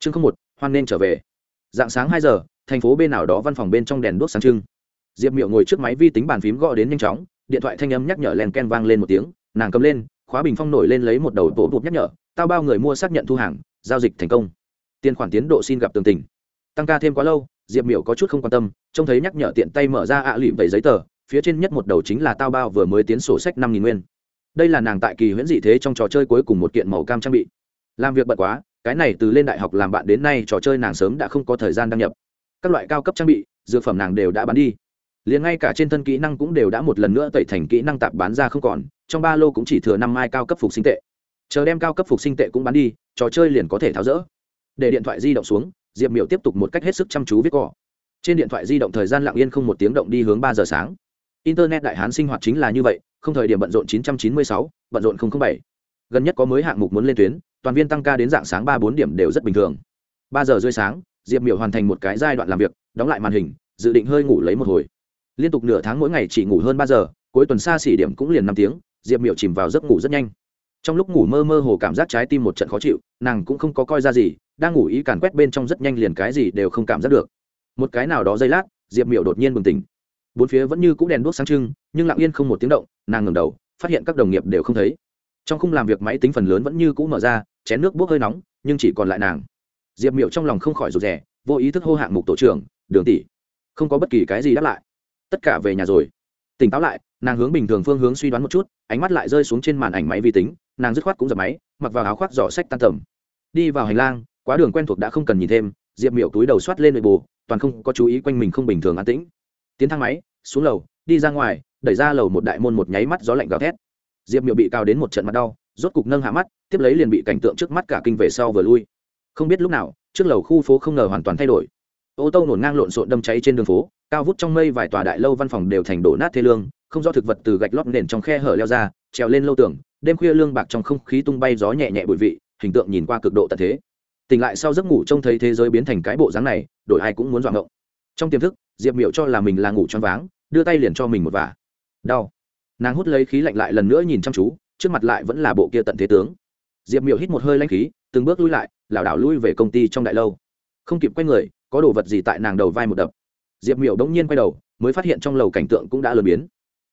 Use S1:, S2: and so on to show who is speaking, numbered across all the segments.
S1: chương không một, hoan nên trở về. Dạng sáng hai giờ, thành phố bên nào đó văn phòng bên trong đèn đuốc sáng trưng. Diệp miệu ngồi trước máy vi tính bàn phím gõ đến nhanh chóng, điện thoại thanh âm nhắc nhở len ken vang lên một tiếng, nàng cầm lên, khóa bình phong nổi lên lấy một đầu tổ bụt nhắc nhở, tao bao người mua xác nhận thu hàng, giao dịch thành công. Tiền khoản tiến độ xin gặp tường tình tăng ca thêm quá lâu, diệp miểu có chút không quan tâm, trông thấy nhắc nhở tiện tay mở ra ạ à lụy bảy giấy tờ, phía trên nhất một đầu chính là tao bao vừa mới tiến sổ sách năm nghìn nguyên. Đây là nàng tại kỳ huyễn dị thế trong trò chơi cuối cùng một kiện màu cam trang bị. Làm việc bận quá cái này từ lên đại học làm bạn đến nay trò chơi nàng sớm đã không có thời gian đăng nhập. Các loại cao cấp trang bị dược phẩm nàng đều đã bán đi. Liền ngay cả trên thân kỹ năng cũng đều đã một lần nữa tẩy thành kỹ năng tạp bán ra không còn trong ba lô cũng chỉ thừa năm mai cao cấp phục sinh tệ. Chờ đem cao cấp phục sinh tệ cũng bán đi trò chơi liền có thể tháo rỡ. Để điện thoại di động xuống diệp miểu tiếp tục một cách hết sức chăm chú viết cỏ. Trên điện thoại di động thời gian lặng yên không một tiếng động đi hướng ba giờ sáng. Internet đại hán sinh hoạt chính là như vậy không thời điểm bận rộn 996, bận rộn 007 gần nhất có mới hạng mục muốn lên tuyến, toàn viên tăng ca đến dạng sáng ba bốn điểm đều rất bình thường. Ba giờ rưỡi sáng, diệp miểu hoàn thành một cái giai đoạn làm việc, đóng lại màn hình, dự định hơi ngủ lấy một hồi. Liên tục nửa tháng mỗi ngày chỉ ngủ hơn ba giờ, cuối tuần xa xỉ điểm cũng liền năm tiếng, diệp miểu chìm vào giấc ngủ rất nhanh. Trong lúc ngủ mơ mơ hồ cảm giác trái tim một trận khó chịu, nàng cũng không có coi ra gì, đang ngủ ý càn quét bên trong rất nhanh liền cái gì đều không cảm giác được. Một cái nào đó giây lát, diệp miểu đột nhiên bừng tỉnh. Bốn phía vẫn như c ũ đèn đuốc sáng trưng, nhưng lặng yên không một tiếng động, nàng ngầm đầu, phát hiện các đồng nghiệp đều không thấy trong khung làm việc máy tính phần lớn vẫn như cũ mở ra, chén nước bốc hơi nóng, nhưng chỉ còn lại nàng. Diệp miểu trong lòng không khỏi rụt rè, vô ý thức hô hạng mục tổ trưởng, đường tỷ, không có bất kỳ cái gì đáp lại. Tất cả về nhà rồi. Tỉnh táo lại, nàng hướng bình thường phương hướng suy đoán một chút, ánh mắt lại rơi xuống trên màn ảnh máy vi tính, nàng dứt khoát cũng dập máy, mặc vào áo khoác giỏ sách tan tầm. Đi vào hành lang, quá đường quen thuộc đã không cần nhìn thêm, diệp miểu túi đầu soát lên nội bù toàn không có chú ý quanh mình không bình thường an tĩnh. Tiến thang máy, xuống lầu, đi ra ngoài, đẩy ra lầu một đại môn một nháy mắt gió lạnh gào thét diệp Miệu bị cao đến một trận mặt đau, rốt cục nâng hạ mắt, tiếp lấy liền bị cảnh tượng trước mắt cả kinh về sau vừa lui. Không biết lúc nào, trước lầu khu phố không ngờ hoàn toàn thay đổi. Ô tô nổn ngang lộn xộn đâm cháy trên đường phố, cao vút trong mây vài tòa đại lâu văn phòng đều thành đổ nát thê lương, không do thực vật từ gạch lót nền trong khe hở leo ra, trèo lên lâu tường, đêm khuya lương bạc trong không khí tung bay gió nhẹ nhẹ bụi vị, hình tượng nhìn qua cực độ tận thế. Tỉnh lại sau giấc ngủ trông thấy thế giới biến thành cái bộ dáng này, đổi ai cũng muốn dọn ngộng. Trong tiềm thức, diệp miệu cho là mình là ngủ choáng váng, đưa tay liền cho mình một vả. Đau nàng hút lấy khí lạnh lại lần nữa nhìn chăm chú, trước mặt lại vẫn là bộ kia tận thế tướng. Diệp miệu hít một hơi lanh khí, từng bước lui lại, lảo đảo lui về công ty trong đại lâu. Không kịp quay người, có đồ vật gì tại nàng đầu vai một đập. Diệp miệu đống nhiên quay đầu, mới phát hiện trong lầu cảnh tượng cũng đã lờ biến.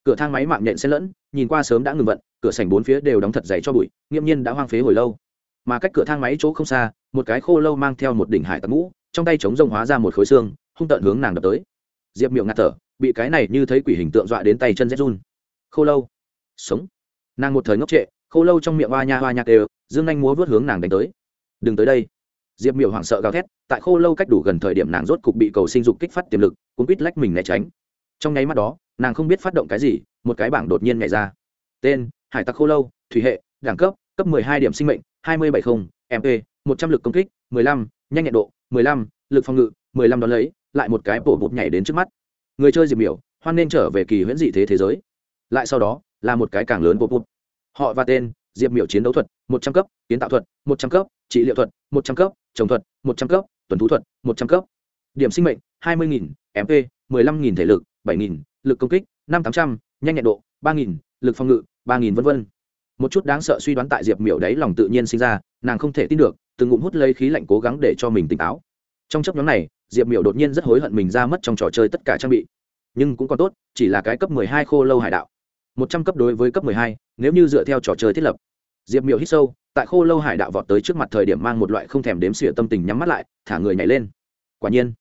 S1: Cửa thang máy mạng nhện xen lẫn, nhìn qua sớm đã ngừng vận, cửa sảnh bốn phía đều đóng thật dày cho bụi nghiêm nhiên đã hoang phế hồi lâu. Mà cách cửa thang máy chỗ không xa, một cái khô lâu mang theo một đỉnh hải tặc mũ, trong tay chống rông hóa ra một khối xương, hung tợn hướng nàng đập tới. Diệp miệng ngạt thở, bị cái này như thấy quỷ hình tượng dọa đến tay chân rét run khô lâu. Sống. Nàng một thời ngốc trệ khô lâu trong miệng hoa nha hoa nhạc đều dương anh múa vớt hướng nàng đánh tới. Đừng tới đây. Diệp miểu hoảng sợ gào thét tại khô lâu cách đủ gần thời điểm nàng rốt cục bị cầu sinh dục kích phát tiềm lực cuốn quýt lách mình né tránh. Trong nháy mắt đó nàng không biết phát động cái gì một cái bảng đột nhiên nhảy ra. Tên hải tặc khô lâu thủy hệ đẳng cấp cấp 12 điểm sinh mệnh 2070 mp 100 lực công kích 15, nhanh nhẹn độ 15, lực phòng ngự 15 đón lấy lại một cái bổ bụt nhảy đến trước mắt. Người chơi diệp miểu hoan nên trở về kỳ huyễn dị thế thế giới lại sau đó là một cái càng lớn bổ bút họ và tên diệp miểu chiến đấu thuật 100 cấp kiến tạo thuật 100 cấp trị liệu thuật 100 cấp trồng thuật 100 cấp tuần thú thuật 100 cấp. Điểm sinh mệnh 20.000 mp 15.000 thể lực 7.000 lực công kích 5-800, nhanh nhẹn độ ba nghìn lực phòng ngự ba nghìn vân vân. Một chút đáng sợ suy đoán tại diệp miểu đấy lòng tự nhiên sinh ra nàng không thể tin được từng ngụm hút lấy khí lạnh cố gắng để cho mình tỉnh táo. Trong chấp nhóm này diệp miểu đột nhiên rất hối hận mình ra mất trong trò chơi tất cả trang bị. Nhưng cũng còn tốt chỉ là cái cấp mười hai khô lâu hải đạo một trăm cấp đối với cấp mười hai, nếu như dựa theo trò chơi thiết lập. Diệp miểu hít sâu, tại khô lâu hải đạo vọt tới trước mặt thời điểm mang một loại không thèm đếm xỉa tâm tình nhắm mắt lại, thả người nhảy lên. Quả nhiên,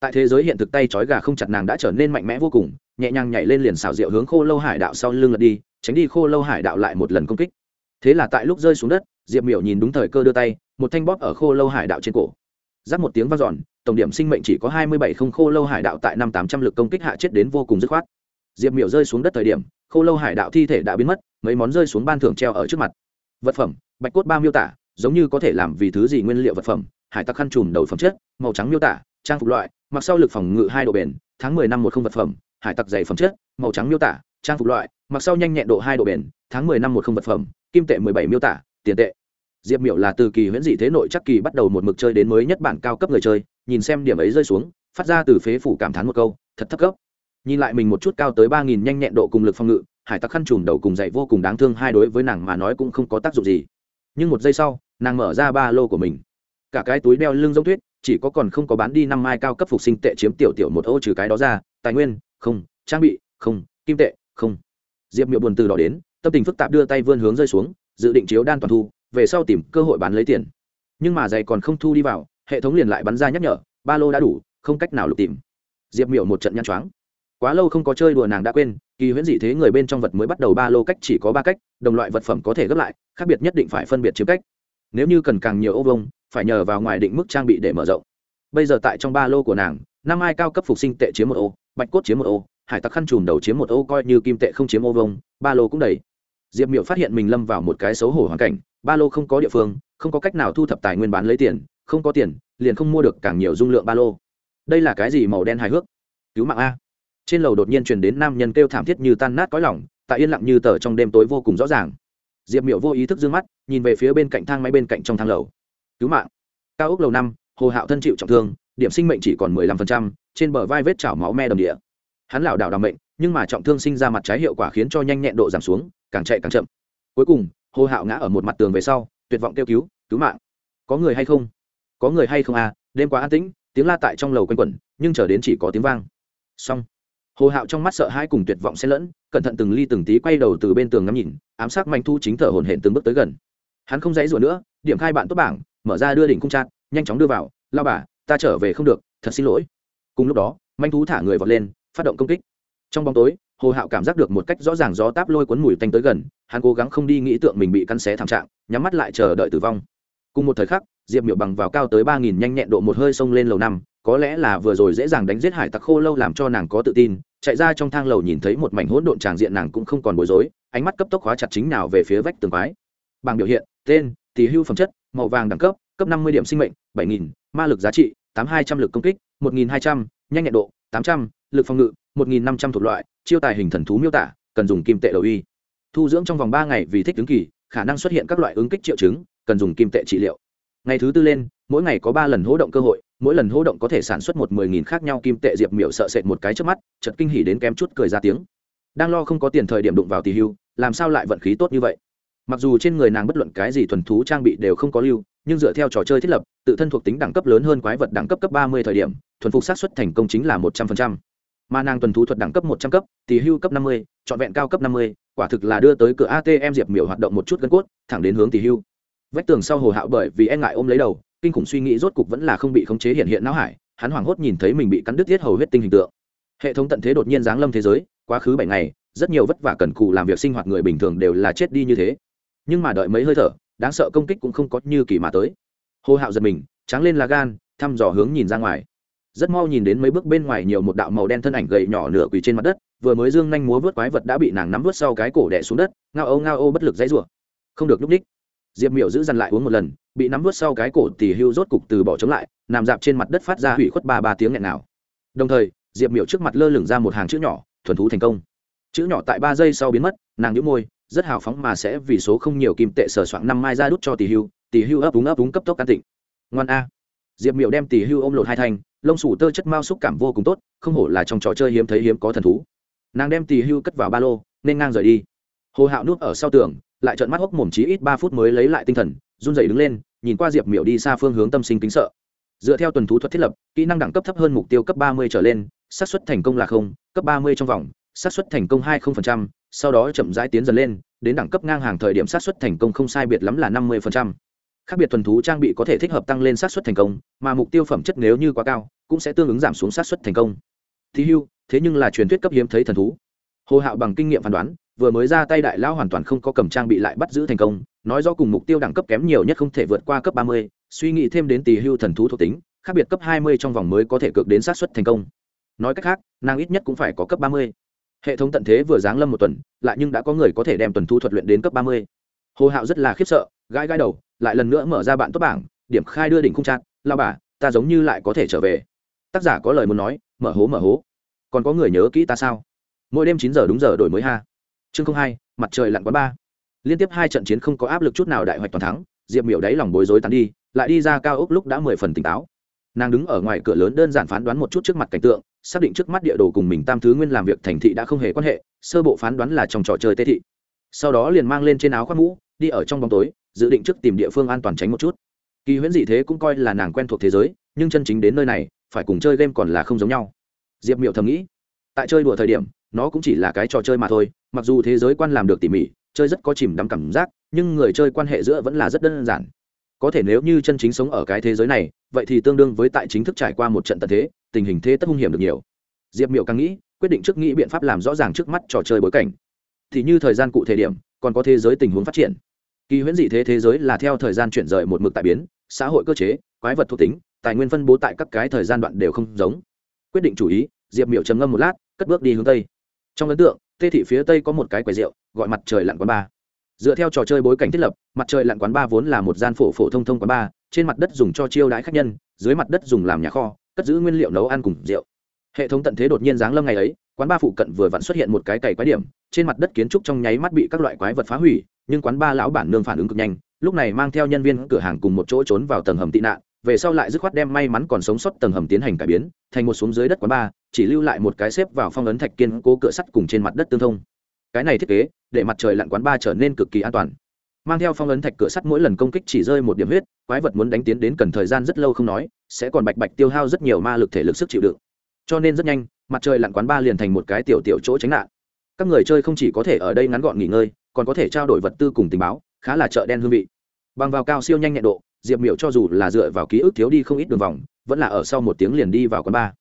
S1: tại thế giới hiện thực tay trói gà không chặt nàng đã trở nên mạnh mẽ vô cùng, nhẹ nhàng nhảy lên liền xào rượu hướng khô lâu hải đạo sau lưng lật đi, tránh đi khô lâu hải đạo lại một lần công kích. Thế là tại lúc rơi xuống đất, diệp miểu nhìn đúng thời cơ đưa tay, một thanh bóp ở khô lâu hải đạo trên cổ. Giáp một tiếng v a n giòn tổng điểm sinh mệnh chỉ có hai mươi bảy không khô lâu hải đạo tại năm tám trăm l ự c công kích hạ chết đến vô cùng dứt khoát diệp miểu rơi xuống đất thời điểm, khô lâu hải đạo thi thể đã biến mất, mấy món rơi xuống ban thưởng treo ở trước mặt. Vật phẩm, bạch cốt ba miêu tả, giống như có thể làm vì thứ gì nguyên liệu vật phẩm, hải tặc khăn trùm đầu phẩm chất, màu trắng miêu tả, trang phục loại, mặc sau lực phòng ngự hai độ bền, tháng mười năm một không vật phẩm, hải tặc dày phẩm chất, màu trắng miêu tả, trang phục loại, mặc sau nhanh nhẹn độ hai độ bền, tháng mười năm một không vật phẩm, kim tệ mười bảy miêu tả, tiền tệ. Diệp miểu là từ kỳ huyễn dị thế nội chắc kỳ bắt đầu một mực chơi đến mới nhất bản cao cấp người chơi, nhìn xem điểm ấy rơi xuống, phát ra từ phế phủ cảm thán một câu, thật thấp cấp nhìn lại mình một chút cao tới ba nghìn nhanh nhẹn độ cùng lực phòng ngự, hải tặc khăn trùm đầu cùng dậy vô cùng đáng thương hai đối với nàng mà nói cũng không có tác dụng gì. Nhưng một giây sau, nàng mở ra ba lô của mình. Cả cái túi đeo lưng giống tuyết, chỉ có còn không có bán đi năm mai cao cấp phục sinh tệ chiếm tiểu tiểu một ô trừ cái đó ra, tài nguyên, không, trang bị, không, kim tệ, không. Diệp miệu buồn từ đó đến, tâm tình phức tạp đưa tay vươn hướng rơi xuống, dự định chiếu đan toàn thu, về sau tìm cơ hội bán lấy tiền. Nhưng mà giày còn không thu đi vào, hệ thống liền lại bắn ra nhắc nhở, ba lô đã đủ, không cách nào lục tìm. Diệp Miệu một trận nhăn choáng quá lâu không có chơi đùa nàng đã quên, kỳ huyễn dị thế người bên trong vật mới bắt đầu ba lô cách chỉ có ba cách, đồng loại vật phẩm có thể gấp lại, khác biệt nhất định phải phân biệt chiếm cách. Nếu như cần càng nhiều ô vông phải nhờ vào ngoài định mức trang bị để mở rộng. Bây giờ tại trong ba lô của nàng, năm ai cao cấp phục sinh tệ chiếm một ô, bạch cốt chiếm một ô, hải tặc khăn trùm đầu chiếm một ô, coi như kim tệ không chiếm ô vông ba lô cũng đầy. Diệp miệu phát hiện mình lâm vào một cái xấu hổ hoàn cảnh, ba lô không có địa phương, không có cách nào thu thập tài nguyên bán lấy tiền, không có tiền, liền không mua được càng nhiều dung lượng ba lô. Đây là cái gì màu đen hài hước? Cứu mạng a trên lầu đột nhiên truyền đến nam nhân kêu thảm thiết như tan nát cõi lỏng tại yên lặng như tờ trong đêm tối vô cùng rõ ràng. Diệp Miểu vô ý thức d ư ơ n g mắt, nhìn về phía bên cạnh thang máy bên cạnh trong thang lầu. Cứu mạng. Cao ốc lầu năm, hồ hạo thân chịu trọng thương, điểm sinh mệnh chỉ còn mười lăm phần trăm, trên bờ vai vết chảo máu me đầm địa. Hắn lảo đảo đ mệnh, nhưng mà trọng thương sinh ra mặt trái hiệu quả khiến cho nhanh nhẹn độ giảm xuống, càng chạy càng chậm. Cuối cùng, hồ hạo ngã ở một mặt tường về sau, tuyệt vọng kêu cứu cứu mạng. Có người hay không? Có người hay không à đêm quá an tĩnh, tiếng la tại trong lầu quanh quẩn, nhưng chờ đến chỉ có tiếng vang. Xong hồ hạo trong mắt sợ hai cùng tuyệt vọng xen lẫn, cẩn thận từng ly từng tí quay đầu từ bên tường ngắm nhìn, ám sát manh thu chính thở hồn hển từng bước tới gần. Hắn không dãy rủa nữa, điểm khai bạn tốt bảng, mở ra đưa đỉnh cung trát nhanh chóng đưa vào, lao bà, ta trở về không được, thật xin lỗi. Cùng lúc đó, manh thú thả người vọt lên, phát động công kích. Trong bóng tối, hồ hạo cảm giác được một cách rõ ràng gió táp lôi cuốn mùi tanh tới gần, hắn cố gắng không đi nghĩ tượng mình bị căn xé thảm trạng, nhắm mắt lại chờ đợi tử vong. Cùng một thời khắc, diệp miệu bằng vào cao tới ba nghìn nhanh nhẹn độ một hơi xông lên lầu năm có lẽ là vừa rồi dễ dàng đánh giết hải tặc khô lâu làm cho nàng có tự tin, chạy ra trong thang lầu nhìn thấy một mảnh hỗn độn tràng diện nàng cũng không còn bối rối, ánh mắt cấp tốc hóa chặt chính nào về phía vách tường quái. Bảng biểu hiện, tên, tỷ hưu phẩm chất, màu vàng đẳng cấp cấp năm mươi điểm sinh mệnh, bảy nghìn, ma lực giá trị, tám hai trăm l ự c công kích, một nghìn hai trăm, nhanh nhẹn độ, tám trăm l ự c phòng ngự, một nghìn năm trăm thuộc loại, chiêu tài hình thần thú miêu tả, cần dùng kim tệ đầu y. Thu dưỡng trong vòng ba ngày vì thích ứng kỳ, khả năng xuất hiện các loại ứng kích triệu chứng, cần dùng kim tệ trị liệu. Ngày thứ tư lên, mỗi ngày có ba lần hỗ động cơ hội mỗi lần hô động có thể sản xuất một mười nghìn khác nhau kim tệ diệp miểu sợ sệt một cái trước mắt chật kinh hỉ đến kém chút cười ra tiếng. Đang lo không có tiền thời điểm đụng vào tỷ hưu, làm sao lại vận khí tốt như vậy? Mặc dù trên người nàng bất luận cái gì thuần thú trang bị đều không có lưu, nhưng dựa theo trò chơi thiết lập, tự thân thuộc tính đẳng cấp lớn hơn quái vật đẳng cấp cấp ba mươi thời điểm, thuần phục sát xuất thành công chính là một trăm phần trăm. Mà nàng tuần thú thuật đẳng cấp một trăm cấp tỷ hưu cấp năm mươi, trọn vẹn cao cấp năm mươi, quả thực là đưa tới cửa atm diệp miểu hoạt động một chút gân cốt, thẳng đến hướng tỷ hưu. Vách tường sau hồ hạo bởi vì e ngại ôm lấy đầu kinh khủng suy nghĩ rốt cục vẫn là không bị khống chế hiện hiện não hải, hắn hoảng hốt nhìn thấy mình bị cắn đứt tiết hầu huyết tinh hình tượng. Hệ thống tận thế đột nhiên giáng lâm thế giới, quá khứ bảy ngày, rất nhiều vất vả cần cù làm việc sinh hoạt người bình thường đều là chết đi như thế. Nhưng mà đợi mấy hơi thở, đáng sợ công kích cũng không có như kỳ mà tới. Hồ hạo giật mình, tráng lên là gan, thăm dò hướng nhìn ra ngoài. Rất mau nhìn đến mấy bước bên ngoài nhiều một đạo màu đen thân ảnh gầy nhỏ nửa quỳ trên mặt đất, vừa mới dương nhanh múa vớt quái vật đã bị nàng nắm vớt sau cái cổ đẻ xuống đất, ngao âu ngao ô bất lực dãy rủa. Không được lúc ních diệp miểu giữ dằn lại uống một lần, bị nắm vớt sau cái cổ tỉ hưu rốt cục từ bỏ chống lại, nằm dạp trên mặt đất phát ra hủy khuất ba ba tiếng nghẹn nào đồng thời, diệp miểu trước mặt lơ lửng ra một hàng chữ nhỏ, thuần thú thành công. Chữ nhỏ tại ba giây sau biến mất, nàng nhũ môi, rất hào phóng mà sẽ vì số không nhiều kim tệ sở soạn năm mai ra đút cho tỷ hưu tỷ hưu ấp úng ấp úng cấp tốc can tịnh. Ngoan a. Diệp miểu đem tỷ hưu ôm lột hai thành lông sủ tơ chất mao xúc cảm vô cùng tốt, không hổ là trong trò chơi hiếm thấy hiếm có thần thú. Nàng đem tỷ hưu cất vào ba lô, nên ngang rời đi. Hồ hạo núp ở sau tường lại trợn mắt hốc mồm chí ít ba phút mới lấy lại tinh thần, run rẩy đứng lên, nhìn qua diệp miểu đi xa phương hướng tâm sinh kính sợ. Dựa theo tuần thú thuật thiết lập, kỹ năng đẳng cấp thấp hơn mục tiêu cấp ba mươi trở lên, xác suất thành công là không, cấp ba mươi trong vòng, xác suất thành công hai không phần trăm, sau đó chậm rãi tiến dần lên, đến đẳng cấp ngang hàng thời điểm xác suất thành công không sai biệt lắm là năm mươi phần trăm. Khác biệt tuần thú trang bị có thể thích hợp tăng lên xác suất thành công, mà mục tiêu phẩm chất nếu như quá cao, cũng sẽ tương ứng giảm xuống xác suất thành công. Thí hưu, thế nhưng là truyền thuyết cấp hiếm thấy thần thú. Hồ hạo bằng kinh nghiệm phán đoán vừa mới ra tay đại lão hoàn toàn không có cầm trang bị lại bắt giữ thành công, nói do cùng mục tiêu đẳng cấp kém nhiều nhất không thể vượt qua cấp ba mươi, suy nghĩ thêm đến tỳ hưu thần thú thuộc tính, khác biệt cấp hai mươi trong vòng mới có thể cược đến sát xuất thành công. Nói cách khác, nàng ít nhất cũng phải có cấp ba mươi. Hệ thống tận thế vừa giáng lâm một tuần, lại nhưng đã có người có thể đem tuần thu thuật luyện đến cấp ba mươi. Hồ hạo rất là khiếp sợ, gãi gãi đầu, lại lần nữa mở ra bạn tốt bảng, điểm khai đưa đỉnh không trạng lao bà, ta giống như lại có thể trở về. Tác giả có lời muốn nói, mở hố mở hố. Còn có người nhớ kỹ ta sao? Mỗi đêm chín giờ đúng giờ đổi mới ha chương không hai, mặt trời lặn quán ba. Liên tiếp hai trận chiến không có áp lực chút nào đại hoạch toàn thắng, diệp miểu đáy lòng bối rối tắn đi, lại đi ra cao ốc lúc đã mười phần tỉnh táo. Nàng đứng ở ngoài cửa lớn đơn giản phán đoán một chút trước mặt cảnh tượng, xác định trước mắt địa đồ cùng mình tam thứ nguyên làm việc thành thị đã không hề quan hệ, sơ bộ phán đoán là trong trò chơi tê thị. Sau đó liền mang lên trên áo khoác mũ, đi ở trong bóng tối, dự định trước tìm địa phương an toàn tránh một chút. Kỳ huyễn dị thế cũng coi là nàng quen thuộc thế giới, nhưng chân chính đến nơi này, phải cùng chơi game còn là không giống nhau. Diệp miểu thầm nghĩ, tại chơi đùa thời điểm nó cũng chỉ là cái trò chơi mà thôi, mặc dù thế giới quan làm được tỉ mỉ, chơi rất có chìm đắm cảm giác, nhưng người chơi quan hệ giữa vẫn là rất đơn giản. Có thể nếu như chân chính sống ở cái thế giới này, vậy thì tương đương với tại chính thức trải qua một trận tận thế, tình hình thế tất hung hiểm được nhiều. Diệp miệu càng nghĩ, quyết định trước nghĩ biện pháp làm rõ ràng trước mắt trò chơi bối cảnh. Thì như thời gian cụ thể điểm, còn có thế giới tình huống phát triển. Kỳ huyễn dị thế thế giới là theo thời gian chuyển rời một mực tại biến, xã hội cơ chế, quái vật thuộc tính, tài nguyên phân bố tại các cái thời gian đoạn đều không giống. Quyết định chủ ý, diệp miệu trầm ngâm một lát, cất bước đi hướng tây trong ấn tượng, tê thị phía tây có một cái quầy rượu, gọi mặt trời lặn quán ba dựa theo trò chơi bối cảnh thiết lập, mặt trời lặn quán ba vốn là một gian phổ phổ thông thông quán ba trên mặt đất dùng cho chiêu đãi khách nhân, dưới mặt đất dùng làm nhà kho, cất giữ nguyên liệu nấu ăn cùng rượu. Hệ thống tận thế đột nhiên giáng lâm ngày ấy, quán ba phụ cận vừa vặn xuất hiện một cái cày quái điểm, trên mặt đất kiến trúc trong nháy mắt bị các loại quái vật phá hủy, nhưng quán ba lão bản nương phản ứng cực nhanh, lúc này mang theo nhân viên cửa hàng cùng một chỗ trốn vào tầng hầm tị nạn, về sau lại dứt khoát đem may mắn còn sống sót tầng hầm tiến hành cải biến, thành một xuống dưới đất quán ba chỉ lưu lại một cái xếp vào phong ấn thạch kiên cố cửa sắt cùng trên mặt đất tương thông. Cái này thiết kế, để mặt trời lặn quán ba trở nên cực kỳ an toàn. Mang theo phong ấn thạch cửa sắt mỗi lần công kích chỉ rơi một điểm huyết, quái vật muốn đánh tiến đến cần thời gian rất lâu không nói, sẽ còn bạch bạch tiêu hao rất nhiều ma lực thể lực sức chịu đựng. Cho nên rất nhanh, mặt trời lặn quán ba liền thành một cái tiểu tiểu chỗ tránh nạn. Các người chơi không chỉ có thể ở đây ngắn gọn nghỉ ngơi, còn có thể trao đổi vật tư cùng tình báo, khá là chợ đen hương vị. Bằng vào cao siêu nhanh nhẹn độ, diệp miểu cho dù là dựa vào ký ức thiếu đi không ít đường vòng, vẫn là ở sau một tiếng liền đi vào quán ba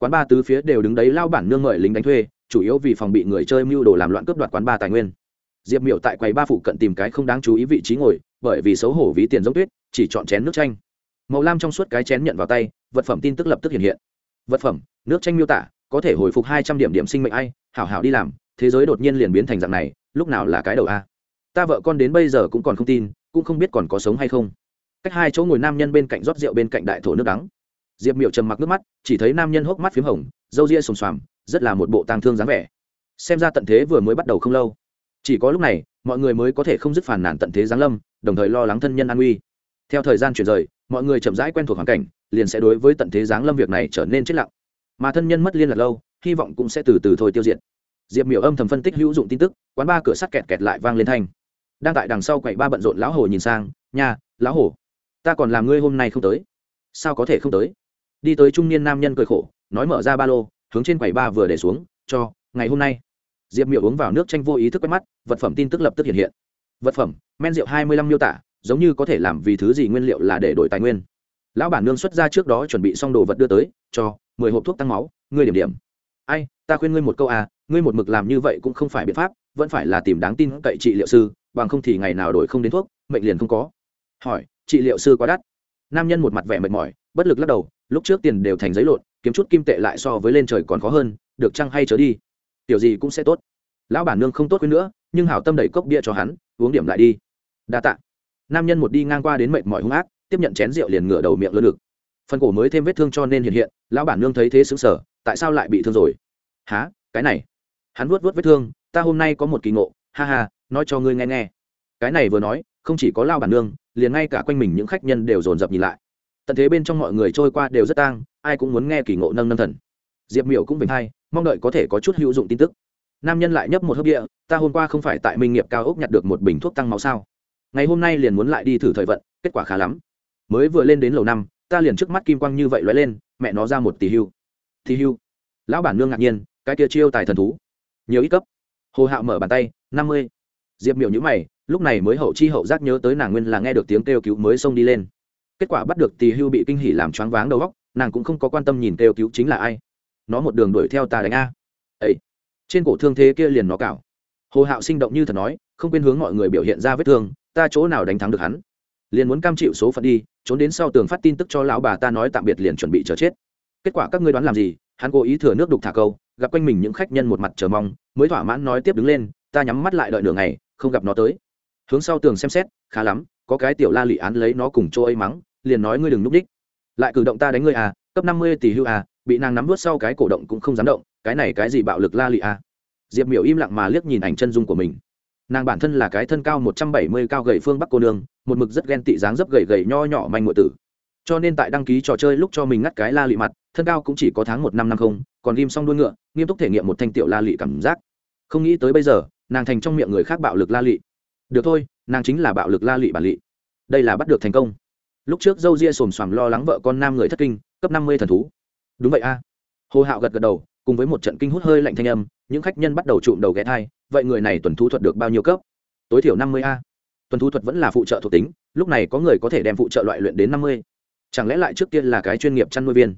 S1: quán ba tứ phía đều đứng đấy lao bản nương mời lính đánh thuê, chủ yếu vì phòng bị người chơi mưu đồ làm loạn cướp đoạt quán ba tài nguyên. Diệp miểu tại quầy ba phụ cận tìm cái không đáng chú ý vị trí ngồi, bởi vì xấu hổ ví tiền giống tuyết, chỉ chọn chén nước chanh. Màu lam trong suốt cái chén nhận vào tay, vật phẩm tin tức lập tức hiện hiện. Vật phẩm, nước chanh miêu tả, có thể hồi phục hai trăm điểm điểm sinh mệnh ai, hảo hảo đi làm, thế giới đột nhiên liền biến thành dạng này, lúc nào là cái đầu a? Ta vợ con đến bây giờ cũng còn không tin, cũng không biết còn có sống hay không. Cách hai chỗ ngồi nam nhân bên cạnh rót rượu bên cạnh đại thổ nước đắng diệp miệu trầm mặc nước mắt, chỉ thấy nam nhân hốc mắt p h í m hồng, râu ria xồm xoàm, rất là một bộ tang thương dáng vẻ. Xem ra tận thế vừa mới bắt đầu không lâu. Chỉ có lúc này, mọi người mới có thể không dứt phản nản tận thế giáng lâm, đồng thời lo lắng thân nhân an nguy. Theo thời gian chuyển rời, mọi người chậm rãi quen thuộc hoàn cảnh, liền sẽ đối với tận thế giáng lâm việc này trở nên chết lặng. Mà thân nhân mất liên lạc lâu, hy vọng cũng sẽ từ từ thôi tiêu diệt. Diệp miểu âm thầm phân tích hữu dụng tin tức, quán ba cửa sắt kẹt kẹt lại vang lên thanh. Đang tại đằng sau quậy ba bận rộn lão hồ nhìn sang nhà lão hồ, ta còn làm ngươi hôm nay không tới. Sao có thể không tới? Đi tới trung niên nam nhân cười khổ, nói mở ra ba lô, hướng trên quầy ba vừa để xuống, cho, ngày hôm nay. Diệp miệu uống vào nước tranh vô ý thức quét mắt, vật phẩm tin tức lập tức hiện hiện. Vật phẩm, men rượu hai mươi lăm miêu tả, giống như có thể làm vì thứ gì nguyên liệu là để đổi tài nguyên. Lão bản nương xuất ra trước đó chuẩn bị xong đồ vật đưa tới, cho, mười hộp thuốc tăng máu, ngươi điểm điểm. Ai, ta khuyên ngươi một câu à ngươi một mực làm như vậy cũng không phải biện pháp, vẫn phải là tìm đáng tin cậy trị liệu sư, bằng không thì ngày nào đổi không đến thuốc, mệnh liền không có. Hỏi, trị liệu sư quá đắt. Nam nhân một mặt vẻ mệt mỏi, bất lực lắc đầu lúc trước tiền đều thành giấy lộn, kiếm chút kim tệ lại so với lên trời còn khó hơn, được chăng hay chớ đi. Tiểu gì cũng sẽ tốt. Lão bản nương không tốt hơn nữa, nhưng hảo tâm đẩy cốc bia cho hắn, uống điểm lại đi. Đa tạ. Nam nhân một đi ngang qua đến mệt mỏi hung ác, tiếp nhận chén rượu liền ngửa đầu miệng lơ được phần cổ mới thêm vết thương cho nên hiện hiện, lão bản nương thấy thế xứng sở tại sao lại bị thương rồi? Há cái này? Hắn vuốt vuốt vết thương, ta hôm nay có một kỳ ngộ, ha ha, nói cho ngươi nghe nghe. Cái này vừa nói, không chỉ có lao bản nương, liền ngay cả quanh mình những khách nhân đều dồn dập nhìn lại tận thế bên trong mọi người trôi qua đều rất tang, ai cũng muốn nghe kỳ ngộ nâng nâng thần. Diệp miểu cũng bình hay, mong đợi có thể có chút hữu dụng tin tức. Nam nhân lại nhấp một hớp địa, ta hôm qua không phải tại minh nghiệp cao ốc nhặt được một bình thuốc tăng máu sao? Ngày hôm nay liền muốn lại đi thử thời vận, kết quả khá lắm. Mới vừa lên đến lầu năm, ta liền trước mắt kim quang như vậy lóe lên, mẹ nó ra một tỷ hưu. Tỷ hưu? Lão bản nương ngạc nhiên, cái kia chiêu tài thần thú. Nhiều ít cấp. Hồ hạo mở bàn tay, năm mươi. Diệp miểu nhữ mày, lúc này mới hậu chi hậu giác nhớ tới nàng nguyên là nghe được tiếng kêu cứu mới xông đi lên kết quả bắt được tỳ hưu bị kinh hỉ làm choáng váng đầu góc, nàng cũng không có quan tâm nhìn kêu cứu chính là ai. Nó một đường đuổi theo ta đánh a. Ấy trên cổ thương thế kia liền nó cào hồ hạo sinh động như thật nói, không quên hướng mọi người biểu hiện ra vết thương, ta chỗ nào đánh thắng được hắn? Liền muốn cam chịu số phận đi, trốn đến sau tường phát tin tức cho lão bà ta nói tạm biệt liền chuẩn bị chờ chết. Kết quả các ngươi đoán làm gì? Hắn cố ý thừa nước đục thả câu, gặp quanh mình những khách nhân một mặt chờ mong, mới thỏa mãn nói tiếp đứng lên, ta nhắm mắt lại đợi nửa ngày, không gặp nó tới. Hướng sau tường xem xét, khá lắm, có cái tiểu la lị án lấy nó cùng chỗ ấy mắng liền nói ngươi đừng núp đích. Lại cử động ta đánh ngươi à cấp năm mươi tỷ hưu à bị nàng nắm vớt sau cái cổ động cũng không dám động, cái này cái gì bạo lực la lị à. Diệp miểu im lặng mà liếc nhìn ảnh chân dung của mình. Nàng bản thân là cái thân cao một trăm bảy mươi cao gầy phương bắc cô nương, một mực rất ghen tị dáng dấp gầy gầy nho nhỏ manh ngụy tử. Cho nên tại đăng ký trò chơi lúc cho mình ngắt cái la lị mặt, thân cao cũng chỉ có tháng một năm năm không, còn ghim xong đuôi ngựa, nghiêm túc thể nghiệm một thanh tiểu la lị cảm giác. Không nghĩ tới bây giờ, nàng thành trong miệng người khác bạo lực la lị. Được thôi, nàng chính là bạo lực la lị bản lị. Đây là bắt được thành công lúc trước dâu ria xồm xoàm lo lắng vợ con nam người thất kinh, cấp năm mươi thần thú. Đúng vậy a. Hồ hạo gật gật đầu, cùng với một trận kinh hút hơi lạnh thanh âm, những khách nhân bắt đầu trụm đầu ghé thai, vậy người này tuần thú thuật được bao nhiêu cấp? Tối thiểu năm mươi a. Tuần thú thuật vẫn là phụ trợ thuộc tính, lúc này có người có thể đem phụ trợ loại luyện đến năm mươi. Chẳng lẽ lại trước tiên là cái chuyên nghiệp chăn nuôi viên?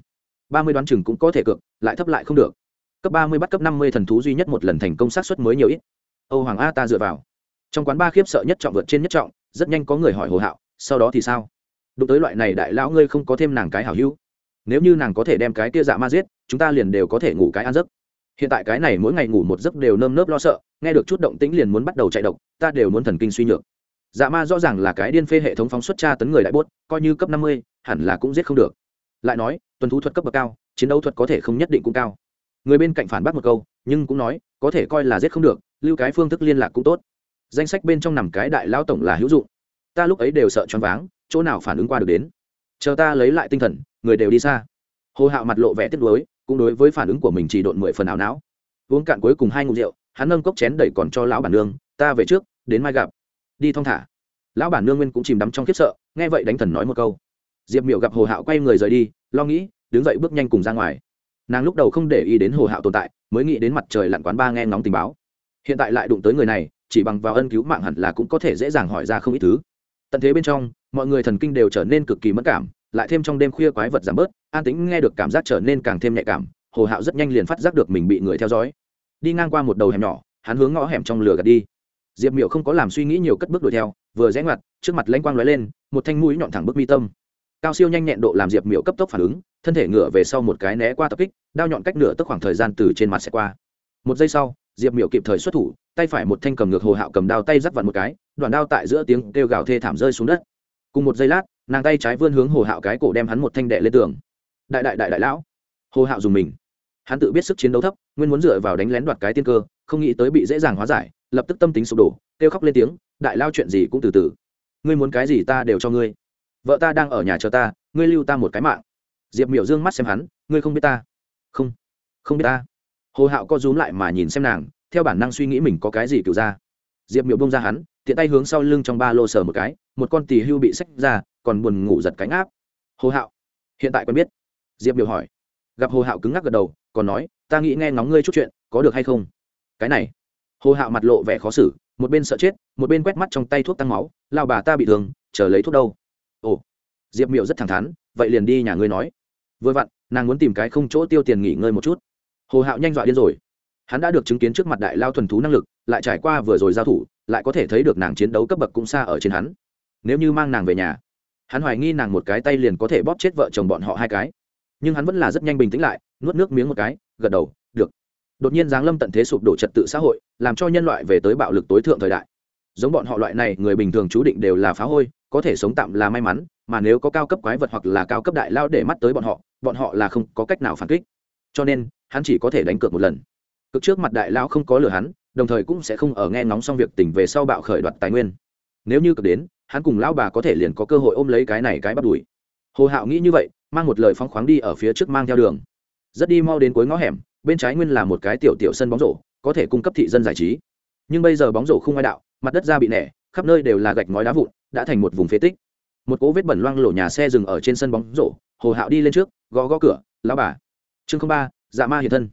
S1: Ba mươi đoán chừng cũng có thể cược, lại thấp lại không được. Cấp ba mươi bắt cấp năm mươi thần thú duy nhất một lần thành công sát xuất mới nhiều ít. Âu hoàng a ta dựa vào. Trong quán ba khiếp sợ nhất trọng vượt trên nhất trọng, rất nhanh có người hỏi hồ hạo, sau đó thì sao? Đụng tới loại này đại lão ngươi không có thêm nàng cái hảo hữu. Nếu như nàng có thể đem cái kia dạ ma giết, chúng ta liền đều có thể ngủ cái ăn giấc. Hiện tại cái này mỗi ngày ngủ một giấc đều nơm nớp lo sợ, nghe được chút động tĩnh liền muốn bắt đầu chạy độc, ta đều muốn thần kinh suy nhược. Dạ ma rõ ràng là cái điên phê hệ thống phóng xuất tra tấn người đại bốt, coi như cấp năm mươi, hẳn là cũng giết không được. Lại nói, tuần thú thuật cấp bậc cao, chiến đấu thuật có thể không nhất định cũng cao. Người bên cạnh phản bác một câu, nhưng cũng nói, có thể coi là giết không được, lưu cái phương thức liên lạc cũng tốt. Danh sách bên trong nằm cái đại lao tổng là hữu dụng. Ta lúc ấy đều sợ choáng váng chỗ nào phản ứng qua được đến. Chờ ta lấy lại tinh thần, người đều đi xa. Hồ hạo mặt lộ vẻ tiếc nuối, cũng đối với phản ứng của mình chỉ độn mười phần ảo não. Uống cạn cuối cùng hai ngụm rượu, hắn nâng cốc chén đẩy còn cho lão bản nương, ta về trước, đến mai gặp. Đi thong thả. Lão bản nương nguyên cũng chìm đắm trong khiếp sợ, nghe vậy đánh thần nói một câu. Diệp miệu gặp hồ hạo quay người rời đi, lo nghĩ, đứng dậy bước nhanh cùng ra ngoài. Nàng lúc đầu không để ý đến hồ hạo tồn tại, mới nghĩ đến mặt trời lặn quán ba nghe ngóng tình báo. Hiện tại lại đụng tới người này, chỉ bằng vào ân cứu mạng hẳn là cũng có thể dễ dàng hỏi ra không ít thứ tận thế bên trong, mọi người thần kinh đều trở nên cực kỳ mất cảm, lại thêm trong đêm khuya quái vật giảm bớt, an tính nghe được cảm giác trở nên càng thêm nhạy cảm, hồ hạo rất nhanh liền phát giác được mình bị người theo dõi. Đi ngang qua một đầu hẻm nhỏ, hắn hướng ngõ hẻm trong lửa gạt đi. Diệp miệu không có làm suy nghĩ nhiều cất bước đuổi theo, vừa rẽ ngoặt, trước mặt lãnh quang lóe lên, một thanh mũi nhọn thẳng bức mi tâm. Cao siêu nhanh nhẹn độ làm diệp miệu cấp tốc phản ứng, thân thể ngửa về sau một cái né qua tập kích, đao nhọn cách nửa tức khoảng thời gian từ trên mặt sẽ qua. Một giây sau, diệp miệu kịp thời xuất thủ tay phải một thanh cầm ngược hồ hạo cầm đao tay rắc vặn một cái, đoạn đao tại giữa tiếng kêu gào thê thảm rơi xuống đất. Cùng một giây lát, nàng tay trái vươn hướng hồ hạo cái cổ đem hắn một thanh đệ lên tường. Đại đại đại đại lão. Hồ hạo dùng mình. Hắn tự biết sức chiến đấu thấp, nguyên muốn dựa vào đánh lén đoạt cái tiên cơ, không nghĩ tới bị dễ dàng hóa giải, lập tức tâm tính sụp đổ, kêu khóc lên tiếng, đại lao chuyện gì cũng từ từ. Ngươi muốn cái gì ta đều cho ngươi. Vợ ta đang ở nhà chờ ta, ngươi lưu ta một cái mạng. Diệp miểu dương mắt xem hắn, ngươi không biết ta? Không không biết ta. Hồ hạo co rúm lại mà nhìn xem nàng theo bản năng suy nghĩ mình có cái gì cựu ra. Diệp miểu bông ra hắn, tiện tay hướng sau lưng trong ba lô sờ một cái, một con tì hưu bị xách ra, còn buồn ngủ giật cánh áp. Hồ hạo. Hiện tại quen biết. Diệp miểu hỏi. Gặp hồ hạo cứng ngắc gật đầu, còn nói, ta nghĩ nghe ngóng ngươi chút chuyện, có được hay không? Cái này. Hồ hạo mặt lộ vẻ khó xử, một bên sợ chết, một bên quét mắt trong tay thuốc tăng máu lao bà ta bị thương, chờ lấy thuốc đâu? Ồ. Diệp miệu rất thẳng thắn, vậy liền đi nhà ngươi nói. Vừa vặn, nàng muốn tìm cái không chỗ tiêu tiền nghỉ ngơi một chút. Hồ hạo nhanh dọa điên rồi hắn đã được chứng kiến trước mặt đại lao thuần thú năng lực, lại trải qua vừa rồi giao thủ, lại có thể thấy được nàng chiến đấu cấp bậc cũng xa ở trên hắn. Nếu như mang nàng về nhà, hắn hoài nghi nàng một cái tay liền có thể bóp chết vợ chồng bọn họ hai cái. Nhưng hắn vẫn là rất nhanh bình tĩnh lại, nuốt nước miếng một cái, gật đầu, được. Đột nhiên giáng lâm tận thế sụp đổ trật tự xã hội, làm cho nhân loại về tới bạo lực tối thượng thời đại. Giống bọn họ loại này, người bình thường chú định đều là phá hôi, có thể sống tạm là may mắn, mà nếu có cao cấp quái vật hoặc là cao cấp đại lao để mắt tới bọn họ bọn họ là không có cách nào phản kích. Cho nên, hắn chỉ có thể đánh cược một lần cực trước mặt đại lao không có lừa hắn, đồng thời cũng sẽ không ở nghe ngóng xong việc tỉnh về sau bạo khởi đoạt tài nguyên. Nếu như cực đến, hắn cùng lão bà có thể liền có cơ hội ôm lấy cái này cái bắt đùi hồ hạo nghĩ như vậy, mang một lời phóng khoáng đi ở phía trước mang theo đường. Rất đi mau đến cuối ngõ hẻm, bên trái nguyên là một cái tiểu tiểu sân bóng rổ, có thể cung cấp thị dân giải trí. Nhưng bây giờ bóng rổ không ai đạo, mặt đất ra bị nẻ, khắp nơi đều là gạch ngói đá vụn, đã thành một vùng phế tích. Một cỗ vết bẩn loang lổ nhà xe dừng ở trên sân bóng rổ, hồ hạo đi lên trước, gõ gõ cửa lao bà. Chương ba dạ ma hiện thân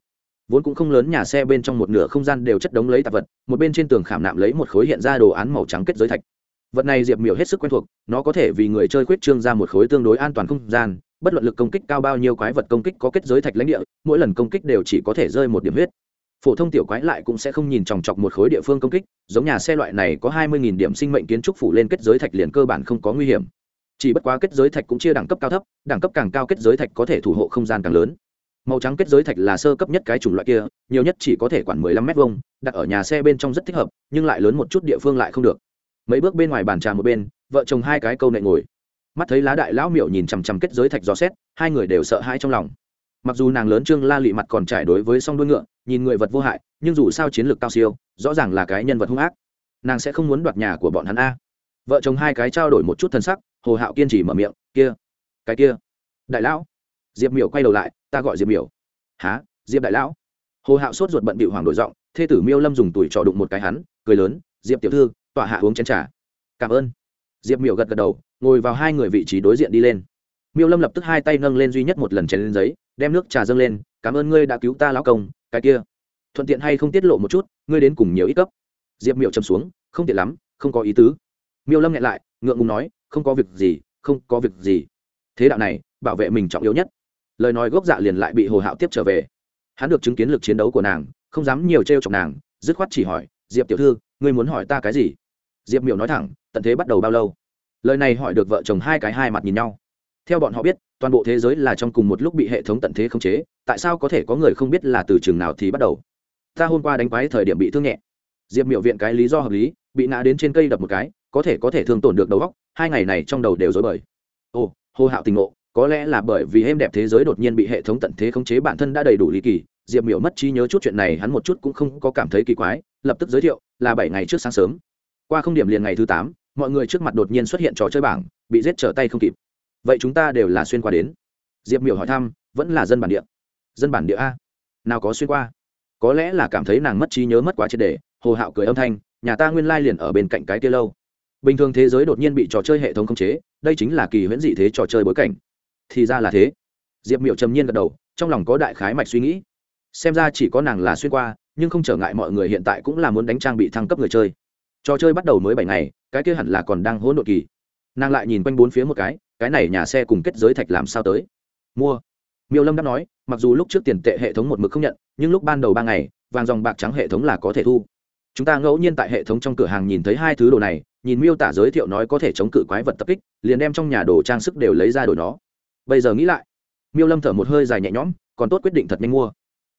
S1: vốn cũng không lớn nhà xe bên trong một nửa không gian đều chất đống lấy tạp vật, một bên trên tường khảm nạm lấy một khối hiện ra đồ án màu trắng kết giới thạch. Vật này diệp miểu hết sức quen thuộc, nó có thể vì người chơi khuyết trương ra một khối tương đối an toàn không gian, bất luận lực công kích cao bao nhiêu quái vật công kích có kết giới thạch lãnh địa, mỗi lần công kích đều chỉ có thể rơi một điểm huyết. Phổ thông tiểu quái lại cũng sẽ không nhìn chòng chọc một khối địa phương công kích, giống nhà xe loại này có hai mươi điểm sinh mệnh kiến trúc phủ lên kết giới thạch liền cơ bản không có nguy hiểm. Chỉ bất quá kết giới thạch cũng chia đẳng cấp cao thấp, đẳng cấp càng cao kết giới thạch có thể thủ hộ không gian càng lớn màu trắng kết giới thạch là sơ cấp nhất cái chủng loại kia, nhiều nhất chỉ có thể khoảng mười lăm mét vuông, đặt ở nhà xe bên trong rất thích hợp, nhưng lại lớn một chút địa phương lại không được. Mấy bước bên ngoài bàn trà một bên, vợ chồng hai cái câu nệ ngồi. Mắt thấy lá đại lão miệu nhìn chằm chằm kết giới thạch gió xét, hai người đều sợ hãi trong lòng. Mặc dù nàng lớn trương la lị mặt còn trải đối với song đuôi ngựa, nhìn người vật vô hại, nhưng dù sao chiến lược cao siêu, rõ ràng là cái nhân vật hung ác. Nàng sẽ không muốn đoạt nhà của bọn hắn a. Vợ chồng hai cái trao đổi một chút thân sắc, hồ hạo kiên trì mở miệng, kia, cái kia. Đại lão. Diệp miểu quay đầu lại ta gọi diệp miểu. Há diệp đại lão? Hồ hạo sốt ruột bận bị hoàng đổi giọng, thê tử miêu lâm dùng tuổi trò đụng một cái hắn, cười lớn, diệp tiểu thư, tọa hạ uống chén trà. Cảm ơn. Diệp miểu gật gật đầu, ngồi vào hai người vị trí đối diện đi lên. Miêu lâm lập tức hai tay nâng lên duy nhất một lần chén lên giấy, đem nước trà dâng lên, cảm ơn ngươi đã cứu ta lão công, cái kia. Thuận tiện hay không tiết lộ một chút, ngươi đến cùng nhiều ít cấp. Diệp miệu chầm xuống, không tiện lắm, không có ý tứ. Miêu lâm nghẹn lại, ngượng ngùng nói, không có việc gì, không có việc gì. Thế đạo này, bảo vệ mình trọng yếu nhất lời nói gốc dạ liền lại bị hồ hạo tiếp trở về. Hắn được chứng kiến lực chiến đấu của nàng, không dám nhiều t r e o chọc nàng, dứt khoát chỉ hỏi, diệp tiểu thư, ngươi muốn hỏi ta cái gì? Diệp miểu nói thẳng, tận thế bắt đầu bao lâu? Lời này hỏi được vợ chồng hai cái hai mặt nhìn nhau. Theo bọn họ biết, toàn bộ thế giới là trong cùng một lúc bị hệ thống tận thế khống chế, tại sao có thể có người không biết là từ trường nào thì bắt đầu? Ta hôm qua đánh quái thời điểm bị thương nhẹ. Diệp miểu viện cái lý do hợp lý, bị ngã đến trên cây đập một cái, có thể có thể thương tổn được đầu óc, hai ngày này trong đầu đều dối bời. Ồ, hồ hạo tình ngộ có lẽ là bởi vì êm đẹp thế giới đột nhiên bị hệ thống tận thế khống chế bản thân đã đầy đủ lý kỳ, diệp miểu mất trí nhớ chút chuyện này hắn một chút cũng không có cảm thấy kỳ quái, lập tức giới thiệu, là bảy ngày trước sáng sớm. Qua không điểm liền ngày thứ tám, mọi người trước mặt đột nhiên xuất hiện trò chơi bảng, bị giết trở tay không kịp. Vậy chúng ta đều là xuyên qua đến. Diệp miểu hỏi thăm, vẫn là dân bản địa? Dân bản địa a. Nào có xuyên qua? Có lẽ là cảm thấy nàng mất trí nhớ mất quá triệt đề hồ hạo cười âm thanh, nhà ta nguyên lai liền ở bên cạnh cái kia lâu. Bình thường thế giới đột nhiên bị trò chơi hệ thống khống chế, đây chính là kỳ huyễn dị thế trò chơi bối cảnh thì ra là thế. Diệp miệu trầm nhiên gật đầu, trong lòng có đại khái mạch suy nghĩ. Xem ra chỉ có nàng là xuyên qua, nhưng không trở ngại mọi người hiện tại cũng là muốn đánh trang bị thăng cấp người chơi. Trò chơi bắt đầu mới bảy ngày, cái kia hẳn là còn đang hỗn độn kỳ. Nàng lại nhìn quanh bốn phía một cái cái này nhà xe cùng kết giới thạch làm sao tới? Mua. Miêu lâm đáp nói, mặc dù lúc trước tiền tệ hệ thống một mực không nhận, nhưng lúc ban đầu ba ngày, vàng dòng bạc trắng hệ thống là có thể thu. Chúng ta ngẫu nhiên tại hệ thống trong cửa hàng nhìn thấy hai thứ đồ này, nhìn miêu tả giới thiệu nói có thể chống cự quái vật tập kích, liền đem trong nhà đồ trang sức đều lấy ra đổi nó bây giờ nghĩ lại. Miêu lâm thở một hơi dài nhẹ nhõm, còn tốt quyết định thật nhanh mua.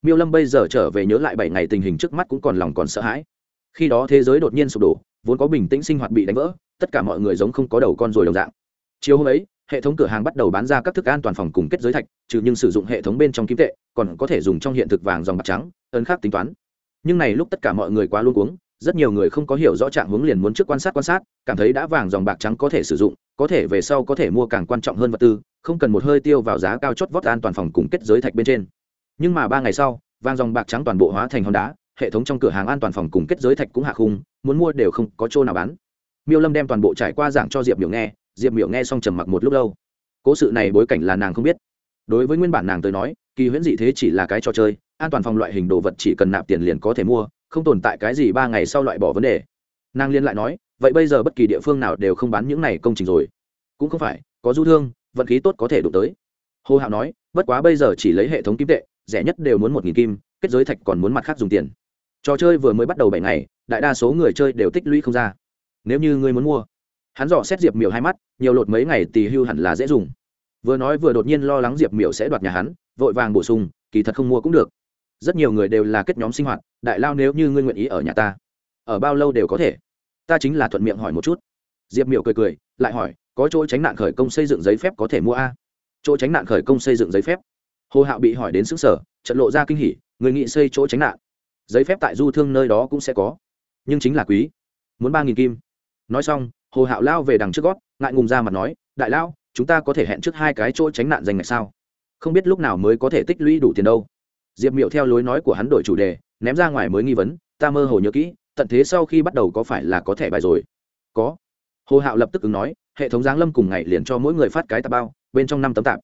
S1: Miêu lâm bây giờ trở về nhớ lại bảy ngày tình hình trước mắt cũng còn lòng còn sợ hãi. Khi đó thế giới đột nhiên sụp đổ, vốn có bình tĩnh sinh hoạt bị đánh vỡ, tất cả mọi người giống không có đầu con rồi đồng dạng. Chiều hôm ấy, hệ thống cửa hàng bắt đầu bán ra các thức an toàn phòng cùng kết giới thạch, trừ nhưng sử dụng hệ thống bên trong kim tệ, còn có thể dùng trong hiện thực vàng dòng bạc trắng, ấn khác tính toán. Nhưng này lúc tất cả mọi người quá luôn cuống, rất nhiều người không có hiểu rõ trạng hướng liền muốn trước quan sát quan sát, cảm thấy đã vàng dòng bạc trắng có thể sử dụng, có thể về sau có thể mua càng quan trọng hơn vật tư không cần một hơi tiêu vào giá cao chót vót an toàn phòng cùng kết giới thạch bên trên. Nhưng mà ba ngày sau, vàng dòng bạc trắng toàn bộ hóa thành hòn đá, hệ thống trong cửa hàng an toàn phòng cùng kết giới thạch cũng hạ khung, muốn mua đều không có chỗ nào bán. Miêu lâm đem toàn bộ trải qua giảng cho diệp miểu nghe, diệp miểu nghe xong trầm mặc một lúc lâu. Cố sự này bối cảnh là nàng không biết. Đối với nguyên bản nàng tới nói, kỳ huyễn dị thế chỉ là cái trò chơi, an toàn phòng loại hình đồ vật chỉ cần nạp tiền liền có thể mua, không tồn tại cái gì ba ngày sau loại bỏ vấn đề. Nàng liên lại nói, vậy bây giờ bất kỳ địa phương nào đều không bán những này công trình rồi. Cũng không phải, có du thương vận khí tốt có thể đụng tới. Hồ hạo nói, bất quá bây giờ chỉ lấy hệ thống kim tệ, rẻ nhất đều muốn một nghìn kim, kết giới thạch còn muốn mặt khác dùng tiền. Trò chơi vừa mới bắt đầu bảy ngày, đại đa số người chơi đều tích lũy không ra. Nếu như ngươi muốn mua, hắn dò xét diệp miểu hai mắt, nhiều lột mấy ngày tì hưu hẳn là dễ dùng. Vừa nói vừa đột nhiên lo lắng diệp miểu sẽ đoạt nhà hắn, vội vàng bổ sung, kỳ thật không mua cũng được. Rất nhiều người đều là kết nhóm sinh hoạt, đại lao nếu như ngươi nguyện ý ở nhà ta, ở bao lâu đều có thể. Ta chính là thuận miệng hỏi một chút. Diệp miểu cười cười, lại hỏi có chỗ tránh nạn khởi công xây dựng giấy phép có thể mua a. Chỗ tránh nạn khởi công xây dựng giấy phép. Hồ hạo bị hỏi đến xứ sở trận lộ ra kinh hỉ, người nghị xây chỗ tránh nạn. Giấy phép tại du thương nơi đó cũng sẽ có, nhưng chính là quý. Muốn ba nghìn kim. Nói xong, hồ hạo lao về đằng trước gót, ngại ngùng ra mặt nói, đại lao, chúng ta có thể hẹn trước hai cái chỗ tránh nạn dành ngày sao? Không biết lúc nào mới có thể tích lũy đủ tiền đâu. Diệp miệu theo lối nói của hắn đổi chủ đề, ném ra ngoài mới nghi vấn, ta mơ hồ nhớ kỹ, tận thế sau khi bắt đầu có phải là có thẻ bài rồi? Có. Hồ hạo lập tức ứng nói hệ thống giáng lâm cùng ngày liền cho mỗi người phát cái tạp bao, bên trong năm tấm tạp.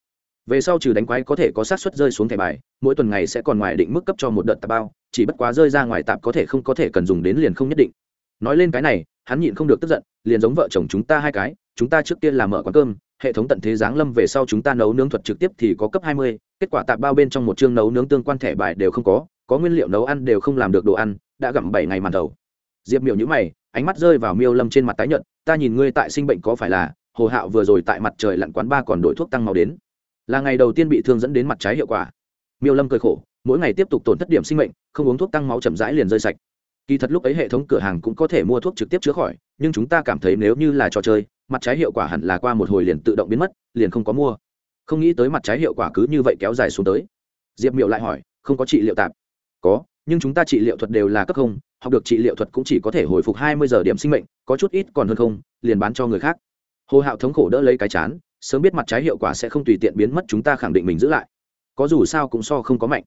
S1: Về sau trừ đánh quái có thể có sát suất rơi xuống thẻ bài, mỗi tuần ngày sẽ còn ngoài định mức cấp cho một đợt tạp bao, chỉ bất quá rơi ra ngoài tạp có thể không có thể cần dùng đến liền không nhất định. Nói lên cái này, hắn nhịn không được tức giận, liền giống vợ chồng chúng ta hai cái, chúng ta trước tiên làm mở quán cơm, hệ thống tận thế giáng lâm về sau chúng ta nấu nướng thuật trực tiếp thì có cấp hai mươi, kết quả tạp bao bên trong một chương nấu nướng tương quan thẻ bài đều không có có nguyên liệu nấu ăn đều không làm được đồ ăn, đã gặm bảy ngày màn đầu. Diệp miểu nhữ mày ánh mắt rơi vào miêu lâm trên mặt tái nhợt, ta nhìn ngươi tại sinh bệnh có phải là, hồ hạo vừa rồi tại mặt trời lặn quán ba còn đổi thuốc tăng màu đến. Là ngày đầu tiên bị thương dẫn đến mặt trái hiệu quả. Miêu lâm cười khổ, mỗi ngày tiếp tục tổn thất điểm sinh mệnh, không uống thuốc tăng máu chậm rãi liền rơi sạch. Kỳ thật lúc ấy hệ thống cửa hàng cũng có thể mua thuốc trực tiếp chữa khỏi, nhưng chúng ta cảm thấy nếu như là trò chơi, mặt trái hiệu quả hẳn là qua một hồi liền tự động biến mất, liền không có mua. Không nghĩ tới mặt trái hiệu quả cứ như vậy kéo dài xuống tới. Diệp miệu lại hỏi, không có trị liệu tạp có nhưng chúng ta trị liệu thuật đều là cấp không, học được trị liệu thuật cũng chỉ có thể hồi phục hai mươi giờ điểm sinh mệnh, có chút ít còn hơn không, liền bán cho người khác. Hồ hạo thống khổ đỡ lấy cái chán, sớm biết mặt trái hiệu quả sẽ không tùy tiện biến mất chúng ta khẳng định mình giữ lại. Có dù sao cũng so không có mạnh.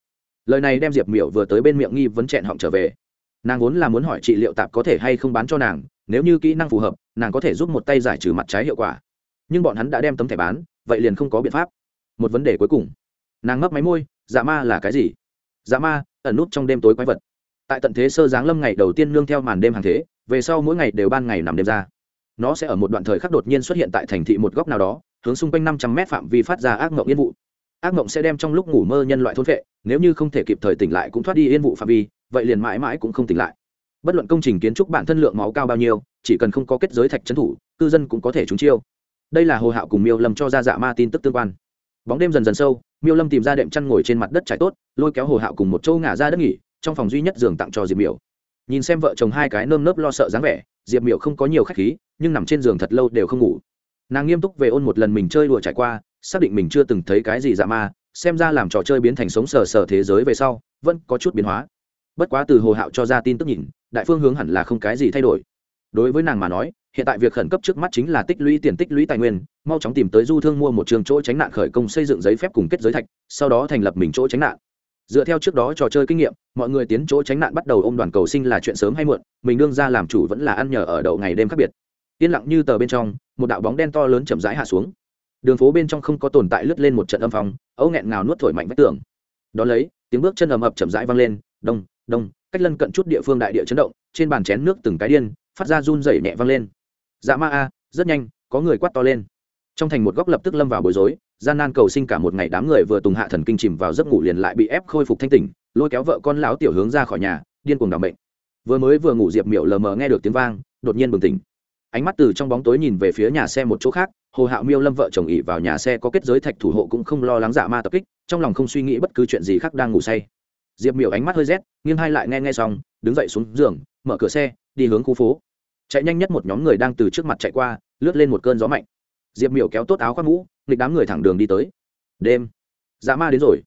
S1: Lời này đem diệp miểu vừa tới bên miệng nghi vấn chẹn họng trở về. Nàng vốn là muốn hỏi trị liệu tạp có thể hay không bán cho nàng, nếu như kỹ năng phù hợp, nàng có thể giúp một tay giải trừ mặt trái hiệu quả. Nhưng bọn hắn đã đem tấm thẻ bán, vậy liền không có biện pháp. Một vấn đề cuối cùng. Nàng ngấp máy môi dạ ma là cái gì? Dạ ma ẩn nút trong đêm tối quái vật. Tại tận thế sơ giáng lâm ngày đầu tiên nương theo màn đêm hàng thế, về sau mỗi ngày đều ban ngày nằm đêm ra. Nó sẽ ở một đoạn thời khắc đột nhiên xuất hiện tại thành thị một góc nào đó, hướng xung quanh năm trăm mét phạm vi phát ra ác mộng yên vụ. Ác mộng sẽ đem trong lúc ngủ mơ nhân loại thôn vệ nếu như không thể kịp thời tỉnh lại cũng thoát đi yên vụ phạm vi, vậy liền mãi mãi cũng không tỉnh lại. Bất luận công trình kiến trúc bản thân lượng máu cao bao nhiêu, chỉ cần không có kết giới thạch trấn thủ, cư dân cũng có thể trúng chiêu. Đây là hồ hạo cùng miêu lâm cho ra dạ ma tin tức tương quan bóng đêm dần dần sâu, miêu lâm tìm ra đệm chăn ngồi trên mặt đất trải tốt, lôi kéo hồ hạo cùng một châu ngả ra đất nghỉ, trong phòng duy nhất giường tặng cho diệp miểu. Nhìn xem vợ chồng hai cái nơm nớp lo sợ dáng vẻ, diệp miểu không có nhiều khách khí, nhưng nằm trên giường thật lâu đều không ngủ. Nàng nghiêm túc về ôn một lần mình chơi đùa trải qua, xác định mình chưa từng thấy cái gì dạ ma, xem ra làm trò chơi biến thành sống sờ sờ thế giới về sau, vẫn có chút biến hóa. Bất quá từ hồ hạo cho ra tin tức nhìn, đại phương hướng hẳn là không cái gì thay đổi. Đối với nàng mà nói hiện tại việc khẩn cấp trước mắt chính là tích lũy tiền, tích lũy tài nguyên, mau chóng tìm tới du thương mua một trường chỗ tránh nạn khởi công xây dựng giấy phép cùng kết giới thạch, sau đó thành lập mình chỗ tránh nạn. Dựa theo trước đó trò chơi kinh nghiệm, mọi người tiến chỗ tránh nạn bắt đầu ôm đoàn cầu sinh là chuyện sớm hay muộn, mình đương ra làm chủ vẫn là ăn nhờ ở đậu ngày đêm khác biệt. Yên lặng như tờ bên trong, một đạo bóng đen to lớn chậm rãi hạ xuống. Đường phố bên trong không có tồn tại lướt lên một trận âm phong, ấu nghẹn ngào nuốt thổi mạnh vách tường. Đón lấy, tiếng bước chân ầm ập chậm rãi vang lên, đông đông, cách lân cận chút địa phương đại địa chấn động, trên bàn chén nước từng cái điên, phát ra run rẩy nhẹ vang lên dạ ma a, rất nhanh, có người quát to lên. Trong thành một góc lập tức lâm vào bối rối, gian nan cầu sinh cả một ngày đám người vừa tùng hạ thần kinh chìm vào giấc ngủ liền lại bị ép khôi phục thanh tỉnh, lôi kéo vợ con lão tiểu hướng ra khỏi nhà, điên cuồng đảm bệnh vừa mới vừa ngủ diệp miểu lờ mờ nghe được tiếng vang, đột nhiên bừng tỉnh. Ánh mắt từ trong bóng tối nhìn về phía nhà xe một chỗ khác, hồ hạo miêu lâm vợ chồng ỉ vào nhà xe có kết giới thạch thủ hộ cũng không lo lắng dạ ma tập kích, trong lòng không suy nghĩ bất cứ chuyện gì khác đang ngủ say. Diệp miểu ánh mắt hơi rét, nghiêng hai lại nghe nghe xong, đứng dậy xuống giường, mở cửa xe, đi hướng khu phố chạy nhanh nhất một nhóm người đang từ trước mặt chạy qua, lướt lên một cơn gió mạnh. Diệp miểu kéo tốt áo khoác mũ, nghịch đám người thẳng đường đi tới. Đêm dạ ma đến rồi.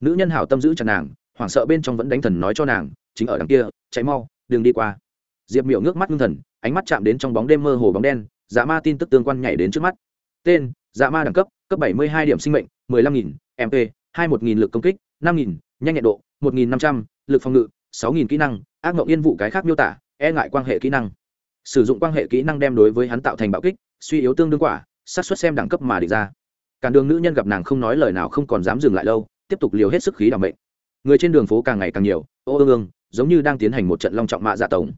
S1: Nữ nhân hảo tâm giữ chặt nàng, hoảng sợ bên trong vẫn đánh thần nói cho nàng, chính ở đằng kia, chạy mau đường đi qua. Diệp miểu ngước mắt ngưng thần, ánh mắt chạm đến trong bóng đêm mơ hồ bóng đen dạ ma tin tức tương quan nhảy đến trước mắt. Tên dạ ma đẳng cấp cấp bảy mươi hai điểm sinh mệnh, mười lăm nghìn mp hai một nghìn lực công kích, năm nghìn, nhanh nhẹn độ, một nghìn năm trăm l ự c phòng ngự, sáu nghìn kỹ năng, ác mộng yên vụ cái khác miêu tả e ngại quan hệ kỹ năng sử dụng quan hệ kỹ năng đem đối với hắn tạo thành bạo kích, suy yếu tương đương quả sát xuất xem đẳng cấp mà địch ra. Càng đường nữ nhân gặp nàng không nói lời nào không còn dám dừng lại lâu, tiếp tục liều hết sức khí đảm bệnh người trên đường phố càng ngày càng nhiều, ô ương ương, giống như đang tiến hành một trận long trọng mạ dạ tổng.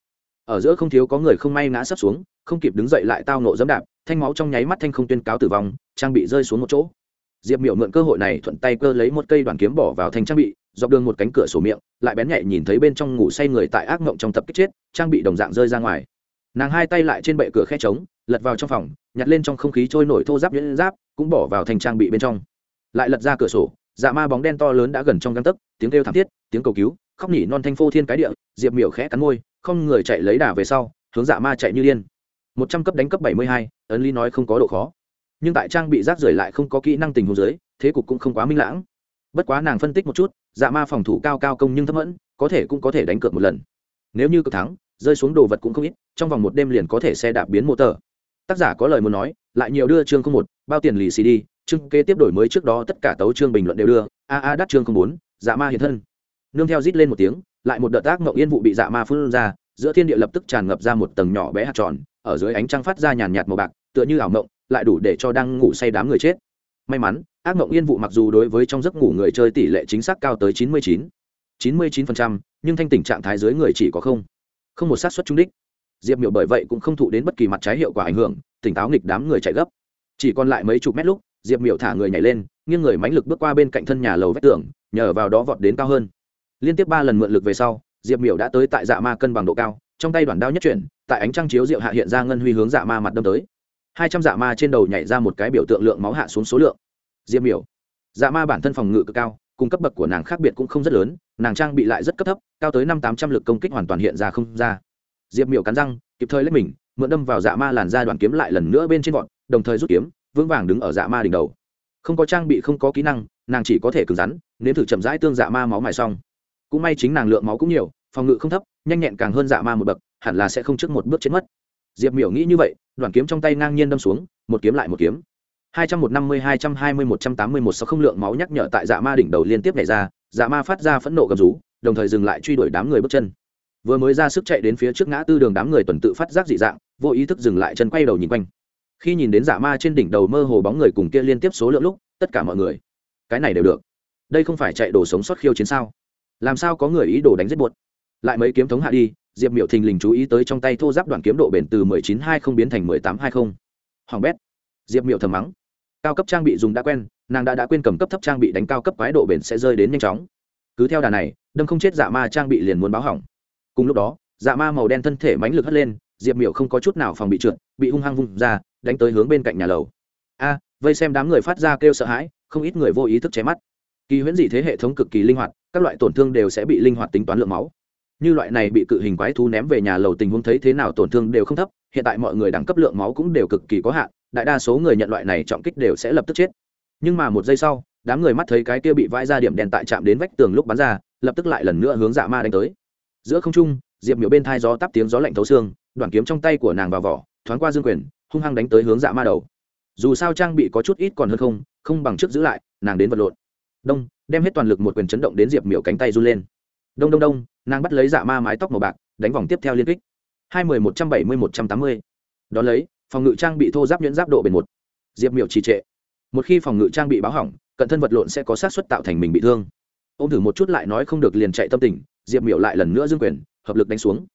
S1: Ở giữa không thiếu có người không may ngã sấp xuống, không kịp đứng dậy lại tao nộ dẫm đạp, thanh máu trong nháy mắt thanh không tuyên cáo tử vong, trang bị rơi xuống một chỗ. Diệp miểu mượn cơ hội này thuận tay cơ lấy một cây đoàn kiếm bỏ vào thành trang bị, dọc đường một cánh cửa sổ miệng, lại bén nhẹ nhìn thấy bên trong ngủ say người tại ác mộng trong tập kích chết, trang bị đồng dạng rơi ra ngoài nàng hai tay lại trên bệ cửa khe trống, lật vào trong phòng, nhặt lên trong không khí trôi nổi thô giáp nhuyễn giáp, cũng bỏ vào thành trang bị bên trong. Lại lật ra cửa sổ dạ ma bóng đen to lớn đã gần trong găng tấc, tiếng kêu thảm thiết, tiếng cầu cứu, khóc nhỉ non thanh phô thiên cái địa, diệp miểu khẽ cắn môi, không người chạy lấy đà về sau, hướng dạ ma chạy như điên. Một trăm cấp đánh cấp bảy mươi hai, ấn lý nói không có độ khó. Nhưng tại trang bị rác rưởi lại không có kỹ năng tình hồ dưới, thế cục cũng không quá minh lãng. Bất quá nàng phân tích một chút dạ ma phòng thủ cao cao công nhưng thấp mẫn, có thể cũng có thể đánh cược một lần. Nếu như cực thắng rơi xuống đồ vật cũng không ít, trong vòng một đêm liền có thể xe đạp biến mô tờ. Tác giả có lời muốn nói, lại nhiều đưa chương không một, bao tiền lì xì đi. chương kế tiếp đổi mới trước đó tất cả tấu chương bình luận đều đưa, a a đắt chương không bốn dạ ma hiện thân. Nương theo rít lên một tiếng, lại một đợt tác mộng yên vụ bị dạ ma phun ra, giữa thiên địa lập tức tràn ngập ra một tầng nhỏ bé hạt tròn, ở dưới ánh trăng phát ra nhàn nhạt màu bạc, tựa như ảo mộng, lại đủ để cho đang ngủ say đám người chết. May mắn, ác mộng yên vụ mặc dù đối với trong giấc ngủ người chơi tỷ lệ chính xác cao tới chín mươi chín chín mươi chín nhưng thanh tỉnh trạng thái dưới người chỉ có không không một sát xuất trung đích. Diệp miểu bởi vậy cũng không thụ đến bất kỳ mặt trái hiệu quả ảnh hưởng, tỉnh táo nghịch đám người chạy gấp. Chỉ còn lại mấy chục mét lúc, diệp miểu thả người nhảy lên, nghiêng người mánh lực bước qua bên cạnh thân nhà lầu vách tường, nhờ vào đó vọt đến cao hơn. Liên tiếp ba lần mượn lực về sau, diệp miểu đã tới tại dạ ma cân bằng độ cao, trong tay đoàn đao nhất chuyển, tại ánh trăng chiếu diệu hạ hiện ra ngân huy hướng dạ ma mặt đâm tới. Hai trăm dạ ma trên đầu nhảy ra một cái biểu tượng lượng máu hạ xuống số lượng. Diệp miểu dạ ma bản thân phòng ngự cực cao cung cấp bậc của nàng khác biệt cũng không rất lớn, nàng trang bị lại rất cấp thấp, cao tới năm tám trăm l ự c công kích hoàn toàn hiện ra không ra. Diệp miểu cắn răng, kịp thời lấy mình, mượn đâm vào dạ ma làn ra đoàn kiếm lại lần nữa bên trên vọt, đồng thời rút kiếm, vững vàng đứng ở dạ ma đỉnh đầu. Không có trang bị, không có kỹ năng, nàng chỉ có thể cứng rắn nếu thử chậm rãi tương dạ ma máu mài xong. Cũng may chính nàng lượng máu cũng nhiều, phòng ngự không thấp, nhanh nhẹn càng hơn dạ ma một bậc, hẳn là sẽ không trước một bước chết mất. Diệp miểu nghĩ như vậy đoàn kiếm trong tay ngang nhiên đâm xuống, một kiếm lại một kiếm hai trăm một năm mươi, hai trăm hai mươi, một trăm tám mươi một sáu không lượng máu nhắc nhở tại dạ ma đỉnh đầu liên tiếp nhảy ra dạ ma phát ra phẫn nộ gầm rú, đồng thời dừng lại truy đuổi đám người bước chân. Vừa mới ra sức chạy đến phía trước ngã tư đường đám người tuần tự phát giác dị dạng, vô ý thức dừng lại chân quay đầu nhìn quanh. Khi nhìn đến dạ ma trên đỉnh đầu mơ hồ bóng người cùng kia liên tiếp số lượng lúc, tất cả mọi người, cái này đều được. Đây không phải chạy đồ sống sót khiêu chiến sao? Làm sao có người ý đồ đánh giết buột lại mấy kiếm thống hạ đi, diệp miệu thình lình chú ý tới trong tay thô giáp đoạn kiếm độ bền từ mười chín hai không biến thành mười tám hai không. Hoàng bét. Diệp miệu thầm mắng cao cấp trang bị dùng đã quen, nàng đã đã quên cầm cấp thấp trang bị đánh cao cấp quái độ bền sẽ rơi đến nhanh chóng. Cứ theo đà này, đâm không chết dạ ma trang bị liền muốn báo hỏng. Cùng lúc đó dạ ma màu đen thân thể mánh lực hất lên, diệp miểu không có chút nào phòng bị trượt, bị hung hăng vung ra, đánh tới hướng bên cạnh nhà lầu. A, vây xem đám người phát ra kêu sợ hãi, không ít người vô ý thức chém mắt. Kỳ huyễn dị thế hệ thống cực kỳ linh hoạt, các loại tổn thương đều sẽ bị linh hoạt tính toán lượng máu. Như loại này bị cự hình quái thú ném về nhà lầu tình huống thấy thế nào tổn thương đều không thấp hiện tại mọi người đẳng cấp lượng máu cũng đều cực kỳ có hạn, đại đa số người nhận loại này trọng kích đều sẽ lập tức chết. Nhưng mà một giây sau, đám người mắt thấy cái kia bị vãi ra điểm đèn tại chạm đến vách tường lúc bắn ra, lập tức lại lần nữa hướng dạ ma đánh tới. Giữa không trung, diệp miểu bên thai gió tắp tiếng gió lạnh thấu xương đoạn kiếm trong tay của nàng vào vỏ, thoáng qua dương quyền, hung hăng đánh tới hướng dạ ma đầu. Dù sao trang bị có chút ít còn hơn không không bằng trước giữ lại, nàng đến vật lộn. Đông, đem hết toàn lực một quyền chấn động đến diệp miểu cánh tay run lên. Đông đông đông, nàng bắt lấy dạ ma mái tóc màu bạc, đánh vòng tiếp theo liên kích hai mươi một trăm bảy mươi một trăm tám mươi. Đón lấy, phòng ngự trang bị thô giáp nhuyễn giáp độ bền một. Diệp miểu trì trệ. Một khi phòng ngự trang bị báo hỏng, cận thân vật lộn sẽ có sát xuất tạo thành mình bị thương. Ô m thử một chút lại nói không được liền chạy tâm tình, diệp miểu lại lần nữa dương quyền, hợp lực đánh xuống.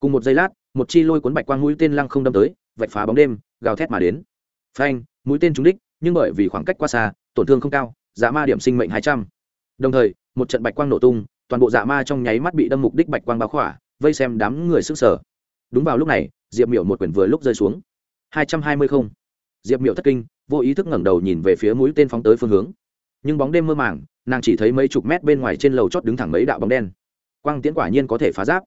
S1: Cùng một giây lát, một chi lôi cuốn bạch quang mũi tên lăng không đâm tới, vạch phá bóng đêm, gào thét mà đến. Phanh, mũi tên trúng đích, nhưng bởi vì khoảng cách quá xa, tổn thương không cao dạ ma điểm sinh mệnh hai trăm. Đồng thời, một trận bạch quang nổ tung, toàn bộ dạ ma trong nháy mắt bị đâm mục đích bạch quang báo khỏa, vây xem đám người sức sở đúng vào lúc này, diệp miểu một quyển vừa lúc rơi xuống. Hai trăm hai mươi không. Diệp miểu thất kinh, vô ý thức ngẩng đầu nhìn về phía mũi tên phóng tới phương hướng. Nhưng bóng đêm mơ màng, nàng chỉ thấy mấy chục mét bên ngoài trên lầu chót đứng thẳng mấy đạo bóng đen. Quang tiễn quả nhiên có thể phá giáp.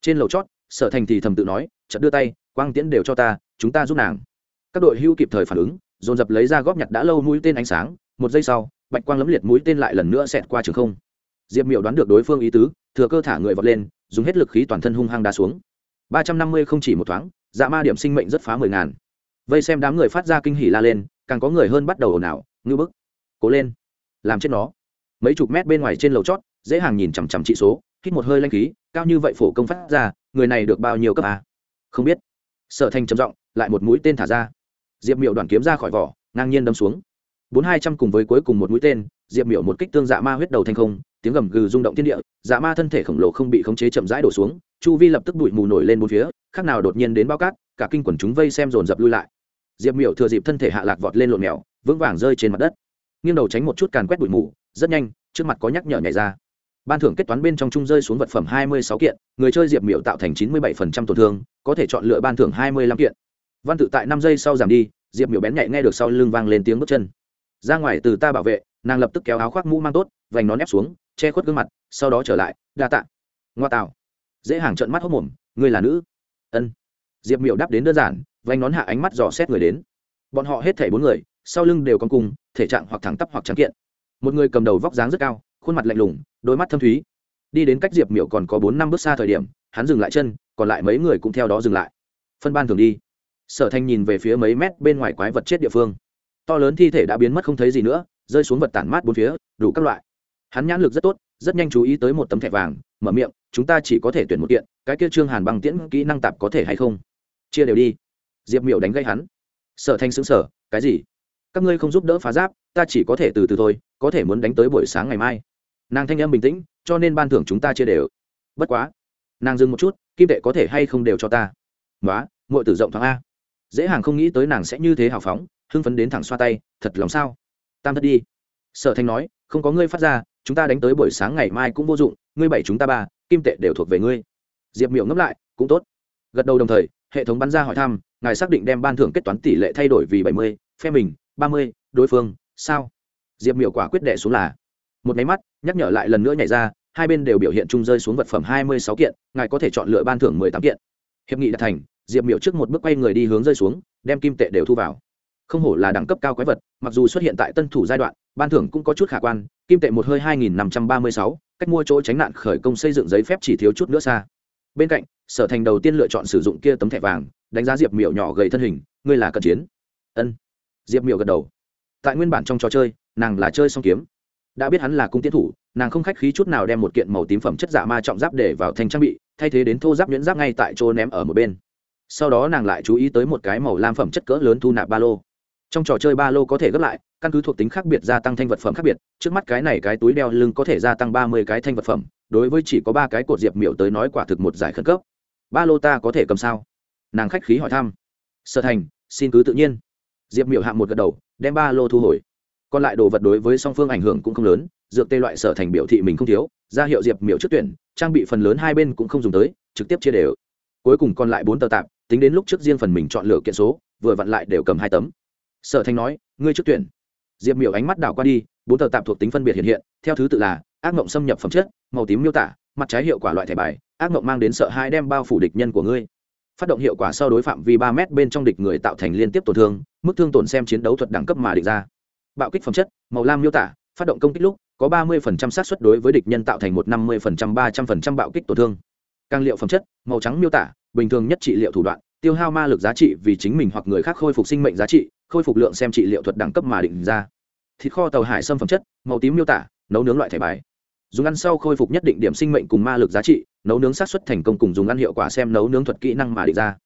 S1: Trên lầu chót, sở thành thì thầm tự nói, chợt đưa tay, quang tiễn đều cho ta, chúng ta giúp nàng. Các đội hưu kịp thời phản ứng, dồn dập lấy ra góp nhặt đã lâu mũi tên ánh sáng, một giây sau, bạch quang lấm liệt mũi tên lại lần nữa xẹt qua trường không. Diệp miểu đoán được đối phương ý tứ, thừa cơ thả người vọt lên, dùng hết lực khí toàn thân hung hăng đá xuống ba trăm năm mươi không chỉ một thoáng dạ ma điểm sinh mệnh rất phá mười ngàn. Vây xem đám người phát ra kinh hỉ la lên, càng có người hơn bắt đầu ồn ào ngư bức. Cố lên. Làm chết nó. Mấy chục mét bên ngoài trên lầu chót, dễ hàng nhìn chằm chằm trị số, hít một hơi lanh khí, cao như vậy phổ công phát ra, người này được bao nhiêu cấp à? không biết. Sở thành trầm giọng, lại một mũi tên thả ra. Diệp miệu đoàn kiếm ra khỏi vỏ, ngang nhiên đâm xuống. Bốn hai trăm cùng với cuối cùng một mũi tên, diệp miệu một kích tương dạ ma huyết đầu thành không, tiếng gầm gừ rung động thiên địa dạ ma thân thể khổng lồ không bị khống chế chậm rãi đổ xuống chu vi lập tức bụi mù nổi lên bốn phía, khác nào đột nhiên đến bao cát, cả kinh quần chúng vây xem dồn dập lui lại. Diệp Miểu thừa dịp thân thể hạ lạc vọt lên lộn mèo, vững vàng rơi trên mặt đất. Nghiêng đầu tránh một chút càn quét bụi mù, rất nhanh, trước mặt có nhắc nhở nhảy ra. Ban thưởng kết toán bên trong chung rơi xuống vật phẩm hai mươi sáu kiện, người chơi diệp Miểu tạo thành chín mươi bảy phần trăm tổn thương, có thể chọn lựa ban thưởng hai mươi lăm kiện. Văn tự tại năm giây sau giảm đi, diệp Miểu bén nhạy nghe được sau lưng vang lên tiếng bước chân. Ra ngoài từ ta bảo vệ, nàng lập tức kéo áo khoác mũ mang tốt, vành nón ép xuống, che khuất gương mặt, sau đó trở lại, đa tạ. Ngoa tạo dễ hàng trận mắt hốc mồm, ngươi là nữ? Ân. Diệp miệu đáp đến đơn giản vanh nón hạ ánh mắt dò xét người đến. Bọn họ hết thảy bốn người, sau lưng đều còn cùng, thể trạng hoặc thẳng tắp hoặc trắng kiện. Một người cầm đầu vóc dáng rất cao, khuôn mặt lạnh lùng, đôi mắt thâm thúy. Đi đến cách diệp miệu còn có bốn năm bước xa thời điểm, hắn dừng lại chân, còn lại mấy người cũng theo đó dừng lại. Phân ban thường đi. Sở thanh nhìn về phía mấy mét bên ngoài quái vật chết địa phương. To lớn thi thể đã biến mất không thấy gì nữa, rơi xuống vật tản mát bốn phía, đủ các loại. Hắn nhãn lực rất tốt rất nhanh chú ý tới một tấm thẻ vàng, mở miệng, chúng ta chỉ có thể tuyển một kiện, cái kia trương hàn bằng tiễn kỹ năng tạp có thể hay không? Chia đều đi. Diệp miệu đánh gây hắn. Sở thanh xứng sở cái gì? Các ngươi không giúp đỡ phá giáp, ta chỉ có thể từ từ thôi, có thể muốn đánh tới buổi sáng ngày mai. Nàng thanh em bình tĩnh, cho nên ban thưởng chúng ta chia đều. Bất quá. Nàng dừng một chút, kim tệ có thể hay không đều cho ta? Nói ngội tử rộng thoáng a. Dễ hàng không nghĩ tới nàng sẽ như thế hào phóng, hưng phấn đến thẳng xoa tay, thật lòng sao? Tam thất đi. Sở thanh nói, không có ngươi phát ra chúng ta đánh tới buổi sáng ngày mai cũng vô dụng, ngươi bảy chúng ta ba, kim tệ đều thuộc về ngươi. Diệp miệng ngấp lại, cũng tốt. Gật đầu đồng thời, hệ thống bắn ra hỏi thăm, ngài xác định đem ban thưởng kết toán tỷ lệ thay đổi vì bảy mươi, phe mình, ba mươi, đối phương, sao? Diệp miểu quả quyết đệ xuống là. Một máy mắt, nhắc nhở lại lần nữa nhảy ra, hai bên đều biểu hiện chung rơi xuống vật phẩm hai mươi sáu kiện, ngài có thể chọn lựa ban thưởng mười tám kiện. Hiệp nghị đạt thành, diệp miểu trước một bước quay người đi hướng rơi xuống, đem kim tệ đều thu vào không hổ là đẳng cấp cao quái vật, mặc dù xuất hiện tại tân thủ giai đoạn, ban thưởng cũng có chút khả quan, kim tệ một hơi hai nghìn năm trăm ba mươi sáu, cách mua chỗ tránh nạn khởi công xây dựng giấy phép chỉ thiếu chút nữa xa. Bên cạnh, sở thành đầu tiên lựa chọn sử dụng kia tấm thẻ vàng, đánh giá diệp miểu nhỏ gầy thân hình, ngươi là cận chiến. Ân. Diệp miểu gật đầu. Tại nguyên bản trong trò chơi, nàng là chơi song kiếm. Đã biết hắn là cung tiến thủ, nàng không khách khí chút nào đem một kiện màu tím phẩm chất giả ma trọng giáp để vào thành trang bị, thay thế đến thô giáp nhuyễn giáp ngay tại chỗ ném ở một bên. Sau đó nàng lại chú ý tới một cái màu lam phẩm chất cỡ lớn thu nạp ba lô trong trò chơi ba lô có thể gấp lại, căn cứ thuộc tính khác biệt gia tăng thanh vật phẩm khác biệt, trước mắt cái này cái túi đeo lưng có thể gia tăng ba mươi cái thanh vật phẩm, đối với chỉ có ba cái cột diệp miểu tới nói quả thực một giải khẩn cấp. Ba lô ta có thể cầm sao? Nàng khách khí hỏi thăm. Sở thành, xin cứ tự nhiên. Diệp miểu hạng một gật đầu, đem ba lô thu hồi. Còn lại đồ vật đối với song phương ảnh hưởng cũng không lớn, dược tê loại sở thành biểu thị mình không thiếu, ra hiệu diệp miểu trước tuyển, trang bị phần lớn hai bên cũng không dùng tới, trực tiếp chia đều. Cuối cùng còn lại bốn tờ tạp, tính đến lúc trước riêng phần mình chọn lựa kiện số, vừa vặn lại đều cầm hai tấm sở thành nói, ngươi trước tuyển. Diệp miểu ánh mắt đảo qua đi, bốn tờ tạm thuộc tính phân biệt hiện hiện, theo thứ tự là ác mộng xâm nhập phẩm chất, màu tím miêu tả, mặt trái hiệu quả loại thẻ bài, ác mộng mang đến sợ hai đem bao phủ địch nhân của ngươi. Phát động hiệu quả sau đối phạm vi ba m bên trong địch người tạo thành liên tiếp tổn thương, mức thương tổn xem chiến đấu thuật đẳng cấp mà địch ra. Bạo kích phẩm chất, màu lam miêu tả, phát động công kích lúc, có ba mươi xác suất đối với địch nhân tạo thành một năm mươi ba trăm linh bạo kích tổn thương. Càng liệu phẩm chất, màu trắng miêu tả, bình thường nhất trị liệu thủ đoạn, tiêu hao ma lực giá trị vì chính mình hoặc người khác khôi phục sinh mệnh giá trị khôi phục lượng xem trị liệu thuật đẳng cấp mà định ra. Thịt kho tàu hải sâm phẩm chất, màu tím miêu tả, nấu nướng loại thẻ bài. Dùng ăn sau khôi phục nhất định điểm sinh mệnh cùng ma lực giá trị, nấu nướng sát xuất thành công cùng dùng ăn hiệu quả xem nấu nướng thuật kỹ năng mà định ra.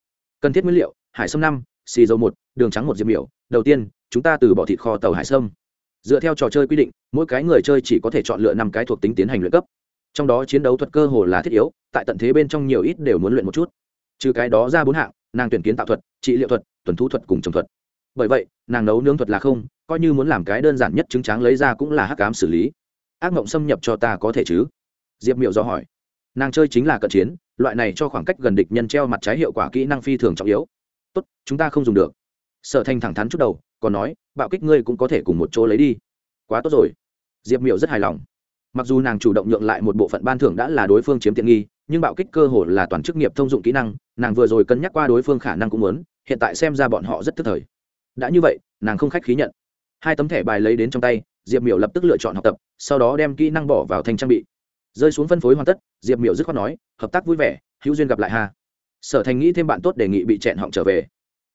S1: Cần thiết nguyên liệu, hải sâm năm, xì dầu một, đường trắng một diệp miểu. Đầu tiên, chúng ta từ bỏ thịt kho tàu hải sâm dựa theo trò chơi quy định, mỗi cái người chơi chỉ có thể chọn lựa năm cái thuộc tính tiến hành luyện cấp. Trong đó chiến đấu thuật cơ hồ là thiết yếu, tại tận thế bên trong nhiều ít đều muốn luyện một chút. Trừ cái đó ra bốn hạng, nàng tuyển kiến tạo thuật, trị liệu thuật, tuần thu thuật cùng trồng thuật bởi vậy, nàng nấu nướng thuật là không, coi như muốn làm cái đơn giản nhất chứng tráng lấy ra cũng là hắc cám xử lý. Ác mộng xâm nhập cho ta có thể chứ? Diệp miệu do hỏi. Nàng chơi chính là cận chiến, loại này cho khoảng cách gần địch nhân treo mặt trái hiệu quả kỹ năng phi thường trọng yếu. Tốt, chúng ta không dùng được. Sở thành thẳng thắn chút đầu, còn nói, bạo kích ngươi cũng có thể cùng một chỗ lấy đi. Quá tốt rồi. Diệp miệu rất hài lòng. Mặc dù nàng chủ động nhượng lại một bộ phận ban thưởng đã là đối phương chiếm tiện nghi, nhưng bạo kích cơ hồ là toàn chức nghiệp thông dụng kỹ năng, nàng vừa rồi cân nhắc qua đối phương khả năng cũng muốn, hiện tại xem ra bọn họ rất tức thời đã như vậy, nàng không khách khí nhận. Hai tấm thẻ bài lấy đến trong tay, diệp miểu lập tức lựa chọn học tập, sau đó đem kỹ năng bỏ vào thanh trang bị. Rơi xuống phân phối hoàn tất, diệp miểu dứt khoát nói, hợp tác vui vẻ, hữu duyên gặp lại hà sở thành nghĩ thêm bạn tốt đề nghị bị chẹn họng trở về.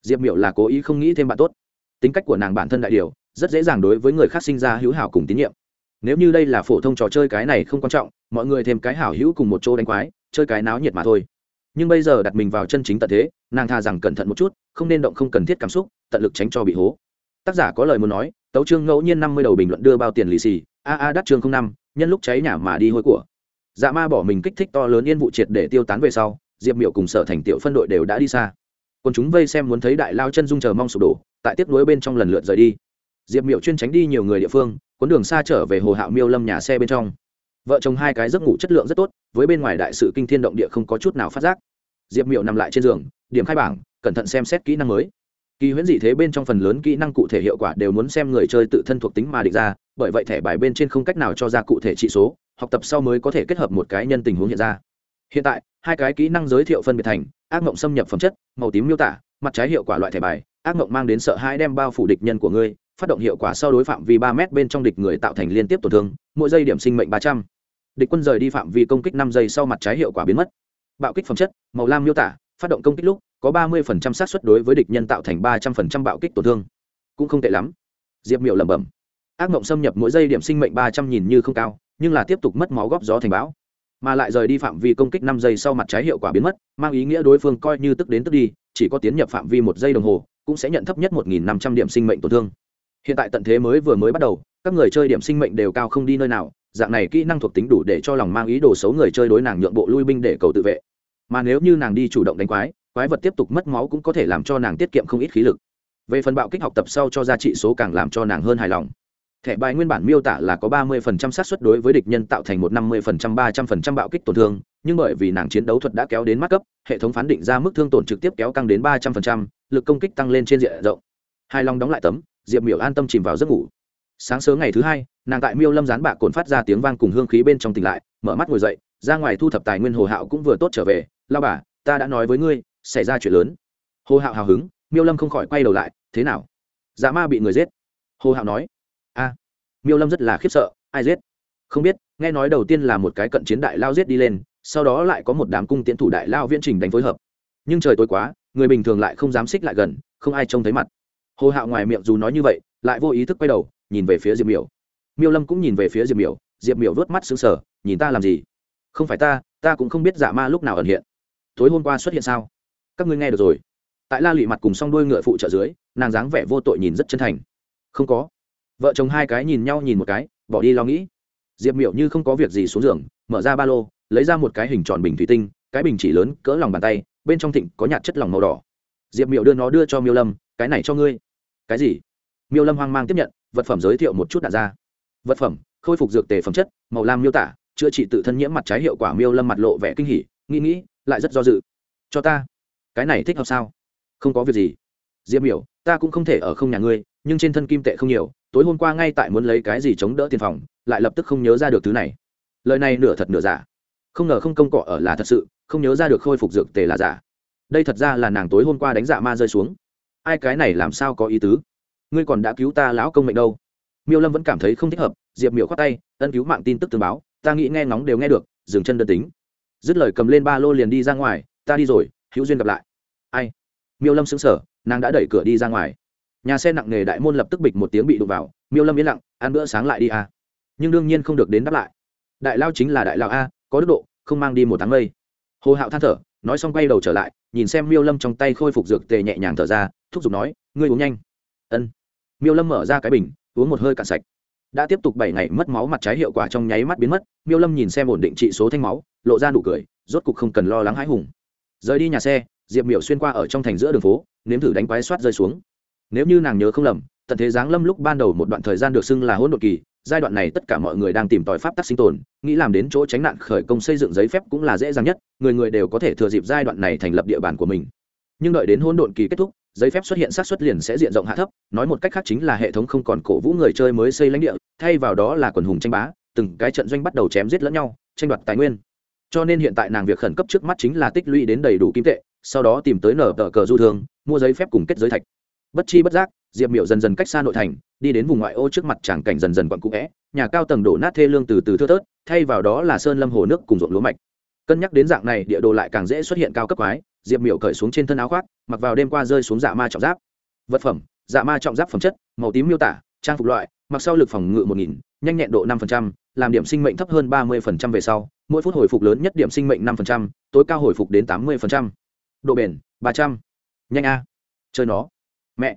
S1: Diệp miểu là cố ý không nghĩ thêm bạn tốt. Tính cách của nàng bản thân đại điều, rất dễ dàng đối với người khác sinh ra hữu hảo cùng tín nhiệm. Nếu như đây là phổ thông trò chơi cái này không quan trọng, mọi người thêm cái hảo hữu cùng một chỗ đánh quái, chơi cái náo nhiệt mà thôi nhưng bây giờ đặt mình vào chân chính tận thế, nàng tha rằng cẩn thận một chút, không nên động không cần thiết cảm xúc, tận lực tránh cho bị hố. Tác giả có lời muốn nói, tấu trương ngẫu nhiên năm mươi đầu bình luận đưa bao tiền lì xì, a a đắt chương năm, nhân lúc cháy nhà mà đi hôi của. Dạ ma bỏ mình kích thích to lớn yên vụ triệt để tiêu tán về sau, diệp miệu cùng sở thành tiểu phân đội đều đã đi xa. Còn chúng vây xem muốn thấy đại lao chân dung chờ mong sụp đổ, tại tiếp nối bên trong lần lượt rời đi. Diệp miệu chuyên tránh đi nhiều người địa phương, cuốn đường xa trở về hồ hạo miêu lâm nhà xe bên trong. Vợ chồng hai cái giấc ngủ chất lượng rất tốt với bên ngoài đại sự kinh thiên động địa không có chút nào phát giác. Diệp miệu nằm lại trên giường, điểm khai bảng, cẩn thận xem xét kỹ năng mới. Kỳ huyễn dị thế bên trong phần lớn kỹ năng cụ thể hiệu quả đều muốn xem người chơi tự thân thuộc tính mà định ra, bởi vậy thẻ bài bên trên không cách nào cho ra cụ thể trị số, học tập sau mới có thể kết hợp một cái nhân tình huống hiện ra. Hiện tại, hai cái kỹ năng giới thiệu phân biệt thành, ác mộng xâm nhập phẩm chất, màu tím miêu tả, mặt trái hiệu quả loại thẻ bài, ác mộng mang đến sợ hãi đem bao phủ địch nhân của ngươi, phát động hiệu quả sau đối phạm vi ba m bên trong địch người tạo thành liên tiếp tổn thương, mỗi giây điểm sinh mệnh ba trăm địch quân rời đi phạm vi công kích năm giây sau mặt trái hiệu quả biến mất. Bạo kích phẩm chất, màu lam miêu tả, phát động công kích lúc, có ba mươi xác suất đối với địch nhân tạo thành ba trăm linh bạo kích tổn thương. Cũng không tệ lắm. Diệp miệu lẩm bẩm. Ác mộng xâm nhập mỗi giây điểm sinh mệnh ba trăm nhìn như không cao, nhưng là tiếp tục mất máu góp gió thành bão. Mà lại rời đi phạm vi công kích năm giây sau mặt trái hiệu quả biến mất, mang ý nghĩa đối phương coi như tức đến tức đi, chỉ có tiến nhập phạm vi một giây đồng hồ, cũng sẽ nhận thấp nhất một nghìn năm trăm điểm sinh mệnh tổn thương. Hiện tại tận thế mới vừa mới bắt đầu các người chơi điểm sinh mệnh đều cao không đi nơi nào, dạng này kỹ năng thuộc tính đủ để cho lòng mang ý đồ xấu người chơi đối nàng nhượng bộ lui binh để cầu tự vệ. Mà nếu như nàng đi chủ động đánh quái quái vật tiếp tục mất máu cũng có thể làm cho nàng tiết kiệm không ít khí lực. Về phần bạo kích học tập sau cho giá trị số càng làm cho nàng hơn hài lòng. Thẻ bài nguyên bản miêu tả là có ba mươi phần trăm xác suất đối với địch nhân tạo thành một năm mươi phần trăm, ba trăm phần trăm bạo kích tổn thương, nhưng bởi vì nàng chiến đấu thuật đã kéo đến mắt cấp, hệ thống phán định ra mức thương tổn trực tiếp kéo căng đến ba trăm phần trăm, lực công kích tăng lên trên diện rộng. Hài lòng đóng lại tấm, diệp miểu an tâm chìm vào giấc ngủ sáng sớm ngày thứ hai, nàng tại miêu lâm gián bạc cồn phát ra tiếng vang cùng hương khí bên trong tỉnh lại, mở mắt ngồi dậy, ra ngoài thu thập tài nguyên hồ hạo cũng vừa tốt trở về lao bà, ta đã nói với ngươi, xảy ra chuyện lớn. Hồ hạo hào hứng, miêu lâm không khỏi quay đầu lại, thế nào? Dạ ma bị người giết. Hồ hạo nói, a, miêu lâm rất là khiếp sợ, ai giết? Không biết, nghe nói đầu tiên là một cái cận chiến đại lao giết đi lên, sau đó lại có một đám cung tiến thủ đại lao viễn trình đánh phối hợp. Nhưng trời tối quá, người bình thường lại không dám xích lại gần, không ai trông thấy mặt. Hồ hạo ngoài miệng dù nói như vậy, lại vô ý thức quay đầu nhìn về phía diệp miểu. Miêu lâm cũng nhìn về phía diệp miểu diệp miểu vớt mắt xứng sở nhìn ta làm gì? Không phải ta ta cũng không biết dạ ma lúc nào ẩn hiện. Tối hôm qua xuất hiện sao? Các ngươi nghe được rồi. Tại la lụy mặt cùng s o n g đuôi ngựa phụ trợ dưới, nàng dáng vẻ vô tội nhìn rất chân thành. Không có. Vợ chồng hai cái nhìn nhau nhìn một cái, bỏ đi lo nghĩ. Diệp Miểu như không có việc gì xuống giường, mở ra ba lô, lấy ra một cái hình tròn bình thủy tinh, cái bình chỉ lớn, cỡ lòng bàn tay, bên trong thịnh có nhạt chất lỏng màu đỏ. Diệp Miểu đưa nó đưa cho miêu lâm, cái này cho ngươi. Cái gì? Miêu lâm hoang mang tiếp nhận vật phẩm giới thiệu một chút đạn ra. Vật phẩm, khôi phục dược tề phẩm chất, màu lam miêu tả, chữa trị tự thân nhiễm mặt trái hiệu quả miêu lâm mặt lộ vẻ kinh hỉ, nghĩ nghĩ, lại rất do dự. Cho ta. Cái này thích hợp sao? Không có việc gì. Diêm miểu, ta cũng không thể ở không nhà ngươi, nhưng trên thân kim tệ không nhiều, tối hôm qua ngay tại muốn lấy cái gì chống đỡ tiền phòng, lại lập tức không nhớ ra được thứ này. Lời này nửa thật nửa giả. Không ngờ không công cọ ở là thật sự, không nhớ ra được khôi phục dược tề là giả. Đây thật ra là nàng tối hôm qua đánh dạ ma rơi xuống. Ai cái này làm sao có ý tứ? Ngươi còn đã cứu ta lão công mệnh đâu? Miêu lâm vẫn cảm thấy không thích hợp, diệp miểu khoát tay, ân cứu mạng tin tức tương báo, ta nghĩ nghe ngóng đều nghe được, dừng chân đơn tính. Dứt lời cầm lên ba lô liền đi ra ngoài, ta đi rồi, hữu duyên gặp lại. Ai? Miêu lâm xứng sở nàng đã đẩy cửa đi ra ngoài. Nhà xe nặng nghề đại môn lập tức bịch một tiếng bị đụng vào, miêu lâm yên lặng, ăn bữa sáng lại đi à. nhưng đương nhiên không được đến đáp lại. Đại lao chính là đại lao a, có đức độ, không mang đi một tháng mây. Hồ hạo than thở, nói xong quay đầu trở lại, nhìn xem miêu lâm trong tay khôi phục dược tề nhẹ nhàng thở ra, thúc giục nói, ngươi uống nhanh. Ân miêu lâm mở ra cái bình, uống một hơi cạn sạch. Đã tiếp tục bảy ngày mất máu mặt trái hiệu quả trong nháy mắt biến mất, miêu lâm nhìn xem ổn định trị số thanh máu, lộ ra nụ cười, rốt cục không cần lo lắng hãi hùng. Rời đi nhà xe, diệp miểu xuyên qua ở trong thành giữa đường phố, nếm thử đánh quái soát rơi xuống. Nếu như nàng nhớ không lầm, tận thế giáng lâm lúc ban đầu một đoạn thời gian được xưng là hỗn độn kỳ, giai đoạn này tất cả mọi người đang tìm tòi pháp tắc sinh tồn, nghĩ làm đến chỗ tránh nạn khởi công xây dựng giấy phép cũng là dễ dàng nhất, người người đều có thể thừa dịp giai đoạn này thành lập địa bàn của mình. Nhưng đợi đến hỗn độn kỳ kết thúc giấy phép xuất hiện sát xuất liền sẽ diện rộng hạ thấp, nói một cách khác chính là hệ thống không còn cổ vũ người chơi mới xây lãnh địa, thay vào đó là quần hùng tranh bá, từng cái trận doanh bắt đầu chém giết lẫn nhau, tranh đoạt tài nguyên. Cho nên hiện tại nàng việc khẩn cấp trước mắt chính là tích lũy đến đầy đủ kim tệ, sau đó tìm tới nở tờ cờ du thương, mua giấy phép cùng kết giới thạch. Bất chi bất giác, diệp miểu dần dần cách xa nội thành, đi đến vùng ngoại ô trước mặt tràng cảnh dần dần quặn cũ vẽ nhà cao tầng đổ nát thê lương từ từ thưa thớt, thay vào đó là sơn lâm hồ nước cùng ruộng lúa mạch cân nhắc đến dạng này, địa đồ lại càng dễ xuất hiện cao cấp quái, diệp miểu cởi xuống trên thân áo khoác, mặc vào đêm qua rơi xuống dạ ma trọng giáp. Vật phẩm dạ ma trọng giáp phẩm chất, màu tím miêu tả, trang phục loại, mặc sau lực phòng ngự một nghìn, nhanh nhẹn độ năm làm điểm sinh mệnh thấp hơn ba mươi về sau, mỗi phút hồi phục lớn nhất điểm sinh mệnh năm tối cao hồi phục đến tám mươi độ bền, ba trăm. Nhanh a. Chơi nó. Mẹ.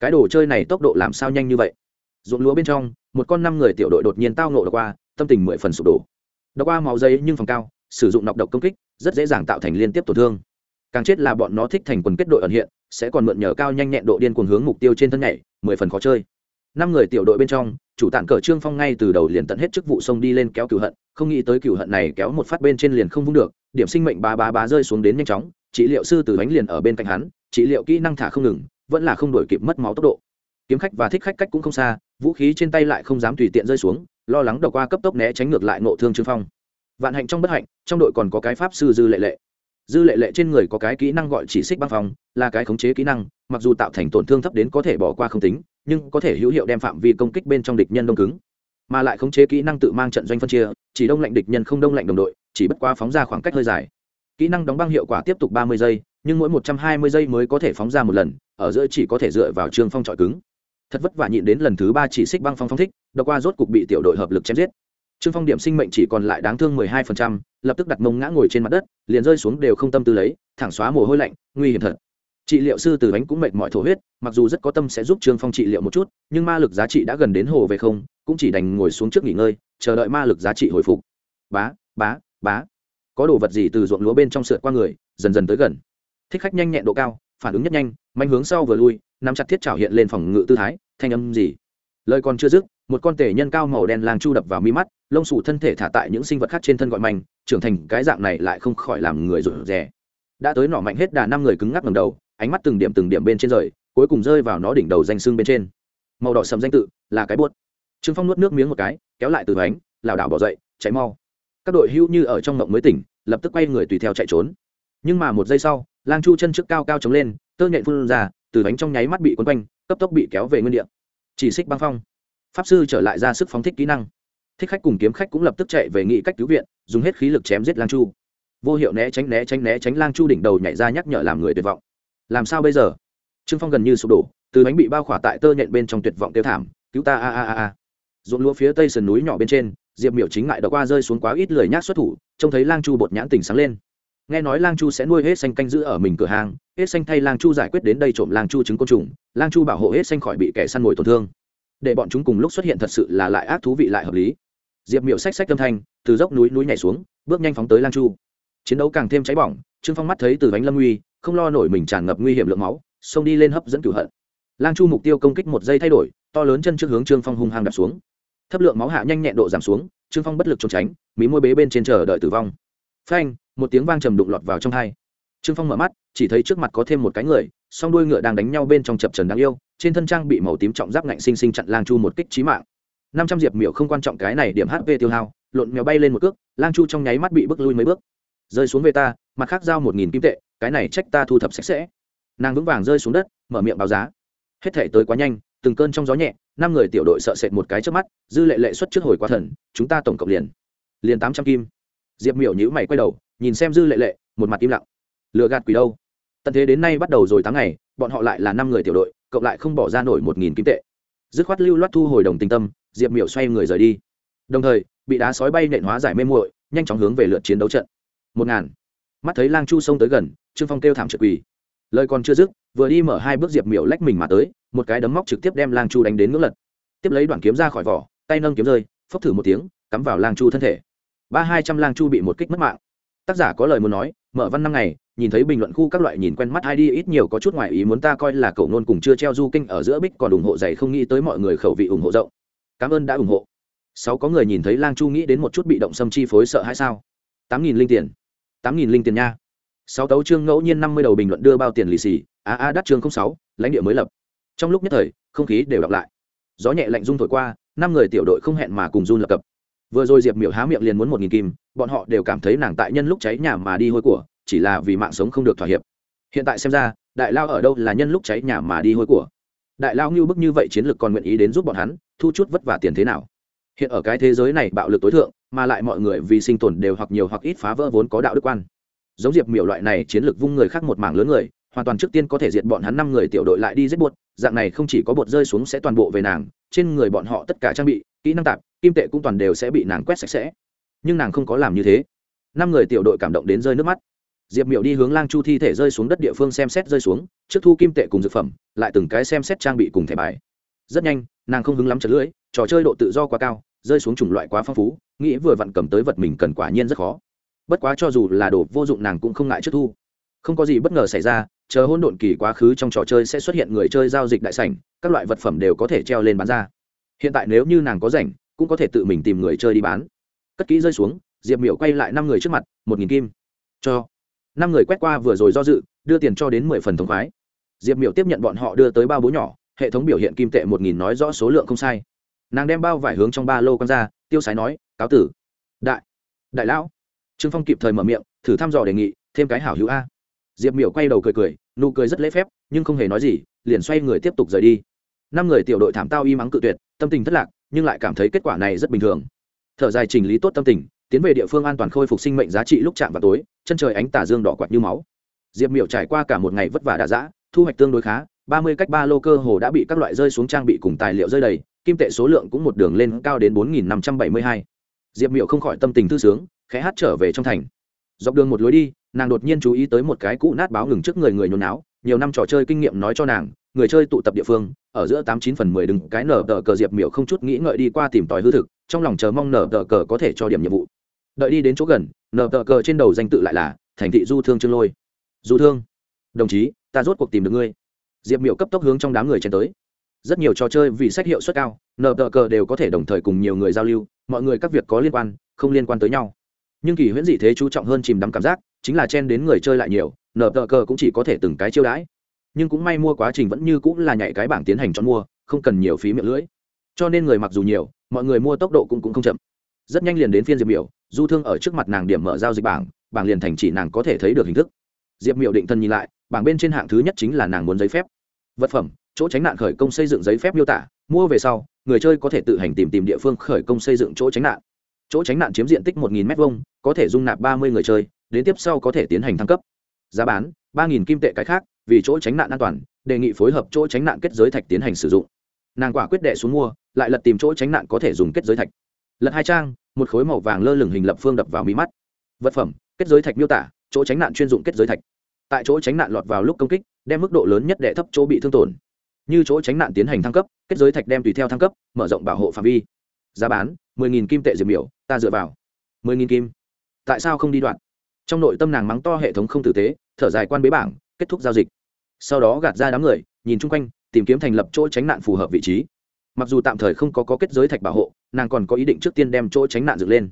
S1: Cái đồ chơi này tốc độ làm sao nhanh như vậy? Ruộng lúa bên trong, một con năm người tiểu đội đột nhiên tao nộ qua, tâm tình mười phần sụp đổ. Đọc qua máu giấy nhưng phòng cao sử dụng nọc độc công kích, rất dễ dàng tạo thành liên tiếp tổn thương. Càng chết là bọn nó thích thành quần kết đội ẩn hiện, sẽ còn mượn nhờ cao nhanh nhẹn độ điên cuồng hướng mục tiêu trên thân nhảy, mười phần khó chơi. Năm người tiểu đội bên trong, chủ tạng cờ trương phong ngay từ đầu liền tận hết chức vụ sông đi lên kéo cửu hận, không nghĩ tới cửu hận này kéo một phát bên trên liền không vung được, điểm sinh mệnh ba ba ba rơi xuống đến nhanh chóng, trị liệu sư từ bánh liền ở bên cạnh hắn, trị liệu kỹ năng thả không ngừng, vẫn là không đổi kịp mất máu tốc độ. Kiếm khách và thích khách cách cũng không xa, vũ khí trên tay lại không dám tùy tiện rơi xuống, lo lắng đầu qua cấp tốc né tránh ngược lại nộ thương trương phong vạn hạnh trong bất hạnh, trong đội còn có cái pháp sư dư lệ lệ. Dư lệ lệ trên người có cái kỹ năng gọi chỉ xích băng phòng là cái khống chế kỹ năng, mặc dù tạo thành tổn thương thấp đến có thể bỏ qua không tính, nhưng có thể hữu hiệu đem phạm vi công kích bên trong địch nhân đông cứng. Mà lại khống chế kỹ năng tự mang trận doanh phân chia, chỉ đông lạnh địch nhân không đông lạnh đồng đội, chỉ bất qua phóng ra khoảng cách hơi dài. Kỹ năng đóng băng hiệu quả tiếp tục ba mươi giây, nhưng mỗi một trăm hai mươi giây mới có thể phóng ra một lần, ở giữa chỉ có thể dựa vào trường phong trọi cứng. Thật vất vả nhịn đến lần thứ ba chỉ xích băng phong phong thích đ qua rốt cục bị tiểu đội hợp lực chém giết trương phong điểm sinh mệnh chỉ còn lại đáng thương mười hai phần trăm, lập tức đặt mông ngã ngồi trên mặt đất, liền rơi xuống đều không tâm tư lấy, thẳng xóa mồ hôi lạnh, nguy hiểm thật. Trị liệu sư từ bánh cũng mệt mỏi thổ huyết, mặc dù rất có tâm sẽ giúp trương phong trị liệu một chút, nhưng ma lực giá trị đã gần đến hồ về không, cũng chỉ đành ngồi xuống trước nghỉ ngơi, chờ đợi ma lực giá trị hồi phục. Bá bá bá. Có đồ vật gì từ ruộng lúa bên trong sượt qua người, dần dần tới gần. Thích khách nhanh nhẹn độ cao, phản ứng nhất nhanh, manh hướng sau vừa lui, nắm chặt thiết trảo hiện lên phòng ngự tư thái, thanh âm gì? Lời còn chưa dứt, một con tể nhân cao màu đen lang chu đập vào mi mắt, lông sủ thân thể thả tại những sinh vật khác trên thân gọi mạnh trưởng thành cái dạng này lại không khỏi làm người rụt rè. Đã tới nỏ mạnh hết đà năm người cứng ngắc ngầm đầu, ánh mắt từng điểm từng điểm bên trên rời, cuối cùng rơi vào nó đỉnh đầu danh xương bên trên. Màu đỏ sầm danh tự, là cái buốt. Trương phong nuốt nước miếng một cái, kéo lại từ bánh, lảo đảo bỏ dậy, chạy mau. Các đội hưu như ở trong ngộng mới tỉnh, lập tức quay người tùy theo chạy trốn. Nhưng mà một giây sau, lang chu chân trước cao cao chống lên, tơ nhện phun ra, từ bánh trong nháy mắt bị quấn quanh, cấp tốc bị kéo về nguyên địa chỉ xích băng phong. Pháp sư trở lại ra sức phóng thích kỹ năng. Thích khách cùng kiếm khách cũng lập tức chạy về nghị cách cứu viện, dùng hết khí lực chém giết lang chu. Vô hiệu né tránh né tránh né tránh lang chu đỉnh đầu nhảy ra nhắc nhở làm người tuyệt vọng. Làm sao bây giờ? Trương phong gần như sụp đổ, từ bánh bị bao khỏa tại tơ nhện bên trong tuyệt vọng tiêu thảm, cứu ta, a a a a. Ruộng lúa phía tây sườn núi nhỏ bên trên, diệp miểu chính ngại đã qua rơi xuống quá ít lười nhác xuất thủ, trông thấy lang chu bột nhãn tỉnh sáng lên nghe nói lang chu sẽ nuôi hết xanh canh giữ ở mình cửa hàng, hết xanh thay lang chu giải quyết đến đây trộm lang chu trứng côn trùng, lang chu bảo hộ hết xanh khỏi bị kẻ săn mồi tổn thương. Để bọn chúng cùng lúc xuất hiện thật sự là lại ác thú vị lại hợp lý. Diệp Miệu xách xách âm thanh, từ dốc núi núi nhảy xuống, bước nhanh phóng tới lang chu. Chiến đấu càng thêm cháy bỏng, trương phong mắt thấy từ bánh lâm uy không lo nổi mình tràn ngập nguy hiểm lượng máu, xông đi lên hấp dẫn cửu hận. Lang chu mục tiêu công kích một giây thay đổi, to lớn chân trước hướng trương phong hung hăng đạp xuống. Thấp lượng máu hạ nhanh nhẹn độ giảm xuống, trương phong bất lực trốn tránh, mí môi bế bên trên chờ đợi tử vong. Phanh một tiếng vang trầm đụng lọt vào trong hai. Trương phong mở mắt, chỉ thấy trước mặt có thêm một cái người, song đuôi ngựa đang đánh nhau bên trong chập trần đáng yêu, trên thân trang bị màu tím trọng giáp ngạnh sinh sinh chặn lang chu một kích trí mạng. Năm trăm diệp miểu không quan trọng cái này điểm hp tiêu hao, lộn mèo bay lên một cước, lang chu trong nháy mắt bị bước lui mấy bước. Rơi xuống về ta, mặt khác giao một nghìn kim tệ, cái này trách ta thu thập sạch sẽ. Nàng vững vàng rơi xuống đất, mở miệng báo giá. Hết thể tới quá nhanh, từng cơn trong gió nhẹ, năm người tiểu đội sợ sệt một cái trước mắt, dư lệ lệ xuất trước hồi quá thần, chúng ta tổng cộng liền liền tám trăm kim. Diệp miểu nhữ mày quay đầu nhìn xem dư lệ lệ, một mặt im lặng. Lựa gạt quỷ đâu? Tận thế đến nay bắt đầu rồi tháng ngày, bọn họ lại là năm người tiểu đội, cộng lại không bỏ ra nổi một nghìn kim tệ. Dứt khoát lưu loát thu hồi đồng tình tâm, diệp miểu xoay người rời đi. Đồng thời, bị đá sói bay nện hóa giải mê muội, nhanh chóng hướng về lượt chiến đấu trận. Một ngàn. Mắt thấy lang chu sông tới gần, trương phong kêu thảm trực quỳ. Lời còn chưa dứt, vừa đi mở hai bước diệp miểu lách mình mà tới, một cái đấm móc trực tiếp đem lang chu đánh đến ngưỡng lật. Tiếp lấy đoạn kiếm ra khỏi vỏ, tay nâng kiếm rơi, phốc thử một tiếng, cắm vào lang chu thân thể. Ba hai trăm lang chu bị một kích mất mạng tác giả có lời muốn nói, mở văn năm ngày, nhìn thấy bình luận khu các loại nhìn quen mắt id ít nhiều có chút ngoại ý muốn ta coi là cậu nôn cùng chưa treo du kinh ở giữa bích còn ủng hộ dày không nghĩ tới mọi người khẩu vị ủng hộ rộng. Cảm ơn đã ủng hộ. Sáu có người nhìn thấy lang chu nghĩ đến một chút bị động xâm chi phối sợ hay sao? Tám nghìn linh tiền. Tám nghìn linh tiền nha. Sáu tấu chương ngẫu nhiên năm mươi đầu bình luận đưa bao tiền lì xì. A a đắt chương sáu, lãnh địa mới lập. Trong lúc nhất thời, không khí đều đọc lại. Gió nhẹ lạnh rung thổi qua, năm người tiểu đội không hẹn mà cùng run lập cập vừa rồi diệp miểu há miệng liền muốn một nghìn kim, bọn họ đều cảm thấy nàng tại nhân lúc cháy nhà mà đi hôi của, chỉ là vì mạng sống không được thỏa hiệp. Hiện tại xem ra, đại lao ở đâu là nhân lúc cháy nhà mà đi hôi của. Đại lao ngưu bức như vậy chiến lược còn nguyện ý đến giúp bọn hắn, thu chút vất vả tiền thế nào? Hiện ở cái thế giới này bạo lực tối thượng, mà lại mọi người vì sinh tồn đều hoặc nhiều hoặc ít phá vỡ vốn có đạo đức quan. Giống diệp miểu loại này chiến lược vung người khác một mảng lớn người, hoàn toàn trước tiên có thể diệt bọn hắn năm người tiểu đội lại đi giết buột dạng này không chỉ có bột rơi xuống sẽ toàn bộ về nàng trên người bọn họ tất cả trang bị, kỹ năng tạp, kim tệ cũng toàn đều sẽ bị nàng quét sạch sẽ. Nhưng nàng không có làm như thế. Năm người tiểu đội cảm động đến rơi nước mắt. Diệp miểu đi hướng lang chu thi thể rơi xuống đất địa phương xem xét rơi xuống, trước thu kim tệ cùng dược phẩm, lại từng cái xem xét trang bị cùng thẻ bài. Rất nhanh, nàng không hứng lắm chật lưỡi, trò chơi độ tự do quá cao, rơi xuống chủng loại quá phong phú, nghĩ vừa vặn cầm tới vật mình cần quả nhiên rất khó. Bất quá cho dù là đồ vô dụng nàng cũng không ngại trước thu. Không có gì bất ngờ xảy ra chờ hôn độn kỳ quá khứ trong trò chơi sẽ xuất hiện người chơi giao dịch đại sảnh, các loại vật phẩm đều có thể treo lên bán ra. Hiện tại nếu như nàng có rảnh, cũng có thể tự mình tìm người chơi đi bán. Cất kỹ rơi xuống, diệp miểu quay lại năm người trước mặt, một nghìn kim. Cho. Năm người quét qua vừa rồi do dự, đưa tiền cho đến mười phần thống khoái. Diệp miểu tiếp nhận bọn họ đưa tới bao bố nhỏ, hệ thống biểu hiện kim tệ một nghìn nói rõ số lượng không sai. Nàng đem bao vải hướng trong ba lô con ra, tiêu sái nói, cáo tử. Đại đại lão. Trương phong kịp thời mở miệng, thử thăm dò đề nghị, thêm cái hảo hữu a diệp miểu quay đầu cười cười, nụ cười rất lễ phép, nhưng không hề nói gì, liền xoay người tiếp tục rời đi. Năm người tiểu đội thảm tao y mắng cự tuyệt, tâm tình thất lạc, nhưng lại cảm thấy kết quả này rất bình thường. Thở dài chỉnh lý tốt tâm tình, tiến về địa phương an toàn khôi phục sinh mệnh giá trị lúc chạm vào tối, chân trời ánh tà dương đỏ quạt như máu. Diệp miểu trải qua cả một ngày vất vả đà giã thu hoạch tương đối khá, ba mươi cách ba lô cơ hồ đã bị các loại rơi xuống trang bị cùng tài liệu rơi đầy, kim tệ số lượng cũng một đường lên cao đến bốn nghìn năm trăm bảy mươi hai. Diệp miểu không khỏi tâm tình thư sướng, khẽ hát trở về trong thành dọc đường một lối đi, nàng đột nhiên chú ý tới một cái cũ nát báo ngừng trước người người nhốn náo, nhiều năm trò chơi kinh nghiệm nói cho nàng, người chơi tụ tập địa phương, ở giữa tám chín phần mười đừng, cái nở tờ cờ diệp miểu không chút nghĩ ngợi đi qua tìm tòi hư thực, trong lòng chờ mong nở tờ cờ có thể cho điểm nhiệm vụ. Đợi đi đến chỗ gần, nở tờ cờ trên đầu danh tự lại là, thành thị du thương trương lôi. Du thương. Đồng chí, ta rốt cuộc tìm được ngươi. Diệp miểu cấp tốc hướng trong đám người chen tới. Rất nhiều trò chơi vì sách hiệu suất cao, nở tờ cờ đều có thể đồng thời cùng nhiều người giao lưu, mọi người các việc có liên quan, không liên quan tới nhau nhưng kỳ huyễn dị thế chú trọng hơn chìm đắm cảm giác, chính là chen đến người chơi lại nhiều, nở tờ cờ cũng chỉ có thể từng cái chiêu đãi. Nhưng cũng may mua quá trình vẫn như cũng là nhảy cái bảng tiến hành chọn mua, không cần nhiều phí miệng lưỡi. Cho nên người mặc dù nhiều, mọi người mua tốc độ cũng cũng không chậm. Rất nhanh liền đến phiên diệp miểu, du thương ở trước mặt nàng điểm mở giao dịch bảng bảng liền thành chỉ nàng có thể thấy được hình thức. Diệp miểu định thân nhìn lại, bảng bên trên hạng thứ nhất chính là nàng muốn giấy phép. Vật phẩm, chỗ tránh nạn khởi công xây dựng giấy phép miêu tả, mua về sau, người chơi có thể tự hành tìm tìm địa phương khởi công xây dựng chỗ tránh nạn chỗ tránh nạn chiếm diện tích một m hai có thể dung nạp ba mươi người chơi, đến tiếp sau có thể tiến hành thăng cấp. Giá bán, ba kim tệ cái khác, vì chỗ tránh nạn an toàn, đề nghị phối hợp chỗ tránh nạn kết giới thạch tiến hành sử dụng. Nàng quả quyết đệ xuống mua, lại lật tìm chỗ tránh nạn có thể dùng kết giới thạch. Lật hai trang, một khối màu vàng lơ lửng hình lập phương đập vào mí mắt. Vật phẩm, kết giới thạch miêu tả, chỗ tránh nạn chuyên dụng kết giới thạch. Tại chỗ tránh nạn lọt vào lúc công kích, đem mức độ lớn nhất đệ thấp chỗ bị thương tổn. Như chỗ tránh nạn tiến hành thăng cấp, kết giới thạch đem tùy theo thăng cấp, mở rộng bảo hộ phạm vi giá bán mười nghìn kim tệ diệp miểu ta dựa vào. Mười nghìn kim. Tại sao không đi đoạn? Trong nội tâm nàng mắng to hệ thống không tử tế thở dài quan bế bảng kết thúc giao dịch. Sau đó gạt ra đám người nhìn chung quanh tìm kiếm thành lập chỗ tránh nạn phù hợp vị trí. Mặc dù tạm thời không có, có kết giới thạch bảo hộ nàng còn có ý định trước tiên đem chỗ tránh nạn dựng lên.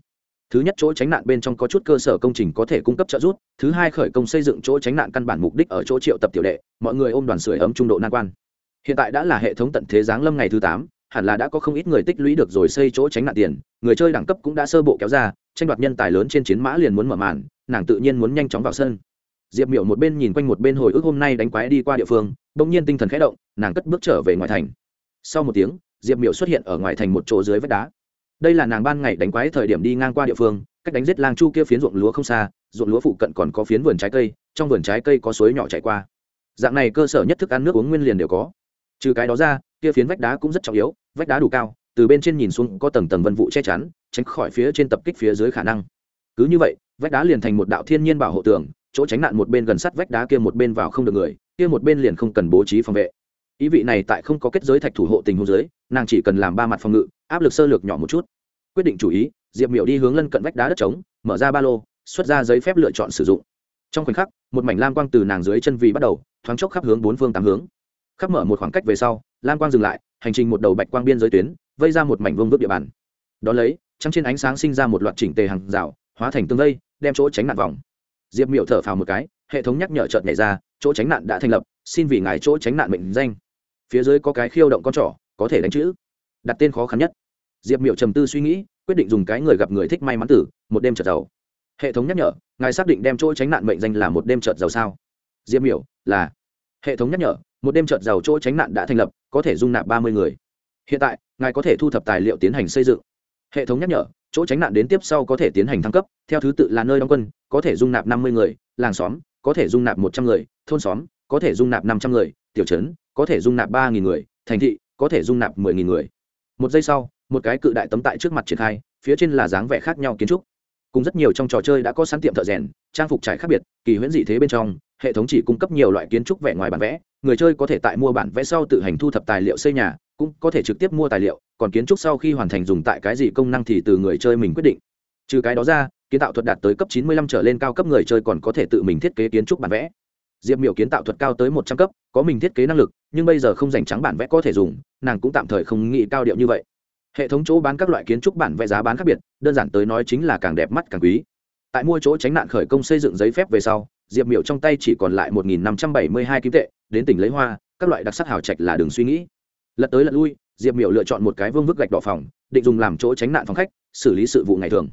S1: Thứ nhất chỗ tránh nạn bên trong có chút cơ sở công trình có thể cung cấp trợ giúp thứ hai khởi công xây dựng chỗ tránh nạn căn bản mục đích ở chỗ triệu tập tiểu đệ mọi người ôm đoàn sưởi ấm trung độ nan quan. Hiện tại đã là hệ thống tận thế giáng lâm ngày thứ tám hẳn là đã có không ít người tích lũy được rồi xây chỗ tránh nạn tiền, người chơi đẳng cấp cũng đã sơ bộ kéo ra, tranh đoạt nhân tài lớn trên chiến mã liền muốn mở màn, nàng tự nhiên muốn nhanh chóng vào sân. Diệp miểu một bên nhìn quanh một bên hồi ức hôm nay đánh quái đi qua địa phương, bỗng nhiên tinh thần khẽ động, nàng cất bước trở về ngoài thành. Sau một tiếng, diệp miểu xuất hiện ở ngoài thành một chỗ dưới vách đá. Đây là nàng ban ngày đánh quái thời điểm đi ngang qua địa phương, cách đánh giết lang chu kia phiến ruộng lúa không xa, ruộng lúa phụ cận còn có phiến vườn trái cây, trong vườn trái cây có suối nhỏ chảy qua. Dạng này cơ sở nhất thức ăn nước uống nguyên liền đều có. Trừ cái đó ra kia phiến vách đá cũng rất trọng yếu, vách đá đủ cao, từ bên trên nhìn xuống có tầng tầng vân vụ che chắn, tránh khỏi phía trên tập kích phía dưới khả năng. Cứ như vậy, vách đá liền thành một đạo thiên nhiên bảo hộ tường, chỗ tránh nạn một bên gần sát vách đá kia một bên vào không được người, kia một bên liền không cần bố trí phòng vệ. Ý vị này tại không có kết giới thạch thủ hộ tình huống dưới, nàng chỉ cần làm ba mặt phòng ngự, áp lực sơ lược nhỏ một chút. Quyết định chủ ý, diệp miểu đi hướng lân cận vách đá đất trống, mở ra ba lô, xuất ra giấy phép lựa chọn sử dụng. Trong khoảnh khắc, một mảnh lam quang từ nàng dưới chân vì bắt đầu, thoáng chốc khắp hướng bốn phương tám hướng. Khắp mở một khoảng cách về sau lam quang dừng lại, hành trình một đầu bạch quang biên giới tuyến, vây ra một mảnh vương vước địa bàn. Đón lấy, trăng trên ánh sáng sinh ra một loạt chỉnh tề hàng rào, hóa thành tương vây, đem chỗ tránh nạn vòng. Diệp miểu thở phào một cái, hệ thống nhắc nhở chợt nhảy ra, chỗ tránh nạn đã thành lập, xin vì ngài chỗ tránh nạn mệnh danh. Phía dưới có cái khiêu động con trỏ, có thể đánh chữ. Đặt tên khó khăn nhất. Diệp miểu trầm tư suy nghĩ, quyết định dùng cái người gặp người thích may mắn tử, một đêm trợt giàu. Hệ thống nhắc nhở, ngài xác định đem chỗ tránh nạn mệnh danh là một đêm trợt giàu sao? Diệp miểu, là. Hệ thống nhắc nhở một đêm trợt giàu chỗ tránh nạn đã thành lập, có thể dung nạp ba mươi người. Hiện tại, ngài có thể thu thập tài liệu tiến hành xây dựng. Hệ thống nhắc nhở, chỗ tránh nạn đến tiếp sau có thể tiến hành thăng cấp, theo thứ tự là nơi đóng quân, có thể dung nạp năm mươi người, làng xóm, có thể dung nạp một trăm người, thôn xóm, có thể dung nạp năm trăm người, tiểu trấn, có thể dung nạp ba nghìn người, thành thị, có thể dung nạp mười nghìn người. Một giây sau, một cái cự đại tấm tại trước mặt triển khai, phía trên là dáng vẻ khác nhau kiến trúc. Cùng rất nhiều trong trò chơi đã có sẵn tiệm thợ rèn, trang phục trải khác biệt, kỳ huyễn dị thế bên trong hệ thống chỉ cung cấp nhiều loại kiến trúc vẽ ngoài bản vẽ, người chơi có thể tại mua bản vẽ sau tự hành thu thập tài liệu xây nhà, cũng có thể trực tiếp mua tài liệu, còn kiến trúc sau khi hoàn thành dùng tại cái gì công năng thì từ người chơi mình quyết định. Trừ cái đó ra, kiến tạo thuật đạt tới cấp 95 trở lên cao cấp người chơi còn có thể tự mình thiết kế kiến trúc bản vẽ. Diệp miểu kiến tạo thuật cao tới một trăm cấp, có mình thiết kế năng lực, nhưng bây giờ không dành trắng bản vẽ có thể dùng, nàng cũng tạm thời không nghĩ cao điệu như vậy. Hệ thống chỗ bán các loại kiến trúc bản vẽ giá bán khác biệt, đơn giản tới nói chính là càng đẹp mắt càng quý. Tại mua chỗ tránh nạn khởi công xây dựng giấy phép về sau diệp miểu trong tay chỉ còn lại một nghìn năm trăm bảy mươi hai kim tệ, đến tỉnh lấy hoa, các loại đặc sắc hào trạch là đường suy nghĩ. Lật tới lật lui, diệp miểu lựa chọn một cái vương vức gạch đỏ phòng, định dùng làm chỗ tránh nạn phòng khách, xử lý sự vụ ngày thường.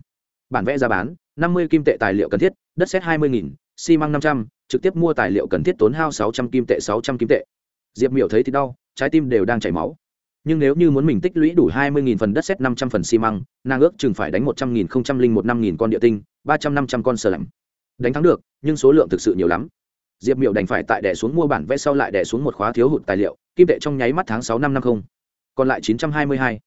S1: Bản vẽ giá bán, năm mươi kim tệ tài liệu cần thiết, đất xét hai mươi nghìn, xi măng năm trăm, trực tiếp mua tài liệu cần thiết tốn hao sáu trăm kim tệ, sáu trăm kim tệ. Diệp miểu thấy thì đau, trái tim đều đang chảy máu. Nhưng nếu như muốn mình tích lũy đủ hai mươi phần đất xét năm trăm phần xi măng, nàng ước chừng phải đánh một trăm nghìn không trăm linh một năm nghìn con địa tinh, ba trăm năm trăm con sờ lạnh đánh thắng được, nhưng số lượng thực sự nhiều lắm. Diệp miểu đành phải tại đẻ xuống mua bản vẽ sau lại đẻ xuống một khóa thiếu hụt tài liệu, kim tệ trong nháy mắt tháng sáu năm năm không. Còn lại chín trăm hai mươi hai.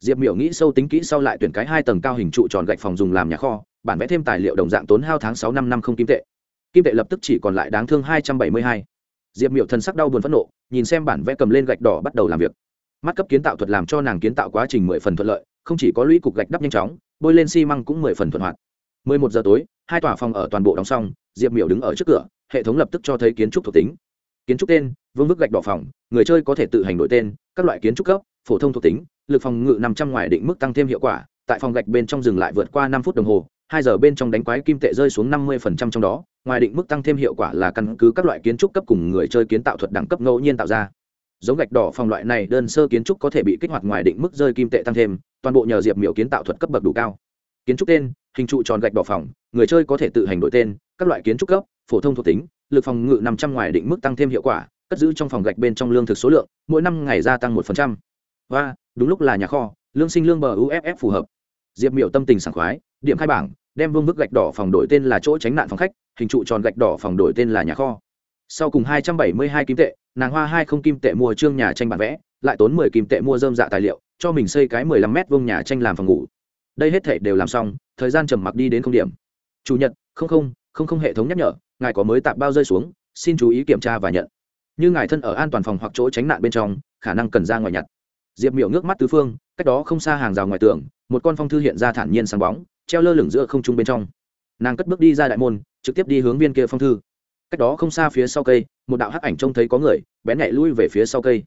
S1: Diệp miểu nghĩ sâu tính kỹ sau lại tuyển cái hai tầng cao hình trụ tròn gạch phòng dùng làm nhà kho, bản vẽ thêm tài liệu đồng dạng tốn hao tháng sáu năm năm không kim tệ. Kim tệ lập tức chỉ còn lại đáng thương hai trăm bảy mươi hai. Diệp miểu thân sắc đau buồn phẫn nộ, nhìn xem bản vẽ cầm lên gạch đỏ bắt đầu làm việc. Mắt cấp kiến tạo thuật làm cho nàng kiến tạo quá trình mười phần thuận lợi, không chỉ có lũy cục gạch đắp nhanh chóng, bôi lên xi măng cũng mười phần thuận hoạt. Mười một giờ tối hai tòa phòng ở toàn bộ đóng xong, diệp miểu đứng ở trước cửa, hệ thống lập tức cho thấy kiến trúc thuộc tính. Kiến trúc tên, vương vức gạch đỏ phòng, người chơi có thể tự hành đổi tên, các loại kiến trúc cấp, phổ thông thuộc tính, lực phòng ngự nằm trăm ngoài định mức tăng thêm hiệu quả, tại phòng gạch bên trong dừng lại vượt qua năm phút đồng hồ, hai giờ bên trong đánh quái kim tệ rơi xuống năm mươi phần trăm trong đó, ngoài định mức tăng thêm hiệu quả là căn cứ các loại kiến trúc cấp cùng người chơi kiến tạo thuật đẳng cấp ngẫu nhiên tạo ra. Giống gạch đỏ phòng loại này đơn sơ kiến trúc có thể bị kích hoạt ngoài định mức rơi kim tệ tăng thêm, toàn bộ nhờ diệp miểu kiến tạo thuật cấp bậc đủ cao. Kiến trúc tên, hình trụ tròn gạch đỏ phòng người chơi có thể tự hành đổi tên, các loại kiến trúc cấp, phổ thông thuộc tính, lực phòng ngự nằm trăm ngoài định mức tăng thêm hiệu quả, cất giữ trong phòng gạch bên trong lương thực số lượng, mỗi năm ngày gia tăng một phần trăm. Và, đúng lúc là nhà kho, lương sinh lương bờ uff phù hợp. Diệp miểu tâm tình sảng khoái, điểm khai bảng, đem vương bức gạch đỏ phòng đổi tên là chỗ tránh nạn phòng khách, hình trụ tròn gạch đỏ phòng đổi tên là nhà kho. Sau cùng hai trăm bảy mươi hai kim tệ, nàng hoa hai không kim tệ mua trương nhà tranh bản vẽ, lại tốn mười kim tệ mua dơm dạ tài liệu, cho mình xây cái mười lăm mét vuông nhà tranh làm phòng ngủ. Đây hết thể đều làm xong, thời gian trầm mặc đi đến không điểm chủ nhật, không không không không hệ thống nhắc nhở, ngài có mới tạp bao rơi xuống, xin chú ý kiểm tra và nhận. Như ngài thân ở an toàn phòng hoặc chỗ tránh nạn bên trong, khả năng cần ra ngoài nhặt. Diệp miểu ngước mắt tứ phương, cách đó không xa hàng rào ngoài tường, một con phong thư hiện ra thản nhiên sáng bóng, treo lơ lửng giữa không trung bên trong. Nàng cất bước đi ra đại môn, trực tiếp đi hướng viên kia phong thư. Cách đó không xa phía sau cây, một đạo hắc ảnh trông thấy có người, bén nhẹ lui về phía sau cây.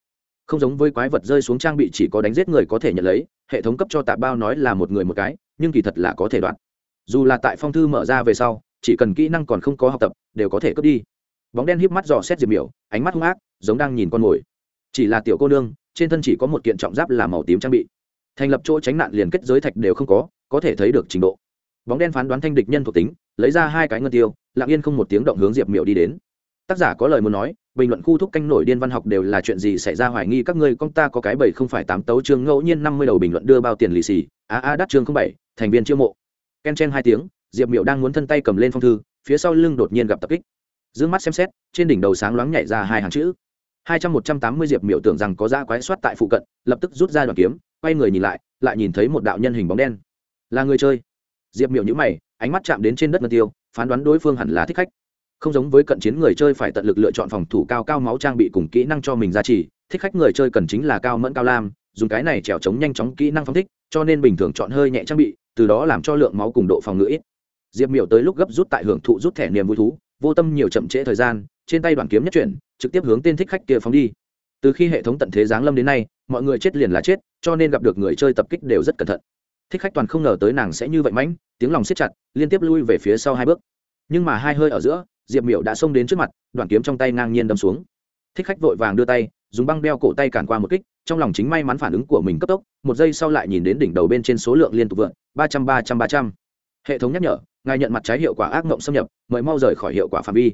S1: Không giống với quái vật rơi xuống trang bị chỉ có đánh giết người có thể nhận lấy, hệ thống cấp cho tạ bao nói là một người một cái, nhưng kỳ thật là có thể đoạt dù là tại phong thư mở ra về sau, chỉ cần kỹ năng còn không có học tập, đều có thể cướp đi. Bóng đen híp mắt dò xét diệp miểu, ánh mắt hung ác, giống đang nhìn con mồi. Chỉ là tiểu cô nương, trên thân chỉ có một kiện trọng giáp là màu tím trang bị. Thành lập chỗ tránh nạn liền kết giới thạch đều không có có thể thấy được trình độ. Bóng đen phán đoán thanh địch nhân thuộc tính, lấy ra hai cái ngân tiêu, lặng yên không một tiếng động hướng diệp miểu đi đến. Tác giả có lời muốn nói, bình luận khu thúc canh nổi điên văn học đều là chuyện gì xảy ra hoài nghi các ngươi con ta có cái bảy không phải tám tấu chương ngẫu nhiên năm mươi đầu bình luận đưa bao tiền lì xì. A a đắt chương không bảy, thành viên chiêu mộ ken chen hai tiếng, diệp Miệu đang muốn thân tay cầm lên phong thư, phía sau lưng đột nhiên gặp tập kích. D mắt xem xét, trên đỉnh đầu sáng loáng nhảy ra hai hàng chữ. Hai trăm một trăm tám mươi diệp Miệu tưởng rằng có da quái soát tại phụ cận, lập tức rút ra đoàn kiếm, quay người nhìn lại lại nhìn thấy một đạo nhân hình bóng đen. Là người chơi. Diệp Miệu nhữ mày, ánh mắt chạm đến trên đất ngân tiêu, phán đoán đối phương hẳn là thích khách. Không giống với cận chiến người chơi phải tận lực lựa chọn phòng thủ cao cao máu trang bị cùng kỹ năng cho mình ra trì thích khách người chơi cần chính là cao mẫn cao lam, dùng cái này trèo chống nhanh chóng kỹ năng phong thích, cho nên bình thường chọn hơi nhẹ trang bị từ đó làm cho lượng máu cùng độ phòng ngự ít. Diệp miểu tới lúc gấp rút tại hưởng thụ rút thẻ niềm vui thú, vô tâm nhiều chậm trễ thời gian, trên tay đoàn kiếm nhất chuyển, trực tiếp hướng tên thích khách kia phóng đi. Từ khi hệ thống tận thế giáng lâm đến nay, mọi người chết liền là chết, cho nên gặp được người chơi tập kích đều rất cẩn thận. Thích khách toàn không ngờ tới nàng sẽ như vậy mãnh, tiếng lòng siết chặt, liên tiếp lui về phía sau hai bước. Nhưng mà hai hơi ở giữa, diệp miểu đã xông đến trước mặt đoàn kiếm trong tay ngang nhiên đâm xuống. Thích khách vội vàng đưa tay dùng băng đeo cổ tay cản qua một kích, trong lòng chính may mắn phản ứng của mình cấp tốc, một giây sau lại nhìn đến đỉnh đầu bên trên số lượng liên tục vượn ba trăm ba trăm ba trăm. Hệ thống nhắc nhở, ngài nhận mặt trái hiệu quả ác mộng xâm nhập, mời mau rời khỏi hiệu quả phạm vi.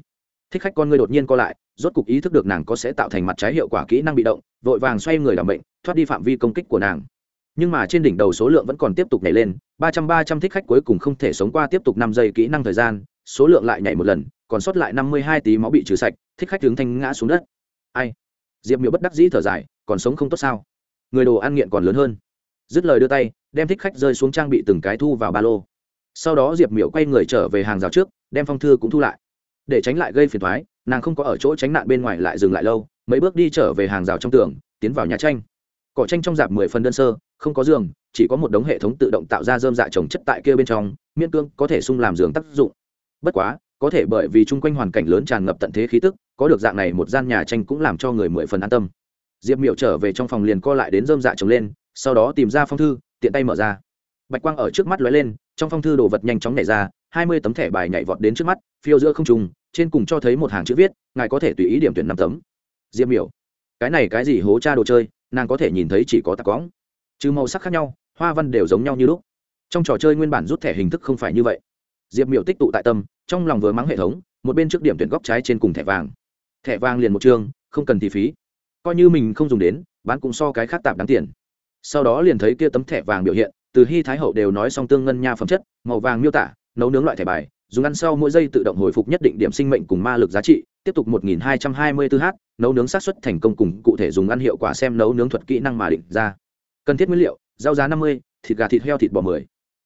S1: Thích khách con người đột nhiên co lại, rốt cục ý thức được nàng có sẽ tạo thành mặt trái hiệu quả kỹ năng bị động, vội vàng xoay người làm bệnh, thoát đi phạm vi công kích của nàng. Nhưng mà trên đỉnh đầu số lượng vẫn còn tiếp tục nhảy lên, ba trăm ba trăm thích khách cuối cùng không thể sống qua tiếp tục năm giây kỹ năng thời gian, số lượng lại nhảy một lần, còn sót lại năm mươi hai tí máu bị trừ sạch, thích khách hướng thanh ngã xuống đất. Ai? Diệp miễu bất đắc dĩ thở dài, còn sống không tốt sao? Người đồ ăn nghiện còn lớn hơn. Dứt lời đưa tay, đem thích khách rơi xuống trang bị từng cái thu vào ba lô. Sau đó diệp miễu quay người trở về hàng rào trước, đem phong thư cũng thu lại. Để tránh lại gây phiền thoái nàng không có ở chỗ tránh nạn bên ngoài lại dừng lại lâu, mấy bước đi trở về hàng rào trong tường, tiến vào nhà tranh. Cỏ tranh trong dạp mười phần đơn sơ, không có giường, chỉ có một đống hệ thống tự động tạo ra dơm dạ trồng chất tại kia bên trong, miễn cương có thể sung làm giường tác dụng. Bất quá, có thể bởi vì chung quanh hoàn cảnh lớn tràn ngập tận thế khí tức có được dạng này một gian nhà tranh cũng làm cho người mười phần an tâm. Diệp miệu trở về trong phòng liền co lại đến dơm dạ trồng lên, sau đó tìm ra phong thư, tiện tay mở ra. Bạch quang ở trước mắt lóe lên, trong phong thư đồ vật nhanh chóng nhảy ra, hai mươi tấm thẻ bài nhảy vọt đến trước mắt, phiêu giữa không trùng trên cùng cho thấy một hàng chữ viết, ngài có thể tùy ý điểm tuyển năm tấm. Diệp miểu, cái này cái gì hố cha đồ chơi, nàng có thể nhìn thấy chỉ có tạc cóng trừ màu sắc khác nhau, hoa văn đều giống nhau như lúc. Trong trò chơi nguyên bản rút thẻ hình thức không phải như vậy. Diệp miểu tích tụ tại tâm, trong lòng vừa mắng hệ thống, một bên trước điểm tuyển góc trái trên cùng thẻ vàng thẻ vàng liền một trường, không cần thì phí. Coi như mình không dùng đến bán cũng so cái khác tạp đáng tiền. Sau đó liền thấy kia tấm thẻ vàng biểu hiện từ hy thái hậu đều nói xong tương ngân nha phẩm chất màu vàng miêu tả nấu nướng loại thẻ bài dùng ăn sau mỗi giây tự động hồi phục nhất định điểm sinh mệnh cùng ma lực giá trị tiếp tục 1224 h nấu nướng sát xuất thành công cùng cụ thể dùng ăn hiệu quả xem nấu nướng thuật kỹ năng mà định ra. Cần thiết nguyên liệu rau giá 50, thịt gà thịt heo thịt bò 10.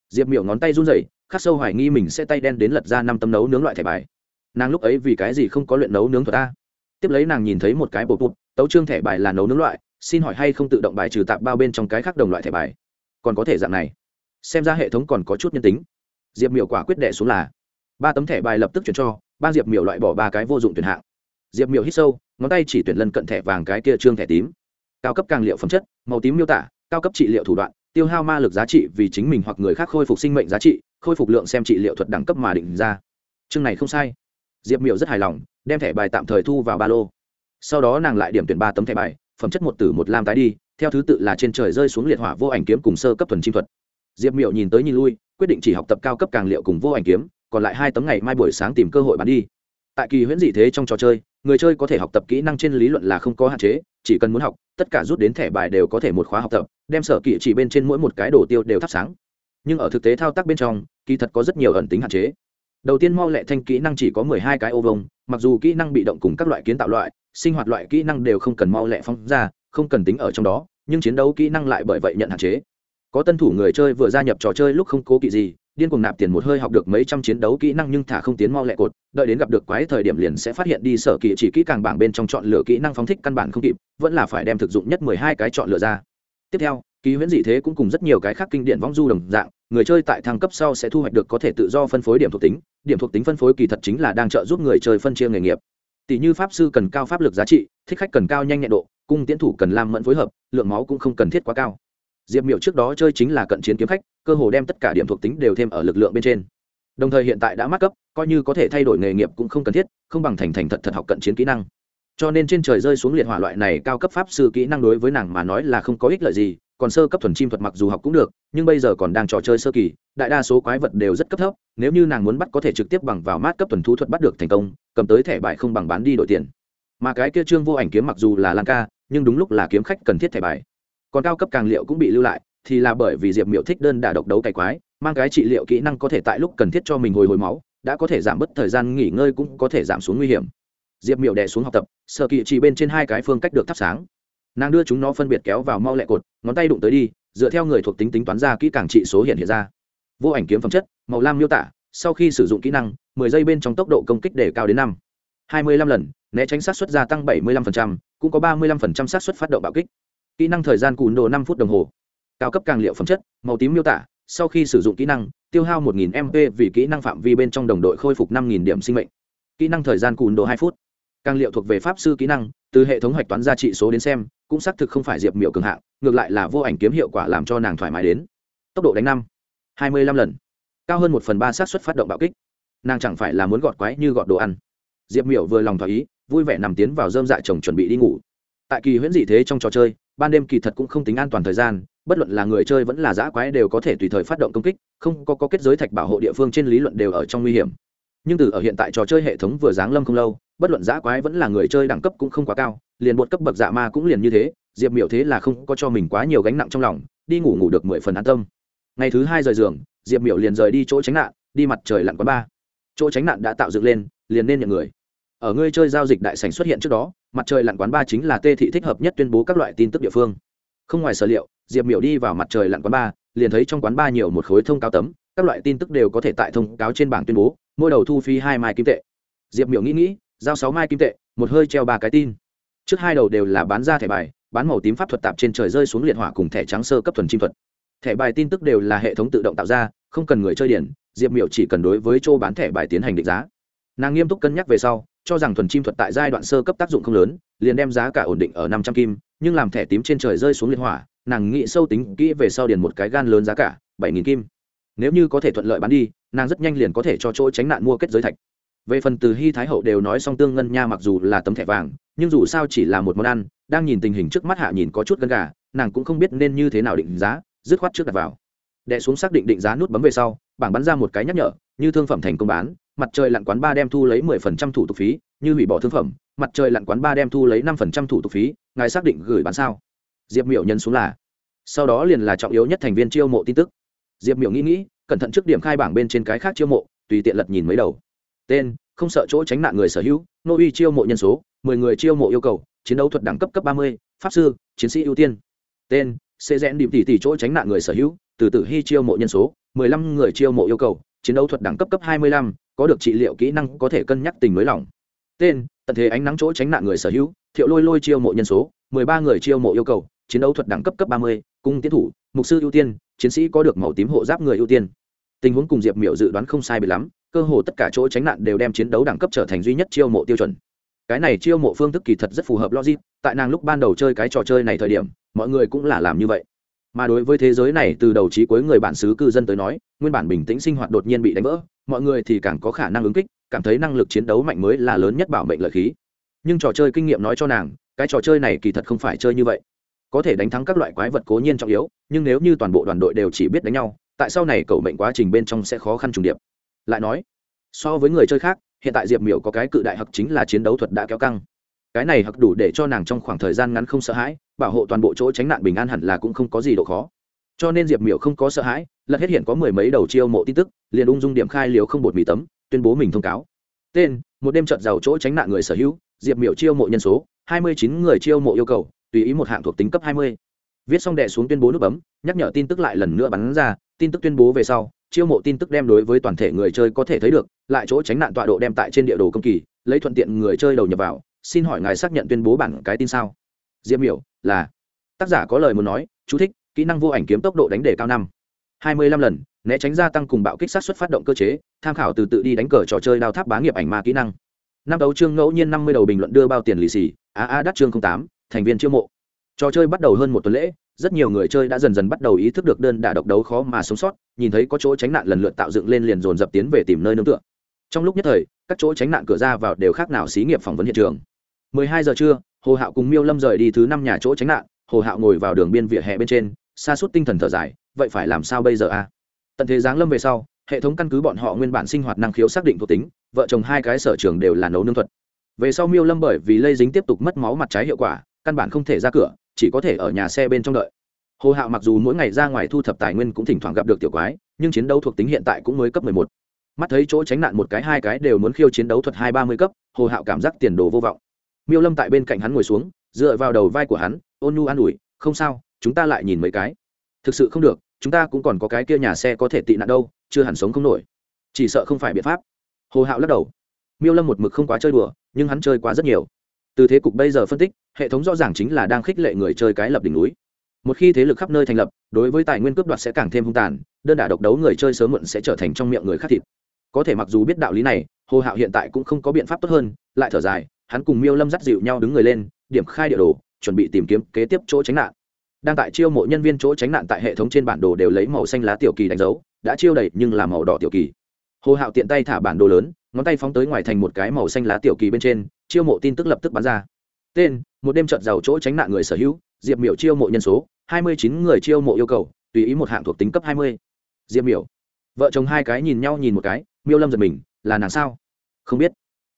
S1: diệp miểu ngón tay run rẩy khắc sâu hoài nghi mình sẽ tay đen đến lật ra năm tấm nấu nướng loại thẻ bài. Nàng lúc ấy vì cái gì không có luyện nấu nướng thuật a? Tiếp lấy nàng nhìn thấy một cái bột bột tấu trương thẻ bài là nấu nướng loại, xin hỏi hay không tự động bài trừ tạp bao bên trong cái khác đồng loại thẻ bài? Còn có thể dạng này. Xem ra hệ thống còn có chút nhân tính. Diệp miểu quả quyết đệ xuống là, ba tấm thẻ bài lập tức chuyển cho, ba diệp miểu loại bỏ ba cái vô dụng tuyển hạng. Diệp miểu hít sâu, ngón tay chỉ tuyển lân cận thẻ vàng cái kia trương thẻ tím. Cao cấp càng liệu phẩm chất, màu tím miêu tả, cao cấp trị liệu thủ đoạn, tiêu hao ma lực giá trị vì chính mình hoặc người khác khôi phục sinh mệnh giá trị, khôi phục lượng xem trị liệu thuật đẳng cấp mà định ra. Chương này không sai. Diệp miểu rất hài lòng đem thẻ bài tạm thời thu vào ba lô. Sau đó nàng lại điểm tuyển ba tấm thẻ bài, phẩm chất một tử một lam tái đi, theo thứ tự là trên trời rơi xuống liệt hỏa vô ảnh kiếm cùng sơ cấp thuần chim thuật. Diệp Miệu nhìn tới nhìn lui, quyết định chỉ học tập cao cấp càng liệu cùng vô ảnh kiếm, còn lại hai tấm ngày mai buổi sáng tìm cơ hội bán đi. Tại kỳ huyễn dị thế trong trò chơi, người chơi có thể học tập kỹ năng trên lý luận là không có hạn chế, chỉ cần muốn học, tất cả rút đến thẻ bài đều có thể một khóa học tập, đem sở kỹ chỉ bên trên mỗi một cái đồ tiêu đều thắp sáng. Nhưng ở thực tế thao tác bên trong, kỳ thật có rất nhiều ẩn tính hạn chế đầu tiên mau lẹ thanh kỹ năng chỉ có mười hai cái ô vông mặc dù kỹ năng bị động cùng các loại kiến tạo loại, sinh hoạt loại kỹ năng đều không cần mau lẹ phong ra, không cần tính ở trong đó, nhưng chiến đấu kỹ năng lại bởi vậy nhận hạn chế. Có tân thủ người chơi vừa gia nhập trò chơi lúc không cố kỵ gì, điên cuồng nạp tiền một hơi học được mấy trăm chiến đấu kỹ năng nhưng thả không tiến mau lẹ cột, đợi đến gặp được quái thời điểm liền sẽ phát hiện đi sở kỹ chỉ kỹ càng bảng bên trong chọn lựa kỹ năng phóng thích căn bản không kịp, vẫn là phải đem thực dụng nhất mười hai cái chọn lựa ra. Tiếp theo, ký huyễn dị thế cũng cùng rất nhiều cái khác kinh điển vong du đồng dạng người chơi tại thăng cấp sau sẽ thu hoạch được có thể tự do phân phối điểm thuộc tính, điểm thuộc tính phân phối kỳ thật chính là đang trợ giúp người chơi phân chia nghề nghiệp. Tỷ như pháp sư cần cao pháp lực giá trị, thích khách cần cao nhanh nhẹn độ, cung tiến thủ cần làm mẫn phối hợp, lượng máu cũng không cần thiết quá cao. Diệp miểu trước đó chơi chính là cận chiến kiếm khách, cơ hồ đem tất cả điểm thuộc tính đều thêm ở lực lượng bên trên. Đồng thời hiện tại đã mắc cấp, coi như có thể thay đổi nghề nghiệp cũng không cần thiết, không bằng thành thành thật thật học cận chiến kỹ năng. Cho nên trên trời rơi xuống liệt hỏa loại này cao cấp pháp sư kỹ năng đối với nàng mà nói là không có ích lợi gì còn sơ cấp thuần chim thuật mặc dù học cũng được, nhưng bây giờ còn đang trò chơi sơ kỳ, đại đa số quái vật đều rất cấp thấp, nếu như nàng muốn bắt có thể trực tiếp bằng vào mát cấp thuần thú thuật bắt được thành công, cầm tới thẻ bài không bằng bán đi đổi tiền. Mà cái kia trương vô ảnh kiếm mặc dù là lan ca, nhưng đúng lúc là kiếm khách cần thiết thẻ bài. Còn cao cấp càng liệu cũng bị lưu lại, thì là bởi vì diệp miệu thích đơn đả độc đấu cày quái, mang cái trị liệu kỹ năng có thể tại lúc cần thiết cho mình hồi hồi máu, đã có thể giảm bớt thời gian nghỉ ngơi cũng có thể giảm xuống nguy hiểm. Diệp miệu đè xuống học tập sợ kỵ chỉ bên trên hai cái phương cách được thắp sáng nàng đưa chúng nó phân biệt kéo vào mau lẹ cột ngón tay đụng tới đi dựa theo người thuộc tính tính toán ra kỹ càng trị số hiện hiện ra. Vô ảnh kiếm phẩm chất màu lam miêu tả sau khi sử dụng kỹ năng 10 giây bên trong tốc độ công kích đề cao đến năm. 25 lần né tránh sát xuất gia tăng 75%, cũng có 35% sát xuất phát động bạo kích. Kỹ năng thời gian cùn đồ 5 phút đồng hồ. Cao cấp càng liệu phẩm chất màu tím miêu tả sau khi sử dụng kỹ năng tiêu hao 1000 mp vì kỹ năng phạm vi bên trong đồng đội khôi phục 5000 điểm sinh mệnh. Kỹ năng thời gian cùn đồ 2 phút càng liệu thuộc về pháp sư kỹ năng từ hệ thống hoạch toán ra trị số đến xem cũng xác thực không phải diệp miểu cường hạng ngược lại là vô ảnh kiếm hiệu quả làm cho nàng thoải mái đến. Tốc độ đánh năm hai mươi lăm lần. Cao hơn một phần ba xác suất phát động bạo kích. Nàng chẳng phải là muốn gọt quái như gọt đồ ăn. Diệp miểu vừa lòng thỏa ý vui vẻ nằm tiến vào dơm dạ chồng chuẩn bị đi ngủ. Tại kỳ huyễn dị thế trong trò chơi ban đêm kỳ thật cũng không tính an toàn thời gian bất luận là người chơi vẫn là giã quái đều có thể tùy thời phát động công kích không có, có kết giới thạch bảo hộ địa phương trên lý luận đều ở trong nguy hiểm. Nhưng từ ở hiện tại trò chơi hệ thống vừa giáng lâm không lâu bất luận giã quái vẫn là người chơi đẳng cấp cũng không quá cao, liền bột cấp bậc dạ ma cũng liền như thế, diệp miểu thế là không có cho mình quá nhiều gánh nặng trong lòng, đi ngủ ngủ được mười phần an tâm. Ngày thứ hai rời giường, diệp miểu liền rời đi chỗ tránh nạn, đi mặt trời lặn quán ba chỗ tránh nạn đã tạo dựng lên, liền nên nhận người. Ở ngươi chơi giao dịch đại sành xuất hiện trước đó, mặt trời lặn quán ba chính là tê thị thích hợp nhất tuyên bố các loại tin tức địa phương. Không ngoài sở liệu, diệp miểu đi vào mặt trời lặn quán ba liền thấy trong quán ba nhiều một khối thông cáo tấm, các loại tin tức đều có thể tại thông cáo trên bảng tuyên bố, mỗi đầu thu phí hai mai kim tệ. Diệp miểu nghĩ nghĩ giao sáu mai kim tệ, một hơi treo ba cái tin. Trước hai đầu đều là bán ra thẻ bài, bán màu tím pháp thuật tạp trên trời rơi xuống liệt hỏa cùng thẻ trắng sơ cấp thuần chim thuật. Thẻ bài tin tức đều là hệ thống tự động tạo ra, không cần người chơi điển, diệp miểu chỉ cần đối với chỗ bán thẻ bài tiến hành định giá. Nàng nghiêm túc cân nhắc về sau, cho rằng thuần chim thuật tại giai đoạn sơ cấp tác dụng không lớn, liền đem giá cả ổn định ở năm trăm kim, nhưng làm thẻ tím trên trời rơi xuống liệt hỏa, nàng nghĩ sâu tính kỹ về sau điền một cái gan lớn giá cả, bảy nghìn kim. Nếu như có thể thuận lợi bán đi, nàng rất nhanh liền có thể cho chỗ tránh nạn mua kết giới thạch về phần từ hy thái hậu đều nói song tương ngân nha mặc dù là tấm thẻ vàng, nhưng dù sao chỉ là một món ăn, đang nhìn tình hình trước mắt hạ nhìn có chút gân gà, nàng cũng không biết nên như thế nào định giá, dứt khoát trước đặt vào. Đẻ xuống xác định định giá nút bấm về sau, bảng bắn ra một cái nhắc nhở, như thương phẩm thành công bán, mặt trời lặn quán ba đem thu lấy mười phần trăm thủ tục phí, như hủy bỏ thương phẩm, mặt trời lặn quán ba đem thu lấy năm phần trăm thủ tục phí, ngài xác định gửi bán sao? Diệp miểu nhân xuống là. Sau đó liền là trọng yếu nhất thành viên chiêu mộ tin tức. Diệp miểu nghĩ nghĩ, cẩn thận trước điểm khai bảng bên trên cái khác chiêu mộ, tùy tiện lật nhìn mấy đầu tên, không sợ chỗ tránh nạn người sở hữu, nô uy chiêu mộ nhân số, mười người chiêu mộ yêu cầu, chiến đấu thuật đẳng cấp cấp ba mươi, pháp sư, chiến sĩ ưu tiên. Tên xê rẽn điểm tỷ tỷ chỗ tránh nạn người sở hữu, từ tử hy chiêu mộ nhân số, mười lăm người chiêu mộ yêu cầu, chiến đấu thuật đẳng cấp cấp hai mươi lăm, có được trị liệu kỹ năng, có thể cân nhắc tình mới lỏng. Tên, tận thế ánh nắng chỗ tránh nạn người sở hữu, thiệu lôi lôi chiêu mộ nhân số, mười ba người chiêu mộ yêu cầu, chiến đấu thuật đẳng cấp cấp ba mươi, cung tiến thủ, mục sư ưu tiên, chiến sĩ có được màu tím hộ giáp người ưu tiên. Tình huống cùng diệp miểu dự đoán không sai bị lắm cơ hồ tất cả chỗ tránh nạn đều đem chiến đấu đẳng cấp trở thành duy nhất chiêu mộ tiêu chuẩn. Cái này chiêu mộ phương thức kỳ thật rất phù hợp logic, tại nàng lúc ban đầu chơi cái trò chơi này thời điểm, mọi người cũng là làm như vậy. Mà đối với thế giới này, từ đầu trí cuối người bản xứ cư dân tới nói, nguyên bản bình tĩnh sinh hoạt đột nhiên bị đánh vỡ, mọi người thì càng có khả năng ứng kích, cảm thấy năng lực chiến đấu mạnh mới là lớn nhất bảo mệnh lợi khí. Nhưng trò chơi kinh nghiệm nói cho nàng, cái trò chơi này kỳ thật không phải chơi như vậy. Có thể đánh thắng các loại quái vật cố nhiên trọng yếu, nhưng nếu như toàn bộ đoàn đội đều chỉ biết đánh nhau, tại sau này cầu mệnh quá trình bên trong sẽ khó khăn trùng điệp lại nói, so với người chơi khác, hiện tại diệp miểu có cái cự đại hặc chính là chiến đấu thuật đã kéo căng. Cái này hặc đủ để cho nàng trong khoảng thời gian ngắn không sợ hãi, bảo hộ toàn bộ chỗ tránh nạn bình an hẳn là cũng không có gì độ khó. Cho nên diệp miểu không có sợ hãi, lật hết hiện có mười mấy đầu chiêu mộ tin tức, liền ung dung điểm khai liều không bột mì tấm, tuyên bố mình thông cáo. Tên, một đêm trợt giàu chỗ tránh nạn người sở hữu, diệp miểu chiêu mộ nhân số, hai mươi chín người chiêu mộ yêu cầu, tùy ý một hạng thuộc tính cấp hai mươi. Viết xong đệ xuống tuyên bố nút bấm, nhắc nhở tin tức lại lần nữa bắn ra, tin tức tuyên bố về sau chiêu mộ tin tức đem đối với toàn thể người chơi có thể thấy được, lại chỗ tránh nạn tọa độ đem tại trên địa đồ công kỳ, lấy thuận tiện người chơi đầu nhập vào, xin hỏi ngài xác nhận tuyên bố bản cái tin sao? Diễm miểu, là. Tác giả có lời muốn nói, chú thích, kỹ năng vô ảnh kiếm tốc độ đánh đề cao năm. Hai mươi lăm lần, né tránh gia tăng cùng bạo kích sát xuất phát động cơ chế, tham khảo từ tự đi đánh cờ trò chơi đao tháp bá nghiệp ảnh ma kỹ năng. Năm đấu chương ngẫu nhiên năm mươi đầu bình luận đưa bao tiền lì xì, a a đắt chương tám, thành viên chiêu mộ. Trò chơi bắt đầu hơn một tuần lễ rất nhiều người chơi đã dần dần bắt đầu ý thức được đơn đả độc đấu khó mà sống sót, nhìn thấy có chỗ tránh nạn lần lượt tạo dựng lên liền dồn dập tiến về tìm nơi nương tựa. Trong lúc nhất thời, các chỗ tránh nạn cửa ra vào đều khác nào xí nghiệp phỏng vấn hiện trường. 12 giờ trưa, hồ hạo cùng miêu lâm rời đi thứ năm nhà chỗ tránh nạn, hồ hạo ngồi vào đường biên vỉa hè bên trên xa suốt tinh thần thở dài, vậy phải làm sao bây giờ a tận thế giáng lâm về sau, hệ thống căn cứ bọn họ nguyên bản sinh hoạt năng khiếu xác định thuộc tính, vợ chồng hai cái sở trường đều là nấu nương thuật. Về sau miêu lâm bởi vì lây dính tiếp tục mất máu mặt trái hiệu quả, căn bản không thể ra cửa chỉ có thể ở nhà xe bên trong đợi. Hồ hạo mặc dù mỗi ngày ra ngoài thu thập tài nguyên cũng thỉnh thoảng gặp được tiểu quái, nhưng chiến đấu thuộc tính hiện tại cũng mới cấp mười một. Mắt thấy chỗ tránh nạn một cái, hai cái đều muốn khiêu chiến đấu thuật hai ba mươi cấp, hồ hạo cảm giác tiền đồ vô vọng. Miêu lâm tại bên cạnh hắn ngồi xuống, dựa vào đầu vai của hắn, ôn nu an ủi, không sao, chúng ta lại nhìn mấy cái. Thực sự không được, chúng ta cũng còn có cái kia nhà xe có thể tị nạn đâu, chưa hẳn sống không nổi. Chỉ sợ không phải biện pháp. Hồ hạo lắc đầu. Miêu lâm một mực không quá chơi đùa, nhưng hắn chơi quá rất nhiều từ thế cục bây giờ phân tích, hệ thống rõ ràng chính là đang khích lệ người chơi cái lập đỉnh núi. Một khi thế lực khắp nơi thành lập, đối với tài nguyên cướp đoạt sẽ càng thêm hung tàn, đơn đả độc đấu người chơi sớm muộn sẽ trở thành trong miệng người khác thịt. Có thể mặc dù biết đạo lý này, hồ hạo hiện tại cũng không có biện pháp tốt hơn, lại thở dài, hắn cùng miêu lâm dắt dịu nhau đứng người lên, điểm khai địa đồ, chuẩn bị tìm kiếm kế tiếp chỗ tránh nạn. Đang tại chiêu mộ nhân viên chỗ tránh nạn tại hệ thống trên bản đồ đều lấy màu xanh lá tiểu kỳ đánh dấu, đã chiêu đầy nhưng là màu đỏ tiểu kỳ hồ hạo tiện tay thả bản đồ lớn, ngón tay phóng tới ngoài thành một cái màu xanh lá tiểu kỳ bên trên, chiêu mộ tin tức lập tức bắn ra. Tên, một đêm trận giàu chỗ tránh nạn người sở hữu, diệp miểu chiêu mộ nhân số, hai mươi chín người chiêu mộ yêu cầu, tùy ý một hạng thuộc tính cấp hai mươi. Diệp miểu, vợ chồng hai cái nhìn nhau nhìn một cái, miêu lâm giật mình, là nàng sao? Không biết.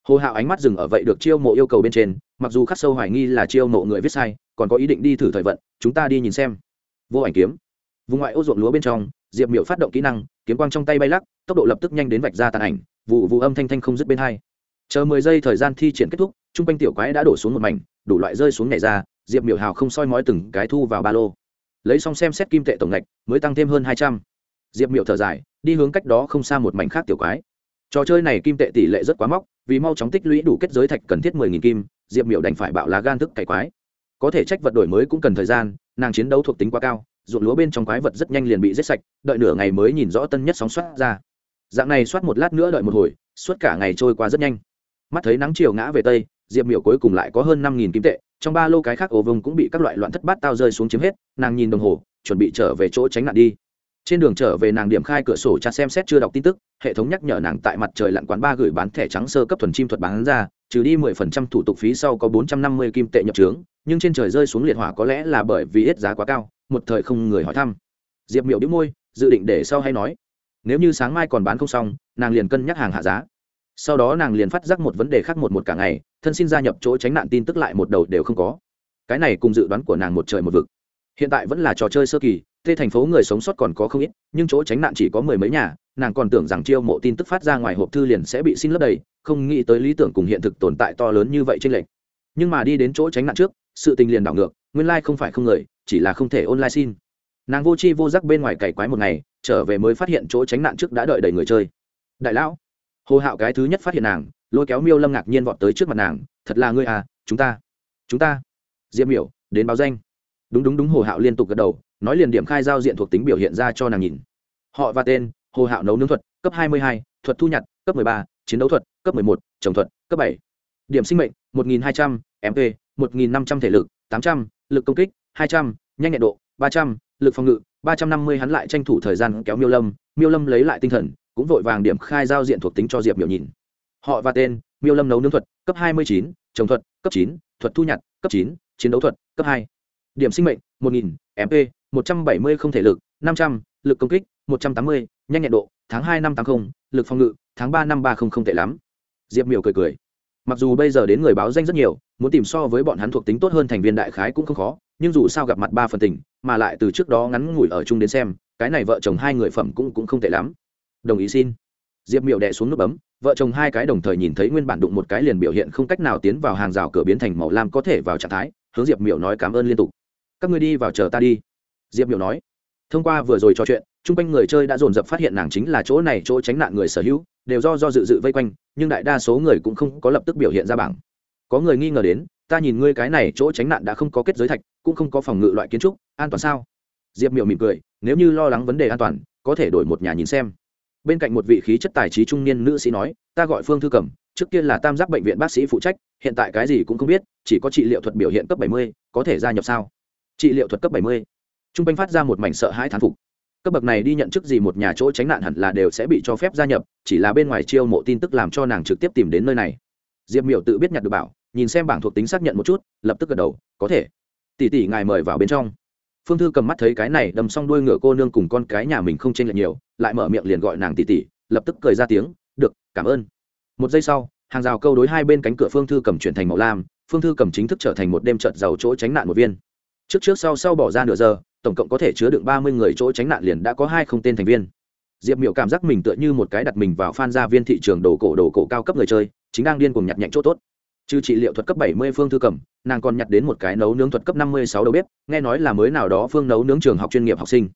S1: Hồ hạo ánh mắt dừng ở vậy được chiêu mộ yêu cầu bên trên, mặc dù khắc sâu hoài nghi là chiêu mộ người viết sai, còn có ý định đi thử thời vận, chúng ta đi nhìn xem. Vô ảnh kiếm vùng ngoại ô ruộng lúa bên trong, diệp miểu phát động kỹ năng, kiếm quang trong tay bay lắc, tốc độ lập tức nhanh đến vạch ra tàn ảnh, vụ vụ âm thanh thanh không dứt bên hai. Chờ mười giây thời gian thi triển kết thúc t r u n g quanh tiểu quái đã đổ xuống một mảnh, đủ loại rơi xuống nhảy ra, diệp miểu hào không soi mói từng cái thu vào ba lô. Lấy xong xem xét kim tệ tổng ngạch, mới tăng thêm hơn hai trăm. Diệp miểu thở dài, đi hướng cách đó không xa một mảnh khác tiểu quái. Trò chơi này kim tệ tỷ lệ rất quá móc, vì mau chóng tích lũy đủ kết giới thạch cần thiết mười nghìn kim, diệp miểu đành phải bạo lá gan thức cày quái. Có thể trách vật đổi mới cũng cần thời gian, nàng chiến đấu thuộc tính quá cao ruộng lúa bên trong quái vật rất nhanh liền bị giết sạch, đợi nửa ngày mới nhìn rõ tân nhất sóng soát ra. Dạng này soát một lát nữa đợi một hồi, suốt cả ngày trôi qua rất nhanh. Mắt thấy nắng chiều ngã về tây, diệp miểu cuối cùng lại có hơn năm nghìn kim tệ, trong ba lô cái khác ổ vùng cũng bị các loại loạn thất bát tao rơi xuống chiếm hết, nàng nhìn đồng hồ, chuẩn bị trở về chỗ tránh nạn đi. Trên đường trở về nàng điểm khai cửa sổ tra xem xét chưa đọc tin tức, hệ thống nhắc nhở nàng tại mặt trời lặn quán ba gửi bán thẻ trắng sơ cấp thuần chim thuật bán ra, trừ đi mười phần trăm thủ tục phí sau có bốn trăm năm mươi kim tệ nhập trướng, nhưng trên trời rơi xuống liệt hỏa có lẽ là bởi vì ít giá quá cao một thời không người hỏi thăm. Diệp miểu đĩu môi, dự định để sau hay nói. Nếu như sáng mai còn bán không xong, nàng liền cân nhắc hàng hạ giá. Sau đó nàng liền phát giác một vấn đề khác một một cả ngày, thân xin gia nhập chỗ tránh nạn tin tức lại một đầu đều không có. Cái này cùng dự đoán của nàng một trời một vực. Hiện tại vẫn là trò chơi sơ kỳ tê thành phố người sống sót còn có không ít, nhưng chỗ tránh nạn chỉ có mười mấy nhà, nàng còn tưởng rằng chiêu mộ tin tức phát ra ngoài hộp thư liền sẽ bị xin lấp đầy, không nghĩ tới lý tưởng cùng hiện thực tồn tại to lớn như vậy trên lệnh nhưng mà đi đến chỗ tránh nạn trước, sự tình liền đảo ngược, nguyên lai không phải không người chỉ là không thể online xin. Nàng vô chi vô giác bên ngoài cày quái một ngày, trở về mới phát hiện chỗ tránh nạn trước đã đợi đầy người chơi. Đại lão, hồ hạo cái thứ nhất phát hiện nàng, lôi kéo miêu lâm ngạc nhiên vọt tới trước mặt nàng, thật là ngươi à chúng ta chúng ta. Diễm miểu, đến báo danh. Đúng đúng đúng, hồ hạo liên tục gật đầu, nói liền điểm khai giao diện thuộc tính biểu hiện ra cho nàng nhìn. Họ và tên, hồ hạo nấu nướng thuật, cấp hai mươi hai, thuật thu nhặt, cấp ba, chiến đấu thuật, cấp một trồng thuật, cấp bảy. Điểm sinh mệnh, một nghìn hai trăm mp một nghìn năm trăm thể lực, tám trăm công kích hai trăm, nhanh nhẹn độ, ba trăm, lực phòng ngự, ba trăm năm mươi, hắn lại tranh thủ thời gian kéo miêu lâm. Miêu lâm lấy lại tinh thần, cũng vội vàng điểm khai giao diện thuộc tính cho diệp miểu nhìn. Họ và tên, miêu lâm nấu nướng thuật, cấp hai mươi chín, trồng thuật, cấp chín, thuật thu nhặt, cấp chín, chiến đấu thuật, cấp hai. Điểm sinh mệnh, một nghìn mp một trăm bảy mươi không thể lực, năm trăm l ự c công kích, một trăm tám mươi, nhanh nhẹn độ, tháng hai năm tám mươi lực phòng ngự, tháng ba năm ba không không tệ lắm. Diệp miểu cười cười. Mặc dù bây giờ đến người báo danh rất nhiều, muốn tìm so với bọn hắn thuộc tính tốt hơn thành viên đại khái cũng không khó nhưng dù sao gặp mặt ba phần tình, mà lại từ trước đó ngắn ngủi ở chung đến xem, cái này vợ chồng hai người phẩm cũng cũng không tệ lắm. Đồng ý xin. Diệp miệu đẻ xuống nút bấm, vợ chồng hai cái đồng thời nhìn thấy nguyên bản đụng một cái liền biểu hiện không cách nào tiến vào hàng rào cửa biến thành màu lam có thể vào trạng thái, hướng diệp miệu nói cảm ơn liên tục. Các ngươi đi vào chờ ta đi. Diệp Miệu nói. Thông qua vừa rồi trò chuyện, chung quanh người chơi đã dồn dập phát hiện nàng chính là chỗ này chỗ tránh nạn người sở hữu, đều do do dự dự vây quanh, nhưng đại đa số người cũng không có lập tức biểu hiện ra bảng. Có người nghi ngờ đến, ta nhìn ngươi cái này chỗ tránh nạn đã không có kết giới thạch cũng không có phòng ngự loại kiến trúc, an toàn sao? Diệp miểu mỉm cười, nếu như lo lắng vấn đề an toàn, có thể đổi một nhà nhìn xem. Bên cạnh một vị khí chất tài trí trung niên nữ sĩ nói, ta gọi phương thư cẩm, trước kia là tam giác bệnh viện bác sĩ phụ trách, hiện tại cái gì cũng không biết, chỉ có trị liệu thuật biểu hiện cấp bảy mươi, có thể gia nhập sao? Trị liệu thuật cấp bảy mươi. T r u n g quanh phát ra một mảnh sợ hãi thán phục. Cấp bậc này đi nhận chức gì một nhà chỗ tránh nạn hẳn là đều sẽ bị cho phép gia nhập, chỉ là bên ngoài chiêu mộ tin tức làm cho nàng trực tiếp tìm đến nơi này. Diệp miểu tự biết nhặt được bảo, nhìn xem bảng thuộc tính xác nhận một chút, lập tức gật đầu, có thể tỷ tỷ ngài mời vào bên trong. Phương thư cầm mắt thấy cái này, đâm xong đuôi ngựa cô nương cùng con cái nhà mình không tranh lệch nhiều, lại mở miệng liền gọi nàng tỷ tỷ, lập tức cười ra tiếng, được, cảm ơn. Một giây sau, hàng rào câu đối hai bên cánh cửa phương thư cầm chuyển thành màu lam, phương thư cầm chính thức trở thành một đêm trợt giàu chỗ tránh nạn một viên. Trước trước sau sau bỏ ra nửa giờ, tổng cộng có thể chứa được ba mươi người chỗ tránh nạn liền đã có hai không tên thành viên. Diệp miểu cảm giác mình tựa như một cái đặt mình vào phan gia viên thị trường đồ cổ đồ cổ cao cấp người chơi, chính đang điên cùng nhặt nhạnh chỗ tốt trừ trị liệu thuật cấp bảy mươi phương thư cầm nàng còn nhặt đến một cái nấu nướng thuật cấp năm mươi sáu đầu bếp nghe nói là mới nào đó phương nấu nướng trường học chuyên nghiệp học sinh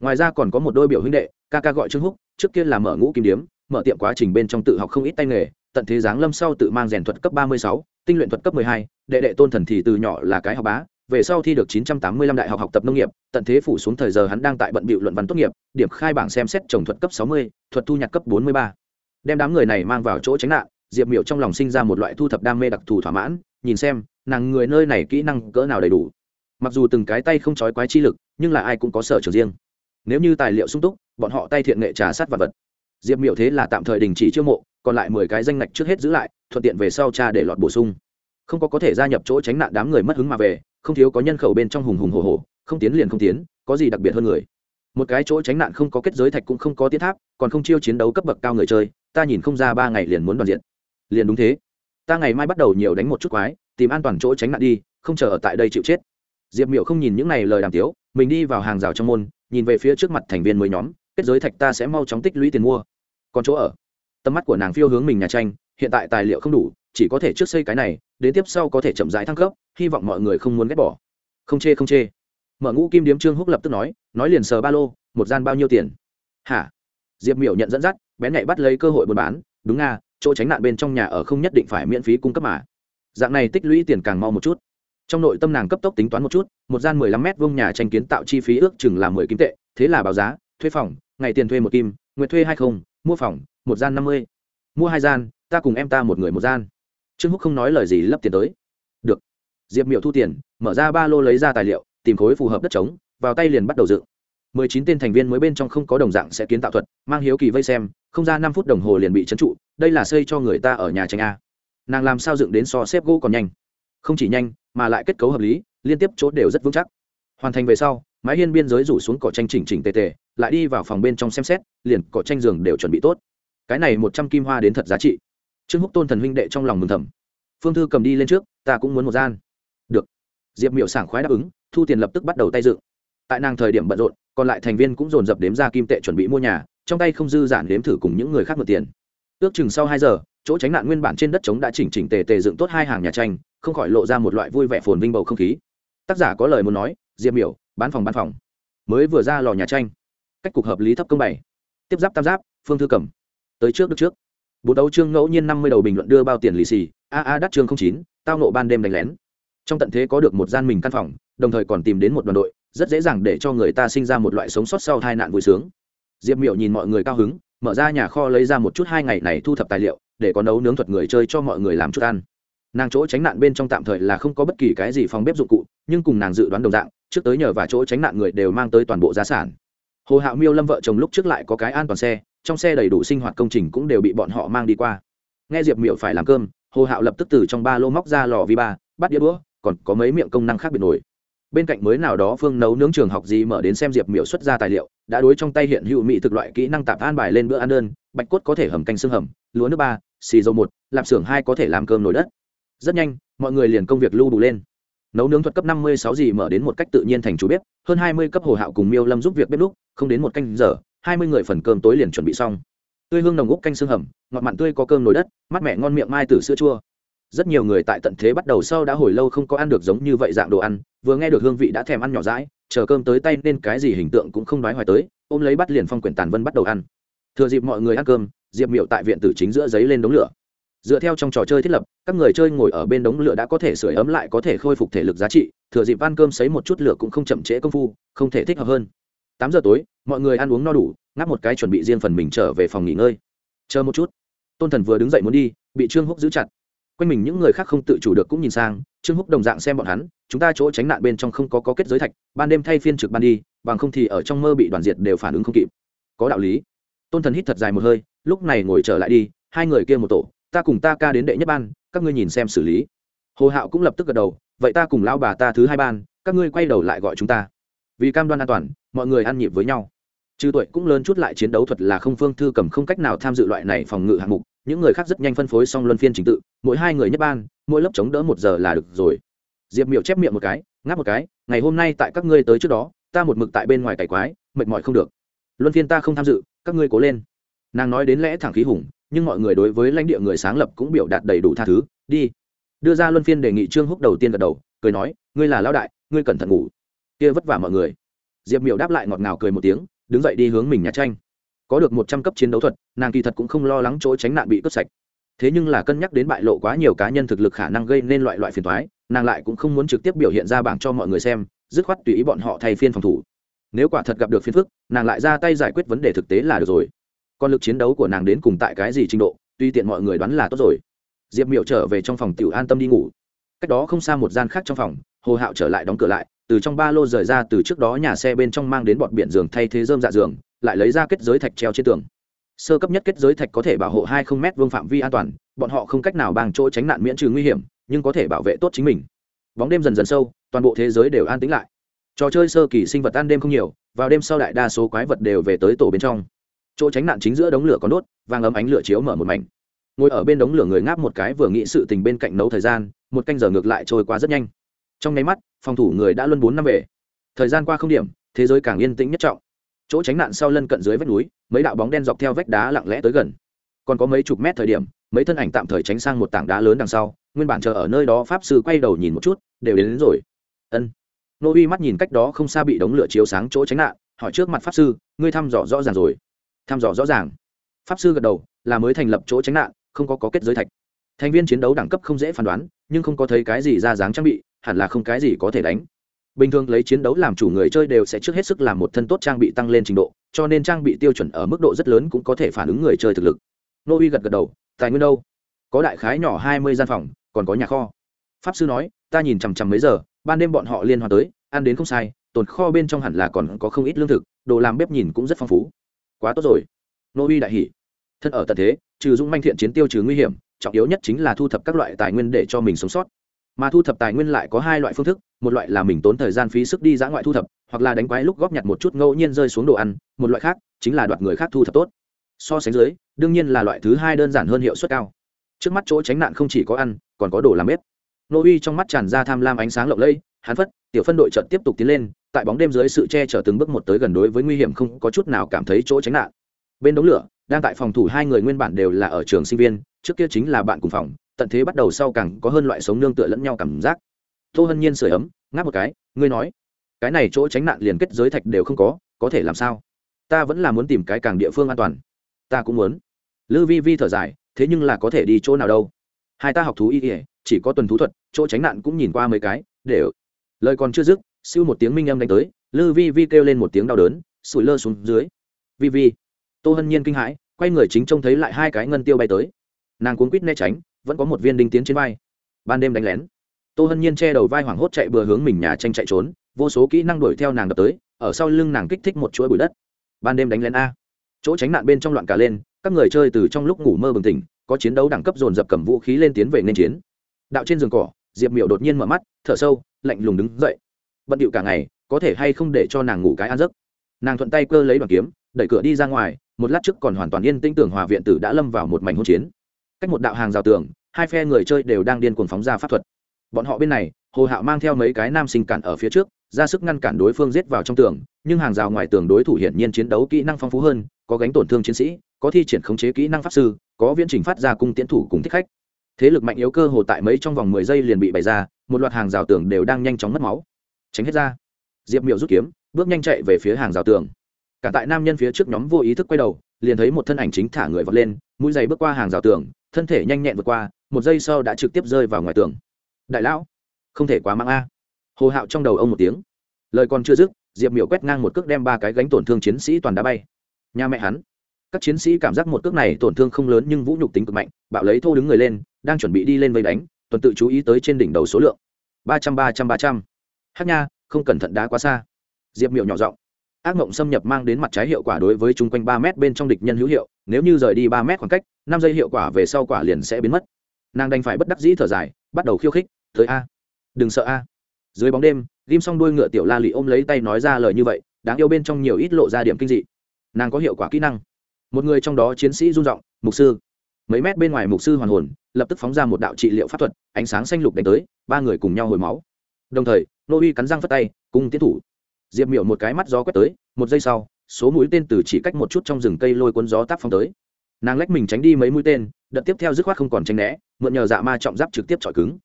S1: ngoài ra còn có một đôi biểu huynh đệ ca ca gọi trương húc trước kia là mở ngũ kim điếm mở tiệm quá trình bên trong tự học không ít tay nghề tận thế giáng lâm sau tự mang rèn thuật cấp ba mươi sáu tinh luyện thuật cấp mười hai đệ đệ tôn thần thì từ nhỏ là cái học bá về sau thi được 985 đại học học tập nông nghiệp, tận thế phủ xuống thời giờ hắn đang tại bận bịu luận văn tốt nghiệp, điểm khai bảng xem xét trồng thuật cấp 60, thuật thu nhặt cấp 43. Đem đám người này mang vào chỗ tránh nạn, Diệp Miểu trong lòng sinh ra một loại thu thập đam mê đặc thù thỏa mãn, nhìn xem, nàng người nơi này kỹ năng cỡ nào đầy đủ. Mặc dù từng cái tay không trói quái chi lực, nhưng là ai cũng có sở trường riêng. Nếu như tài liệu sung túc, bọn họ tay thiện nghệ trà sát vật vật. Diệp Miểu thế là tạm thời đình chỉ chiêu mộ, còn lại 10 cái danh ngạch trước hết giữ lại, thuận tiện về sau tra để lọt bổ sung. Không có có thể gia nhập chỗ tránh nạn đám người mất hứng mà về, không thiếu có nhân khẩu bên trong hùng hùng hồ hồ không tiến liền không tiến có gì đặc biệt hơn người một cái chỗ tránh nạn không có kết giới thạch cũng không có tiến tháp còn không chiêu chiến đấu cấp bậc cao người chơi ta nhìn không ra ba ngày liền muốn đoàn diện liền đúng thế. Ta ngày mai bắt đầu nhiều đánh một chút quái, tìm an toàn chỗ tránh nạn đi, không chờ ở tại đây chịu chết. Diệp miểu không nhìn những này lời đàm tiếu, mình đi vào hàng rào trong môn, nhìn về phía trước mặt thành viên mới nhóm, kết giới thạch ta sẽ mau chóng tích lũy tiền mua. Còn chỗ ở? Tầm mắt của nàng phiêu hướng mình nhà tranh, hiện tại tài liệu không đủ, chỉ có thể trước xây cái này, đến tiếp sau có thể chậm rãi thăng cấp, hy vọng mọi người không muốn ghét bỏ. Không chê không chê. Mở ngũ kim điếm trương húc lập tức nói nói liền sờ ba lô, một gian bao nhiêu tiền? Hả? Diệp miểu nhận dẫn dắt, bén nhạy bắt lấy cơ hội buôn bán, đúng nga chỗ tránh nạn bên trong nhà ở không nhất định phải miễn phí cung cấp mà. Dạng này tích lũy tiền càng mau một chút. Trong nội tâm nàng cấp tốc tính toán một chút, một gian mười lăm mét vuông nhà tranh kiến tạo chi phí ước chừng là mười kim tệ, thế là báo giá, thuê phòng, ngày tiền thuê một kim, nguyện thuê hai không, mua phòng, một gian năm mươi. Mua hai gian, ta cùng em ta một người một gian. Trương húc không nói lời gì lấp tiền tới. Được. Diệp miệu thu tiền, mở ra ba lô lấy ra tài liệu, tìm khối phù hợp đất trống, vào tay liền bắt đầu dựng. Mười chín tên thành viên mới bên trong không có đồng dạng sẽ kiến tạo thuật, mang hiếu kỳ vây xem không ra năm phút đồng hồ liền bị trấn trụ, đây là xây cho người ta ở nhà tranh a. Nàng làm sao dựng đến so xếp gỗ còn nhanh? Không chỉ nhanh, mà lại kết cấu hợp lý, liên tiếp chốt đều rất vững chắc. Hoàn thành về sau, mái hiên biên giới rủ xuống cỏ tranh chỉnh chỉnh tề tề, lại đi vào phòng bên trong xem xét, liền cỏ tranh giường đều chuẩn bị tốt. Cái này một trăm kim hoa đến thật giá trị. Trương húc tôn thần huynh đệ trong lòng mừng thầm. Phương thư cầm đi lên trước, ta cũng muốn một gian. Được. Diệp miệu sảng khoái đáp ứng, thu tiền lập tức bắt đầu tay dựng. Tại nàng thời điểm bận rộn, còn lại thành viên cũng dồn dập đếm ra kim tệ chuẩn bị mua nhà trong tay không dư giản đếm thử cùng những người khác mượn tiền. Ước chừng sau hai giờ chỗ tránh nạn nguyên bản trên đất trống đã chỉnh chỉnh tề tề dựng tốt hai hàng nhà tranh không khỏi lộ ra một loại vui vẻ phồn vinh bầu không khí. Tác giả có lời muốn nói diệp miểu bán phòng bán phòng. Mới vừa ra lò nhà tranh. Cách cục hợp lý thấp công bảy, tiếp giáp tam giáp phương thư cầm. Tới trước được trước. Bộ đấu chương ngẫu nhiên năm mươi đầu bình luận đưa bao tiền lì xì a a đắt chương chín tao nộ ban đêm đánh lén. Trong tận thế có được một gian mình căn phòng đồng thời còn tìm đến một đoàn đội rất dễ dàng để cho người ta sinh ra một loại sống sót sau tai nạn vui sướng diệp miệu nhìn mọi người cao hứng, mở ra nhà kho lấy ra một chút hai ngày này thu thập tài liệu, để có nấu nướng thuật người chơi cho mọi người làm chút ăn. Nàng chỗ tránh nạn bên trong tạm thời là không có bất kỳ cái gì phòng bếp dụng cụ, nhưng cùng nàng dự đoán đồng dạng, trước tới nhờ và chỗ tránh nạn người đều mang tới toàn bộ gia sản. Hồ hạo miêu lâm vợ chồng lúc trước lại có cái an toàn xe, trong xe đầy đủ sinh hoạt công trình cũng đều bị bọn họ mang đi qua. Nghe diệp miệu phải làm cơm, hồ hạo lập tức từ trong ba lô móc ra lò vi ba, bắt đĩa đũa, còn có mấy miệng công năng khác biệt nổi bên cạnh mới nào đó phương nấu nướng trường học gì mở đến xem diệp miệu xuất ra tài liệu, đã đối trong tay hiện hữu mỹ thực loại kỹ năng tạp an bài lên bữa ăn đơn, bạch cốt có thể hầm canh xương hầm, lúa nước ba, xì dầu một, lạp xưởng hai có thể làm cơm nồi đất. Rất nhanh, mọi người liền công việc lưu đủ lên. Nấu nướng thuật cấp năm mươi sáu gì mở đến một cách tự nhiên thành chủ bếp, hơn hai mươi cấp hồ hạo cùng miêu lâm giúp việc bếp lúc không đến một canh giờ, hai mươi người phần cơm tối liền chuẩn bị xong. Tươi hương nồng úc canh xương hầm, ngọt mặn tươi có cơm nồi đất mắt mẹ ngon miệng mai từ sữa chua rất nhiều người tại tận thế bắt đầu sau đã hồi lâu không có ăn được giống như vậy dạng đồ ăn, vừa nghe được hương vị đã thèm ăn nhỏ rãi, chờ cơm tới tay nên cái gì hình tượng cũng không nói hoài tới, ôm lấy bắt liền phong quyển tàn vân bắt đầu ăn. Thừa dịp mọi người ăn cơm, diệp miệu tại viện tử chính giữa giấy lên đống lửa. Dựa theo trong trò chơi thiết lập, các người chơi ngồi ở bên đống lửa đã có thể sửa ấm lại có thể khôi phục thể lực giá trị, thừa dịp ăn cơm sấy một chút lửa cũng không chậm trễ công phu, không thể thích hợp hơn. Tám giờ tối, mọi người ăn uống no đủ, ngáp một cái chuẩn bị riêng phần mình trở về phòng nghỉ ngơi. Chờ một chút. Tôn thần vừa đứng dậy muốn đi, bị trương húc giữ chặt quanh mình những người khác không tự chủ được cũng nhìn sang trương húc đồng dạng xem bọn hắn chúng ta chỗ tránh nạn bên trong không có, có kết giới thạch ban đêm thay phiên trực ban đi bằng không thì ở trong mơ bị đoàn diệt đều phản ứng không kịp. Có đạo lý. Tôn thần hít thật dài một hơi lúc này ngồi trở lại đi hai người kia một tổ ta cùng ta ca đến đệ nhất ban các ngươi nhìn xem xử lý. Hồ hạo cũng lập tức gật đầu vậy ta cùng lao bà ta thứ hai ban các ngươi quay đầu lại gọi chúng ta. Vì cam đoan an toàn mọi người ăn nhịp với nhau. Trừ tuổi cũng lớn chút lại chiến đấu thuật là không phương thư cầm không cách nào tham dự loại này phòng ngự hạng mục những người khác rất nhanh phân phối xong luân phiên trình tự, mỗi hai người nhất ban, mỗi lớp chống đỡ một giờ là được rồi. Diệp miệu chép miệng một cái, ngáp một cái, ngày hôm nay tại các ngươi tới trước đó, ta một mực tại bên ngoài cải quái, mệt mỏi không được. Luân phiên ta không tham dự, các ngươi cố lên. Nàng nói đến lẽ thẳng khí hùng, nhưng mọi người đối với lãnh địa người sáng lập cũng biểu đạt đầy đủ tha thứ, đi. Đưa ra luân phiên đề nghị trương húc đầu tiên gật đầu, cười nói, ngươi là lão đại, ngươi cẩn thận ngủ. Kia vất vả mọi người. Diệp miệu đáp lại ngọt ngào cười một tiếng, đứng dậy đi hướng mình nhà tranh có được một trăm cấp chiến đấu thuật, nàng kỳ thật cũng không lo lắng chỗ tránh nạn bị cướp sạch. Thế nhưng là cân nhắc đến bại lộ quá nhiều cá nhân thực lực khả năng gây nên loại loại phiền thoái nàng lại cũng không muốn trực tiếp biểu hiện ra bảng cho mọi người xem, dứt khoát tùy ý bọn họ thay phiên phòng thủ. Nếu quả thật gặp được phiền phức, nàng lại ra tay giải quyết vấn đề thực tế là được rồi. Còn lực chiến đấu của nàng đến cùng tại cái gì trình độ, tuy tiện mọi người đoán là tốt rồi. Diệp miểu trở về trong phòng tiểu an tâm đi ngủ. Cách đó không xa một gian khác trong phòng, hồ hạo trở lại đóng cửa lại từ trong ba lô rời ra từ trước đó nhà xe bên trong mang đến bọt biển giường thay thế dơm dạ giường, lại lấy ra kết giới thạch treo trên tường. Sơ cấp nhất kết giới thạch có thể bảo hộ hai không m vương phạm vi an toàn, bọn họ không cách nào bằng chỗ tránh nạn miễn trừ nguy hiểm, nhưng có thể bảo vệ tốt chính mình. Bóng đêm dần dần sâu, toàn bộ thế giới đều an tĩnh lại. Trò chơi sơ kỳ sinh vật ăn đêm không nhiều, vào đêm sau đại đa số quái vật đều về tới tổ bên trong. Chỗ tránh nạn chính giữa đống lửa có đốt vàng ấm ánh lửa chiếu mở một mảnh. Ngồi ở bên đống lửa người ngáp một cái vừa nghĩ sự tình bên cạnh nấu thời gian, một canh giờ ngược lại trôi qua rất nhanh. Trong nháy mắt phòng thủ người đã luân bốn năm về. Thời gian qua không điểm thế giới càng yên tĩnh nhất trọng. Chỗ tránh nạn sau lân cận dưới vách núi mấy đạo bóng đen dọc theo vách đá lặng lẽ tới gần. Còn có mấy chục mét thời điểm mấy thân ảnh tạm thời tránh sang một tảng đá lớn đằng sau nguyên bản chờ ở nơi đó pháp sư quay đầu nhìn một chút đều đến, đến rồi. Ân. Nô uy mắt nhìn cách đó không xa bị đống lửa chiếu sáng chỗ tránh nạn hỏi trước mặt pháp sư ngươi thăm dò rõ ràng rồi? Thăm dò rõ ràng. Pháp sư gật đầu là mới thành lập chỗ tránh nạn không có, có kết giới thạch. Thành viên chiến đấu đẳng cấp không dễ phán đoán nhưng không có thấy cái gì ra dáng trang bị hẳn là không cái gì có thể đánh. Bình thường lấy chiến đấu làm chủ người chơi đều sẽ trước hết sức làm một thân tốt trang bị tăng lên trình độ, cho nên trang bị tiêu chuẩn ở mức độ rất lớn cũng có thể phản ứng người chơi thực lực. Nô uy gật gật đầu, tài nguyên đâu? Có đại khái nhỏ hai mươi gian phòng, còn có nhà kho. Pháp sư nói, ta nhìn chằm chằm mấy giờ, ban đêm bọn họ liên hoàn tới, ăn đến không sai, tồn kho bên trong hẳn là còn có không ít lương thực, đồ làm bếp nhìn cũng rất phong phú. Quá tốt rồi. Nô uy đại hỉ. Thân ở tận thế, trừ dũng manh thiện chiến tiêu trừ nguy hiểm, trọng yếu nhất chính là thu thập các loại tài nguyên để cho mình sống sót mà thu thập tài nguyên lại có hai loại phương thức, một loại là mình tốn thời gian phí sức đi dã ngoại thu thập, hoặc là đánh quái lúc góp nhặt một chút ngẫu nhiên rơi xuống đồ ăn, một loại khác chính là đoạt người khác thu thập tốt. So sánh dưới, đương nhiên là loại thứ hai đơn giản hơn hiệu suất cao. Trước mắt chỗ tránh nạn không chỉ có ăn, còn có đồ làm bếp. Nô uy trong mắt tràn ra tham lam ánh sáng lộng lẫy, hắn phất, tiểu phân đội trận tiếp tục tiến lên, tại bóng đêm dưới sự che chở từng bước một tới gần đối với nguy hiểm không có chút nào cảm thấy chỗ tránh nạn. Bên đống lửa, đang tại phòng thủ hai người nguyên bản đều là ở trường sinh viên, trước kia chính là bạn cùng phòng tận thế bắt đầu sau càng có hơn loại sống nương tựa lẫn nhau cảm giác. Tô hân nhiên sửa ấm, ngáp một cái, ngươi nói, cái này chỗ tránh nạn liền kết giới thạch đều không có có thể làm sao? Ta vẫn là muốn tìm cái càng địa phương an toàn. Ta cũng muốn. Lư vi vi thở dài, thế nhưng là có thể đi chỗ nào đâu? Hai ta học thú y ỉa chỉ có tuần thú thuật, chỗ tránh nạn cũng nhìn qua mấy cái để lời còn chưa dứt, siêu một tiếng minh âm đánh tới, lư vi vi kêu lên một tiếng đau đớn, sủi lơ xuống dưới. Vi vi. Tô hân nhiên kinh hãi, quay người chính trông thấy lại hai cái ngân tiêu bay tới. Nàng cuốn quýt né tránh vẫn có một viên đinh tiến trên vai. Ban đêm đánh lén. Tô hân nhiên che đầu vai hoảng hốt chạy bừa hướng mình nhà tranh chạy trốn, vô số kỹ năng đuổi theo nàng đập tới, ở sau lưng nàng kích thích một chuỗi bụi đất. Ban đêm đánh lén a. Chỗ tránh nạn bên trong loạn cả lên, các người chơi từ trong lúc ngủ mơ bừng tỉnh, có chiến đấu đẳng cấp dồn dập cầm vũ khí lên tiến về nên chiến. Đạo trên giường cỏ, diệp miệu đột nhiên mở mắt, thở sâu, lạnh lùng đứng dậy. Bận điệu cả ngày, có thể hay không để cho nàng ngủ cái ăn giấc? Nàng thuận tay cơ lấy đoàn kiếm, đẩy cửa đi ra ngoài, một lát trước còn hoàn toàn yên tĩnh tưởng hòa viện tử đã lâm vào một mảnh hỗn chiến cách một đạo hàng rào tường, hai phe người chơi đều đang điên cuồng phóng ra pháp thuật. Bọn họ bên này, hồ hạo mang theo mấy cái nam sinh cản ở phía trước, ra sức ngăn cản đối phương giết vào trong tường, nhưng hàng rào ngoài tường đối thủ hiển nhiên chiến đấu kỹ năng phong phú hơn, có gánh tổn thương chiến sĩ, có thi triển khống chế kỹ năng pháp sư, có viễn trình phát ra cung tiến thủ cùng thích khách. Thế lực mạnh yếu cơ hồ tại mấy trong vòng mười giây liền bị bày ra, một loạt hàng rào tường đều đang nhanh chóng mất máu. Tránh hết ra. Diệp miệu rút kiếm, bước nhanh chạy về phía hàng rào tường. Cả tại nam nhân phía trước nhóm vô ý thức quay đầu, liền thấy một thân ảnh chính thả người vọt lên, mũi giày bước qua hàng rào tường thân thể nhanh nhẹn vượt qua, một giây sau đã trực tiếp rơi vào ngoài tường. Đại lão, không thể quá mang a. Hồ hạo trong đầu ông một tiếng. Lời còn chưa dứt, diệp miểu quét ngang một cước đem ba cái gánh tổn thương chiến sĩ toàn đá bay. Nhà mẹ hắn. Các chiến sĩ cảm giác một cước này tổn thương không lớn nhưng vũ nhục tính cực mạnh, bạo lấy thô đứng người lên, đang chuẩn bị đi lên vây đánh, tuần tự chú ý tới trên đỉnh đầu số lượng. Ba trăm ba trăm ba trăm. Hát nha, không cẩn thận đá quá xa. Diệp miểu nhỏ giọng ác mộng xâm nhập mang đến mặt trái hiệu quả đối với chung quanh ba mét bên trong địch nhân hữu hiệu, nếu như rời đi ba mét khoảng cách, năm giây hiệu quả về sau quả liền sẽ biến mất. Nàng đành phải bất đắc dĩ thở dài, bắt đầu khiêu khích, tới a, đừng sợ a. Dưới bóng đêm, ghim xong đuôi ngựa tiểu la lị ôm lấy tay nói ra lời như vậy, đáng yêu bên trong nhiều ít lộ ra điểm kinh dị. Nàng có hiệu quả kỹ năng. Một người trong đó chiến sĩ run r i n g mục sư. Mấy mét bên ngoài mục sư hoàn hồn, lập tức phóng ra một đạo trị liệu pháp thuật, ánh sáng xanh lục đánh tới, ba người cùng nhau hồi máu. Đồng thời, nô uy cắn răng phất tay, cùng tiến thủ diệp miểu một cái mắt gió quét tới, một giây sau, số mũi tên từ chỉ cách một chút trong rừng cây lôi cuốn gió tác phong tới. Nàng lách mình tránh đi mấy mũi tên, đợt tiếp theo dứt khoát không còn tranh né, mượn nhờ dạ ma trọng giáp trực tiếp chọi cứng.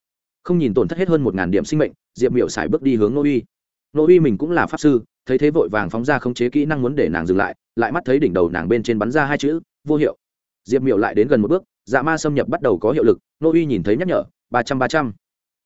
S1: Không nhìn tổn thất hết hơn một ngàn điểm sinh mệnh, diệp miểu xài bước đi hướng nô uy. Nô uy mình cũng là pháp sư, thấy thế vội vàng phóng ra khống chế kỹ năng muốn để nàng dừng lại lại mắt thấy đỉnh đầu nàng bên trên bắn ra hai chữ, vô hiệu. Diệp miểu lại đến gần một bước dạ ma xâm nhập bắt đầu có hiệu lực, nô uy nhìn thấy nhắc nhở, ba trăm ba trăm.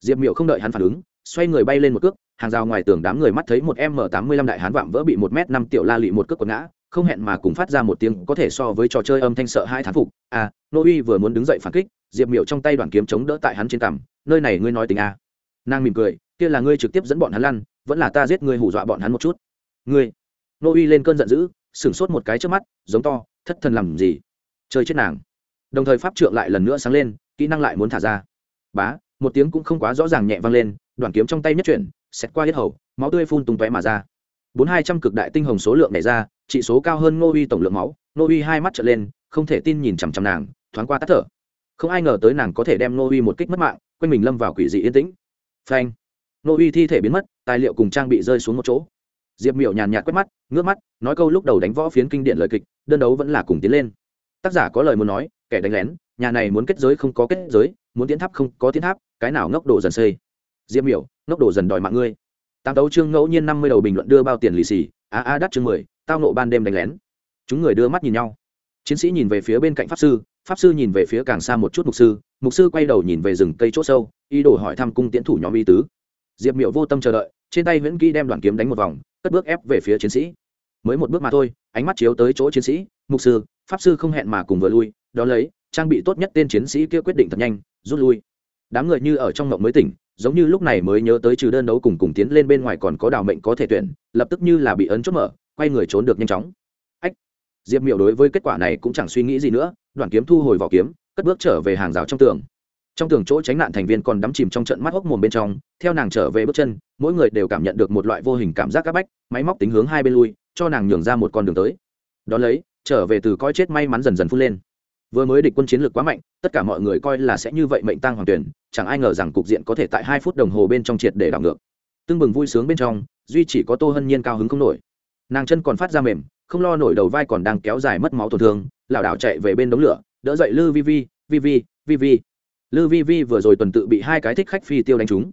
S1: Diệp miểu không đợi hắn phản ứng, xoay người bay lên một cước hàng rào ngoài tường đám người mắt thấy một m tám mươi lăm đại hán vạm vỡ bị một m năm tiểu la lị một cước quật ngã, không hẹn mà cùng phát ra một tiếng có thể so với trò chơi âm thanh sợ hai thán phục. À nô uy vừa muốn đứng dậy phản kích, diệp miểu trong tay đoàn kiếm chống đỡ tại hắn trên cằm, nơi này ngươi nói tình à. nàng mỉm cười, kia là ngươi trực tiếp dẫn bọn hắn lăn, vẫn là ta giết ngươi hù dọa bọn hắn một chút? Ngươi? Nô uy lên cơn giận dữ, sửng sốt một cái trước mắt, giống to, thất thần làm gì? Chơi chết nàng. Đồng thời pháp trượng lại lần nữa sáng lên, kỹ năng lại muốn thả ra. Bá, một tiếng cũng không quá rõ ràng nhẹ vang lên, đoàn kiếm trong tay nhất chuyển xét qua hết hầu, máu tươi phun tung tóe mà ra. Bốn hai trăm cực đại tinh hồng số lượng này ra trị số cao hơn ngô uy tổng lượng máu. Ngô uy hai mắt trở lên, không thể tin nhìn chằm chằm nàng, thoáng qua tắt thở. Không ai ngờ tới nàng có thể đem ngô uy một kích mất mạng quanh mình lâm vào quỷ dị yên tĩnh. Phanh. Ngô uy thi thể biến mất, tài liệu cùng trang bị rơi xuống một chỗ. Diệp miểu nhàn nhạt quét mắt, ngước mắt, nói câu lúc đầu đánh võ phiến kinh điển lời kịch, đơn đấu vẫn là cùng tiến lên. Tác giả có lời muốn nói, kẻ đánh lén, nhà này muốn kết giới không có kết giới, muốn tiến tháp không có tiến tháp, cái nào ngốc đổ dần xây. Diệp miểu ngốc đổ dần đòi mạng ngươi. Tám tấu chương ngẫu nhiên năm mươi đầu bình luận đưa bao tiền lì xì, a a đắt chương mười, tao nộ ban đêm đánh lén. Chúng người đưa mắt nhìn nhau. Chiến sĩ nhìn về phía bên cạnh pháp sư pháp sư nhìn về phía càng xa một chút mục sư mục sư quay đầu nhìn về rừng cây c h ỗ sâu, ý đồ hỏi thăm cung tiến thủ nhóm y tứ. Diệp miệu vô tâm chờ đợi, trên tay nguyễn kỹ đem đoàn kiếm đánh một vòng, cất bước ép về phía chiến sĩ. Mới một bước mà thôi, ánh mắt chiếu tới chỗ chiến sĩ, mục sư, pháp sư không hẹn mà cùng vừa lui đ ó lấy, trang bị tốt nhất tên chiến sĩ kia quyết định thật nhanh, rút lui. Đám người như ở trong mộng mới tỉnh giống như lúc này mới nhớ tới trừ đơn đấu cùng cùng tiến lên bên ngoài còn có đào mệnh có thể tuyển, lập tức như là bị ấn chốt mở, quay người trốn được nhanh chóng. Ách! Diệp miểu đối với kết quả này cũng chẳng suy nghĩ gì nữa đoàn kiếm thu hồi vỏ kiếm, cất bước trở về hàng rào trong tường. Trong tường chỗ tránh nạn thành viên còn đắm chìm trong trận mắt hốc mồm bên trong, theo nàng trở về bước chân, mỗi người đều cảm nhận được một loại vô hình cảm giác áp bách, máy móc tính hướng hai bên lui, cho nàng nhường ra một con đường tới. Đón lấy, trở về từ coi chết may mắn dần dần phun lên vừa mới địch quân chiến lược quá mạnh, tất cả mọi người coi là sẽ như vậy mệnh tăng hoàng tuyển, chẳng ai ngờ rằng cục diện có thể tại hai phút đồng hồ bên trong triệt để đảo ngược. Tưng bừng vui sướng bên trong, duy chỉ có tô hân nhiên cao hứng không nổi. Nàng chân còn phát ra mềm, không lo nổi đầu vai còn đang kéo dài mất máu tổn thương, lảo đảo chạy về bên đống lửa, đỡ dậy lư vi vi vi vi vi vi. Lư vi vi vừa rồi tuần tự bị hai cái thích khách phi tiêu đánh trúng.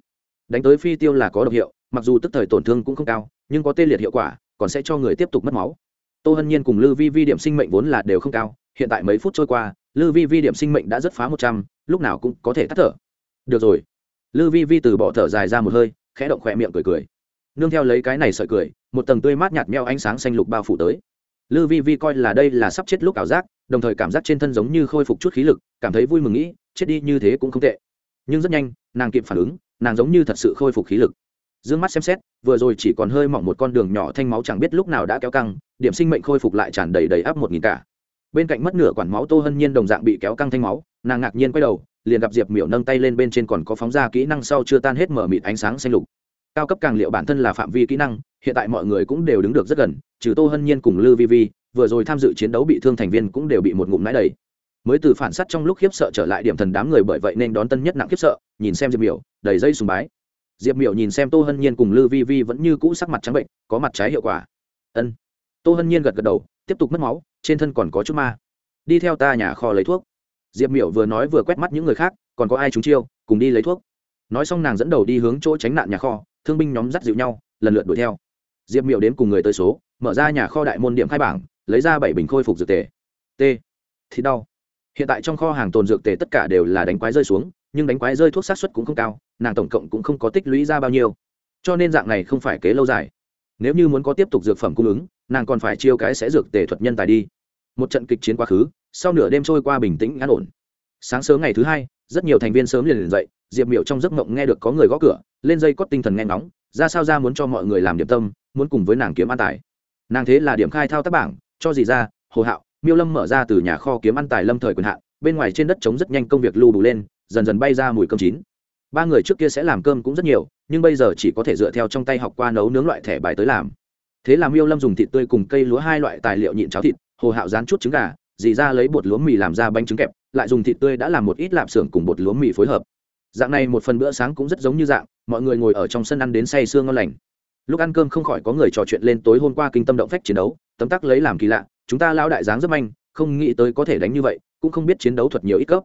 S1: Đánh tới phi tiêu là có độc hiệu, mặc dù tức thời tổn thương cũng không cao, nhưng có tê liệt hiệu quả, còn sẽ cho người tiếp tục mất máu. Tô hân nhiên cùng lư vi vi điểm sinh mệnh vốn là đều không cao hiện tại mấy phút trôi qua, lư vi vi điểm sinh mệnh đã rất phá một trăm, lúc nào cũng có thể tắt thở. Được rồi. Lư vi vi từ bỏ thở dài ra một hơi, khẽ động khỏe miệng cười cười. Nương theo lấy cái này sợi cười, một tầng tươi mát nhạt meo ánh sáng xanh lục bao phủ tới. Lư vi vi coi là đây là sắp chết lúc ảo giác, đồng thời cảm giác trên thân giống như khôi phục chút khí lực, cảm thấy vui mừng nghĩ, chết đi như thế cũng không tệ. Nhưng rất nhanh, nàng kịp phản ứng, nàng giống như thật sự khôi phục khí lực. D ư ơ n g mắt xem xét, vừa rồi chỉ còn hơi mỏng một con đường nhỏ thanh máu chẳng biết lúc nào đã kéo căng, điểm sinh mệnh khôi phục lại tràn đầy đầy áp một nghìn cả bên cạnh mất nửa quản máu tô hân nhiên đồng dạng bị kéo căng thanh máu nàng ngạc nhiên quay đầu liền gặp diệp miểu nâng tay lên bên trên còn có phóng ra kỹ năng sau chưa tan hết mở mịt ánh sáng xanh lục cao cấp càng liệu bản thân là phạm vi kỹ năng hiện tại mọi người cũng đều đứng được rất gần trừ tô hân nhiên cùng lư vi vi vừa rồi tham dự chiến đấu bị thương thành viên cũng đều bị một ngụm nãi đầy mới từ phản s trong lúc khiếp sợ trở lại điểm thần đám người bởi vậy nên đón tân nhất nặng khiếp sợ nhìn xem diệp miểu đầy dây sùng bái diệp miểu nhìn xem tô hân nhiên cùng lư vi vi vẫn như cũ sắc mặt trắng bệnh có mặt trái hiệu quả ân tô hân nhiên gật gật đầu, tiếp tục mất máu, trên thân còn có chút ma. Đi theo ta nhà kho lấy thuốc. Diệp miểu vừa nói vừa quét mắt những người khác, còn có ai chúng chiêu, cùng đi lấy thuốc. Nói xong nàng dẫn đầu đi hướng chỗ tránh nạn nhà kho, thương binh nhóm dắt dịu nhau, lần lượt đuổi theo. Diệp Miểu đến cùng người tới số, mở ra nhà kho đại môn điểm khai bảng, lấy ra bảy bình khôi phục dược tề. T. Thì đau. Hiện tại trong kho hàng tồn dược tề tất cả đều là đánh quái rơi xuống, nhưng đánh quái rơi thuốc sát xuất cũng không cao, nàng tổng cộng cũng không có tích lũy ra bao nhiêu. Cho nên dạng này không phải kế lâu dài. Nếu như muốn có tiếp tục dược phẩm cung ứng nàng còn phải chiêu cái sẽ dược tề thuật nhân tài đi. Một trận kịch chiến quá khứ, sau nửa đêm trôi qua bình tĩnh an ổn. Sáng sớm ngày thứ hai, rất nhiều thành viên sớm liền liền dậy, diệp miệu trong giấc mộng nghe được có người gõ cửa, lên dây cót tinh thần nghe ngóng, ra sao ra muốn cho mọi người làm điểm tâm, muốn cùng với nàng kiếm an tài. Nàng thế là điểm khai thao tác bảng, cho gì ra, hồ hạo, miêu lâm mở ra từ nhà kho kiếm ăn tài lâm thời quyền hạn, bên ngoài trên đất trống rất nhanh công việc lưu bù lên, dần dần bay ra mùi cơm chín. Ba người trước kia sẽ làm cơm cũng rất nhiều, nhưng bây giờ chỉ có thể dựa theo trong tay học qua nấu nướng loại thẻ bài tới làm thế là miêu lâm dùng thịt tươi cùng cây lúa hai loại tài liệu nhịn cháo thịt, hồ hạo rán chút trứng gà, dì ra lấy bột lúa mì làm ra bánh trứng kẹp, lại dùng thịt tươi đã làm một ít lạp xưởng cùng bột lúa mì phối hợp. Dạng này một phần bữa sáng cũng rất giống như dạng, mọi người ngồi ở trong sân ăn đến say sương ngon lành. Lúc ăn cơm không khỏi có người trò chuyện lên tối hôm qua kinh tâm động phách chiến đấu, tấm tắc lấy làm kỳ lạ, chúng ta lão đại dáng rất manh, không nghĩ tới có thể đánh như vậy, cũng không biết chiến đấu thuật nhiều ít cấp.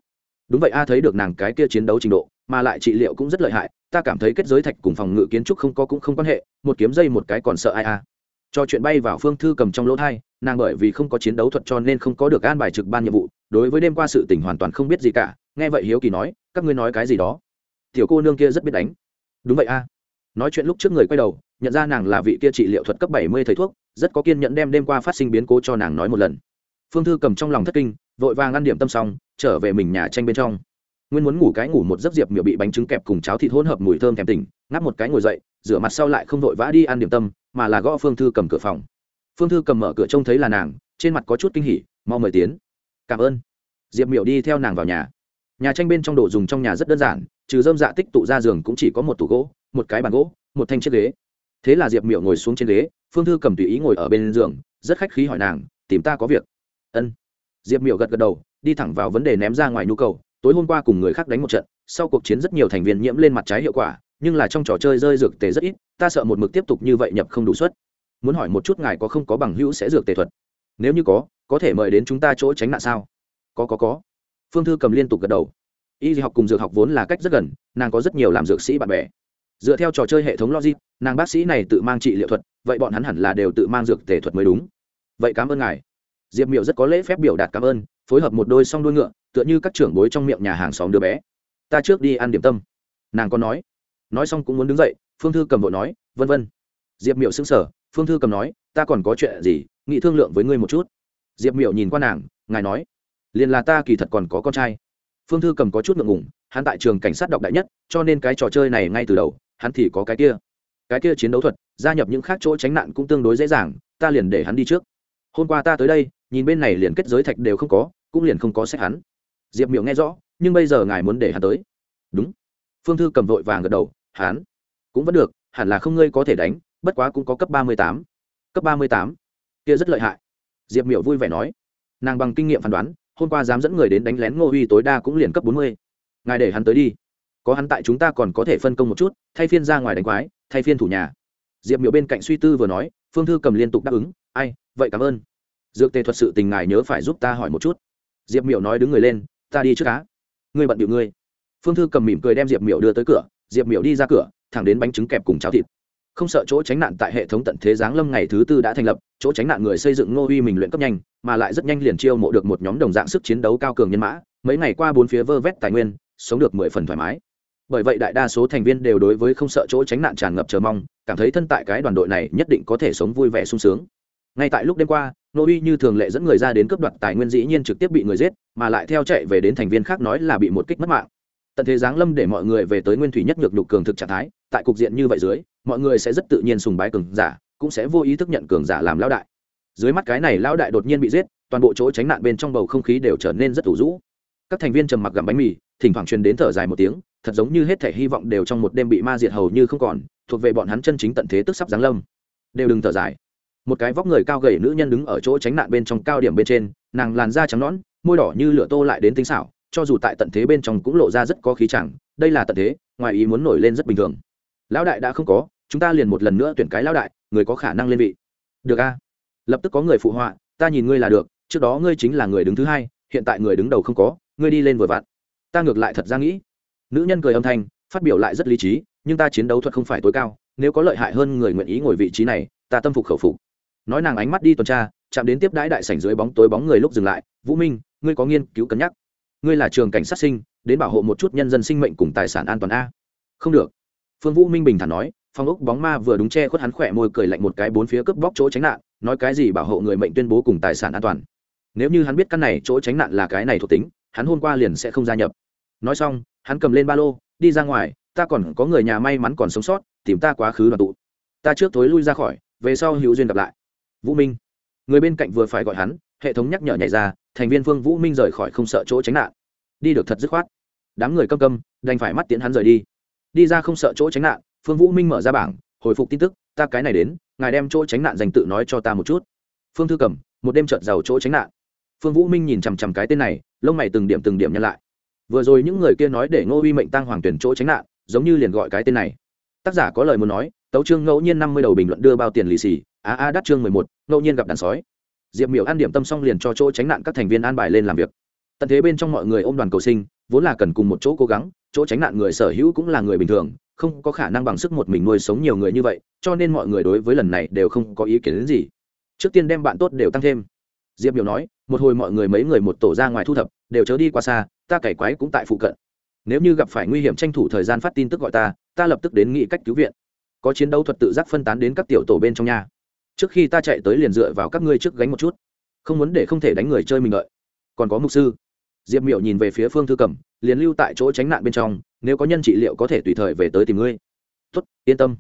S1: Đúng vậy a, thấy được nàng cái kia chiến đấu trình độ, mà lại trị liệu cũng rất lợi hại, ta cảm thấy kết giới thạch cùng phòng ngự kiến trúc không có cũng không quan hệ, một kiếm dây một cái còn sợ ai a cho chuyện bay vào phương thư cầm trong lỗ thai, nàng bởi vì không có chiến đấu thuật cho nên không có được an bài trực ban nhiệm vụ, đối với đêm qua sự tình hoàn toàn không biết gì cả, nghe vậy hiếu kỳ nói, các ngươi nói cái gì đó? Tiểu cô nương kia rất biết đánh. Đúng vậy a. Nói chuyện lúc trước người quay đầu, nhận ra nàng là vị kia trị liệu thuật cấp bảy mươi thầy thuốc, rất có kiên nhẫn đem đêm qua phát sinh biến cố cho nàng nói một lần. Phương thư cầm trong lòng thất kinh, vội vàng ăn điểm tâm xong, trở về mình nhà tranh bên trong. Nguyên muốn ngủ cái ngủ một giấc diệp miệng bị bánh trứng kẹp cùng cháo thịt hỗn hợp mùi thơm thèm tỉnh, ngáp một cái ngồi dậy, rửa mặt sau lại không vội vã đi ăn điểm tâm mà là gõ phương thư cầm cửa phòng. Phương thư cầm mở cửa trông thấy là nàng, trên mặt có chút kinh hỉ, mau mời tiến. Cảm ơn. Diệp miệu đi theo nàng vào nhà. Nhà tranh bên trong đồ dùng trong nhà rất đơn giản, trừ dơm dạ tích tụ ra giường cũng chỉ có một tủ gỗ, một cái bàn gỗ, một thanh chiếc ghế. Thế là diệp miệu ngồi xuống trên ghế, phương thư cầm tùy ý ngồi ở bên giường, rất khách khí hỏi nàng, tìm ta có việc? Ân. Diệp miệu gật gật đầu, đi thẳng vào vấn đề ném ra ngoài nhu cầu, tối hôm qua cùng người khác đánh một trận, sau cuộc chiến rất nhiều thành viên nhiễm lên mặt trái hiệu quả nhưng là trong trò chơi rơi dược tề rất ít, ta sợ một mực tiếp tục như vậy nhập không đủ suất. Muốn hỏi một chút ngài có không có bằng hữu sẽ dược tề thuật? Nếu như có có thể mời đến chúng ta chỗ tránh nạn sao? Có có có. Phương thư cầm liên tục gật đầu. Y học cùng dược học vốn là cách rất gần, nàng có rất nhiều làm dược sĩ bạn bè. Dựa theo trò chơi hệ thống logic, nàng bác sĩ này tự mang trị liệu thuật, vậy bọn hắn hẳn là đều tự mang dược tề thuật mới đúng. Vậy cảm ơn ngài. Diệp miệu rất có lễ phép biểu đạt cảm ơn, phối hợp một đôi song đuôi ngựa, tựa như các trưởng bối trong miệng nhà hàng xóm đứa bé. Ta trước đi ăn điểm tâm. Nàng có nói nói xong cũng muốn đứng dậy, phương thư cầm vội nói, vân vân. Diệp miệu xứng sở phương thư cầm nói, ta còn có chuyện gì, nghĩ thương lượng với ngươi một chút. Diệp miệu nhìn qua nàng, ngài nói, liền là ta kỳ thật còn có con trai. Phương thư cầm có chút ngượng ngùng, hắn tại trường cảnh sát đọc đại nhất, cho nên cái trò chơi này ngay từ đầu, hắn thì có cái kia. Cái kia chiến đấu thuật, gia nhập những khác chỗ tránh nạn cũng tương đối dễ dàng, ta liền để hắn đi trước. Hôm qua ta tới đây, nhìn bên này liền kết giới thạch đều không có, cũng liền không có xét hắn. Diệp Miệu nghe rõ, nhưng bây giờ ngài muốn để hắn tới? Đúng phương thư cầm vội vàng gật đầu hắn cũng vẫn được, hẳn là không ngươi có thể đánh, bất quá cũng có cấp ba mươi tám. Cấp ba mươi tám? Kia rất lợi hại. Diệp miệu vui vẻ nói. Nàng bằng kinh nghiệm phán đoán, hôm qua dám dẫn người đến đánh lén ngô huy tối đa cũng liền cấp bốn mươi. Ngài để hắn tới đi. Có hắn tại chúng ta còn có thể phân công một chút, thay phiên ra ngoài đánh quái, thay phiên thủ nhà. Diệp miệu bên cạnh suy tư vừa nói, phương thư cầm liên tục đáp ứng, ai, vậy cảm ơn. Dược tề thuật sự tình ngài nhớ phải giúp ta hỏi một chút. Diệp miệu nói đứng người lên, ta đi trước cá ngươi bận điệu ngươi phương thư cầm mỉm cười đem diệp Miểu đưa tới cửa, diệp Miểu đi ra cửa, thẳng đến bánh trứng kẹp cùng cháo thịt. Không sợ chỗ tránh nạn tại hệ thống tận thế giáng lâm ngày thứ tư đã thành lập, chỗ tránh nạn người xây dựng ngô uy mình luyện cấp nhanh, mà lại rất nhanh liền chiêu mộ được một nhóm đồng dạng sức chiến đấu cao cường nhân mã, mấy ngày qua bốn phía vơ vét tài nguyên, sống được mười phần thoải mái. Bởi vậy đại đa số thành viên đều đối với không sợ chỗ tránh nạn tràn ngập chờ mong, cảm thấy thân tại cái đoàn đội này nhất định có thể sống vui vẻ sung sướng. Ngay tại lúc đêm qua nô uy như thường lệ dẫn người ra đến cướp đoạt tài nguyên dĩ nhiên trực tiếp bị người giết, mà lại theo chạy về đến thành viên khác nói là bị một kích mất mạng tận thế giáng lâm để mọi người về tới nguyên thủy nhất nhược nhục cường thực trạng thái, tại cục diện như vậy dưới, mọi người sẽ rất tự nhiên sùng bái cường giả, cũng sẽ vô ý thức nhận cường giả làm lão đại. Dưới mắt cái này lão đại đột nhiên bị giết, toàn bộ chỗ tránh nạn bên trong bầu không khí đều trở nên rất ủ rũ. Các thành viên trầm mặc gặm bánh mì, thỉnh thoảng truyền đến thở dài một tiếng, thật giống như hết thể hy vọng đều trong một đêm bị ma diệt hầu như không còn, thuộc về bọn hắn chân chính tận thế tức sắp giáng lâm. Đều đừng thở dài. Một cái vóc người cao gầy nữ nhân đứng ở chỗ tránh nạn bên trong cao điểm bên trên, nàng làn da trắng nõn, môi đỏ như lửa tô lại đến tính xảo cho dù tại tận thế bên trong cũng lộ ra rất có khí chẳng, đây là tận thế, ngoài ý muốn nổi lên rất bình thường. Lão đại đã không có, chúng ta liền một lần nữa tuyển cái lão đại, người có khả năng lên vị. Được a. Lập tức có người phụ họa, ta nhìn ngươi là được, trước đó ngươi chính là người đứng thứ hai, hiện tại người đứng đầu không có, ngươi đi lên vừa vặn. Ta ngược lại thật ra nghĩ. Nữ nhân cười âm thanh, phát biểu lại rất lý trí, nhưng ta chiến đấu thuật không phải tối cao, nếu có lợi hại hơn người nguyện ý ngồi vị trí này, ta tâm phục khẩu phục. Nói nàng ánh mắt đi tuần tra, chạm đến tiếp đãi đại sảnh dưới bóng tối bóng người lúc dừng lại, vũ minh, ngươi có nghiên cứu cân nhắc? Ngươi là trường cảnh sát sinh, đến bảo hộ một chút nhân dân sinh mệnh cùng tài sản an toàn a. Không được. Phương vũ minh bình thản nói, phong ốc bóng ma vừa đúng che khuất hắn khỏe môi cười lạnh một cái bốn phía cướp bóc chỗ tránh nạn, nói cái gì bảo hộ người mệnh tuyên bố cùng tài sản an toàn. Nếu như hắn biết căn này chỗ tránh nạn là cái này thuộc tính, hắn hôm qua liền sẽ không gia nhập. Nói xong, hắn cầm lên ba lô, đi ra ngoài, ta còn có người nhà may mắn còn sống sót, tìm ta quá khứ đoàn tụ. Ta trước thối lui ra khỏi, về sau hữu duyên gặp lại. Vũ minh. Người bên cạnh vừa phải gọi hắn, hệ thống nhắc nhở nhảy ra thành viên phương vũ minh rời khỏi không sợ chỗ tránh nạn. Đi được thật dứt khoát. Đám người câm câm, đành phải mắt tiễn hắn rời đi. Đi ra không sợ chỗ tránh nạn, phương vũ minh mở ra bảng, hồi phục tin tức, ta cái này đến, ngài đem chỗ tránh nạn dành tự nói cho ta một chút. Phương thư cầm, một đêm trợt giàu chỗ tránh nạn. Phương vũ minh nhìn chằm chằm cái tên này, lông mày từng điểm từng điểm nhân lại. Vừa rồi những người kia nói để ngô uy mệnh tăng hoàng tuyển chỗ tránh nạn, giống như liền gọi cái tên này. Tác giả có lời muốn nói, tấu trương ngẫu nhiên năm mươi đầu bình luận đưa bao tiền lì xì a a đắt chương mười một, ngẫu nhiên gặp đàn sói diệp miểu ăn điểm tâm xong liền cho chỗ tránh nạn các thành viên an bài lên làm việc. Tận thế bên trong mọi người ôm đoàn cầu sinh, vốn là cần cùng một chỗ cố gắng, chỗ tránh nạn người sở hữu cũng là người bình thường, không có khả năng bằng sức một mình nuôi sống nhiều người như vậy, cho nên mọi người đối với lần này đều không có ý kiến đến gì. Trước tiên đem bạn tốt đều tăng thêm. Diệp miểu nói, một hồi mọi người mấy người một tổ ra ngoài thu thập, đều chớ đi qua xa, ta cày quái cũng tại phụ cận. Nếu như gặp phải nguy hiểm tranh thủ thời gian phát tin tức gọi ta ta lập tức đến nghị cách cứu viện. Có chiến đấu thuật tự giác phân tán đến các tiểu tổ bên trong nhà trước khi ta chạy tới liền dựa vào các ngươi trước gánh một chút. Không muốn để không thể đánh người chơi mình đợi. Còn có mục sư. Diệp miểu nhìn về phía phương thư Cầm, liền lưu tại chỗ tránh nạn bên trong nếu có nhân trị liệu có thể tùy thời về tới tìm ngươi. Tuất yên tâm.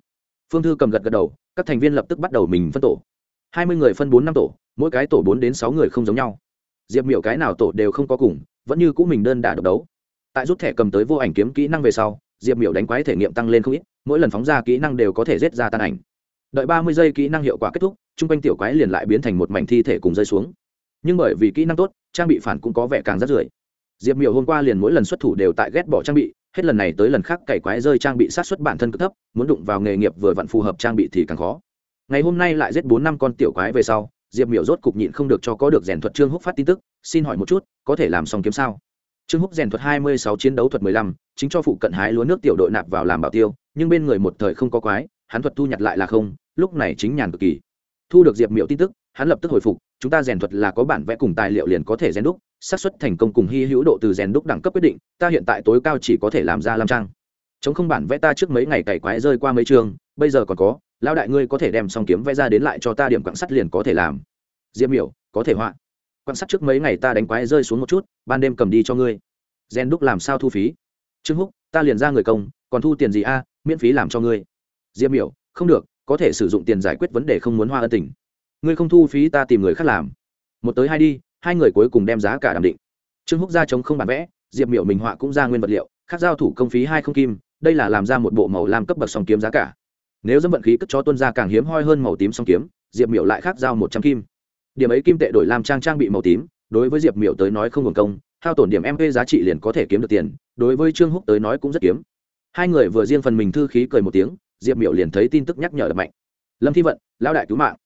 S1: Phương thư cầm gật gật đầu các thành viên lập tức bắt đầu mình phân tổ. Hai mươi người phân bốn năm tổ mỗi cái tổ bốn đến sáu người không giống nhau. Diệp miểu cái nào tổ đều không có cùng vẫn như cũ mình đơn đả độc đấu. Tại rút thẻ cầm tới vô ảnh kiếm kỹ năng về sau diệp miểu đánh quái thể nghiệm tăng lên không ít mỗi lần phóng ra kỹ năng đều có thể rết ra tan ảnh đợi ba mươi giây kỹ năng hiệu quả kết thúc, chung quanh tiểu quái liền lại biến thành một mảnh thi thể cùng rơi xuống. Nhưng bởi vì kỹ năng tốt, trang bị phản cũng có vẻ càng rất rưởi. Diệp miểu hôm qua liền mỗi lần xuất thủ đều tại ghét bỏ trang bị, hết lần này tới lần khác cày quái rơi trang bị sát xuất bản thân cực thấp, muốn đụng vào nghề nghiệp vừa vặn phù hợp trang bị thì càng khó. Ngày hôm nay lại giết bốn năm con tiểu quái về sau, diệp miểu rốt cục nhịn không được cho có được rèn thuật trương húc phát tin tức, xin hỏi một chút, có thể làm xong kiếm sao? Trương húc rèn thuật hai mươi sáu chiến đấu thuật mười lăm, chính cho phụ cận hái lúa nước tiểu đội nạp vào làm bảo tiêu, nhưng bên người một thời không có quái hắn thuật thu nhặt lại là không, lúc này chính nhàn cực kỳ. Thu được diệp miệu tin tức, hắn lập tức hồi phục, chúng ta rèn thuật là có bản vẽ cùng tài liệu liền có thể rèn đúc, xác suất thành công cùng hy hữu độ từ rèn đúc đẳng cấp quyết định, ta hiện tại tối cao chỉ có thể làm ra lâm trang. Chống không bản vẽ ta trước mấy ngày cày quái rơi qua mấy trường, bây giờ còn có, lão đại ngươi có thể đem xong kiếm vẽ ra đến lại cho ta điểm quạng sắt liền có thể làm. Diệp miểu có thể họa. Quạng sắt trước mấy ngày ta đánh quái rơi xuống một chút, ban đêm cầm đi cho ngươi. Gen đúc làm sao thu phí? Trương húc, ta liền ra người công, còn thu tiền gì a? Miễn phí làm cho ngươi diêm miểu, không được, có thể sử dụng tiền giải quyết vấn đề không muốn hoa ân tình. Ngươi không thu phí ta tìm người khác làm. Một tới hai đi, hai người cuối cùng đem giá cả đảm định. Trương húc ra chống không bản vẽ, diệp miểu mình họa cũng ra nguyên vật liệu, khác giao thủ công phí hai không kim, đây là làm ra một bộ màu lam cấp bậc song kiếm giá cả. Nếu dâm vận khí cất cho tuân ra càng hiếm hoi hơn màu tím song kiếm, diệp miểu lại khác giao một trăm kim. Điểm ấy kim tệ đổi làm trang trang bị màu tím, đối với diệp miểu tới nói không hưởng công, hao tổn điểm mp giá trị liền có thể kiếm được tiền, đối với trương húc tới nói cũng rất kiếm. Hai người vừa riêng phần mình thư khí cười một tiếng diệp miểu liền thấy tin tức nhắc nhở đập mạnh. Lâm thi vận lao đại cứu mạng.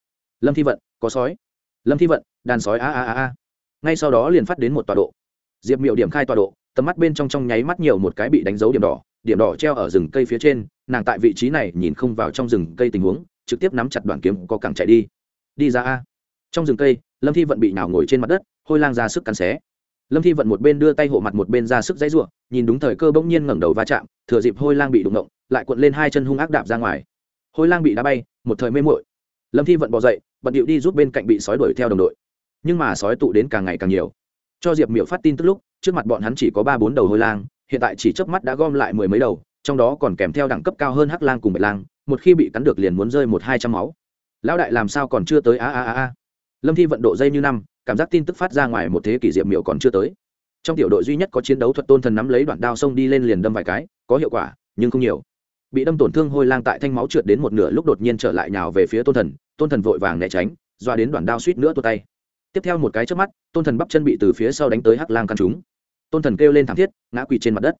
S1: Lâm thi vận, có sói. Lâm thi vận, đàn sói, a a a a. Ngay sau đó liền phát đến một tọa độ. Diệp miệu điểm khai tọa độ, tầm mắt bên trong trong nháy mắt nhiều một cái bị đánh dấu điểm đỏ điểm đỏ treo ở rừng cây phía trên, nàng tại vị trí này nhìn không vào trong rừng cây tình huống, trực tiếp nắm chặt đoàn kiếm, có cẳng chạy đi. Đi ra a. Trong rừng cây, lâm thi vận bị nào ngồi trên mặt đất, hôi lang ra sức cắn xé. Lâm thi vận một bên đưa tay hộ mặt một bên ra sức dãy r u ộ nhìn đúng thời cơ bỗng nhiên ngẩng đầu va chạm, thừa dịp hôi lang bị đụng động lại cuộn lên hai chân hung ác đạp ra ngoài. Hôi lang bị đá bay, một thời mê mội lâm thi vận bỏ dậy, bận điệu đi giúp bên cạnh bị sói đuổi theo đồng đội. Nhưng mà sói tụ đến càng ngày càng nhiều. Cho diệp miểu phát tin tức lúc, trước mặt bọn hắn chỉ có ba bốn đầu hôi lang, hiện tại chỉ chớp mắt đã gom lại mười mấy đầu, trong đó còn kèm theo đẳng cấp cao hơn hắc lang cùng bạch lang, một khi bị cắn được liền muốn rơi một hai trăm máu. Lão đại làm sao còn chưa tới? A a a a. Lâm thi vận độ dây như năm, cảm giác tin tức phát ra ngoài một thế kỷ diệp miểu còn chưa tới. Trong tiểu đội duy nhất có chiến đấu thuật tôn thần nắm lấy đoạn đao xông đi lên liền đâm vài cái, có hiệu quả, nhưng không nhiều bị đâm tổn thương hôi lang tại thanh máu trượt đến một nửa lúc đột nhiên trở lại nhào về phía tôn thần tôn thần vội vàng né tránh, doa đến đoạn đao suýt nữa tuột tay. Tiếp theo một cái trước mắt, tôn thần bắp chân bị từ phía sau đánh tới hắc lang căn chúng tôn thần kêu lên thảm thiết, ngã quỳ trên mặt đất.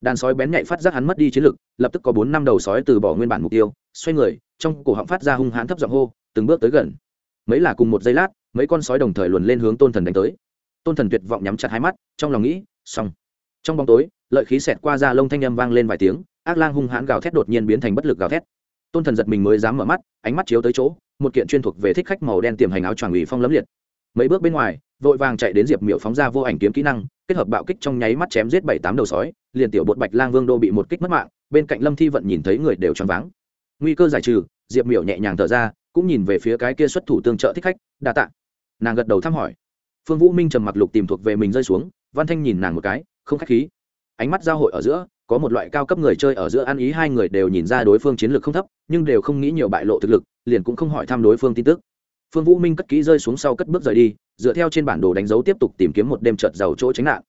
S1: Đàn sói bén nhạy phát giác hắn mất đi chiến lực, lập tức có bốn năm đầu sói từ bỏ nguyên bản mục tiêu, xoay người, trong cổ họng phát ra hung hãn thấp giọng hô, từng bước tới gần. Mấy là cùng một giây lát, mấy con sói đồng thời luồn lên hướng tôn thần đánh tới. Tôn thần tuyệt vọng nhắm chặt hai mắt, trong lòng nghĩ, xong. Trong bóng tối, lợi khí xẹt qua da lông thanh âm vang lên vài tiếng ác lang hung hãn gào thét đột nhiên biến thành bất lực gào thét. Tôn thần giật mình mới dám mở mắt, ánh mắt chiếu tới chỗ, một kiện chuyên thuộc về thích khách màu đen tiềm hành áo choàng ủy phong lấm liệt. Mấy bước bên ngoài, vội vàng chạy đến diệp miệu phóng ra vô ảnh kiếm kỹ năng, kết hợp bạo kích trong nháy mắt chém giết bảy tám đầu sói, liền tiểu bột bạch lang vương đô bị một kích mất mạng, bên cạnh lâm thi vận nhìn thấy người đều choáng váng. Nguy cơ giải trừ, diệp miểu nhẹ nhàng thở ra, cũng nhìn về phía cái kia xuất thủ tương trợ thích khách, đa tạ. Nàng gật đầu thăm hỏi. Phương vũ minh trầm mặc lục tìm thuộc về mình rơi xuống, văn thanh nhìn nàng một cái, không khách khí. Ánh mắt giao hội ở giữa có một loại cao cấp người chơi ở giữa ăn ý hai người đều nhìn ra đối phương chiến lược không thấp, nhưng đều không nghĩ nhiều bại lộ thực lực, liền cũng không hỏi thăm đối phương tin tức. Phương vũ minh cất kỹ rơi xuống sau cất bước rời đi, dựa theo trên bản đồ đánh dấu tiếp tục tìm kiếm một đêm trợt giàu chỗ tránh nạn.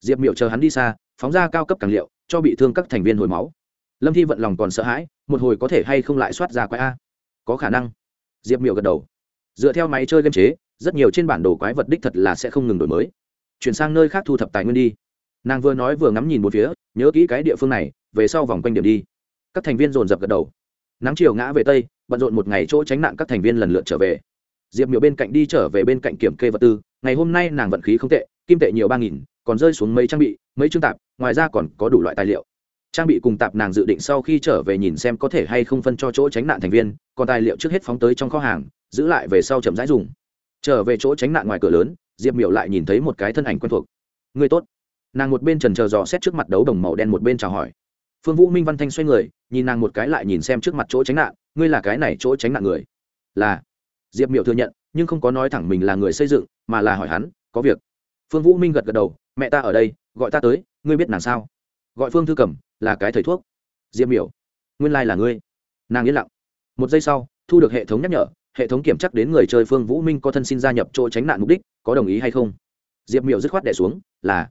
S1: Diệp miệu chờ hắn đi xa, phóng ra cao cấp càng liệu, cho bị thương các thành viên hồi máu. Lâm thi vận lòng còn sợ hãi, một hồi có thể hay không lại soát ra quái a? Có khả năng. Diệp miệu gật đầu. Dựa theo máy chơi game chế, rất nhiều trên bản đồ quái vật đích thật là sẽ không ngừng đổi mới. Chuyển sang nơi khác thu thập tài nguyên đi nàng vừa nói vừa ngắm nhìn một phía, nhớ kỹ cái địa phương này, về sau vòng quanh điểm đi. Các thành viên dồn dập gật đầu. Nắng chiều ngã về tây, bận rộn một ngày chỗ tránh nạn các thành viên lần lượt trở về. Diệp miểu bên cạnh đi trở về bên cạnh kiểm kê vật tư, ngày hôm nay nàng vận khí không tệ, kim tệ nhiều ba nghìn, còn rơi xuống mấy trang bị, mấy chương tạp, ngoài ra còn có đủ loại tài liệu. Trang bị cùng tạp nàng dự định sau khi trở về nhìn xem có thể hay không phân cho chỗ tránh nạn thành viên, còn tài liệu trước hết phóng tới trong kho hàng, giữ lại về sau chậm rãi dùng. Trở về chỗ tránh nạn ngoài cửa lớn, diệp miểu lại nhìn thấy một cái thân ảnh quen thuộc. Người tốt nàng một bên trần chờ dò xét trước mặt đấu đồng màu đen một bên chào hỏi. Phương vũ minh văn thanh xoay người, nhìn nàng một cái lại nhìn xem trước mặt chỗ tránh nạn, ngươi là cái này chỗ tránh nạn người? Là. Diệp miểu thừa nhận, nhưng không có nói thẳng mình là người xây dựng, mà là hỏi hắn, có việc. Phương vũ minh gật gật đầu, mẹ ta ở đây, gọi ta tới, ngươi biết nàng sao? Gọi phương thư cẩm, là cái thầy thuốc. Diệp miểu. Nguyên lai、like、là ngươi. Nàng yên lặng. Một giây sau, thu được hệ thống nhắc nhở, hệ thống kiểm chắc đến người chơi phương vũ minh có thân xin gia nhập chỗ tránh nạn mục đích, có đồng ý hay không? Diệp miểu dứt khoát đẻ xuống, là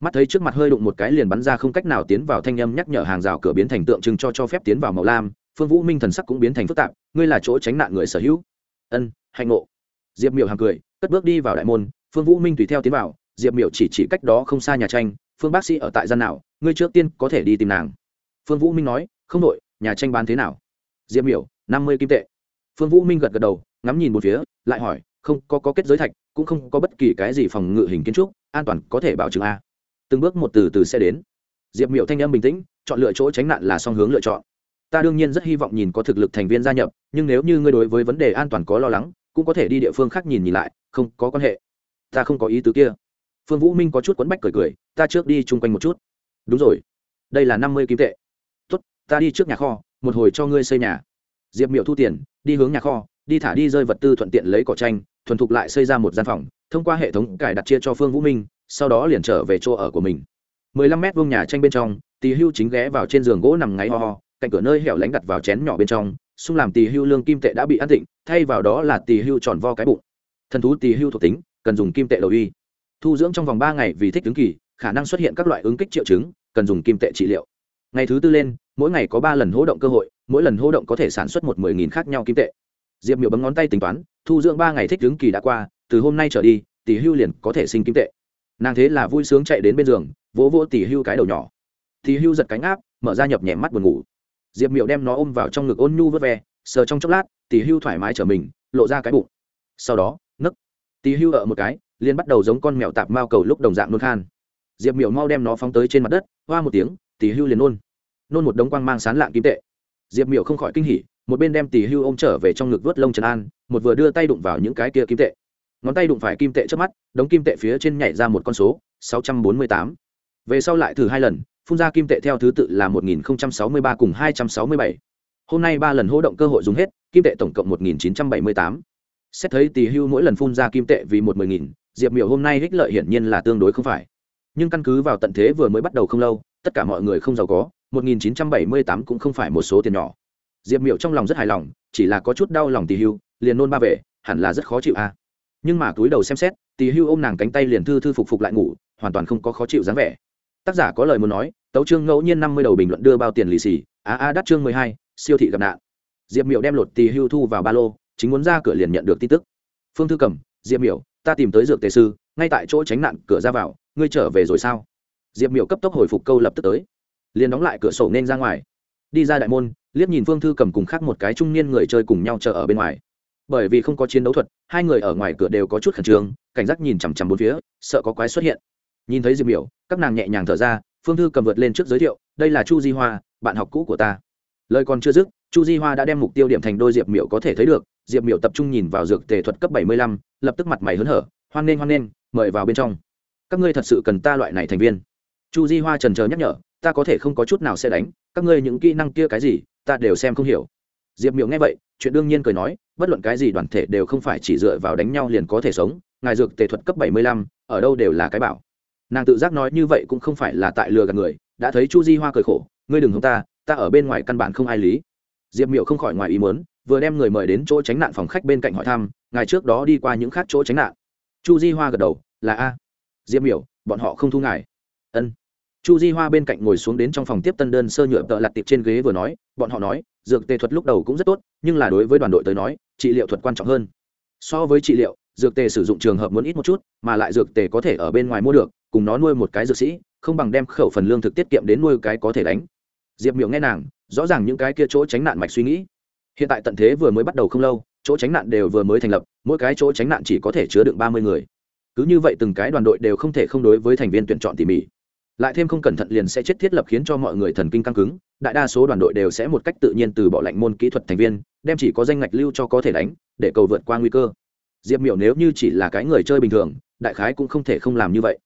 S1: mắt thấy trước mặt hơi đụng một cái liền bắn ra không cách nào tiến vào thanh âm nhắc nhở hàng rào cửa biến thành tượng trưng cho cho phép tiến vào màu lam phương vũ minh thần sắc cũng biến thành phức tạp ngươi là chỗ tránh nạn người sở hữu. Ân hạnh ngộ. Diệp miểu hàng cười cất bước đi vào đại môn phương vũ minh tùy theo tiến vào diệp miểu chỉ chỉ cách đó không xa nhà tranh phương bác sĩ ở tại gian nào ngươi trước tiên có thể đi tìm nàng. Phương vũ minh nói không đội nhà tranh bán thế nào? Diệp miểu năm mươi kim tệ. Phương vũ minh gật gật đầu ngắm nhìn một phía lại hỏi không có, có kết giới thạch cũng không có bất kỳ cái gì phòng ngự hình kiến trúc an toàn có thể bảo chứng a từng bước một từ từ sẽ đến. Diệp miểu thanh âm bình tĩnh, chọn lựa chỗ tránh nạn là song hướng lựa chọn. Ta đương nhiên rất hy vọng nhìn có thực lực thành viên gia nhập, nhưng nếu như ngươi đối với vấn đề an toàn có lo lắng, cũng có thể đi địa phương khác nhìn nhìn lại, không có quan hệ. Ta không có ý tứ kia. Phương vũ minh có chút quấn bách cười cười, ta trước đi chung quanh một chút. Đúng rồi. Đây là năm mươi kim tệ. Tốt, ta đi trước nhà kho, một hồi cho ngươi xây nhà. Diệp miệu thu tiền, đi hướng nhà kho, đi thả đi rơi vật tư thuận tiện lấy cỏ tranh, thuần thục lại xây ra một gian phòng, thông qua hệ thống cài đặt chia cho phương vũ minh sau đó liền trở về chỗ ở của mình. mười lăm mét vuông nhà tranh bên trong tì hưu chính ghé vào trên giường gỗ nằm ngáy ho ho, cạnh cửa nơi hẻo lánh đặt vào chén nhỏ bên trong, xung làm tì hưu lương kim tệ đã bị ăn tịnh thay vào đó là tì hưu tròn vo cái bụng. Thần thú tì hưu thuộc tính, cần dùng kim tệ đầu uy. Thu dưỡng trong vòng ba ngày vì thích ứng kỳ, khả năng xuất hiện các loại ứng kích triệu chứng, cần dùng kim tệ trị liệu. Ngày thứ tư lên, mỗi ngày có ba lần hỗ động cơ hội, mỗi lần hỗ động có thể sản xuất một mười nghìn khác nhau kim tệ. Diệp miểu bấm ngón tay tính toán, thu dưỡng ba ngày thích ứng kỳ đã qua, từ hôm nay trở đi tỷ hưu liền có thể sinh kim tệ nàng thế là vui sướng chạy đến bên giường, vỗ vỗ tỷ hưu cái đầu nhỏ. Tỷ hưu giật cánh áp, mở ra nhập nhẹ mắt buồn ngủ. Diệp miệu đem nó ôm vào trong ngực ôn nhu vớt ve, sờ trong chốc lát tỷ hưu thoải mái trở mình, lộ ra cái bụng. Sau đó, nấc. Tỷ hưu ở một cái, liền bắt đầu giống con mèo tạp mao cầu lúc đồng dạng nôn khan. Diệp miệu mau đem nó phóng tới trên mặt đất, hoa một tiếng tỷ hưu liền nôn. Nôn một đống quang mang sán lạng kim tệ. Diệp miệu không khỏi kinh hỉ, một bên đem tỷ hưu ôm trở về trong ngực vớt lông trần an, một vừa đưa tay đụng vào những cái kia kim tệ ngón tay đụng phải kim tệ trước mắt, đống kim tệ phía trên nhảy ra một con số, sáu trăm bốn mươi tám. Về sau lại thử hai lần, phun ra kim tệ theo thứ tự là một nghìn sáu mươi ba cùng hai trăm sáu mươi bảy. Hôm nay ba lần hỗ động cơ hội dùng hết, kim tệ tổng cộng một nghìn chín trăm bảy mươi tám. Xét thấy tỷ hưu mỗi lần phun ra kim tệ vì một mười nghìn, diệp miểu hôm nay hích lợi hiển nhiên là tương đối không phải. Nhưng căn cứ vào tận thế vừa mới bắt đầu không lâu, tất cả mọi người không giàu có, một nghìn chín trăm bảy mươi tám cũng không phải một số tiền nhỏ. Diệp miểu trong lòng rất hài lòng, chỉ là có chút đau lòng tỷ hưu, liền nôn ba về, hẳn là rất khó chịu a. à nhưng mà túi đầu xem xét Tì hưu ôm nàng cánh tay liền thư thư phục phục lại ngủ, hoàn toàn không có khó chịu dáng vẻ. Tác giả có lời muốn nói, tấu chương ngẫu nhiên năm mươi đầu bình luận đưa bao tiền lì xì a a đắt chương mười hai, siêu thị gặp nạn. Diệp miểu đem lột tì hưu thu vào ba lô, chính muốn ra cửa liền nhận được tin tức. Phương thư cầm, diệp miểu, ta tìm tới dược tề sư, ngay tại chỗ tránh nạn, cửa ra vào, ngươi trở về rồi sao? Diệp miểu cấp tốc hồi phục câu lập tức tới. Liền đóng lại cửa sổ nên ra ngoài. Đi ra đại môn, liếc nhìn phương thư cầm cùng khác một cái trung niên người chơi cùng nhau chờ ở bên ngoài bởi vì không có chiến đấu thuật, hai người ở ngoài cửa đều có chút khẩn trương, cảnh giác nhìn chằm chằm bốn phía, sợ có quái xuất hiện. Nhìn thấy diệp miểu, các nàng nhẹ nhàng thở ra, phương thư cầm vượt lên trước giới thiệu, đây là chu di hoa, bạn học cũ của ta. Lời còn chưa dứt, chu di hoa đã đem mục tiêu điểm thành đôi diệp Miểu có thể thấy được. Diệp Miểu tập trung nhìn vào dược tề thuật cấp bảy mươi lăm, lập tức mặt mày hớn hở, hoan nghênh hoan nghênh, mời vào bên trong. Các ngươi thật sự cần ta loại này thành viên? Chu di hoa trần trờ nhắc nhở, ta có thể không có chút nào sẽ đánh, các ngươi những kỹ năng kia cái gì, ta đều xem không hiểu diệp miệu nghe vậy, chuyện đương nhiên cười nói, bất luận cái gì đoàn thể đều không phải chỉ dựa vào đánh nhau liền có thể sống, ngài dược tề thuật cấp bảy mươi lăm, ở đâu đều là cái bảo. Nàng tự giác nói như vậy cũng không phải là tại lừa gạt người, đã thấy chu di hoa cười khổ, ngươi đừng hông ta ta ở bên ngoài căn bản không ai lý. Diệp miệu không khỏi ngoài ý muốn, vừa đem người mời đến chỗ tránh nạn phòng khách bên cạnh hỏi thăm, ngài trước đó đi qua những khác chỗ tránh nạn. Chu di hoa gật đầu, là a. Diệp miệu bọn họ không thu ngài. Ân chu di hoa bên cạnh ngồi xuống đến trong phòng tiếp tân đơn sơ nhựa tợ lặt tiệp trên ghế vừa nói, bọn họ nói, dược tề thuật lúc đầu cũng rất tốt, nhưng là đối với đoàn đội tới nói, trị liệu thuật quan trọng hơn. So với trị liệu, dược tề sử dụng trường hợp muốn ít một chút, mà lại dược tề có thể ở bên ngoài mua được, cùng nó nuôi một cái dược sĩ, không bằng đem khẩu phần lương thực tiết kiệm đến nuôi cái có thể đánh. Diệp miệng nghe nàng, rõ ràng những cái kia chỗ tránh nạn mạch suy nghĩ. Hiện tại tận thế vừa mới bắt đầu không lâu, chỗ tránh nạn đều vừa mới thành lập, mỗi cái chỗ tránh nạn chỉ có thể chứa đựng ba mươi người. Cứ như vậy từng cái đoàn đội đều không thể không đối với thành viên tuyển chọn tỉ mỉ lại thêm không cẩn thận liền sẽ chết thiết lập khiến cho mọi người thần kinh căng cứng, đại đa số đoàn đội đều sẽ một cách tự nhiên từ bỏ lạnh môn kỹ thuật thành viên, đem chỉ có danh ngạch lưu cho có thể đánh, để cầu vượt qua nguy cơ. Diệp miểu nếu như chỉ là cái người chơi bình thường, đại khái cũng không thể không làm như vậy.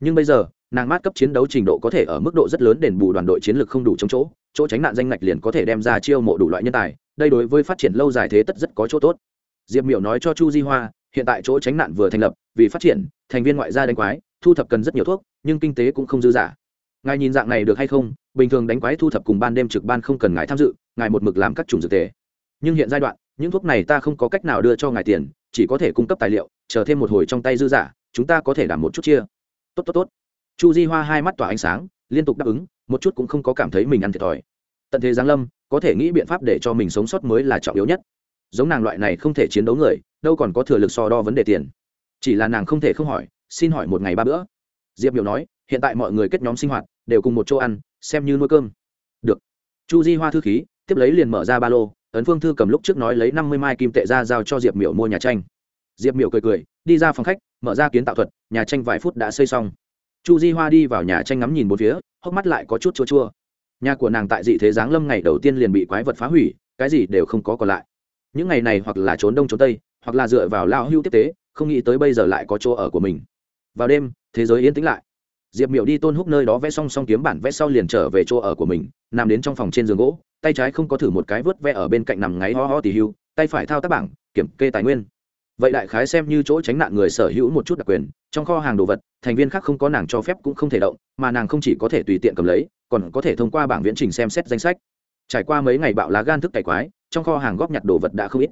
S1: Nhưng bây giờ, nàng mát cấp chiến đấu trình độ có thể ở mức độ rất lớn đền bù đoàn đội chiến lược không đủ chống chỗ chỗ tránh nạn danh ngạch liền có thể đem ra chiêu mộ đủ loại nhân tài, đây đối với phát triển lâu dài thế tất rất có chỗ tốt. Diệp miểu nói cho chu di hoa, hiện tại chỗ tránh nạn vừa thành lập, vì phát triển, thành viên ngoại gia đánh quái, thu thập cần rất nhiều thuốc nhưng kinh tế cũng không dư giả ngài nhìn dạng này được hay không? Bình thường đánh quái thu thập cùng ban đêm trực ban không cần ngài tham dự, ngài một mực làm các chủng dược tề. Nhưng hiện giai đoạn, những thuốc này ta không có cách nào đưa cho ngài tiền, chỉ có thể cung cấp tài liệu, chờ thêm một hồi trong tay dư giả chúng ta có thể đảm một chút chia. Tốt tốt tốt. Chu di hoa hai mắt tỏa ánh sáng, liên tục đáp ứng, một chút cũng không có cảm thấy mình ăn thiệt thòi. Tận thế giáng lâm, có thể nghĩ biện pháp để cho mình sống sót mới là trọng yếu nhất. Giống nàng loại này không thể chiến đấu người, đâu còn có thừa lực so đo vấn đề tiền. Chỉ là nàng không thể không hỏi, xin hỏi một ngày ba bữa diệp miểu nói, hiện tại mọi người kết nhóm sinh hoạt, đều cùng một chỗ ăn, xem như nuôi cơm. Được. Chu di hoa thư khí, tiếp lấy liền mở ra ba lô, ấn phương thư cầm lúc trước nói lấy năm mươi mai kim tệ ra giao cho diệp miểu mua nhà tranh. Diệp miểu cười cười, đi ra phòng khách, mở ra kiến tạo thuật, nhà tranh vài phút đã xây xong. Chu di hoa đi vào nhà tranh ngắm nhìn bốn phía, hốc mắt lại có chút chua chua. Nhà của nàng tại dị thế giáng lâm ngày đầu tiên liền bị quái vật phá hủy, cái gì đều không có còn lại. Những ngày này hoặc là trốn đông trốn tây, hoặc là dựa vào lao hưu tiếp tế, không nghĩ tới bây giờ lại có chỗ ở của mình vào đêm, thế giới yên tĩnh lại. Diệp miểu đi tôn húc nơi đó vẽ xong xong kiếm bản vẽ sau liền trở về chỗ ở của mình, nằm đến trong phòng trên giường gỗ, tay trái không có thử một cái vớt vẽ ở bên cạnh nằm ngáy ho ho tỉ hưu, tay phải thao tác bảng, kiểm kê tài nguyên. Vậy đại khái xem như chỗ tránh nạn người sở hữu một chút đặc quyền, trong kho hàng đồ vật, thành viên khác không có nàng cho phép cũng không thể động, mà nàng không chỉ có thể tùy tiện cầm lấy, còn có thể thông qua bảng viễn trình xem xét danh sách. Trải qua mấy ngày bạo lá gan thức cải quái, trong kho hàng góp nhặt đồ vật đã không ít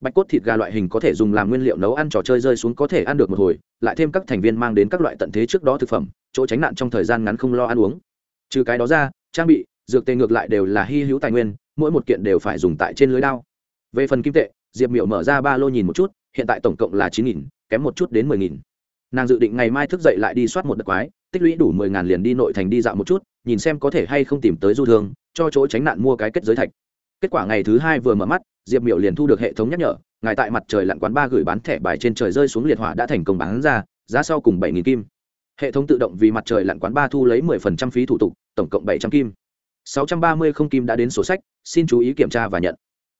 S1: bạch cốt thịt gà loại hình có thể dùng làm nguyên liệu nấu ăn trò chơi rơi xuống có thể ăn được một hồi, lại thêm các thành viên mang đến các loại tận thế trước đó thực phẩm, chỗ tránh nạn trong thời gian ngắn không lo ăn uống. Trừ cái đó ra, trang bị, dược tề ngược lại đều là hy hữu tài nguyên, mỗi một kiện đều phải dùng tại trên lưới đao. Về phần kim tệ, diệp miệu mở ra ba lô nhìn một chút, hiện tại tổng cộng là chín nghìn, kém một chút đến mười nghìn. Nàng dự định ngày mai thức dậy lại đi soát một đợt quái, tích lũy đủ mười ngàn liền đi nội thành đi dạo một chút, nhìn xem có thể hay không tìm tới du thương, cho chỗ tránh nạn mua cái kết giới thạch. Kết quả ngày thứ hai vừa mở mắt diệp miểu liền thu được hệ thống nhắc nhở, ngài tại mặt trời lặn quán ba gửi bán thẻ bài trên trời rơi xuống liệt hỏa đã thành công bán ra, giá sau cùng bảy nghìn kim. Hệ thống tự động vì mặt trời lặn quán ba thu lấy mười phần trăm phí thủ tục, tổng cộng bảy trăm kim. sáu trăm ba mươi không kim đã đến sổ sách, xin chú ý kiểm tra và nhận.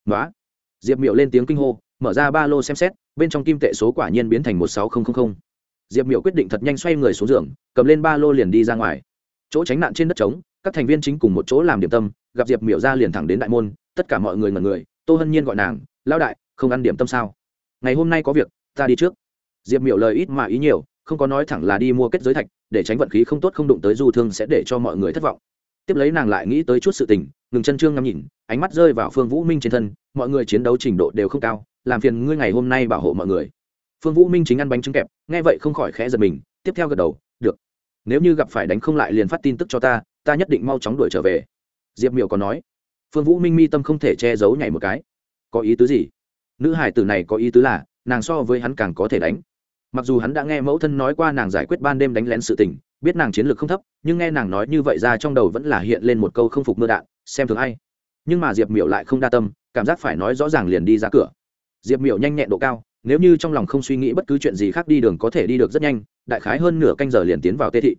S1: Nói diệp miểu lên tiếng kinh hô, mở ra ba lô xem xét, bên trong kim tệ số quả nhiên biến thành một sáu nghìn diệp miểu quyết định thật nhanh xoay người xuống giường, cầm lên ba lô liền đi ra ngoài. Chỗ tránh nạn trên đất trống, các thành viên chính cùng một chỗ làm điểm tâm, gặp diệp miểu ra liền thẳng đến đại môn, tất cả mọi người ngần người tô hân nhiên gọi nàng lao đại, không ăn điểm tâm sao? Ngày hôm nay có việc, ta đi trước. Diệp miểu lời ít mà ý nhiều, không có nói thẳng là đi mua kết giới thạch, để tránh vận khí không tốt không đụng tới du thương sẽ để cho mọi người thất vọng. Tiếp lấy nàng lại nghĩ tới chút sự tình, ngừng chân trương ngắm nhìn, ánh mắt rơi vào phương vũ minh trên thân, mọi người chiến đấu trình độ đều không cao, làm phiền ngươi ngày hôm nay bảo hộ mọi người. Phương vũ minh chính ăn bánh trứng kẹp, nghe vậy không khỏi khẽ giật mình, tiếp theo gật đầu, được, nếu như gặp phải đánh không lại liền phát tin tức cho ta ta nhất định mau chóng đuổi trở về. Diệp miểu còn nói phương vũ minh mi tâm không thể che giấu nhảy một cái. Có ý tứ gì? Nữ hải tử này có ý tứ là, nàng so với hắn càng có thể đánh. Mặc dù hắn đã nghe mẫu thân nói qua nàng giải quyết ban đêm đánh lén sự tình, biết nàng chiến lược không thấp, nhưng nghe nàng nói như vậy ra trong đầu vẫn là hiện lên một câu không phục mưa đạn, xem thường ai. Nhưng mà diệp miểu lại không đa tâm, cảm giác phải nói rõ ràng liền đi ra cửa. Diệp miểu nhanh nhẹn độ cao, nếu như trong lòng không suy nghĩ bất cứ chuyện gì khác đi đường có thể đi được rất nhanh, đại khái hơn nửa canh giờ liền tiến vào tê thị.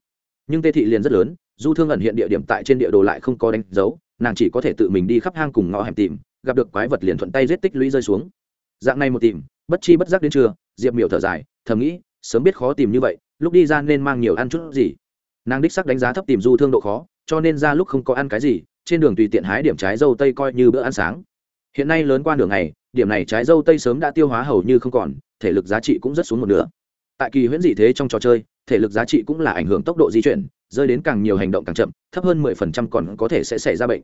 S1: Nhưng tê thị liền rất lớn, du thương ẩn hiện địa điểm tại trên địa đồ lại không có đánh dấu nàng chỉ có thể tự mình đi khắp hang cùng ngõ hẻm tìm, gặp được quái vật liền thuận tay giết tích lũy rơi xuống. Dạng này một tìm, bất chi bất giác đến trưa, diệp miểu thở dài, thầm nghĩ, sớm biết khó tìm như vậy, lúc đi ra nên mang nhiều ăn chút gì. Nàng đích sắc đánh giá thấp tìm du thương độ khó, cho nên ra lúc không có ăn cái gì, trên đường tùy tiện hái điểm trái dâu tây coi như bữa ăn sáng. Hiện nay lớn qua đường này điểm này trái dâu tây sớm đã tiêu hóa hầu như không còn, thể lực giá trị cũng rất xuống một nửa. Tại kỳ huyễn dị thế trong trò chơi thể lực giá trị cũng là ảnh hưởng tốc độ di chuyển, rơi đến càng nhiều hành động càng chậm, thấp hơn mười phần trăm còn có thể sẽ xảy ra bệnh.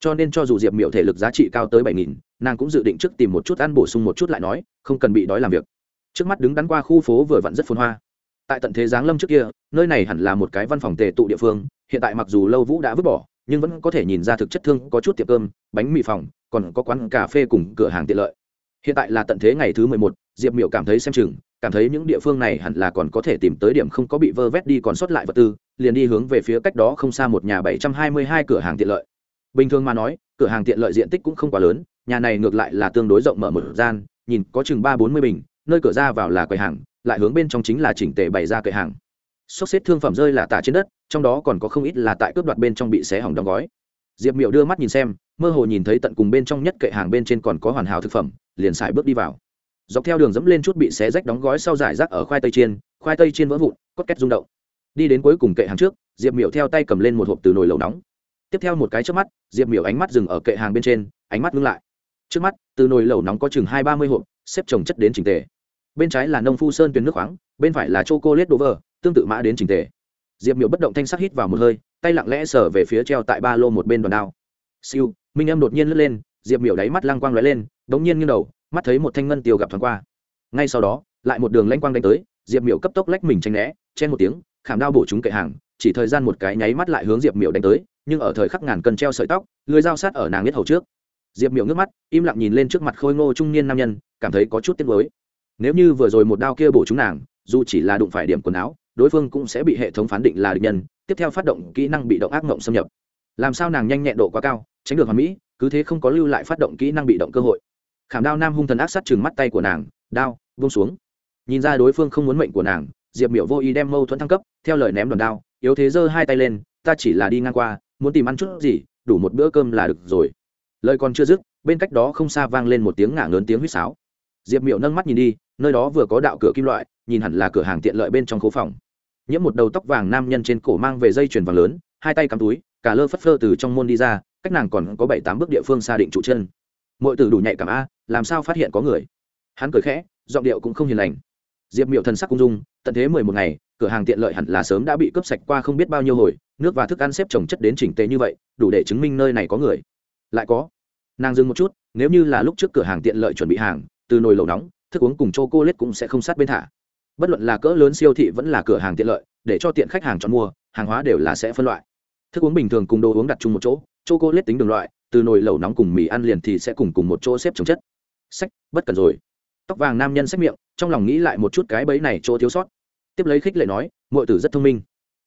S1: Cho nên cho dù diệp miểu thể lực giá trị cao tới bảy nghìn, nàng cũng dự định trước tìm một chút ăn bổ sung một chút lại nói, không cần bị đói làm việc. Trước mắt đứng đắn qua khu phố vừa vặn rất phồn hoa. Tại tận thế giáng lâm trước kia, nơi này hẳn là một cái văn phòng tề tụ địa phương, hiện tại mặc dù lâu vũ đã vứt bỏ, nhưng vẫn có thể nhìn ra thực chất thương có chút tiệm cơm, bánh mì phòng, còn có quán cà phê cùng cửa hàng tiện lợi. Hiện tại là tận thế ngày thứ mười một, diệp miểu cảm thấy xem chừng cảm thấy những địa phương này hẳn là còn có thể tìm tới điểm không có bị vơ vét đi còn sót lại vật tư, liền đi hướng về phía cách đó không xa một nhà bảy trăm hai mươi hai cửa hàng tiện lợi. Bình thường mà nói, cửa hàng tiện lợi diện tích cũng không quá lớn, nhà này ngược lại là tương đối rộng mở một gian, nhìn có chừng ba bốn mươi bình, nơi cửa ra vào là quầy hàng, lại hướng bên trong chính là chỉnh tề bày ra quầy hàng. Xốc xếp thương phẩm rơi là tả trên đất, trong đó còn có không ít là tại cướp đoạt bên trong bị xé hỏng đóng gói. Diệp miệu đưa mắt nhìn xem, mơ hồ nhìn thấy tận cùng bên trong nhất kệ hàng bên trên còn có hoàn hảo thực phẩm, liền xài bước đi vào dọc theo đường dẫm lên chút bị xé rách đóng gói sau giải rác ở khoai tây chiên, khoai tây chiên vỡ vụn, cốt két rung động. Đi đến cuối cùng kệ hàng trước, diệp Miểu theo tay cầm lên một hộp từ nồi lẩu nóng. Tiếp theo một cái trước mắt, diệp miểu ánh mắt dừng ở kệ hàng bên trên, ánh mắt ngưng lại. Trước mắt, từ nồi lẩu nóng có chừng hai ba mươi hộp, xếp trồng chất đến trình tề. Bên trái là nông phu sơn tuyến nước khoáng, bên phải là chô cô lết đô vơ tương tự mã đến trình tề. Diệp miểu bất động thanh sắc hít vào một hơi, tay lặng lẽ sờ về phía treo tại ba lô một bên đòn đao. Siêu, minh em đột nhiên lướt lên, diệp miểu đáy mắt lăng quang lóe lên đ ố n g nhiên nghiêng đầu mắt thấy một thanh ngân tiêu gặp thoáng qua. Ngay sau đó, lại một đường lanh quang đánh tới, diệp miểu cấp tốc lách mình tranh né, chen một tiếng, khảm đao bổ chúng kệ hàng, chỉ thời gian một cái nháy mắt lại hướng diệp miểu đánh tới, nhưng ở thời khắc ngàn cân treo sợi tóc, lưới dao sát ở nàng nhất hầu trước. Diệp miểu ngước mắt, im lặng nhìn lên trước mặt khôi ngô trung niên nam nhân, cảm thấy có chút tiếc nuối. Nếu như vừa rồi một đao kia bổ chúng nàng, dù chỉ là đụng phải điểm quần áo, đối phương cũng sẽ bị hệ thống phán định là địch nhân, tiếp theo phát động kỹ năng bị động ác mộng xâm nhập. Làm sao nàng nhanh nhẹn độ quá cao, tránh được hoàn mỹ, cứ thế không có lưu lại phát động kỹ năng bị động cơ hội khảm đao nam hung thần ác sát chừng mắt tay của nàng, đao vung xuống. Nhìn ra đối phương không muốn mệnh của nàng, diệp miểu vô ý đem mâu thuẫn thăng cấp, theo lời ném đòn đao, yếu thế giơ hai tay lên, ta chỉ là đi ngang qua, muốn tìm ăn chút gì, đủ một bữa cơm là được rồi. Lời còn chưa dứt, bên cách đó không xa vang lên một tiếng ngả lớn tiếng huýt sáo. Diệp Miểu nâng mắt nhìn đi, nơi đó vừa có đạo cửa kim loại, nhìn hẳn là cửa hàng tiện lợi bên trong khố phòng. Nhiễm một đầu tóc vàng nam nhân trên cổ mang về dây chuyền vàng lớn, hai tay cắm túi, cả lơ phất phơ từ trong môn đi ra, cách nàng còn có bảy tám bước địa phương xa định trụ chân mọi từ đủ nhạy cảm a, làm sao phát hiện có người? Hắn cười khẽ, giọng điệu cũng không hiền lành. Diệp miệu thần sắc cung dung, tận thế mười một ngày, cửa hàng tiện lợi hẳn là sớm đã bị cướp sạch qua không biết bao nhiêu hồi, nước và thức ăn xếp trồng chất đến chỉnh tề như vậy, đủ để chứng minh nơi này có người. Lại có. Nàng dừng một chút, nếu như là lúc trước cửa hàng tiện lợi chuẩn bị hàng, từ nồi lẩu nóng, thức uống cùng c h o cô lết cũng sẽ không sát bên thả. Bất luận là cỡ lớn siêu thị vẫn là cửa hàng tiện lợi, để cho tiện khách hàng chọn mua, hàng hóa đều là sẽ phân loại. Thức uống bình thường cùng đồ uống đặt chung một chỗ c h o cô lết tính đường loại từ nồi lẩu nóng cùng mì ăn liền thì sẽ cùng cùng một chỗ xếp trồng chất. Sách, bất cần rồi. Tóc vàng nam nhân xách miệng, trong lòng nghĩ lại một chút cái bẫy này chỗ thiếu sót. Tiếp lấy khích lệ nói mọi tử rất thông minh.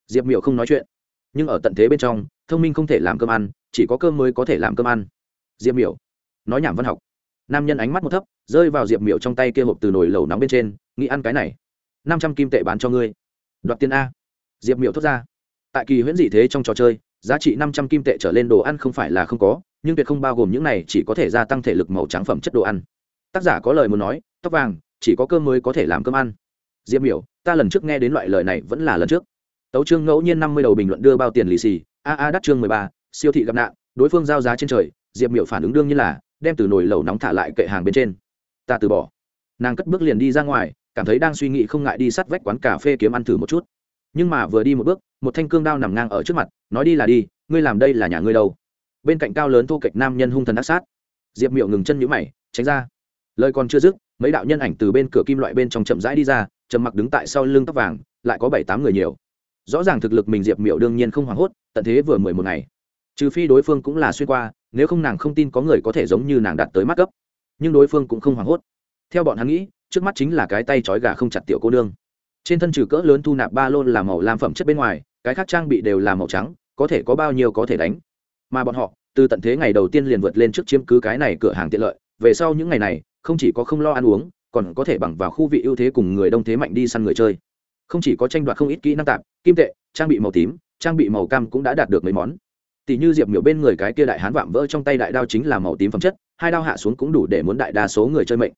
S1: Diệp miệu không nói chuyện. Nhưng ở tận thế bên trong, thông minh không thể làm cơm ăn, chỉ có cơm mới có thể làm cơm ăn. Diệp miểu nói nhảm văn học. Nam nhân ánh mắt một thấp, rơi vào diệp miểu trong tay kia hộp từ nồi lẩu nóng bên trên, nghĩ ăn cái này, năm trăm kim tệ bán cho ngươi. Đoạt tiền a. Diệp miểu thốt ra. Tại kỳ huyễn dị thế trong trò chơi, giá trị năm trăm kim tệ trở lên đồ ăn không phải là không có nhưng tuyệt không bao gồm những này, chỉ có thể gia tăng thể lực màu trắng phẩm chất đồ ăn. Tác giả có lời muốn nói, tóc vàng, chỉ có cơm mới có thể làm cơm ăn. Diệp miểu, ta lần trước nghe đến loại lời này vẫn là lần trước. Tấu trương ngẫu nhiên năm mươi đầu bình luận đưa bao tiền lì xì, a a đắt chương mười ba, siêu thị gặp nạn, đối phương giao giá trên trời, diệp miểu phản ứng đương như là, đem từ nồi lẩu nóng thả lại kệ hàng bên trên. Ta từ bỏ. Nàng cất bước liền đi ra ngoài, cảm thấy đang suy nghĩ không ngại đi sát vách quán cà phê kiếm ăn thử một chút. Nhưng mà vừa đi một bước, một thanh cương đao nằm ngang ở trước mặt, nói đi là đi, ngươi làm đây là nhà ngươi đâu? Bên cạnh cao lớn thu kịch nam nhân hung thần ác sát. Diệp miệu ngừng chân nhũ mày, tránh ra. Lời còn chưa dứt, mấy đạo nhân ảnh từ bên cửa kim loại bên trong chậm rãi đi ra, trầm mặc đứng tại sau lưng tóc vàng, lại có bảy tám người nhiều. Rõ ràng thực lực mình diệp miệu đương nhiên không hoảng hốt, tận thế vừa mười một ngày. Trừ phi đối phương cũng là xuyên qua, nếu không nàng không tin có người có thể giống như nàng đạt tới mắt cấp. Nhưng đối phương cũng không hoảng hốt. Theo bọn hắn nghĩ, trước mắt chính là cái tay trói gà không chặt tiểu cô nương. Trên thân trừ cỡ lớn thu nạp ba lôn là màu lam phẩm chất bên ngoài, cái khác trang bị đều là màu trắng, có thể có bao nhiêu có thể đánh mà bọn họ, từ tận thế ngày đầu tiên liền vượt lên trước chiếm cứ cái này cửa hàng tiện lợi, về sau những ngày này, không chỉ có không lo ăn uống, còn có thể bằng vào khu vị ưu thế cùng người đông thế mạnh đi săn người chơi. Không chỉ có tranh đoạt không ít kỹ năng tạp kim tệ, trang bị màu tím, trang bị màu cam cũng đã đạt được mấy món. Tỷ như diệp miểu bên người cái kia đại hán vạm vỡ trong tay đại đao chính là màu tím phẩm chất, hai đao hạ xuống cũng đủ để muốn đại đa số người chơi mệnh.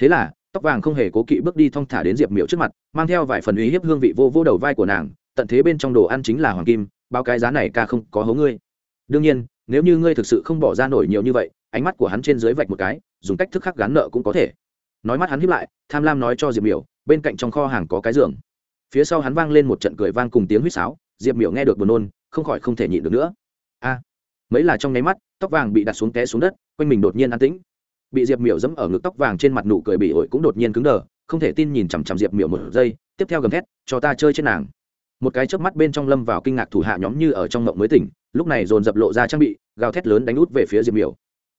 S1: Thế là, tóc vàng không hề cố kỵ bước đi thong thả đến diệp miểu trước mặt, mang theo vài phần uy hiếp hương vị vô vô đầu vai của nàng, tận thế bên trong đồ ăn chính là hoàng kim bao cái giá này ca không có hố ngươi đương nhiên, nếu như ngươi thực sự không bỏ ra nổi nhiều như vậy, ánh mắt của hắn trên dưới vạch một cái, dùng cách thức khác gắn nợ cũng có thể. Nói mắt hắn hiếp lại, tham lam nói cho diệp miểu, bên cạnh trong kho hàng có cái giường. Phía sau hắn vang lên một trận cười vang cùng tiếng huýt sáo, diệp miểu nghe được buồn nôn, không khỏi không thể nhịn được nữa. A! Mấy là trong nháy mắt, tóc vàng bị đặt xuống té xuống đất, quanh mình đột nhiên an tĩnh. Bị diệp miểu dẫm ở ngực tóc vàng trên mặt nụ cười bị ổi cũng đột nhiên cứng đờ, không thể tin nhìn chằm chằm diệp miểu một giây, tiếp theo gầm thét, cho ta chơi trên nàng. Một cái chớp mắt bên trong lâm vào kinh ngạc thủ hạ nhóm như ở trong mộng mới tỉnh lúc này dồn dập lộ ra trang bị, gào thét lớn đánh út về phía diệp miểu.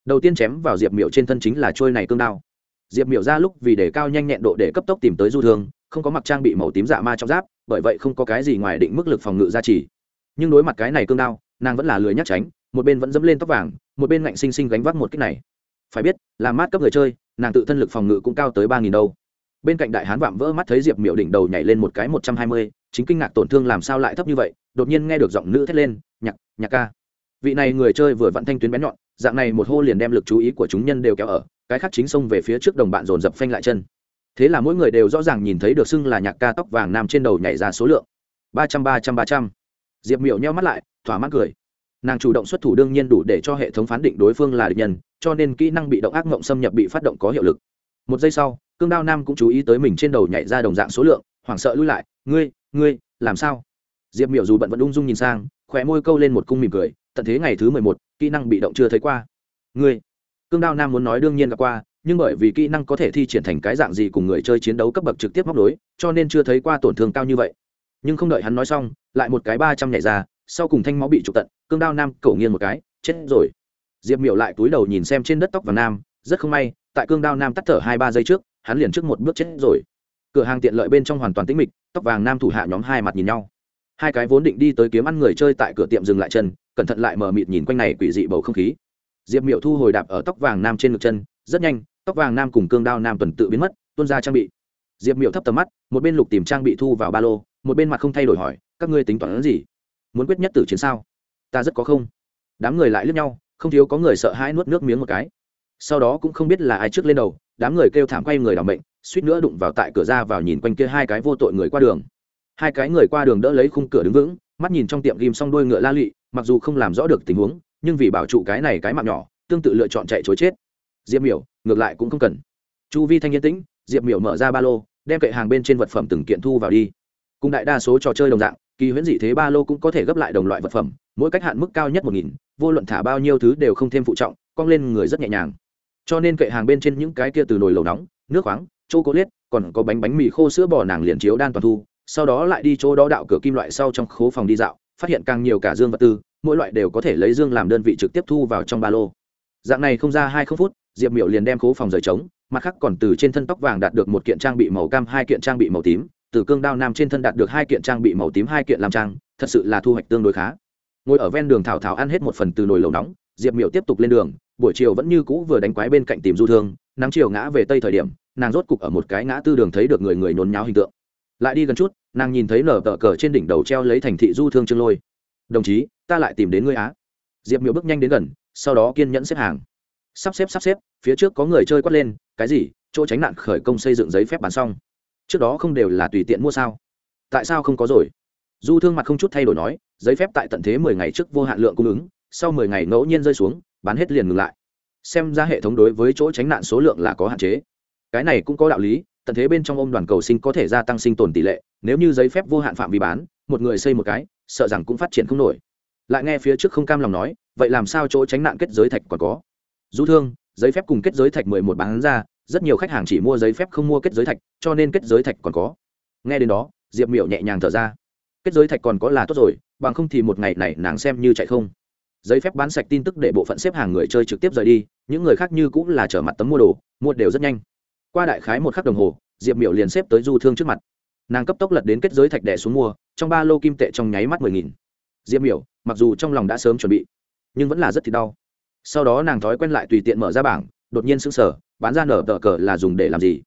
S1: Đầu tiên chém vào diệp miểu trên thân chính là trôi này cương đao. Diệp miểu ra lúc vì để cao nhanh nhẹn độ để cấp tốc tìm tới du thương, không có mặc trang bị màu tím dạ ma trong giáp, bởi vậy không có cái gì ngoài định mức lực phòng ngự gia trì. Nhưng đối mặt cái này cương đao, nàng vẫn là lười nhắc tránh, một bên vẫn dẫm lên tóc vàng, một bên ngạnh sinh sinh gánh vác một cách này. Phải biết, là mát cấp người chơi, nàng tự thân lực phòng ngự cũng cao tới ba nghìn đâu. Bên cạnh đại hán vạm vỡ mắt thấy diệp miểu đỉnh đầu nhảy lên một cái một trăm hai mươi, chính kinh ngạc tổn thương làm sao lại thấp như vậy, đột nhiên nghe được giọng nữ thét lên nhạc nhạc ca. Vị này người chơi vừa vặn thanh tuyến bén nhọn, dạng này một hô liền đem lực chú ý của chúng nhân đều kéo ở, cái khác chính xông về phía trước đồng bạn dồn dập phanh lại chân. Thế là mỗi người đều rõ ràng nhìn thấy được xưng là nhạc ca tóc vàng nam trên đầu nhảy ra số lượng. Ba trăm ba trăm ba trăm. Diệp miểu nheo mắt lại, thỏa mãn cười. Nàng chủ động xuất thủ đương nhiên đủ để cho hệ thống phán định đối phương là địch nhân, cho nên kỹ năng bị động ác mộng xâm nhập bị phát động có hiệu lực. Một giây sau, cương đao nam cũng chú ý tới mình trên đầu nhảy ra đồng dạng số lượng, hoảng sợ lui lại, ngươi ngươi, làm sao? Diệp miểu dù bận vẫn ung dung nhìn sang khóe môi câu lên một cung mỉm cười, tận thế ngày thứ mười một, kỹ năng bị động chưa thấy qua. Ngươi, cương đao nam muốn nói đương nhiên gặp qua, nhưng bởi vì kỹ năng có thể thi triển thành cái dạng gì cùng người chơi chiến đấu cấp bậc trực tiếp móc đối cho nên chưa thấy qua tổn thương cao như vậy. Nhưng không đợi hắn nói xong, lại một cái ba trăm nhảy ra, sau cùng thanh máu bị trục tận, cương đao nam cậu nghiêng một cái, chết rồi. Diệp miểu lại túi đầu nhìn xem trên đất tóc và nam, rất không may, tại cương đao nam tắt thở hai ba giây trước, hắn liền trước một bước chết rồi. Cửa hàng tiện lợi bên trong hoàn toàn tĩnh mịch, tóc vàng nam thủ hạ nhóm hai mặt nhìn nhau hai cái vốn định đi tới kiếm ăn người chơi tại cửa tiệm dừng lại chân, cẩn thận lại mờ mịt nhìn quanh này quỷ dị bầu không khí. Diệp miệu thu hồi đạp ở tóc vàng nam trên ngực chân, rất nhanh, tóc vàng nam cùng cương đao nam tuần tự biến mất, tuôn ra trang bị. Diệp miệu thấp tầm mắt, một bên lục tìm trang bị thu vào ba lô, một bên mặt không thay đổi hỏi, các ngươi tính toán ứng gì? Muốn quyết nhất tử chiến sao? Ta rất có không. Đám người lại lướt nhau, không thiếu có người sợ hãi nuốt nước miếng một cái. Sau đó cũng không biết là ai trước lên đầu, đám người kêu thảm quay người đ ỏ mệnh, suýt nữa đụng vào tại cửa ra vào nhìn quanh kia hai cái vô tội người qua đường hai cái người qua đường đỡ lấy khung cửa đứng vững, mắt nhìn trong tiệm ghim xong đôi ngựa la lụy mặc dù không làm rõ được tình huống, nhưng vì bảo trụ cái này cái mạng nhỏ, tương tự lựa chọn chạy chối chết. Diệp miểu, ngược lại cũng không cần. Chu vi thanh yên tĩnh, diệp miểu mở ra ba lô, đem kệ hàng bên trên vật phẩm từng kiện thu vào đi. Cùng đại đa số trò chơi đồng dạng, kỳ huyễn dị thế ba lô cũng có thể gấp lại đồng loại vật phẩm, mỗi cách hạn mức cao nhất một nghìn, vô luận thả bao nhiêu thứ đều không thêm phụ trọng, cong lên người rất nhẹ nhàng. Cho nên kệ hàng bên trên những cái kia từ nồi lầu nóng, nước khoáng chô cố liết còn có bánh bánh mì khô sữa bò nàng liền chiếu đan toàn thu sau đó lại đi chỗ đó đạo cửa kim loại sau trong khố phòng đi dạo, phát hiện càng nhiều cả dương vật tư, mỗi loại đều có thể lấy dương làm đơn vị trực tiếp thu vào trong ba lô. Dạng này không ra hai không phút, diệp miểu liền đem khố phòng rời trống, mặt khác còn từ trên thân tóc vàng đạt được một kiện trang bị màu cam, hai kiện trang bị màu tím, từ cương đao nam trên thân đạt được hai kiện trang bị màu tím, hai kiện làm trang, thật sự là thu hoạch tương đối khá. Ngồi ở ven đường thảo thảo ăn hết một phần từ nồi lẩu nóng, diệp miểu tiếp tục lên đường, buổi chiều vẫn như cũ vừa đánh quái bên cạnh tìm du thương, nắng chiều ngã về tây thời điểm, nàng rốt cục ở một cái ngã tư đường thấy được người người nhốn nháo hình tượng lại đi gần chút, nàng nhìn thấy nở tờ cờ trên đỉnh đầu treo lấy thành thị du thương trương lôi. Đồng chí, ta lại tìm đến ngươi á. Diệp Miễu bước nhanh đến gần, sau đó kiên nhẫn xếp hàng. Sắp xếp sắp xếp, phía trước có người chơi quát lên, cái gì? Chỗ tránh nạn khởi công xây dựng giấy phép bán xong. Trước đó không đều là tùy tiện mua sao? Tại sao không có rồi? Du thương mặt không chút thay đổi nói, giấy phép tại tận thế mười ngày trước vô hạn lượng cung ứng, sau mười ngày ngẫu nhiên rơi xuống, bán hết liền ngừng lại. Xem ra hệ thống đối với chỗ tránh nạn số lượng là có hạn chế. Cái này cũng có đạo lý tận thế bên trong ôm đoàn cầu sinh có thể gia tăng sinh tồn tỷ lệ, nếu như giấy phép vô hạn phạm vi bán, một người xây một cái, sợ rằng cũng phát triển không nổi. Lại nghe phía trước không cam lòng nói, vậy làm sao chỗ tránh nạn kết giới thạch còn có? Du thương, giấy phép cùng kết giới thạch mười một bán ra, rất nhiều khách hàng chỉ mua giấy phép không mua kết giới thạch, cho nên kết giới thạch còn có. Nghe đến đó, diệp miểu nhẹ nhàng thở ra. Kết giới thạch còn có là tốt rồi, bằng không thì một ngày này nàng xem như chạy không. Giấy phép bán sạch tin tức để bộ phận xếp hàng người chơi trực tiếp rời đi, những người khác như cũng là trở mặt tấm mua đồ, mua đều rất nhanh qua đại khái một khắc đồng hồ diệp miểu liền xếp tới du thương trước mặt. Nàng cấp tốc lật đến kết giới thạch đẻ xuống mua trong ba lô kim tệ trong nháy mắt mười nghìn. Diệp miểu mặc dù trong lòng đã sớm chuẩn bị nhưng vẫn là rất thì đau. Sau đó nàng thói quen lại tùy tiện mở ra bảng đột nhiên sững sờ bán ra nở tờ cờ là dùng để làm gì?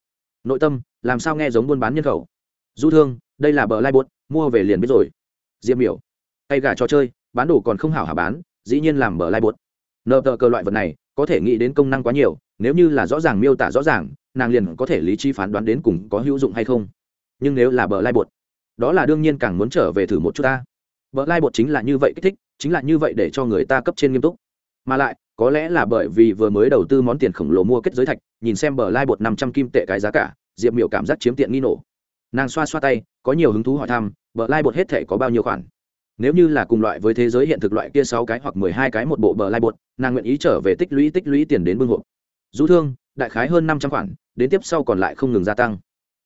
S1: Nội tâm làm sao nghe giống buôn bán nhân khẩu? Du thương đây là bờ lai bột, mua về liền biết rồi. Diệp miểu tay gà cho chơi bán đồ còn không hảo hả bán dĩ nhiên làm bờ lai bột nợ tờ cờ loại vật này có thể nghĩ đến công năng quá nhiều, nếu như là rõ ràng miêu tả rõ ràng, nàng liền có thể lý trí phán đoán đến cùng có hữu dụng hay không. Nhưng nếu là bờ lai bột, đó là đương nhiên càng muốn trở về thử một chút ta. Bờ lai bột chính là như vậy kích thích, chính là như vậy để cho người ta cấp trên nghiêm túc. Mà lại, có lẽ là bởi vì vừa mới đầu tư món tiền khổng lồ mua kết giới thạch, nhìn xem bờ lai bột năm trăm kim tệ cái giá cả, diệp miểu cảm giác chiếm tiện nghi nổ. Nàng xoa xoa tay, có nhiều hứng thú hỏi thăm, bờ lai bột hết thể có bao nhiêu khoản? Nếu như là cùng loại với thế giới hiện thực loại kia sáu cái hoặc mười hai cái một bộ bờ lai bột nàng nguyện ý trở về tích lũy tích lũy tiền đến bưng hộp. Du thương đại khái hơn năm trăm khoản đến tiếp sau còn lại không ngừng gia tăng.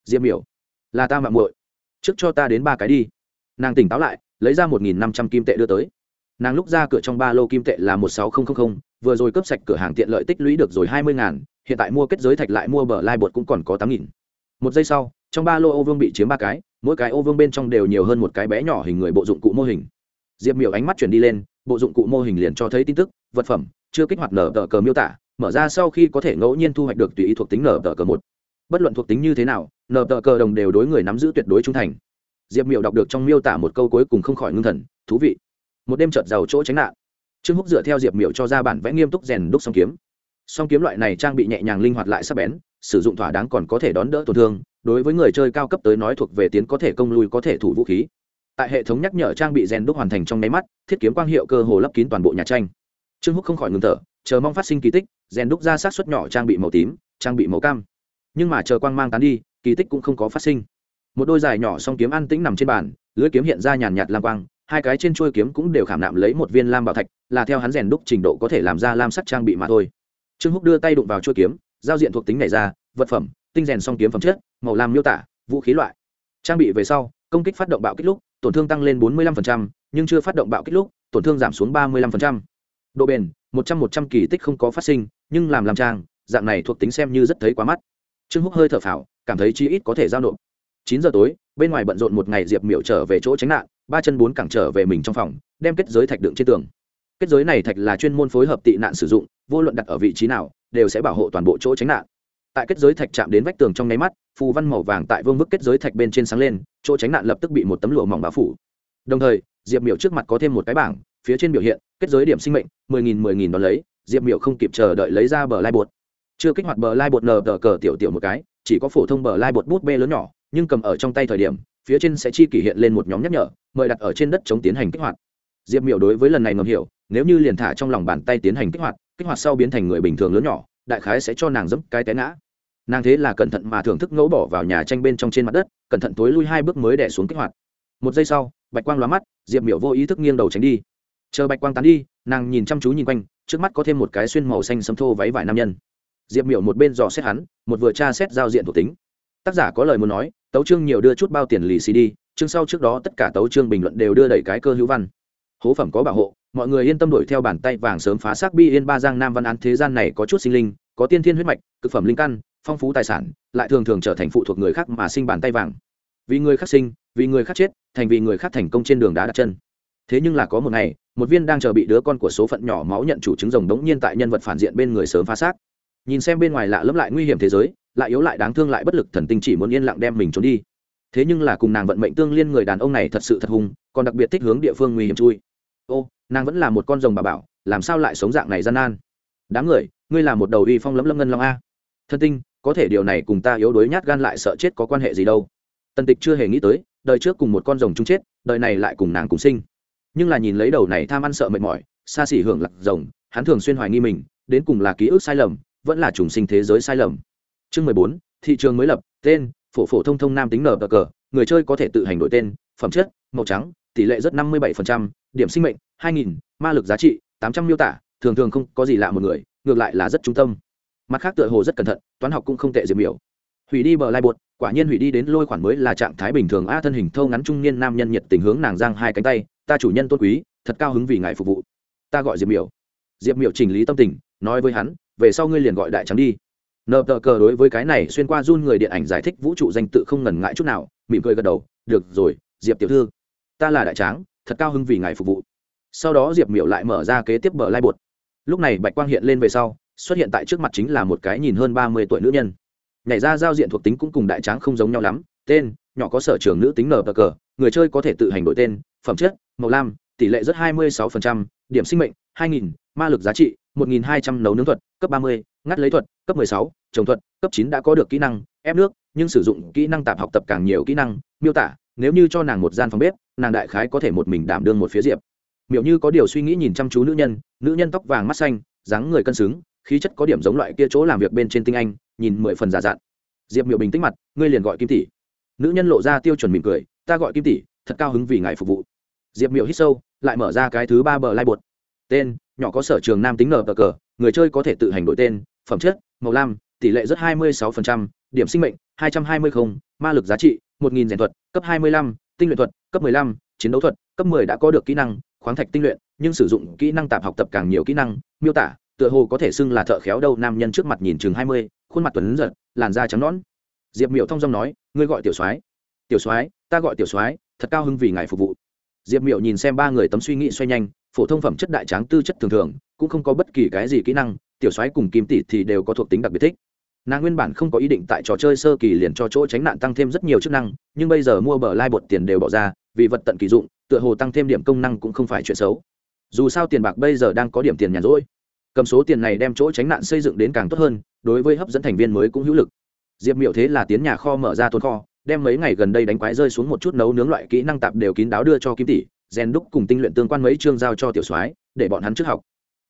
S1: Diêm biểu, là ta mạng muội. Trước cho ta đến ba cái đi. Nàng tỉnh táo lại lấy ra một nghìn năm trăm kim tệ đưa tới. Nàng lúc ra cửa trong ba lô kim tệ là một sáu nghìn vừa rồi cấp sạch cửa hàng tiện lợi tích lũy được rồi hai mươi ngàn hiện tại mua kết giới thạch lại mua bờ lai bột cũng còn có tám nghìn. Một giây sau trong ba lô ô vương bị chiếm ba cái mỗi cái ô vương bên trong đều nhiều hơn một cái bé nhỏ hình người bộ dụng cụ mô hình. Diệp miểu ánh mắt chuyển đi lên, bộ dụng cụ mô hình liền cho thấy tin tức, vật phẩm, chưa kích hoạt nở tờ cờ miêu tả, mở ra sau khi có thể ngẫu nhiên thu hoạch được tùy ý thuộc tính nở tờ cờ một. Bất luận thuộc tính như thế nào, nở tờ cờ đồng đều đối người nắm giữ tuyệt đối trung thành. Diệp miểu đọc được trong miêu tả một câu cuối cùng không khỏi ngưng thần, thú vị. Một đêm chợt giàu chỗ tránh nạn. Trương húc dựa theo diệp miểu cho ra bản vẽ nghiêm túc rèn đúc song kiếm. Song kiếm loại này trang bị nhẹ nhàng linh hoạt lại sắc bén, sử dụng thỏa đáng còn có thể đón đỡ tổn thương đối với người chơi cao cấp tới nói thuộc về tiến có thể công lui có thể thủ vũ khí. Tại hệ thống nhắc nhở trang bị rèn đúc hoàn thành trong nháy mắt, thiết kiếm quang hiệu cơ hồ lấp kín toàn bộ nhà tranh. Trương húc không khỏi ngừng thở, chờ mong phát sinh kỳ tích, rèn đúc ra sát xuất nhỏ trang bị màu tím, trang bị màu cam. Nhưng mà chờ quang mang tán đi, kỳ tích cũng không có phát sinh. Một đôi dài nhỏ song kiếm an tĩnh nằm trên bàn, lưỡi kiếm hiện ra nhàn nhạt lam quang, hai cái trên chuôi kiếm cũng đều khảm nạm lấy một viên lam bảo thạch, là theo hắn rèn đúc trình độ có thể làm ra lam sắc trang bị mà thôi. Trương húc đưa tay đụng vào chuôi kiếm, giao diện thuộc tính này ra, vật phẩm tinh rèn song kiếm phẩm chất màu lam miêu tả vũ khí loại. Trang bị về sau công kích phát động bạo kích lúc tổn thương tăng lên 45%, nhưng chưa phát động bạo kích lúc tổn thương giảm xuống 35%. độ bền một trăm một trăm kỳ tích không có phát sinh nhưng làm làm trang dạng này thuộc tính xem như rất thấy quá mắt. Trương húc hơi thở phào cảm thấy chi ít có thể giao nộp. Chín giờ tối bên ngoài bận rộn một ngày diệp miểu trở về chỗ tránh nạn ba chân bốn cẳng trở về mình trong phòng đem kết giới thạch đựng trên tường. Kết giới này thạch là chuyên môn phối hợp tị nạn sử dụng vô luận đặt ở vị trí nào đều sẽ bảo hộ toàn bộ chỗ tránh nạn tại kết giới thạch chạm đến vách tường trong nháy mắt, phù văn màu vàng tại vương bức kết giới thạch bên trên sáng lên, chỗ tránh nạn lập tức bị một tấm lụa mỏng bao phủ. Đồng thời, diệp miểu trước mặt có thêm một cái bảng, phía trên biểu hiện, kết giới điểm sinh mệnh, mười nghìn mười nghìn đón lấy, diệp miểu không kịp chờ đợi lấy ra bờ lai bột. Chưa kích hoạt bờ lai bột nờ tờ cờ tiểu tiểu một cái, chỉ có phổ thông bờ lai bột bút bê lớn nhỏ, nhưng cầm ở trong tay thời điểm, phía trên sẽ chi kỷ hiện lên một nhóm nhắc nhở, mời đặt ở trên đất chống tiến hành kích hoạt. Diệp miểu đối với lần này ngầm hiểu, nếu như liền thả trong lòng bàn tay tiến hành kích hoạt kích hoạt sau biến thành người bình thường lớn nhỏ, đại khái sẽ cho nàng dẫm cái té ngã nàng thế là cẩn thận mà thưởng thức ngẫu bỏ vào nhà tranh bên trong trên mặt đất, cẩn thận tối lui hai bước mới đẻ xuống kích hoạt. Một giây sau, bạch quang lóa mắt, diệp miểu vô ý thức nghiêng đầu tránh đi. Chờ bạch quang tán đi, nàng nhìn chăm chú nhìn quanh, trước mắt có thêm một cái xuyên màu xanh sấm thô váy vải nam nhân. Diệp miểu một bên dò xét hắn, một vừa tra xét giao diện thuộc tính. Tác giả có lời muốn nói, tấu chương nhiều đưa chút bao tiền lì xì đi, chương sau trước đó tất cả tấu chương bình luận đều đưa đẩy cái cơ hữu văn. Hố phẩm có bảo hộ, mọi người yên tâm đổi theo bàn tay vàng sớm phá xác bi yên ba giang nam văn án thế gian này có chút sinh linh, có tiên thiên huyết mạch, cực phẩm linh căn phong phú tài sản, lại thường thường trở thành phụ thuộc người khác mà sinh bàn tay vàng. Vì người khác sinh, vì người khác chết, thành vì người khác thành công trên đường đá đặt chân. Thế nhưng là có một ngày, một viên đang chờ bị đứa con của số phận nhỏ máu nhận chủ chứng rồng đống nhiên tại nhân vật phản diện bên người sớm phá xác. Nhìn xem bên ngoài lạ lẫm lại nguy hiểm thế giới, lại yếu lại đáng thương lại bất lực thần tinh chỉ muốn yên lặng đem mình trốn đi. Thế nhưng là cùng nàng vận mệnh tương liên người đàn ông này thật sự thật hùng còn đặc biệt thích hướng địa phương nguy hiểm chui. Ô, nàng vẫn là một con rồng bà bảo, làm sao lại sống dạng này gian nan? Đáng người, ngươi là một đầu uy phong lấm lâm ngân long a. Thân tinh có thể điều này cùng ta yếu đuối nhát gan lại sợ chết có quan hệ gì đâu. Tần tịch chưa hề nghĩ tới, đời trước cùng một con rồng chung chết, đời này lại cùng nàng cùng sinh. Nhưng là nhìn lấy đầu này tham ăn sợ mệt mỏi, xa xỉ hưởng lạc rồng, hắn thường xuyên hoài nghi mình, đến cùng là ký ức sai lầm, vẫn là trùng sinh thế giới sai lầm. Chương mười bốn, thị trường mới lập, tên, phổ phổ thông thông nam tính nở cờ, người chơi có thể tự hành đổi tên, phẩm chất, màu trắng, tỷ lệ rất năm mươi bảy phần trăm, điểm sinh mệnh, hai nghìn, ma lực giá trị, tám trăm miêu tả, thường thường không có gì lạ một người, ngược lại là rất trung tâm mặt khác tựa hồ rất cẩn thận, toán học cũng không tệ diệp miểu. Hủy đi bờ lai bột, quả nhiên hủy đi đến lôi khoản mới là trạng thái bình thường a thân hình thâu ngắn trung niên nam nhân nhiệt tình hướng nàng giang hai cánh tay, ta chủ nhân tôn quý, thật cao hứng vì ngài phục vụ. Ta gọi diệp miểu. Diệp miểu chỉnh lý tâm tình, nói với hắn, về sau ngươi liền gọi đại trắng đi. Nợ tờ cờ đối với cái này xuyên qua run người điện ảnh giải thích vũ trụ danh tự không ngần ngại chút nào, mỉm cười gật đầu, được rồi, diệp tiểu thư, ta là đại tráng, thật cao hứng vì ngài phục vụ. Sau đó diệp miểu lại mở ra kế tiếp bờ lai bột. Lúc này bạch quang hiện lên về sau xuất hiện tại trước mặt chính là một cái nhìn hơn ba mươi tuổi nữ nhân nhảy ra giao diện thuộc tính cũng cùng đại tráng không giống nhau lắm tên nhỏ có sở trường nữ tính nở bờ cờ người chơi có thể tự hành đổi tên phẩm chất màu lam tỷ lệ rất 26%, điểm sinh mệnh 2000, ma lực giá trị 1200 nấu nướng thuật, cấp 30, ngắt lấy thuật, cấp 16, trồng thuật, cấp 9 đã có được kỹ năng ép nước, nhưng sử dụng kỹ năng tạp học tập càng nhiều kỹ năng, miêu tả, nếu như cho nàng một gian phòng bếp, nàng đại khái có thể một mình đảm đương một phía diệp. Miểu Như có điều suy nghĩ nhìn chăm chú nữ nhân, nữ nhân tóc vàng mắt xanh, dáng người cân xứng, khí chất có điểm giống loại kia chỗ làm việc bên trên tinh anh, nhìn mười phần giả dặn. Diệp Miểu bình tĩnh mặt, ngươi liền gọi Kim tỷ. Nữ nhân lộ ra tiêu chuẩn mỉm cười, ta gọi Kim tỷ, thật cao hứng vì ngài phục vụ. Diệp Miểu hít sâu, lại mở ra cái thứ ba bờ lai bột. Tên, nhỏ có sở trường nam tính nở cờ, người chơi có thể tự hành đổi tên, phẩm chất, màu lam, tỷ lệ rất 26%, điểm sinh mệnh 220 không, ma lực giá trị 1000 rèn thuật, cấp 25, tinh luyện thuật, cấp 15, chiến đấu thuật, cấp 10 đã có được kỹ năng, khoáng thạch tinh luyện, nhưng sử dụng kỹ năng tạp học tập càng nhiều kỹ năng, miêu tả, tựa hồ có thể xưng là thợ khéo đâu nam nhân trước mặt nhìn chừng 20, khuôn mặt tuấn giật, làn da trắng nõn. Diệp Miểu thông dong nói, ngươi gọi tiểu soái. Tiểu soái, ta gọi tiểu soái, thật cao hứng vì ngài phục vụ. Diệp Miểu nhìn xem ba người tấm suy nghĩ xoay nhanh, phổ thông phẩm chất đại tráng tư chất thường thường, cũng không có bất kỳ cái gì kỹ năng, tiểu soái cùng kim tỷ thì đều có thuộc tính đặc biệt thích nàng nguyên bản không có ý định tại trò chơi sơ kỳ liền cho chỗ tránh nạn tăng thêm rất nhiều chức năng nhưng bây giờ mua bờ lai bột tiền đều bỏ ra vì vật tận kỳ dụng tựa hồ tăng thêm điểm công năng cũng không phải chuyện xấu dù sao tiền bạc bây giờ đang có điểm tiền nhàn rỗi cầm số tiền này đem chỗ tránh nạn xây dựng đến càng tốt hơn, đối với hấp dẫn thành viên mới cũng hữu lực. Diệp miệu thế là tiến nhà kho mở ra tồn kho, đem mấy ngày gần đây đánh quái rơi xuống một chút nấu nướng loại kỹ năng tạp đều kín đáo đưa cho kim tỷ, rèn đúc cùng tinh luyện tương quan mấy chương giao cho tiểu soái, để bọn hắn trước học.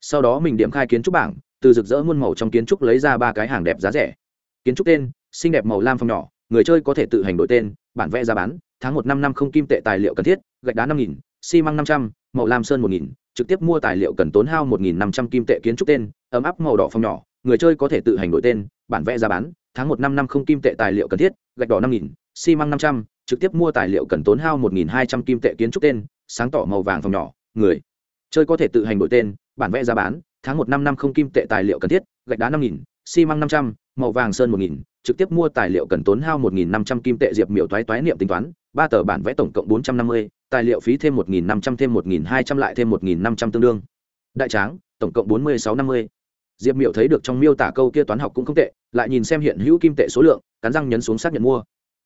S1: Sau đó mình điểm khai kiến trúc bảng, từ rực rỡ muôn màu trong kiến trúc lấy ra ba cái hàng đẹp giá rẻ. Kiến trúc tên, xinh đẹp màu lam phòng nhỏ, người chơi có thể tự hành đổi tên, bản vẽ giá bán, tháng một năm năm không kim tệ tài liệu cần thiết, gạch đá năm nghìn, xi măng năm trăm, màu lam sơn một nghìn trực tiếp mua tài liệu cần tốn hao một nghìn năm trăm kim tệ kiến trúc tên, ấm áp màu đỏ phòng nhỏ, người chơi có thể tự hành đổi tên, bản vẽ giá bán, tháng một năm năm không kim tệ tài liệu cần thiết, gạch đỏ năm nghìn, xi măng năm trăm, trực tiếp mua tài liệu cần tốn hao một nghìn hai trăm kim tệ kiến trúc tên, sáng tỏ màu vàng phòng nhỏ, người chơi có thể tự hành đổi tên, bản vẽ giá bán, tháng một năm năm không kim tệ tài liệu cần thiết, gạch đá năm nghìn, xi măng năm trăm, màu vàng sơn một nghìn trực tiếp mua tài liệu cần tốn hao một nghìn năm trăm kim tệ diệp miểu toái toái niệm tính toán, ba tờ bản vẽ tổng cộng bốn trăm năm mươi, tài liệu phí thêm một nghìn năm trăm, thêm một nghìn hai trăm lại thêm một nghìn năm trăm tương đương. Đại tráng, tổng cộng bốn mươi sáu năm mươi. Diệp miểu thấy được trong miêu tả câu kia toán học cũng không tệ, lại nhìn xem hiện hữu kim tệ số lượng, cắn răng nhấn xuống xác nhận mua.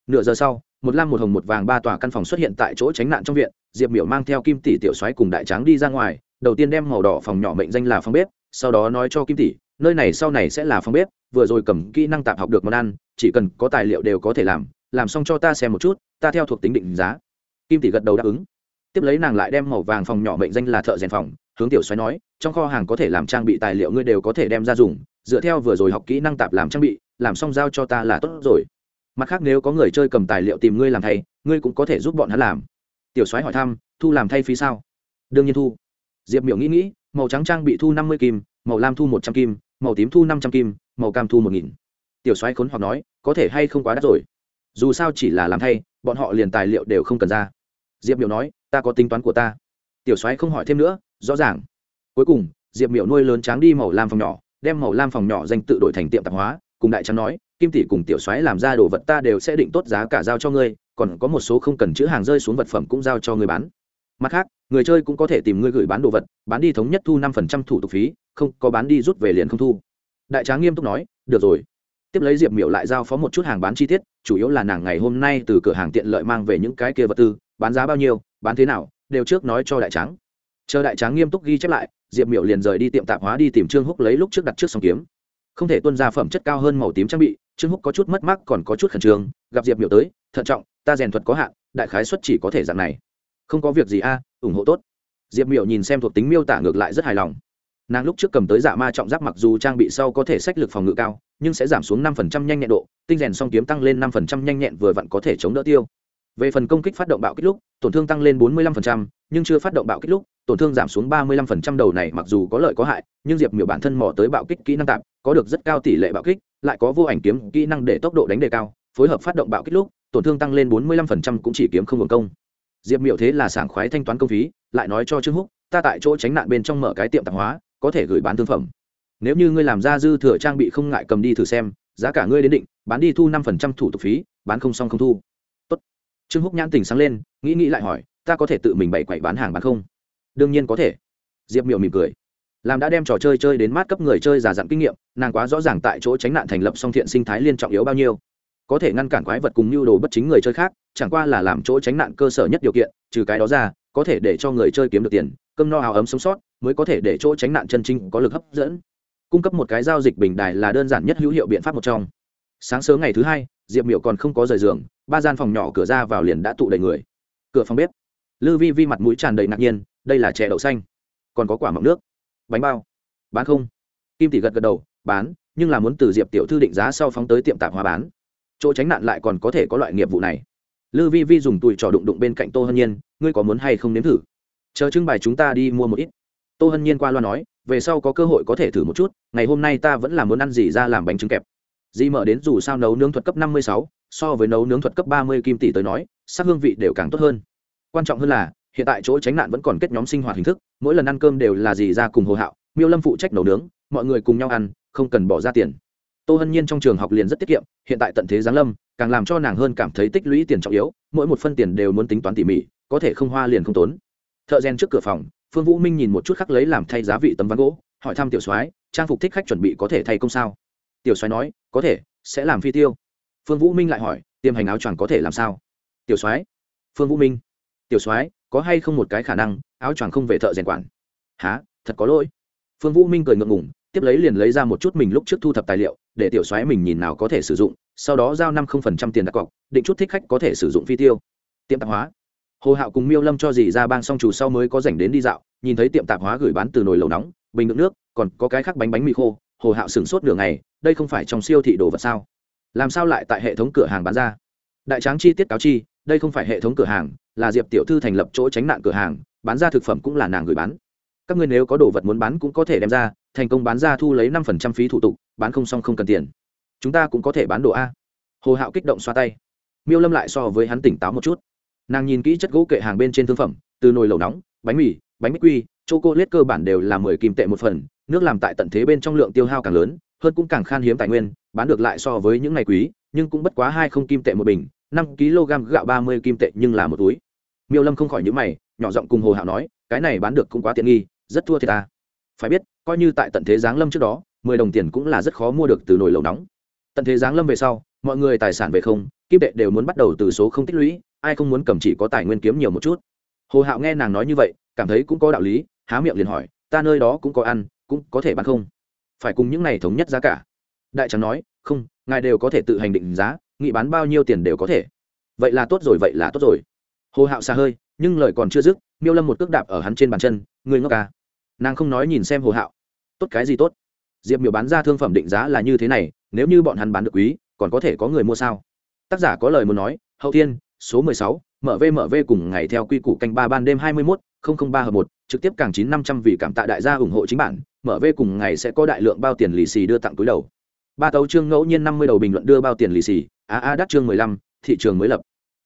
S1: Nửa giờ sau, một lam một hồng một vàng ba tòa căn phòng xuất hiện tại chỗ tránh nạn trong viện, diệp miểu mang theo kim tỷ tiểu soái cùng đại tráng đi ra ngoài, đầu tiên đem màu đỏ phòng nhỏ mệnh danh là phòng bếp, sau đó nói cho kim tỷ nơi này sau này sẽ là phòng bếp, vừa rồi cầm kỹ năng tạp học được món ăn, chỉ cần có tài liệu đều có thể làm làm xong cho ta xem một chút, ta theo thuộc tính định giá. Kim tỷ gật đầu đáp ứng. Tiếp lấy nàng lại đem màu vàng phòng nhỏ mệnh danh là thợ rèn phòng, hướng tiểu xoáy nói, trong kho hàng có thể làm trang bị tài liệu ngươi đều có thể đem ra dùng, dựa theo vừa rồi học kỹ năng tạp làm trang bị, làm xong giao cho ta là tốt rồi. Mặt khác nếu có người chơi cầm tài liệu tìm ngươi làm thay, ngươi cũng có thể giúp bọn hắn làm. Tiểu soái hỏi thăm, thu làm thay phí sao? Đương nhiên thu. Diệp miểu nghĩ nghĩ, màu trắng trang bị thu năm mươi kim, màu lam thu một trăm kim màu tím thu năm trăm kim, màu cam thu một nghìn. Tiểu soái khốn hoặc nói, có thể hay không quá đắt rồi. Dù sao chỉ là làm thay, bọn họ liền tài liệu đều không cần ra. Diệp miểu nói, ta có tính toán của ta. Tiểu soái không hỏi thêm nữa, rõ ràng. Cuối cùng, diệp miểu nuôi lớn tráng đi màu lam phòng nhỏ, đem màu lam phòng nhỏ danh tự đổi thành tiệm tạp hóa, cùng đại Tráng nói, kim tỷ cùng tiểu soái làm ra đồ vật ta đều sẽ định tốt giá cả giao cho ngươi, còn có một số không cần chữ hàng rơi xuống vật phẩm cũng giao cho ngươi bán. Mặt khác, người chơi cũng có thể tìm ngươi gửi bán đồ vật, bán đi thống nhất thu năm phần trăm thủ tục phí không có bán đi rút về liền không thu. Đại tráng nghiêm túc nói, được rồi. Tiếp lấy diệp miểu lại giao phó một chút hàng bán chi tiết, chủ yếu là nàng ngày hôm nay từ cửa hàng tiện lợi mang về những cái kia vật tư, bán giá bao nhiêu, bán thế nào, đều trước nói cho đại tráng. Chờ đại tráng nghiêm túc ghi chép lại, diệp miểu liền rời đi tiệm tạp hóa đi tìm trương húc lấy lúc trước đặt trước song kiếm. Không thể tuân ra phẩm chất cao hơn màu tím trang bị, trương húc có chút mất mát còn có chút khẩn trương, gặp diệp miểu tới, thận trọng, ta rèn thuật có hạn, đại khái xuất chỉ có thể dạng này. Không có việc gì a, ủng hộ tốt. Diệp miểu nhìn xem thuộc tính miêu tả ngược lại rất hài lòng nàng lúc trước cầm tới dạ ma trọng giáp mặc dù trang bị sau có thể sách lực phòng ngự cao, nhưng sẽ giảm xuống năm phần trăm nhanh nhẹn độ, tinh rèn song kiếm tăng lên năm phần trăm nhanh nhẹn vừa vặn có thể chống đỡ tiêu. Về phần công kích phát động bạo kích lúc, tổn thương tăng lên bốn mươi lăm phần trăm, nhưng chưa phát động bạo kích lúc, tổn thương giảm xuống ba mươi lăm phần trăm đầu này mặc dù có lợi có hại, nhưng diệp miểu bản thân mò tới bạo kích kỹ năng tạm, có được rất cao tỷ lệ bạo kích, lại có vô ảnh kiếm kỹ năng để tốc độ đánh đề cao, phối hợp phát động bạo kích lúc, tổn thương tăng lên bốn mươi lăm phần trăm cũng chỉ kiếm không hưởng công. Diệp miểu thế là sảng khoái thanh toán công phí, lại nói cho trương húc, ta tại chỗ tránh nạn bên trong mở cái tiệm tạp hóa có thể gửi bán thương phẩm. Nếu như ngươi làm ra dư thừa trang bị không ngại cầm đi thử xem, giá cả ngươi đến định, bán đi thu năm phần trăm thủ tục phí, bán không xong không thu. Tốt. trương húc nhãn tỉnh sáng lên, nghĩ nghĩ lại hỏi, ta có thể tự mình bày quậy bán hàng bán không? Đương nhiên có thể. Diệp miểu mỉm cười. Làm đã đem trò chơi chơi đến mát cấp người chơi giả dặn kinh nghiệm, nàng quá rõ ràng tại chỗ tránh nạn thành lập song thiện sinh thái liên trọng yếu bao nhiêu. Có thể ngăn cản quái vật cùng nhu đồ bất chính người chơi khác, chẳng qua là làm chỗ tránh nạn cơ sở nhất điều kiện, trừ cái đó ra, có thể để cho người chơi kiếm được tiền cơm no áo ấm sống sót, mới có thể để chỗ tránh nạn chân chính có lực hấp dẫn. Cung cấp một cái giao dịch bình đài là đơn giản nhất hữu hiệu biện pháp một trong. Sáng sớm ngày thứ hai, diệp miểu còn không có rời giường, ba gian phòng nhỏ cửa ra vào liền đã tụ đầy người. Cửa phòng bếp. Lư vi vi mặt mũi tràn đầy ngạc nhiên, đây là chè đậu xanh. Còn có quả mọng nước. Bánh bao. Bán không? Kim tỷ gật gật đầu, bán, nhưng là muốn từ diệp tiểu thư định giá sau phóng tới tiệm tạp hóa bán. Chỗ tránh nạn lại còn có thể có loại nghiệp vụ này. Lư vi vi dùng tùi trò đụng đụng bên cạnh tô hân nhiên, ngươi có muốn hay không nếm thử? Chờ trưng bày chúng ta đi mua một ít. Tô hân nhiên qua loa nói, về sau có cơ hội có thể thử một chút, ngày hôm nay ta vẫn là muốn ăn gì ra làm bánh trứng kẹp. Di mở đến dù sao nấu nướng thuật cấp năm mươi sáu, so với nấu nướng thuật cấp ba mươi kim tỷ tới nói, sắc hương vị đều càng tốt hơn. Quan trọng hơn là, hiện tại chỗ tránh nạn vẫn còn kết nhóm sinh hoạt hình thức, mỗi lần ăn cơm đều là gì ra cùng hồ hạo, miêu lâm phụ trách nấu nướng, mọi người cùng nhau ăn, không cần bỏ ra tiền. Tô hân nhiên trong trường học liền rất tiết kiệm, hiện tại tận thế giáng lâm, càng làm cho nàng hơn cảm thấy tích lũy tiền trọng yếu, mỗi một phân tiền đều muốn tính toán tỉ mỉ, có thể không hoa liền không tốn thợ rèn trước cửa phòng, phương vũ minh nhìn một chút khắc lấy làm thay giá vị tấm ván gỗ, hỏi thăm tiểu soái, trang phục thích khách chuẩn bị có thể thay công sao? Tiểu soái nói, có thể, sẽ làm phi tiêu. Phương vũ minh lại hỏi, tiêm hành áo choàng có thể làm sao? Tiểu soái, phương vũ minh, tiểu soái, có hay không một cái khả năng, áo choàng không về thợ rèn quản? Há thật có lỗi. Phương vũ minh cười ngượng ngùng, tiếp lấy liền lấy ra một chút mình lúc trước thu thập tài liệu, để tiểu soái mình nhìn nào có thể sử dụng, sau đó giao năm không phần trăm tiền đặt cọc, định chút thích khách có thể sử dụng phi tiêu. Tiệm tạp hóa hồ hạo cùng miêu lâm cho dì ra bang xong chủ sau mới có rảnh đến đi dạo, nhìn thấy tiệm tạp hóa gửi bán từ nồi lẩu nóng, bình đựng nước, còn có cái khác bánh bánh mì khô, hồ hạo sửng sốt nửa ngày, đây không phải trong siêu thị đồ vật sao? Làm sao lại tại hệ thống cửa hàng bán ra? Đại tráng chi tiết cáo chi, đây không phải hệ thống cửa hàng, là diệp tiểu thư thành lập chỗ tránh nạn cửa hàng, bán ra thực phẩm cũng là nàng gửi bán. Các ngươi nếu có đồ vật muốn bán cũng có thể đem ra, thành công bán ra thu lấy năm phần trăm phí thủ tục, bán không xong không cần tiền. Chúng ta cũng có thể bán đồ a. Hồ hạo kích động xoa tay. Miêu lâm lại so với hắn tỉnh táo một chút nàng nhìn kỹ chất gỗ kệ hàng bên trên thương phẩm, từ nồi lẩu nóng, bánh mì, bánh mít quy chô cô lết cơ bản đều là mười kim tệ một phần, nước làm tại tận thế bên trong lượng tiêu hao càng lớn, hơn cũng càng khan hiếm tài nguyên, bán được lại so với những ngày quý, nhưng cũng bất quá hai không kim tệ một bình, năm kg gạo ba mươi kim tệ nhưng là một túi. Miêu lâm không khỏi nhữ mày, nhỏ giọng cùng hồ hạo nói, cái này bán được cũng quá tiện nghi, rất thua thiệt ta. Phải biết, coi như tại tận thế giáng lâm trước đó, mười đồng tiền cũng là rất khó mua được từ nồi lẩu nóng. Tận thế giáng lâm về sau, mọi người tài sản về không, kim tệ đều muốn bắt đầu từ số không tích lũy ai không muốn cầm chỉ có tài nguyên kiếm nhiều một chút? Hồ hạo nghe nàng nói như vậy, cảm thấy cũng có đạo lý, há miệng liền hỏi, ta nơi đó cũng có ăn, cũng có thể bán không? Phải cùng những này thống nhất giá cả. Đại trắng nói, không, ngài đều có thể tự hành định giá, nghị bán bao nhiêu tiền đều có thể. Vậy là tốt rồi, vậy là tốt rồi. Hồ hạo xa hơi, nhưng lời còn chưa dứt, miêu lâm một cước đạp ở hắn trên bàn chân, người ngốc ca nàng không nói nhìn xem hồ hạo. Tốt cái gì tốt? Diệp miêu bán ra thương phẩm định giá là như thế này, nếu như bọn hắn bán được quý, còn có thể có người mua sao? Tác giả có lời muốn nói, hậu thiên số mười sáu, mở v mở v cùng ngày theo quy củ canh ba ban đêm hai mươi mốt, không không ba hợp một, trực tiếp càng chín năm trăm vì cảm tạ đại gia ủng hộ chính bản, mở v cùng ngày sẽ có đại lượng bao tiền lì xì đưa tặng túi đầu. Ba tấu chương ngẫu nhiên năm mươi đầu bình luận đưa bao tiền lì xì, a a đắt chương mười lăm, thị trường mới lập.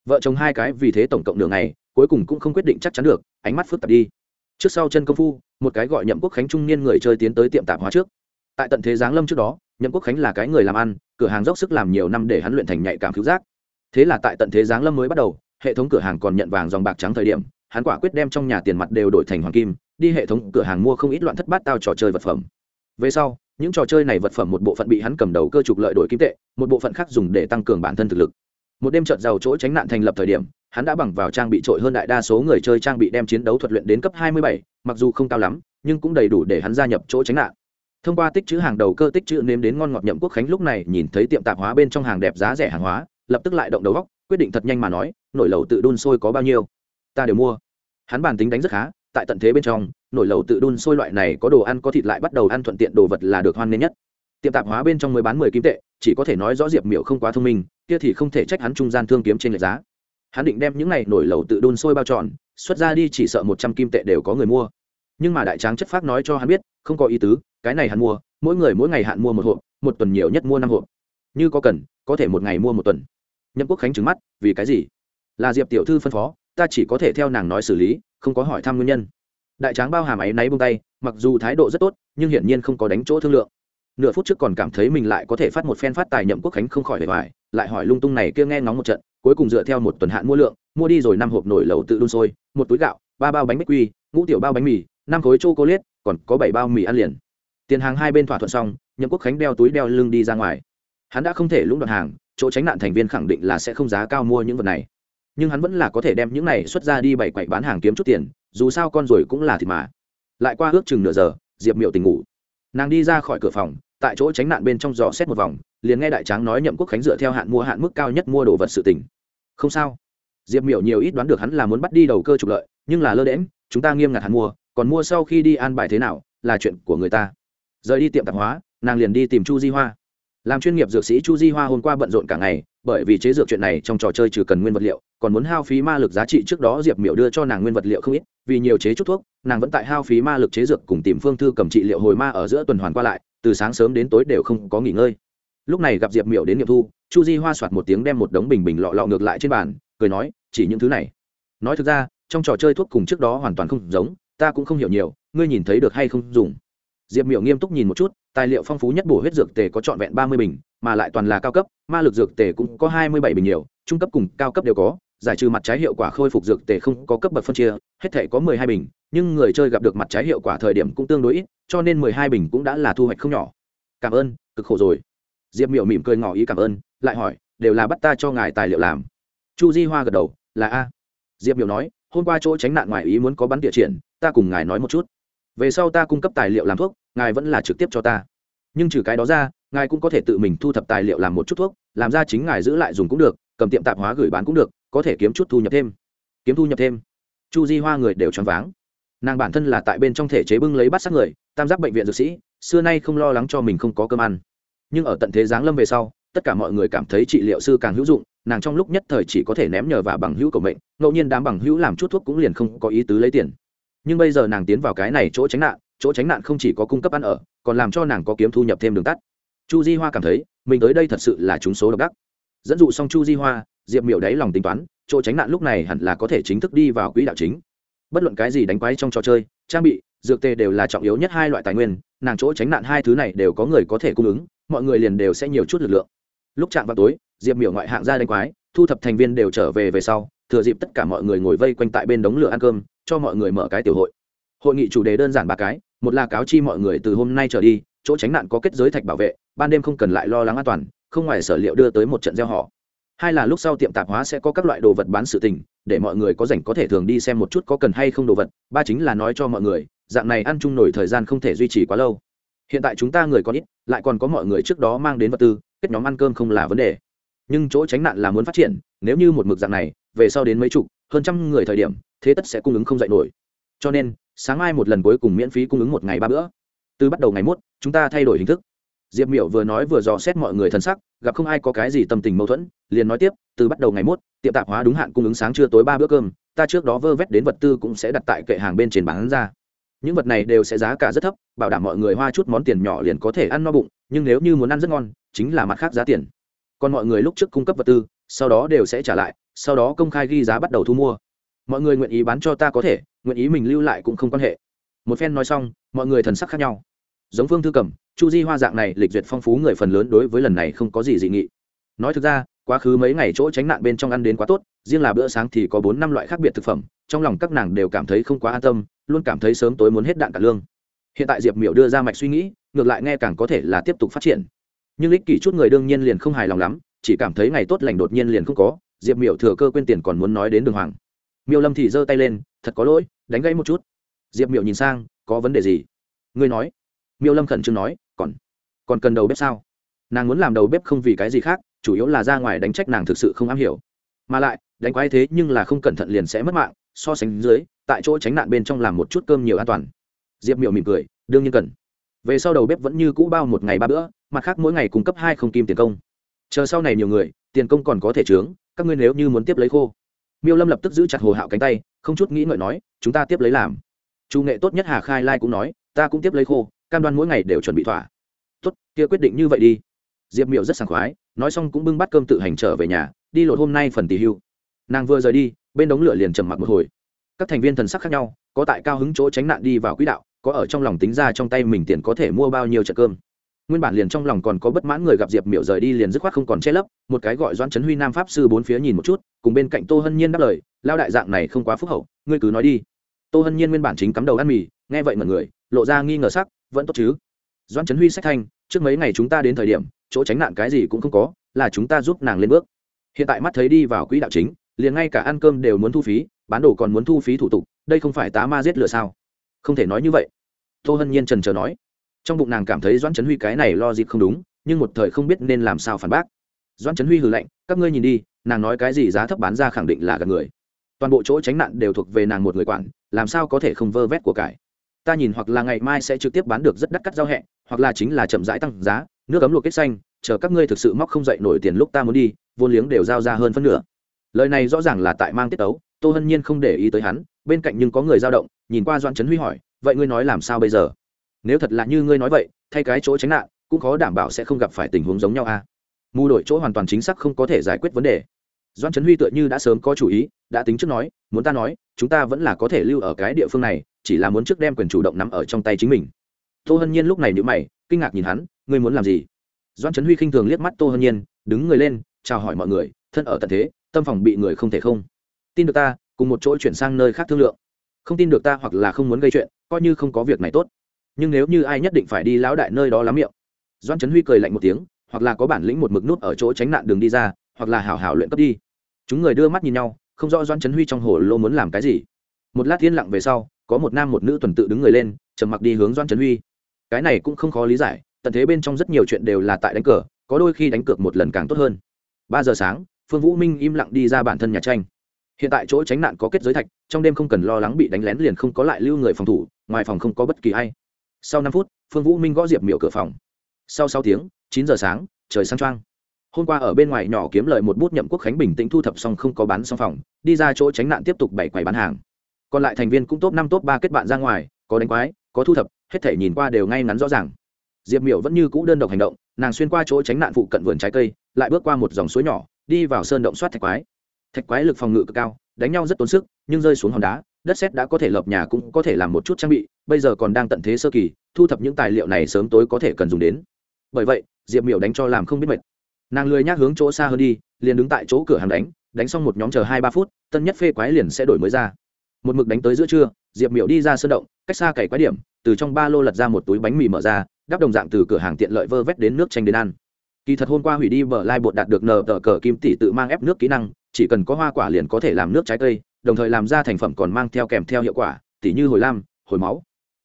S1: Vợ chồng hai cái vì thế tổng cộng đường này cuối cùng cũng không quyết định chắc chắn được, ánh mắt phức tạp đi. Trước sau chân công phu, một cái gọi nhậm quốc khánh trung niên người chơi tiến tới tiệm tạp hóa trước. Tại tận thế giáng lâm trước đó, nhậm quốc khánh là cái người làm ăn, cửa hàng dốc sức làm nhiều năm để hắn luyện thành nhạy cảm cứu giác thế là tại tận thế giáng lâm mới bắt đầu hệ thống cửa hàng còn nhận vàng dòng bạc trắng thời điểm hắn quả quyết đem trong nhà tiền mặt đều đổi thành hoàng kim đi hệ thống cửa hàng mua không ít loạn thất bát tao trò chơi vật phẩm. Về sau những trò chơi này vật phẩm một bộ phận bị hắn cầm đầu cơ trục lợi đổi kim tệ một bộ phận khác dùng để tăng cường bản thân thực lực. Một đêm trợt giàu chỗ tránh nạn thành lập thời điểm hắn đã bằng vào trang bị trội hơn đại đa số người chơi trang bị đem chiến đấu thuật luyện đến cấp 27, mặc dù không cao lắm nhưng cũng đầy đủ để hắn gia nhập chỗ tránh nạn. Thông qua tích chữ hàng đầu cơ tích chữ nếm đến ngon ngọt nhậm quốc khánh lúc này nhìn thấy tiệm tạp hóa bên trong hàng đẹp giá rẻ hàng hóa lập tức lại động đầu góc, quyết định thật nhanh mà nói, nổi lầu tự đun sôi có bao nhiêu? Ta đều mua. Hắn bản tính đánh rất khá, tại tận thế bên trong, nổi lầu tự đun sôi loại này có đồ ăn có thịt lại bắt đầu ăn thuận tiện đồ vật là được hoan nghênh nhất. Tiệm tạp hóa bên trong mới bán mười kim tệ, chỉ có thể nói rõ diệp miệu không quá thông minh, kia thì không thể trách hắn trung gian thương kiếm trên lệch giá. Hắn định đem những này nổi lầu tự đun sôi bao tròn xuất ra đi chỉ sợ một trăm kim tệ đều có người mua. Nhưng mà đại tráng chất phác nói cho hắn biết, không có ý tứ, cái này hắn mua, mỗi người mỗi ngày hạn mua một hộp, một tuần nhiều nhất mua năm hộp. Như có cần có thể một ngày mua một tuần. Nhậm quốc khánh trứng mắt, vì cái gì? Là diệp tiểu thư phân phó, ta chỉ có thể theo nàng nói xử lý, không có hỏi thăm nguyên nhân. Đại tráng bao hàm áy náy bông tay, mặc dù thái độ rất tốt, nhưng hiển nhiên không có đánh chỗ thương lượng. Nửa phút trước còn cảm thấy mình lại có thể phát một phen phát tài, nhậm quốc khánh không khỏi bề ngoài, lại hỏi lung tung này kia nghe ngóng một trận, cuối cùng dựa theo một tuần hạn mua lượng, mua đi rồi năm hộp nổi lẩu tự đun sôi, một túi gạo, ba bao bánh bích quy, ngũ tiểu bao bánh mì, năm khối chô cô liết còn có bảy bao mì ăn liền. Tiền hàng hai bên thỏa thuận xong, nhậm quốc khánh đeo túi đeo lưng đi ra ngoài hắn đã không thể lũng đoạn hàng, chỗ tránh nạn thành viên khẳng định là sẽ không giá cao mua những vật này. Nhưng hắn vẫn là có thể đem những này xuất ra đi bày quậy bán hàng kiếm chút tiền, dù sao con rồi cũng là thịt mà. Lại qua ước chừng nửa giờ, diệp miệu tỉnh ngủ. Nàng đi ra khỏi cửa phòng, tại chỗ tránh nạn bên trong giò xét một vòng, liền nghe đại tráng nói nhậm quốc khánh dựa theo hạn mua hạn mức cao nhất mua đồ vật sự tỉnh không sao. Diệp miểu nhiều ít đoán được hắn là muốn bắt đi đầu cơ trục lợi, nhưng là lơ đễm chúng ta nghiêm ngặt hắn mua, còn mua sau khi đi an bài thế nào, là chuyện của người ta. Rời đi tiệm tạp hóa, nàng liền đi tìm chu di hoa làm chuyên nghiệp dược sĩ chu di hoa hôm qua bận rộn cả ngày, bởi vì chế dược chuyện này trong trò chơi trừ cần nguyên vật liệu, còn muốn hao phí ma lực giá trị trước đó diệp miểu đưa cho nàng nguyên vật liệu không ít, vì nhiều chế chút thuốc, nàng vẫn tại hao phí ma lực chế dược cùng tìm phương thư cầm trị liệu hồi ma ở giữa tuần hoàn qua lại, từ sáng sớm đến tối đều không có nghỉ ngơi. Lúc này gặp diệp miểu đến nghiệm thu, chu di hoa soạt một tiếng đem một đống bình bình lọ lọ ngược lại trên bàn, cười nói, chỉ những thứ này. Nói thực ra, trong trò chơi thuốc cùng trước đó hoàn toàn không giống, ta cũng không hiểu nhiều, ngươi nhìn thấy được hay không dùng. Diệp miểu nghiêm túc nhìn một chút tài liệu phong phú nhất bổ huyết dược tề có trọn vẹn ba mươi bình, mà lại toàn là cao cấp, ma lực dược tề cũng có hai mươi bảy bình nhiều, trung cấp cùng cao cấp đều có, giải trừ mặt trái hiệu quả khôi phục dược tề không có cấp bậc phân chia, hết thể có mười hai bình, nhưng người chơi gặp được mặt trái hiệu quả thời điểm cũng tương đối ít, cho nên mười hai bình cũng đã là thu hoạch không nhỏ. Cảm ơn, cực khổ rồi. Diệp miểu mỉm cười ngỏ ý cảm ơn, lại hỏi, đều là bắt ta cho ngài tài liệu làm? Chu di hoa gật đầu, là a. Diệp miểu nói, hôm qua chỗ tránh nạn ngoài ý muốn có bắn địa triển, ta cùng ngài nói một chút. Về sau ta cung cấp tài liệu làm thuốc ngài vẫn là trực tiếp cho ta. Nhưng trừ cái đó ra, ngài cũng có thể tự mình thu thập tài liệu làm một chút thuốc, làm ra chính ngài giữ lại dùng cũng được, cầm tiệm tạp hóa gửi bán cũng được, có thể kiếm chút thu nhập thêm. Kiếm thu nhập thêm. Chu di hoa người đều choáng váng. Nàng bản thân là tại bên trong thể chế bưng lấy bắt sát người, tam giác bệnh viện dược sĩ, xưa nay không lo lắng cho mình không có cơm ăn. Nhưng ở tận thế giáng lâm về sau, tất cả mọi người cảm thấy trị liệu sư càng hữu dụng, nàng trong lúc nhất thời chỉ có thể ném nhờ vào bằng hữu của mệnh ngẫu nhiên đám bằng hữu làm chút thuốc cũng liền không có ý tứ lấy tiền. Nhưng bây giờ nàng tiến vào cái này chỗ tránh nạn chỗ tránh nạn không chỉ có cung cấp ăn ở, còn làm cho nàng có kiếm thu nhập thêm đường tắt. Chu di hoa cảm thấy, mình tới đây thật sự là trúng số độc đắc. Dẫn dụ xong chu di hoa, diệp miểu đáy lòng tính toán, chỗ tránh nạn lúc này hẳn là có thể chính thức đi vào quỹ đạo chính. Bất luận cái gì đánh quái trong trò chơi, trang bị, dược tê đều là trọng yếu nhất hai loại tài nguyên, nàng chỗ tránh nạn hai thứ này đều có người có thể cung ứng, mọi người liền đều sẽ nhiều chút lực lượng. Lúc chạm vào tối, diệp miểu ngoại hạng ra đánh quái, thu thập thành viên đều trở về về sau, thừa dịp tất cả mọi người ngồi vây quanh tại bên đống lửa ăn cơm, cho mọi người mở cái tiểu hội hội nghị chủ đề đơn giản ba cái, một là cáo chi mọi người từ hôm nay trở đi, chỗ tránh nạn có kết giới thạch bảo vệ, ban đêm không cần lại lo lắng an toàn, không ngoài sở liệu đưa tới một trận gieo họ. Hai là lúc sau tiệm tạp hóa sẽ có các loại đồ vật bán sự tình, để mọi người có rảnh có thể thường đi xem một chút có cần hay không đồ vật, ba chính là nói cho mọi người, dạng này ăn chung nổi thời gian không thể duy trì quá lâu. Hiện tại chúng ta người có ít, lại còn có mọi người trước đó mang đến vật tư, kết nhóm ăn cơm không là vấn đề. Nhưng chỗ tránh nạn là muốn phát triển, nếu như một mực dạng này, về sau đến mấy chục, hơn trăm người thời điểm, thế tất sẽ cung ứng không dạy nổi. Cho nên sáng mai một lần cuối cùng miễn phí cung ứng một ngày ba bữa. Từ bắt đầu ngày mốt, chúng ta thay đổi hình thức. Diệp miểu vừa nói vừa dò xét mọi người thân sắc, gặp không ai có cái gì tâm tình mâu thuẫn, liền nói tiếp, từ bắt đầu ngày mốt, tiệm tạp hóa đúng hạn cung ứng sáng trưa tối ba bữa cơm, ta trước đó vơ vét đến vật tư cũng sẽ đặt tại kệ hàng bên trên bán ra. Những vật này đều sẽ giá cả rất thấp, bảo đảm mọi người hoa chút món tiền nhỏ liền có thể ăn no bụng, nhưng nếu như muốn ăn rất ngon, chính là mặt khác giá tiền. Còn mọi người lúc trước cung cấp vật tư, sau đó đều sẽ trả lại, sau đó công khai ghi giá bắt đầu thu mua. Mọi người nguyện ý bán cho ta có thể nguyện ý mình lưu lại cũng không quan hệ. Một phen nói xong, mọi người thần sắc khác nhau. Giống phương thư cầm chu di hoa dạng này lịch duyệt phong phú người phần lớn đối với lần này không có gì dị nghị. Nói thực ra, quá khứ mấy ngày chỗ tránh nạn bên trong ăn đến quá tốt, riêng là bữa sáng thì có bốn năm loại khác biệt thực phẩm, trong lòng các nàng đều cảm thấy không quá an tâm, luôn cảm thấy sớm tối muốn hết đạn cả lương. Hiện tại diệp miểu đưa ra mạch suy nghĩ, ngược lại nghe càng có thể là tiếp tục phát triển. Nhưng ích kỷ chút người đương nhiên liền không hài lòng lắm, chỉ cảm thấy ngày tốt lành đột nhiên liền không có, diệp miểu thừa cơ quên tiền còn muốn nói đến đường hoàng miêu lâm thì giơ tay lên, thật có lỗi, đánh gãy một chút. Diệp Miệu nhìn sang, có vấn đề gì? Ngươi nói. Miêu lâm khẩn trương nói, còn còn cần đầu bếp sao? Nàng muốn làm đầu bếp không vì cái gì khác, chủ yếu là ra ngoài đánh trách nàng thực sự không am hiểu. Mà lại, đánh quái thế nhưng là không cẩn thận liền sẽ mất mạng, so sánh dưới, tại chỗ tránh nạn bên trong làm một chút cơm nhiều an toàn. Diệp Miệu mỉm cười, đương nhiên cần. Về sau đầu bếp vẫn như cũ bao một ngày ba bữa, mặt khác mỗi ngày cung cấp hai không kim tiền công. Chờ sau này nhiều người, tiền công còn có thể trướng các ngươi nếu như muốn tiếp lấy khô miêu lâm lập tức giữ chặt hồ hạo cánh tay không chút nghĩ ngợi nói chúng ta tiếp lấy làm chủ nghệ tốt nhất hà khai lai cũng nói ta cũng tiếp lấy khô cam đoan mỗi ngày đều chuẩn bị thỏa tốt kia quyết định như vậy đi diệp miểu rất sảng khoái nói xong cũng bưng bát cơm tự hành trở về nhà đi lột hôm nay phần tỉ hưu nàng vừa rời đi bên đống lửa liền trầm mặc một hồi các thành viên thần sắc khác nhau có tại cao hứng chỗ tránh nạn đi vào quỹ đạo có ở trong lòng tính ra trong tay mình tiền có thể mua bao nhiêu trận cơm nguyên bản liền trong lòng còn có bất mãn người gặp diệp miểu rời đi liền dứt khoát không còn che lấp, một cái gọi doãn trấn huy nam pháp sư bốn phía nhìn một chút, cùng bên cạnh tô hân nhiên đáp lời lao đại dạng này không quá phúc hậu, ngươi cứ nói đi. Tô hân nhiên nguyên bản chính cắm đầu ăn mì, nghe vậy mọi người, lộ ra nghi ngờ sắc, vẫn tốt chứ? Doãn trấn huy sách thanh, trước mấy ngày chúng ta đến thời điểm, chỗ tránh nạn cái gì cũng không có, là chúng ta giúp nàng lên bước. Hiện tại mắt thấy đi vào quỹ đạo chính, liền ngay cả ăn cơm đều muốn thu phí, bán đồ còn muốn thu phí thủ tục, đây không phải tá ma giết lửa sao? Không thể nói như vậy. Tô hân nhiên trần trờ nói trong bụng nàng cảm thấy doãn trấn huy cái này lo dịp không đúng, nhưng một thời không biết nên làm sao phản bác. Doãn trấn huy hừ lạnh, các ngươi nhìn đi, nàng nói cái gì giá thấp bán ra khẳng định là gần người. Toàn bộ chỗ tránh nạn đều thuộc về nàng một người quản, làm sao có thể không vơ vét của cải? Ta nhìn hoặc là ngày mai sẽ trực tiếp bán được rất đắt cắt giao hẹ, hoặc là chính là chậm rãi tăng giá, nước cấm luộc kết xanh, chờ các ngươi thực sự móc không dậy nổi tiền lúc ta muốn đi, vốn liếng đều giao ra hơn phân nửa. Lời này rõ ràng là tại mang tiết tấu, tô hân nhiên không để ý tới hắn, bên cạnh nhưng có người dao động, nhìn qua doan trấn huy hỏi, vậy ngươi nói làm sao bây giờ? Nếu thật là như ngươi nói vậy, thay cái chỗ tránh nạn, cũng khó đảm bảo sẽ không gặp phải tình huống giống nhau a. À? mù đổi chỗ hoàn toàn chính xác không có thể giải quyết vấn đề. Doan trấn huy tựa như đã sớm có chủ ý, đã tính trước nói, muốn ta nói, chúng ta vẫn là có thể lưu ở cái địa phương này, chỉ là muốn trước đem quyền chủ động nắm ở trong tay chính mình. Tô hân nhiên lúc này nhữ mày, kinh ngạc nhìn hắn, ngươi muốn làm gì? Doan trấn huy khinh thường liếc mắt tô hân nhiên, đứng người lên, chào hỏi mọi người, thân ở tận thế, tâm phòng bị người không thể không. Tin được ta, cùng một chỗ chuyển sang nơi khác thương lượng. Không tin được ta hoặc là không muốn gây chuyện, coi như không có việc này tốt nhưng nếu như ai nhất định phải đi lão đại nơi đó lắm miệng. Doan trấn huy cười lạnh một tiếng, hoặc là có bản lĩnh một mực nút ở chỗ tránh nạn đường đi ra, hoặc là hảo hảo luyện cấp đi. Chúng người đưa mắt nhìn nhau, không rõ doan trấn huy trong hồ lô muốn làm cái gì. Một lát yên lặng về sau, có một nam một nữ tuần tự đứng người lên, trầm mặc đi hướng doan trấn huy. Cái này cũng không khó lý giải, tận thế bên trong rất nhiều chuyện đều là tại đánh cờ, có đôi khi đánh cược một lần càng tốt hơn. Ba giờ sáng, phương vũ minh im lặng đi ra bản thân nhà tranh. Hiện tại chỗ tránh nạn có kết giới thạch, trong đêm không cần lo lắng bị đánh lén liền không có lại lưu người phòng thủ, ngoài phòng không có bất kỳ a i sau năm phút, phương vũ minh gõ diệp miểu cửa phòng. Sau sáu tiếng, chín giờ sáng, trời sang trang hôm qua ở bên ngoài nhỏ kiếm lợi một bút nhậm quốc khánh bình tĩnh thu thập xong không có bán xong phòng, đi ra chỗ tránh nạn tiếp tục bảy quầy bán hàng. Còn lại thành viên cũng top năm, top ba kết bạn ra ngoài, có đánh quái, có thu thập, hết thể nhìn qua đều ngay ngắn rõ ràng. Diệp miểu vẫn như cũ đơn độc hành động, nàng xuyên qua chỗ tránh nạn phụ cận vườn trái cây, lại bước qua một dòng suối nhỏ, đi vào sơn động soát thạch quái. Thạch quái lực phòng ngự cực cao, đánh nhau rất tốn sức, nhưng rơi xuống hòn đá, đất xét đã có thể lợp nhà cũng có thể làm một chút trang bị bây giờ còn đang tận thế sơ kỳ, thu thập những tài liệu này sớm tối có thể cần dùng đến. Bởi vậy, diệp miểu đánh cho làm không biết mệt. Nàng lười nhác hướng chỗ xa hơn đi, liền đứng tại chỗ cửa hàng đánh đánh xong một nhóm chờ hai ba phút, tân nhất phê quái liền sẽ đổi mới ra. Một mực đánh tới giữa trưa, diệp miểu đi ra sơn động, cách xa cày quái điểm, từ trong ba lô lật ra một túi bánh mì mở ra, đắp đồng dạng từ cửa hàng tiện lợi vơ vét đến nước tranh đến ăn. Kỳ thật hôm qua hủy đi bờ lai bột đạt được nờ tờ cờ kim tỷ tự mang ép nước kỹ năng, chỉ cần có hoa quả liền có thể làm nước trái cây, đồng thời làm ra thành phẩm còn mang theo kèm theo hiệu quả, tỉ như hồi lam, hồi máu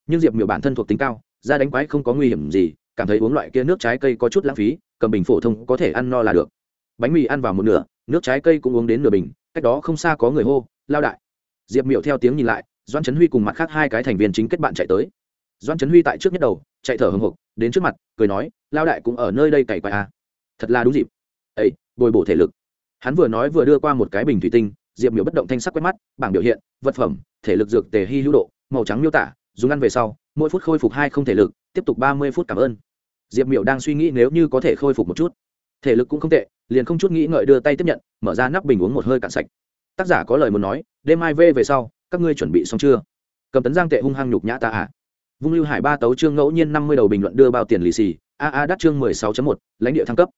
S1: nhưng diệp miểu bản thân thuộc tính cao ra đánh quái không có nguy hiểm gì cảm thấy uống loại kia nước trái cây có chút lãng phí cầm bình phổ thông có thể ăn no là được bánh mì ăn vào một nửa nước trái cây cũng uống đến nửa bình cách đó không xa có người hô lao đại diệp miểu theo tiếng nhìn lại doan trấn huy cùng mặt khác hai cái thành viên chính kết bạn chạy tới doan trấn huy tại trước nhất đầu chạy thở hồng hộc đến trước mặt cười nói lao đại cũng ở nơi đây cày quay à. thật là đúng dịp ây bồi bổ thể lực hắn vừa nói vừa đưa qua một cái bình thủy tinh diệp miểu bất động thanh sắc quét mắt bảng biểu hiện vật phẩm thể lực dược tề hy hữu độ màu trắng miêu tả dùng ăn về sau, mỗi phút khôi phục hai không thể lực, tiếp tục ba mươi phút cảm ơn. Diệp miểu đang suy nghĩ nếu như có thể khôi phục một chút. Thể lực cũng không tệ, liền không chút nghĩ ngợi đưa tay tiếp nhận, mở ra nắp bình uống một hơi cạn sạch. Tác giả có lời muốn nói, đêm mai về về sau, các ngươi chuẩn bị xong chưa? Cầm tấn giang tệ hung hăng nhục nhã ta à? Vung lưu hải ba tấu trương ngẫu nhiên năm mươi đầu bình luận đưa bao tiền lì xì, a a đắt chương mười sáu một, lãnh địa thăng cấp.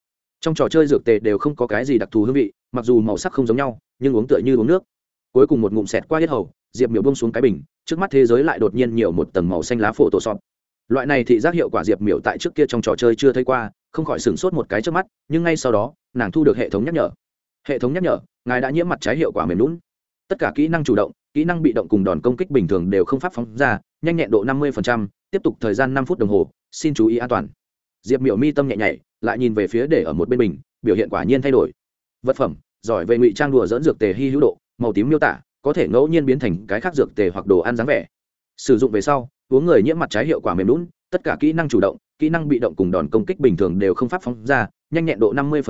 S1: Trong trò chơi dược tề đều không có cái gì đặc thù hương vị, mặc dù màu sắc không giống nhau, nhưng uống tựa như uống nước. Cuối cùng một ngụm xẹt qua hết hầu diệp miểu bông xuống cái bình, trước mắt thế giới lại đột nhiên nhiều một tầng màu xanh lá phổ tổ sọt. Loại này thị giác hiệu quả diệp miểu tại trước kia trong trò chơi chưa thấy qua, không khỏi sửng sốt một cái trước mắt, nhưng ngay sau đó, nàng thu được hệ thống nhắc nhở. Hệ thống nhắc nhở, ngài đã nhiễm mặt trái hiệu quả mềm lún tất cả kỹ năng chủ động, kỹ năng bị động cùng đòn công kích bình thường đều không pháp phóng ra, nhanh nhẹn độ năm mươi tiếp tục thời gian năm phút đồng hồ, xin chú ý an toàn. Diệp miểu mi tâm nhẹ nhảy, lại nhìn về phía để ở một bên bình biểu hiện quả nhiên thay đổi. Vật phẩm, giỏi về ngụy trang đùa dẫn dược tề hy hữu độ, màu tím miêu tả có thể ngẫu nhiên biến thành cái khác dược tề hoặc đồ ăn dáng vẻ. Sử dụng về sau, uống người nhiễm mặt trái hiệu quả mềm lún tất cả kỹ năng chủ động, kỹ năng bị động cùng đòn công kích bình thường đều không pháp phóng ra, nhanh nhẹn độ năm mươi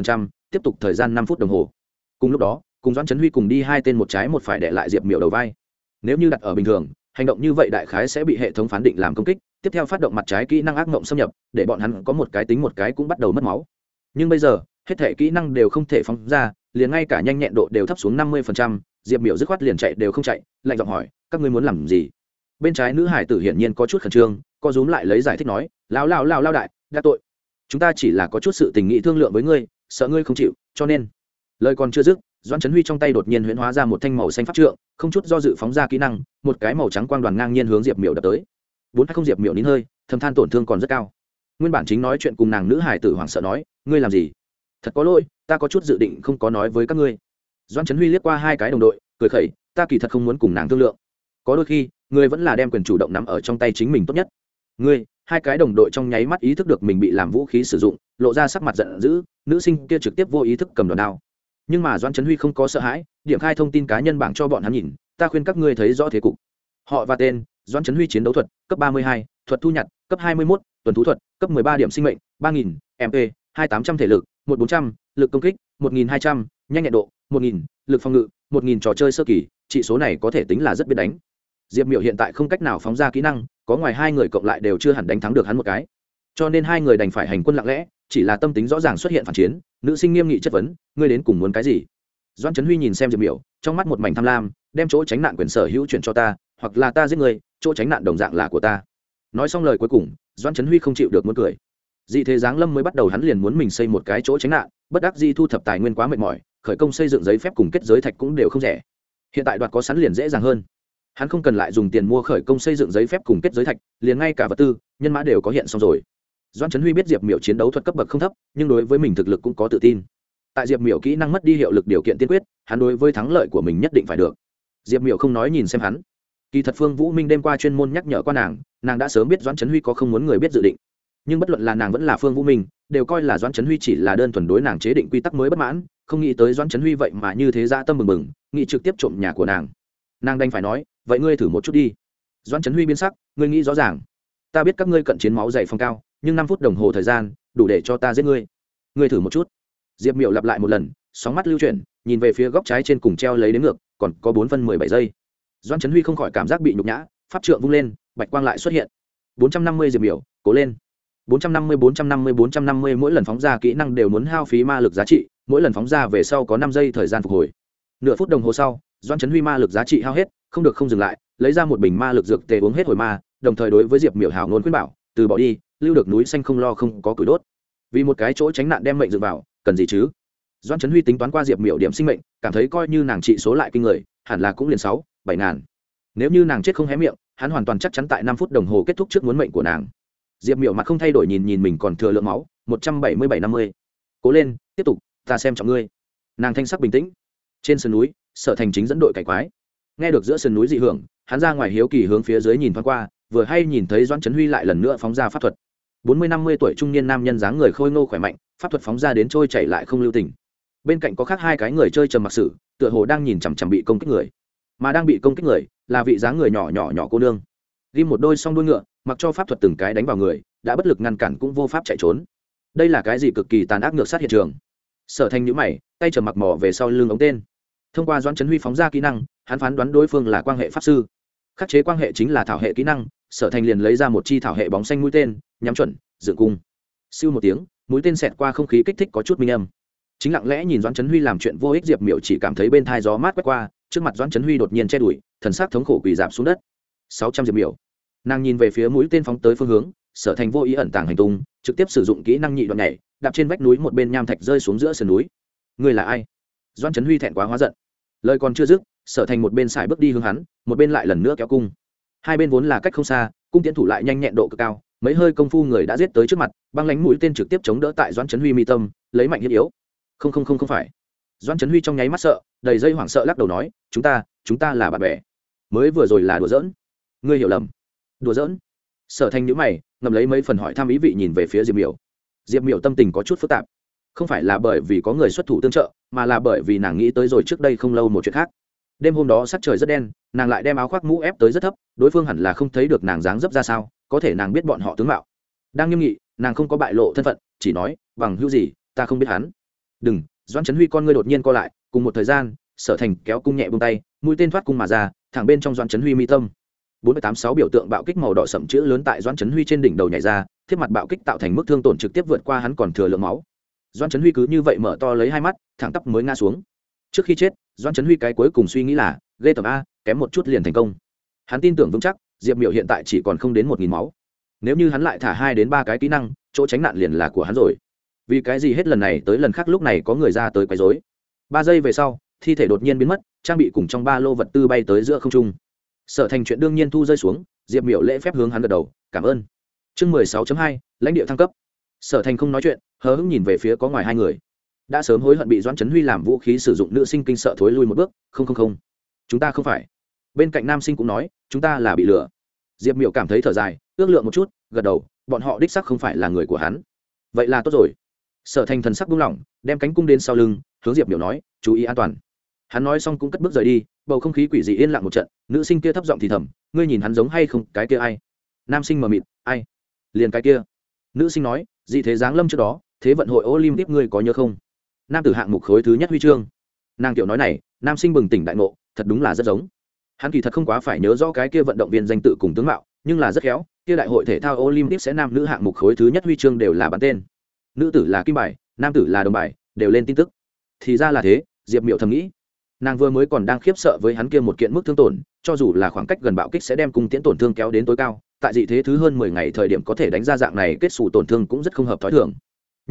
S1: tiếp tục thời gian năm phút đồng hồ. Cùng lúc đó, cùng doãn trấn huy cùng đi hai tên một trái một phải để lại diệp miểu đầu vai. Nếu như đặt ở bình thường, hành động như vậy đại khái sẽ bị hệ thống phán định làm công kích, tiếp theo phát động mặt trái kỹ năng ác mộng xâm nhập, để bọn hắn có một cái tính một cái cũng bắt đầu mất máu. Nhưng bây giờ, hết thể kỹ năng đều không thể phóng ra, liền ngay cả nhanh nhẹn độ đều thấp xuống năm mươi diệp miểu dứt khoát liền chạy đều không chạy, lạnh giọng hỏi, các ngươi muốn làm gì? Bên trái nữ hải tử hiển nhiên có chút khẩn trương, co rúm lại lấy giải thích nói lao lao lao lao đại, đã tội. Chúng ta chỉ là có chút sự tình nghị thương lượng với ngươi, sợ ngươi không chịu, cho nên. Lời còn chưa dứt doan trấn huy trong tay đột nhiên huyễn hóa ra một thanh màu xanh pháp trượng, không chút do dự phóng ra kỹ năng, một cái màu trắng quang đoàn ngang nhiên hướng diệp miểu đập tới. Bốn hai không diệp miểu nín hơi, thầm than tổn thương còn rất cao. Nguyên bản chính nói chuyện cùng nàng nữ hải tử hoảng sợ nói, ngươi làm gì? Thật có lỗi, ta có chút dự định không có nói với các ngươi doan trấn huy liếc qua hai cái đồng đội, cười khẩy, ta kỳ thật không muốn cùng nàng thương lượng. Có đôi khi, người vẫn là đem quyền chủ động nắm ở trong tay chính mình tốt nhất. Ngươi? Hai cái đồng đội trong nháy mắt ý thức được mình bị làm vũ khí sử dụng, lộ ra sắc mặt giận dữ, nữ sinh kia trực tiếp vô ý thức cầm đòn đao. Nhưng mà doan trấn huy không có sợ hãi, điểm khai thông tin cá nhân bảng cho bọn hắn nhìn, ta khuyên các ngươi thấy rõ thế cục. Họ và tên doan trấn huy chiến đấu thuật, cấp ba mươi hai, thuật thu nhặt, cấp hai mươi một tuần thú thuật, cấp ba điểm sinh mệnh, ba nghìn mp hai tám trăm thể lực, một bốn trăm l ự c công kích, một nghìn hai trăm, nhanh nhẹn độ một nghìn, lực phòng ngự, một nghìn trò chơi sơ kỳ trị số này có thể tính là rất biết đánh. Diệp miểu hiện tại không cách nào phóng ra kỹ năng, có ngoài hai người cộng lại đều chưa hẳn đánh thắng được hắn một cái. Cho nên hai người đành phải hành quân lặng lẽ, chỉ là tâm tính rõ ràng xuất hiện phản chiến, nữ sinh nghiêm nghị chất vấn, ngươi đến cùng muốn cái gì? Doan trấn huy nhìn xem diệp miểu, trong mắt một mảnh tham lam, đem chỗ tránh nạn quyền sở hữu chuyển cho ta, hoặc là ta giết người chỗ tránh nạn đồng dạng là của ta. Nói xong lời cuối cùng doan trấn huy không chịu được muốn cười dị thế giáng lâm mới bắt đầu hắn liền muốn mình xây một cái chỗ tránh nạn, bất đắc di thu thập tài nguyên quá mệt mỏi, khởi công xây dựng giấy phép cùng kết giới thạch cũng đều không rẻ. Hiện tại đoạt có sẵn liền dễ dàng hơn. Hắn không cần lại dùng tiền mua khởi công xây dựng giấy phép cùng kết giới thạch, liền ngay cả vật tư, nhân mã đều có hiện xong rồi. Doan trấn huy biết diệp miểu chiến đấu thuật cấp bậc không thấp, nhưng đối với mình thực lực cũng có tự tin. Tại diệp miểu kỹ năng mất đi hiệu lực điều kiện tiên quyết, hắn đối với thắng lợi của mình nhất định phải được. Diệp miểu không nói nhìn xem hắn. Kỳ thật phương vũ minh đêm qua chuyên môn nhắc nhở qua nàng nàng đã sớm biết doãn trấn huy có không muốn người biết dự định nhưng bất luận là nàng vẫn là phương vũ minh đều coi là doãn trấn huy chỉ là đơn thuần đối nàng chế định quy tắc mới bất mãn không nghĩ tới doãn trấn huy vậy mà như thế ra tâm mừng mừng nghĩ trực tiếp trộm nhà của nàng nàng đành phải nói vậy ngươi thử một chút đi doãn trấn huy biến sắc ngươi nghĩ rõ ràng ta biết các ngươi cận chiến máu dày phong cao nhưng năm phút đồng hồ thời gian đủ để cho ta giết ngươi ngươi thử một chút diệp miệu lặp lại một lần sóng mắt lưu chuyển nhìn về phía góc trái trên cùng treo lấy đến ngược còn có bốn phân mười bảy giây doan trấn huy không khỏi cảm giác bị nhục nhã pháp trượng vung lên bạch quang lại xuất hiện bốn trăm năm mươi diệp miểu cố lên bốn trăm năm mươi, bốn trăm năm mươi, bốn trăm năm mươi, mỗi lần phóng ra kỹ năng đều muốn hao phí ma lực giá trị, mỗi lần phóng ra về sau có năm giây thời gian phục hồi. Nửa phút đồng hồ sau doan Chấn huy ma lực giá trị hao hết, không được không dừng lại, lấy ra một bình ma lực dược tề uống hết hồi ma, đồng thời đối với diệp miểu hảo ngôn khuyên bảo, từ bỏ đi, lưu được núi xanh không lo không có củi đốt. Vì một cái chỗ tránh nạn đem mệnh dựa vào, cần gì chứ? Doan Chấn huy tính toán qua diệp miểu điểm sinh mệnh, cảm thấy coi như nàng trị số lại kinh người, hẳn là cũng liền sáu, bảy ngàn. Nếu như nàng chết không hé miệng, hắn hoàn toàn chắc chắn tại năm phút đồng hồ kết thúc trước muốn mệnh của nàng diệp miểu mặt không thay đổi nhìn nhìn mình còn thừa lượng máu, một trăm bảy mươi bảy năm mươi. Cố lên, tiếp tục, ta xem trọng ngươi. Nàng thanh sắc bình tĩnh. Trên sườn núi, sở thành chính dẫn đội cải quái. Nghe được giữa sườn núi dị hưởng, hắn ra ngoài hiếu kỳ hướng phía dưới nhìn thoáng qua, vừa hay nhìn thấy doãn trấn huy lại lần nữa phóng ra pháp thuật. Bốn mươi năm mươi tuổi trung niên nam nhân dáng người khôi ngô khỏe mạnh, pháp thuật phóng ra đến trôi chảy lại không lưu tình. Bên cạnh có khác hai cái người chơi trầm mặc sử tựa hồ đang nhìn chằm chằm bị công kích người. Mà đang bị công kích người, là vị dáng người nhỏ nhỏ nhỏ cô nương ghi một đôi song đuôi ngựa, mặc cho pháp thuật từng cái đánh vào người, đã bất lực ngăn cản cũng vô pháp chạy trốn. Đây là cái gì cực kỳ tàn ác ngược sát hiện trường. Sở thành nhữ mày, tay trở mặc mỏ về sau lưng ống tên. Thông qua doãn trấn huy phóng ra kỹ năng, hắn phán đoán đối phương là quan hệ pháp sư. Khắc chế quan hệ chính là thảo hệ kỹ năng, sở thành liền lấy ra một chi thảo hệ bóng xanh mũi tên, nhắm chuẩn, dựng cung. Siêu một tiếng, mũi tên xẹt qua không khí kích thích có chút minh âm. Chính lặng lẽ nhìn doãn trấn huy làm chuyện vô ích diệp miểu chỉ cảm thấy bên thai gió mát quét qua, trước mặt doãn trấn huy đột nhiên che đuổi, thần sắc thống khổ quỳ dạp xuống đất sáu trăm diệp miểu. Nàng nhìn về phía mũi tên phóng tới phương hướng, sở thành vô ý ẩn tàng hành tung, trực tiếp sử dụng kỹ năng nhị đoạn nhảy, đạp trên vách núi một bên nham thạch rơi xuống giữa sườn núi. Người là ai? Doãn trấn huy thẹn quá hóa giận. Lời còn chưa dứt, sở thành một bên xài bước đi hướng hắn, một bên lại lần nữa kéo cung. Hai bên vốn là cách không xa, cung tiến thủ lại nhanh nhẹn độ cực cao, mấy hơi công phu người đã giết tới trước mặt, băng lánh mũi tên trực tiếp chống đỡ tại doãn trấn huy mi tâm, lấy mạnh hiếp yếu. Không không không không phải. Doãn trấn huy trong nháy mắt sợ, đầy dây hoảng sợ lắc đầu nói, chúng ta chúng ta là bạn bè. Mới vừa rồi là đùa giỡn ngươi hiểu lầm. Đùa giỡn. Sở Thanh nhữ mày ngầm lấy mấy phần hỏi thăm ý vị nhìn về phía diệp miểu. Diệp miểu tâm tình có chút phức tạp. Không phải là bởi vì có người xuất thủ tương trợ, mà là bởi vì nàng nghĩ tới rồi trước đây không lâu một chuyện khác. Đêm hôm đó sắc trời rất đen, nàng lại đem áo khoác mũ ép tới rất thấp, đối phương hẳn là không thấy được nàng dáng dấp ra sao, có thể nàng biết bọn họ tướng mạo. Đang nghiêm nghị, nàng không có bại lộ thân phận, chỉ nói, bằng hữu gì, ta không biết hắn. Đừng, doãn trấn huy con ngươi đột nhiên co lại, cùng một thời gian, sở thành kéo cung nhẹ bông tay, mũi tên thoát cung mà ra, thẳng bên trong doãn trấn huy mi tâm bốn mươi tám sáu biểu tượng bạo kích màu đỏ sậm chữ lớn tại doãn trấn huy trên đỉnh đầu nhảy ra, thiết mặt bạo kích tạo thành mức thương tổn trực tiếp vượt qua hắn còn thừa lượng máu. Doãn trấn huy cứ như vậy mở to lấy hai mắt, thẳng tắp mới ngã xuống. Trước khi chết, doãn trấn huy cái cuối cùng suy nghĩ là, ghê tầm a, kém một chút liền thành công. Hắn tin tưởng vững chắc, diệp miệu hiện tại chỉ còn không đến một nghìn máu. Nếu như hắn lại thả hai đến ba cái kỹ năng, chỗ tránh nạn liền là của hắn rồi. Vì cái gì hết lần này tới lần khác lúc này có người ra tới quấy dối ba giây về sau, thi thể đột nhiên biến mất, trang bị cùng trong ba lô vật tư bay tới giữa không trung sở thành chuyện đương nhiên thu rơi xuống, diệp miểu lễ phép hướng hắn gật đầu, cảm ơn. Chương mười sáu hai, lãnh địa thăng cấp. Sở thành không nói chuyện, hờ hững nhìn về phía có ngoài hai người. Đã sớm hối hận bị doãn trấn huy làm vũ khí sử dụng nữ sinh kinh sợ thối lui một bước, không không không. Chúng ta không phải. Bên cạnh nam sinh cũng nói, chúng ta là bị lừa. Diệp miểu cảm thấy thở dài, ước lượng một chút, gật đầu, bọn họ đích sắc không phải là người của hắn. Vậy là tốt rồi. Sở thành thần sắc buông lỏng, đem cánh cung đến sau lưng, hướng diệp miểu nói, chú ý an toàn hắn nói xong cũng cất bước rời đi, bầu không khí quỷ dị yên lặng một trận, nữ sinh kia thấp giọng thì thầm, ngươi nhìn hắn giống hay không, cái kia ai? Nam sinh mờ mịt, ai? Liền cái kia. Nữ sinh nói, dị thế giáng lâm trước đó, thế vận hội olympic ngươi có nhớ không? Nam tử hạng mục khối thứ nhất huy chương. Nàng tiểu nói này, nam sinh bừng tỉnh đại ngộ, thật đúng là rất giống. Hắn kỳ thật không quá phải nhớ rõ cái kia vận động viên danh tự cùng tướng mạo, nhưng là rất khéo, kia đại hội thể thao olympic sẽ nam nữ hạng mục khối thứ nhất huy chương đều là bắn tên. Nữ tử là kim bài, nam tử là đồng bài, đều lên tin tức. Thì ra là thế, diệp miệu thầm nghĩ nàng vừa mới còn đang khiếp sợ với hắn kia một kiện mức thương tổn, cho dù là khoảng cách gần bạo kích sẽ đem cung tiễn tổn thương kéo đến tối cao, tại dị thế thứ hơn mười ngày thời điểm có thể đánh ra dạng này, kết xù tổn thương cũng rất không hợp t h ó i thường.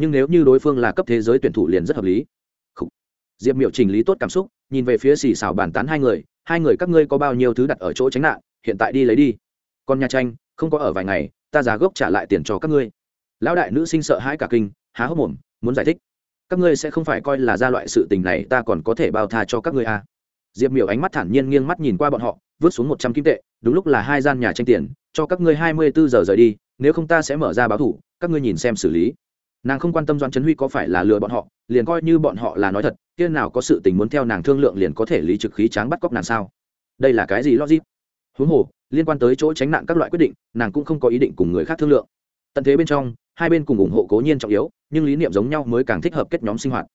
S1: Nhưng nếu như đối phương là cấp thế giới tuyển thủ liền rất hợp lý. Diệp miệu chỉnh lý tốt cảm xúc, nhìn về phía xì xào bàn tán hai người hai người các ngươi có bao nhiêu thứ đặt ở chỗ tránh nạn, hiện tại đi lấy đi. Còn nhà tranh, không có ở vài ngày, ta giá gốc trả lại tiền cho các ngươi. Lão đại nữ sinh sợ hãi cả kinh, há hốc mồm, muốn giải thích các ngươi sẽ không phải coi là ra loại sự tình này, ta còn có thể bao tha cho các ngươi à. diệp miểu ánh mắt thản nhiên nghiêng mắt nhìn qua bọn họ, vứt xuống một trăm kim tệ, đúng lúc là hai gian nhà tranh tiền, cho các ngươi hai mươi bốn giờ rời đi, nếu không ta sẽ mở ra báo thủ, các ngươi nhìn xem xử lý. Nàng không quan tâm doan trấn huy có phải là lừa bọn họ, liền coi như bọn họ là nói thật, kia nào có sự tình muốn theo nàng thương lượng liền có thể lý trực khí tráng bắt cóc nàng sao? Đây là cái gì logic? Huống hồ, liên quan tới chỗ tránh nạn các loại quyết định, nàng cũng không có ý định cùng người khác thương lượng. Tận thế bên trong, hai bên cùng ủng hộ cố nhiên trọng yếu nhưng lý niệm giống nhau mới càng thích hợp kết nhóm sinh hoạt.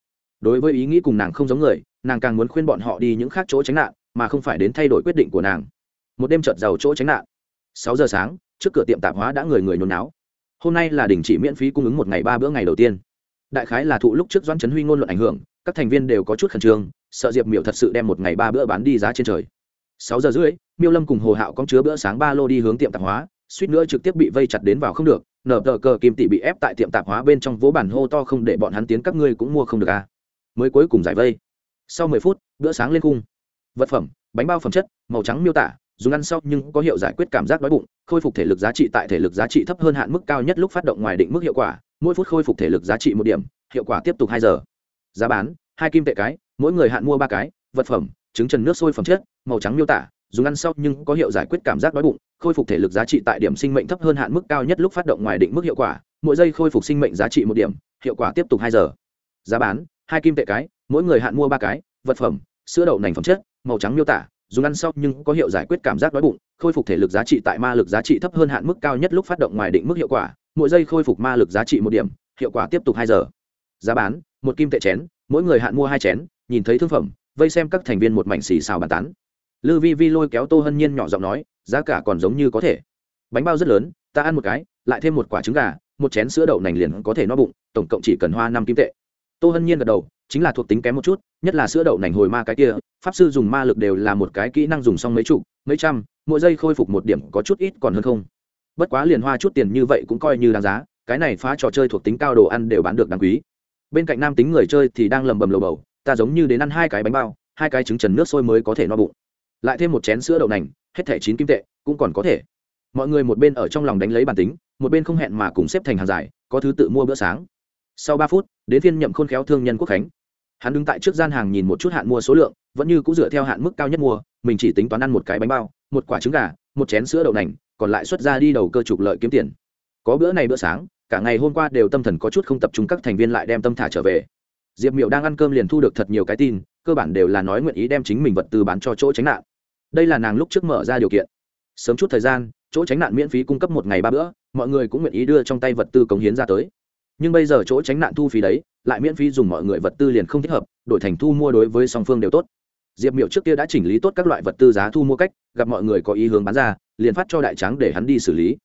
S1: Đối với ý nghĩ cùng nàng không giống người, nàng càng muốn khuyên bọn họ đi những khác chỗ tránh nạn, mà không phải đến thay đổi quyết định của nàng. Một đêm chợt giàu chỗ tránh nạn. Sáu giờ sáng, trước cửa tiệm tạp hóa đã người người nhốn náo. Hôm nay là đình chỉ miễn phí cung ứng một ngày ba bữa ngày đầu tiên. Đại khái là thụ lúc trước doanh trấn huy ngôn luận ảnh hưởng, các thành viên đều có chút khẩn trương, sợ diệp miểu thật sự đem một ngày ba bữa bán đi giá trên trời. Sáu giờ rưỡi, miêu lâm cùng hồ hạo có chứa bữa sáng ba lô đi hướng tiệm tạp hóa, suýt nữa trực tiếp bị vây chặt đến vào không được nở tờ cờ kim tỷ bị ép tại tiệm tạp hóa bên trong vỗ bản hô to không để bọn hắn tiến các ngươi cũng mua không được à. mới cuối cùng giải vây. Sau mười phút, bữa sáng lên cung vật phẩm, bánh bao phẩm chất, màu trắng miêu tả, dùng ăn sau nhưng có hiệu giải quyết cảm giác đói bụng, khôi phục thể lực giá trị tại thể lực giá trị thấp hơn hạn mức cao nhất lúc phát động ngoài định mức hiệu quả, mỗi phút khôi phục thể lực giá trị một điểm, hiệu quả tiếp tục hai giờ. Giá bán, hai kim tệ cái, mỗi người hạn mua ba cái, vật phẩm, trứng trần nước sôi phẩm chất, màu trắng miêu tả dùng ăn sau nhưng có hiệu giải quyết cảm giác đói bụng, khôi phục thể lực giá trị tại điểm sinh mệnh thấp hơn hạn mức cao nhất lúc phát động ngoài định mức hiệu quả, mỗi giây khôi phục sinh mệnh giá trị một điểm, hiệu quả tiếp tục hai giờ. Giá bán, hai kim tệ cái, mỗi người hạn mua ba cái, vật phẩm, sữa đậu nành phẩm chất, màu trắng miêu tả, dùng ăn sau nhưng có hiệu giải quyết cảm giác đói bụng, khôi phục thể lực giá trị tại ma lực giá trị thấp hơn hạn mức cao nhất lúc phát động ngoài định mức hiệu quả, mỗi giây khôi phục ma lực giá trị một điểm, hiệu quả tiếp tục hai giờ. Giá bán, một kim tệ chén, mỗi người hạn mua hai chén, nhìn thấy thương phẩm, vây xem các thành viên một mảnh xì xào bàn tán lư vi vi lôi kéo tô hân nhiên nhỏ giọng nói, giá cả còn giống như có thể. Bánh bao rất lớn, ta ăn một cái, lại thêm một quả trứng gà, một chén sữa đậu nành liền có thể no bụng, tổng cộng chỉ cần hoa năm kim tệ. Tô hân nhiên gật đầu, chính là thuộc tính kém một chút, nhất là sữa đậu nành hồi ma cái kia, pháp sư dùng ma lực đều là một cái kỹ năng dùng xong mấy chục, mấy trăm, mỗi giây khôi phục một điểm có chút ít còn hơn không. Bất quá liền hoa chút tiền như vậy cũng coi như đáng giá, cái này phá trò chơi thuộc tính cao đồ ăn đều bán được đáng quý. Bên cạnh nam tính người chơi thì đang lầm bầm lầu bầu, ta giống như đến ăn hai cái bánh bao, hai cái trứng trần nước sôi mới có thể no bụng lại thêm một chén sữa đậu nành, hết thẻ chín kim tệ, cũng còn có thể. Mọi người một bên ở trong lòng đánh lấy bản tính, một bên không hẹn mà cùng xếp thành hàng dài, có thứ tự mua bữa sáng. Sau ba phút, đến phiên nhậm khôn khéo thương nhân quốc khánh. Hắn đứng tại trước gian hàng nhìn một chút hạn mua số lượng, vẫn như cũng dựa theo hạn mức cao nhất mua, mình chỉ tính toán ăn một cái bánh bao, một quả trứng gà, một chén sữa đậu nành, còn lại xuất ra đi đầu cơ trục lợi kiếm tiền. Có bữa này bữa sáng, cả ngày hôm qua đều tâm thần có chút không tập trung các thành viên lại đem tâm thả trở về. Diệp miệu đang ăn cơm liền thu được thật nhiều cái tin, cơ bản đều là nói nguyện ý đem chính mình vật tư bán cho chỗ tránh nạn đây là nàng lúc trước mở ra điều kiện. Sớm chút thời gian, chỗ tránh nạn miễn phí cung cấp một ngày ba bữa, mọi người cũng nguyện ý đưa trong tay vật tư cống hiến ra tới. Nhưng bây giờ chỗ tránh nạn thu phí đấy, lại miễn phí dùng mọi người vật tư liền không thích hợp, đổi thành thu mua đối với song phương đều tốt. Diệp miệu trước kia đã chỉnh lý tốt các loại vật tư giá thu mua cách, gặp mọi người có ý hướng bán ra, liền phát cho đại trắng để hắn đi xử lý.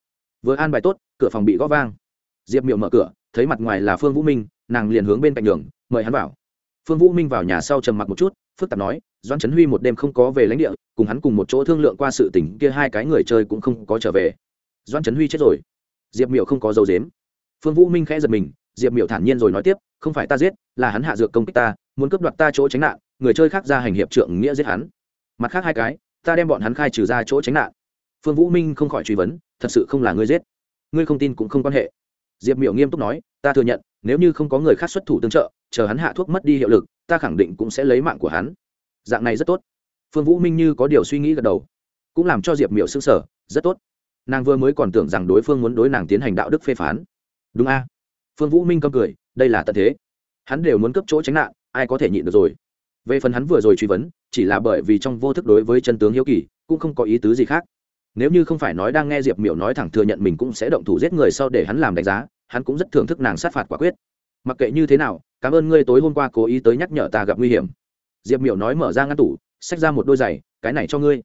S1: Vừa an bài tốt, cửa phòng bị gõ vang. Diệp miệu mở cửa, thấy mặt ngoài là phương vũ minh, nàng liền hướng bên cạnh đường mời hắn vào. Phương vũ minh vào nhà sau trầm mặc một chút phức tạp nói doan trấn huy một đêm không có về lãnh địa, cùng hắn cùng một chỗ thương lượng qua sự tình kia hai cái người chơi cũng không có trở về. Doan trấn huy chết rồi. Diệp miểu không có dấu dếm phương vũ minh khẽ giật mình, diệp miểu thản nhiên rồi nói tiếp, không phải ta giết, là hắn hạ dược công kích ta, muốn cướp đoạt ta chỗ tránh nạn, người chơi khác ra hành hiệp trượng nghĩa giết hắn. Mặt khác hai cái, ta đem bọn hắn khai trừ ra chỗ tránh nạn. Phương vũ minh không khỏi truy vấn, thật sự không là ngươi giết. Ngươi không tin cũng không quan hệ. Diệp miểu nghiêm túc nói, ta thừa nhận, nếu như không có người khác xuất thủ tương trợ chờ hắn hạ thuốc mất đi hiệu lực, ta khẳng định cũng sẽ lấy mạng của hắn. Dạng này rất tốt. Phương vũ minh như có điều suy nghĩ gật đầu, cũng làm cho diệp miểu s ư n g sở rất tốt. Nàng vừa mới còn tưởng rằng đối phương muốn đối nàng tiến hành đạo đức phê phán. Đúng a. Phương vũ minh câm cười, đây là tận thế. Hắn đều muốn cấp chỗ tránh nạn, ai có thể nhịn được rồi. Về phần hắn vừa rồi truy vấn, chỉ là bởi vì trong vô thức đối với chân tướng hiếu kỳ, cũng không có ý tứ gì khác. Nếu như không phải nói đang nghe diệp miểu nói thẳng thừa nhận mình cũng sẽ động thủ giết người sau để hắn làm đánh giá, hắn cũng rất thưởng thức nàng sát phạt quả quyết mặc kệ như thế nào cảm ơn ngươi tối hôm qua cố ý tới nhắc nhở ta gặp nguy hiểm. Diệp miểu nói mở ra ngăn tủ xách ra một đôi giày cái này cho ngươi.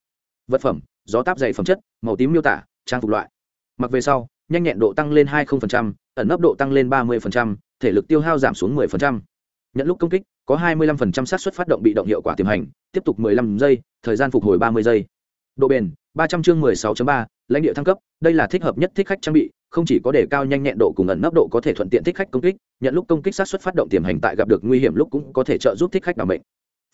S1: Vật phẩm gió táp dày phẩm chất màu tím miêu tả trang phục loại. Mặc về sau nhanh nhẹn độ tăng lên hai ẩn nấp độ tăng lên ba mươi thể lực tiêu hao giảm xuống 10%. nhận lúc công kích có 25% xác suất phát động bị động hiệu quả tiềm hành tiếp tục 15 giây thời gian phục hồi 30 giây. Độ bền 300 chương 16.3, lãnh địa thăng cấp, đây là thích hợp nhất thích khách trang bị, không chỉ có đề cao nhanh nhẹn độ cùng ẩn nấp độ có thể thuận tiện thích khách công kích, nhận lúc công kích sát xuất phát động tiềm hành tại gặp được nguy hiểm lúc cũng có thể trợ giúp thích khách bảo mệnh.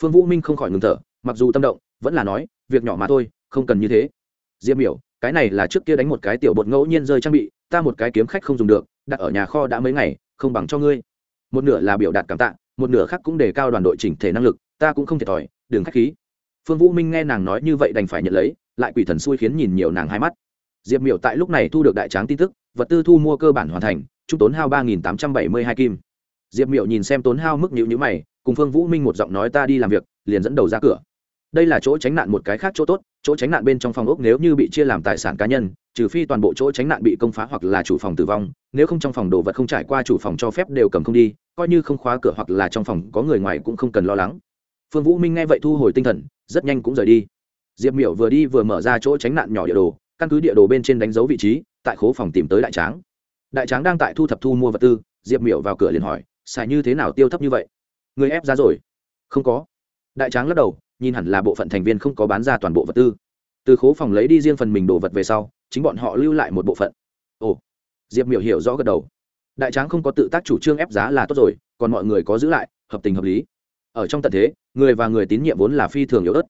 S1: Phương vũ minh không khỏi ngừng thở, mặc dù tâm động, vẫn là nói, việc nhỏ mà thôi, không cần như thế. Diêm biểu cái này là trước kia đánh một cái tiểu bột ngẫu nhiên rơi trang bị, ta một cái kiếm khách không dùng được, đặt ở nhà kho đã mấy ngày, không bằng cho ngươi. Một nửa là biểu đạt cảm tạ, một nửa khác cũng đề cao đoàn đội chỉnh thể năng lực, ta cũng không thiệt thòi đường khách khí. Phương vũ minh nghe nàng nói như vậy đành phải nhận lấy lại quỷ thần xui khiến nhìn nhiều nàng hai mắt. Diệp miểu tại lúc này thu được đại tráng tin tức, vật tư thu mua cơ bản hoàn thành, trung tốn hao ba tám trăm bảy mươi hai kim. Diệp miểu nhìn xem tốn hao mức nhịu nhữ mày, cùng phương vũ minh một giọng nói ta đi làm việc, liền dẫn đầu ra cửa. Đây là chỗ tránh nạn một cái khác chỗ tốt, chỗ tránh nạn bên trong phòng ốc nếu như bị chia làm tài sản cá nhân, trừ phi toàn bộ chỗ tránh nạn bị công phá hoặc là chủ phòng tử vong, nếu không trong phòng đồ vật không trải qua chủ phòng cho phép đều cầm không đi, coi như không khóa cửa hoặc là trong phòng có người ngoài cũng không cần lo lắng. Phương vũ minh nghe vậy thu hồi tinh thần, rất nhanh cũng rời đi diệp miểu vừa đi vừa mở ra chỗ tránh nạn nhỏ địa đồ, căn cứ địa đồ bên trên đánh dấu vị trí, tại khố phòng tìm tới đại tráng. Đại tráng đang tại thu thập thu mua vật tư, diệp miểu vào cửa liền hỏi, xài như thế nào tiêu thấp như vậy? Người ép ra rồi. Không có. Đại tráng lắc đầu, nhìn hẳn là bộ phận thành viên không có bán ra toàn bộ vật tư. Từ khố phòng lấy đi riêng phần mình đồ vật về sau, chính bọn họ lưu lại một bộ phận. Ồ. Diệp miểu hiểu rõ gật đầu. Đại tráng không có tự tác chủ trương ép giá là tốt rồi, còn mọi người có giữ lại, hợp tình hợp lý. Ở trong tận thế, người và người tín nhiệm vốn là phi thường yếu ớt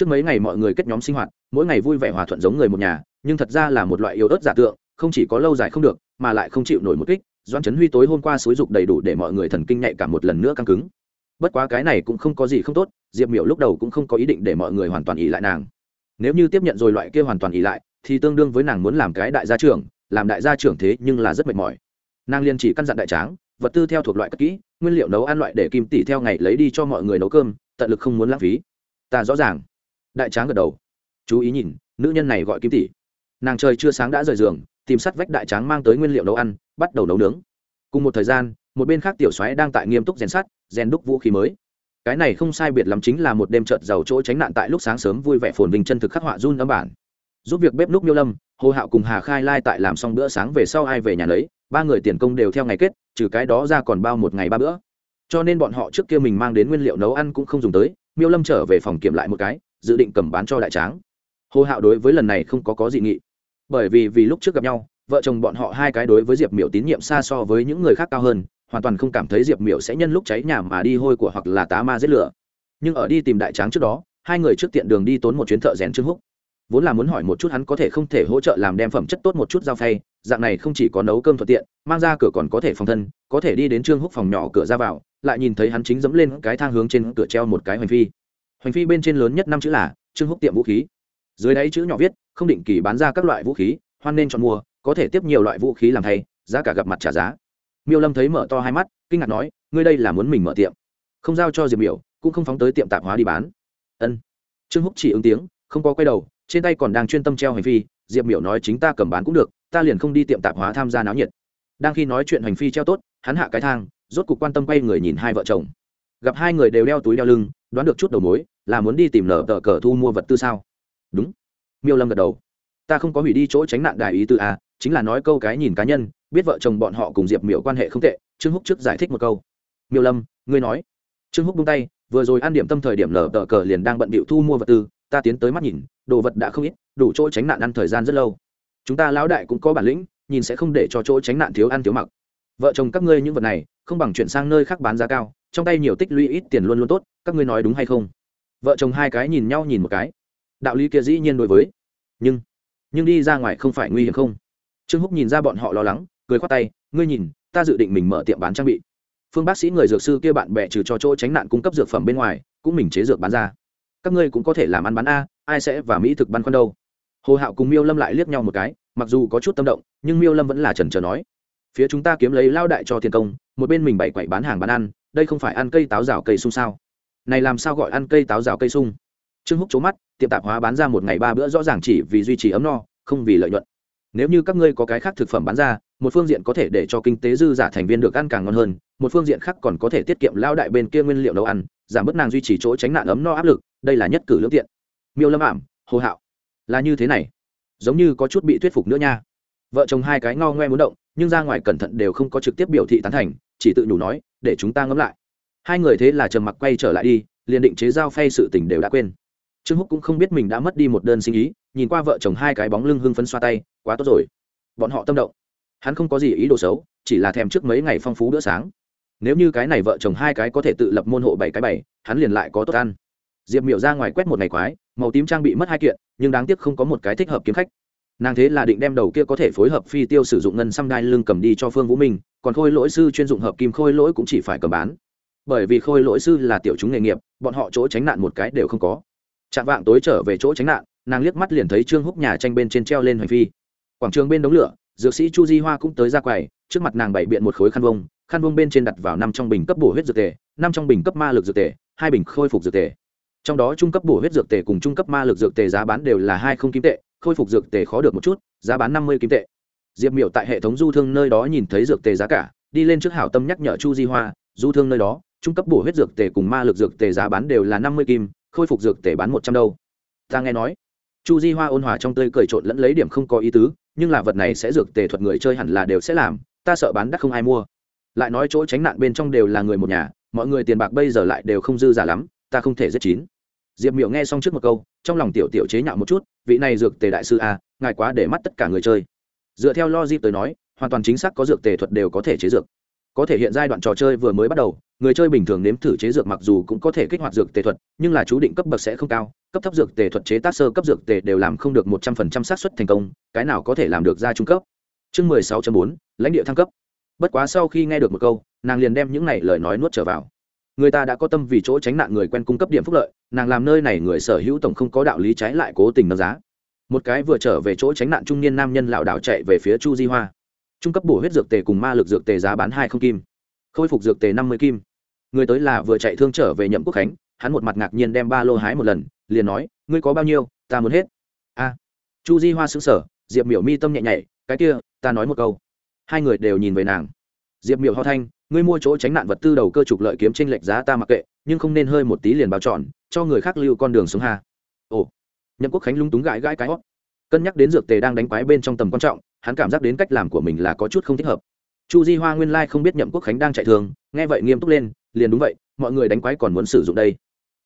S1: trước mấy ngày mọi người kết nhóm sinh hoạt, mỗi ngày vui vẻ hòa thuận giống người một nhà, nhưng thật ra là một loại yếu ớt giả tượng, không chỉ có lâu dài không được, mà lại không chịu nổi một kích. Doan trấn huy tối hôm qua xúi dục đầy đủ để mọi người thần kinh nhạy cả một lần nữa căng cứng. Bất quá cái này cũng không có gì không tốt, diệp miểu lúc đầu cũng không có ý định để mọi người hoàn toàn ỉ lại nàng. Nếu như tiếp nhận rồi loại kia hoàn toàn ỉ lại, thì tương đương với nàng muốn làm cái đại gia trưởng, làm đại gia trưởng thế nhưng là rất mệt mỏi. Nàng liên chỉ căn dặn đại tráng, vật tư theo thuộc loại cất kỹ, nguyên liệu nấu ăn loại để kim tỷ theo ngày lấy đi cho mọi người nấu cơm, tận lực không muốn lãng phí. Ta rõ ràng đại tráng gật đầu. Chú ý nhìn, nữ nhân này gọi kim tỷ. Nàng trời chưa sáng đã rời giường, tìm sắt vách đại tráng mang tới nguyên liệu nấu ăn, bắt đầu nấu nướng. Cùng một thời gian, một bên khác tiểu xoáy đang tại nghiêm túc rèn sắt, rèn đúc vũ khí mới. Cái này không sai biệt lắm chính là một đêm trợt giàu chỗ tránh nạn tại lúc sáng sớm vui vẻ phồn vinh chân thực khắc họa run âm bản. Giúp việc bếp núc miêu lâm, hồ hạo cùng hà khai lai tại làm xong bữa sáng về sau ai về nhà lấy ba người tiền công đều theo ngày kết, trừ cái đó ra còn bao một ngày ba bữa. Cho nên bọn họ trước kia mình mang đến nguyên liệu nấu ăn cũng không dùng tới, miêu lâm trở về phòng kiểm lại một cái dự định cầm bán cho đại tráng. Hồ hạo đối với lần này không có có dị nghị. Bởi vì vì lúc trước gặp nhau, vợ chồng bọn họ hai cái đối với diệp miểu tín nhiệm xa so với những người khác cao hơn, hoàn toàn không cảm thấy diệp miểu sẽ nhân lúc cháy nhà mà đi hôi của hoặc là tá ma giết lửa. Nhưng ở đi tìm đại tráng trước đó, hai người trước tiện đường đi tốn một chuyến thợ rèn trương húc. Vốn là muốn hỏi một chút hắn có thể không thể hỗ trợ làm đem phẩm chất tốt một chút giao phay, dạng này không chỉ có nấu cơm thuận tiện, mang ra cửa còn có thể phòng thân, có thể đi đến trương húc phòng nhỏ cửa ra vào, lại nhìn thấy hắn chính dẫm lên cái thang hướng trên cửa treo một cái hoành phi hoành phi bên trên lớn nhất năm chữ là trương húc tiệm vũ khí. Dưới đáy chữ nhỏ viết, không định kỳ bán ra các loại vũ khí, hoan nên chọn mua, có thể tiếp nhiều loại vũ khí làm thay, giá cả gặp mặt trả giá. Miêu lâm thấy mở to hai mắt, kinh ngạc nói, ngươi đây là muốn mình mở tiệm. Không giao cho diệp miểu, cũng không phóng tới tiệm tạp hóa đi bán. Ân. Trương húc chỉ ứng tiếng, không có quay đầu, trên tay còn đang chuyên tâm treo hành phi, diệp miểu nói chính ta cầm bán cũng được, ta liền không đi tiệm tạp hóa tham gia náo nhiệt. Đang khi nói chuyện hành phi treo tốt, hắn hạ cái thang, rốt cục quan tâm quay người nhìn hai vợ chồng gặp hai người đều đeo túi đeo lưng, đoán được chút đầu mối, là muốn đi tìm nở tờ cờ thu mua vật tư sao? Đúng. Miêu lâm gật đầu. Ta không có hủy đi chỗ tránh nạn đại ý tư a chính là nói câu cái nhìn cá nhân, biết vợ chồng bọn họ cùng diệp miểu quan hệ không tệ, trương húc trước giải thích một câu. Miêu lâm, ngươi nói. Trương húc bung tay, vừa rồi ăn điểm tâm thời điểm nở tờ cờ liền đang bận bịu thu mua vật tư, ta tiến tới mắt nhìn, đồ vật đã không ít, đủ chỗ tránh nạn ăn thời gian rất lâu. Chúng ta lão đại cũng có bản lĩnh, nhìn sẽ không để cho chỗ tránh nạn thiếu ăn thiếu mặc vợ chồng các ngươi những vật này, không bằng chuyển sang nơi khác bán giá cao, trong tay nhiều tích lũy ít tiền luôn luôn tốt, các ngươi nói đúng hay không? Vợ chồng hai cái nhìn nhau nhìn một cái. Đạo lý kia dĩ nhiên đối với. Nhưng nhưng đi ra ngoài không phải nguy hiểm không? Trương húc nhìn ra bọn họ lo lắng, cười khoát tay, ngươi nhìn, ta dự định mình mở tiệm bán trang bị. Phương bác sĩ người dược sư kia bạn bè trừ cho chỗ tránh nạn cung cấp dược phẩm bên ngoài, cũng mình chế dược bán ra. Các ngươi cũng có thể làm ăn bán a, ai sẽ và mỹ thực băn khoăn đâu? Hồ hạo cùng miêu lâm lại liếc nhau một cái, mặc dù có chút tâm động, nhưng miêu lâm vẫn là trần trờ nói phía chúng ta kiếm lấy lao đại cho tiền công, một bên mình bày quậy bán hàng bán ăn, đây không phải ăn cây táo rào cây sung sao? Này làm sao gọi ăn cây táo rào cây sung? Trương húc c mắt, tiệm tạp hóa bán ra một ngày ba bữa rõ ràng chỉ vì duy trì ấm no, không vì lợi nhuận. Nếu như các ngươi có cái khác thực phẩm bán ra, một phương diện có thể để cho kinh tế dư giả thành viên được ăn càng ngon hơn, một phương diện khác còn có thể tiết kiệm lao đại bên kia nguyên liệu nấu ăn, giảm bớt nàng duy trì chỗ tránh nạn ấm no áp lực, đây là nhất cử lương tiện. Miêu lâm ảm hồ hạo. Là như thế này. Giống như có chút bị thuyết phục nữa nha. Vợ chồng hai cái ngao ngoe muốn động nhưng ra ngoài cẩn thận đều không có trực tiếp biểu thị tán thành, chỉ tự nhủ nói, để chúng ta ngẫm lại. Hai người thế là trầm mặc quay trở lại đi, liền định chế giao phay sự tình đều đã quên. Trương húc cũng không biết mình đã mất đi một đơn sinh ý, nhìn qua vợ chồng hai cái bóng lưng hưng phấn xoa tay, quá tốt rồi. Bọn họ tâm động. Hắn không có gì ý đồ xấu, chỉ là thèm trước mấy ngày phong phú bữa sáng. Nếu như cái này vợ chồng hai cái có thể tự lập môn hộ bảy cái bảy, hắn liền lại có tốt ăn. Diệp miểu ra ngoài quét một ngày quái, màu tím trang bị mất hai kiện, nhưng đáng tiếc không có một cái thích hợp kiếm khách nàng thế là định đem đầu kia có thể phối hợp phi tiêu sử dụng ngân xăm đai lưng cầm đi cho phương vũ minh, còn khôi lỗi sư chuyên dụng hợp kim khôi lỗi cũng chỉ phải cầm bán. Bởi vì khôi lỗi sư là tiểu chúng nghề nghiệp, bọn họ chỗ tránh nạn một cái đều không có. Chạm vạng tối trở về chỗ tránh nạn, nàng liếc mắt liền thấy trương húc nhà tranh bên trên treo lên hành phi. Quảng trường bên đống lửa, dược sĩ chu di hoa cũng tới ra quầy, trước mặt nàng bày biện một khối khăn vông khăn vông bên trên đặt vào năm trong bình cấp bổ huyết dược tề, năm trong bình cấp ma lực dược tề, hai bình khôi phục dược tề. Trong đó trung cấp bổ huyết dược tề cùng trung cấp ma lực dược tề giá bán đều là hai không kim tệ khôi phục dược tề khó được một chút, giá bán năm mươi kim tệ. Diệp miểu tại hệ thống du thương nơi đó nhìn thấy dược tề giá cả, đi lên trước hảo tâm nhắc nhở chu di hoa, du thương nơi đó, trung cấp bổ huyết dược tề cùng ma lực dược tề giá bán đều là năm mươi kim, khôi phục dược tề bán một trăm đâu. Ta nghe nói, chu di hoa ôn hòa trong tươi cười trộn lẫn lấy điểm không có ý tứ, nhưng là vật này sẽ dược tề thuật người chơi hẳn là đều sẽ làm, ta sợ bán đắt không ai mua. Lại nói chỗ tránh nạn bên trong đều là người một nhà, mọi người tiền bạc bây giờ lại đều không dư giả lắm, ta không thể giết chín diệp miểu nghe xong trước một câu, trong lòng tiểu tiểu chế nhạo một chút, vị này dược tề đại sư a, ngài quá để mắt tất cả người chơi. Dựa theo logic tới nói, hoàn toàn chính xác có dược tề thuật đều có thể chế dược. Có thể hiện giai đoạn trò chơi vừa mới bắt đầu, người chơi bình thường nếm thử chế dược mặc dù cũng có thể kích hoạt dược tề thuật, nhưng là chú định cấp bậc sẽ không cao, cấp thấp dược tề thuật chế tác sơ cấp dược tề đều làm không được một trăm phần trăm xác suất thành công, cái nào có thể làm được ra trung cấp? Chương mười sáu bốn, lãnh địa thăng cấp. Bất quá sau khi nghe được một câu, nàng liền đem những này lời nói nuốt trở vào người ta đã có tâm vì chỗ tránh nạn người quen cung cấp điểm phúc lợi, nàng làm nơi này người sở hữu tổng không có đạo lý trái lại cố tình nâng giá. Một cái vừa trở về chỗ tránh nạn trung niên nam nhân lảo đảo chạy về phía chu di hoa. Trung cấp bổ huyết dược tề cùng ma lực dược tề giá bán hai không kim, khôi phục dược tề năm mươi kim. Người tới là vừa chạy thương trở về nhậm quốc khánh, hắn một mặt ngạc nhiên đem ba lô hái một lần, liền nói, ngươi có bao nhiêu, ta muốn hết. A. Chu di hoa xứng sở diệp miểu mi tâm nhẹ nhảy cái kia, ta nói một câu. Hai người đều nhìn về nàng. Diệp miểu ho thanh ngươi mua chỗ tránh nạn vật tư đầu cơ trục lợi kiếm tranh lệch giá ta mặc kệ, nhưng không nên hơi một tí liền bao tròn, cho người khác lưu con đường xuống hà. Ồ, nhậm quốc khánh lúng túng gãi gãi cái hót. Cân nhắc đến dược tề đang đánh quái bên trong tầm quan trọng, hắn cảm giác đến cách làm của mình là có chút không thích hợp. Chu di hoa nguyên lai không biết nhậm quốc khánh đang chạy thường, nghe vậy nghiêm túc lên, liền đúng vậy, mọi người đánh quái còn muốn sử dụng đây.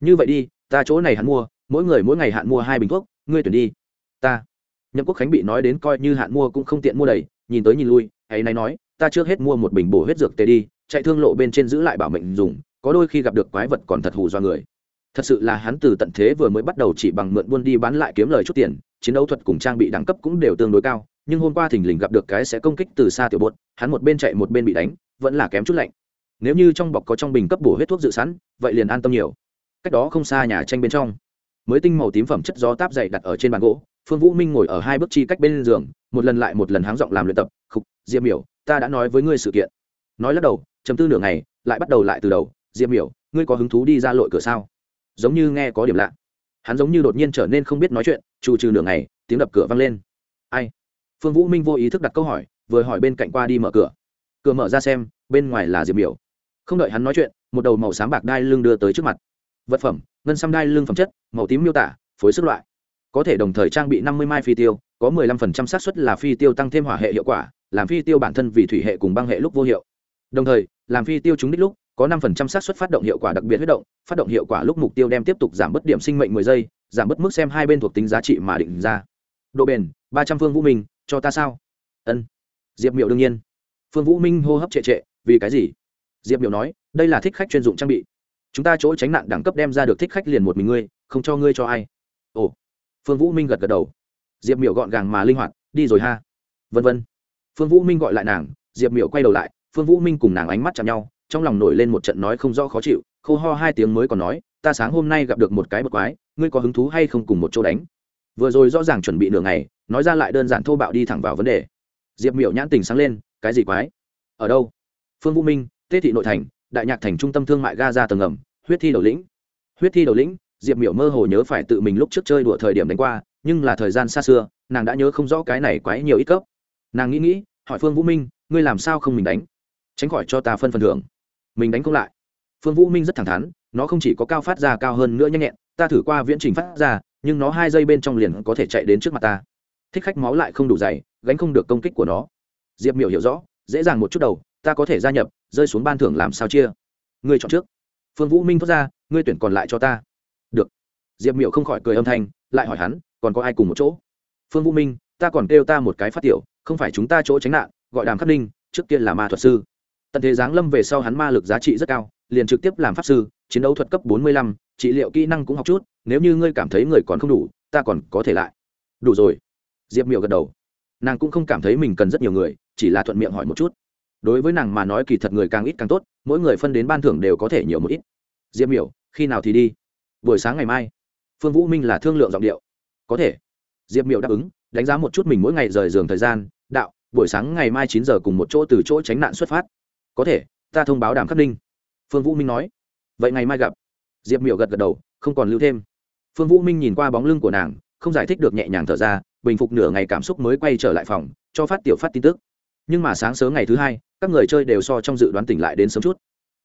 S1: Như vậy đi, ta chỗ này hắn mua, mỗi người mỗi ngày hạn mua hai bình thuốc, ngươi tuyển đi. Ta. Nhậm quốc khánh bị nói đến coi như hạn mua cũng không tiện mua đầy, nhìn tới nhìn lui, ấy này nói, ta trước hết mua một bình bổ huyết dược tề đi chạy thương lộ bên trên giữ lại bảo mệnh dùng, có đôi khi gặp được quái vật còn thật hù do người. Thật sự là hắn từ tận thế vừa mới bắt đầu chỉ bằng mượn buôn đi bán lại kiếm lời chút tiền, chiến đấu thuật cùng trang bị đẳng cấp cũng đều tương đối cao, nhưng hôm qua thình lình gặp được cái sẽ công kích từ xa tiểu bột, hắn một bên chạy một bên bị đánh, vẫn là kém chút lạnh. Nếu như trong bọc có trong bình cấp bổ huyết thuốc dự sẵn, vậy liền an tâm nhiều. Cách đó không xa nhà tranh bên trong, mới tinh màu tím phẩm chất gió táp dày đặt ở trên bàn gỗ, phương vũ minh ngồi ở hai bước chi cách bên giường, một lần lại một lần háng giọng làm luyện tập, khục diêm miểu, ta đã nói với ngươi sự kiện. Nói lắc đầu chấm tư nửa ngày, lại bắt đầu lại từ đầu, diệp miểu, ngươi có hứng thú đi ra lội cửa sao? Giống như nghe có điểm lạ. Hắn giống như đột nhiên trở nên không biết nói chuyện, trù trừ nửa ngày, tiếng đập cửa vang lên. Ai? Phương vũ minh vô ý thức đặt câu hỏi, vừa hỏi bên cạnh qua đi mở cửa. Cửa mở ra xem, bên ngoài là diệp miểu. Không đợi hắn nói chuyện, một đầu màu xám bạc đai lưng đưa tới trước mặt. Vật phẩm, ngân xăm đai lưng phẩm chất, màu tím miêu tả, phối sức loại. Có thể đồng thời trang bị năm mươi mai phi tiêu, có 15% xác suất là phi tiêu tăng thêm hỏa hệ hiệu quả, làm phi tiêu bản thân vì thủy hệ cùng băng hệ lúc vô hiệu. Đồng thời làm phi tiêu trúng đích lúc, có 5% xác suất phát động hiệu quả đặc biệt huyết động, phát động hiệu quả lúc mục tiêu đem tiếp tục giảm bớt điểm sinh mệnh 10 giây, giảm bớt mức xem hai bên thuộc tính giá trị mà định ra. Độ bền 300 phương vũ minh, cho ta sao? Ân. Diệp miệu đương nhiên. Phương vũ minh hô hấp trệ trệ, vì cái gì? Diệp miệu nói, đây là thích khách chuyên dụng trang bị. Chúng ta chỗ tránh nạn đẳng cấp đem ra được thích khách liền một mình ngươi, không cho ngươi cho ai. Ồ. Phương vũ minh gật gật đầu. Diệp miệu gọn gàng mà linh hoạt, đi rồi ha. Vân vân. Phương vũ minh gọi lại nàng, diệp miệu quay đầu lại phương vũ minh cùng nàng ánh mắt chạm nhau, trong lòng nổi lên một trận nói không rõ khó chịu, khô ho hai tiếng mới còn nói, ta sáng hôm nay gặp được một cái bậc quái, ngươi có hứng thú hay không cùng một chỗ đánh? Vừa rồi rõ ràng chuẩn bị nửa ngày, nói ra lại đơn giản thô bạo đi thẳng vào vấn đề. Diệp miểu nhãn tình sáng lên, cái gì quái? Ở đâu? Phương vũ minh, tê thị nội thành, đại nhạc thành trung tâm thương mại ga ra tầng ngầm, huyết thi đầu lĩnh. Huyết thi đầu lĩnh, diệp miểu mơ hồ nhớ phải tự mình lúc trước chơi đùa thời điểm đánh qua, nhưng là thời gian xa xưa, nàng đã nhớ không rõ cái này quái nhiều ít cấp. Nàng nghĩ nghĩ, hỏi phương vũ minh, ngươi làm sao không mình đánh? Tránh khỏi cho ta phân phần thưởng. Mình đánh không lại. Phương vũ minh rất thẳng thắn, nó không chỉ có cao phát ra cao hơn nữa nhanh nhẹn, ta thử qua viễn trình phát ra, nhưng nó hai giây bên trong liền có thể chạy đến trước mặt ta. Thích khách máu lại không đủ dày, gánh không được công kích của nó. Diệp miểu hiểu rõ, dễ dàng một chút đầu, ta có thể gia nhập, rơi xuống ban thưởng làm sao chia? Ngươi chọn trước. Phương vũ minh thốt ra, ngươi tuyển còn lại cho ta. Được. Diệp miểu không khỏi cười âm thanh, lại hỏi hắn, còn có ai cùng một chỗ? Phương vũ minh, ta còn kêu ta một cái phát tiểu, không phải chúng ta chỗ tránh nạn, gọi đàm khắc ninh, trước kia là ma thuật sư tận thế giáng lâm về sau hắn ma lực giá trị rất cao, liền trực tiếp làm pháp sư, chiến đấu thuật cấp bốn mươi lăm, trị liệu kỹ năng cũng học chút, nếu như ngươi cảm thấy người còn không đủ, ta còn có thể lại. Đủ rồi. Diệp miểu gật đầu. Nàng cũng không cảm thấy mình cần rất nhiều người, chỉ là thuận miệng hỏi một chút. Đối với nàng mà nói kỳ thật người càng ít càng tốt, mỗi người phân đến ban thưởng đều có thể nhiều một ít. Diệp miểu, khi nào thì đi? Buổi sáng ngày mai. Phương vũ minh là thương lượng giọng điệu. Có thể. Diệp miểu đáp ứng, đánh giá một chút mình mỗi ngày rời giường thời gian, đạo, buổi sáng ngày mai chín giờ cùng một chỗ từ chỗ tránh nạn xuất phát có thể, ta thông báo đàm khắc ninh. Phương vũ minh nói. Vậy ngày mai gặp. Diệp miểu gật gật đầu, không còn lưu thêm. Phương vũ minh nhìn qua bóng lưng của nàng, không giải thích được nhẹ nhàng thở ra, bình phục nửa ngày cảm xúc mới quay trở lại phòng, cho phát tiểu phát tin tức. Nhưng mà sáng sớm ngày thứ hai, các người chơi đều so trong dự đoán tỉnh lại đến sớm chút.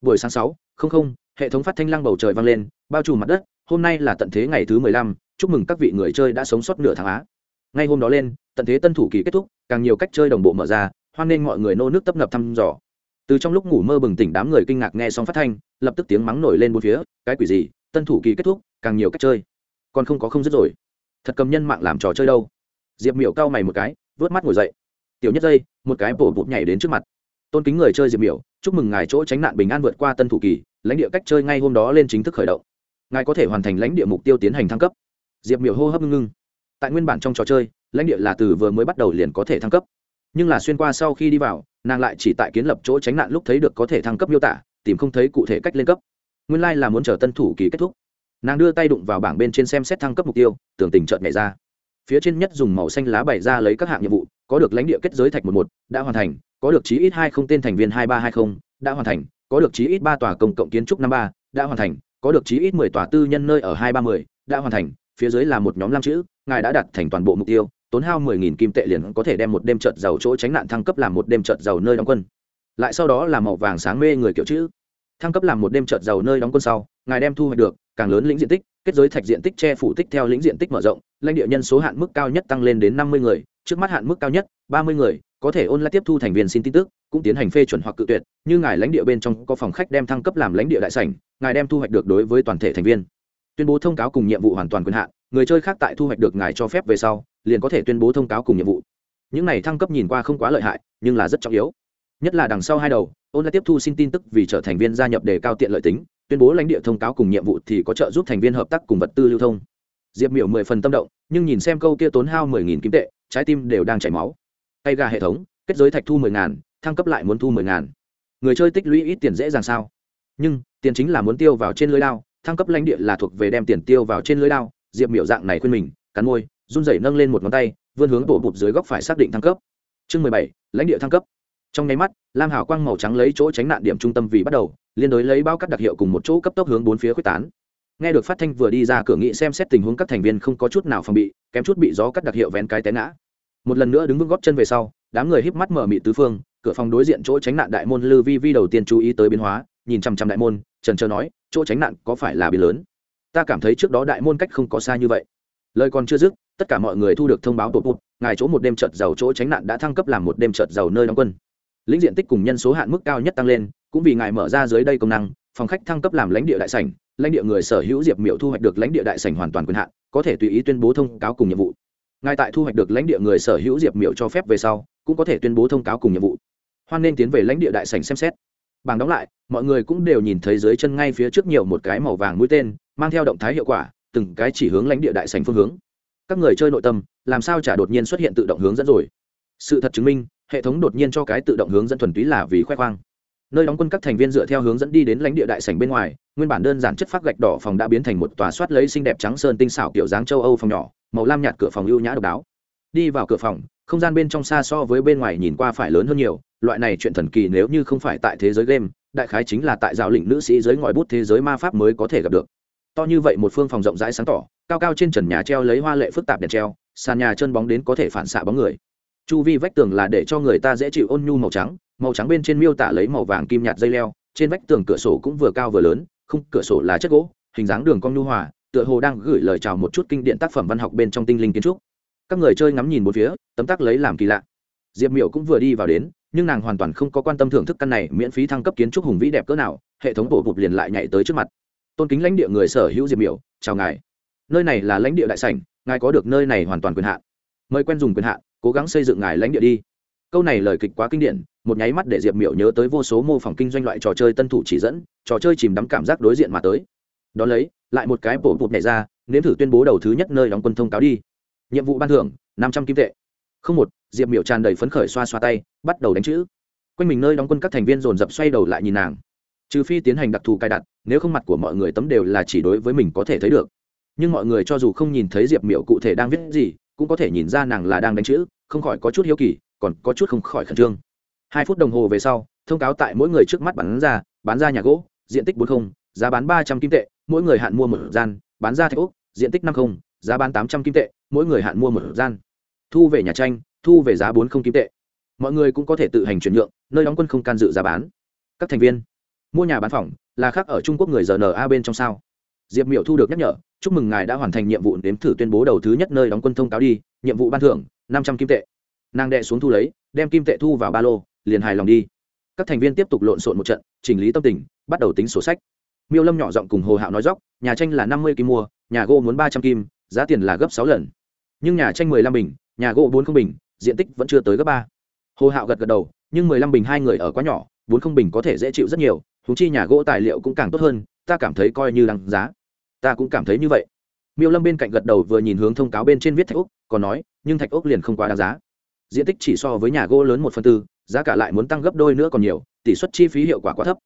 S1: Buổi sáng sáu, không không, hệ thống phát thanh lăng bầu trời vang lên, bao trùm mặt đất, hôm nay là tận thế ngày thứ mười lăm, chúc mừng các vị người chơi đã sống sót nửa tháng á. Ngay hôm đó lên, tận thế tân thủ kỳ kết thúc, càng nhiều cách chơi đồng bộ mở ra, hoan nghênh mọi người nô nước tấp nập thăm dò từ trong lúc ngủ mơ bừng tỉnh đám người kinh ngạc nghe xong phát thanh, lập tức tiếng mắng nổi lên bốn phía, cái quỷ gì, tân thủ kỳ kết thúc, càng nhiều cách chơi. Còn không có không dứt rồi. Thật cầm nhân mạng làm trò chơi đâu. Diệp miểu cau mày một cái vớt mắt ngồi dậy. Tiểu nhất giây một cái bổ bụt nhảy đến trước mặt. Tôn kính người chơi diệp miểu, chúc mừng ngài chỗ tránh nạn bình an vượt qua tân thủ kỳ, lãnh địa cách chơi ngay hôm đó lên chính thức khởi động. Ngài có thể hoàn thành lãnh địa mục tiêu tiến hành thăng cấp. Diệp miểu hô hấp ngưng ngưng. Tại nguyên bản trong trò chơi, lãnh địa là từ vừa mới bắt đầu liền có thể thăng cấp. Nhưng là xuyên qua sau khi đi vào nàng lại chỉ tại kiến lập chỗ tránh nạn lúc thấy được có thể thăng cấp miêu tả, tìm không thấy cụ thể cách lên cấp. Nguyên lai、like、là muốn chờ tân thủ kỳ kết thúc. Nàng đưa tay đụng vào bảng bên trên xem xét thăng cấp mục tiêu, tưởng tình trợn nhảy ra. Phía trên nhất dùng màu xanh lá bày ra lấy các hạng nhiệm vụ, có được lãnh địa kết giới thạch một một, đã hoàn thành, có được chí ít hai không tên thành viên hai ba hai không, đã hoàn thành, có được chí ít ba tòa công cộng kiến trúc năm ba, đã hoàn thành, có được chí ít mười tòa tư nhân nơi ở hai ba mươi đã hoàn thành, phía dưới là một nhóm năm chữ, ngài đã đặt thành toàn bộ mục tiêu tốn hao mười nghìn kim tệ liền có thể đem một đêm trợt giàu chỗ tránh nạn thăng cấp làm một đêm trợt giàu nơi đóng quân. Lại sau đó là màu vàng sáng mê người kiểu chữ. Thăng cấp làm một đêm trợt giàu nơi đóng quân sau, ngài đem thu hoạch được càng lớn lĩnh diện tích, kết giới thạch diện tích che phủ tích theo lĩnh diện tích mở rộng, lãnh địa nhân số hạn mức cao nhất tăng lên đến năm mươi người, trước mắt hạn mức cao nhất ba mươi người, có thể ôn lại tiếp thu thành viên xin tin tức, cũng tiến hành phê chuẩn hoặc cự tuyệt, như ngài lãnh địa bên trong có phòng khách đem thăng cấp làm lãnh địa đại sảnh, ngài đem thu hoạch được đối với toàn thể thành viên. Tuyên bố thông cáo cùng nhiệm vụ hoàn toàn quyền hạn người chơi khác tại thu hoạch được ngài cho phép về sau, liền có thể tuyên bố thông cáo cùng nhiệm vụ. Những này thăng cấp nhìn qua không quá lợi hại, nhưng là rất trọng yếu. Nhất là đằng sau hai đầu, ôn lại tiếp thu xin tin tức vì trở thành viên gia nhập đề cao tiện lợi tính, tuyên bố lãnh địa thông cáo cùng nhiệm vụ thì có trợ giúp thành viên hợp tác cùng vật tư lưu thông. Diệp miểu mười phần tâm động, nhưng nhìn xem câu kia tốn hao mười nghìn kim tệ, trái tim đều đang chảy máu. Tay gà hệ thống, kết giới thạch thu mười ngàn, thăng cấp lại muốn thu mười ngàn. Người chơi tích lũy ít tiền dễ dàng sao? Nhưng, tiền chính là muốn tiêu vào trên lưới lao thăng cấp lãnh địa là thuộc về đem tiền tiêu vào trên lưới lao diệp miểu dạng này khuyên mình, cắn môi, run rẩy nâng lên một ngón tay, vươn hướng tổ bụt dưới góc phải xác định thăng cấp. Chương mười bảy, lãnh địa thăng cấp. Trong nháy mắt, lam hào quang màu trắng lấy chỗ tránh nạn điểm trung tâm vì bắt đầu, liên đối lấy bao cắt đặc hiệu cùng một chỗ cấp tốc hướng bốn phía quyết tán. Nghe được phát thanh vừa đi ra cửa nghị xem xét tình huống các thành viên không có chút nào phòng bị, kém chút bị gió cắt đặc hiệu vén cái té ngã. Một lần nữa đứng vững góp chân về sau, đám người híp mắt mở mị tứ phương, cửa phòng đối diện chỗ tránh nạn đại môn lư vi vi đầu tiên chú ý tới biến hóa, nhìn chằm chằm đại môn, trần trờ nói, chỗ tránh nạn có phải là biến lớn? Ta cảm thấy trước đó đại môn cách không có xa như vậy. Lời còn chưa dứt, tất cả mọi người thu được thông báo tột bụt ngài chỗ một đêm trợt giàu chỗ tránh nạn đã thăng cấp làm một đêm trợt giàu nơi đóng quân. Lĩnh diện tích cùng nhân số hạn mức cao nhất tăng lên, cũng vì ngài mở ra dưới đây công năng, phòng khách thăng cấp làm lãnh địa đại sảnh, lãnh địa người sở hữu diệp miệu thu hoạch được lãnh địa đại sảnh hoàn toàn quyền hạn, có thể tùy ý tuyên bố thông cáo cùng nhiệm vụ. Ngài tại thu hoạch được lãnh địa người sở hữu diệp miệu cho phép về sau, cũng có thể tuyên bố thông cáo cùng nhiệm vụ. Hoan nên tiến về lãnh địa đại sảnh xem xét bảng đóng lại, mọi người cũng đều nhìn thấy dưới chân ngay phía trước nhiều một cái màu vàng mũi tên, mang theo động thái hiệu quả, từng cái chỉ hướng lãnh địa đại sảnh phương hướng. Các người chơi nội tâm, làm sao chả đột nhiên xuất hiện tự động hướng dẫn rồi? Sự thật chứng minh, hệ thống đột nhiên cho cái tự động hướng dẫn thuần túy là vì khoe khoang. Nơi đóng quân các thành viên dựa theo hướng dẫn đi đến lãnh địa đại sảnh bên ngoài, nguyên bản đơn giản chất phát gạch đỏ phòng đã biến thành một tòa soát lấy xinh đẹp trắng sơn tinh xảo kiểu dáng châu âu phòng nhỏ, màu lam nhạt cửa phòng ưu nhã độc đáo. Đi vào cửa phòng không gian bên trong xa so với bên ngoài nhìn qua phải lớn hơn nhiều, loại này chuyện thần kỳ nếu như không phải tại thế giới game, đại khái chính là tại giáo lĩnh nữ sĩ giới ngòi bút thế giới ma pháp mới có thể gặp được. To như vậy một phương phòng rộng rãi sáng tỏ, cao cao trên trần nhà treo lấy hoa lệ phức tạp đèn treo, sàn nhà chân bóng đến có thể phản xạ bóng người. Chu vi vách tường là để cho người ta dễ chịu ôn nhu màu trắng màu trắng bên trên miêu tả lấy màu vàng kim nhạt dây leo, trên vách tường cửa sổ cũng vừa cao vừa lớn, khung cửa sổ là chất gỗ, hình dáng đường cong nhu hòa, tựa hồ đang gửi lời chào một chút kinh điện tác phẩm văn học bên trong tinh linh kiến trúc các người chơi ngắm nhìn một phía, tấm tắc lấy làm kỳ lạ. Diệp miểu cũng vừa đi vào đến, nhưng nàng hoàn toàn không có quan tâm thưởng thức căn này miễn phí thăng cấp kiến trúc hùng vĩ đẹp cỡ nào, hệ thống bổ bụt liền lại nhảy tới trước mặt. Tôn kính lãnh địa người sở hữu diệp miểu, chào ngài. Nơi này là lãnh địa đại sảnh, ngài có được nơi này hoàn toàn quyền hạn. Mời quen dùng quyền hạn, cố gắng xây dựng ngài lãnh địa đi. Câu này lời kịch quá kinh điển, một nháy mắt để diệp miểu nhớ tới vô số mô phỏng kinh doanh loại trò chơi tân thủ chỉ dẫn, trò chơi chìm đắm cảm giác đối diện mà tới. Đón lấy, lại một cái bổ bụt nhảy ra, nếm thử tuyên bố đầu thứ nhất nơi đóng quân thông cáo đi nhiệm vụ ban thưởng, năm trăm kim tệ. Không một, diệp miểu tràn đầy phấn khởi xoa xoa tay, bắt đầu đánh chữ. Quanh mình nơi đóng quân các thành viên dồn dập xoay đầu lại nhìn nàng. Trừ phi tiến hành đặc thù cài đặt, nếu không mặt của mọi người tấm đều là chỉ đối với mình có thể thấy được. Nhưng mọi người cho dù không nhìn thấy diệp miểu cụ thể đang viết gì, cũng có thể nhìn ra nàng là đang đánh chữ, không khỏi có chút hiếu kỳ, còn có chút không khỏi khẩn trương. Hai phút đồng hồ về sau, thông cáo tại mỗi người trước mắt bán ra bán ra nhà gỗ, diện tích bốn không, giá bán ba trăm kim tệ, mỗi người hạn mua một gian, bán ra thạch úc, diện tích năm không, giá bán tám trăm kim tệ mỗi người hạn mua một gian. Thu về nhà tranh, thu về giá bốn không kim tệ. Mọi người cũng có thể tự hành chuyển nhượng, nơi đóng quân không can dự giá bán. Các thành viên, mua nhà bán phòng, là khác ở trung quốc người rna bên trong sao? Diệp miểu thu được nhắc nhở, chúc mừng ngài đã hoàn thành nhiệm vụ đếm thử tuyên bố đầu thứ nhất nơi đóng quân thông cáo đi, nhiệm vụ ban thưởng, năm trăm kim tệ. Nàng đệ xuống thu lấy, đem kim tệ thu vào ba lô, liền hài lòng đi. Các thành viên tiếp tục lộn xộn một trận, chỉnh lý tâm tình, bắt đầu tính sổ sách. Miêu lâm nhỏ giọng cùng hồ hạo nói dóc nhà tranh là năm mươi kim mua, nhà gỗ muốn ba trăm kim, giá tiền là gấp sáu lần nhưng nhà tranh mười lăm bình, nhà gỗ bốn không bình, diện tích vẫn chưa tới gấp ba. Hồ hạo gật gật đầu, nhưng mười lăm bình hai người ở quá nhỏ, bốn không bình có thể dễ chịu rất nhiều thú chi nhà gỗ tài liệu cũng càng tốt hơn, ta cảm thấy coi như đằng giá. Ta cũng cảm thấy như vậy. Miêu lâm bên cạnh gật đầu vừa nhìn hướng thông cáo bên trên viết thạch úc, còn nói, nhưng thạch úc liền không quá đáng giá. Diện tích chỉ so với nhà gỗ lớn một phần tư, giá cả lại muốn tăng gấp đôi nữa còn nhiều, tỷ suất chi phí hiệu quả quá thấp.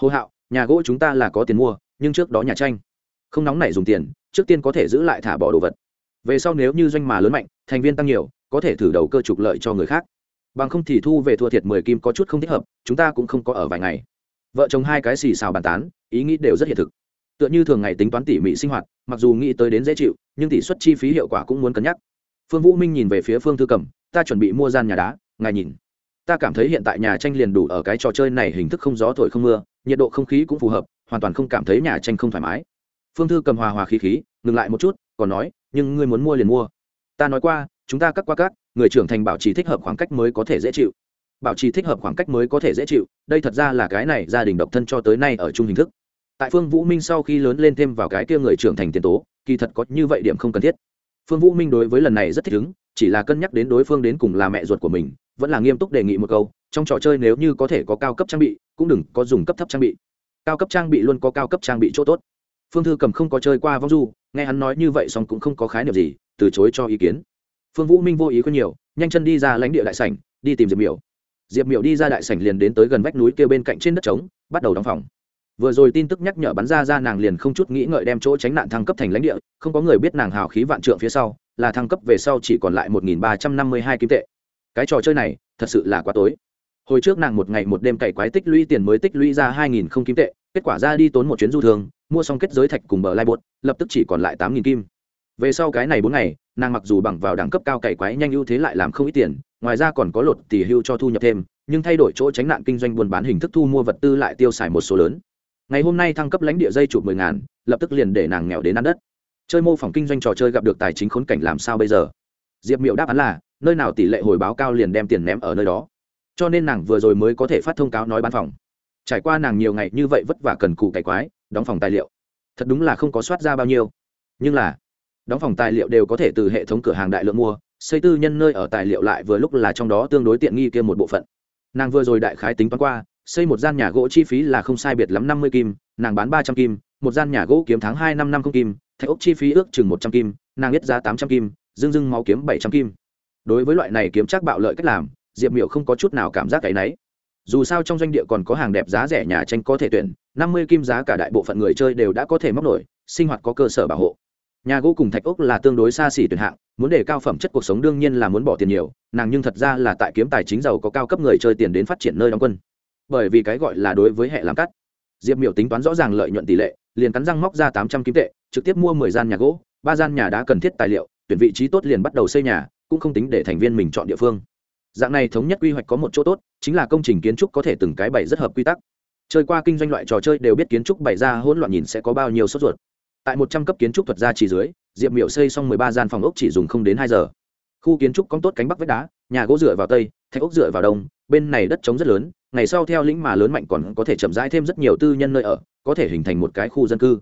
S1: Hồ hạo, nhà gỗ chúng ta là có tiền mua, nhưng trước đó nhà tranh, không nóng nảy dùng tiền, trước tiên có thể giữ lại thả bỏ đồ vật về sau nếu như doanh mà lớn mạnh, thành viên tăng nhiều, có thể thử đầu cơ trục lợi cho người khác. Bằng không thì thu về thua thiệt mười kim có chút không thích hợp, chúng ta cũng không có ở vài ngày. Vợ chồng hai cái xì xào bàn tán, ý nghĩ đều rất hiện thực. Tựa như thường ngày tính toán tỉ mỉ sinh hoạt, mặc dù nghĩ tới đến dễ chịu, nhưng tỷ suất chi phí hiệu quả cũng muốn cân nhắc. Phương vũ minh nhìn về phía phương thư cầm ta chuẩn bị mua gian nhà đá, ngài nhìn. Ta cảm thấy hiện tại nhà tranh liền đủ ở cái trò chơi này hình thức không gió thổi không mưa, nhiệt độ không khí cũng phù hợp, hoàn toàn không cảm thấy nhà tranh không thoải mái. Phương thư cầm hòa hòa khí khí, ngừng lại một chút, còn nói nhưng ngươi muốn mua liền mua. Ta nói qua, chúng ta cắt qua cắt, người trưởng thành bảo trì thích hợp khoảng cách mới có thể dễ chịu. Bảo trì thích hợp khoảng cách mới có thể dễ chịu, đây thật ra là cái này gia đình độc thân cho tới nay ở chung hình thức. Tại phương vũ minh sau khi lớn lên thêm vào cái kia người trưởng thành tiền tố, kỳ thật có như vậy điểm không cần thiết. Phương vũ minh đối với lần này rất thích ứng, chỉ là cân nhắc đến đối phương đến cùng là mẹ ruột của mình, vẫn là nghiêm túc đề nghị một câu, trong trò chơi nếu như có thể có cao cấp trang bị, cũng đừng có dùng cấp thấp trang bị. Cao cấp trang bị luôn có cao cấp trang bị chỗ tốt. Phương thư cầm không có chơi qua vong du nghe hắn nói như vậy xong cũng không có khái niệm gì, từ chối cho ý kiến. Phương vũ minh vô ý có nhiều, nhanh chân đi ra lãnh địa đại sảnh, đi tìm diệp miểu. Diệp miểu đi ra đại sảnh liền đến tới gần vách núi kia bên cạnh trên đất trống, bắt đầu đóng phòng. Vừa rồi tin tức nhắc nhở bắn ra ra nàng liền không chút nghĩ ngợi đem chỗ tránh nạn thăng cấp thành lãnh địa, không có người biết nàng hào khí vạn trượng phía sau, là thăng cấp về sau chỉ còn lại một nghìn ba trăm năm mươi hai kim tệ. Cái trò chơi này, thật sự là quá tối. Hồi trước nàng một ngày một đêm cày quái tích lũy tiền mới tích lũy ra hai nghìn không kim tệ, kết quả ra đi tốn một chuyến du thường mua xong kết giới thạch cùng bờ lai bột, lập tức chỉ còn lại tám nghìn kim. Về sau cái này bốn ngày, nàng mặc dù bằng vào đẳng cấp cao cày quái nhanh ưu thế lại làm không ít tiền, ngoài ra còn có lột tỷ hưu cho thu nhập thêm, nhưng thay đổi chỗ tránh nạn kinh doanh buôn bán hình thức thu mua vật tư lại tiêu xài một số lớn. Ngày hôm nay thăng cấp lãnh địa dây chụp mười ngàn, lập tức liền để nàng nghèo đến ăn đất. Chơi mô phỏng kinh doanh trò chơi gặp được tài chính khốn cảnh làm sao bây giờ? Diệp miệu đáp án là, nơi nào tỷ lệ hồi báo cao liền đem tiền ném ở nơi đó. Cho nên nàng vừa rồi mới có thể phát thông cáo nói bán phòng. Trải qua nàng nhiều ngày như vậy vất vả cần cù cải quái đóng phòng tài liệu. Thật đúng là không có soát ra bao nhiêu. Nhưng là, đóng phòng tài liệu đều có thể từ hệ thống cửa hàng đại lượng mua, xây tư nhân nơi ở tài liệu lại vừa lúc là trong đó tương đối tiện nghi kia một bộ phận. Nàng vừa rồi đại khái tính toán qua, xây một gian nhà gỗ chi phí là không sai biệt lắm năm mươi kim, nàng bán ba trăm kim, một gian nhà gỗ kiếm tháng hai năm năm không kim, thạch ốc chi phí ước chừng một trăm kim, nàng biết giá tám trăm kim, dưng dưng máu kiếm bảy trăm kim. Đối với loại này kiếm chắc bạo lợi cách làm, diệp miệu không có chút nào cảm giác cái náy. Dù sao trong doanh địa còn có hàng đẹp giá rẻ nhà tranh có thể tuyển năm mươi kim giá cả đại bộ phận người chơi đều đã có thể móc nổi, sinh hoạt có cơ sở bảo hộ. Nhà gỗ cùng thạch ốc là tương đối xa xỉ tuyển hạng, muốn để cao phẩm chất cuộc sống đương nhiên là muốn bỏ tiền nhiều, nàng nhưng thật ra là tại kiếm tài chính giàu có cao cấp người chơi tiền đến phát triển nơi đóng quân. Bởi vì cái gọi là đối với hệ làm cắt, diệp miểu tính toán rõ ràng lợi nhuận tỷ lệ, liền cắn răng móc ra tám trăm kim tệ, trực tiếp mua mười gian nhà gỗ, ba gian nhà đá cần thiết tài liệu, tuyển vị trí tốt liền bắt đầu xây nhà, cũng không tính để thành viên mình chọn địa phương. Dạng này thống nhất quy hoạch có một chỗ tốt, chính là công trình kiến trúc có thể từng cái bày rất hợp quy tắc chơi qua kinh doanh loại trò chơi đều biết kiến trúc bày ra hỗn loạn nhìn sẽ có bao nhiêu sốt ruột. Tại một trăm cấp kiến trúc thuật ra chỉ dưới, diệp miểu xây xong mười ba gian phòng ốc chỉ dùng không đến hai giờ. Khu kiến trúc có tốt cánh bắc vách đá, nhà gỗ dựa vào tây, thạch ốc dựa vào đông, bên này đất trống rất lớn, ngày sau theo lĩnh mà lớn mạnh còn có thể chậm rãi thêm rất nhiều tư nhân nơi ở, có thể hình thành một cái khu dân cư.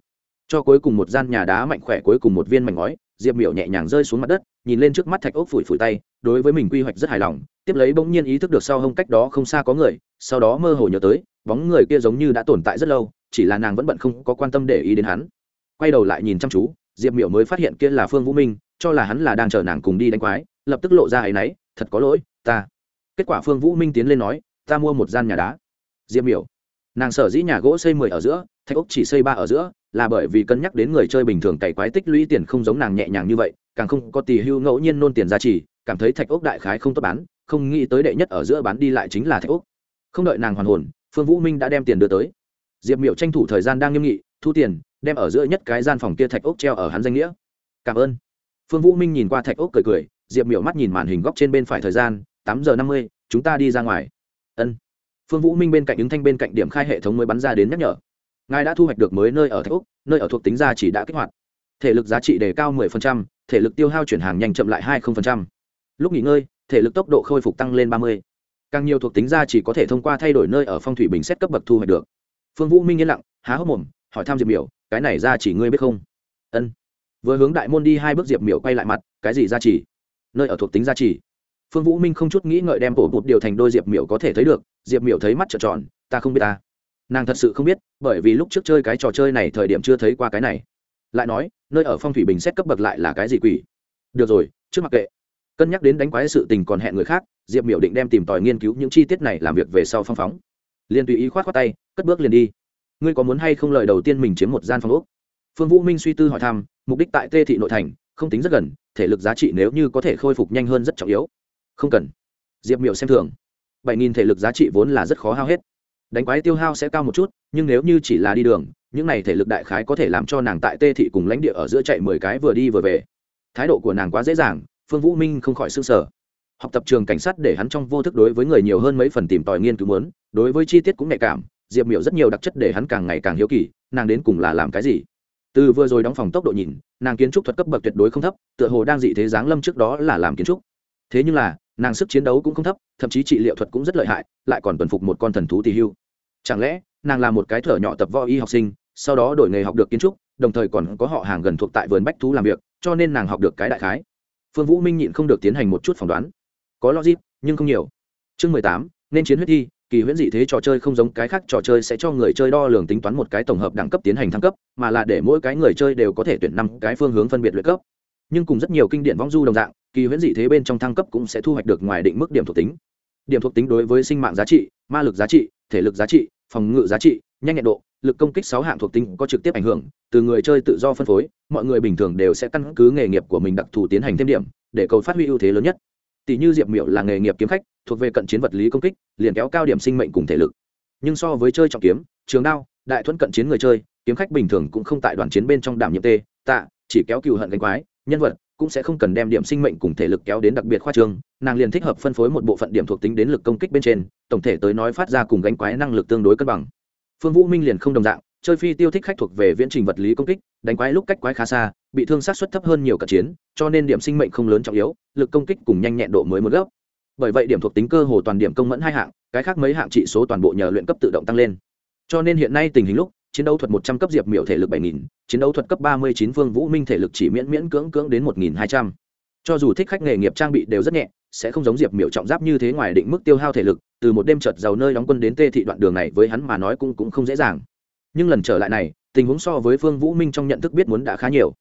S1: Cho cuối cùng một gian nhà đá mạnh khỏe, cuối cùng một viên mảnh ngói diệp miểu nhẹ nhàng rơi xuống mặt đất, nhìn lên trước mắt thạch ốc phủi phủi tay, đối với mình quy hoạch rất hài lòng, tiếp lấy bỗng nhiên ý thức được sau hông cách đó không xa có người, sau đó mơ hồ nhớ tới, bóng người kia giống như đã tồn tại rất lâu, chỉ là nàng vẫn bận không có quan tâm để ý đến hắn. Quay đầu lại nhìn chăm chú, diệp miểu mới phát hiện kia là phương vũ minh, cho là hắn là đang chờ nàng cùng đi đánh quái, lập tức lộ ra áy náy, thật có lỗi, ta. Kết quả phương vũ minh tiến lên nói, ta mua một gian nhà đá. Diệp miểu, nàng sở dĩ nhà gỗ xây mười ở giữa, thạch ốc chỉ xây ba ở giữa là bởi vì cân nhắc đến người chơi bình thường cày quái tích lũy tiền không giống nàng nhẹ nhàng như vậy càng không có tỷ hưu ngẫu nhiên nôn tiền ra chỉ, cảm thấy thạch ốc đại khái không tốt bán không nghĩ tới đệ nhất ở giữa bán đi lại chính là thạch ốc. Không đợi nàng hoàn hồn phương vũ minh đã đem tiền đưa tới. Diệp miểu tranh thủ thời gian đang nghiêm nghị thu tiền đem ở giữa nhất cái gian phòng kia thạch ốc treo ở hắn danh nghĩa. Cảm ơn. Phương vũ minh nhìn qua thạch ốc cười cười diệp miểu mắt nhìn màn hình góc trên bên phải thời gian tám giờ năm mươi chúng ta đi ra ngoài. Ân. Phương vũ minh bên cạnh ứng thanh bên cạnh điểm khai hệ thống mới bắn ra đến nhắc nhở ngài đã thu hoạch được mới nơi ở thạch úc nơi ở thuộc tính gia chỉ đã kích hoạt. Thể lực giá trị đề cao 10%, thể lực tiêu hao chuyển hàng nhanh chậm lại 20%. lúc nghỉ ngơi thể lực tốc độ khôi phục tăng lên 30. càng nhiều thuộc tính gia chỉ có thể thông qua thay đổi nơi ở phong thủy bình xét cấp bậc thu hoạch được. Phương vũ minh yên lặng há hốc mồm hỏi tham diệp miểu cái này gia chỉ ngươi biết không? Ân. Vừa hướng đại môn đi hai bước diệp miểu quay lại mặt cái gì gia chỉ nơi ở thuộc tính gia chỉ phương vũ minh không chút nghĩ ngợi đem bổ một điều thành đôi diệp miểu có thể thấy được. Diệp miểu thấy mắt trợn tròn ta không biết ta nàng thật sự không biết, bởi vì lúc trước chơi cái trò chơi này thời điểm chưa thấy qua cái này. Lại nói, nơi ở phong thủy bình xét cấp bậc lại là cái gì quỷ? Được rồi, trước mặc kệ. Cân nhắc đến đánh quái sự tình còn hẹn người khác, diệp miểu định đem tìm tòi nghiên cứu những chi tiết này làm việc về sau phong phóng. Liền tùy ý khoát khoát tay, cất bước liền đi. Ngươi có muốn hay không lời đầu tiên mình chiếm một gian phòng úc phương vũ minh suy tư hỏi thăm, mục đích tại tê thị nội thành, không tính rất gần, thể lực giá trị nếu như có thể khôi phục nhanh hơn rất trọng yếu. Không cần. Diệp miểu xem thường. Bảy nghìn thể lực giá trị vốn là rất khó hao hết đánh quái tiêu hao sẽ cao một chút, nhưng nếu như chỉ là đi đường, những này thể lực đại khái có thể làm cho nàng tại tê thị cùng lãnh địa ở giữa chạy mười cái vừa đi vừa về. Thái độ của nàng quá dễ dàng, phương vũ minh không khỏi s ư n g sở học tập trường cảnh sát để hắn trong vô thức đối với người nhiều hơn mấy phần tìm tòi nghiên cứu muốn, đối với chi tiết cũng nhạy cảm, diệp miểu rất nhiều đặc chất để hắn càng ngày càng hiếu kỳ, nàng đến cùng là làm cái gì? Từ vừa rồi đóng phòng tốc độ nhìn, nàng kiến trúc thuật cấp bậc tuyệt đối không thấp, tựa hồ đang dị thế giáng lâm trước đó là làm kiến trúc. Thế nhưng là nàng sức chiến đấu cũng không thấp, thậm chí trị liệu thuật cũng rất lợi hại, lại còn tuần phục một con thần thú tỉ hưu. Chẳng lẽ, nàng là một cái thở nhỏ tập võ y học sinh, sau đó đổi nghề học được kiến trúc, đồng thời còn có họ hàng gần thuộc tại vườn bách thú làm việc, cho nên nàng học được cái đại khái. Phương vũ minh nhịn không được tiến hành một chút phỏng đoán. Có logic, nhưng không nhiều. Chương mười tám, nên chiến huyết thi, kỳ huyễn dị thế trò chơi không giống cái khác trò chơi sẽ cho người chơi đo lường tính toán một cái tổng hợp đẳng cấp tiến hành thăng cấp, mà là để mỗi cái người chơi đều có thể tuyển năm cái phương hướng phân biệt luyện cấp nhưng cùng rất nhiều kinh điển vong du đồng dạng, kỳ huyễn dị thế bên trong thăng cấp cũng sẽ thu hoạch được ngoài định mức điểm thuộc tính. Điểm thuộc tính đối với sinh mạng giá trị, ma lực giá trị, thể lực giá trị, phòng ngự giá trị, nhanh nhẹn độ, lực công kích sáu hạng thuộc tính có trực tiếp ảnh hưởng, từ người chơi tự do phân phối, mọi người bình thường đều sẽ căn cứ nghề nghiệp của mình đặc thù tiến hành thêm điểm, để cầu phát huy ưu thế lớn nhất. Tỷ như diệp miệu là nghề nghiệp kiếm khách, thuộc về cận chiến vật lý công kích, liền kéo cao điểm sinh mệnh cùng thể lực. Nhưng so với chơi trọng kiếm, trường đao, đại thuẫn cận chiến người chơi, kiếm khách bình thường cũng không tại đoàn chiến bên trong đảm nhiệm tê, tạ, chỉ kéo cừu hận gánh quái nhân vật cũng sẽ không cần đem điểm sinh mệnh cùng thể lực kéo đến đặc biệt khoa trương, nàng liền thích hợp phân phối một bộ phận điểm thuộc tính đến lực công kích bên trên, tổng thể tới nói phát ra cùng gánh quái năng lực tương đối cân bằng. Phương vũ minh liền không đồng dạng, chơi phi tiêu thích khách thuộc về viễn trình vật lý công kích, đánh quái lúc cách quái khá xa, bị thương sát xuất thấp hơn nhiều cận chiến, cho nên điểm sinh mệnh không lớn trọng yếu, lực công kích cùng nhanh nhẹn độ mới một gấp. Bởi vậy điểm thuộc tính cơ hồ toàn điểm công mẫn hai hạng, cái khác mấy hạng trị số toàn bộ nhờ luyện cấp tự động tăng lên. Cho nên hiện nay tình hình lúc chiến đấu thuật một trăm cấp diệp miểu thể lực bảy nghìn, chiến đấu thuật cấp ba mươi chín vương vũ minh thể lực chỉ miễn miễn cưỡng cưỡng đến một nghìn hai trăm. Cho dù thích khách nghề nghiệp trang bị đều rất nhẹ, sẽ không giống diệp miểu trọng giáp như thế ngoài định mức tiêu hao thể lực, từ một đêm chợt giàu nơi đóng quân đến tê thị đoạn đường này với hắn mà nói cũng cũng không dễ dàng. Nhưng lần trở lại này, tình huống so với phương vũ minh trong nhận thức biết muốn đã khá nhiều.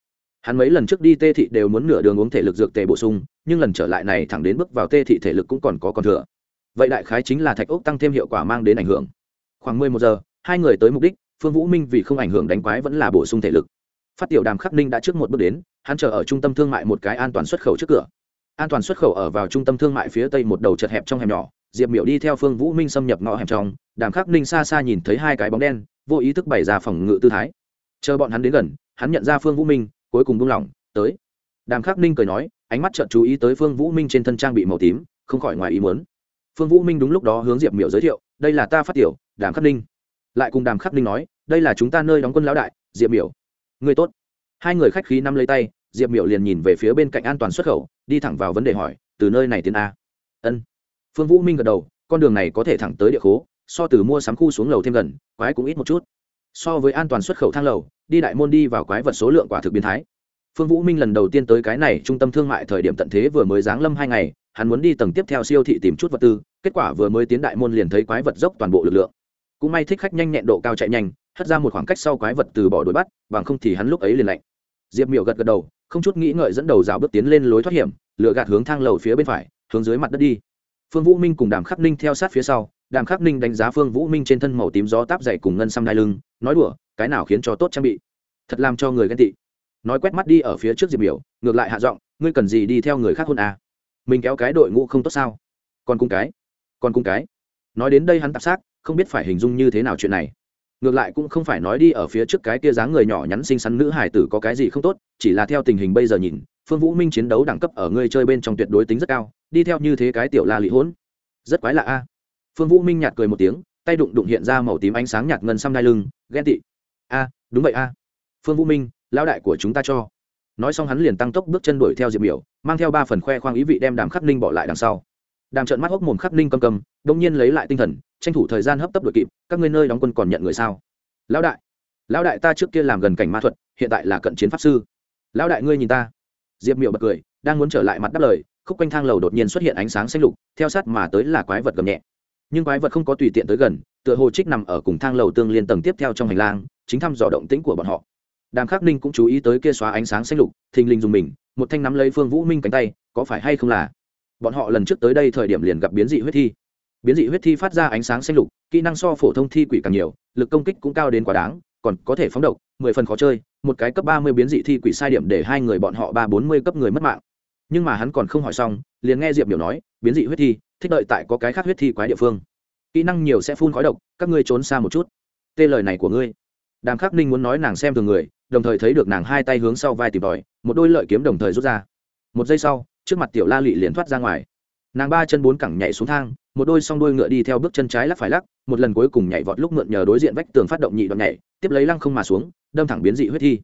S1: Hắn mấy lần trước đi tê thị đều muốn nửa đường uống thể lực dược tề bổ sung, nhưng lần trở lại này thẳng đến bước vào tê thị thể lực cũng còn có còn thừa. Vậy đại khái chính là thạch ốc tăng thêm hiệu quả mang đến ảnh hưởng. Khoảng mười một giờ, hai người tới mục đích phương vũ minh vì không ảnh hưởng đánh quái vẫn là bổ sung thể lực. Phát tiểu đàm khắc ninh đã trước một bước đến, hắn chờ ở trung tâm thương mại một cái an toàn xuất khẩu trước cửa. An toàn xuất khẩu ở vào trung tâm thương mại phía tây một đầu chật hẹp trong hẻm nhỏ, diệp miểu đi theo phương vũ minh xâm nhập ngõ hẻm trong, đàm khắc ninh xa xa nhìn thấy hai cái bóng đen, vô ý thức bày ra phòng ngự tư thái. Chờ bọn hắn đến gần, hắn nhận ra phương vũ minh, cuối cùng buông lỏng, tới. Đàm khắc ninh cười nói, ánh mắt trợn chú ý tới phương vũ minh trên thân trang bị màu tím, không khỏi ngoài ý muốn. Phương vũ minh đúng lúc đó hướng diệp miểu giới thiệu, đây là ta phát tiểu, đàm khắc ninh lại cùng đàm khắc ninh nói, đây là chúng ta nơi đóng quân lão đại, diệp miểu. Người tốt. Hai người khách khí năm lấy tay, diệp miểu liền nhìn về phía bên cạnh an toàn xuất khẩu, đi thẳng vào vấn đề hỏi, từ nơi này tiến a? Ân. Phương vũ minh gật đầu, con đường này có thể thẳng tới địa khố, so từ mua sắm khu xuống lầu thêm gần, quái cũng ít một chút. So với an toàn xuất khẩu thang lầu, đi đại môn đi vào quái vật số lượng quả thực biến thái. Phương vũ minh lần đầu tiên tới cái này trung tâm thương mại thời điểm tận thế vừa mới giáng lâm hai ngày, hắn muốn đi tầng tiếp theo siêu thị tìm chút vật tư, kết quả vừa mới tiến đại môn liền thấy quái vật dốc toàn bộ lực lượng cũng may thích khách nhanh nhẹn độ cao chạy nhanh, hất ra một khoảng cách sau quái vật từ bỏ đuổi bắt, bằng không thì hắn lúc ấy liền lạnh. Diệp miểu gật gật đầu, không chút nghĩ ngợi dẫn đầu rào bước tiến lên lối thoát hiểm, lựa gạt hướng thang lầu phía bên phải, hướng dưới mặt đất đi. Phương vũ minh cùng đàm khắc ninh theo sát phía sau, đàm khắc ninh đánh giá phương vũ minh trên thân màu tím gió táp dày cùng ngân xăm đai lưng, nói đùa, cái nào khiến cho tốt trang bị? Thật làm cho người ghen tị. Nói quét mắt đi ở phía trước diệp miểu, ngược lại hạ giọng, ngươi cần gì đi theo người khác hôn à? mình kéo cái đội ngũ không tốt sao? Còn cung cái, còn cung cái. Nói đến đây hắn tạp xác không biết phải hình dung như thế nào chuyện này. Ngược lại cũng không phải nói đi ở phía trước cái kia dáng người nhỏ nhắn xinh xắn nữ hải tử có cái gì không tốt, chỉ là theo tình hình bây giờ nhìn, phương vũ minh chiến đấu đẳng cấp ở ngươi chơi bên trong tuyệt đối tính rất cao, đi theo như thế cái tiểu la lị hỗn, rất quái lạ a. Phương vũ minh nhạt cười một tiếng, tay đụng đụng hiện ra màu tím ánh sáng nhạt ngân xăm đai lưng, ghen tị. A, đúng vậy a. Phương vũ minh, lão đại của chúng ta cho. Nói xong hắn liền tăng tốc bước chân đuổi theo diệp biểu mang theo ba phần khoe khoang ý vị đem đàm khắc ninh bỏ lại đằng sau đàm trợn mắt hốc mồm khắc ninh cầm cầm đông nhiên lấy lại tinh thần, tranh thủ thời gian hấp tấp đội kịp, các ngươi nơi đóng quân còn nhận người sao? Lão đại lão đại ta trước kia làm gần cảnh ma thuật, hiện tại là cận chiến pháp sư. Lão đại ngươi nhìn ta. Diệp miệu bật cười, đang muốn trở lại mặt đáp lời, khúc quanh thang lầu đột nhiên xuất hiện ánh sáng xanh lục, theo sát mà tới là quái vật gầm nhẹ. Nhưng quái vật không có tùy tiện tới gần, tựa hồ trích nằm ở cùng thang lầu tương liên tầng tiếp theo trong hành lang, chính thăm dò động tĩnh của bọn họ. Đàm khắc ninh cũng chú ý tới kia xóa ánh sáng xanh lục, thình lình dùng mình, một thanh nắm lấy phương vũ minh cánh tay, có phải hay không là bọn họ lần trước tới đây thời điểm liền gặp biến dị huyết thi. Biến dị huyết thi phát ra ánh sáng xanh lục, kỹ năng so phổ thông thi quỷ càng nhiều, lực công kích cũng cao đến quá đáng, còn có thể phóng độc, mười phần khó chơi, một cái cấp ba mươi biến dị thi quỷ sai điểm để hai người bọn họ ba bốn mươi cấp người mất mạng. Nhưng mà hắn còn không hỏi xong, liền nghe diệp biểu nói, biến dị huyết thi, thích đợi tại có cái khác huyết thi quái địa phương. Kỹ năng nhiều sẽ phun khói độc, các ngươi trốn xa một chút. Tê lời này của ngươi. Đàm khắc ninh muốn nói nàng xem thường người, đồng thời thấy được nàng hai tay hướng sau vai tìm tòi, một đôi lợi kiếm đồng thời rút ra. Một giây sau trước mặt tiểu la lị liền thoát ra ngoài. Nàng ba chân bốn cẳng nhảy xuống thang, một đôi song đôi ngựa đi theo bước chân trái lắc phải lắc, một lần cuối cùng nhảy vọt lúc mượn nhờ đối diện vách tường phát động nhị đoạn nhảy, tiếp lấy lăng không mà xuống, đâm thẳng biến dị huyết thi.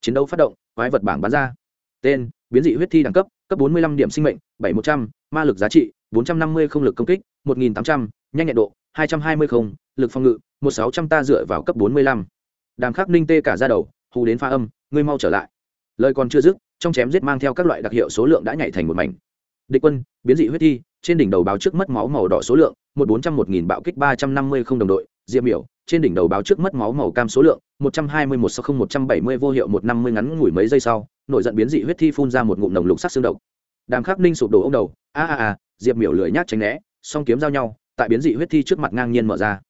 S1: Chiến đấu phát động, quái vật bảng bán ra. Tên, biến dị huyết thi đẳng cấp cấp bốn mươi lăm điểm sinh mệnh, bảy một trăm, ma lực giá trị, bốn trăm năm mươi không lực công kích, một nghìn tám trăm, nhanh nhẹn độ, hai trăm hai mươi không, lực phòng ngự, một sáu trăm ta dựa vào cấp bốn mươi lăm. Đàm khắc ninh tê cả ra đầu, hù đến pha âm, ngươi mau trở lại. Lời còn chưa dứt trong chém giết mang theo các loại đặc hiệu số lượng đã nhảy thành một mảnh. Địch quân, biến dị huyết thi, trên đỉnh đầu báo trước mất máu màu đỏ số lượng, một bốn trăm một nghìn bạo kích ba trăm năm mươi không đồng đội, diệp miểu, trên đỉnh đầu báo trước mất máu màu cam số lượng, một trăm hai mươi một sáu không một trăm bảy mươi vô hiệu một năm mươi ngắn ngủi mấy giây sau, nội giận biến dị huyết thi phun ra một ngụm nồng lục sắc xương độc. Đàm khắc ninh sụp đổ ông đầu, a a a, diệp miểu lười nhát tránh né, song kiếm giao nhau, tại biến dị huyết thi trước mặt ngang nhiên mở ra.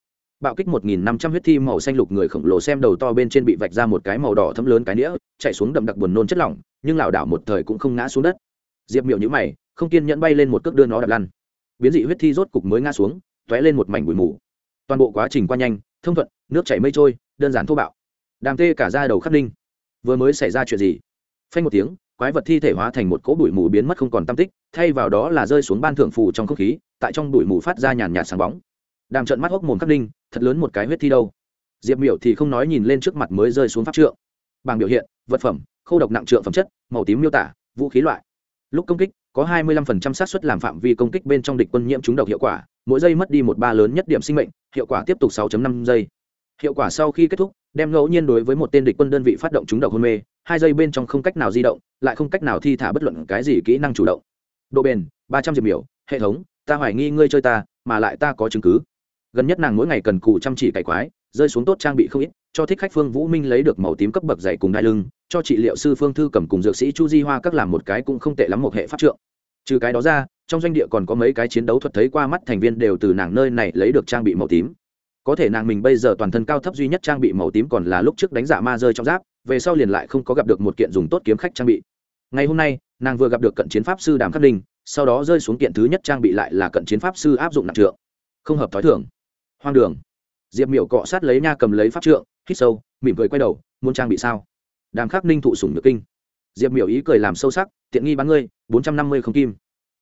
S1: Bạo kích một nghìn năm trăm huyết thi màu xanh lục người khổng lồ xem đầu to bên trên bị vạch ra một cái màu đỏ thấm lớn cái nĩa, chạy xuống đậm đặc buồn nôn chất lỏng nhưng lảo đảo một thời cũng không ngã xuống đất. Diệp miểu nhữ mày, không kiên nhẫn bay lên một cước đưa nó đạp lăn. Biến dị huyết thi rốt cục mới ngã xuống, t ó é lên một mảnh bụi mù. Toàn bộ quá trình qua nhanh, thông thuận, nước chảy mây trôi, đơn giản thô bạo. Đàm tê cả ra đầu khắc ninh. Vừa mới xảy ra chuyện gì? Phanh một tiếng, quái vật thi thể hóa thành một cỗ bụi mù biến mất không còn tam tích, thay vào đó là rơi xuống ban thượng phù trong không khí, tại trong bụi mù phát ra nhàn nhạt sáng bóng. Đàm trận mắt hốc mồm khắc ninh, thật lớn một cái huyết thi đâu. Diệp miểu thì không nói nhìn lên trước mặt mới rơi xuống pháp trượng. Bảng biểu hiện, vật phẩm khâu độc nặng trượng phẩm chất, màu tím miêu tả, vũ khí loại. Lúc công kích, có 25% xác suất làm phạm vi công kích bên trong địch quân nhiễm trúng độc hiệu quả, mỗi giây mất đi một ba lớn nhất điểm sinh mệnh, hiệu quả tiếp tục 6.5 giây. Hiệu quả sau khi kết thúc, đem ngẫu nhiên đối với một tên địch quân đơn vị phát động trúng độc hôn mê, hai giây bên trong không cách nào di động, lại không cách nào thi thả bất luận cái gì kỹ năng chủ động. Độ bền, ba trăm diệp miểu, hệ thống, ta hoài nghi ngươi chơi ta, mà lại ta có chứng cứ gần nhất nàng mỗi ngày cần cù chăm chỉ cải quái, rơi xuống tốt trang bị không ít, cho thích khách phương vũ minh lấy được màu tím cấp bậc dày cùng đai lưng, cho trị liệu sư phương thư cầm cùng dược sĩ chu di hoa các làm một cái cũng không tệ lắm một hệ pháp trượng. Trừ cái đó ra, trong doanh địa còn có mấy cái chiến đấu thuật thấy qua mắt thành viên đều từ nàng nơi này lấy được trang bị màu tím. Có thể nàng mình bây giờ toàn thân cao thấp duy nhất trang bị màu tím còn là lúc trước đánh giả ma rơi trong giáp, về sau liền lại không có gặp được một kiện dùng tốt kiếm khách trang bị. Ngày hôm nay, nàng vừa gặp được cận chiến pháp sư đàm khắc đình sau đó rơi xuống kiện thứ nhất trang bị lại là cận chiến pháp sư áp dụng nặng trượng. Không hợp t h ó i thưởng hoang đường. Diệp miểu cọ sát lấy nha cầm lấy pháp trượng, hít sâu, mỉm cười quay đầu, muốn trang bị sao? Đàm khắc ninh thụ sủng nhược kinh. Diệp miểu ý cười làm sâu sắc, tiện nghi bán ngươi, bốn trăm năm mươi không kim.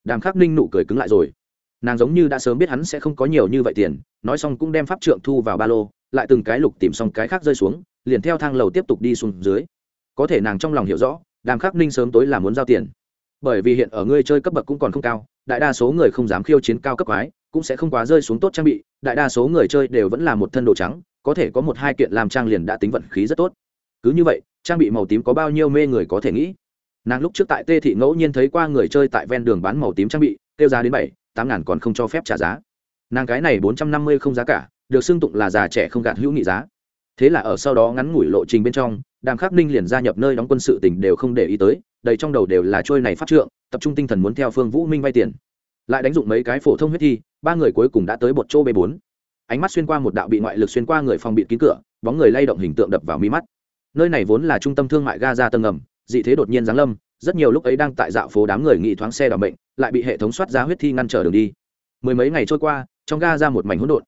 S1: Đàm khắc ninh nụ cười cứng lại rồi. Nàng giống như đã sớm biết hắn sẽ không có nhiều như vậy tiền, nói xong cũng đem pháp trượng thu vào ba lô, lại từng cái lục tìm xong cái khác rơi xuống, liền theo thang lầu tiếp tục đi xuống dưới. Có thể nàng trong lòng hiểu rõ, đàm khắc ninh sớm tối là muốn giao tiền. Bởi vì hiện ở ngươi chơi cấp bậc cũng còn không cao, đại đa số người không dám khiêu chiến cao cấp quái, cũng sẽ không quá rơi xuống tốt trang bị đại đa số người chơi đều vẫn là một thân đồ trắng, có thể có một hai kiện làm trang liền đã tính vận khí rất tốt. Cứ như vậy, trang bị màu tím có bao nhiêu mê người có thể nghĩ. Nàng lúc trước tại tê thị ngẫu nhiên thấy qua người chơi tại ven đường bán màu tím trang bị tiêu giá đến bảy, tám ngàn còn không cho phép trả giá. Nàng cái này bốn trăm năm mươi không giá cả, được xưng tụng là già trẻ không gạt hữu nghị giá. Thế là ở sau đó ngắn ngủi lộ trình bên trong, đàm khắc ninh liền gia nhập nơi đóng quân sự tỉnh đều không để ý tới, đầy trong đầu đều là trôi này phát trượng, tập trung tinh thần muốn theo phương vũ minh vay tiền lại đánh dụng mấy cái phổ thông huyết thi, ba người cuối cùng đã tới bột chỗ b bốn. Ánh mắt xuyên qua một đạo bị ngoại lực xuyên qua người phòng bị kín cửa, bóng người lay động hình tượng đập vào mi mắt. Nơi này vốn là trung tâm thương mại Gaza tầng ngầm, dị thế đột nhiên giáng lâm, rất nhiều lúc ấy đang tại dạo phố đám người nghị thoáng xe đỏ bệnh lại bị hệ thống soát giá huyết thi ngăn trở đường đi. Mười mấy ngày trôi qua, trong ga ra một mảnh hỗn độn.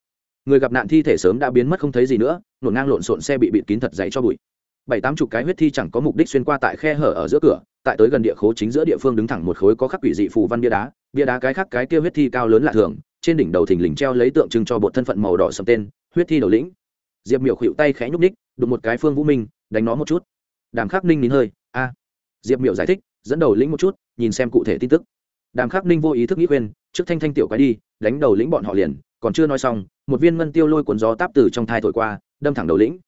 S1: Người gặp nạn thi thể sớm đã biến mất không thấy gì nữa, nổ ngang lộn xộn xe bị bịt kín thật dày cho bụi. Bảy tám chục cái huyết thi chẳng có mục đích xuyên qua tại khe hở ở giữa cửa tại tới gần địa khố chính giữa địa phương đứng thẳng một khối có khắc quỷ dị phù văn bia đá bia đá cái khác cái kia huyết thi cao lớn lạ thường, trên đỉnh đầu thình lình treo lấy tượng trưng cho bột thân phận màu đỏ sầm tên, huyết thi đầu lĩnh. Diệp miểu khuỵu tay khẽ nhúc ních đụng một cái phương vũ minh, đánh nó một chút. Đàm khắc ninh nín hơi, a. Diệp miểu giải thích, dẫn đầu lĩnh một chút, nhìn xem cụ thể tin tức. Đàm khắc ninh vô ý thức nghĩ khuyên trước thanh thanh tiểu cái đi, đánh đầu lĩnh bọn họ liền, còn chưa nói xong, một viên ngân tiêu lôi cuốn gió táp từ trong thai thổi qua, đâm thẳng đầu lĩnh.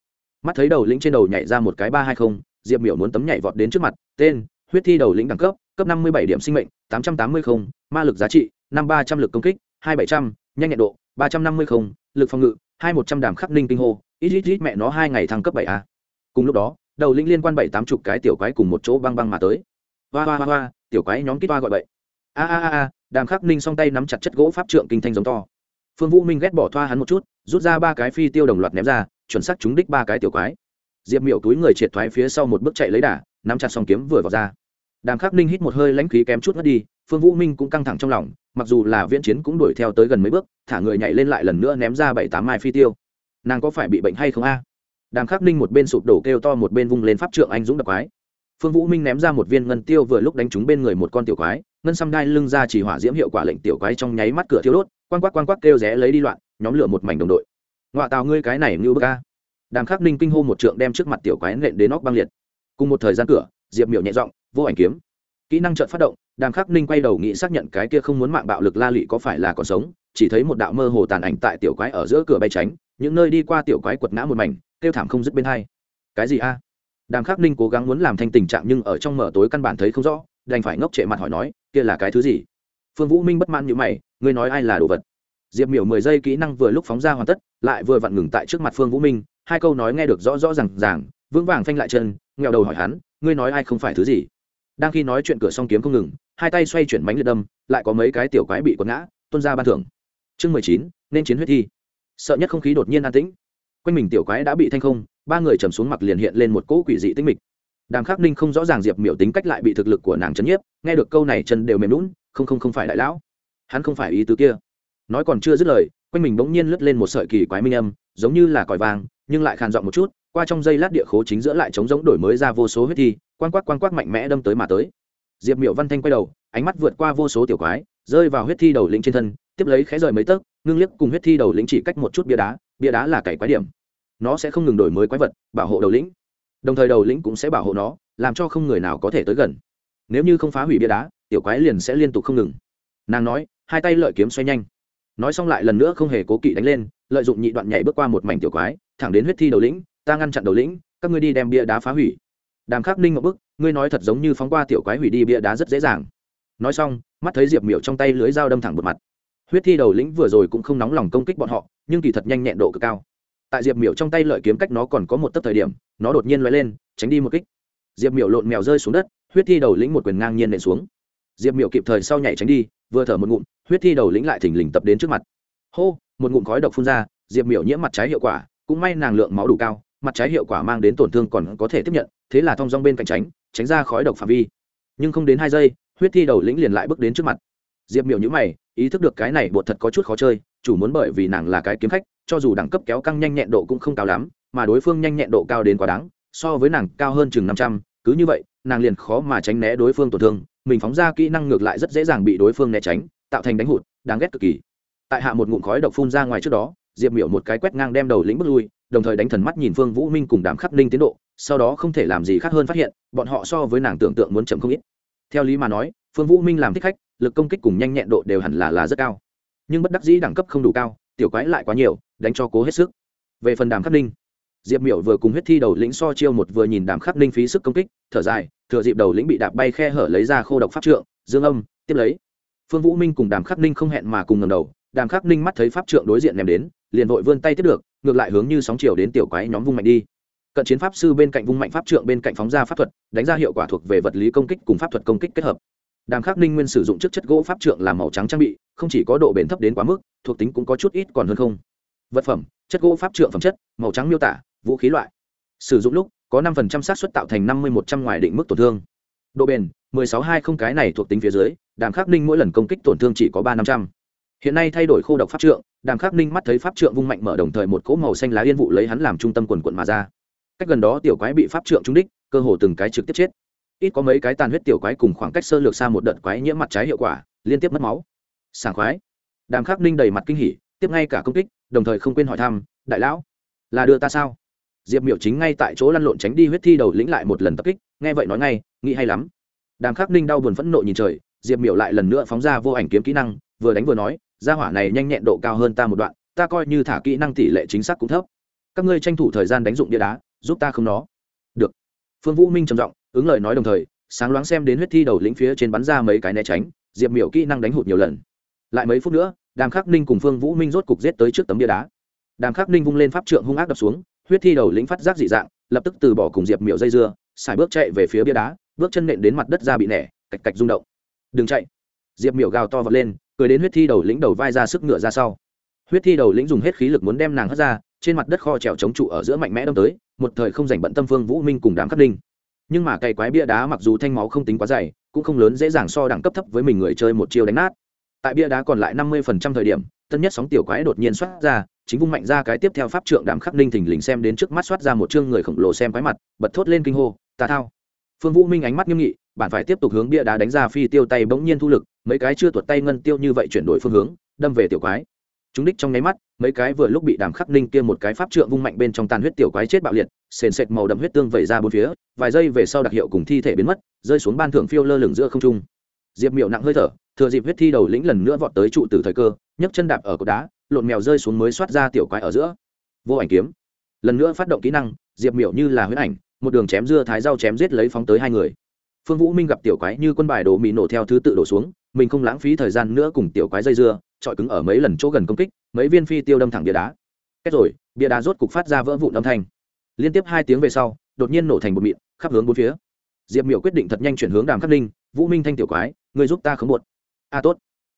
S1: Mắt thấy đầu lĩnh trên đầu nhảy ra một cái ba hai không, diệp miểu muốn tấm nhảy vọt đến trước mặt, tên huyết thi đầu lĩnh đẳng cấp cấp năm mươi bảy điểm sinh mệnh, tám trăm tám mươi không, ma lực giá trị, năm ba trăm l ự c công kích, hai bảy trăm, nhanh nhẹn độ, ba trăm năm mươi không, lực phòng ngự, hai một trăm đàm khắc ninh tinh hô, ít ít ít mẹ nó hai ngày thăng cấp bảy a. Cùng lúc đó, đầu lĩnh liên quan bảy tám chục cái tiểu quái cùng một chỗ băng băng mà tới. Hoa hoa hoa hoa, tiểu quái nhóm kít hoa gọi vậy a a a a, đàm khắc ninh song tay nắm chặt chất gỗ pháp trượng kinh thanh giống to. Phương vũ minh ghét bỏ thoa hắn một chút, rút ra ba cái phi tiêu đồng loạt ném ra, chuẩn xác trúng đích ba cái tiểu quái. Diệp miểu túi người triệt thoái phía sau một bước chạy lấy đà nắm chặt song kiếm vừa vào ra. Đàm khắc ninh hít một hơi lãnh khí kém chút ngất đi, phương vũ minh cũng căng thẳng trong lòng, mặc dù là viễn chiến cũng đuổi theo tới gần mấy bước, thả người nhảy lên lại lần nữa ném ra bảy tám mai phi tiêu. Nàng có phải bị bệnh hay không a? Đàm khắc ninh một bên sụp đổ kêu to một bên vung lên pháp trượng anh dũng đập quái. Phương vũ minh ném ra một viên ngân tiêu vừa lúc đánh trúng bên người một con tiểu quái, ngân xăm đai lưng ra chỉ hỏa diễm hiệu quả lệnh tiểu quái trong nháy mắt cửa thiếu đốt, quang quắc quang quắc kêu rẽ lấy đi loạn, nhóm lửa một mảnh đồng đội. Ngoại tào ngươi cái này như bơ ca đàm khắc ninh kinh hô một trượng đem trước mặt tiểu quái nện đến óc băng liệt cùng một thời gian cửa, diệp miểu nhẹ giọng, vô ảnh kiếm. Kỹ năng trợn phát động, đàm khắc ninh quay đầu nghĩ xác nhận cái kia không muốn mạng bạo lực la lị có phải là còn sống, chỉ thấy một đạo mơ hồ tàn ảnh tại tiểu quái ở giữa cửa bay tránh, những nơi đi qua tiểu quái quật ngã một mảnh, kêu thảm không dứt bên hai. Cái gì a? Đàm khắc ninh cố gắng muốn làm thanh tình trạng nhưng ở trong mở tối căn bản thấy không rõ, đành phải ngốc trệ mặt hỏi nói, kia là cái thứ gì? Phương vũ minh bất mãn như mày, ngươi nói ai là đồ vật? Diệp miểu mười giây kỹ năng vừa lúc phóng ra hoàn tất, lại vừa vặn ngừng tại trước mặt phương vũ minh, hai câu nói nghe được rõ rõ r à n g ràng, vững vàng phanh lại chân nghèo đầu hỏi hắn, ngươi nói ai không phải thứ gì? Đang khi nói chuyện cửa song kiếm không ngừng, hai tay xoay chuyển bánh liệt đâm, lại có mấy cái tiểu quái bị quật ngã tuân ra ban thưởng. Chương mười chín, nên chiến huyết thi. Sợ nhất không khí đột nhiên an tĩnh. Quanh mình tiểu quái đã bị thanh không, ba người trầm xuống mặt liền hiện lên một cỗ quỷ dị tinh mịch. Đàm khắc ninh không rõ ràng diệp miểu tính cách lại bị thực lực của nàng chấn nhiếp, nghe được câu này chân đều mềm lún không không không phải đại lão. Hắn không phải ý tứ kia. Nói còn chưa dứt lời, quanh mình bỗng nhiên lướt lên một sợi kỳ quái minh âm, giống như là còi vàng, nhưng lại khàn giọng một chút qua trong dây lát địa khố chính giữa lại chống giống đổi mới ra vô số huyết thi quan quắc quan quắc mạnh mẽ đâm tới mà tới. Diệp Miệu văn thanh quay đầu, ánh mắt vượt qua vô số tiểu quái, rơi vào huyết thi đầu lĩnh trên thân, tiếp lấy khẽ rời mấy tấc, ngưng liếc cùng huyết thi đầu lĩnh chỉ cách một chút bia đá bia đá là cày quái điểm. Nó sẽ không ngừng đổi mới quái vật, bảo hộ đầu lĩnh. Đồng thời đầu lĩnh cũng sẽ bảo hộ nó, làm cho không người nào có thể tới gần. Nếu như không phá hủy bia đá, tiểu quái liền sẽ liên tục không ngừng. Nàng nói, hai tay lợi kiếm xoay nhanh. Nói xong lại lần nữa không hề cố kỵ đánh lên, lợi dụng nhị đoạn nhảy bước qua một mảnh tiểu quái, thẳng đến huyết thi đầu lĩnh ta ngăn chặn đầu lĩnh, các ngươi đi đem bia đá phá hủy. Đàm khắc ninh một bức, ngươi nói thật giống như phóng qua tiểu quái hủy đi bia đá rất dễ dàng. Nói xong, mắt thấy diệp miểu trong tay lưới dao đâm thẳng một mặt. Huyết thi đầu lĩnh vừa rồi cũng không nóng lòng công kích bọn họ, nhưng kỳ thật nhanh nhẹn độ cực cao. Tại diệp miểu trong tay lợi kiếm cách nó còn có một tấc thời điểm, nó đột nhiên l lên, tránh đi một kích. Diệp miểu lộn mèo rơi xuống đất, huyết thi đầu lĩnh một quyền ngang nhiên nện xuống. Diệp miểu kịp thời sau nhảy tránh đi, vừa thở một ngụm, huyết thi đầu lĩnh lại thình lình tập đến trước mặt. Hô, một ngụm khói độc phun ra, diệp miểu nhiễm mặt trái hiệu quả, cũng may nàng lượng máu đủ cao mặt trái hiệu quả mang đến tổn thương còn có thể tiếp nhận, thế là thong dong bên cạnh tránh tránh ra khói độc phạm vi. Nhưng không đến hai giây, huyết thi đầu lĩnh liền lại bước đến trước mặt. Diệp miểu nhữ mày, ý thức được cái này bột thật có chút khó chơi, chủ muốn bởi vì nàng là cái kiếm khách, cho dù đẳng cấp kéo căng nhanh nhẹn độ cũng không cao lắm, mà đối phương nhanh nhẹn độ cao đến quá đáng, so với nàng cao hơn chừng năm trăm, cứ như vậy, nàng liền khó mà tránh né đối phương tổn thương, mình phóng ra kỹ năng ngược lại rất dễ dàng bị đối phương né tránh, tạo thành đánh hụt, đáng ghét cực kỳ. Tại hạ một ngụm khói độc phun ra ngoài trước đó, diệp miểu một cái quét ngang đem đầu lĩnh bước lui đồng thời đánh thần mắt nhìn phương vũ minh cùng đàm khắc ninh tiến độ, sau đó không thể làm gì khác hơn phát hiện, bọn họ so với nàng tưởng tượng muốn chậm không ít. Theo lý mà nói, phương vũ minh làm thích khách, lực công kích cùng nhanh nhẹn độ đều hẳn là là rất cao. Nhưng bất đắc dĩ đẳng cấp không đủ cao, tiểu quái lại quá nhiều, đánh cho cố hết sức. Về phần đàm khắc ninh, diệp miểu vừa cùng huyết thi đầu lĩnh so chiêu một vừa nhìn đàm khắc ninh phí sức công kích, thở dài, thừa dịp đầu lĩnh bị đạp bay khe hở lấy ra khô độc pháp trượng, dương âm, tiếp lấy. Phương vũ minh cùng đàm khắc ninh không hẹn mà cùng ngầm đầu, đàm khắc ninh mắt thấy pháp trượng đối diện ném đến, liền vội vươn tay tiếp được ngược lại hướng như sóng chiều đến tiểu quái nhóm vung mạnh đi. Cận chiến pháp sư bên cạnh vung mạnh pháp trượng bên cạnh phóng ra pháp thuật, đánh ra hiệu quả thuộc về vật lý công kích cùng pháp thuật công kích kết hợp. Đàm khắc ninh nguyên sử dụng chất chất gỗ pháp trượng làm màu trắng trang bị, không chỉ có độ bền thấp đến quá mức, thuộc tính cũng có chút ít còn hơn không. Vật phẩm, chất gỗ pháp trượng phẩm chất, màu trắng miêu tả, vũ khí loại. Sử dụng lúc, có năm phần trăm xác suất tạo thành năm mươi một trăm ngoài định mức tổn thương. Độ bền, mười sáu hai không cái này thuộc tính phía dưới, đàm khắc ninh mỗi lần công kích tổn thương chỉ có ba năm trăm hiện nay thay đổi khô độc pháp trượng, đàm khắc ninh mắt thấy pháp trượng vung mạnh mở đồng thời một cỗ màu xanh lá yên vụ lấy hắn làm trung tâm quần quận mà ra. Cách gần đó tiểu quái bị pháp trượng trúng đích, cơ hồ từng cái trực tiếp chết. Ít có mấy cái tàn huyết tiểu quái cùng khoảng cách sơ lược xa một đợt quái nhiễm mặt trái hiệu quả, liên tiếp mất máu. Sảng khoái. Đàm khắc ninh đầy mặt kinh hỉ, tiếp ngay cả công kích, đồng thời không quên hỏi thăm, đại lão, là đưa ta sao? Diệp miểu chính ngay tại chỗ lăn lộn tránh đi huyết thi đầu lĩnh lại một lần tập kích, nghe vậy nói ngay, nghĩ hay lắm. Đàm khắc ninh đau buồn phẫn nộ nhìn trời, diệp miểu lại lần nữa phóng ra vô ảnh kiếm kỹ năng vừa đánh vừa nói, gia hỏa này nhanh nhẹn độ cao hơn ta một đoạn, ta coi như thả kỹ năng tỷ lệ chính xác cũng thấp. Các ngươi tranh thủ thời gian đánh dụng bia đá, giúp ta không nó. Được. Phương vũ minh trầm giọng, ứng lời nói đồng thời, sáng loáng xem đến huyết thi đầu lĩnh phía trên bắn ra mấy cái né tránh, diệp miểu kỹ năng đánh hụt nhiều lần. Lại mấy phút nữa, đàm khắc ninh cùng phương vũ minh rốt cục rết tới trước tấm bia đá. Đàm khắc ninh vung lên pháp trượng hung ác đập xuống, huyết thi đầu lĩnh phát giác dị dạng, lập tức từ bỏ cùng diệp miểu dây dưa, xài bước chạy về phía bia đá, bước chân nện đến mặt đất ra bị nẻ, cạch cạch rung động. Đừng chạy. Diệp miểu gào to vật lên cười đến huyết thi đầu lĩnh đầu vai ra sức ngựa ra sau. Huyết thi đầu lĩnh dùng hết khí lực muốn đem nàng hất ra, trên mặt đất kho trèo chống trụ ở giữa mạnh mẽ đâm tới, một thời không dành bận tâm phương vũ minh cùng đám khắc linh nhưng mà cày quái bia đá mặc dù thanh máu không tính quá dày, cũng không lớn dễ dàng so đẳng cấp thấp với mình người chơi một chiêu đánh nát. Tại bia đá còn lại năm mươi phần trăm thời điểm tân nhất sóng tiểu quái đột nhiên xoát ra, chính vung mạnh ra cái tiếp theo pháp trượng đám khắc linh thình lình xem đến trước mắt xoát ra một chương người khổng lồ xem quái mặt, bật thốt lên kinh hô tà thao. Phương vũ minh ánh mắt nghiêm nghị bạn phải tiếp tục hướng bia đá đánh ra phi tiêu tay bỗng nhiên thu lực, mấy cái chưa tuột tay ngân tiêu như vậy chuyển đổi phương hướng, đâm về tiểu quái. Chúng đích trong nháy mắt, mấy cái vừa lúc bị đàm khắc ninh kia một cái pháp trượng vung mạnh bên trong tàn huyết tiểu quái chết bạo liệt, sền sệt màu đậm huyết tương vẩy ra bốn phía, vài giây về sau đặc hiệu cùng thi thể biến mất, rơi xuống ban thượng phiêu lơ lửng giữa không trung. Diệp miệu nặng hơi thở, thừa dịp huyết thi đầu lĩnh lần nữa vọt tới trụ tử thời cơ, nhấc chân đạp ở cột đá, lộn mèo rơi xuống mới xoát ra tiểu quái ở giữa. Vô ảnh kiếm. Lần nữa phát động kỹ năng, diệp miệu như là huyết ảnh, một đường chém dưa thái rau chém giết lấy phóng tới hai người phương vũ minh gặp tiểu quái như quân bài đổ mì nổ theo thứ tự đổ xuống, mình không lãng phí thời gian nữa cùng tiểu quái dây dưa trọi cứng ở mấy lần chỗ gần công kích, mấy viên phi tiêu đâm thẳng bia đá. Kết rồi, bia đá rốt cục phát ra vỡ vụn âm thanh. Liên tiếp hai tiếng về sau, đột nhiên nổ thành bột mịn, khắp hướng bốn phía. Diệp miểu quyết định thật nhanh chuyển hướng đàm khắc ninh, vũ minh thanh tiểu quái người giúp ta khống bột a, tốt.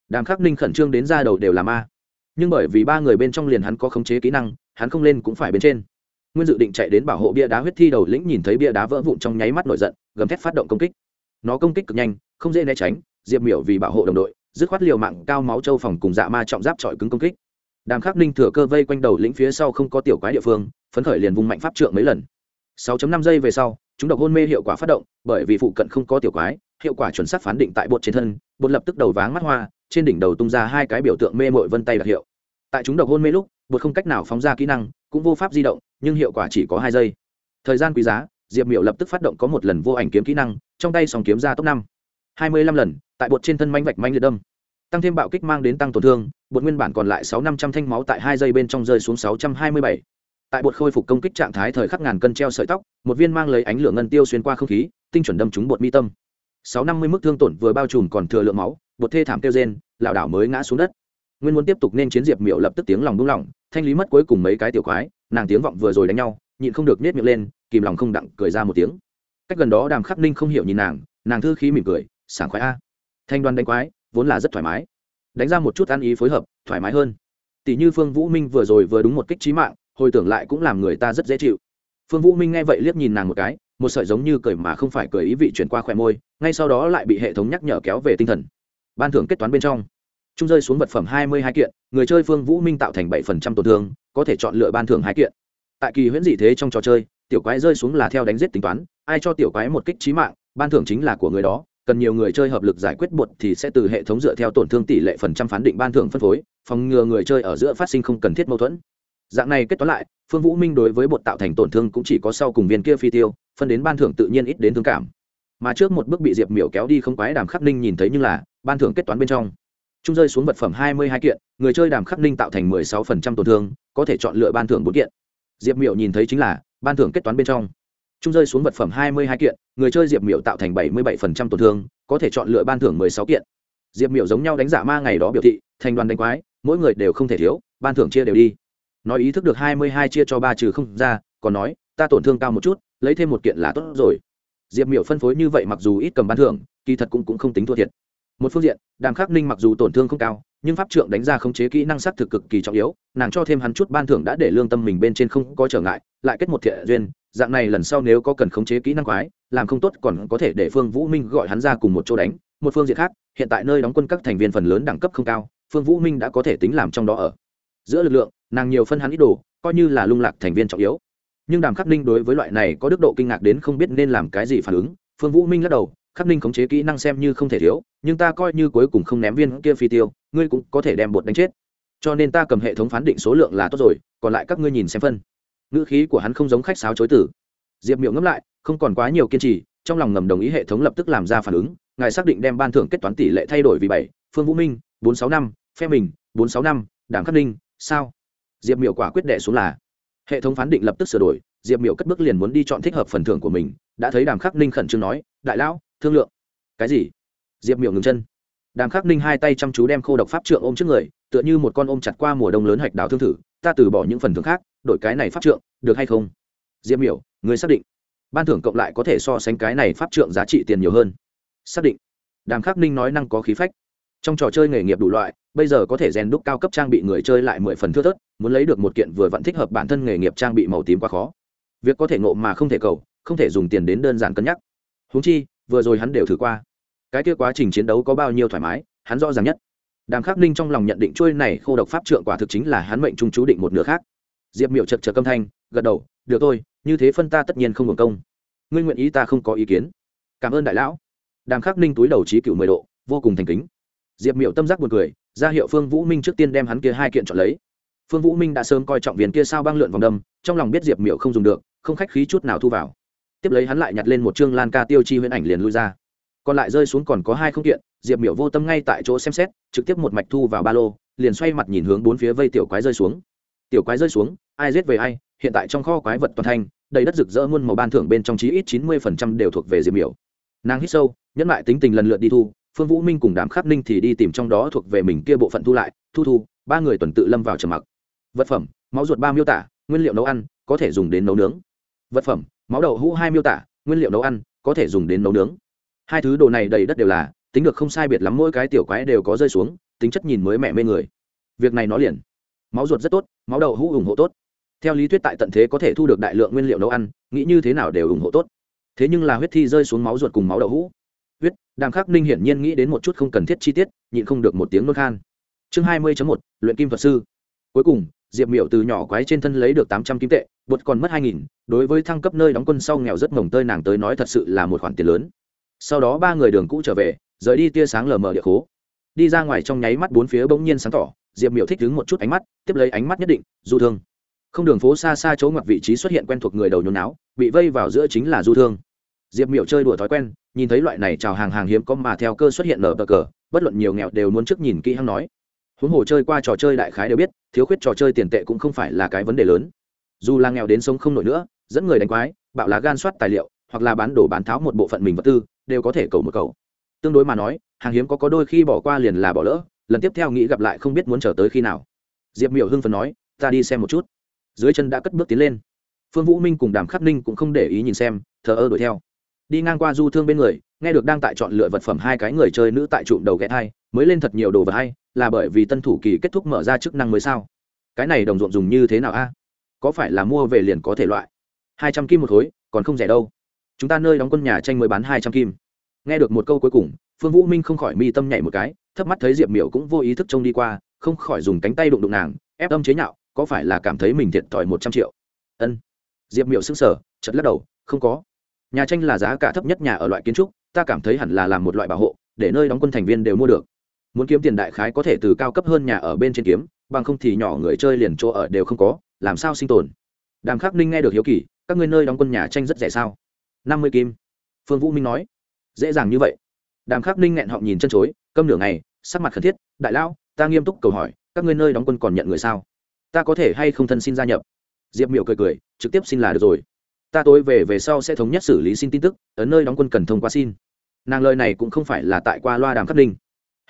S1: Đàm khắc ninh khẩn trương đến ra đầu đều làm a nhưng bởi vì ba người bên trong liền hắn có khống chế kỹ năng, hắn không lên cũng phải bên trên nguyên dự định chạy đến bảo hộ bia đá huyết thi đầu lĩnh nhìn thấy bia đá vỡ vụn trong nháy mắt nổi giận, gầm thét phát động công kích. Nó công kích cực nhanh, không dễ né tránh, diệp miểu vì bảo hộ đồng đội, dứt khoát liều mạng cao máu châu phòng cùng dạ ma trọng giáp trọi cứng công kích. Đàm khắc ninh thừa cơ vây quanh đầu lĩnh phía sau không có tiểu quái địa phương, phấn khởi liền vùng mạnh pháp trượng mấy lần. 6.5 giây về sau, chúng độc hôn mê hiệu quả phát động, bởi vì phụ cận không có tiểu quái, hiệu quả chuẩn xác phán định tại bột trên thân, bột lập tức đầu váng mắt hoa, trên đỉnh đầu tung ra hai cái biểu tượng mê mội vân tay đặc hiệu. Tại chúng độc hôn mê lúc, bột không cách nào phóng ra kỹ năng, cũng vô pháp di động nhưng hiệu quả chỉ có hai giây. Thời gian quý giá, diệp miểu lập tức phát động có một lần vô ảnh kiếm kỹ năng, trong tay sòng kiếm ra tốc năm. Hai mươi lăm lần, tại bột trên thân manh vạch manh liệt đâm. Tăng thêm bạo kích mang đến tăng tổn thương, bột nguyên bản còn lại sáu năm trăm thanh máu tại hai giây bên trong rơi xuống sáu trăm hai mươi bảy. Tại bột khôi phục công kích trạng thái thời khắc ngàn cân treo sợi tóc, một viên mang lấy ánh lửa ngân tiêu xuyên qua không khí, tinh chuẩn đâm trúng bột mi tâm. Sáu năm mươi mức thương tổn vừa bao trùm còn thừa lượng máu, bột thê thảm kêu rên, lảo đảo mới ngã xuống đất. Nguyên muốn tiếp tục nên chiến diệp miệu lập tức tiếng lòng đúng lòng, thanh lý mất cuối cùng mấy cái tiểu quái nàng tiếng vọng vừa rồi đánh nhau, nhịn không được nết miệng lên, kìm lòng không đặng, cười ra một tiếng. Cách gần đó đàm khắc ninh không hiểu nhìn nàng nàng thư khí mỉm cười, sảng khoái a. Thanh đoan đánh quái, vốn là rất thoải mái. Đánh ra một chút ăn ý phối hợp, thoải mái hơn. Tỷ như phương vũ minh vừa rồi vừa đúng một kích trí mạng, hồi tưởng lại cũng làm người ta rất dễ chịu. Phương vũ minh nghe vậy liếc nhìn nàng một cái, một sợi giống như cười mà không phải cười ý vị chuyển qua khỏe môi, ngay sau đó lại bị hệ thống nhắc nhở kéo về tinh thần. Ban thưởng kết toán bên trong trung rơi xuống vật phẩm hai mươi hai kiện, người chơi phương vũ minh tạo thành bảy phần trăm tổn thương, có thể chọn lựa ban thưởng hai kiện. Tại kỳ huyễn dị thế trong trò chơi, tiểu quái rơi xuống là theo đánh giết tính toán, ai cho tiểu quái một kích trí mạng, ban thưởng chính là của người đó, cần nhiều người chơi hợp lực giải quyết bột thì sẽ từ hệ thống dựa theo tổn thương tỷ lệ phần trăm phán định ban thưởng phân phối, phòng ngừa người chơi ở giữa phát sinh không cần thiết mâu thuẫn. Dạng này kết toán lại, phương vũ minh đối với bột tạo thành tổn thương cũng chỉ có sau cùng viên kia phi tiêu, phân đến ban thưởng tự nhiên ít đến thương cảm. Mà trước một bước bị diệp miểu kéo đi không quái đàm khắc ninh nhìn thấy như là, ban thưởng kết toán bên trong trung rơi xuống vật phẩm hai mươi hai kiện người chơi đàm khắc ninh tạo thành mười sáu phần trăm tổn thương có thể chọn lựa ban thưởng bốn kiện. Diệp miểu nhìn thấy chính là ban thưởng kết toán bên trong. Trung rơi xuống vật phẩm hai mươi hai kiện người chơi diệp miểu tạo thành bảy mươi bảy phần trăm tổn thương có thể chọn lựa ban thưởng mười sáu kiện. Diệp miểu giống nhau đánh giả ma ngày đó biểu thị thành đoàn đánh quái mỗi người đều không thể thiếu ban thưởng chia đều đi. Nói ý thức được hai mươi hai chia cho ba trừ không ra còn nói ta tổn thương cao một chút lấy thêm một kiện là tốt rồi. Diệp miểu phân phối như vậy mặc dù ít cầm ban thưởng kỳ thật cũng, cũng không tính thua thiệt một phương diện, đàm khắc ninh mặc dù tổn thương không cao, nhưng pháp trượng đánh ra khống chế kỹ năng sát thực cực kỳ trọng yếu, nàng cho thêm hắn chút ban thưởng đã để lương tâm mình bên trên không có trở ngại, lại kết một thiện duyên, dạng này lần sau nếu có cần khống chế kỹ năng quái, làm không tốt còn có thể để phương vũ minh gọi hắn ra cùng một chỗ đánh, một phương diện khác, hiện tại nơi đóng quân các thành viên phần lớn đẳng cấp không cao, phương vũ minh đã có thể tính làm trong đó ở. Giữa lực lượng, nàng nhiều phân hắn ít đồ, coi như là lung lạc thành viên trọng yếu. Nhưng đàm khắc ninh đối với loại này có đức độ kinh ngạc đến không biết nên làm cái gì phản ứng, phương vũ minh lắc đầu khắc ninh khống chế kỹ năng xem như không thể thiếu, nhưng ta coi như cuối cùng không ném viên kia phi tiêu, ngươi cũng có thể đem bột đánh chết. Cho nên ta cầm hệ thống phán định số lượng là tốt rồi, còn lại các ngươi nhìn xem phân. Ngữ khí của hắn không giống khách sáo chối tử diệp miệng ngẫm lại, không còn quá nhiều kiên trì, trong lòng ngầm đồng ý hệ thống lập tức làm ra phản ứng, ngài xác định đem ban thưởng kết toán tỷ lệ thay đổi vì bảy, phương vũ minh, bốn sáu năm, phe mình, bốn sáu năm, đảng khắc ninh, sao? Diệp Miệu quả quyết đệ xuống là. Hệ thống phán định lập tức sửa đổi, diệp Miệu cất bước liền muốn đi chọn thích hợp phần thưởng của mình, đã thấy đàm khắc ninh khẩn trương nói, đại lão thương lượng. Cái gì? Diệp miểu ngừng chân. Đàm khắc ninh hai tay chăm chú đem khô độc pháp trượng ôm trước người, tựa như một con ôm chặt qua mùa đông lớn hạch đào thương thử, ta từ bỏ những phần thưởng khác, đổi cái này pháp trượng, được hay không? Diệp miểu người xác định. Ban thưởng cộng lại có thể so sánh cái này pháp trượng giá trị tiền nhiều hơn. Xác định. Đàm khắc ninh nói năng có khí phách. Trong trò chơi nghề nghiệp đủ loại, bây giờ có thể rèn đúc cao cấp trang bị người chơi lại mười phần thưa thớt, muốn lấy được một kiện vừa vẫn thích hợp bản thân nghề nghiệp trang bị màu tím quá khó. Việc có thể ngộ mà không thể cầu, không thể dùng tiền đến đơn giản cân nhắc. Húng chi vừa rồi hắn đều thử qua. Cái kia quá trình chiến đấu có bao nhiêu thoải mái, hắn rõ ràng nhất. Đàm khắc ninh trong lòng nhận định trôi này khô độc pháp trượng quả thực chính là hắn mệnh trung chú định một nửa khác. Diệp miệu chật chật âm thanh, gật đầu, được thôi, như thế phân ta tất nhiên không hưởng công. Ngươi nguyện ý ta không có ý kiến. Cảm ơn đại lão. Đàm khắc ninh túi đầu trí cựu mười độ, vô cùng thành kính. Diệp miệu tâm giác buồn cười, ra hiệu phương vũ minh trước tiên đem hắn kia hai kiện chọn lấy. Phương vũ minh đã sớm coi trọng viên kia sao băng lượn vòng đâm, trong lòng biết diệp miệu không dùng được, không khách khí chút nào thu vào tiếp lấy hắn lại nhặt lên một chương lan ca tiêu chi huyễn ảnh liền lui ra. Còn lại rơi xuống còn có hai không kiện, diệp miệu vô tâm ngay tại chỗ xem xét, trực tiếp một mạch thu vào ba lô, liền xoay mặt nhìn hướng bốn phía vây tiểu quái rơi xuống. Tiểu quái rơi xuống, ai giết về ai, hiện tại trong kho quái vật toàn thanh đầy đất rực rỡ muôn màu ban thưởng bên trong chí ít chín mươi phần trăm đều thuộc về diệp miểu. Nàng hít sâu, nhẫn lại tính tình lần lượt đi thu, phương vũ minh cùng đám khắc ninh thì đi tìm trong đó thuộc về mình kia bộ phận thu lại, thu thu, ba người tuần tự lâm vào trầm mặc. Vật phẩm, máu ruột ba miêu tả, nguyên liệu nấu ăn, có thể dùng đến nấu nướng. Vật phẩm máu đậu hũ hai miêu tả, nguyên liệu nấu ăn, có thể dùng đến nấu nướng. Hai thứ đồ này đầy đất đều là, tính được không sai biệt lắm mỗi cái tiểu quái đều có rơi xuống, tính chất nhìn mới mẹ mê người. Việc này nó liền. Máu ruột rất tốt, máu đậu hũ ủng hộ tốt. Theo lý thuyết tại tận thế có thể thu được đại lượng nguyên liệu nấu ăn, nghĩ như thế nào đều ủng hộ tốt. Thế nhưng là huyết thi rơi xuống máu ruột cùng máu đậu hũ. Huyết, đàm khắc ninh hiển nhiên nghĩ đến một chút không cần thiết chi tiết, nhịn không được một tiếng nôn khan. Chương hai mươi một, luyện kim thuật sư. Cuối cùng diệp miểu từ nhỏ quái trên thân lấy được tám trăm kim tệ, bột còn mất hai nghìn, đối với thăng cấp nơi đóng quân sau nghèo rất mồng tơi nàng tới nói thật sự là một khoản tiền lớn. Sau đó ba người đường cũ trở về, rời đi tia sáng lờ mờ địa khố. Đi ra ngoài trong nháy mắt bốn phía bỗng nhiên sáng tỏ, diệp miểu thích đứng một chút ánh mắt, tiếp lấy ánh mắt nhất định, du thương. Không đường phố xa xa chỗ ngoặt vị trí xuất hiện quen thuộc người đầu nhốn náo, bị vây vào giữa chính là du thương. Diệp miểu chơi đùa thói quen, nhìn thấy loại này chào hàng hàng hiếm có mà theo cơ xuất hiện nở bờ cờ, bất luận nhiều nghèo đều muốn trước nhìn kỹ hăng nói huống hồ chơi qua trò chơi đại khái đều biết, thiếu khuyết trò chơi tiền tệ cũng không phải là cái vấn đề lớn. Dù là nghèo đến sống không nổi nữa, dẫn người đánh quái, bạo lá gan soát tài liệu, hoặc là bán đồ bán tháo một bộ phận mình vật tư, đều có thể cầu một cầu. Tương đối mà nói, hàng hiếm có có đôi khi bỏ qua liền là bỏ lỡ, lần tiếp theo nghĩ gặp lại không biết muốn chờ tới khi nào. Diệp miểu hưng phần nói, ta đi xem một chút. Dưới chân đã cất bước tiến lên. Phương vũ minh cùng đàm khắc ninh cũng không để ý nhìn xem, thờ ơ đuổi theo. Đi ngang qua du thương bên người nghe được đang tại chọn lựa vật phẩm hai cái người chơi nữ tại trụm đầu ghé thai mới lên thật nhiều đồ vật hay, là bởi vì tân thủ kỳ kết thúc mở ra chức năng mới sao? Cái này đồng ruộng dùng như thế nào a? Có phải là mua về liền có thể loại? Hai trăm kim một khối, còn không rẻ đâu. Chúng ta nơi đóng quân nhà tranh mới bán hai trăm kim. Nghe được một câu cuối cùng, phương vũ minh không khỏi mi tâm nhảy một cái, thấp mắt thấy diệp miểu cũng vô ý thức trông đi qua, không khỏi dùng cánh tay đụng đụng nàng, ép âm chế nhạo, có phải là cảm thấy mình thiệt thòi một trăm triệu? Ân. Diệp miểu sững sờ chật lắc đầu, không có. Nhà tranh là giá cả thấp nhất nhà ở loại kiến trúc ta cảm thấy hẳn là làm một loại bảo hộ, để nơi đóng quân thành viên đều mua được. Muốn kiếm tiền đại khái có thể từ cao cấp hơn nhà ở bên trên kiếm, bằng không thì nhỏ người chơi liền chỗ ở đều không có, làm sao sinh tồn? Đàm khắc ninh nghe được hiếu kỳ, các ngươi nơi đóng quân nhà tranh rất rẻ sao? Năm mươi kim. Phương vũ minh nói. Dễ dàng như vậy. Đàm khắc ninh nghẹn họ nhìn chân chối, câm nửa ngày, sắc mặt khẩn thiết, đại lão, ta nghiêm túc cầu hỏi, các ngươi nơi đóng quân còn nhận người sao? Ta có thể hay không thân xin gia nhập? Diệp Miểu cười cười, trực tiếp xin là được rồi ta tối về về sau sẽ thống nhất xử lý xin tin tức ở nơi đóng quân cần thông qua xin. Nàng lời này cũng không phải là tại qua loa đàm khắc ninh.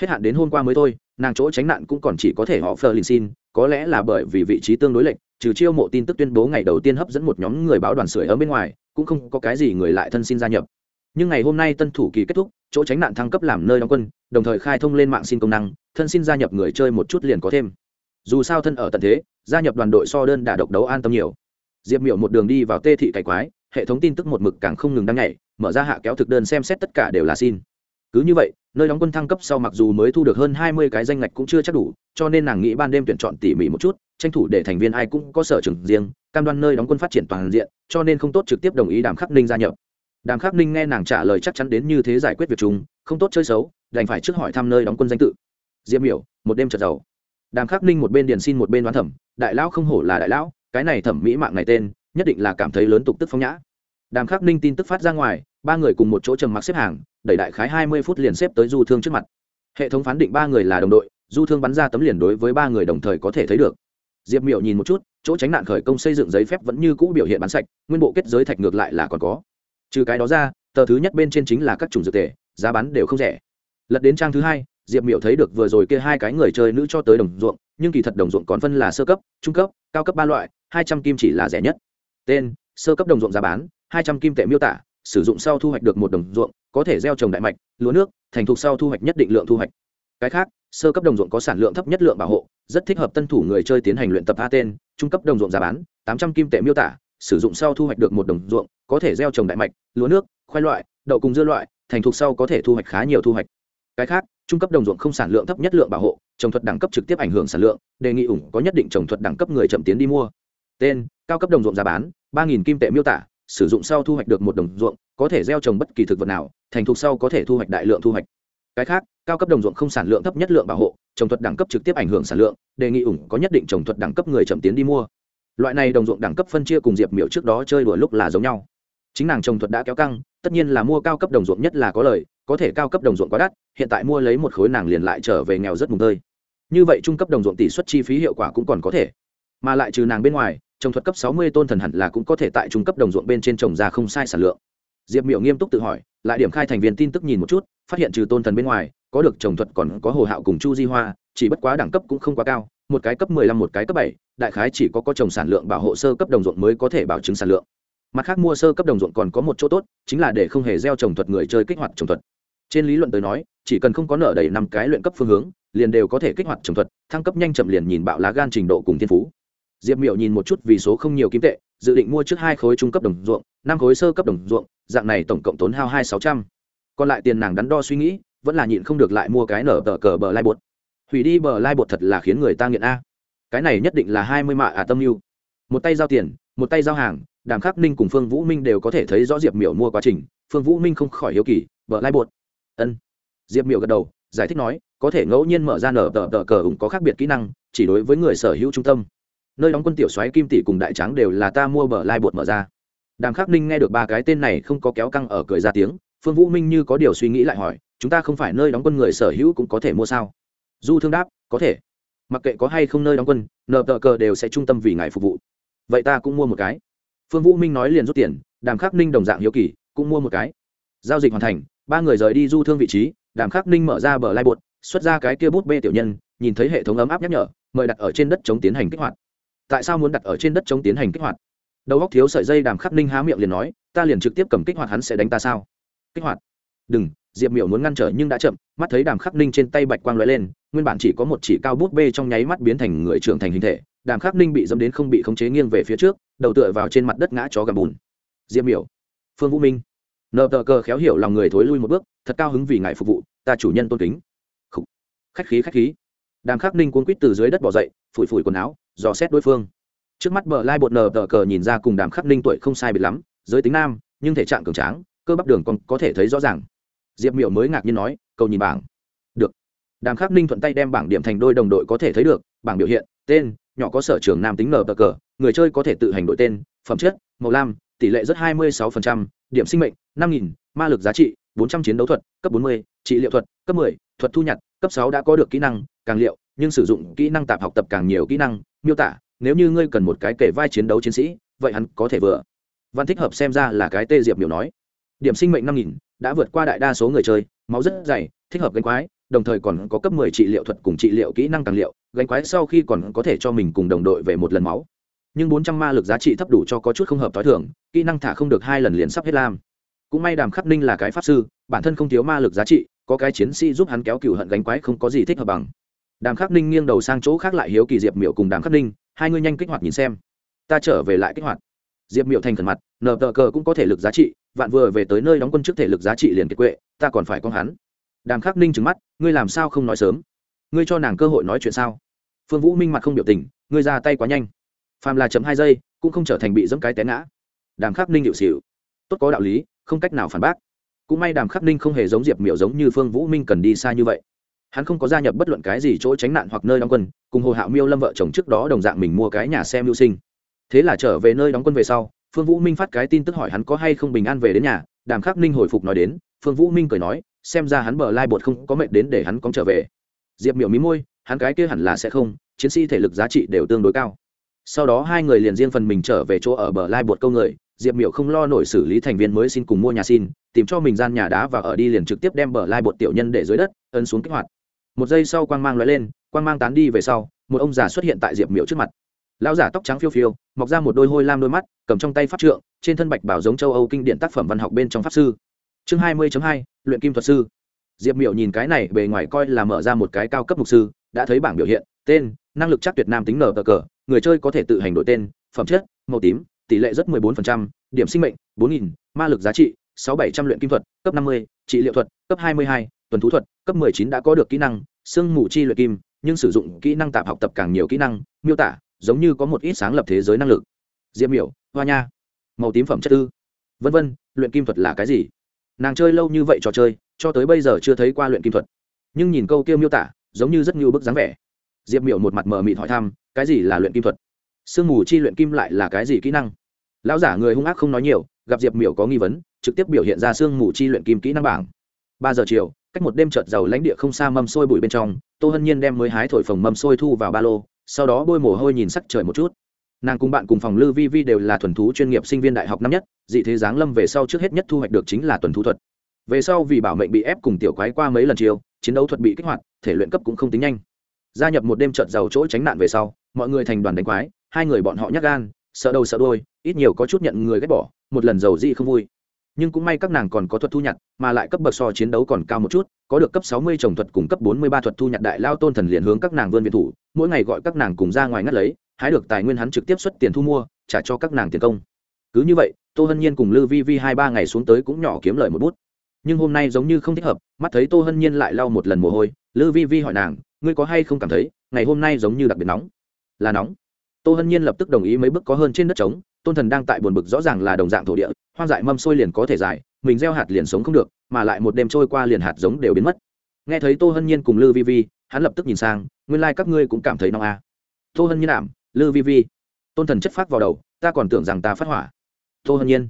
S1: Hết hạn đến hôm qua mới thôi, nàng chỗ tránh nạn cũng còn chỉ có thể họ phờ lìn xin, có lẽ là bởi vì vị trí tương đối lệch, trừ chiêu mộ tin tức tuyên bố ngày đầu tiên hấp dẫn một nhóm người báo đoàn sưởi ở bên ngoài, cũng không có cái gì người lại thân xin gia nhập. Nhưng ngày hôm nay tân thủ kỳ kết thúc, chỗ tránh nạn thăng cấp làm nơi đóng quân, đồng thời khai thông lên mạng xin công năng, thân xin gia nhập người chơi một chút liền có thêm. Dù sao thân ở tận thế, gia nhập đoàn đội so đơn đả độc đấu an tâm nhiều diệp miểu một đường đi vào tê thị cải quái, hệ thống tin tức một mực càng không ngừng đăng nhảy, mở ra hạ kéo thực đơn xem xét tất cả đều là xin. Cứ như vậy, nơi đóng quân thăng cấp sau mặc dù mới thu được hơn hai mươi cái danh ngạch cũng chưa chắc đủ, cho nên nàng nghĩ ban đêm tuyển chọn tỉ mỉ một chút, tranh thủ để thành viên ai cũng có sở trường riêng, cam đoan nơi đóng quân phát triển toàn diện, cho nên không tốt trực tiếp đồng ý đàm khắc ninh gia nhập. Đàm khắc ninh nghe nàng trả lời chắc chắn đến như thế giải quyết việc chúng không tốt chơi xấu, đành phải trước hỏi thăm nơi đóng quân danh tự. Diệp miểu, một đêm trật giàu. Đàm khắc ninh một bên điền xin một bên đoán thẩm đại lão không hổ là đại lão cái này thẩm mỹ mạng này tên, nhất định là cảm thấy lớn tục tức phong nhã. Đàm khắc ninh tin tức phát ra ngoài, ba người cùng một chỗ trầm mặc xếp hàng, đẩy đại khái hai mươi phút liền xếp tới du thương trước mặt. Hệ thống phán định ba người là đồng đội, du thương bắn ra tấm liền đối với ba người đồng thời có thể thấy được. Diệp miểu nhìn một chút, chỗ tránh nạn khởi công xây dựng giấy phép vẫn như cũ biểu hiện bán sạch, nguyên bộ kết giới thạch ngược lại là còn có. Trừ cái đó ra, tờ thứ nhất bên trên chính là các chủng dược tề giá bán đều không rẻ. Lật đến trang thứ hai, diệp miểu thấy được vừa rồi kia hai cái người chơi nữ cho tới đồng ruộng, nhưng kỳ thật đồng ruộng còn phân là sơ cấp, trung cấp, cao cấp ba loại hai trăm kim chỉ là rẻ nhất. Tên, sơ cấp đồng ruộng giá bán, hai trăm kim tệ miêu tả, sử dụng sau thu hoạch được một đồng ruộng, có thể gieo trồng đại mạch, lúa nước, thành thục sau thu hoạch nhất định lượng thu hoạch. Cái khác, sơ cấp đồng ruộng có sản lượng thấp nhất lượng bảo hộ, rất thích hợp tân thủ người chơi tiến hành luyện tập a tên, trung cấp đồng ruộng giá bán, tám trăm kim tệ miêu tả, sử dụng sau thu hoạch được một đồng ruộng, có thể gieo trồng đại mạch, lúa nước, khoai loại, đậu cùng dưa loại, thành thục sau có thể thu hoạch khá nhiều thu hoạch. Cái khác, trung cấp đồng ruộng không sản lượng thấp nhất lượng bảo hộ, trồng thuật đẳng cấp trực tiếp ảnh hưởng sản lượng, đề nghị ủng có nhất định trồng thuật đẳng cấp người chậm tiến đi mua tên, cao cấp đồng ruộng giá bán, ba nghìn kim tệ miêu tả, sử dụng sau thu hoạch được một đồng ruộng, có thể gieo trồng bất kỳ thực vật nào, thành thục sau có thể thu hoạch đại lượng thu hoạch. Cái khác, cao cấp đồng ruộng không sản lượng thấp nhất lượng bảo hộ, trồng thuật đẳng cấp trực tiếp ảnh hưởng sản lượng, đề nghị ủng có nhất định trồng thuật đẳng cấp người chậm tiến đi mua. Loại này đồng ruộng đẳng cấp phân chia cùng diệp miểu trước đó chơi đùa lúc là giống nhau. Chính nàng trồng thuật đã kéo căng, tất nhiên là mua cao cấp đồng ruộng nhất là có lời có thể cao cấp đồng ruộng quá đắt, hiện tại mua lấy một khối nàng liền lại trở về nghèo rất mùng tơi. Như vậy trung cấp đồng ruộng tỷ suất chi phí hiệu quả cũng còn có thể. Mà lại trừ nàng bên ngoài trồng thuật cấp sáu mươi tôn thần hẳn là cũng có thể tại trung cấp đồng ruộng bên trên trồng ra không sai sản lượng. Diệp miểu nghiêm túc tự hỏi, lại điểm khai thành viên tin tức nhìn một chút, phát hiện trừ tôn thần bên ngoài, có được trồng thuật còn có hồ hạo cùng chu di hoa, chỉ bất quá đẳng cấp cũng không quá cao, một cái cấp mười lăm, một cái cấp bảy, đại khái chỉ có có trồng sản lượng bảo hộ sơ cấp đồng ruộng mới có thể bảo chứng sản lượng. Mặt khác mua sơ cấp đồng ruộng còn có một chỗ tốt, chính là để không hề gieo trồng thuật người chơi kích hoạt trồng thuật. Trên lý luận tới nói, chỉ cần không có nợ đầy năm cái luyện cấp phương hướng, liền đều có thể kích hoạt trồng thuật, thăng cấp nhanh chậm liền nhìn bạo lá gan trình độ cùng thiên phú diệp miệu nhìn một chút vì số không nhiều kim tệ, dự định mua trước hai khối trung cấp đồng ruộng, năm khối sơ cấp đồng ruộng, dạng này tổng cộng tốn hao hai sáu trăm. Còn lại tiền nàng đắn đo suy nghĩ, vẫn là nhịn không được lại mua cái nở tờ cờ bờ lai bột. Hủy đi bờ lai bột thật là khiến người ta nghiện a. Cái này nhất định là hai mươi mạ à tâm mưu. Một tay giao tiền, một tay giao hàng, đàm khắc ninh cùng phương vũ minh đều có thể thấy rõ diệp miểu mua quá trình, phương vũ minh không khỏi hiếu kỳ, bờ lai bột? Ân. Diệp miểu gật đầu, giải thích nói, có thể ngẫu nhiên mở ra nở tờ tờ cờ ủng có khác biệt kỹ năng, chỉ đối với người sở hữu trung tâm nơi đóng quân tiểu soái kim tỷ cùng đại tráng đều là ta mua bờ lai bột mở ra. Đàm khắc ninh nghe được ba cái tên này không có kéo căng ở cười ra tiếng, phương vũ minh như có điều suy nghĩ lại hỏi, chúng ta không phải nơi đóng quân người sở hữu cũng có thể mua sao? Du thương đáp, có thể. Mặc kệ có hay không nơi đóng quân, nợ tờ cờ đều sẽ trung tâm vì ngài phục vụ. Vậy ta cũng mua một cái. Phương vũ minh nói liền rút tiền, đàm khắc ninh đồng dạng hiếu kỳ, cũng mua một cái. Giao dịch hoàn thành, ba người rời đi du thương vị trí, đàm khắc ninh mở ra bờ lai bột, xuất ra cái kia bút bê tiểu nhân, nhìn thấy hệ thống ấm áp nhắc nhở, mời đặt ở trên đất chống tiến hành kích hoạt tại sao muốn đặt ở trên đất chống tiến hành kích hoạt? Đầu góc thiếu sợi dây đàm khắc ninh há miệng liền nói, ta liền trực tiếp cầm kích hoạt hắn sẽ đánh ta sao? Kích hoạt? Đừng, diệp miểu muốn ngăn trở nhưng đã chậm, mắt thấy đàm khắc ninh trên tay bạch quang l lên, nguyên bản chỉ có một chỉ cao bút bê trong nháy mắt biến thành người trưởng thành hình thể, đàm khắc ninh bị dẫm đến không bị khống chế nghiêng về phía trước, đầu tựa vào trên mặt đất ngã chó gầm bùn. Diệp miểu, phương vũ minh nợ tờ cờ khéo hiểu lòng người thối lui một bước, thật cao hứng vì ngài phục vụ, ta chủ nhân tôn kính. Khách khí khách khí. Đàm khắc ninh cuốn quýt từ dưới đất bỏ dậy, phủi phủi quần áo dò xét đối phương. Trước mắt bờ lai bột nờ tờ cờ nhìn ra cùng đàm khắc ninh tuổi không sai biệt lắm giới tính nam nhưng thể trạng cường tráng cơ bắp đường còn có thể thấy rõ ràng. Diệp miểu mới ngạc nhiên nói cầu nhìn bảng. Được. Đàm khắc ninh thuận tay đem bảng điểm thành đôi đồng đội có thể thấy được bảng biểu hiện tên nhỏ có sở trường nam tính nờ tờ cờ người chơi có thể tự hành đội tên phẩm chất màu lam tỷ lệ rất hai mươi sáu điểm sinh mệnh năm nghìn ma lực giá trị bốn trăm chiến đấu thuật cấp bốn mươi trị liệu thuật cấp 10, thuật thu nhặt cấp sáu đã có được kỹ năng càng liệu nhưng sử dụng kỹ năng tạp học tập càng nhiều kỹ năng, miêu tả, nếu như ngươi cần một cái kể vai chiến đấu chiến sĩ, vậy hắn có thể vừa. Văn thích hợp xem ra là cái tê diệp miểu nói. Điểm sinh mệnh năm nghìn, đã vượt qua đại đa số người chơi, máu rất dày, thích hợp gánh quái, đồng thời còn có cấp 10 trị liệu thuật cùng trị liệu kỹ năng càng liệu, gánh quái sau khi còn có thể cho mình cùng đồng đội về một lần máu. Nhưng 400 ma lực giá trị thấp đủ cho có chút không hợp tối thường, kỹ năng thả không được hai lần liền sắp hết lam. Cũng may đàm khắc ninh là cái pháp sư, bản thân không thiếu ma lực giá trị, có cái chiến sĩ giúp hắn kéo cựu hận gánh quái không có gì thích hợp bằng đàm khắc ninh nghiêng đầu sang chỗ khác lại hiếu kỳ diệp miệu cùng đàm khắc ninh, hai ngươi nhanh kích hoạt nhìn xem. Ta trở về lại kích hoạt. Diệp miệu thành khẩn mặt, nờ tờ cờ cũng có thể lực giá trị, vạn vừa về tới nơi đóng quân trước thể lực giá trị liền kiệt quệ, ta còn phải con hắn. Đàm khắc ninh trừng mắt, ngươi làm sao không nói sớm? Ngươi cho nàng cơ hội nói chuyện sao? Phương vũ minh mặt không biểu tình, ngươi ra tay quá nhanh. Phàm là chấm hai giây, cũng không trở thành bị dẫm cái té ngã. Đàm khắc ninh điệu xịu tốt có đạo lý, không cách nào phản bác. Cũng may đàm khắc ninh không hề giống diệp miểu giống như phương vũ minh cần đi xa như vậy hắn không có gia nhập bất luận cái gì chỗ tránh nạn hoặc nơi đóng quân, cùng hồ hạo miêu lâm vợ chồng trước đó đồng dạng mình mua cái nhà xe mưu sinh. Thế là trở về nơi đóng quân về sau, phương vũ minh phát cái tin tức hỏi hắn có hay không bình an về đến nhà, đàm khắc ninh hồi phục nói đến, phương vũ minh cười nói, xem ra hắn bờ lai bột không có mệnh đến để hắn cóng trở về. Diệp miểu mí môi, hắn cái kia hẳn là sẽ không, chiến sĩ thể lực giá trị đều tương đối cao. Sau đó hai người liền riêng phần mình trở về chỗ ở bờ lai bột câu người, diệp miểu không lo nổi xử lý thành viên mới xin cùng mua nhà xin, tìm cho mình gian nhà đá và ở đi liền trực tiếp đem bờ lai bột tiểu nhân để dưới đất, ấn xuống kích hoạt một giây sau quang mang l lên quang mang tán đi về sau một ông già xuất hiện tại diệp miễu trước mặt. Lão giả tóc trắng phiêu phiêu mọc ra một đôi hôi lam đôi mắt cầm trong tay pháp trượng trên thân bạch bảo giống châu âu kinh điển tác phẩm văn học bên trong pháp sư. Chương hai mươi hai luyện kim thuật sư. Diệp miễu nhìn cái này bề ngoài coi là mở ra một cái cao cấp mục sư đã thấy bảng biểu hiện tên năng lực chắc tuyệt nam tính nở cờ cờ người chơi có thể tự hành đổi tên phẩm chất màu tím tỷ lệ rất 14%, điểm sinh mệnh 4000, ma lực giá trị 6700 luyện kim thuật, cấp 50, trị liệu thuật, cấp 22, tuần thú thuật, cấp 19 đã có được kỹ năng, xương mù chi luyện kim, nhưng sử dụng kỹ năng tạp học tập càng nhiều kỹ năng, miêu tả, giống như có một ít sáng lập thế giới năng lực. Diệp Miểu, Hoa Nha, màu tím phẩm chất ư? Vân vân, luyện kim thuật là cái gì? Nàng chơi lâu như vậy trò chơi, cho tới bây giờ chưa thấy qua luyện kim thuật. Nhưng nhìn câu kia miêu tả, giống như rất nhiều bức dáng vẻ. Diệp Miểu một mặt mờ mịt hỏi thăm, cái gì là luyện kim thuật? Sương mù chi luyện kim lại là cái gì kỹ năng? lão giả người hung ác không nói nhiều gặp diệp miểu có nghi vấn trực tiếp biểu hiện ra sương mù chi luyện kim kỹ năng bảng ba giờ chiều cách một đêm chợt giàu lãnh địa không xa mâm sôi bụi bên trong, tô hân nhiên đem mới hái thổi phồng mâm sôi thu vào ba lô, sau đó bôi mồ hôi nhìn sắc trời một chút. Nàng cùng bạn cùng phòng lư vi vi đều là thuần thú chuyên nghiệp sinh viên đại học năm nhất, dị thế giáng lâm về sau trước hết nhất thu hoạch được chính là tuần thú thuật. Về sau vì bảo mệnh bị ép cùng tiểu quái qua mấy lần chiều chiến đấu thuật bị kích hoạt, thể luyện cấp cũng không tính nhanh. Gia nhập một đêm trợt giàu chỗ tránh nạn về sau, mọi người thành đoàn đánh quái, hai người bọn họ nhắc gan, sợ đầu sợ đôi ít nhiều có chút nhận người ghét bỏ, một lần giàu dị không vui nhưng cũng may các nàng còn có thuật thu nhặt, mà lại cấp bậc so chiến đấu còn cao một chút, có được cấp sáu mươi trồng thuật cùng cấp bốn mươi ba thuật thu nhặt đại lao tôn thần liền hướng các nàng vươn viện thủ, mỗi ngày gọi các nàng cùng ra ngoài ngắt lấy, hái được tài nguyên hắn trực tiếp xuất tiền thu mua, trả cho các nàng tiền công. Cứ như vậy, tô hân nhiên cùng lư vi vi hai ba ngày xuống tới cũng nhỏ kiếm lời một bút. Nhưng hôm nay giống như không thích hợp, mắt thấy tô hân nhiên lại lau một lần mồ hôi, lư vi vi hỏi nàng, ngươi có hay không cảm thấy, ngày hôm nay giống như đặc biệt nóng? Là nóng. Tô hân nhiên lập tức đồng ý mấy bước có hơn trên đất trống tôn thần đang tại buồn bực rõ ràng là đồng dạng thổ địa, hoang dại mâm sôi liền có thể dài mình gieo hạt liền sống không được, mà lại một đêm trôi qua liền hạt giống đều biến mất. Nghe thấy tô hân nhiên cùng lư vi vi, hắn lập tức nhìn sang, nguyên lai、like、các ngươi cũng cảm thấy nóng à. tô hân nhiên ảm, lư vi vi. Tôn thần chất phát vào đầu, ta còn tưởng rằng ta phát hỏa. Tô hân nhiên.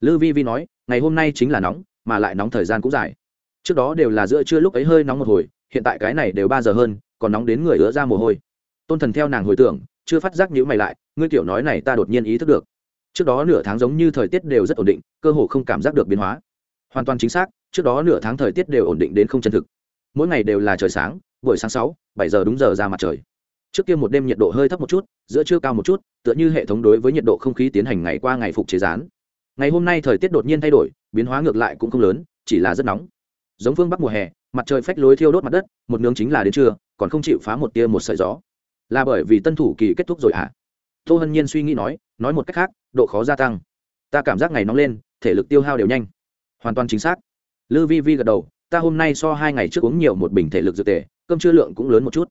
S1: Lư vi vi nói, ngày hôm nay chính là nóng, mà lại nóng thời gian cũng dài. Trước đó đều là giữa trưa lúc ấy hơi nóng một hồi, hiện tại cái này đều ba giờ hơn, còn nóng đến người ứa ra mồ hôi. Tôn thần theo nàng hồi tưởng, chưa phát giác nhữ mày lại, ngươi tiểu nói này ta đột nhiên ý thức được trước đó nửa tháng giống như thời tiết đều rất ổn định, cơ hồ không cảm giác được biến hóa. Hoàn toàn chính xác, trước đó nửa tháng thời tiết đều ổn định đến không chân thực. Mỗi ngày đều là trời sáng, buổi sáng sáu, bảy giờ đúng giờ ra mặt trời. Trước kia một đêm nhiệt độ hơi thấp một chút, giữa trưa cao một chút, tựa như hệ thống đối với nhiệt độ không khí tiến hành ngày qua ngày phục chế rán ngày hôm nay thời tiết đột nhiên thay đổi, biến hóa ngược lại cũng không lớn, chỉ là rất nóng. Giống phương bắc mùa hè, mặt trời phách lối thiêu đốt mặt đất, một nướng chính là đến trưa, còn không chịu phá một tia một sợi gió. Là bởi vì tân thủ kỳ kết thúc rồi hả? À? tô hân nhiên suy nghĩ nói nói một cách khác, độ khó gia tăng. Ta cảm giác ngày nóng lên, thể lực tiêu hao đều nhanh. Hoàn toàn chính xác. Lư vi vi gật đầu, ta hôm nay so hai ngày trước uống nhiều một bình thể lực dược tề, cơm chưa lượng cũng lớn một chút.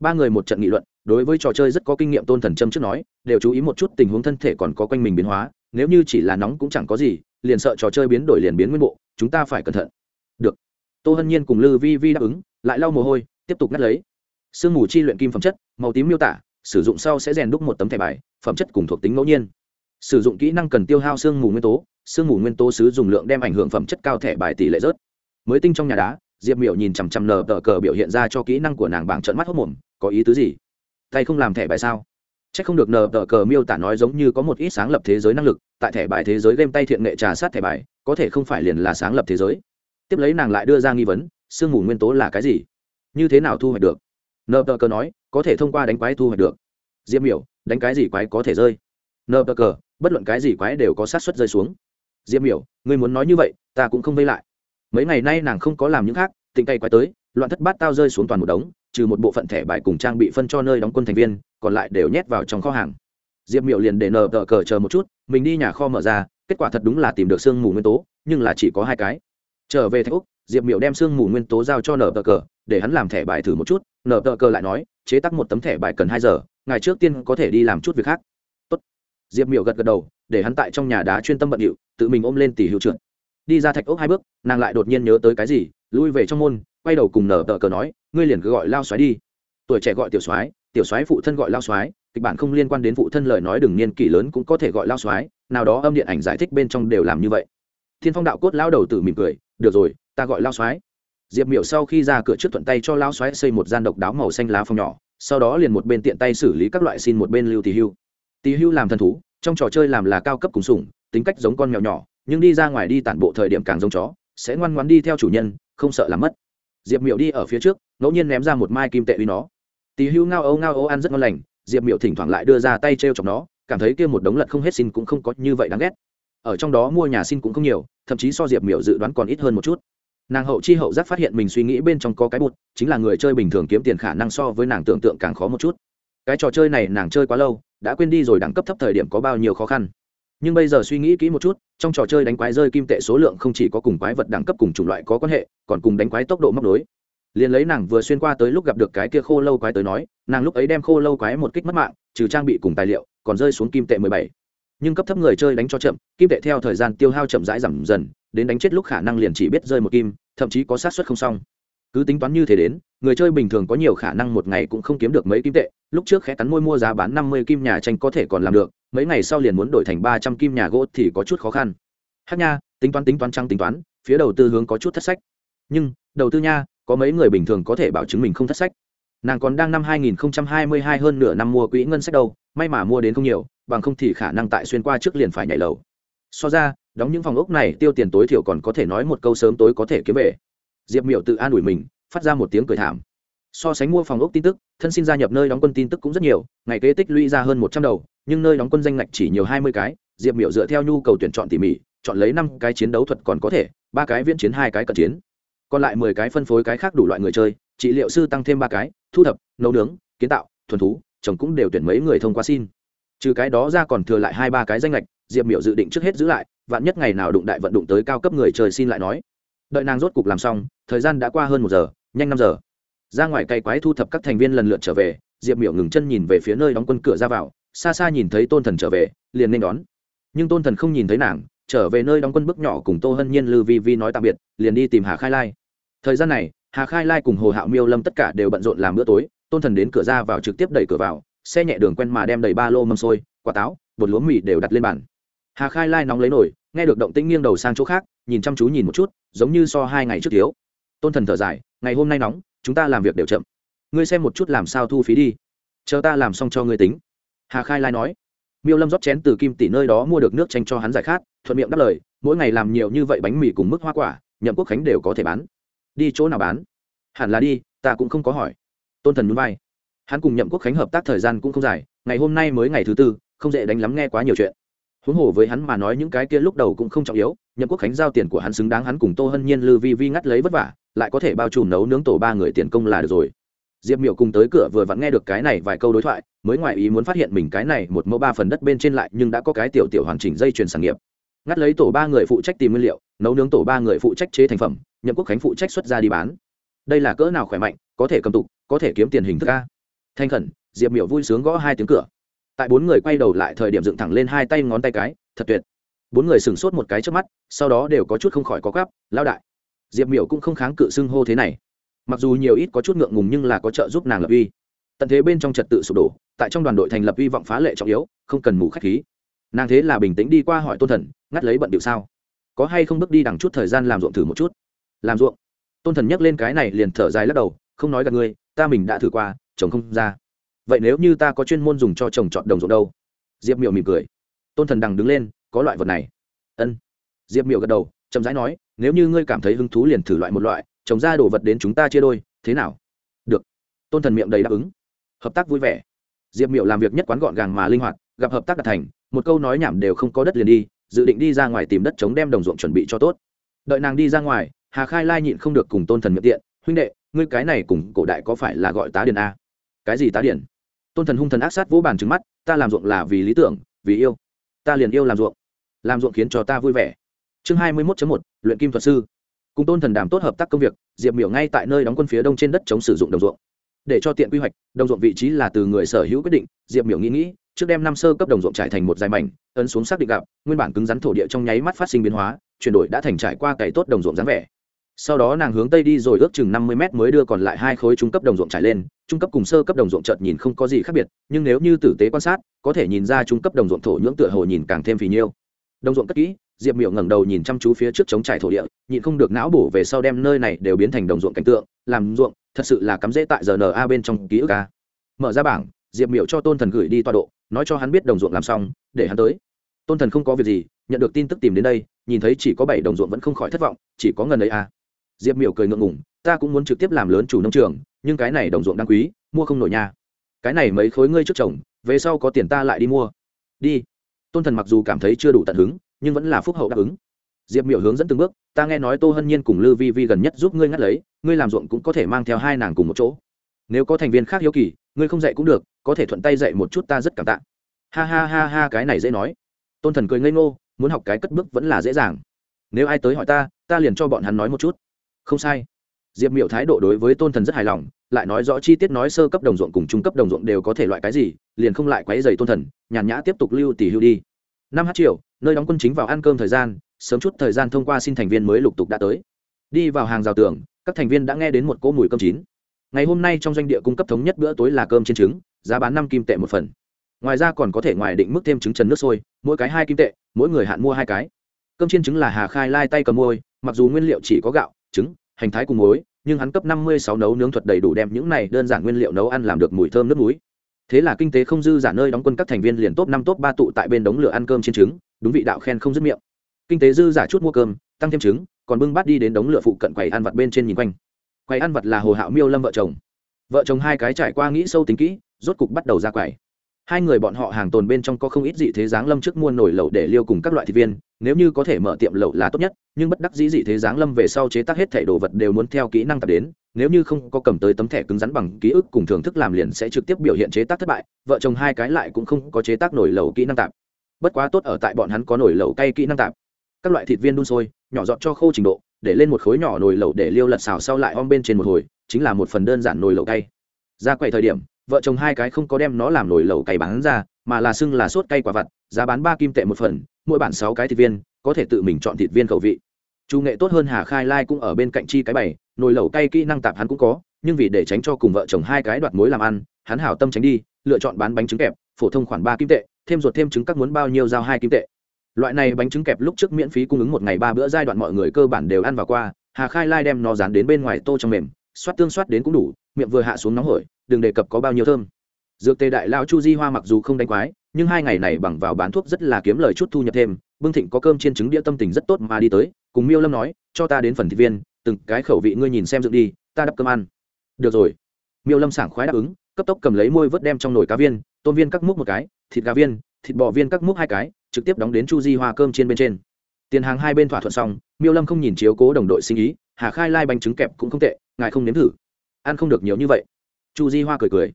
S1: Ba người một trận nghị luận, đối với trò chơi rất có kinh nghiệm tôn thần châm trước nói, đều chú ý một chút tình huống thân thể còn có quanh mình biến hóa, nếu như chỉ là nóng cũng chẳng có gì, liền sợ trò chơi biến đổi liền biến nguyên bộ, chúng ta phải cẩn thận. Được. Tô hân nhiên cùng lư vi vi đáp ứng, lại lau mồ hôi, tiếp tục ngắt lấy. Sương mù chi luyện kim phẩm chất, màu tím miêu tả sử dụng sau sẽ rèn đúc một tấm thẻ bài, phẩm chất cùng thuộc tính ngẫu nhiên. Sử dụng kỹ năng cần tiêu hao sương mù nguyên tố sương mù nguyên tố sử dụng lượng đem ảnh hưởng phẩm chất cao thẻ bài tỷ lệ rớt. Mới tinh trong nhà đá, diệp miểu nhìn chằm chằm nờ tờ cờ biểu hiện ra cho kỹ năng của nàng bảng trận mắt hốc mồm, có ý tứ gì? Tay không làm thẻ bài sao? C h ắ c không được nờ tờ cờ miêu tả nói giống như có một ít sáng lập thế giới năng lực, tại thẻ bài thế giới game tay thiện nghệ trà sát thẻ bài, có thể không phải liền là sáng lập thế giới. Tiếp lấy nàng lại đưa ra nghi vấn sương mù nguyên tố là cái gì? Như thế nào thu hoạch được? Nờ tờ cờ nói, có thể thông qua đánh quái thu hoạch được. Diệp miểu, đánh cái gì quái có thể rơi? Nờ tờ cờ, bất luận cái gì quái đều có sát xuất rơi xuống. Diệp miểu người muốn nói như vậy, ta cũng không vây lại. Mấy ngày nay nàng không có làm những khác tình cay quái tới, loạn thất bát tao rơi xuống toàn một đống, trừ một bộ phận thẻ bài cùng trang bị phân cho nơi đóng quân thành viên, còn lại đều nhét vào trong kho hàng. Diệp miệu liền để nờ tờ cờ chờ một chút, mình đi nhà kho mở ra, kết quả thật đúng là tìm được sương mù nguyên tố, nhưng là chỉ có hai cái. Trở về thạch úc, diệp miệu đem sương mù nguyên tố giao cho nờ tờ cờ, để hắn làm thẻ bài thử một chút nở tờ cờ lại nói, chế tắc một tấm thẻ bài cần hai giờ ngày trước tiên có thể đi làm chút việc khác. Tốt. diệp miệu gật gật đầu, để hắn tại trong nhà đá chuyên tâm bận điệu, tự mình ôm lên tỷ hữu trượt. Đi ra thạch ốc hai bước, nàng lại đột nhiên nhớ tới cái gì, lui về trong môn, quay đầu cùng nở tờ cờ nói, ngươi liền cứ gọi lao xoáy đi. Tuổi trẻ gọi tiểu soái tiểu soái phụ thân gọi lao soái kịch bản không liên quan đến phụ thân lời nói đừng niên kỷ lớn cũng có thể gọi lao soái nào đó âm điện ảnh giải thích bên trong đều làm như vậy. Thiên phong đạo cốt lao đầu tự mỉm cười, được rồi, ta gọi lao soái diệp miểu sau khi ra cửa trước thuận tay cho lao xoáy xây một gian độc đáo màu xanh lá phòng nhỏ, sau đó liền một bên tiện tay xử lý các loại xin một bên lưu tì hưu. Tì hưu làm thần thú, trong trò chơi làm là cao cấp cùng sủng, tính cách giống con mèo nhỏ, nhưng đi ra ngoài đi tản bộ thời điểm càng giống chó, sẽ ngoan ngoan đi theo chủ nhân, không sợ làm mất. Diệp miểu đi ở phía trước, ngẫu nhiên ném ra một mai kim tệ uy nó. Tì hưu ngao âu ngao âu ăn rất ngon lành, diệp miểu thỉnh thoảng lại đưa ra tay t r e o chọc nó, cảm thấy kia một đống lật không hết xin cũng không có như vậy đáng ghét. Ở trong đó mua nhà xin cũng không nhiều, thậm chí so diệp miểu dự đoán còn ít hơn một chút nàng hậu chi hậu giác phát hiện mình suy nghĩ bên trong có cái bụt, chính là người chơi bình thường kiếm tiền khả năng so với nàng tưởng tượng càng khó một chút. Cái trò chơi này nàng chơi quá lâu, đã quên đi rồi đẳng cấp thấp thời điểm có bao nhiêu khó khăn. Nhưng bây giờ suy nghĩ kỹ một chút, trong trò chơi đánh quái rơi kim tệ số lượng không chỉ có cùng quái vật đẳng cấp cùng chủng loại có quan hệ, còn cùng đánh quái tốc độ móc nối. Liền lấy nàng vừa xuyên qua tới lúc gặp được cái kia khô lâu quái tới nói, nàng lúc ấy đem khô lâu quái một kích mất mạng, trừ trang bị cùng tài liệu, còn rơi xuống kim tệ mười bảy. Nhưng cấp thấp người chơi đánh cho chậm, kim tệ theo thời gian tiêu hao chậm rãi giảm dần đến đánh chết lúc khả năng liền chỉ biết rơi một kim, thậm chí có sát xuất không xong. Cứ tính toán như thế đến, người chơi bình thường có nhiều khả năng một ngày cũng không kiếm được mấy kim tệ, lúc trước khẽ cắn môi mua giá bán năm mươi kim nhà tranh có thể còn làm được, mấy ngày sau liền muốn đổi thành ba trăm kim nhà gỗ thì có chút khó khăn. Hát nha, tính toán tính toán trăng tính toán, phía đầu tư hướng có chút thất sách. Nhưng, đầu tư nha, có mấy người bình thường có thể bảo chứng mình không thất sách. Nàng còn đang năm 2022 hơn nửa năm mua quỹ ngân sách đâu, may mà mua đến không nhiều, bằng không thì khả năng tại xuyên qua trước liền phải nhảy lầu so ra, đóng những phòng ốc này tiêu tiền tối thiểu còn có thể nói một câu sớm tối có thể kiếm về. Diệp miểu tự an ủi mình, phát ra một tiếng cười thảm. So sánh mua phòng ốc tin tức, thân xin gia nhập nơi đóng quân tin tức cũng rất nhiều, ngày kế tích lũy ra hơn một trăm đầu, nhưng nơi đóng quân danh ngạch chỉ nhiều hai mươi cái, diệp miểu dựa theo nhu cầu tuyển chọn tỉ mỉ, chọn lấy năm cái chiến đấu thuật còn có thể, ba cái viễn chiến, hai cái cận chiến. Còn lại mười cái phân phối cái khác đủ loại người chơi, trị liệu sư tăng thêm ba cái, thu thập, nấu nướng, kiến tạo, thuần thú, chồng cũng đều tuyển mấy người thông qua xin. Trừ cái đó ra còn thừa lại hai ba cái danh lệch diệp miểu dự định trước hết giữ lại vạn nhất ngày nào đụng đại vận đụng tới cao cấp người trời xin lại nói đợi nàng rốt cục làm xong thời gian đã qua hơn một giờ nhanh năm giờ ra ngoài cây quái thu thập các thành viên lần lượt trở về diệp miểu ngừng chân nhìn về phía nơi đóng quân cửa ra vào xa xa nhìn thấy tôn thần trở về liền nên đón nhưng tôn thần không nhìn thấy nàng trở về nơi đóng quân bước nhỏ cùng tô hân nhiên lư vi vi nói tạm biệt liền đi tìm hà khai lai thời gian này hà khai lai cùng hồ hạo miêu lâm tất cả đều bận rộn làm bữa tối tôn thần đến cửa ra vào trực tiếp đẩy cửa vào xe nhẹ đường quen mà đem đầy ba lô mâm xôi quả táo bột lúa mì đều đặt lên bàn hà khai lai nóng lấy nổi, nghe được động tĩnh nghiêng đầu sang chỗ khác, nhìn chăm chú nhìn một chút, giống như so hai ngày trước thiếu. Tôn thần thở dài, ngày hôm nay nóng, chúng ta làm việc đều chậm. Ngươi xem một chút làm sao thu phí đi. Chờ ta làm xong cho ngươi tính. Hà khai lai nói. Miêu lâm rót chén từ kim tỷ nơi đó mua được nước chanh cho hắn giải khát, thuận miệng đáp lời, mỗi ngày làm nhiều như vậy bánh mì cùng mức hoa quả, nhậm quốc khánh đều có thể bán. Đi chỗ nào bán? Hẳn là đi, ta cũng không có hỏi. Tôn thần núi vai. Hắn cùng nhậm quốc khánh hợp tác thời gian cũng không dài, ngày hôm nay mới ngày thứ tư, không dễ đánh lắm nghe quá nhiều chuyện huống hồ với hắn mà nói những cái kia lúc đầu cũng không trọng yếu, nhậm quốc khánh giao tiền của hắn xứng đáng hắn cùng tô hân nhiên lư vi vi ngắt lấy vất vả, lại có thể bao trùm nấu nướng tổ ba người tiền công là được rồi. Diệp miểu cùng tới cửa vừa vặn nghe được cái này vài câu đối thoại, mới ngoại ý muốn phát hiện mình cái này một mẫu ba phần đất bên trên lại nhưng đã có cái tiểu tiểu hoàn chỉnh dây chuyền sản nghiệp. Ngắt lấy tổ ba người phụ trách tìm nguyên liệu, nấu nướng tổ ba người phụ trách chế thành phẩm, nhậm quốc khánh phụ trách xuất ra đi bán. Đây là cỡ nào khỏe mạnh, có thể cầm tục, có thể kiếm tiền hình thức ca thanh khẩn, diệp miểu vui sướng gõ hai tiếng cửa tại bốn người quay đầu lại thời điểm dựng thẳng lên hai tay ngón tay cái, thật tuyệt. Bốn người sửng sốt một cái trước mắt, sau đó đều có chút không khỏi có gáp lao đại. Diệp miểu cũng không kháng cự xưng hô thế này. Mặc dù nhiều ít có chút ngượng ngùng nhưng là có trợ giúp nàng lập uy. Tận thế bên trong trật tự sụp đổ, tại trong đoàn đội thành lập uy vọng phá lệ trọng yếu, không cần mù k h á c h khí. Nàng thế là bình tĩnh đi qua hỏi tôn thần, ngắt lấy bận điệu sao? Có hay không bước đi đằng chút thời gian làm ruộng thử một chút? Làm ruộng? Tôn thần nhắc lên cái này liền thở dài lắc đầu, không nói gặp ngươi, ta mình đã thử qua chồng không ra vậy nếu như ta có chuyên môn dùng cho trồng trọt đồng ruộng đâu? Diệp miệu mỉm cười. Tôn thần đằng đứng lên, có loại vật này. Ân. Diệp miệu gật đầu, chậm rãi nói, nếu như ngươi cảm thấy hứng thú liền thử loại một loại, trồng ra đồ vật đến chúng ta chia đôi, thế nào? Được. Tôn thần miệng đầy đáp ứng. Hợp tác vui vẻ. Diệp miệu làm việc nhất quán gọn gàng mà linh hoạt, gặp hợp tác đạt thành, một câu nói nhảm đều không có đất liền đi, dự định đi ra ngoài tìm đất chống đem đồng ruộng chuẩn bị cho tốt. Đợi nàng đi ra ngoài, hà khai lai nhịn không được cùng tôn thần miệng tiện, huynh đệ, ngươi cái này cùng cổ đại có phải là gọi tá điền a? Cái gì tá điền? Tôn thần hung thần ác sát vỗ bàn trứng mắt, ta làm ruộng là vì lý tưởng, vì yêu. Ta liền yêu làm ruộng. Làm ruộng khiến cho ta vui vẻ. Chương hai mươi mốt một, luyện kim thuật sư. Cùng tôn thần đàm tốt hợp tác công việc, diệp miểu ngay tại nơi đóng quân phía đông trên đất chống sử dụng đồng ruộng. Để cho tiện quy hoạch, đồng ruộng vị trí là từ người sở hữu quyết định, diệp miểu nghĩ nghĩ, trước đem năm sơ cấp đồng ruộng trải thành một dài mảnh, ấn xuống xác định gặp, nguyên bản cứng rắn thổ địa trong nháy mắt phát sinh biến hóa, chuyển đổi đã thành trải qua cày tốt đồng ruộng dáng vẻ sau đó nàng hướng tây đi rồi ước chừng năm mươi mét mới đưa còn lại hai khối trung cấp đồng ruộng trải lên. Trung cấp cùng sơ cấp đồng ruộng chợt nhìn không có gì khác biệt, nhưng nếu như tử tế quan sát, có thể nhìn ra trung cấp đồng ruộng thổ nhưỡng tựa hồ nhìn càng thêm phì nhiêu. Đồng ruộng cất kỹ, diệp miệu ngẩng đầu nhìn chăm chú phía trước chống trải thổ địa, nhịn không được não bổ về sau đem nơi này đều biến thành đồng ruộng cảnh tượng. Làm ruộng, thật sự là cắm rễ tại giờ rna bên trong ký ức ca. mở ra bảng, diệp miệu cho tôn thần gửi đi tọa độ, nói cho hắn biết đồng ruộng làm xong, để hắn tới. Tôn thần không có việc gì, nhận được tin tức tìm đến đây, nhìn thấy chỉ có bảy đồng ruộng vẫn không khỏi thất vọng, chỉ có ngần ấy à diệp miểu cười ngượng ngùng, ta cũng muốn trực tiếp làm lớn chủ nông trường, nhưng cái này đồng ruộng đáng quý, mua không nổi nha. Cái này mấy khối ngươi trước chồng về sau có tiền ta lại đi mua. Đi. Tôn thần mặc dù cảm thấy chưa đủ tận hứng, nhưng vẫn là phúc hậu đáp ứng. Diệp miểu hướng dẫn từng bước, ta nghe nói tô hân nhiên cùng lư vi vi gần nhất giúp ngươi ngắt lấy, ngươi làm ruộng cũng có thể mang theo hai nàng cùng một chỗ. Nếu có thành viên khác hiếu kỳ, ngươi không dạy cũng được, có thể thuận tay dạy một chút ta rất cảm tạ. Ha ha ha ha, cái này dễ nói. Tôn thần cười ngây ngô, muốn học cái cất bước vẫn là dễ dàng. Nếu ai tới hỏi ta ta liền cho bọn hắn nói một chút không sai. Diệp miệu thái độ đối với tôn thần rất hài lòng, lại nói rõ chi tiết nói sơ cấp đồng ruộng cùng trung cấp đồng ruộng đều có thể loại cái gì, liền không lại quấy dày tôn thần, nhàn nhã tiếp tục lưu tỷ hưu đi. Năm h triệu nơi đóng quân chính vào ăn cơm thời gian, sớm chút thời gian thông qua xin thành viên mới lục tục đã tới. Đi vào hàng rào tường, các thành viên đã nghe đến một cỗ mùi cơm chín. Ngày hôm nay trong doanh địa cung cấp thống nhất bữa tối là cơm trên trứng, giá bán năm kim tệ một phần. Ngoài ra còn có thể ngoài định mức thêm trứng trần nước sôi, mỗi cái hai kim tệ, mỗi người hạn mua hai cái. Cơm chiên trứng là hà khai lai tay cầm môi, mặc dù nguyên liệu chỉ có gạo trứng, hành thái cùng muối, nhưng hắn cấp năm mươi sáu nấu nướng thuật đầy đủ đem những này đơn giản nguyên liệu nấu ăn làm được mùi thơm nước muối. Thế là kinh tế không dư giả nơi đóng quân các thành viên liền top năm, top ba tụ tại bên đống lửa ăn cơm trên trứng, đúng vị đạo khen không dứt miệng. Kinh tế dư giả chút mua cơm, tăng thêm trứng, còn bưng bát đi đến đống lửa phụ cận quầy ăn vặt bên trên nhìn quanh. Quầy ăn vặt là hồ hạo miêu lâm vợ chồng. Vợ chồng hai cái trải qua nghĩ sâu tính kỹ, rốt cục bắt đầu ra quầy hai người bọn họ hàng tồn bên trong có không ít dị thế giáng lâm trước mua nổi lẩu để liêu cùng các loại thịt viên, nếu như có thể mở tiệm lẩu là tốt nhất, nhưng bất đắc dĩ dị thế giáng lâm về sau chế tác hết thẻ đồ vật đều muốn theo kỹ năng tập đến, nếu như không có cầm tới tấm thẻ cứng rắn bằng ký ức cùng thưởng thức làm liền sẽ trực tiếp biểu hiện chế tác thất bại, vợ chồng hai cái lại cũng không có chế tác nổi lẩu kỹ năng tạp bất quá tốt ở tại bọn hắn có nổi lẩu cay kỹ năng tạp các loại thịt viên đun sôi, nhỏ dọn cho khô trình độ, để lên một khối nhỏ nồi lẩu để liêu lật xào sau lại om bên trên một hồi, chính là một phần đơn giản nồi lẩu cay. Ra quầy thời điểm vợ chồng hai cái không có đem nó làm nồi lẩu cay bán ra, mà là xưng là sốt cay quả vặt, giá bán ba kim tệ một phần, mỗi bản sáu cái thịt viên, có thể tự mình chọn thịt viên khẩu vị. Chủ nghệ tốt hơn hà khai lai cũng ở bên cạnh chi cái bày, nồi lẩu cay kỹ năng tạp hắn cũng có, nhưng vì để tránh cho cùng vợ chồng hai cái đoạt mối làm ăn, hắn hảo tâm tránh đi, lựa chọn bán bánh trứng kẹp, phổ thông khoảng ba kim tệ, thêm ruột thêm trứng các muốn bao nhiêu giao hai kim tệ. Loại này bánh trứng kẹp lúc trước miễn phí cung ứng một ngày ba bữa giai đoạn mọi người cơ bản đều ăn vào qua, hà khai lai đem nó dán đến bên ngoài tô trong mềm, xoát tương xoát đến cũng đủ, miệng vừa hạ xuống nóng hổi đừng đề cập có bao nhiêu thơm. Dược tề đại lao chu di hoa mặc dù không đánh quái, nhưng hai ngày này bằng vào bán thuốc rất là kiếm lời chút thu nhập thêm bưng thịnh có cơm trên trứng đĩa tâm tình rất tốt mà đi tới, cùng miêu lâm nói, cho ta đến phần thịt viên, từng cái khẩu vị ngươi nhìn xem dựng đi, ta đắp cơm ăn. Được rồi. Miêu lâm sảng khoái đáp ứng, cấp tốc cầm lấy môi vớt đem trong nồi cá viên, tôm viên cắt múc một cái, thịt gà viên, thịt bò viên cắt múc hai cái, trực tiếp đóng đến chu di hoa cơm trên bên trên. Tiền hàng hai bên thỏa thuận xong, miêu lâm không nhìn chiếu cố đồng đội sinh ý, hà khai lai bánh trứng kẹp cũng không tệ, ngài không nếm thử. Ăn không được nhiều như vậy chu di hoa cười cười.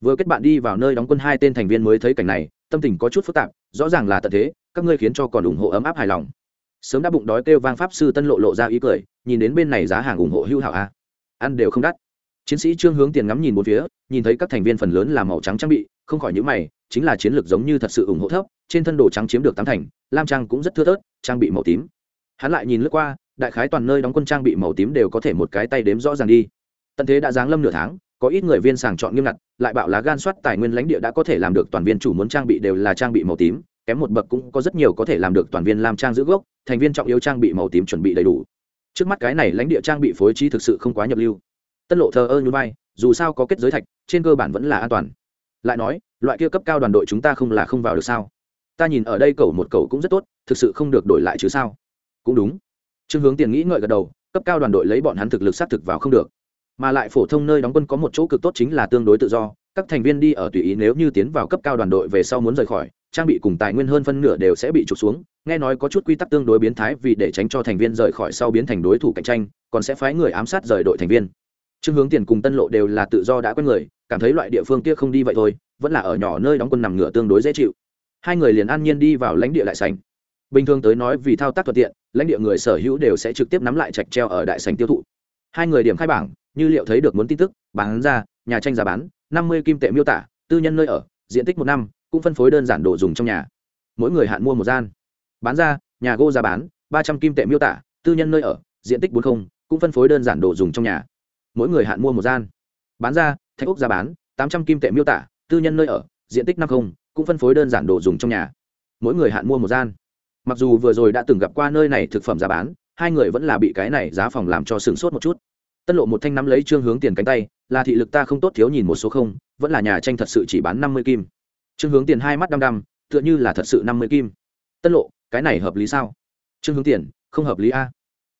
S1: Vừa kết bạn đi vào nơi đóng quân hai tên thành viên mới thấy cảnh này, tâm tình có chút phức tạp, rõ ràng là tận thế, các ngươi khiến cho còn ủng hộ ấm áp hài lòng. Sớm đã bụng đói kêu vang pháp sư tân lộ lộ ra ý cười, nhìn đến bên này giá hàng ủng hộ hưu hảo a. Ăn đều không đắt. Chiến sĩ trương hướng tiền ngắm nhìn một phía, nhìn thấy các thành viên phần lớn là màu trắng trang bị, không khỏi những mày, chính là chiến lược giống như thật sự ủng hộ thấp, trên thân đồ trắng chiếm được tám thành, lam trang cũng rất thưa thớt, trang bị màu tím. Hắn lại nhìn lướt qua, đại khái toàn nơi đóng quân trang bị màu tím đều có thể một cái tay đếm rõ ràng đi. Tận thế đã giáng lâm nửa tháng có ít người viên sàng chọn nghiêm ngặt lại bạo lá gan soát tài nguyên lãnh địa đã có thể làm được toàn viên chủ muốn trang bị đều là trang bị màu tím kém một bậc cũng có rất nhiều có thể làm được toàn viên làm trang giữ gốc thành viên trọng yếu trang bị màu tím chuẩn bị đầy đủ. Trước mắt cái này lãnh địa trang bị phối trí thực sự không quá nhập lưu. Tân lộ thờ ơ như bay, dù sao có kết giới thạch trên cơ bản vẫn là an toàn. Lại nói loại kia cấp cao đoàn đội chúng ta không là không vào được sao? Ta nhìn ở đây cầu một cầu cũng rất tốt thực sự không được đổi lại chứ sao? Cũng đúng. Trương hướng tiền nghĩ ngợi gật đầu cấp cao đoàn đội lấy bọn hắn thực lực xác thực vào không được mà lại phổ thông nơi đóng quân có một chỗ cực tốt chính là tương đối tự do. Các thành viên đi ở tùy ý nếu như tiến vào cấp cao đoàn đội về sau muốn rời khỏi, trang bị cùng tài nguyên hơn phân nửa đều sẽ bị trục xuống. Nghe nói có chút quy tắc tương đối biến thái vì để tránh cho thành viên rời khỏi sau biến thành đối thủ cạnh tranh, còn sẽ phái người ám sát rời đội thành viên. Trương hướng tiền cùng tân lộ đều là tự do đã quen người, cảm thấy loại địa phương kia không đi vậy thôi, vẫn là ở nhỏ nơi đóng quân nằm ngửa tương đối dễ chịu. Hai người liền an nhiên đi vào lãnh địa đại sành bình thường tới nói vì thao tác thuận tiện, lãnh địa người sở hữu đều sẽ trực tiếp nắm lại trạch treo ở đại sành tiêu thụ hai người điểm khai bảng, như liệu thấy được muốn tin tức, bán ra, nhà tranh giá bán, năm mươi kim tệ miêu tả, tư nhân nơi ở, diện tích một năm, cũng phân phối đơn giản đồ dùng trong nhà. Mỗi người hạn mua một gian. Bán ra, nhà gỗ giá bán, ba trăm kim tệ miêu tả, tư nhân nơi ở, diện tích bốn không, cũng phân phối đơn giản đồ dùng trong nhà. Mỗi người hạn mua một gian. Bán ra, thạch úc giá bán, tám trăm kim tệ miêu tả, tư nhân nơi ở, diện tích năm không, cũng phân phối đơn giản đồ dùng trong nhà. Mỗi người hạn mua một gian. Mặc dù vừa rồi đã từng gặp qua nơi này thực phẩm giá bán hai người vẫn là bị cái này giá phòng làm cho sửng sốt một chút. Tân lộ một thanh nắm lấy trương hướng tiền cánh tay, là thị lực ta không tốt thiếu nhìn một số không, vẫn là nhà tranh thật sự chỉ bán năm mươi kim. Trương hướng tiền hai mắt đăm đăm, tựa như là thật sự năm mươi kim. Tân lộ, cái này hợp lý sao? Trương hướng tiền, không hợp lý a.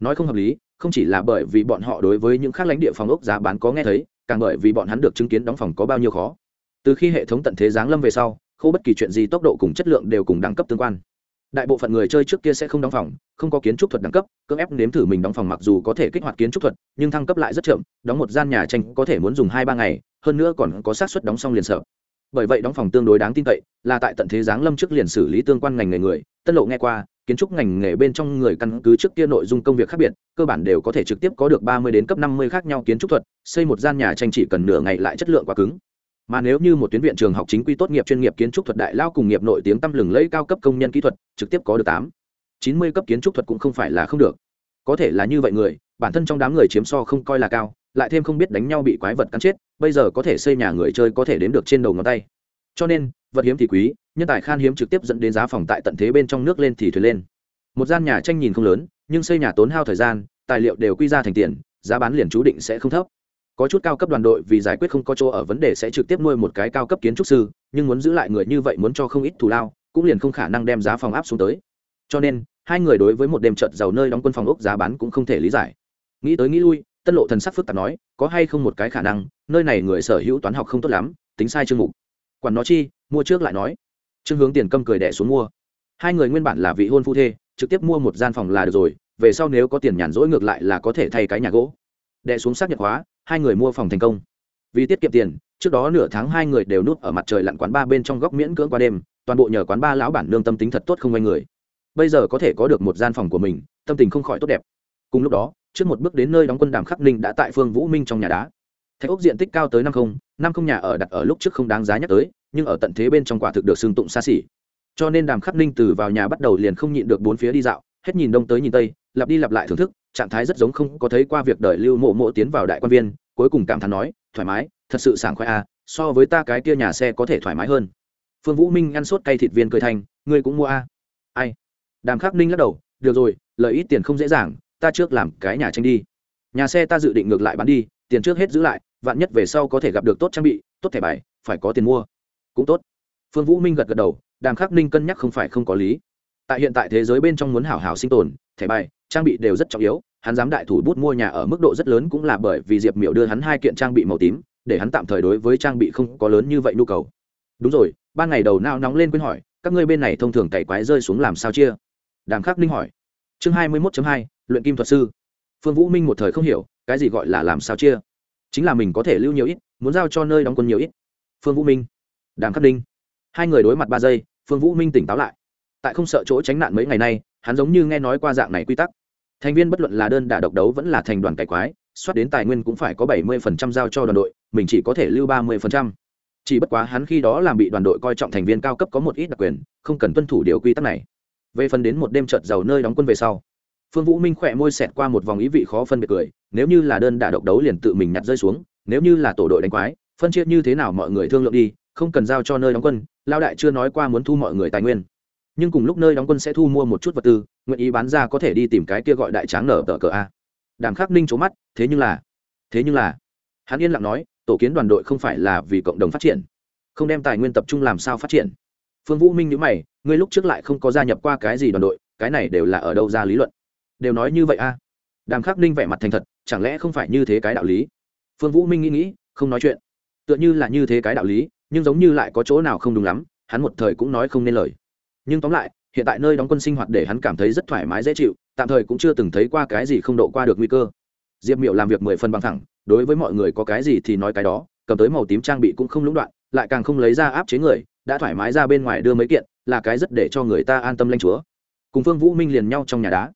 S1: Nói không hợp lý, không chỉ là bởi vì bọn họ đối với những khác lãnh địa phòng ốc giá bán có nghe thấy, càng bởi vì bọn hắn được chứng kiến đóng phòng có bao nhiêu khó. Từ khi hệ thống tận thế giáng lâm về sau không bất kỳ chuyện gì tốc độ cùng chất lượng đều cùng đẳng cấp tương quan đại bộ phận người chơi trước kia sẽ không đóng phòng, không có kiến trúc thuật đẳng cấp, cưỡng ép nếm thử mình đóng phòng mặc dù có thể kích hoạt kiến trúc thuật, nhưng thăng cấp lại rất chậm, đóng một gian nhà tranh có thể muốn dùng hai ba ngày, hơn nữa còn có xác suất đóng xong liền sợ. Bởi vậy đóng phòng tương đối đáng tin cậy, là tại tận thế giáng lâm trước liền xử lý tương quan ngành nghề người, tân lộ nghe qua, kiến trúc ngành nghề bên trong người căn cứ trước kia nội dung công việc khác biệt, cơ bản đều có thể trực tiếp có được ba mươi đến cấp năm mươi khác nhau kiến trúc thuật, xây một gian nhà tranh chỉ cần nửa ngày lại chất lượng quá cứng mà nếu như một tuyến viện trường học chính quy tốt nghiệp chuyên nghiệp kiến trúc thuật đại lao cùng nghiệp nổi tiếng tăm lừng lẫy cao cấp công nhân kỹ thuật, trực tiếp có được tám, chín mươi cấp kiến trúc thuật cũng không phải là không được. Có thể là như vậy người, bản thân trong đám người chiếm so không coi là cao, lại thêm không biết đánh nhau bị quái vật cắn chết, bây giờ có thể xây nhà người chơi có thể đến được trên đầu ngón tay. Cho nên, vật hiếm thì quý, nhân tài khan hiếm trực tiếp dẫn đến giá phòng tại tận thế bên trong nước lên thì thuyền lên. Một gian nhà tranh nhìn không lớn, nhưng xây nhà tốn hao thời gian, tài liệu đều quy ra thành tiền, giá bán liền chú định sẽ không thấp có chút cao cấp đoàn đội vì giải quyết không có chỗ ở vấn đề sẽ trực tiếp nuôi một cái cao cấp kiến trúc sư, nhưng muốn giữ lại người như vậy muốn cho không ít thù lao, cũng liền không khả năng đem giá phòng áp xuống tới. Cho nên, hai người đối với một đêm trận giàu nơi đóng quân phòng ốc giá bán cũng không thể lý giải. Nghĩ tới nghĩ lui, tân lộ thần sắc phức tạp nói, có hay không một cái khả năng, nơi này người sở hữu toán học không tốt lắm, tính sai chương mục. Quản nó chi, mua trước lại nói. Trương hướng tiền câm cười đẻ xuống mua. Hai người nguyên bản là vị hôn phu thê, trực tiếp mua một gian phòng là được rồi, về sau nếu có tiền nhàn rỗi ngược lại là có thể thay cái nhà gỗ. Đẻ xuống xác nhật hóa hai người mua phòng thành công. Vì tiết kiệm tiền, trước đó nửa tháng hai người đều núp ở mặt trời lặn quán ba bên trong góc miễn cưỡng qua đêm, toàn bộ nhờ quán ba lão bản nương tâm tính thật tốt không quanh người. Bây giờ có thể có được một gian phòng của mình, tâm tình không khỏi tốt đẹp. Cùng lúc đó, trước một bước đến nơi đóng quân đàm khắc ninh đã tại phương vũ minh trong nhà đá. Thạch ốc diện tích cao tới năm không năm không nhà ở đặt ở lúc trước không đáng giá nhắc tới, nhưng ở tận thế bên trong quả thực được xương tụng xa xỉ. Cho nên đàm khắc ninh từ vào nhà bắt đầu liền không nhịn được bốn phía đi dạo, hết nhìn đông tới nhìn tây, lặp đi lặp lại thưởng thức trạng thái rất giống không có thấy qua việc đợi lưu mộ mộ tiến vào đại quan viên, cuối cùng cảm thán nói, thoải mái, thật sự sảng khoái a so với ta cái kia nhà xe có thể thoải mái hơn. Phương vũ minh ăn sốt cây thịt viên cười thành, ngươi cũng mua a ai? Đàm khắc ninh lắc đầu, được rồi lợi ít tiền không dễ dàng, ta trước làm cái nhà tranh đi. Nhà xe ta dự định ngược lại bán đi, tiền trước hết giữ lại, vạn nhất về sau có thể gặp được tốt trang bị, tốt thẻ bài, phải có tiền mua. Cũng tốt. Phương vũ minh gật gật đầu, đàm khắc ninh cân nhắc không phải không có lý. Tại hiện tại thế giới bên trong muốn hảo hảo sinh tồn, thẻ bài trang bị đều rất trọng yếu, hắn dám đại thủ bút mua nhà ở mức độ rất lớn cũng là bởi vì diệp miểu đưa hắn hai kiện trang bị màu tím, để hắn tạm thời đối với trang bị không có lớn như vậy nhu cầu. Đúng rồi, ban ngày đầu nao nóng lên quên hỏi, các ngươi bên này thông thường cày quái rơi xuống làm sao chia? Đàm khắc ninh hỏi. Chương hai mươi mốt hai, luyện kim thuật sư. Phương vũ minh một thời không hiểu, cái gì gọi là làm sao chia? Chính là mình có thể lưu nhiều ít, muốn giao cho nơi đóng quân nhiều ít. Phương vũ minh. Đàm khắc ninh. Hai người đối mặt ba giây, phương vũ minh tỉnh táo lại. Tại không sợ chỗ tránh nạn mấy ngày nay, hắn giống như nghe nói qua dạng này quy tắc thành viên bất luận là đơn đả độc đấu vẫn là thành đoàn cải quái, soát đến tài nguyên cũng phải có bảy mươi phần trăm giao cho đoàn đội, mình chỉ có thể lưu ba mươi phần trăm. Chỉ bất quá hắn khi đó làm bị đoàn đội coi trọng thành viên cao cấp có một ít đặc quyền, không cần tuân thủ điều quy tắc này. Về phần đến một đêm trợt giàu nơi đóng quân về sau, phương vũ minh khỏe môi xẹt qua một vòng ý vị khó phân biệt cười, nếu như là đơn đả độc đấu liền tự mình nhặt rơi xuống, nếu như là tổ đội đánh quái, phân chia như thế nào mọi người thương lượng đi, không cần giao cho nơi đóng quân lao đại chưa nói qua muốn thu mọi người tài nguyên nhưng cùng lúc nơi đóng quân sẽ thu mua một chút vật tư, nguyện ý bán ra có thể đi tìm cái kia gọi đại tráng nở tờ cờ a. Đàm khắc ninh trố mắt, thế nhưng là, thế nhưng là, hắn yên lặng nói, tổ kiến đoàn đội không phải là vì cộng đồng phát triển, không đem tài nguyên tập trung làm sao phát triển. Phương vũ minh nhữ mày, ngươi lúc trước lại không có gia nhập qua cái gì đoàn đội, cái này đều là ở đâu ra lý luận? Đều nói như vậy a. Đàm khắc ninh vẻ mặt thành thật, chẳng lẽ không phải như thế cái đạo lý? Phương vũ minh nghĩ nghĩ, không nói chuyện. Tựa như là như thế cái đạo lý, nhưng giống như lại có chỗ nào không đúng lắm, hắn một thời cũng nói không nên lời nhưng tóm lại, hiện tại nơi đóng quân sinh hoạt để hắn cảm thấy rất thoải mái dễ chịu, tạm thời cũng chưa từng thấy qua cái gì không độ qua được nguy cơ. Diệp miệu làm việc mười phần bằng thẳng, đối với mọi người có cái gì thì nói cái đó, cầm tới màu tím trang bị cũng không lũng đoạn, lại càng không lấy ra áp chế người, đã thoải mái ra bên ngoài đưa mấy kiện, là cái rất để cho người ta an tâm lanh chúa. Cùng phương vũ minh liền nhau trong nhà đá.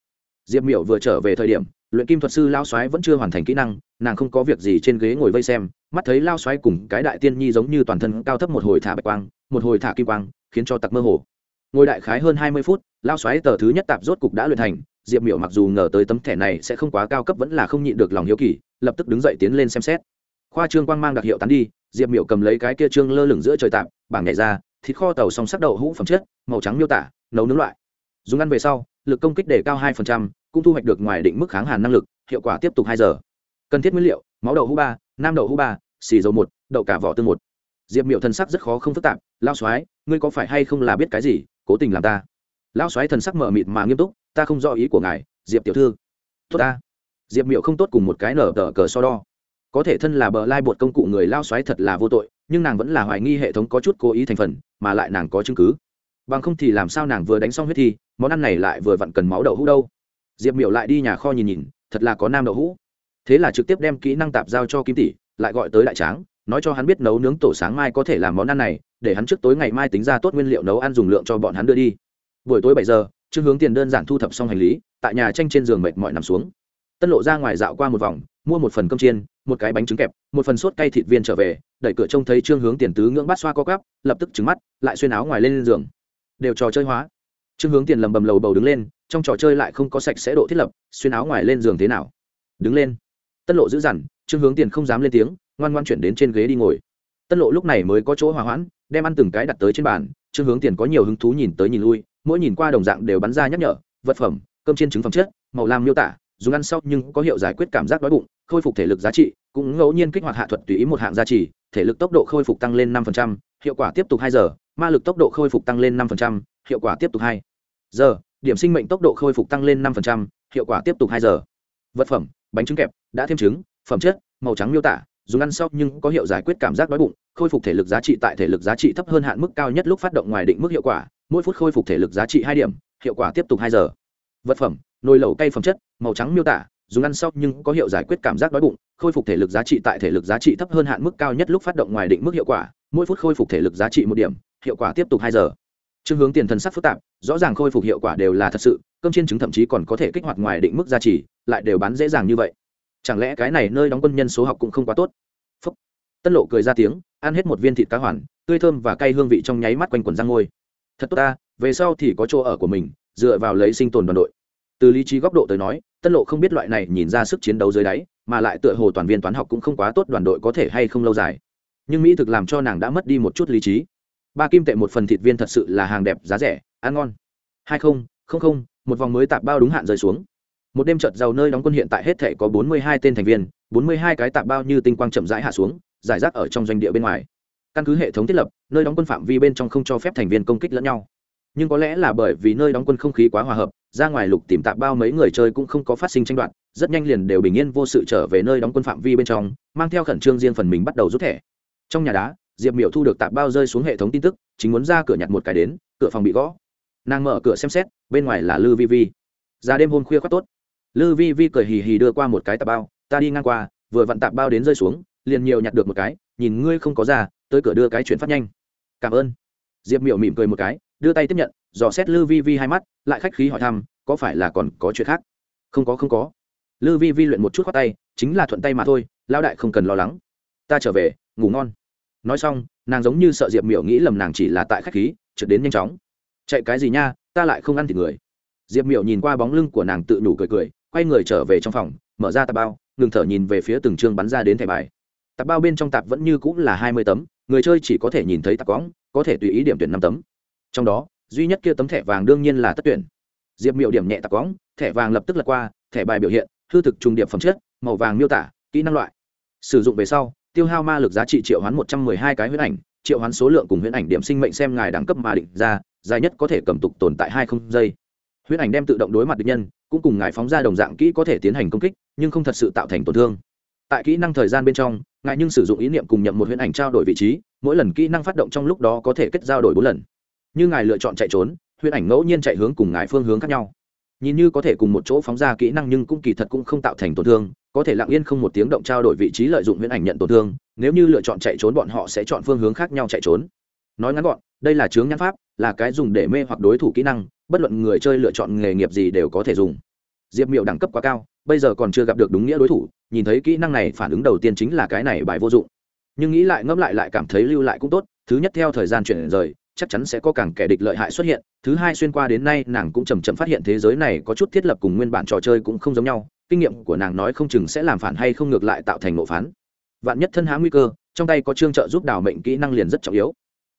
S1: Diệp miệu vừa trở về thời điểm, luyện kim thuật sư lao xoáy vẫn chưa hoàn thành kỹ năng, nàng không có việc gì trên ghế ngồi vây xem, mắt thấy lao xoáy cùng cái đại tiên nhi giống như toàn thân cao thấp một hồi thả bạch quang, một hồi thả kim quang, khiến cho tặc mơ hồ ngồi đại khái hơn hai mươi phút lao xoáy tờ thứ nhất tạp rốt cục đã luyện thành. Diệp miểu mặc dù ngờ tới tấm thẻ này sẽ không quá cao cấp vẫn là không nhịn được lòng hiếu kỳ, lập tức đứng dậy tiến lên xem xét. Khoa trương quang mang đặc hiệu tán đi, diệp miểu cầm lấy cái kia trương lơ lửng giữa trời tạm bảng nhảy ra, thịt kho tàu song sắc đậu hũ phẩm chất, màu trắng miêu tả, nấu nướng loại. Dùng ăn về sau, lực công kích đề cao hai cũng thu hoạch được ngoài định mức kháng hàn năng lực, hiệu quả tiếp tục hai giờ. Cần thiết nguyên liệu, máu đậu hũ ba, nam đậu hũ ba, xì dầu một, đậu cả vỏ tương một. Diệp miểu thân sắc rất khó không phức tạp lao xoái ngươi có phải hay không là biết cái gì? Cố tình làm ta. Lão xoáy thần sắc mờ mịt mà nghiêm túc, ta không do ý của ngài, diệp tiểu thư. Tốt ta. Diệp miệu không tốt cùng một cái nở tờ cờ so đo. Có thể thân là bờ lai bột công cụ người lao xoáy thật là vô tội, nhưng nàng vẫn là hoài nghi hệ thống có chút cố ý thành phần, mà lại nàng có chứng cứ. Bằng không thì làm sao nàng vừa đánh xong huyết thi, món ăn này lại vừa vặn cần máu đậu hũ đâu. Diệp miệu lại đi nhà kho nhìn nhìn, thật là có nam đậu hũ. Thế là trực tiếp đem kỹ năng tạp giao cho kim tỷ, lại gọi tới đại tráng nói cho hắn biết nấu nướng tổ sáng mai có thể làm món ăn này, để hắn trước tối ngày mai tính ra tốt nguyên liệu nấu ăn dùng lượng cho bọn hắn đưa đi. Buổi tối bảy giờ, trương hướng tiền đơn giản thu thập xong hành lý, tại nhà tranh trên giường mệt mỏi nằm xuống. Tân lộ ra ngoài dạo qua một vòng, mua một phần cơm chiên, một cái bánh trứng kẹp, một phần sốt cay thịt viên trở về, đẩy cửa trông thấy trương hướng tiền tứ ngưỡng bát xoa co cắp lập tức trứng mắt, lại xuyên áo ngoài lên giường. Đều trò chơi hóa. Trương hướng tiền lầm bầm lầu bầu đứng lên, trong trò chơi lại không có sạch sẽ độ thiết lập, xuyên áo ngoài lên giường thế nào? Đứng lên. Tân lộ giữ dằn, trương hướng tiền không dám lên tiếng ngoan ngoan chuyển đến trên ghế đi ngồi. Tân lộ lúc này mới có chỗ hòa hoãn đem ăn từng cái đặt tới trên bàn trương hướng tiền có nhiều hứng thú nhìn tới nhìn lui mỗi nhìn qua đồng dạng đều bắn ra nhắc nhở vật phẩm cơm chiên trứng phẩm chất màu lam miêu tả dùng ăn sau nhưng có hiệu giải quyết cảm giác đói bụng khôi phục thể lực giá trị cũng ngẫu nhiên kích hoạt hạ thuật tùy ý một hạng giá trị thể lực tốc độ khôi phục tăng lên 5%, hiệu quả tiếp tục hai giờ ma lực tốc độ khôi phục tăng lên 5%, hiệu quả tiếp tục hai giờ điểm sinh mệnh tốc độ khôi phục tăng lên 5%, hiệu quả tiếp tục hai giờ. Vật phẩm bánh trứng kẹp đã thêm trứng phẩm chất màu trắng miêu tả dùng ăn sau nhưng có hiệu giải quyết cảm giác đói bụng, khôi phục thể lực giá trị tại thể lực giá trị thấp hơn hạn mức cao nhất lúc phát động ngoài định mức hiệu quả, mỗi phút khôi phục thể lực giá trị hai điểm, hiệu quả tiếp tục hai giờ. Vật phẩm, nồi lẩu cay phẩm chất, màu trắng miêu tả, dùng ăn sau nhưng có hiệu giải quyết cảm giác đói bụng, khôi phục thể lực giá trị tại thể lực giá trị thấp hơn hạn mức cao nhất lúc phát động ngoài định mức hiệu quả, mỗi phút khôi phục thể lực giá trị một điểm, hiệu quả tiếp tục hai giờ. Chương hướng tiền thần sắc phức tạp, rõ ràng khôi phục hiệu quả đều là thật sự, cơm chiên trứng thậm chí còn có thể kích hoạt ngoài định mức giá trị, lại đều bán dễ dàng như vậy chẳng lẽ cái này nơi đóng quân nhân số học cũng không quá tốt? Phúc. tân lộ cười ra tiếng, ăn hết một viên thịt cá hoàn, tươi thơm và cay hương vị trong nháy mắt quanh quần răng ngôi. Thật tốt ta, về sau thì có chỗ ở của mình, dựa vào lấy sinh tồn đoàn đội. Từ lý trí góc độ tới nói, tân lộ không biết loại này nhìn ra sức chiến đấu dưới đáy, mà lại tựa hồ toàn viên toán học cũng không quá tốt đoàn đội có thể hay không lâu dài. Nhưng mỹ thực làm cho nàng đã mất đi một chút lý trí. Ba kim tệ một phần thịt viên thật sự là hàng đẹp, giá rẻ, ăn ngon. Hai không không không, một vòng mới tạp bao đúng hạn rơi xuống một đêm chợt giàu nơi đóng quân hiện tại hết thể có bốn mươi hai tên thành viên, bốn mươi hai cái tạp bao như tinh quang chậm rãi hạ xuống, giải rác ở trong doanh địa bên ngoài. Căn cứ hệ thống thiết lập, nơi đóng quân phạm vi bên trong không cho phép thành viên công kích lẫn nhau. Nhưng có lẽ là bởi vì nơi đóng quân không khí quá hòa hợp, ra ngoài lục tìm tạp bao mấy người chơi cũng không có phát sinh tranh đoạt, rất nhanh liền đều bình yên vô sự trở về nơi đóng quân phạm vi bên trong, mang theo khẩn trương riêng phần mình bắt đầu rút thẻ. Trong nhà đá, diệp miểu thu được tạp bao rơi xuống hệ thống tin tức, chính muốn ra cửa nhặt một cái đến, cửa phòng bị gõ. Nàng mở cửa xem xét, bên ngoài là lư vi vi. Ra đêm hôm khuya khoác tốt lư vi vi cười hì hì đưa qua một cái tạp bao, ta đi ngang qua, vừa vặn tạp bao đến rơi xuống, liền nhiều nhặt được một cái, nhìn ngươi không có ra, tới cửa đưa cái chuyển phát nhanh. Cảm ơn. Diệp miểu mỉm cười một cái, đưa tay tiếp nhận, dò xét lư vi vi hai mắt, lại khách khí hỏi thăm, có phải là còn có chuyện khác? Không có không có. Lư vi vi luyện một chút khoác tay, chính là thuận tay mà thôi lao đại không cần lo lắng. Ta trở về, ngủ ngon. Nói xong, nàng giống như sợ diệp miểu nghĩ lầm nàng chỉ là tại khách khí, trượt đến nhanh chóng. Chạy cái gì nha, ta lại không ăn thịt người. Diệp miểu nhìn qua bóng lưng của nàng tự nhủ cười cười quay người trở về trong phòng, mở ra tạp bao, ngừng thở nhìn về phía từng chương bắn ra đến thẻ bài. Tạp bao bên trong tạp vẫn như cũng là hai mươi tấm, người chơi chỉ có thể nhìn thấy tạp cõng có thể tùy ý điểm tuyển năm tấm. Trong đó, duy nhất kia tấm thẻ vàng đương nhiên là tất tuyển. Diệp miệu điểm nhẹ tạp cõng thẻ vàng lập tức lật qua, thẻ bài biểu hiện, hư thực trùng điệp phẩm chất, màu vàng miêu tả, kỹ năng loại. Sử dụng về sau, tiêu hao ma lực giá trị triệu hoán một trăm mười hai cái huyết ảnh, triệu hoán số lượng cùng huyết ảnh điểm sinh mệnh xem ngài đẳng cấp mà định ra, dài nhất có thể cầm tục tồn tại hai không giây. Huyễn ảnh đem tự động đối mặt địch nhân, cũng cùng ngài phóng ra đồng dạng kỹ có thể tiến hành công kích, nhưng không thật sự tạo thành tổn thương. Tại kỹ năng thời gian bên trong, ngài nhưng sử dụng ý niệm cùng nhậm một huyễn ảnh trao đổi vị trí, mỗi lần kỹ năng phát động trong lúc đó có thể kết giao đổi bốn lần. Như ngài lựa chọn chạy trốn, huyễn ảnh ngẫu nhiên chạy hướng cùng ngài phương hướng khác nhau. Nhìn như có thể cùng một chỗ phóng ra kỹ năng nhưng cũng kỳ thật cũng không tạo thành tổn thương, có thể lặng yên không một tiếng động trao đổi vị trí lợi dụng huyễn ảnh nhận tổn thương, nếu như lựa chọn chạy trốn bọn họ sẽ chọn phương hướng khác nhau chạy trốn. Nói ngắn gọn, đây là chướng nhãn pháp, là cái dùng để mê hoặc đối thủ kỹ năng bất luận người chơi lựa chọn nghề nghiệp gì đều có thể dùng. Diệp miệu đẳng cấp quá cao, bây giờ còn chưa gặp được đúng nghĩa đối thủ, nhìn thấy kỹ năng này phản ứng đầu tiên chính là cái này bài vô dụng. Nhưng nghĩ lại ngẫm lại lại cảm thấy lưu lại cũng tốt, thứ nhất theo thời gian chuyển rời, chắc chắn sẽ có càng kẻ địch lợi hại xuất hiện, thứ hai xuyên qua đến nay nàng cũng chầm chậm phát hiện thế giới này có chút thiết lập cùng nguyên bản trò chơi cũng không giống nhau, kinh nghiệm của nàng nói không chừng sẽ làm phản hay không ngược lại tạo thành nộ phán. Vạn nhất thân há nguy cơ, trong tay có chương trợ giúp đào mệnh kỹ năng liền rất trọng yếu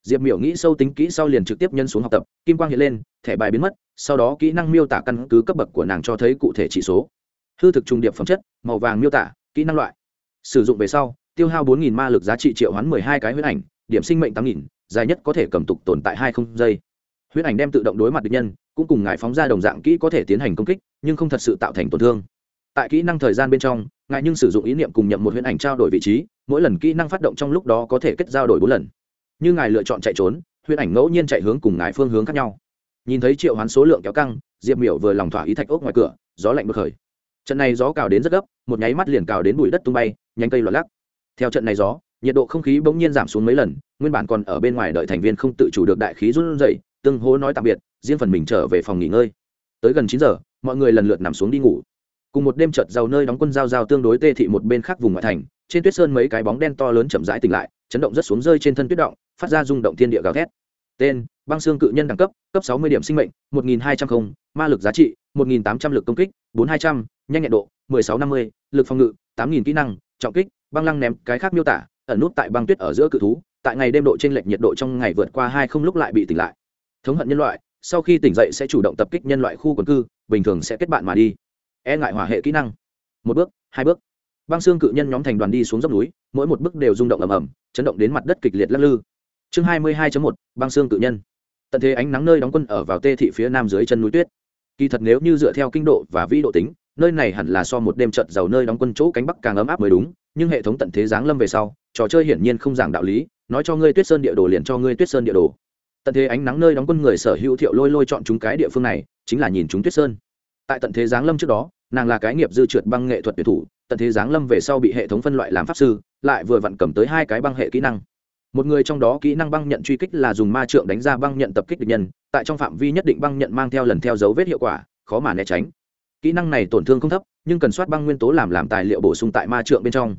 S1: diệp miểu nghĩ sâu tính kỹ sau liền trực tiếp nhân xuống học tập, kim quang hiện lên, thẻ bài biến mất, sau đó kỹ năng miêu tả căn cứ cấp bậc của nàng cho thấy cụ thể chỉ số. Hư thực trùng điệp phẩm chất, màu vàng miêu tả, kỹ năng loại. Sử dụng về sau, tiêu hao bốn ma lực giá trị triệu hoán mười hai cái huyết ảnh, điểm sinh mệnh tám nghìn, dài nhất có thể cầm tục tồn tại hai không giây. Huyết ảnh đem tự động đối mặt địch nhân, cũng cùng ngài phóng ra đồng dạng kỹ có thể tiến hành công kích, nhưng không thật sự tạo thành tổn thương. Tại kỹ năng thời gian bên trong, ngài nhưng sử dụng ý niệm cùng nhậm một huyễn ảnh trao đổi vị trí, mỗi lần kỹ năng phát động trong lúc đó có thể kết giao đổi bốn lần như ngài lựa chọn chạy trốn, huyễn ảnh ngẫu nhiên chạy hướng cùng ngài phương hướng khác nhau. Nhìn thấy triệu hoán số lượng kéo căng, diệp miểu vừa lòng thỏa ý thạch ốc ngoài cửa, gió lạnh bực khởi. Trận này gió cào đến rất gấp, một nháy mắt liền cào đến bụi đất tung bay, nhánh cây lọt lắc. Theo trận này gió, nhiệt độ không khí bỗng nhiên giảm xuống mấy lần, nguyên bản còn ở bên ngoài đợi thành viên không tự chủ được đại khí run rẩy tương hố nói tạm biệt, riêng phần mình trở về phòng nghỉ ngơi. Tới gần chín giờ, mọi người lần lượt nằm xuống đi ngủ. Cùng một đêm chợt giàu nơi đóng quân giao giao tương đối tê thị một bên khác vùng ngoại thành, trên tuyết sơn mấy cái bóng đen to lớn chậm rãi tỉnh lại chấn động rất xuống rơi trên thân tuyết động, phát ra rung động thiên địa gào thét. Tên, băng xương cự nhân đẳng cấp cấp sáu mươi điểm sinh mệnh, một nghìn hai trăm linh ma lực giá trị, một nghìn tám trăm l công kích, bốn hai trăm, nhanh nhẹn độ, mười sáu năm mươi, lực phòng ngự, tám nghìn kỹ năng, trọng kích, băng lăng ném, cái khác miêu tả, ẩn nút tại băng tuyết ở giữa cự thú, tại ngày đêm độ t r ê n lệch nhiệt độ trong ngày vượt qua hai không lúc lại bị tỉnh lại. Thống hận nhân loại, sau khi tỉnh dậy sẽ chủ động tập kích nhân loại khu quần cư, bình thường sẽ kết bạn mà đi. E ngại hỏa hệ kỹ năng. Một bước, hai bước băng xương cự nhân nhóm thành đoàn đi xuống dốc núi, mỗi một bước đều rung động ầm ầm, chấn động đến mặt đất kịch liệt lắc lư. Chương hai mươi hai một, băng xương cự nhân. Tận thế ánh nắng nơi đóng quân ở vào tê thị phía nam dưới chân núi tuyết. Kỳ thật nếu như dựa theo kinh độ và vĩ độ tính, nơi này hẳn là so một đêm trận giàu nơi đóng quân chỗ cánh bắc càng ấm áp mới đúng, nhưng hệ thống tận thế giáng lâm về sau, trò chơi hiển nhiên không giảng đạo lý, nói cho ngươi tuyết sơn địa đồ liền cho ngươi tuyết sơn địa đồ. Tận thế ánh nắng nơi đóng quân người sở hữu thiệu lôi lôi chọn chúng cái địa phương này, chính là nhìn chúng tuyết sơn. Tại tận thế giáng lâm trước đó, nàng là cái nghiệp dư trượt băng nghệ thuật tuyệt thủ tận thế giáng lâm về sau bị hệ thống phân loại làm pháp sư, lại vừa vặn cầm tới hai cái băng hệ kỹ năng. Một người trong đó kỹ năng băng nhận truy kích là dùng ma trượng đánh ra băng nhận tập kích địch nhân, tại trong phạm vi nhất định băng nhận mang theo lần theo dấu vết hiệu quả, khó mà né tránh. Kỹ năng này tổn thương không thấp, nhưng cần soát băng nguyên tố làm làm tài liệu bổ sung tại ma trượng bên trong.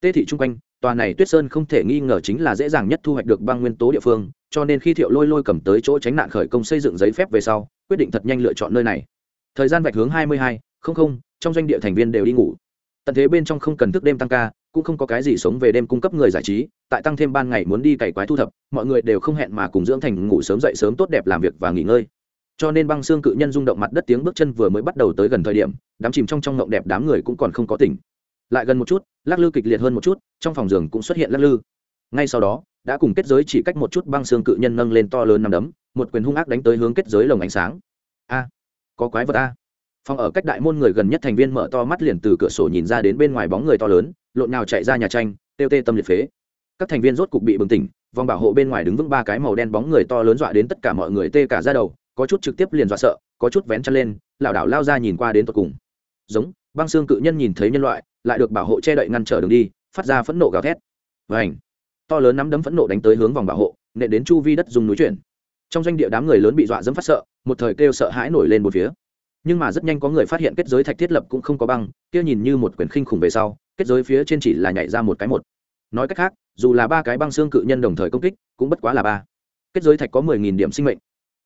S1: Tê thị chung quanh, tòa này tuyết sơn không thể nghi ngờ chính là dễ dàng nhất thu hoạch được băng nguyên tố địa phương, cho nên khi thiệu lôi lôi cầm tới chỗ tránh nạn khởi công xây dựng giấy phép về sau, quyết định thật nhanh lựa chọn nơi này. Thời gian vạch hướng hai mươi hai, không không, trong doanh địa thành viên đều đi ngủ tận thế bên trong không cần thức đêm tăng ca, cũng không có cái gì sống về đêm cung cấp người giải trí, tại tăng thêm ban ngày muốn đi cày quái thu thập, mọi người đều không hẹn mà cùng dưỡng thành ngủ sớm dậy sớm tốt đẹp làm việc và nghỉ ngơi. Cho nên băng xương cự nhân rung động mặt đất tiếng bước chân vừa mới bắt đầu tới gần thời điểm, đám chìm trong trong ngộng đẹp đám người cũng còn không có tỉnh. Lại gần một chút, lắc lư kịch liệt hơn một chút, trong phòng giường cũng xuất hiện lắc lư. Ngay sau đó, đã cùng kết giới chỉ cách một chút băng xương cự nhân nâng lên to lớn nằm đấm, một quyền hung ác đánh tới hướng kết giới lồng ánh sáng. A, có quái vật a phòng ở cách đại môn người gần nhất thành viên mở to mắt liền từ cửa sổ nhìn ra đến bên ngoài bóng người to lớn, lộn nào chạy ra nhà tranh, tiêu tê tâm liệt phế. Các thành viên rốt cục bị bừng tỉnh, vòng bảo hộ bên ngoài đứng vững ba cái màu đen bóng người to lớn dọa đến tất cả mọi người tê cả ra đầu, có chút trực tiếp liền dọa sợ, có chút vén chân lên, lảo đảo lao ra nhìn qua đến tột cùng. Giống, băng xương cự nhân nhìn thấy nhân loại, lại được bảo hộ che đậy ngăn trở đường đi, phát ra phẫn nộ gào thét. Vảnh to lớn nắm đấm phẫn nộ đánh tới hướng vòng bảo hộ nệ đến chu vi đất dùng núi chuyển. Trong doanh địa đám người lớn bị dọa dẫm phát sợ, một thời kêu sợ hãi nổi lên một phía nhưng mà rất nhanh có người phát hiện kết giới thạch thiết lập cũng không có băng, kia nhìn như một quyển khinh khủng về sau, kết giới phía trên chỉ là nhảy ra một cái một. Nói cách khác, dù là ba cái băng xương cự nhân đồng thời công kích, cũng bất quá là ba. Kết giới thạch có mười nghìn điểm sinh mệnh.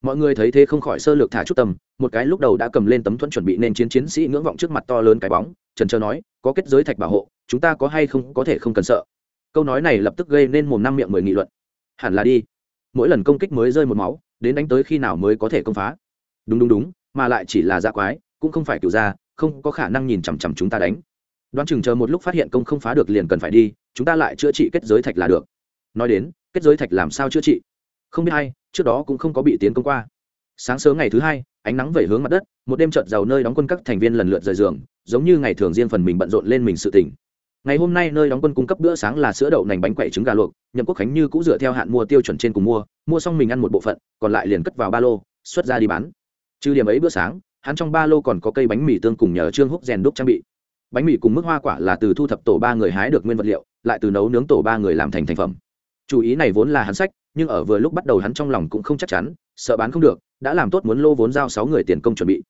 S1: Mọi người thấy thế không khỏi sơ lược thả chút tầm, một cái lúc đầu đã cầm lên tấm thuẫn chuẩn bị nên chiến chiến sĩ ngưỡng vọng trước mặt to lớn cái bóng, trần trơ nói, có kết giới thạch bảo hộ, chúng ta có hay không có thể không cần sợ? Câu nói này lập tức gây nên mồm năm miệng mười nghị luận. Hẳn là đi. Mỗi lần công kích mới rơi một máu, đến đánh tới khi nào mới có thể công phá? Đúng đúng đúng mà lại chỉ là dạ quái, cũng không phải cựu gia không có khả năng nhìn chằm chằm chúng ta đánh. Đoán chừng chờ một lúc phát hiện công không phá được liền cần phải đi, chúng ta lại chữa trị kết giới thạch là được. Nói đến, kết giới thạch làm sao chữa trị? Không biết hay trước đó cũng không có bị tiến công qua. Sáng sớm ngày thứ hai, ánh nắng vẩy hướng mặt đất, một đêm trợt giàu nơi đóng quân các thành viên lần lượt rời giường, giống như ngày thường riêng phần mình bận rộn lên mình sự tỉnh ngày hôm nay nơi đóng quân cung cấp bữa sáng là sữa đậu nành bánh quậy trứng gà luộc, nhậm quốc khánh như cũng dựa theo hạn mua tiêu chuẩn trên cùng mua mua xong mình ăn một bộ phận, còn lại liền cất vào ba lô, xuất ra đi bán trừ điểm ấy bữa sáng, hắn trong ba lô còn có cây bánh mì tương cùng nhờ trương húc rèn đúc trang bị. Bánh mì cùng mức hoa quả là từ thu thập tổ ba người hái được nguyên vật liệu, lại từ nấu nướng tổ ba người làm thành thành phẩm. Chủ ý này vốn là hắn sách, nhưng ở vừa lúc bắt đầu hắn trong lòng cũng không chắc chắn, sợ bán không được, đã làm tốt muốn lô vốn giao sáu người tiền công chuẩn bị.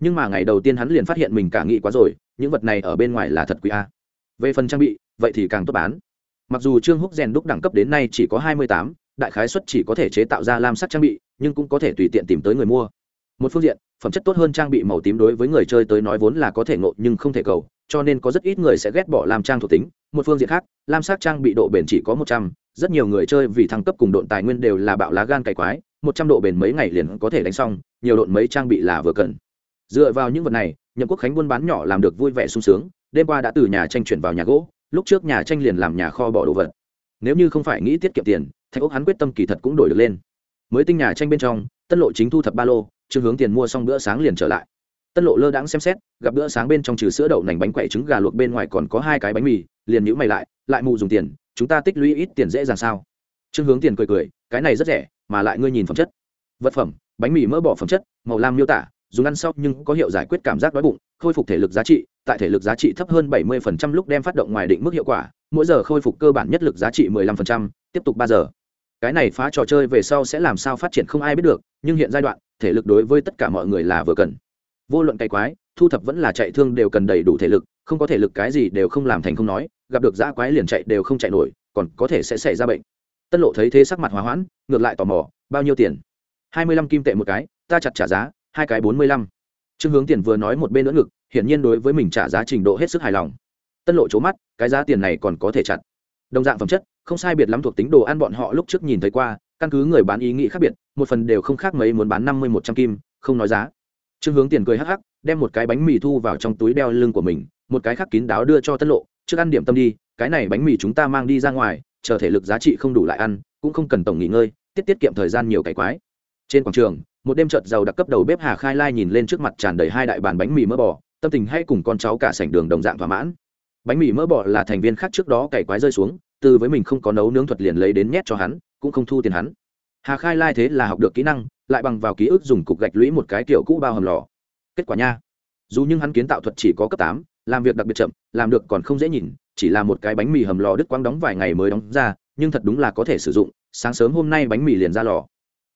S1: Nhưng mà ngày đầu tiên hắn liền phát hiện mình cả nghĩ quá rồi, những vật này ở bên ngoài là thật quý a. Về phần trang bị, vậy thì càng tốt bán. Mặc dù trương húc rèn đúc đẳng cấp đến nay chỉ có hai mươi tám, đại khái xuất chỉ có thể chế tạo ra lam sắc trang bị, nhưng cũng có thể tùy tiện tìm tới người mua một phương diện, phẩm chất tốt hơn trang bị màu tím đối với người chơi tới nói vốn là có thể ngộ nhưng không thể cầu, cho nên có rất ít người sẽ ghét bỏ làm trang thuộc tính. Một phương diện khác, lam sắc trang bị độ bền chỉ có một trăm, rất nhiều người chơi vì thăng cấp cùng độn tài nguyên đều là bạo lá gan cày quái, một trăm độ bền mấy ngày liền có thể đánh xong, nhiều độn mấy trang bị là vừa cần. Dựa vào những vật này, nhậm quốc khánh buôn bán nhỏ làm được vui vẻ sung sướng, đêm qua đã từ nhà tranh chuyển vào nhà gỗ, lúc trước nhà tranh liền làm nhà kho bỏ đồ vật. Nếu như không phải nghĩ tiết kiệm tiền, thạch ốc hắn quyết tâm kỳ thật cũng đổi được lên. Mới tinh nhà tranh bên trong, tân lộ chính thu thập ba lô trương hướng tiền mua xong bữa sáng liền trở lại. Tân lộ lơ đãng xem xét gặp bữa sáng bên trong trừ sữa đậu nành bánh quậy trứng gà luộc bên ngoài còn có hai cái bánh mì liền nhữ mày lại lại mù dùng tiền chúng ta tích lũy ít tiền dễ dàng sao? Trương hướng tiền cười cười cái này rất rẻ mà lại ngươi nhìn phẩm chất. Vật phẩm bánh mì mỡ bỏ phẩm chất màu lam miêu tả dùng ăn sau nhưng có hiệu giải quyết cảm giác đói bụng khôi phục thể lực giá trị tại thể lực giá trị thấp hơn 70% lúc đem phát động ngoài định mức hiệu quả mỗi giờ khôi phục cơ bản nhất lực giá trị 15%, tiếp tục ba giờ cái này phá trò chơi về sau sẽ làm sao phát triển không ai biết được, nhưng hiện giai đoạn, thể lực đối với tất cả mọi người là vừa cần. Vô luận cày quái, thu thập vẫn là chạy thương đều cần đầy đủ thể lực, không có thể lực cái gì đều không làm thành không nói, gặp được dã quái liền chạy đều không chạy nổi, còn có thể sẽ xảy ra bệnh. Tân lộ thấy thế sắc mặt hòa hoãn, ngược lại tò mò, bao nhiêu tiền? Hai mươi lăm kim tệ một cái, ta chặt trả giá, hai cái bốn mươi lăm. Trương hướng tiền vừa nói một bên nữa ngực, hiển nhiên đối với mình trả giá trình độ hết sức hài lòng. Tân lộ c mắt, cái giá tiền này còn có thể chặt. Đồng dạng phẩm chất không sai biệt lắm thuộc tính đồ ăn bọn họ lúc trước nhìn thấy qua, căn cứ người bán ý nghĩ khác biệt, một phần đều không khác mấy muốn bán năm mươi một trăm kim, không nói giá. Trương hướng tiền cười hắc hắc, đem một cái bánh mì thu vào trong túi đeo lưng của mình, một cái khác kín đáo đưa cho tân lộ, trước ăn điểm tâm đi, cái này bánh mì chúng ta mang đi ra ngoài, chờ thể lực giá trị không đủ lại ăn, cũng không cần tổng nghỉ ngơi, tiết tiết kiệm thời gian nhiều cải quái. Trên quảng trường, một đêm chợt giàu đặc cấp đầu bếp hà khai lai nhìn lên trước mặt tràn đầy hai đại bàn bánh mì mỡ bò, tâm tình hay cùng con cháu cả sảnh đường đồng dạng thỏa mãn. Bánh mì mỡ bò là thành viên khác trước đó cày quái rơi xuống từ với mình không có nấu nướng thuật liền lấy đến nhét cho hắn, cũng không thu tiền hắn. Hà khai lai thế là học được kỹ năng, lại bằng vào ký ức dùng cục gạch lũy một cái kiểu cũ bao hầm lò. Kết quả nha, dù nhưng hắn kiến tạo thuật chỉ có cấp tám, làm việc đặc biệt chậm, làm được còn không dễ nhìn, chỉ là một cái bánh mì hầm lò đứt quang đóng vài ngày mới đóng ra, nhưng thật đúng là có thể sử dụng, sáng sớm hôm nay bánh mì liền ra lò.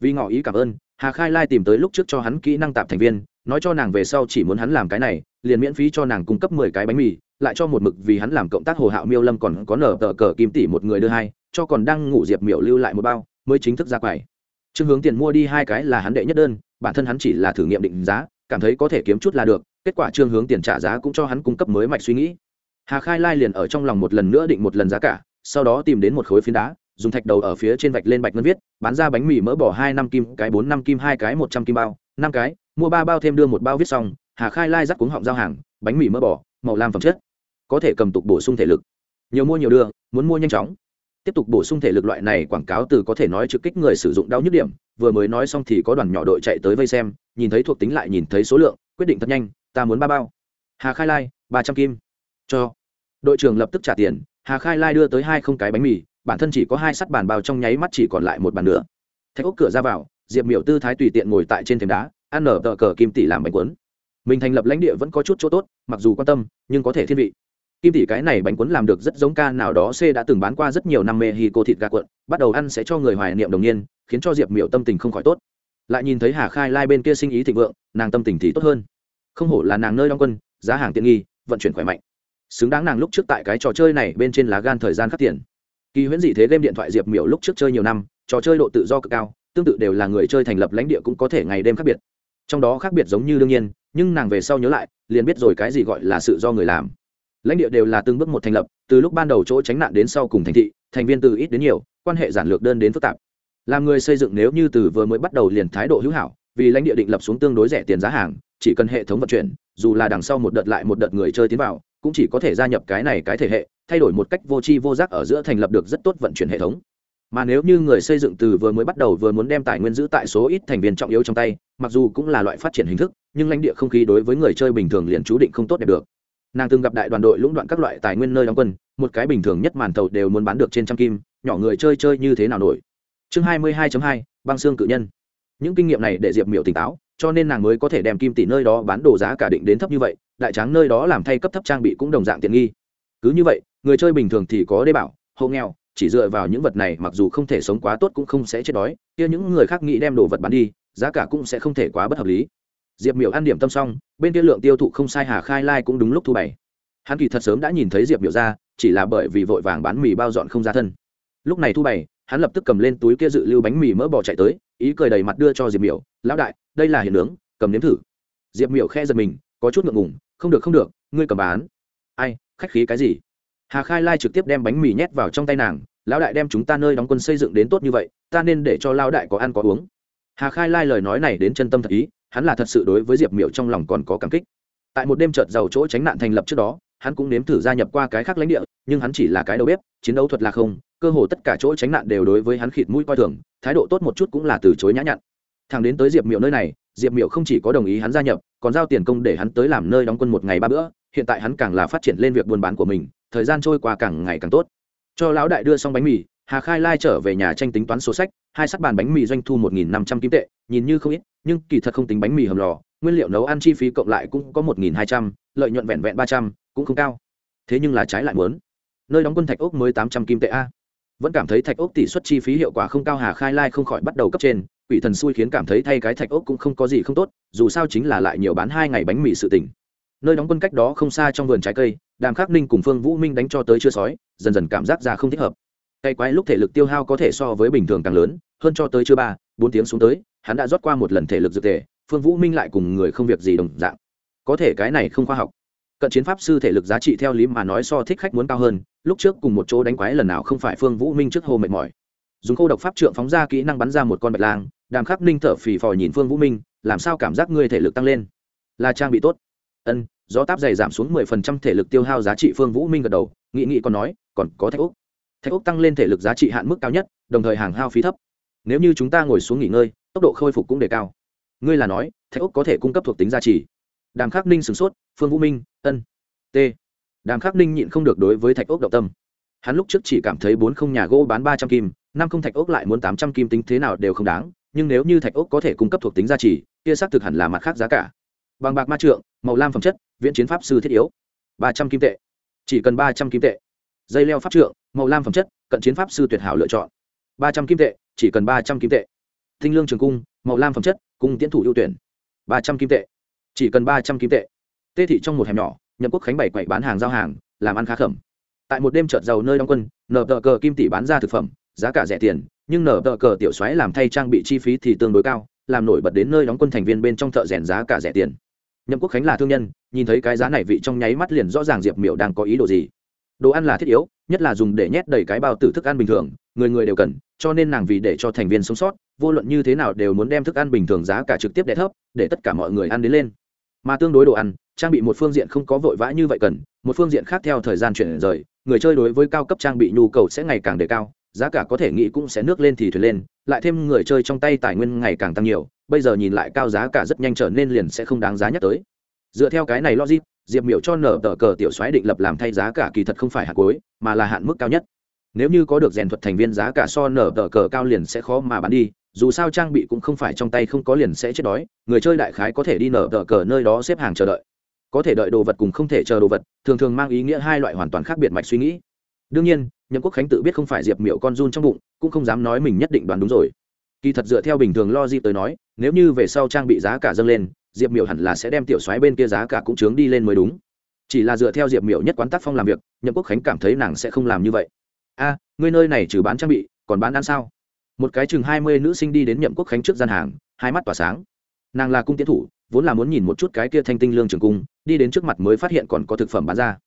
S1: Vì ngỏ ý cảm ơn, hà khai lai tìm tới lúc trước cho hắn kỹ năng tạp thành viên, nói cho nàng về sau chỉ muốn hắn làm cái này, liền miễn phí cho nàng cung cấp mười cái bánh mì lại cho một mực vì hắn làm cộng tác hồ hạo miêu lâm còn có nở tờ cờ kim tỷ một người đưa hai, cho còn đang ngủ diệp miểu lưu lại một bao, mới chính thức ra quầy. Trương hướng tiền mua đi hai cái là hắn đệ nhất đơn, bản thân hắn chỉ là thử nghiệm định giá, cảm thấy có thể kiếm chút là được, kết quả trương hướng tiền trả giá cũng cho hắn cung cấp mới mạch suy nghĩ. Hà khai lai liền ở trong lòng một lần nữa định một lần giá cả, sau đó tìm đến một khối phiến đá, dùng thạch đầu ở phía trên vạch lên bạch ngân viết, bán ra bánh mì mỡ bỏ hai năm kim, cái bốn năm kim, hai cái một trăm kim bao, năm cái, mua ba bao thêm đưa một bao viết xong, hà khai lai dắt cuống họng giao hàng, bánh mì mỡ bỏ màu lam phẩm chất có thể cầm tục bổ sung thể lực. Nhiều mua nhiều đưa, muốn mua nhanh chóng. Tiếp tục bổ sung thể lực loại này quảng cáo từ có thể nói trực kích người sử dụng đau nhức điểm, vừa mới nói xong thì có đoàn nhỏ đội chạy tới vây xem, nhìn thấy thuộc tính lại nhìn thấy số lượng, quyết định thật nhanh, ta muốn ba bao. Hà khai lai, ba trăm kim. Cho. Đội trưởng lập tức trả tiền, hà khai lai đưa tới hai không cái bánh mì, bản thân chỉ có hai sắt bàn bao trong nháy mắt chỉ còn lại một bàn nữa. Thạch ốc cửa ra vào, diệp miểu tư thái tùy tiện ngồi tại trên thềm đá, ăn nở tờ cờ kim tỷ làm bánh quấn mình thành lập lãnh địa vẫn có chút chỗ tốt, mặc dù quan tâm, nhưng có thể thiên vị kim tỷ cái này bánh cuốn làm được rất giống ca nào đó, c đã từng bán qua rất nhiều năm mê hi cô thịt gà cuộn, bắt đầu ăn sẽ cho người hoài niệm đồng nhiên, khiến cho diệp miểu tâm tình không khỏi tốt. Lại nhìn thấy hà khai lai bên kia sinh ý thịnh vượng, nàng tâm tình thì tốt hơn. Không hổ là nàng nơi đóng quân, giá hàng tiện nghi, vận chuyển khỏe mạnh. Xứng đáng nàng lúc trước tại cái trò chơi này bên trên lá gan thời gian khắc tiền. Kỳ huyễn dị thế game điện thoại diệp miểu lúc trước chơi nhiều năm, trò chơi độ tự do cực cao, tương tự đều là người chơi thành lập lãnh địa cũng có thể ngày đêm khác biệt. Trong đó khác biệt giống như đương nhiên, nhưng nàng về sau nhớ lại, liền biết rồi cái gì gọi là sự do người làm lãnh địa đều là từng bước một thành lập, từ lúc ban đầu chỗ tránh nạn đến sau cùng thành thị, thành viên từ ít đến nhiều, quan hệ giản lược đơn đến phức tạp. Làm người xây dựng nếu như từ vừa mới bắt đầu liền thái độ hữu hảo, vì lãnh địa định lập xuống tương đối rẻ tiền giá hàng, chỉ cần hệ thống vận chuyển, dù là đằng sau một đợt lại một đợt người chơi tiến vào, cũng chỉ có thể gia nhập cái này cái thể hệ, thay đổi một cách vô tri vô giác ở giữa thành lập được rất tốt vận chuyển hệ thống. Mà nếu như người xây dựng từ vừa mới bắt đầu vừa muốn đem tài nguyên giữ tại số ít thành viên trọng yếu trong tay, mặc dù cũng là loại phát triển hình thức, nhưng lãnh địa không khí đối với người chơi bình thường liền chú định không tốt đẹp được nàng từng gặp đại đoàn đội lũng đoạn các loại tài nguyên nơi đóng quân, một cái bình thường nhất màn thầu đều muốn bán được trên trăm kim, nhỏ người chơi chơi như thế nào nổi. Chương hai mươi hai hai, băng xương cự nhân. Những kinh nghiệm này để diệp miểu tỉnh táo, cho nên nàng mới có thể đem kim tỷ nơi đó bán đồ giá cả định đến thấp như vậy, đại tráng nơi đó làm thay cấp thấp trang bị cũng đồng dạng tiện nghi. Cứ như vậy, người chơi bình thường thì có đê bảo, hộ nghèo, chỉ dựa vào những vật này mặc dù không thể sống quá tốt cũng không sẽ chết đói, kia những người khác nghĩ đem đồ vật bán đi, giá cả cũng sẽ không thể quá bất hợp lý diệp miểu ăn điểm tâm xong, bên kia lượng tiêu thụ không sai hà khai lai cũng đúng lúc thu bày. Hắn kỳ thật sớm đã nhìn thấy diệp miểu ra, chỉ là bởi vì vội vàng bán mì bao dọn không ra thân. Lúc này thu bày, hắn lập tức cầm lên túi kia dự lưu bánh mì mỡ bò chạy tới, ý cười đầy mặt đưa cho diệp miểu, lão đại, đây là hiện nướng, cầm nếm thử. Diệp miểu khe giật mình, có chút ngượng ngùng, không được không được, ngươi cầm bán. Ai, khách khí cái gì? Hà khai lai trực tiếp đem bánh mì nhét vào trong tay nàng, lão đại đem chúng ta nơi đóng quân xây dựng đến tốt như vậy, ta nên để cho lão đại có ăn có uống. Hà khai lai lời nói này đến chân tâm thật ý hắn là thật sự đối với diệp miểu trong lòng còn có cảm kích. Tại một đêm chợt giàu chỗ tránh nạn thành lập trước đó, hắn cũng nếm thử gia nhập qua cái khác lãnh địa, nhưng hắn chỉ là cái đầu bếp, chiến đấu thuật là không, cơ hồ tất cả chỗ tránh nạn đều đối với hắn khịt mũi coi thường, thái độ tốt một chút cũng là từ chối nhã nhặn. Thằng đến tới diệp miểu nơi này, diệp miểu không chỉ có đồng ý hắn gia nhập, còn giao tiền công để hắn tới làm nơi đóng quân một ngày ba bữa, hiện tại hắn càng là phát triển lên việc buôn bán của mình, thời gian trôi qua càng ngày càng tốt. Cho lão đại đưa xong bánh mì, hà khai lai trở về nhà tranh tính toán số sách, hai sắc bàn bánh mì doanh thu một nghìn năm trăm kim tệ, nhìn như không ít nhưng kỳ thật không tính bánh mì hầm lò, nguyên liệu nấu ăn chi phí cộng lại cũng có một nghìn hai trăm, lợi nhuận vẹn vẹn ba trăm, cũng không cao. Thế nhưng là trái lại muốn. Nơi đóng quân thạch ốc mới tám trăm kim tệ a. Vẫn cảm thấy thạch ốc tỷ suất chi phí hiệu quả không cao hà khai lai không khỏi bắt đầu cấp trên, quỷ thần xui khiến cảm thấy thay cái thạch ốc cũng không có gì không tốt, dù sao chính là lại nhiều bán hai ngày bánh mì sự tỉnh nơi đóng quân cách đó không xa trong vườn trái cây, đàm khắc ninh cùng phương vũ minh đánh cho tới chưa sói, dần dần cảm giác ra không thích hợp cây quái lúc thể lực tiêu hao có thể so với bình thường càng lớn, hơn cho tới chưa ba, bốn tiếng xuống tới, hắn đã rót qua một lần thể lực dược thể phương vũ minh lại cùng người không việc gì đồng dạng. Có thể cái này không khoa học. Cận chiến pháp sư thể lực giá trị theo lý mà nói so thích khách muốn cao hơn, lúc trước cùng một chỗ đánh quái lần nào không phải phương vũ minh trước hồ mệt mỏi. Dùng khô độc pháp trượng phóng ra kỹ năng bắn ra một con bạch lang, đàm khắc ninh thở phì phò nhìn phương vũ minh, làm sao cảm giác ngươi thể lực tăng lên? Là trang bị tốt. Ân, gió táp dày giảm xuống mười phần trăm thể lực tiêu hao giá trị phương vũ minh gật đầu nghị nghị còn nói, còn có thách úc thạch ốc tăng lên thể lực giá trị hạn mức cao nhất, đồng thời hàng hao phí thấp. Nếu như chúng ta ngồi xuống nghỉ ngơi, tốc độ khôi phục cũng đề cao. Ngươi là nói, thạch ốc có thể cung cấp thuộc tính giá trị. Đàm khắc ninh sửng sốt, phương vũ minh, ân, t. Đàm khắc ninh nhịn không được đối với thạch ốc động tâm. Hắn lúc trước chỉ cảm thấy bốn không nhà gỗ bán ba trăm kim, năm không thạch ốc lại muốn tám trăm kim tính thế nào đều không đáng, nhưng nếu như thạch ốc có thể cung cấp thuộc tính giá trị, kia xác thực hẳn là mặt khác giá cả. Bằng bạc ma trượng, màu lam phẩm chất, viễn chiến pháp sư thiết yếu. Ba trăm kim tệ. Chỉ cần ba trăm kim tệ dây leo pháp trượng, màu lam phẩm chất, cận chiến pháp sư tuyệt hảo lựa chọn. Ba trăm kim tệ, chỉ cần ba trăm kim tệ. Thinh lương trường cung, màu lam phẩm chất, cung tiến thủ ưu tuyển. Ba trăm kim tệ, chỉ cần ba trăm kim tệ. Tê thị trong một hẻm nhỏ, nhậm quốc khánh bảy quậy bán hàng giao hàng, làm ăn khá khẩm. Tại một đêm trợt giàu nơi đóng quân, nở tờ cờ kim tỷ bán ra thực phẩm, giá cả rẻ tiền, nhưng nở tờ cờ tiểu xoáy làm thay trang bị chi phí thì tương đối cao, làm nổi bật đến nơi đóng quân thành viên bên trong thợ rèn giá cả rẻ tiền. Nhậm quốc khánh là thương nhân, nhìn thấy cái giá này vị trong nháy mắt liền rõ ràng diệp miểu đang có ý đồ gì đồ ăn là thiết yếu, nhất là dùng để nhét đầy cái bao tử thức ăn bình thường, người người đều cần, cho nên nàng vì để cho thành viên sống sót, vô luận như thế nào đều muốn đem thức ăn bình thường giá cả trực tiếp đẻ thấp, để tất cả mọi người ăn đến lên. Mà tương đối đồ ăn, trang bị một phương diện không có vội vã như vậy cần, một phương diện khác theo thời gian chuyển rời, người chơi đối với cao cấp trang bị nhu cầu sẽ ngày càng đề cao, giá cả có thể nghĩ cũng sẽ nước lên thì thuyền lên, lại thêm người chơi trong tay tài nguyên ngày càng tăng nhiều, bây giờ nhìn lại cao giá cả rất nhanh trở nên liền sẽ không đáng giá nhắc tới. Dựa theo cái này logic diệp miểu cho nở tờ cờ tiểu xoáy định lập làm thay giá cả kỳ thật không phải hạt cuối, mà là hạn mức cao nhất. Nếu như có được rèn thuật thành viên giá cả so nở tờ cờ cao liền sẽ khó mà bán đi, dù sao trang bị cũng không phải trong tay không có liền sẽ chết đói, người chơi đại khái có thể đi nở tờ cờ nơi đó xếp hàng chờ đợi. Có thể đợi đồ vật cùng không thể chờ đồ vật, thường thường mang ý nghĩa hai loại hoàn toàn khác biệt mạch suy nghĩ. Đương nhiên, nhậm quốc khánh tự biết không phải diệp miệu con run trong bụng, cũng không dám nói mình nhất định đoán đúng rồi. Kỳ thật dựa theo bình thường lo di tới nói, nếu như về sau trang bị giá cả dâng lên diệp miệu hẳn là sẽ đem tiểu soái bên kia giá cả cũng chướng đi lên mới đúng. Chỉ là dựa theo diệp miệu nhất quán tác phong làm việc, nhậm quốc khánh cảm thấy nàng sẽ không làm như vậy. A, ngươi nơi này trừ bán trang bị, còn bán ăn sao? Một cái chừng hai mươi nữ sinh đi đến nhậm quốc khánh trước gian hàng, hai mắt tỏa sáng. Nàng là cung tiến thủ, vốn là muốn nhìn một chút cái kia thanh tinh lương trường cung, đi đến trước mặt mới phát hiện còn có thực phẩm bán ra.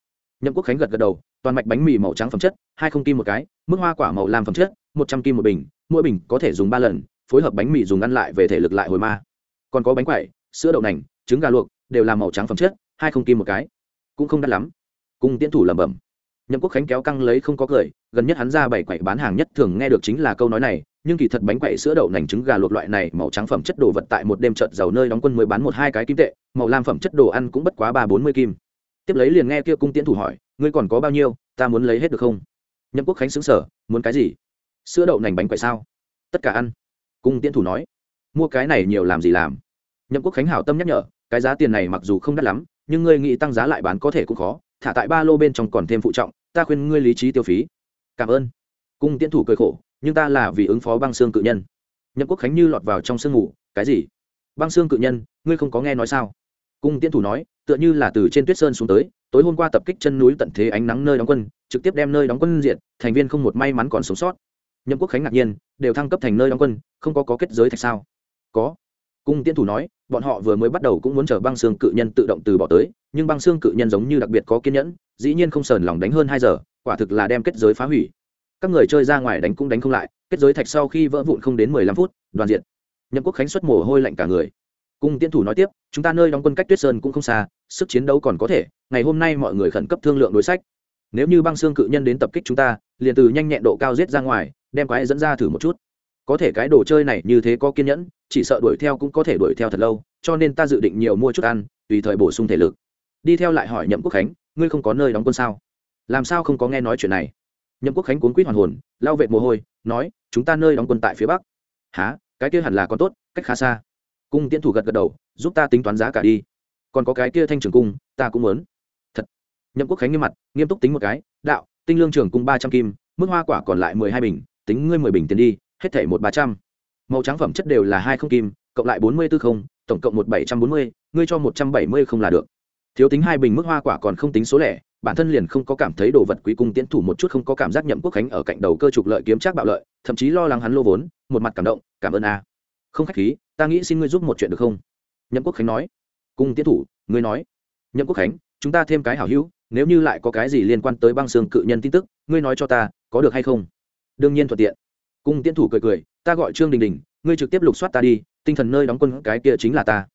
S1: Nhậm quốc khánh gật gật đầu, toàn mạch bánh mì màu trắng phẩm chất, hai không kim một cái, mức hoa quả màu lam phẩm chất, một trăm kim một bình, mỗi bình có thể dùng ba lần, phối hợp bánh mì dùng ăn lại về thể lực lại hồi ma. Còn có bánh quẩy sữa đậu nành, trứng gà luộc, đều là màu trắng phẩm chất, hai không kim một cái. Cũng không đắt lắm. Cung tiến thủ lẩm bẩm. Nhậm quốc khánh kéo căng lấy không có cười, gần nhất hắn ra bảy quậy bán hàng nhất thường nghe được chính là câu nói này, nhưng kỳ thật bánh quậy sữa đậu nành trứng gà luộc loại này màu trắng phẩm chất đồ vật tại một đêm trận giàu nơi đóng quân mới bán một hai cái kim tệ, màu lam phẩm chất đồ ăn cũng bất quá ba bốn mươi kim. Tiếp lấy liền nghe kia cung tiến thủ hỏi, ngươi còn có bao nhiêu? Ta muốn lấy hết được không? Nhậm quốc khánh xứng sở muốn cái gì? Sữa đậu nành bánh quậy sao? Tất cả ăn. Cung tiến thủ nói, mua cái này nhiều làm gì làm? Nhậm quốc khánh hảo tâm nhắc nhở, cái giá tiền này mặc dù không đắt lắm, nhưng ngươi nghĩ tăng giá lại bán có thể cũng khó, thả tại ba lô bên trong còn thêm phụ trọng, ta khuyên ngươi lý trí tiêu phí. Cảm ơn. Cung tiễn thủ cười khổ, nhưng ta là vì ứng phó băng xương cự nhân. Nhậm quốc khánh như lọt vào trong sương ngủ, cái gì? Băng xương cự nhân, ngươi không có nghe nói sao? Cung tiễn thủ nói, tựa như là từ trên tuyết sơn xuống tới, tối hôm qua tập kích chân núi tận thế ánh nắng nơi đóng quân, trực tiếp đem nơi đóng quân diện thành viên không một may mắn còn sống sót. Nhậm quốc khánh ngạc nhiên, đều thăng cấp thành nơi đóng quân, không có có kết giới thạch sao? Có cung tiễn thủ nói, bọn họ vừa mới bắt đầu cũng muốn chờ băng xương cự nhân tự động từ bỏ tới, nhưng băng xương cự nhân giống như đặc biệt có kiên nhẫn, dĩ nhiên không sờn lòng đánh hơn hai giờ, quả thực là đem kết giới phá hủy. Các người chơi ra ngoài đánh cũng đánh không lại, kết giới thạch sau khi vỡ vụn không đến mười lăm phút, đoàn diện nhậm quốc khánh xuất mồ hôi lạnh cả người. Cung tiễn thủ nói tiếp, chúng ta nơi đóng quân cách tuyết sơn cũng không xa, sức chiến đấu còn có thể, ngày hôm nay mọi người khẩn cấp thương lượng đối sách. Nếu như băng xương cự nhân đến tập kích chúng ta, liền từ nhanh nhẹn độ cao giết ra ngoài, đem quái dẫn ra thử một chút. Có thể cái đồ chơi này như thế có kiên nhẫn chỉ sợ đuổi theo cũng có thể đuổi theo thật lâu, cho nên ta dự định nhiều mua chút ăn, tùy thời bổ sung thể lực. Đi theo lại hỏi nhậm quốc khánh, ngươi không có nơi đóng quân sao? Làm sao không có nghe nói chuyện này? Nhậm quốc khánh cuốn quýt hoàn hồn lao vệt mồ hôi, nói, chúng ta nơi đóng quân tại phía bắc. Há cái kia hẳn là còn tốt, cách khá xa. Cung tiễn thủ gật gật đầu, giúp ta tính toán giá cả đi. Còn có cái kia thanh trường cung, ta cũng muốn. Thật. Nhậm quốc khánh nghiêm mặt, nghiêm túc tính một cái, đạo, tinh lương trường cung ba trăm kim, mức hoa quả còn lại mười hai bình, tính ngươi mười bình tiền đi, hết thảy một ba trăm màu trắng phẩm chất đều là hai không kim, cộng lại bốn mươi tư không, tổng cộng một bảy trăm bốn mươi, ngươi cho một trăm bảy mươi không là được. Thiếu tính hai bình mức hoa quả còn không tính số lẻ, bản thân liền không có cảm thấy đồ vật quý cung tiến thủ một chút không có cảm giác nhậm quốc khánh ở cạnh đầu cơ trục lợi kiếm trác bạo lợi, thậm chí lo lắng hắn lô vốn, một mặt cảm động, cảm ơn a. Không khách khí, ta nghĩ xin ngươi giúp một chuyện được không? Nhậm quốc khánh nói. Cung tiến thủ, ngươi nói. Nhậm quốc khánh, chúng ta thêm cái hảo hữu, nếu như lại có cái gì liên quan tới băng xương cự nhân tin tức, ngươi nói cho ta, có được hay không? Đương nhiên thuận tiện cung tiễn thủ cười cười, ta gọi trương đình đình, ngươi trực tiếp lục soát ta đi, tinh thần nơi đóng quân cái kia chính là ta.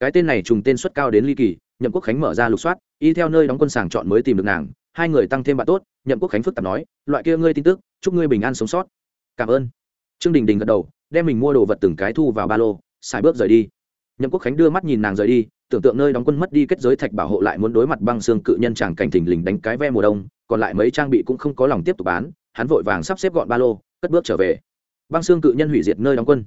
S1: Cái tên này trùng tên xuất cao đến ly kỳ, nhậm quốc khánh mở ra lục soát, y theo nơi đóng quân sàng chọn mới tìm được nàng, hai người tăng thêm bạn tốt, nhậm quốc khánh phức tạp nói, loại kia ngươi tin tức, chúc ngươi bình an sống sót. Cảm ơn. Trương đình đình gật đầu, đem mình mua đồ vật từng cái thu vào ba lô, xài bước rời đi. Nhậm quốc khánh đưa mắt nhìn nàng rời đi, tưởng tượng nơi đóng quân mất đi kết giới thạch bảo hộ lại muốn đối mặt băng xương cự nhân chẳng cảnh thình lình đánh cái ve mùa đông, còn lại mấy trang bị cũng không có lòng tiếp tục bán, hắn vội vàng sắp xếp gọn ba lô cất bước trở về. Băng xương cự nhân hủy diệt nơi đóng quân.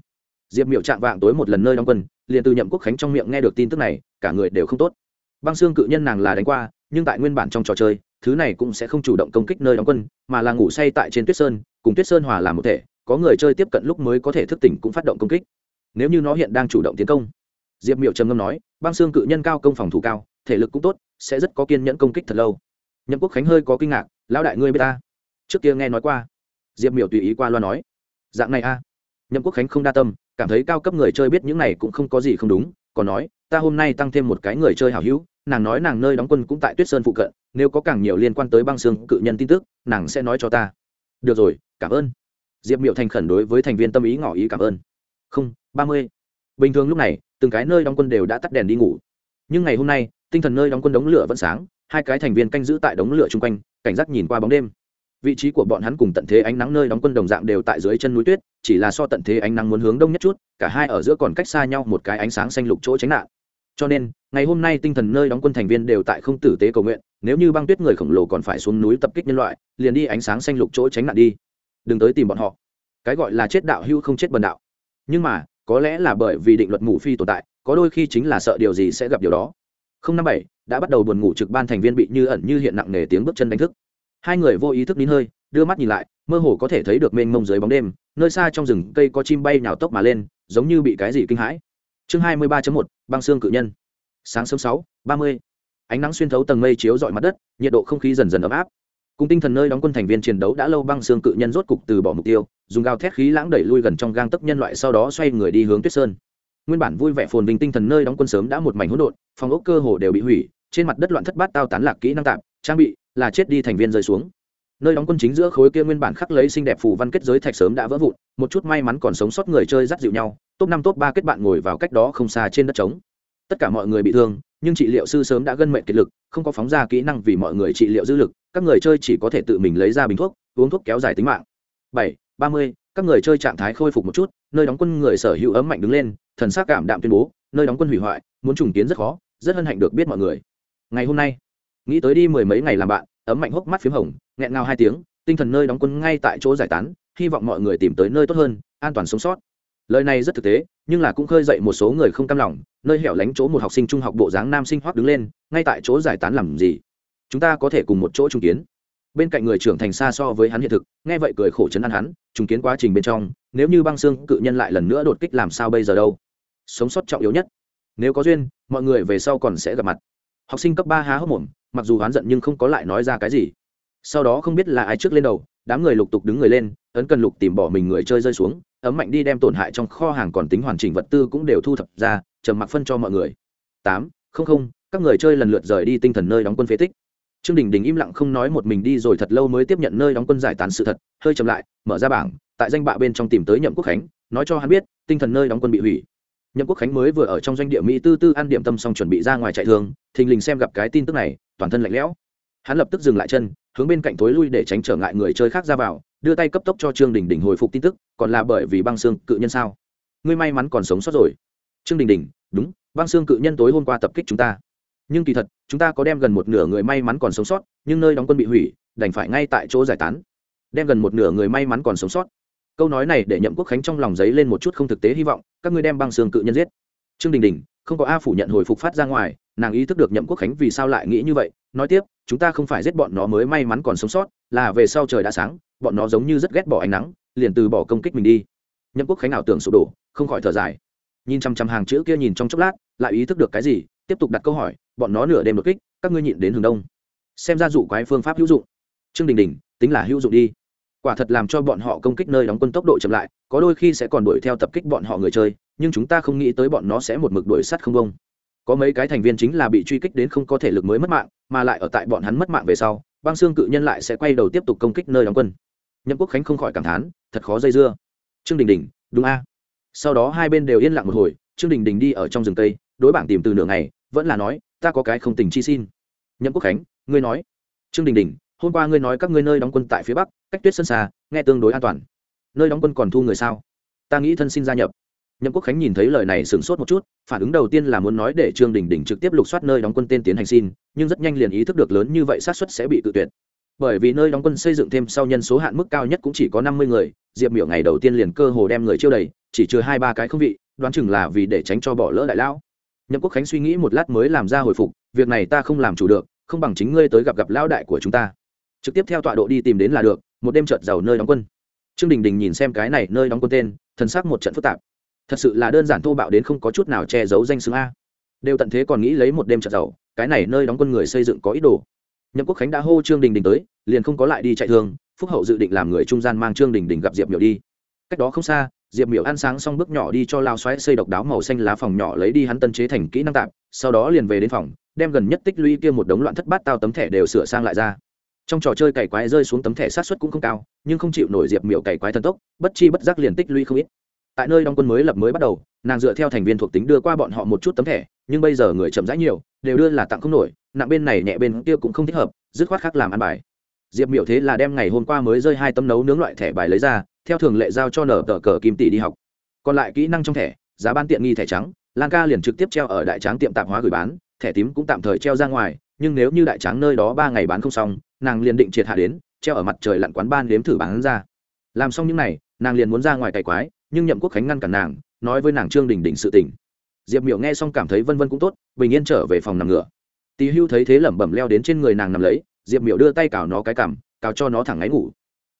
S1: Diệp miệu chạm vạng tối một lần nơi đóng quân, liền từ nhậm quốc khánh trong miệng nghe được tin tức này, cả người đều không tốt. Băng xương cự nhân nàng là đánh qua, nhưng tại nguyên bản trong trò chơi, thứ này cũng sẽ không chủ động công kích nơi đóng quân, mà là ngủ say tại trên tuyết sơn, cùng tuyết sơn hòa làm một thể, có người chơi tiếp cận lúc mới có thể thức tỉnh cũng phát động công kích. Nếu như nó hiện đang chủ động tiến công, diệp miệu trầm ngâm nói, băng xương cự nhân cao công phòng thủ cao, thể lực cũng tốt, sẽ rất có kiên nhẫn công kích thật lâu. Nhậm quốc khánh hơi có kinh ngạc, lão đại ngươi b ta? Trước kia nghe nói qua diệp Miểu tùy ý qua loa nói dạng này a nhậm quốc khánh không đa tâm cảm thấy cao cấp người chơi biết những này cũng không có gì không đúng còn nói ta hôm nay tăng thêm một cái người chơi hảo hữu nàng nói nàng nơi đóng quân cũng tại tuyết sơn phụ cận nếu có càng nhiều liên quan tới băng xương cự nhân tin tức nàng sẽ nói cho ta được rồi cảm ơn diệp miệu thành khẩn đối với thành viên tâm ý ngỏ ý cảm ơn không ba mươi bình thường lúc này từng cái nơi đóng quân đều đã tắt đèn đi ngủ nhưng ngày hôm nay tinh thần nơi đóng quân đống lửa vẫn sáng hai cái thành viên canh giữ tại đống lửa chung quanh cảnh giác nhìn qua bóng đêm vị trí của bọn hắn cùng tận thế ánh nắng nơi đóng quân đồng dạng đều tại dưới chân núi tuyết, chỉ là so tận thế ánh nắng muốn hướng đông nhất chút, cả hai ở giữa còn cách xa nhau một cái ánh sáng xanh lục chỗ tránh nạn. Cho nên, ngày hôm nay tinh thần nơi đóng quân thành viên đều tại không tử tế cầu nguyện, nếu như băng tuyết người khổng lồ còn phải xuống núi tập kích nhân loại, liền đi ánh sáng xanh lục chỗ tránh nạn đi. Đừng tới tìm bọn họ. Cái gọi là chết đạo hưu không chết bần đạo. Nhưng mà, có lẽ là bởi vì định luật ngủ phi tồn tại, có đôi khi chính là sợ điều gì sẽ gặp điều đó. Không năm bảy, đã bắt đầu buồn ngủ trực ban thành viên bị như ẩn như hiện nặng nề tiếng bước chân đánh thức hai người vô ý thức nín hơi, đưa mắt nhìn lại, mơ hồ có thể thấy được mênh mông dưới bóng đêm, nơi xa trong rừng cây có chim bay nhào tốc mà lên, giống như bị cái gì kinh hãi. Chương hai mươi ba một, băng xương cự nhân. Sáng sớm sáu, ba mươi. Ánh nắng xuyên thấu tầng mây chiếu dọi mặt đất, nhiệt độ không khí dần dần ấm áp. Cùng tinh thần nơi đóng quân thành viên chiến đấu đã lâu, băng xương cự nhân rốt cục từ bỏ mục tiêu, dùng gào thét khí lãng đẩy lui gần trong gang tấc nhân loại, sau đó xoay người đi hướng tuyết sơn. Nguyên bản vui vẻ phồn vinh tinh thần nơi đóng quân sớm đã một mảnh hỗn độn, phòng ốc cơ hồ đều bị hủy, trên mặt đất loạn thất bát tao tán lạc kỹ năng tạm, trang bị là chết đi thành viên rơi xuống. Nơi đóng quân chính giữa khối kia nguyên bản khắc lấy xinh đẹp phù văn kết giới thạch sớm đã vỡ vụn, một chút may mắn còn sống sót người chơi dắt dịu nhau, top năm, top ba kết bạn ngồi vào cách đó không xa trên đất trống. Tất cả mọi người bị thương, nhưng trị liệu sư sớm đã gân mệnh kiệt lực, không có phóng ra kỹ năng vì mọi người trị liệu dư lực, các người chơi chỉ có thể tự mình lấy ra bình thuốc, uống thuốc kéo dài tính mạng. Bảy, ba mươi, các người chơi trạng thái khôi phục một chút, nơi đóng quân người sở hữu ấm mạnh đứng lên, thần s cảm đạm tuyên bố, nơi đóng quân hủy hoại, muốn trùng kiến rất khó, rất hân hạnh được biết mọi người. Ngày hôm nay nghĩ tới đi mười mấy ngày làm bạn, ấm mạnh hốc mắt p h í m hồng, nghẹn ngào hai tiếng, tinh thần nơi đóng quân ngay tại chỗ giải tán, hy vọng mọi người tìm tới nơi tốt hơn, an toàn sống sót. Lời này rất thực tế, nhưng là cũng khơi dậy một số người không cam lòng, nơi hẻo lánh chỗ một học sinh trung học bộ dáng nam sinh hoác đứng lên, ngay tại chỗ giải tán làm gì? Chúng ta có thể cùng một chỗ trung kiến. Bên cạnh người trưởng thành xa so với hắn hiện thực, nghe vậy cười khổ chấn an hắn, chung kiến quá trình bên trong, nếu như băng xương cự nhân lại lần nữa đột kích làm sao bây giờ đâu? Sống sót trọng yếu nhất. Nếu có duyên, mọi người về sau còn sẽ gặp mặt. Học sinh cấp ba há hốc mồm mặc dù oán giận nhưng không có lại nói ra cái gì. Sau đó không biết là ai trước lên đầu đám người lục tục đứng người lên ấn cần lục tìm bỏ mình người chơi rơi xuống ấm mạnh đi đem tổn hại trong kho hàng còn tính hoàn chỉnh vật tư cũng đều thu thập ra trầm mặc phân cho mọi người. Tám không không các người chơi lần lượt rời đi tinh thần nơi đóng quân phế tích. Trương đình đình im lặng không nói một mình đi rồi thật lâu mới tiếp nhận nơi đóng quân giải tán sự thật hơi chậm lại mở ra bảng tại danh bạ bên trong tìm tới nhậm quốc khánh nói cho hắn biết tinh thần nơi đóng quân bị hủy. Nhậm quốc khánh mới vừa ở trong doanh địa mỹ tư tư ăn điểm tâm xong chuẩn bị ra ngoài chạy thường, thình lình xem gặp cái tin tức này toàn thân lạnh lẽo. Hắn lập tức dừng lại chân, hướng bên cạnh thối lui để tránh trở ngại người chơi khác ra vào, đưa tay cấp tốc cho trương đình đình hồi phục tin tức, còn là bởi vì băng xương cự nhân sao? Ngươi may mắn còn sống sót rồi. Trương đình đình, đúng, băng xương cự nhân tối hôm qua tập kích chúng ta. Nhưng kỳ thật, chúng ta có đem gần một nửa người may mắn còn sống sót, nhưng nơi đóng quân bị hủy, đành phải ngay tại chỗ giải tán. Đem gần một nửa người may mắn còn sống sót. Câu nói này để nhậm quốc khánh trong lòng giấy lên một chút không thực tế hy vọng, các ngươi đem băng xương cự nhân giết. Trương đình đình, không có a phủ nhận hồi phục phát ra ngoài nàng ý thức được nhậm quốc khánh vì sao lại nghĩ như vậy, nói tiếp, chúng ta không phải giết bọn nó mới may mắn còn sống sót, là về sau trời đã sáng, bọn nó giống như rất ghét bỏ ánh nắng, liền từ bỏ công kích mình đi. Nhậm quốc khánh ảo tưởng sụp đổ, không khỏi thở dài. Nhìn chăm chăm hàng chữ kia nhìn trong chốc lát, lại ý thức được cái gì, tiếp tục đặt câu hỏi, bọn nó nửa đêm đột kích, các ngươi nhịn đến hướng đông. Xem ra dụ quái phương pháp hữu dụng. Trương đình đình, tính là hữu dụng đi. Quả thật làm cho bọn họ công kích nơi đóng quân tốc độ chậm lại, có đôi khi sẽ còn đuổi theo tập kích bọn họ người chơi, nhưng chúng ta không nghĩ tới bọn nó sẽ một mực đuổi sắt không bông có mấy cái thành viên chính là bị truy kích đến không có thể lực mới mất mạng, mà lại ở tại bọn hắn mất mạng về sau, băng xương cự nhân lại sẽ quay đầu tiếp tục công kích nơi đóng quân. Nhậm quốc khánh không khỏi cảm thán, thật khó dây dưa. Trương đình đình, đúng a. Sau đó hai bên đều yên lặng một hồi, trương đình đình đi ở trong rừng tây đối bảng tìm từ nửa ngày, vẫn là nói, ta có cái không tình chi xin. Nhậm quốc khánh, ngươi nói. Trương đình đình, hôm qua ngươi nói các ngươi nơi đóng quân tại phía bắc, cách tuyết sân xa, nghe tương đối an toàn. Nơi đóng quân còn thu người sao? Ta nghĩ thân xin gia nhập nhậm quốc khánh nhìn thấy lời này sửng sốt một chút, phản ứng đầu tiên là muốn nói để trương đình đình trực tiếp lục soát nơi đóng quân tên tiến hành xin, nhưng rất nhanh liền ý thức được lớn như vậy sát xuất sẽ bị tự tuyệt. Bởi vì nơi đóng quân xây dựng thêm sau nhân số hạn mức cao nhất cũng chỉ có năm mươi người, diệp miểu ngày đầu tiên liền cơ hồ đem người chiêu đầy, chỉ trừ hai ba cái không vị, đoán chừng là vì để tránh cho bỏ lỡ đại lão. Nhậm quốc khánh suy nghĩ một lát mới làm ra hồi phục, việc này ta không làm chủ được, không bằng chính ngươi tới gặp gặp lão đại của chúng ta. Trực tiếp theo tọa độ đi tìm đến là được, một đêm trợt giàu nơi đóng quân. Trương đình đình nhìn xem cái này nơi đóng quân tên thân xác một trận phức tạp thật sự là đơn giản thô bạo đến không có chút nào che giấu danh xưng a. Đều tận thế còn nghĩ lấy một đêm trợt giàu cái này nơi đóng quân người xây dựng có ý đồ. Nhậm quốc khánh đã hô trương đình đình tới, liền không có lại đi chạy thương, phúc hậu dự định làm người trung gian mang trương đình đình gặp diệp miểu đi. Cách đó không xa, diệp miểu ăn sáng xong bước nhỏ đi cho lao xoáy xây độc đáo màu xanh lá phòng nhỏ lấy đi hắn tân chế thành kỹ năng tạm, sau đó liền về đến phòng, đem gần nhất tích lũy kia một đống loạn thất bát tao tấm thẻ đều sửa sang lại ra. Trong trò chơi cày quái rơi xuống tấm thẻ sát xuất cũng không cao, nhưng không chịu nổi diệp miểu cày quái thần tốc, bất chi bất giác liền tích lũy không ít tại nơi đóng quân mới lập mới bắt đầu, nàng dựa theo thành viên thuộc tính đưa qua bọn họ một chút tấm thẻ, nhưng bây giờ người chậm rãi nhiều, đều đưa là tặng không nổi, nặng bên này nhẹ bên kia cũng không thích hợp, dứt khoát khác làm ăn bài. Diệp miểu thế là đem ngày hôm qua mới rơi hai tấm nấu nướng loại thẻ bài lấy ra, theo thường lệ giao cho nở tờ cờ kim tỷ đi học. Còn lại kỹ năng trong thẻ, giá bán tiện nghi thẻ trắng, lan ca liền trực tiếp treo ở đại tráng tiệm tạp hóa gửi bán, thẻ tím cũng tạm thời treo ra ngoài, nhưng nếu như đại tráng nơi đó ba ngày bán không xong, nàng liền định triệt hạ đến, treo ở mặt trời lặn quán ban đếm thử bán ra. Làm xong những n à y nàng liền muốn ra ngoài cày quái nhưng nhậm quốc khánh ngăn cản nàng, nói với nàng trương đình đình sự tình. Diệp miểu nghe xong cảm thấy vân vân cũng tốt, bình yên trở về phòng nằm ngửa tì hưu thấy thế lẩm bẩm leo đến trên người nàng nằm lấy, diệp miểu đưa tay cào nó cái cằm, cào cho nó thẳng ngáy ngủ.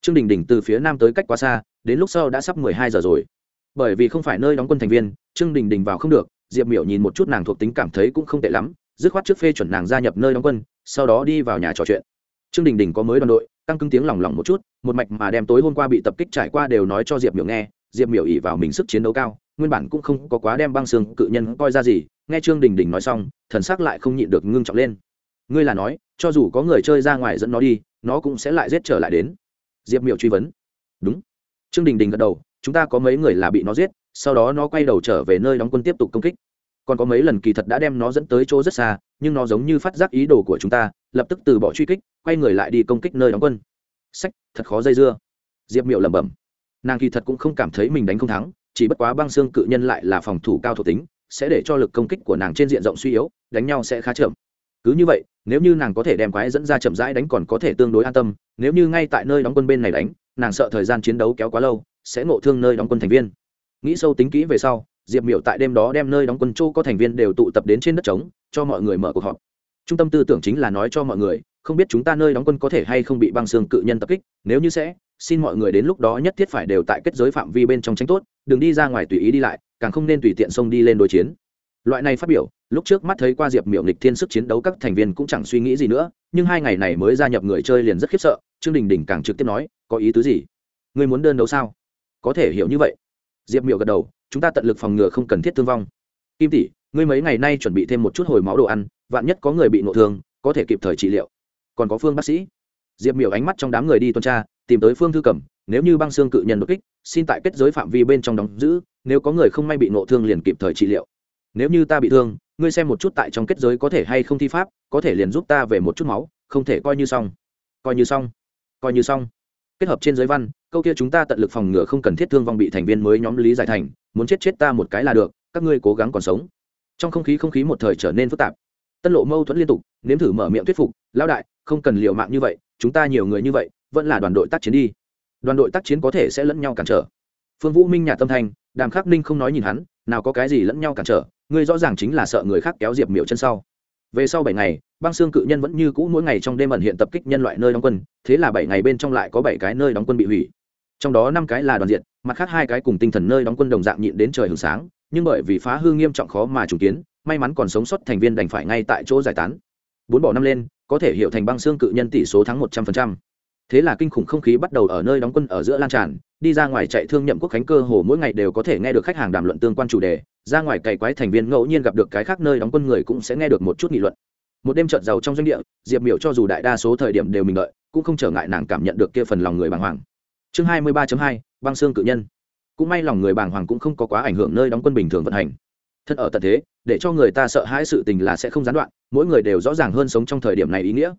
S1: Trương đình đình từ phía nam tới cách quá xa, đến lúc sau đã sắp mười hai giờ rồi. Bởi vì không phải nơi đóng quân thành viên, trương đình đình vào không được, diệp miểu nhìn một chút nàng thuộc tính cảm thấy cũng không tệ lắm, dứt khoát trước phê chuẩn nàng gia nhập nơi đóng quân, sau đó đi vào nhà trò chuyện. Trương đình đình có mới đoàn đội tăng cứng tiếng lỏng lỏng một chút, một mạch mà đem tối hôm qua bị tập kích trải qua đều nói cho diệp miểu nghe diệp miểu ỉ vào mình sức chiến đấu cao, nguyên bản cũng không có quá đem băng xương cự nhân coi ra gì, nghe trương đình đình nói xong, thần sắc lại không nhịn được ngưng trọng lên. Ngươi là nói, cho dù có người chơi ra ngoài dẫn nó đi, nó cũng sẽ lại giết trở lại đến. Diệp miểu truy vấn. Đúng. Trương đình đình gật đầu, chúng ta có mấy người là bị nó giết, sau đó nó quay đầu trở về nơi đóng quân tiếp tục công kích. Còn có mấy lần kỳ thật đã đem nó dẫn tới chỗ rất xa, nhưng nó giống như phát giác ý đồ của chúng ta, lập tức từ bỏ truy kích, quay người lại đi công kích nơi đóng quân. Sách, thật khó dây dưa. Diệp miệu lẩm bẩm nàng kỳ thật cũng không cảm thấy mình đánh không thắng, chỉ bất quá băng xương cự nhân lại là phòng thủ cao thuộc tính, sẽ để cho lực công kích của nàng trên diện rộng suy yếu, đánh nhau sẽ khá chậm. Cứ như vậy, nếu như nàng có thể đem quái dẫn ra chậm rãi đánh còn có thể tương đối an tâm, nếu như ngay tại nơi đóng quân bên này đánh, nàng sợ thời gian chiến đấu kéo quá lâu, sẽ ngộ thương nơi đóng quân thành viên. Nghĩ sâu tính kỹ về sau, diệp miểu tại đêm đó đem nơi đóng quân châu có thành viên đều tụ tập đến trên đất trống, cho mọi người mở cuộc họp. Trung tâm tư tưởng chính là nói cho mọi người, không biết chúng ta nơi đóng quân có thể hay không bị băng xương cự nhân tập kích, nếu như sẽ xin mọi người đến lúc đó nhất thiết phải đều tại kết giới phạm vi bên trong tránh tốt, đừng đi ra ngoài tùy ý đi lại, càng không nên tùy tiện xông đi lên đối chiến. Loại này phát biểu, lúc trước mắt thấy qua diệp miểu nghịch thiên sức chiến đấu các thành viên cũng chẳng suy nghĩ gì nữa, nhưng hai ngày này mới gia nhập người chơi liền rất khiếp sợ, trương đình đình càng trực tiếp nói, có ý tứ gì? Ngươi muốn đơn đấu sao? Có thể hiểu như vậy. Diệp miểu gật đầu, chúng ta tận lực phòng ngừa không cần thiết thương vong. Kim tỷ, ngươi mấy ngày nay chuẩn bị thêm một chút hồi máu đồ ăn, vạn nhất có người bị nội thương, có thể kịp thời trị liệu. Còn có phương bác sĩ? Diệp miểu ánh mắt trong đám người đi tuần tra tìm tới phương thư cầm, nếu như băng xương cự nhân đột kích, xin tại kết giới phạm vi bên trong đóng giữ, nếu có người không may bị nộ thương liền kịp thời trị liệu. Nếu như ta bị thương, ngươi xem một chút tại trong kết giới có thể hay không thi pháp, có thể liền giúp ta về một chút máu, không thể coi như xong. Coi như xong. Coi như xong. Kết hợp trên giới văn, câu kia chúng ta tận lực phòng ngừa không cần thiết thương vong bị thành viên mới nhóm lý giải thành, muốn chết chết ta một cái là được, các ngươi cố gắng còn sống. Trong không khí không khí một thời trở nên phức tạp. Tân lộ mâu thuẫn liên tục, nếm thử mở miệng thuyết phục, lão đại, không cần liều mạng như vậy, chúng ta nhiều người như vậy vẫn là đoàn đội tác chiến đi. Đoàn đội tác chiến có thể sẽ lẫn nhau cản trở. Phương vũ minh nhà tâm thanh, đàm khắc ninh không nói nhìn hắn, nào có cái gì lẫn nhau cản trở, ngươi rõ ràng chính là sợ người khác kéo diệp miệu chân sau. Về sau bảy ngày, băng xương cự nhân vẫn như cũ mỗi ngày trong đêm ẩn hiện tập kích nhân loại nơi đóng quân, thế là bảy ngày bên trong lại có bảy cái nơi đóng quân bị hủy. Trong đó năm cái là đoàn diện mặt khác hai cái cùng tinh thần nơi đóng quân đồng dạng nhịn đến trời hưởng sáng, nhưng bởi vì phá hư nghiêm trọng khó mà chủ kiến, may mắn còn sống sót thành viên đành phải ngay tại chỗ giải tán. Bốn bỏ năm lên, có thể hiểu thành băng xương cự nhân tỷ số thắng một trăm phần trăm thế là kinh khủng không khí bắt đầu ở nơi đóng quân ở giữa lan tràn, đi ra ngoài chạy thương nhậm quốc khánh cơ hồ mỗi ngày đều có thể nghe được khách hàng đàm luận tương quan chủ đề, ra ngoài cày quái thành viên ngẫu nhiên gặp được cái khác nơi đóng quân người cũng sẽ nghe được một chút nghị luận. Một đêm trợt giàu trong doanh địa, diệp miểu cho dù đại đa số thời điểm đều mình lợi cũng không trở ngại nàng cảm nhận được kia phần lòng người bàng hoàng. Chương hai mươi ba hai, băng xương cự nhân. Cũng may lòng người bàng hoàng cũng không có quá ảnh hưởng nơi đóng quân bình thường vận hành. Thân ở tận thế, để cho người ta sợ hãi sự tình là sẽ không gián đoạn, mỗi người đều rõ ràng hơn sống trong thời điểm này ý nghĩa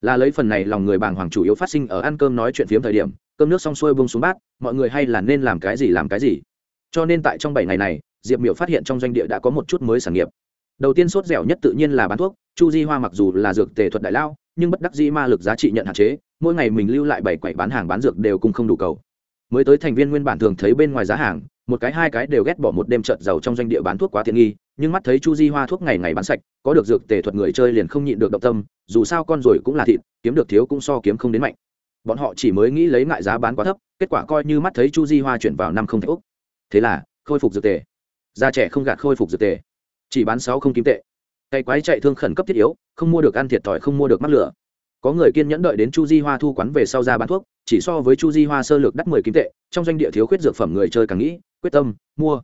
S1: là lấy phần này lòng người bàng hoàng chủ yếu phát sinh ở ăn cơm nói chuyện phiếm thời điểm, cơm nước xong xuôi bông xuống bát, mọi người hay là nên làm cái gì làm cái gì. Cho nên tại trong bảy ngày này, diệp miểu phát hiện trong doanh địa đã có một chút mới sản nghiệp. Đầu tiên sốt dẻo nhất tự nhiên là bán thuốc, chu di hoa mặc dù là dược tề thuật đại lao nhưng bất đắc dĩ ma lực giá trị nhận hạn chế, mỗi ngày mình lưu lại bảy quầy bán hàng bán dược đều cùng không đủ cầu. Mới tới thành viên nguyên bản thường thấy bên ngoài giá hàng, một cái hai cái đều ghét bỏ một đêm trợt giàu trong doanh địa bán thuốc quá tiện nghi nhưng mắt thấy chu di hoa thuốc ngày ngày bán sạch, có được dược tề thuật người chơi liền không nhịn được động tâm, dù sao con rồi cũng là thịt, kiếm được thiếu cũng so kiếm không đến mạnh. Bọn họ chỉ mới nghĩ lấy ngại giá bán quá thấp, kết quả coi như mắt thấy chu di hoa chuyển vào năm không thạch úc thế là, khôi phục dược tề. Da trẻ không gạt khôi phục dược tề. Chỉ bán sáu không kim tệ. Cây quái chạy thương khẩn cấp thiết yếu, không mua được ăn thiệt thòi, không mua được mắc lửa. Có người kiên nhẫn đợi đến chu di hoa thu quán về sau ra bán thuốc, chỉ so với chu di hoa sơ lược đắt mười kim tệ, trong doanh địa thiếu khuyết dược phẩm người chơi càng nghĩ, quyết tâm, mua.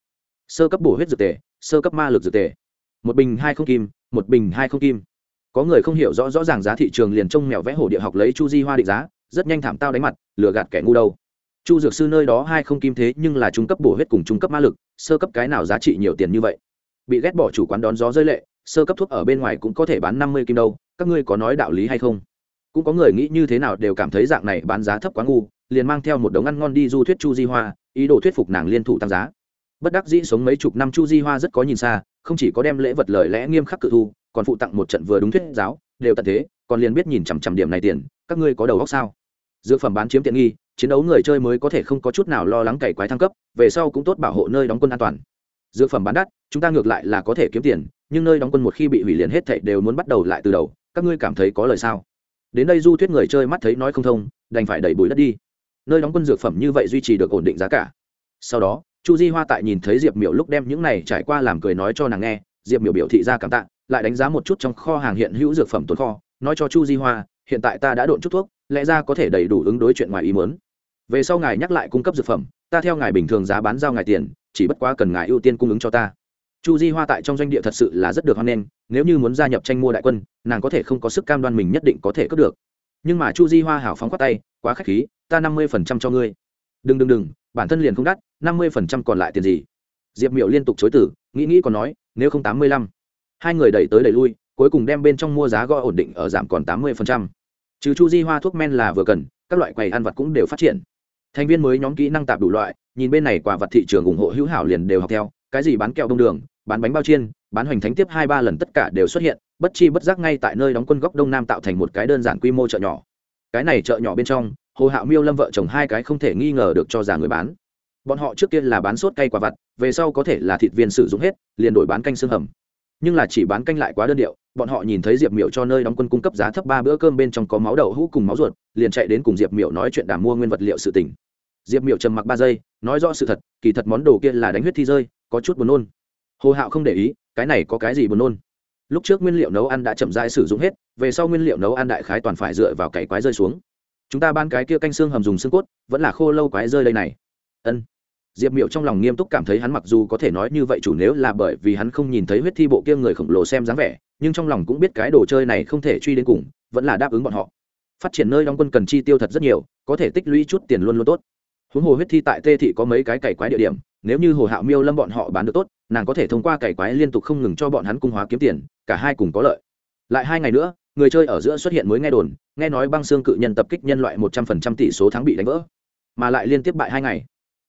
S1: Sơ cấp bổ huyết dược tề sơ cấp ma lực dược tề. Một bình hai không kim, một bình hai không kim. Có người không hiểu rõ rõ ràng giá thị trường liền trông mèo vẽ hổ địa học lấy chu di hoa định giá, rất nhanh thảm tao đánh mặt, lừa gạt kẻ ngu đâu. Chu dược sư nơi đó hai không kim thế nhưng là trung cấp bổ huyết cùng trung cấp ma lực, sơ cấp cái nào giá trị nhiều tiền như vậy? Bị ghét bỏ chủ quán đón gió rơi lệ, sơ cấp thuốc ở bên ngoài cũng có thể bán năm mươi kim đâu, các ngươi có nói đạo lý hay không? Cũng có người nghĩ như thế nào đều cảm thấy dạng này bán giá thấp quá ngu, liền mang theo một đống ăn ngon đi du thuyết chu di hoa, ý đồ thuyết phục nàng liên thủ tăng giá bất đắc dĩ sống mấy chục năm chu di hoa rất có nhìn xa, không chỉ có đem lễ vật lời lẽ nghiêm khắc cự thu, còn phụ tặng một trận vừa đúng thuyết giáo, đều tận thế, còn liền biết nhìn chằm chằm điểm này tiền, các ngươi có đầu góc sao? Dược phẩm bán chiếm tiện nghi, chiến đấu người chơi mới có thể không có chút nào lo lắng cày quái thăng cấp, về sau cũng tốt bảo hộ nơi đóng quân an toàn. Dược phẩm bán đắt, chúng ta ngược lại là có thể kiếm tiền, nhưng nơi đóng quân một khi bị hủy liền hết thảy đều muốn bắt đầu lại từ đầu, các ngươi cảm thấy có lời sao? Đến đây du thuyết người chơi mắt thấy nói không thông, đành phải đẩy bụi đất đi. Nơi đóng quân dược phẩm như vậy duy trì được ổn định giá cả. Sau đó chu di hoa tại nhìn thấy diệp miểu lúc đem những này trải qua làm cười nói cho nàng nghe, diệp miểu biểu thị ra cảm tạ, lại đánh giá một chút trong kho hàng hiện hữu dược phẩm tồn kho, nói cho chu di hoa, hiện tại ta đã độn chút thuốc, lẽ ra có thể đầy đủ ứng đối chuyện ngoài ý muốn. Về sau ngài nhắc lại cung cấp dược phẩm, ta theo ngài bình thường giá bán giao ngài tiền, chỉ bất quá cần ngài ưu tiên cung ứng cho ta. Chu di hoa tại trong doanh địa thật sự là rất được hoan nghênh, nếu như muốn gia nhập tranh mua đại quân, nàng có thể không có sức cam đoan mình nhất định có thể cướp được. Nhưng mà chu di hoa hảo phóng khoát tay, quá k h á c h khí, ta năm mươi phần trăm cho ngươi đừng đừng đừng, bản thân liền không đắt, năm mươi phần trăm còn lại tiền gì? Diệp miểu liên tục chối tử nghĩ nghĩ còn nói, nếu không tám mươi lăm. Hai người đẩy tới đẩy lui, cuối cùng đem bên trong mua giá gõ ổn định ở giảm còn tám mươi phần trăm. Trừ chu di hoa thuốc men là vừa cần, các loại quầy ăn vặt cũng đều phát triển. Thành viên mới nhóm kỹ năng tạp đủ loại, nhìn bên này quả vật thị trường ủng hộ hữu hảo liền đều học theo, cái gì bán kẹo đông đường, bán bánh bao chiên, bán hoành thánh tiếp hai ba lần tất cả đều xuất hiện, bất chi bất giác ngay tại nơi đóng quân góc đông nam tạo thành một cái đơn giản quy mô chợ nhỏ. Cái này chợ nhỏ bên trong hồ hạo miêu lâm vợ chồng hai cái không thể nghi ngờ được cho giả người bán. Bọn họ trước kia là bán sốt cay quả vặt, về sau có thể là thịt viên sử dụng hết, liền đổi bán canh xương hầm. Nhưng là chỉ bán canh lại quá đơn điệu, bọn họ nhìn thấy diệp miểu cho nơi đóng quân cung cấp giá thấp ba bữa cơm bên trong có máu đậu hũ cùng máu ruột, liền chạy đến cùng diệp miểu nói chuyện đàm mua nguyên vật liệu sự tỉnh diệp miểu trầm mặc ba giây, nói rõ sự thật, kỳ thật món đồ kia là đánh huyết thi rơi, có chút buồn nôn. Hồ hạo không để ý, cái này có cái gì buồn nôn? Lúc trước nguyên liệu nấu ăn đã chậm rãi sử dụng hết, về sau nguyên liệu nấu ăn đại khái toàn phải dựa vào cày quái rơi xuống chúng ta ban cái kia canh xương hầm dùng xương cốt, vẫn là khô lâu quái rơi đây này. Ân. Diệp miệu trong lòng nghiêm túc cảm thấy hắn mặc dù có thể nói như vậy chủ nếu là bởi vì hắn không nhìn thấy huyết thi bộ kia người khổng lồ xem dáng vẻ, nhưng trong lòng cũng biết cái đồ chơi này không thể truy đến cùng, vẫn là đáp ứng bọn họ. Phát triển nơi đóng quân cần chi tiêu thật rất nhiều, có thể tích lũy chút tiền luôn luôn tốt. Huống hồ huyết thi tại tê thị có mấy cái cày quái địa điểm, nếu như hồ hạo miêu lâm bọn họ bán được tốt, nàng có thể thông qua cày quái liên tục không ngừng cho bọn hắn cung hóa kiếm tiền, cả hai cùng có lợi. Lại hai ngày nữa người chơi ở giữa xuất hiện mới nghe đồn, nghe nói băng xương cự nhân tập kích nhân loại một trăm phần trăm tỷ số thắng bị đánh vỡ, mà lại liên tiếp bại hai ngày.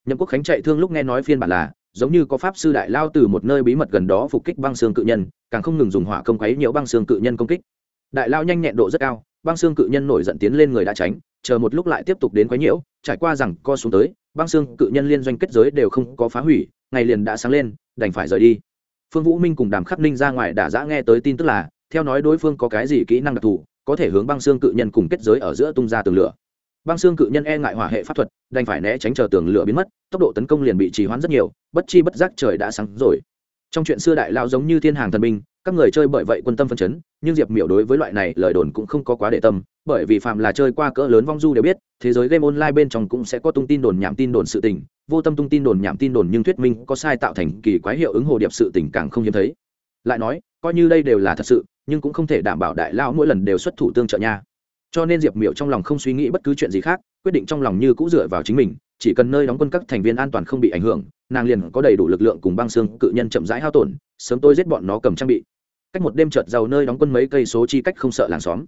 S1: Nhậm quốc khánh chạy thương lúc nghe nói phiên bản là, giống như có pháp sư đại lao từ một nơi bí mật gần đó phục kích băng xương cự nhân, càng không ngừng dùng hỏa công quấy nhiễu băng xương cự nhân công kích. Đại lao nhanh nhẹn độ rất cao, băng xương cự nhân nổi giận tiến lên người đã tránh, chờ một lúc lại tiếp tục đến quấy nhiễu, trải qua rằng co xuống tới, băng xương cự nhân liên doanh kết giới đều không có phá hủy, ngày liền đã sáng lên, đành phải rời đi. Phương vũ minh cùng đàm khắc ninh ra ngoài đã dã nghe tới tin tức là theo nói đối phương có cái gì kỹ năng đặc thù có thể hướng băng xương cự nhân cùng kết giới ở giữa tung ra tường lửa. Băng xương cự nhân e ngại hỏa hệ pháp thuật đành phải né tránh chờ tường lửa biến mất tốc độ tấn công liền bị trì hoãn rất nhiều bất chi bất giác trời đã sáng rồi. Trong chuyện xưa đại lao giống như thiên hàng thần minh, các người chơi bởi vậy quân tâm phân chấn nhưng diệp miểu đối với loại này lời đồn cũng không có quá để tâm bởi vì phạm là chơi qua cỡ lớn vong du đều biết thế giới game online bên trong cũng sẽ có tung tin đồn nhảm tin đồn sự tình vô tâm tung tin đồn nhảm tin đồn nhưng thuyết minh có sai tạo thành kỳ quái hiệu ứng hồ điệp sự tình càng không hiếm thấy lại nói, coi như đây đều là thật sự, nhưng cũng không thể đảm bảo đại lao mỗi lần đều xuất thủ tương trợ nha. Cho nên diệp miểu trong lòng không suy nghĩ bất cứ chuyện gì khác, quyết định trong lòng như cũng dựa vào chính mình, chỉ cần nơi đóng quân các thành viên an toàn không bị ảnh hưởng, nàng liền có đầy đủ lực lượng cùng băng xương cự nhân chậm rãi hao tổn, sớm tôi giết bọn nó cầm trang bị. Cách một đêm chợt giàu nơi đóng quân mấy cây số chi cách không sợ làng xóm.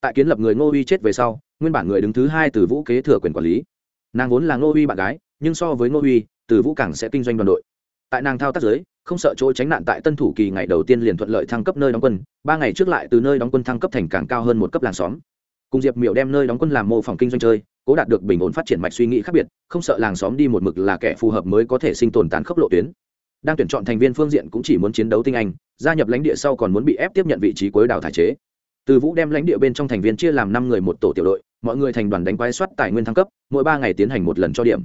S1: Tại kiến lập người ngô uy chết về sau, nguyên bản người đứng thứ hai từ vũ kế thừa quyền quản lý. Nàng vốn là ngô uy bạn gái, nhưng so với ngô uy, từ vũ càng sẽ kinh doanh đoàn đội tại nàng thao tác giới không sợ chỗ tránh nạn tại tân thủ kỳ ngày đầu tiên liền thuận lợi thăng cấp nơi đóng quân, ba ngày trước lại từ nơi đóng quân thăng cấp thành càng cao hơn một cấp làng xóm. Cùng diệp miểu đem nơi đóng quân làm mô phỏng kinh doanh chơi, cố đạt được bình ổn phát triển mạch suy nghĩ khác biệt, không sợ làng xóm đi một mực là kẻ phù hợp mới có thể sinh tồn tán khốc lộ tuyến. Đang tuyển chọn thành viên phương diện cũng chỉ muốn chiến đấu tinh anh, gia nhập lãnh địa sau còn muốn bị ép tiếp nhận vị trí cuối đảo thải chế. Từ vũ đem lãnh địa bên trong thành viên chia làm năm người một tổ tiểu đội, mọi người thành đoàn đánh quái soát tài nguyên thăng cấp, mỗi ba ngày tiến hành một lần cho điểm.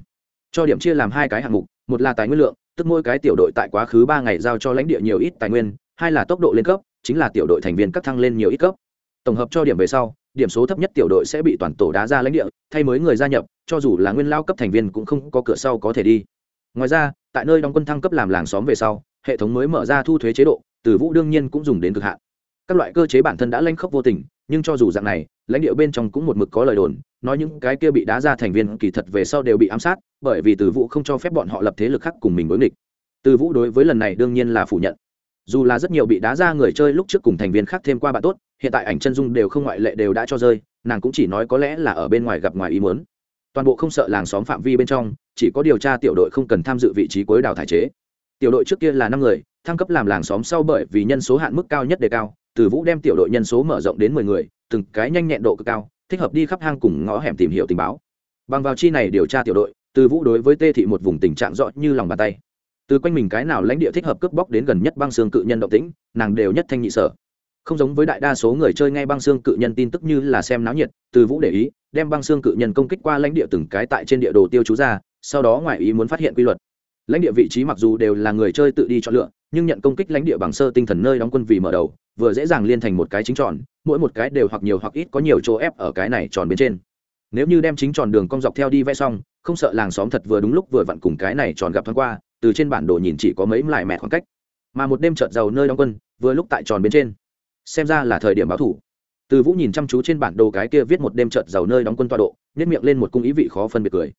S1: Cho điểm chia làm hai cái hạng mục một là tài nguyên lượng, tức mỗi cái tiểu đội tại quá khứ ba ngày giao cho lãnh địa nhiều ít tài nguyên, hai là tốc độ lên cấp, chính là tiểu đội thành viên cắt thăng lên nhiều ít cấp. Tổng hợp cho điểm về sau, điểm số thấp nhất tiểu đội sẽ bị toàn tổ đá ra lãnh địa, thay mới người gia nhập, cho dù là nguyên lao cấp thành viên cũng không có cửa sau có thể đi. Ngoài ra, tại nơi đóng quân thăng cấp làm làng xóm về sau, hệ thống mới mở ra thu thuế chế độ, từ vũ đương nhiên cũng dùng đến cực hạn các loại cơ chế bản thân đã lanh khốc vô tình, nhưng cho dù dạng này, lãnh địa bên trong cũng một mực có lời đồn, nói những cái kia bị đá ra thành viên kỳ thật về sau đều bị ám sát, bởi vì từ vũ không cho phép bọn họ lập thế lực khác cùng mình đối nghịch. Từ vũ đối với lần này đương nhiên là phủ nhận. Dù là rất nhiều bị đá ra người chơi lúc trước cùng thành viên khác thêm qua bạn tốt, hiện tại ảnh chân dung đều không ngoại lệ đều đã cho rơi, nàng cũng chỉ nói có lẽ là ở bên ngoài gặp ngoài ý muốn. Toàn bộ không sợ làng xóm phạm vi bên trong, chỉ có điều tra tiểu đội không cần tham dự vị trí cuối đào thải chế. Tiểu đội trước kia là năm người thăng cấp làm làng xóm sau bởi vì nhân số hạn mức cao nhất đề cao, từ vũ đem tiểu đội nhân số mở rộng đến mười người, từng cái nhanh nhẹn độ cực cao, thích hợp đi khắp hang cùng ngõ hẻm tìm hiểu tình báo. Bằng vào chi này điều tra tiểu đội, từ vũ đối với tê thị một vùng tình trạng rõ như lòng bàn tay. Từ quanh mình cái nào lãnh địa thích hợp cướp bóc đến gần nhất băng xương cự nhân động tĩnh, nàng đều nhất thanh nhị sở. Không giống với đại đa số người chơi ngay băng xương cự nhân tin tức như là xem náo nhiệt, từ vũ để ý, đem băng xương cự nhân công kích qua lãnh địa từng cái tại trên địa đồ tiêu chú ra, sau đó ngoài ý muốn phát hiện quy luật. Lãnh địa vị trí mặc dù đều là người chơi tự đi chọn lựa nhưng nhận công kích lãnh địa bằng sơ tinh thần nơi đóng quân vì mở đầu, vừa dễ dàng liên thành một cái chính tròn, mỗi một cái đều hoặc nhiều hoặc ít có nhiều chỗ ép ở cái này tròn bên trên. Nếu như đem chính tròn đường cong dọc theo đi vẽ xong, không sợ làng xóm thật vừa đúng lúc vừa vặn cùng cái này tròn gặp thoáng qua, từ trên bản đồ nhìn chỉ có mấy lại mẹ khoảng cách. Mà một đêm trợt giàu nơi đóng quân, vừa lúc tại tròn bên trên. Xem ra là thời điểm báo thủ. Từ vũ nhìn chăm chú trên bản đồ cái kia viết một đêm trợt giàu nơi đóng quân tọa độ nhét miệng lên một cung ý vị khó phân biệt cười.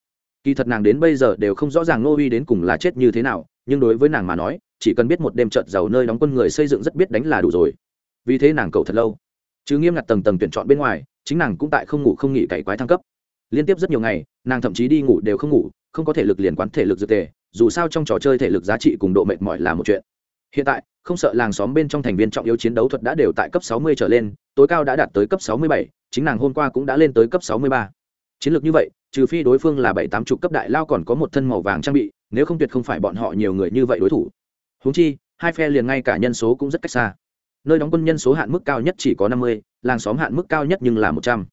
S1: Kỳ thật nàng đến bây giờ đều không rõ ràng nô uy đến cùng là chết như thế nào nhưng đối với nàng mà nói chỉ cần biết một đêm trợt giàu nơi đóng quân người xây dựng rất biết đánh là đủ rồi. Vì thế nàng cầu thật lâu. Chứ nghiêm ngặt tầng tầng tuyển chọn bên ngoài chính nàng cũng tại không ngủ không nghỉ cày quái thăng cấp. Liên tiếp rất nhiều ngày nàng thậm chí đi ngủ đều không ngủ không có thể lực liền quán thể lực dược tề dù sao trong trò chơi thể lực giá trị cùng độ mệt mỏi là một chuyện. Hiện tại không sợ làng xóm bên trong thành viên trọng yếu chiến đấu thuật đã đều tại cấp 60 trở lên tối cao đã đạt tới cấp 67, chính nàng hôm qua cũng đã lên tới cấp 63. chiến lược như vậy trừ phi đối phương là bảy tám chục cấp đại lao còn có một thân màu vàng trang bị nếu không tuyệt không phải bọn họ nhiều người như vậy đối thủ. Húng chi hai phe liền ngay cả nhân số cũng rất cách xa. Nơi đóng quân nhân số hạn mức cao nhất chỉ có 50, làng xóm hạn mức cao nhất nhưng là 100.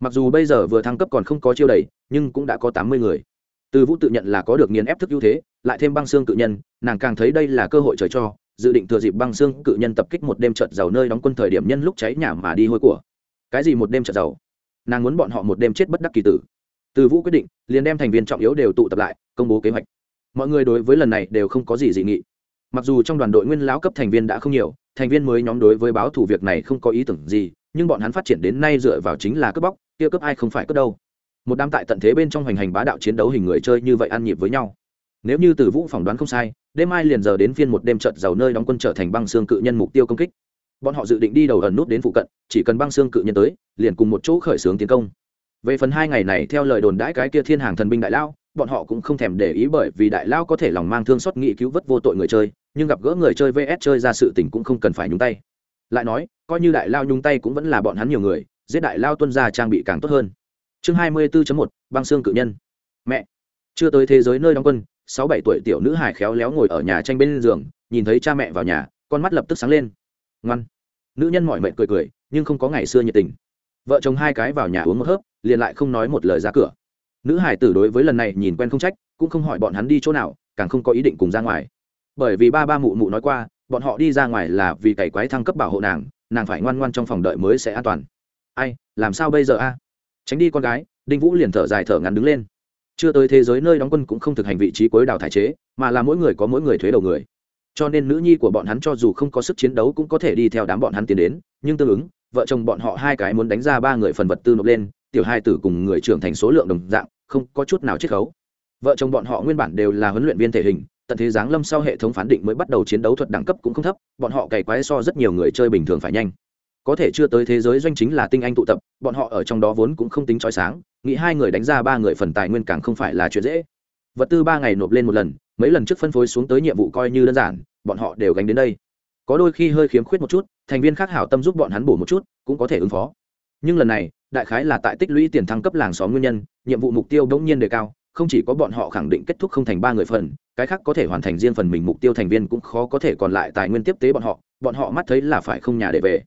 S1: mặc dù bây giờ vừa thăng cấp còn không có chiêu đầy nhưng cũng đã có 80 người. Từ vũ tự nhận là có được nghiền ép thức ưu thế lại thêm băng xương cự nhân nàng càng thấy đây là cơ hội trời cho dự định thừa dịp băng xương cự nhân tập kích một đêm trợt giàu nơi đóng quân thời điểm nhân lúc cháy nhà mà đi hôi của. Cái gì một đêm trợt giàu? Nàng muốn bọn họ một đêm chết bất đắc kỳ tử. Từ vũ quyết định liền đem thành viên trọng yếu đều tụ tập lại công bố kế hoạch mọi người đối với lần này đều không có gì dị nghị. Mặc dù trong đoàn đội nguyên lão cấp thành viên đã không nhiều, thành viên mới nhóm đối với báo thủ việc này không có ý tưởng gì, nhưng bọn hắn phát triển đến nay dựa vào chính là cướp bóc, kia cướp ai không phải cướp đâu. Một đám tại tận thế bên trong hoành hành bá đạo chiến đấu hình người chơi như vậy ăn nhịp với nhau. Nếu như từ vũ phỏng đoán không sai, đêm mai liền giờ đến phiên một đêm trận giàu nơi đóng quân trở thành băng xương cự nhân mục tiêu công kích. Bọn họ dự định đi đầu ẩn nút đến phụ cận, chỉ cần băng xương cự nhân tới, liền cùng một chỗ khởi xướng tiến công về phần hai ngày này, theo lời đồn đãi cái kia thiên hàng thần binh đại lao bọn họ cũng không thèm để ý bởi vì đại lao có thể lòng mang thương xót nghị cứu vớt vô tội người chơi, nhưng gặp gỡ người chơi vs chơi ra sự tình cũng không cần phải nhúng tay. Lại nói, coi như đại lao nhúng tay cũng vẫn là bọn hắn nhiều người, giết đại lao tuân ra trang bị càng tốt hơn. Chương hai mươi 24 một, băng xương cự nhân. Mẹ. Chưa tới thế giới nơi đóng quân, sáu bảy tuổi tiểu nữ hải khéo léo ngồi ở nhà tranh bên giường, nhìn thấy cha mẹ vào nhà, con mắt lập tức sáng lên. Ngoan. Nữ nhân mỏi mệt cười cười, nhưng không có ngày xưa nhiệt tình vợ chồng hai cái vào nhà uống một hớp, liền lại không nói một lời ra cửa. Nữ hải tử đối với lần này nhìn quen không trách, cũng không hỏi bọn hắn đi chỗ nào, càng không có ý định cùng ra ngoài. Bởi vì ba ba mụ mụ nói qua, bọn họ đi ra ngoài là vì cày quái thăng cấp bảo hộ nàng nàng phải ngoan ngoan trong phòng đợi mới sẽ an toàn. Ai, làm sao bây giờ a? Tránh đi con gái, đinh vũ liền thở dài thở ngắn đứng lên. Chưa tới thế giới nơi đóng quân cũng không thực hành vị trí cuối đào thải chế, mà là mỗi người có mỗi người thuế đầu người. Cho nên nữ nhi của bọn hắn cho dù không có sức chiến đấu cũng có thể đi theo đám bọn hắn tiến đến, nhưng tương ứng vợ chồng bọn họ hai cái muốn đánh ra ba người phần vật tư nộp lên, tiểu hai tử cùng người trưởng thành số lượng đồng dạng, không có chút nào chiết khấu. Vợ chồng bọn họ nguyên bản đều là huấn luyện viên thể hình, tận thế giáng lâm sau hệ thống phán định mới bắt đầu chiến đấu thuật đẳng cấp cũng không thấp, bọn họ cày quái so rất nhiều người chơi bình thường phải nhanh. Có thể chưa tới thế giới doanh chính là tinh anh tụ tập, bọn họ ở trong đó vốn cũng không tính trói sáng, nghĩ hai người đánh ra ba người phần tài nguyên càng không phải là chuyện dễ. Vật tư ba ngày nộp lên một lần, mấy lần trước phân phối xuống tới nhiệm vụ coi như đơn giản, bọn họ đều gánh đến đây. Có đôi khi hơi khiếm khuyết một chút thành viên khác hảo tâm giúp bọn hắn bổ một chút, cũng có thể ứng phó. Nhưng lần này, đại khái là tại tích lũy tiền thăng cấp làng xóm nguyên nhân, nhiệm vụ mục tiêu đ ỗ n g nhiên đề cao, không chỉ có bọn họ khẳng định kết thúc không thành ba người phần, cái khác có thể hoàn thành riêng phần mình mục tiêu thành viên cũng khó có thể còn lại tài nguyên tiếp tế bọn họ bọn họ mắt thấy là phải không nhà để về.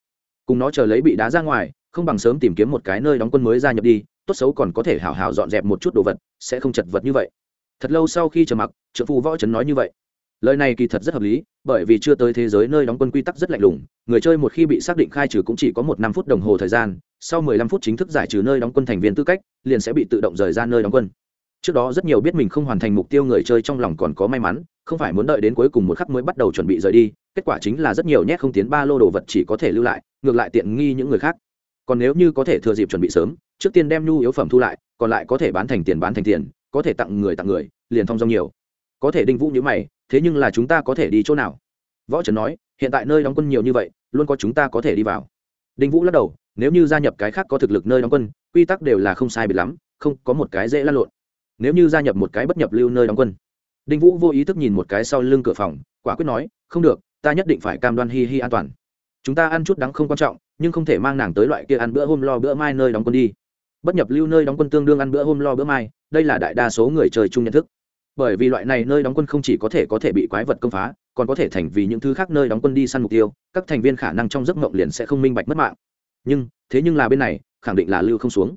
S1: Cùng nó chờ lấy bị đá ra ngoài, không bằng sớm tìm kiếm một cái nơi đóng quân mới ra nhập đi, tốt xấu còn có thể hào hào dọn dẹp một chút đồ vật, sẽ không chật vật như vậy. Thật lâu sau khi chờ mặc trợ phù võ trấn nói như vậy lời này kỳ thật rất hợp lý, bởi vì chưa tới thế giới nơi đóng quân quy tắc rất lạnh lùng, người chơi một khi bị xác định khai trừ cũng chỉ có một năm phút đồng hồ thời gian, sau mười lăm phút chính thức giải trừ nơi đóng quân thành viên tư cách, liền sẽ bị tự động rời ra nơi đóng quân. Trước đó rất nhiều biết mình không hoàn thành mục tiêu người chơi trong lòng còn có may mắn, không phải muốn đợi đến cuối cùng một khắc mới bắt đầu chuẩn bị rời đi, kết quả chính là rất nhiều nhét không tiến ba lô đồ vật chỉ có thể lưu lại, ngược lại tiện nghi những người khác. Còn nếu như có thể thừa dịp chuẩn bị sớm, trước tiên đem nhu yếu phẩm thu lại, còn lại có thể bán thành tiền bán thành tiền, có thể tặng người tặng người, liền thông dong nhiều. Có thể đinh vũ như mày thế nhưng là chúng ta có thể đi chỗ nào? Võ trần nói, hiện tại nơi đóng quân nhiều như vậy, luôn có chúng ta có thể đi vào. Đinh vũ lắc đầu, nếu như gia nhập cái khác có thực lực nơi đóng quân, quy tắc đều là không sai biệt lắm, không có một cái dễ lăn lộn. Nếu như gia nhập một cái bất nhập lưu nơi đóng quân, đinh vũ vô ý thức nhìn một cái sau lưng cửa phòng, quả quyết nói, không được, ta nhất định phải cam đoan hi hi an toàn. Chúng ta ăn chút đắng không quan trọng, nhưng không thể mang nàng tới loại kia ăn bữa hôm lo bữa mai nơi đóng quân đi. Bất nhập lưu nơi đóng quân tương đương ăn bữa hôm lo bữa mai, đây là đại đa số người trời chung nhận thức bởi vì loại này nơi đóng quân không chỉ có thể có thể bị quái vật công phá, còn có thể thành vì những thứ khác nơi đóng quân đi săn mục tiêu, các thành viên khả năng trong giấc mộng liền sẽ không minh bạch mất mạng. Nhưng, thế nhưng là bên này, khẳng định là lưu không xuống.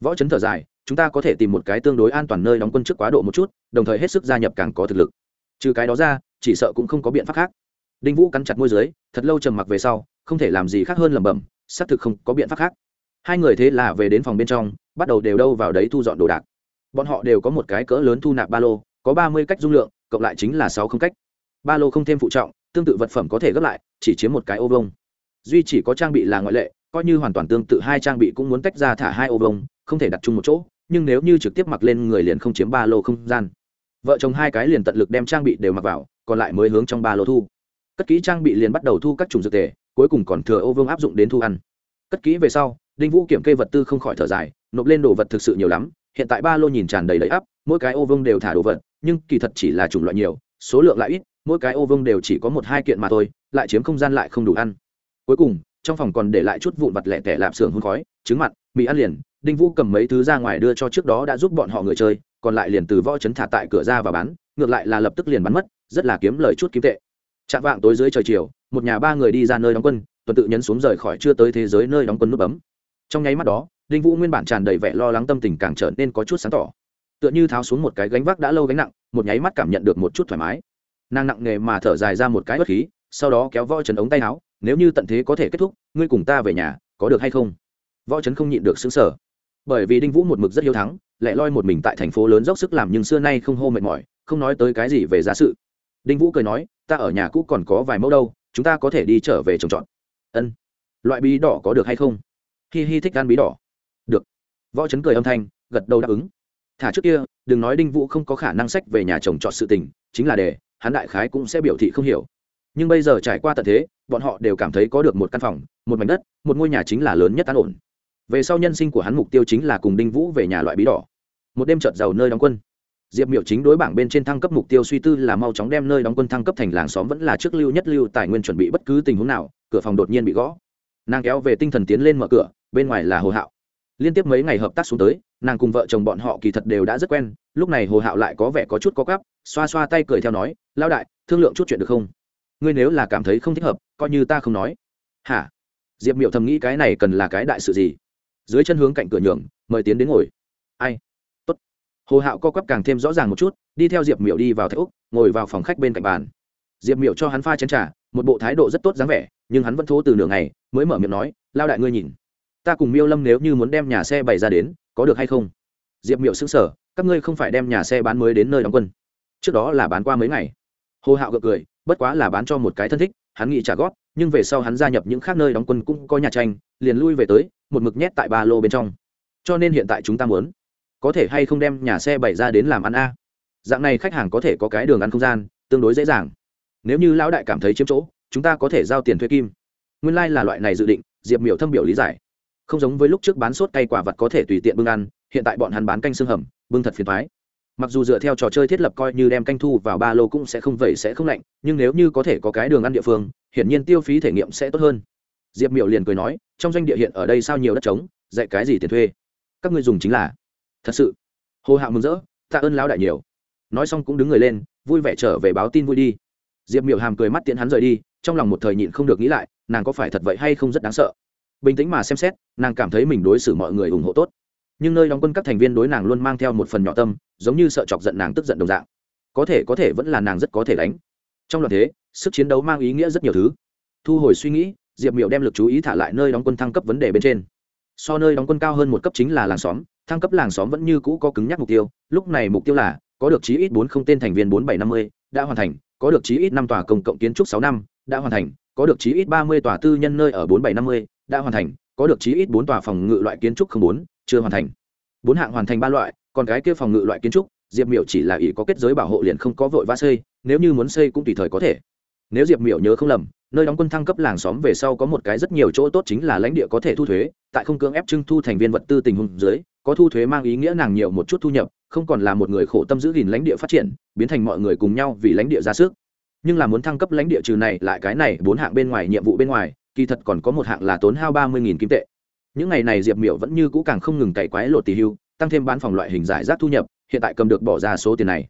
S1: Võ chấn thở dài, chúng ta có thể tìm một cái tương đối an toàn nơi đóng quân trước quá độ một chút, đồng thời hết sức gia nhập càng có thực lực. Trừ cái đó ra, chỉ sợ cũng không có biện pháp khác. Đinh vũ cắn chặt môi dưới, thật lâu trầm mặc về sau, không thể làm gì khác hơn lẩm bẩm, xác thực không có biện pháp khác. Hai người thế là về đến phòng bên trong, bắt đầu đều đâu vào đấy thu dọn đồ đạc. Bọn họ đều có một cái cỡ lớn thu nạp ba lô có ba mươi cách dung lượng, cộng lại chính là sáu không cách. Ba lô không thêm phụ trọng, tương tự vật phẩm có thể gấp lại, chỉ chiếm một cái ô vông duy chỉ có trang bị là ngoại lệ, coi như hoàn toàn tương tự hai trang bị cũng muốn tách ra thả hai ô vông không thể đặt chung một chỗ, nhưng nếu như trực tiếp mặc lên người liền không chiếm ba lô không gian. Vợ chồng hai cái liền tận lực đem trang bị đều mặc vào, còn lại mới hướng trong ba lô thu. Cất kỹ trang bị liền bắt đầu thu các chủng dược tề, cuối cùng còn thừa ô vương áp dụng đến thu ăn. Cất kỹ về sau, đinh vũ kiểm kê vật tư không khỏi thở dài, nộp lên đồ vật thực sự nhiều lắm, hiện tại ba lô nhìn tràn đầy đầy ắp, mỗi cái ô vương đều thả đồ vật nhưng kỳ thật chỉ là chủng loại nhiều, số lượng lại ít, mỗi cái ô vương đều chỉ có một hai kiện mà thôi, lại chiếm không gian lại không đủ ăn. Cuối cùng, trong phòng còn để lại chút vụn vặt lẻ tẻ lạp xưởng hôn khói, trứng mặn, mì ăn liền, đinh vũ cầm mấy thứ ra ngoài đưa cho trước đó đã giúp bọn họ người chơi, còn lại liền từ võ trấn thả tại cửa ra và bán, ngược lại là lập tức liền bắn mất, rất là kiếm lời chút kiếm tệ. Chạm vạng tối dưới trời chiều, một nhà ba người đi ra nơi đóng quân, tuần tự nhấn xuống rời khỏi chưa tới thế giới nơi đóng quân nút bấm. Trong nháy mắt đó, đinh vũ nguyên bản tràn đầy vẻ lo lắng tâm tình càng trở nên có chút sáng tỏ tựa như tháo xuống một cái gánh vác đã lâu gánh nặng, một nháy mắt cảm nhận được một chút thoải mái. Nàng nặng nề mà thở dài ra một cái bất khí, sau đó kéo võ trần ống tay áo, nếu như tận thế có thể kết thúc, ngươi cùng ta về nhà, có được hay không? Võ trấn không nhịn được xứng sở bởi vì đinh vũ một mực rất hiếu thắng, lại loi một mình tại thành phố lớn dốc sức làm nhưng xưa nay không hô mệt mỏi, không nói tới cái gì về giá sự. Đinh vũ cười nói, ta ở nhà cũ còn có vài mẫu đâu, chúng ta có thể đi trở về trồng trọt. Ân, loại bí đỏ có được hay không? Hi hi, thích gan bí đỏ. Được. Võ trấn cười âm thanh, gật đầu đáp ứng thả trước kia, đừng nói đinh vũ không có khả năng sách về nhà chồng trọt sự tình, chính là để hắn đại khái cũng sẽ biểu thị không hiểu. Nhưng bây giờ trải qua tận thế, bọn họ đều cảm thấy có được một căn phòng, một mảnh đất, một ngôi nhà chính là lớn nhất an ổn. Về sau nhân sinh của hắn mục tiêu chính là cùng đinh vũ về nhà loại bí đỏ. Một đêm trợt giàu nơi đóng quân. Diệp miểu chính đối bảng bên trên thăng cấp mục tiêu suy tư là mau chóng đem nơi đóng quân thăng cấp thành làng xóm vẫn là trước lưu nhất lưu tài nguyên chuẩn bị bất cứ tình huống nào, cửa phòng đột nhiên bị gõ. Nàng kéo về tinh thần tiến lên mở cửa, bên ngoài là hồ hạo liên tiếp mấy ngày hợp tác xuống tới, nàng cùng vợ chồng bọn họ kỳ thật đều đã rất quen, lúc này hồ hạo lại có vẻ có chút có gắp xoa xoa tay cười theo nói lao đại, thương lượng chút chuyện được không? Ngươi nếu là cảm thấy không thích hợp, coi như ta không nói. Hả? Diệp miệu thầm nghĩ cái này cần là cái đại sự gì? Dưới chân hướng cạnh cửa nhường, mời tiến đến ngồi. Ai? Tốt. hồ hạo co quắp càng thêm rõ ràng một chút, đi theo diệp miệu đi vào thạch úc ngồi vào phòng khách bên cạnh bàn. Diệp miệu cho hắn pha chén t r à một bộ thái độ rất tốt dáng vẻ, nhưng hắn vẫn thố từ nửa ngày, mới mở miệng nói lao đại ngươi nhìn ta cùng miêu lâm nếu như muốn đem nhà xe bày ra đến, có được hay không? Diệp miệu xứng sở các ngươi không phải đem nhà xe bán mới đến nơi đóng quân. Trước đó là bán qua mấy ngày. Hồ hạo gật cười, bất quá là bán cho một cái thân thích, hắn nghĩ trả góp, nhưng về sau hắn gia nhập những khác nơi đóng quân cũng có nhà tranh, liền lui về tới, một mực nhét tại ba lô bên trong. Cho nên hiện tại chúng ta muốn, có thể hay không đem nhà xe bày ra đến làm ăn a? Dạng này khách hàng có thể có cái đường ăn không gian, tương đối dễ dàng. Nếu như lão đại cảm thấy chiếm chỗ, chúng ta có thể giao tiền thuê kim. Nguyên lai、like、là loại này dự định, diệp miểu thâm biểu lý giải không giống với lúc trước bán sốt cây quả vật có thể tùy tiện bưng ăn, hiện tại bọn hắn bán canh xương hầm, bưng thật phiền thoái. Mặc dù dựa theo trò chơi thiết lập coi như đem canh thu vào ba lô cũng sẽ không vẩy sẽ không lạnh, nhưng nếu như có thể có cái đường ăn địa phương, hiển nhiên tiêu phí thể nghiệm sẽ tốt hơn. Diệp miệu liền cười nói, trong doanh địa hiện ở đây sao nhiều đất trống, dạy cái gì tiền thuê? Các người dùng chính là. Thật sự. Hồ hạ mừng rỡ, tạ ơn lão đại nhiều. Nói xong cũng đứng người lên, vui vẻ trở về báo tin vui đi. Diệp miệu hàm cười mắt tiễn hắn rời đi, trong lòng một thời nhịn không được nghĩ lại, nàng có phải thật vậy hay không rất đáng sợ bình tĩnh mà xem xét, nàng cảm thấy mình đối xử mọi người ủng hộ tốt. Nhưng nơi đóng quân các thành viên đối nàng luôn mang theo một phần nhỏ tâm, giống như sợ chọc giận nàng tức giận đồng dạng. Có thể có thể vẫn là nàng rất có thể đánh. Trong loạt thế, sức chiến đấu mang ý nghĩa rất nhiều thứ. Thu hồi suy nghĩ, diệp miểu đem l ự c chú ý thả lại nơi đóng quân thăng cấp vấn đề bên trên. So nơi đóng quân cao hơn một cấp chính là làng xóm, thăng cấp làng xóm vẫn như cũ có cứng nhắc mục tiêu, lúc này mục tiêu là, có được chí ít bốn không tên thành viên bốn bảy năm mươi, đã hoàn thành, có được chí ít năm tòa công cộng kiến trúc sáu năm, đã hoàn thành, có được chí ít ba mươi tòa tư nhân nơi ở bốn bảy năm mươi đã hoàn thành, có được chí ít bốn tòa phòng ngự loại kiến trúc không bốn, chưa hoàn thành. Bốn hạng hoàn thành ba loại, còn cái kia phòng ngự loại kiến trúc, diệp miểu chỉ là ý có kết giới bảo hộ liền không có vội vã xây, nếu như muốn xây cũng tùy thời có thể. Nếu diệp miểu nhớ không lầm, nơi đóng quân thăng cấp làng xóm về sau có một cái rất nhiều chỗ tốt chính là lãnh địa có thể thu thuế, tại không cưỡng ép trưng thu thành viên vật tư tình huống dưới, có thu thuế mang ý nghĩa nàng nhiều một chút thu nhập, không còn là một người khổ tâm giữ gìn lãnh địa phát triển, biến thành mọi người cùng nhau vì lãnh địa ra sức. Nhưng là muốn thăng cấp lãnh địa trừ này, lại cái này, bốn hạng bên ngoài, nhiệm vụ bên ngoài kỳ thật còn có một hạng là tốn hao ba mươi kim tệ. Những ngày này diệp miểu vẫn như cũ càng không ngừng cày quái lột tỷ hưu, tăng thêm bán phòng loại hình giải rác thu nhập, hiện tại cầm được bỏ ra số tiền này.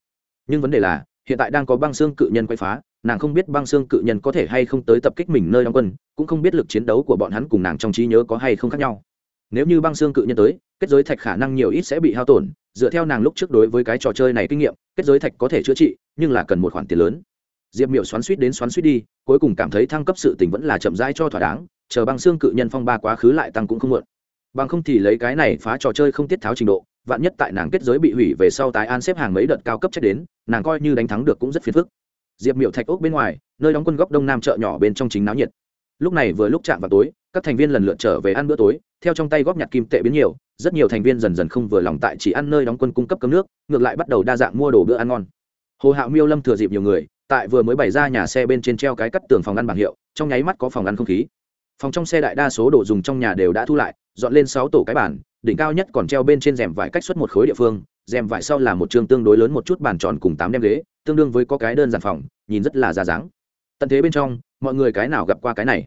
S1: Nhưng vấn đề là, hiện tại đang có băng xương cự nhân quay phá, nàng không biết băng xương cự nhân có thể hay không tới tập kích mình nơi đóng quân, cũng không biết lực chiến đấu của bọn hắn cùng nàng trong trí nhớ có hay không khác nhau. Nếu như băng xương cự nhân tới, kết giới thạch khả năng nhiều ít sẽ bị hao tổn, dựa theo nàng lúc trước đối với cái trò chơi này kinh nghiệm, kết giới thạch có thể chữa trị, nhưng là cần một khoản tiền lớn diệp miểu xoắn suýt đến xoắn suýt đi, cuối cùng cảm thấy thăng cấp sự tình vẫn là chậm rãi cho thỏa đáng, chờ băng xương cự nhân phong ba quá khứ lại tăng cũng không muộn. Bằng không thì lấy cái này phá trò chơi không tiết tháo trình độ, vạn nhất tại nàng kết giới bị hủy về sau tái an xếp hàng mấy đợt cao cấp chết đến, nàng coi như đánh thắng được cũng rất phiền phức. Diệp miểu thạch ốc bên ngoài, nơi đóng quân góc đông nam chợ nhỏ bên trong chính náo nhiệt. Lúc này vừa lúc chạm vào tối, các thành viên lần lượt trở về ăn bữa tối, theo trong tay góp nhặt kim tệ biến nhiều, rất nhiều thành viên dần dần không vừa lòng tại chỉ ăn nơi đóng quân cung cấp cơm nước, ngược lại bắt đầu đa dạng mua đồ bữa ăn ngon. Hồ hạo miêu lâm thừa dịp nhiều người tại vừa mới bày ra nhà xe bên trên treo cái cắt tường phòng ăn bảng hiệu, trong nháy mắt có phòng ăn không khí. Phòng trong xe đại đa số đồ dùng trong nhà đều đã thu lại, dọn lên sáu tổ cái bản đỉnh cao nhất còn treo bên trên rèm vải cách xuất một khối địa phương, rèm vải sau là một chương tương đối lớn một chút bàn tròn cùng tám đem ghế, tương đương với có cái đơn giản phòng, nhìn rất là ra dáng. Tận thế bên trong, mọi người cái nào gặp qua cái này?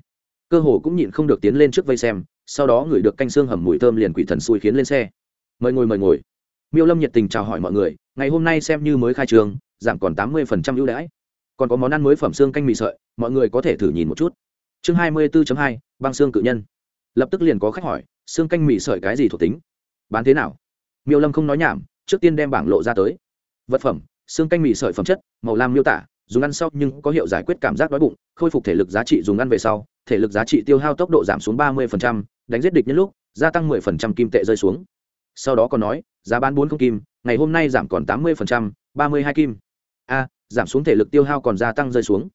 S1: Cơ hồ cũng nhịn không được tiến lên trước vây xem, sau đó ngửi được canh xương hầm mùi thơm liền quỷ thần xui khiến lên xe. Mời ngồi mời ngồi. Miêu lâm nhiệt tình chào hỏi mọi người, ngày hôm nay xem như mới khai trường, giảm còn tám mươi ưu đãi còn có món ăn mới phẩm xương canh mì sợi, mọi người có thể thử nhìn một chút. Chương hai mươi 24 hai, băng xương cự nhân. Lập tức liền có khách hỏi, xương canh mì sợi cái gì thuộc tính? Bán thế nào? Miêu lâm không nói nhảm, trước tiên đem bảng lộ ra tới. Vật phẩm, xương canh mì sợi phẩm chất, màu lam miêu tả, dùng ăn sau nhưng có hiệu giải quyết cảm giác đói bụng, khôi phục thể lực giá trị dùng ăn về sau, thể lực giá trị tiêu hao tốc độ giảm xuống ba mươi đánh giết địch nhân lúc, gia tăng 10% kim tệ rơi xuống. Sau đó còn nói, giá bán bốn không kim, ngày hôm nay giảm còn tám mươi ba mươi hai kim. A giảm xuống thể lực tiêu hao còn gia tăng rơi xuống.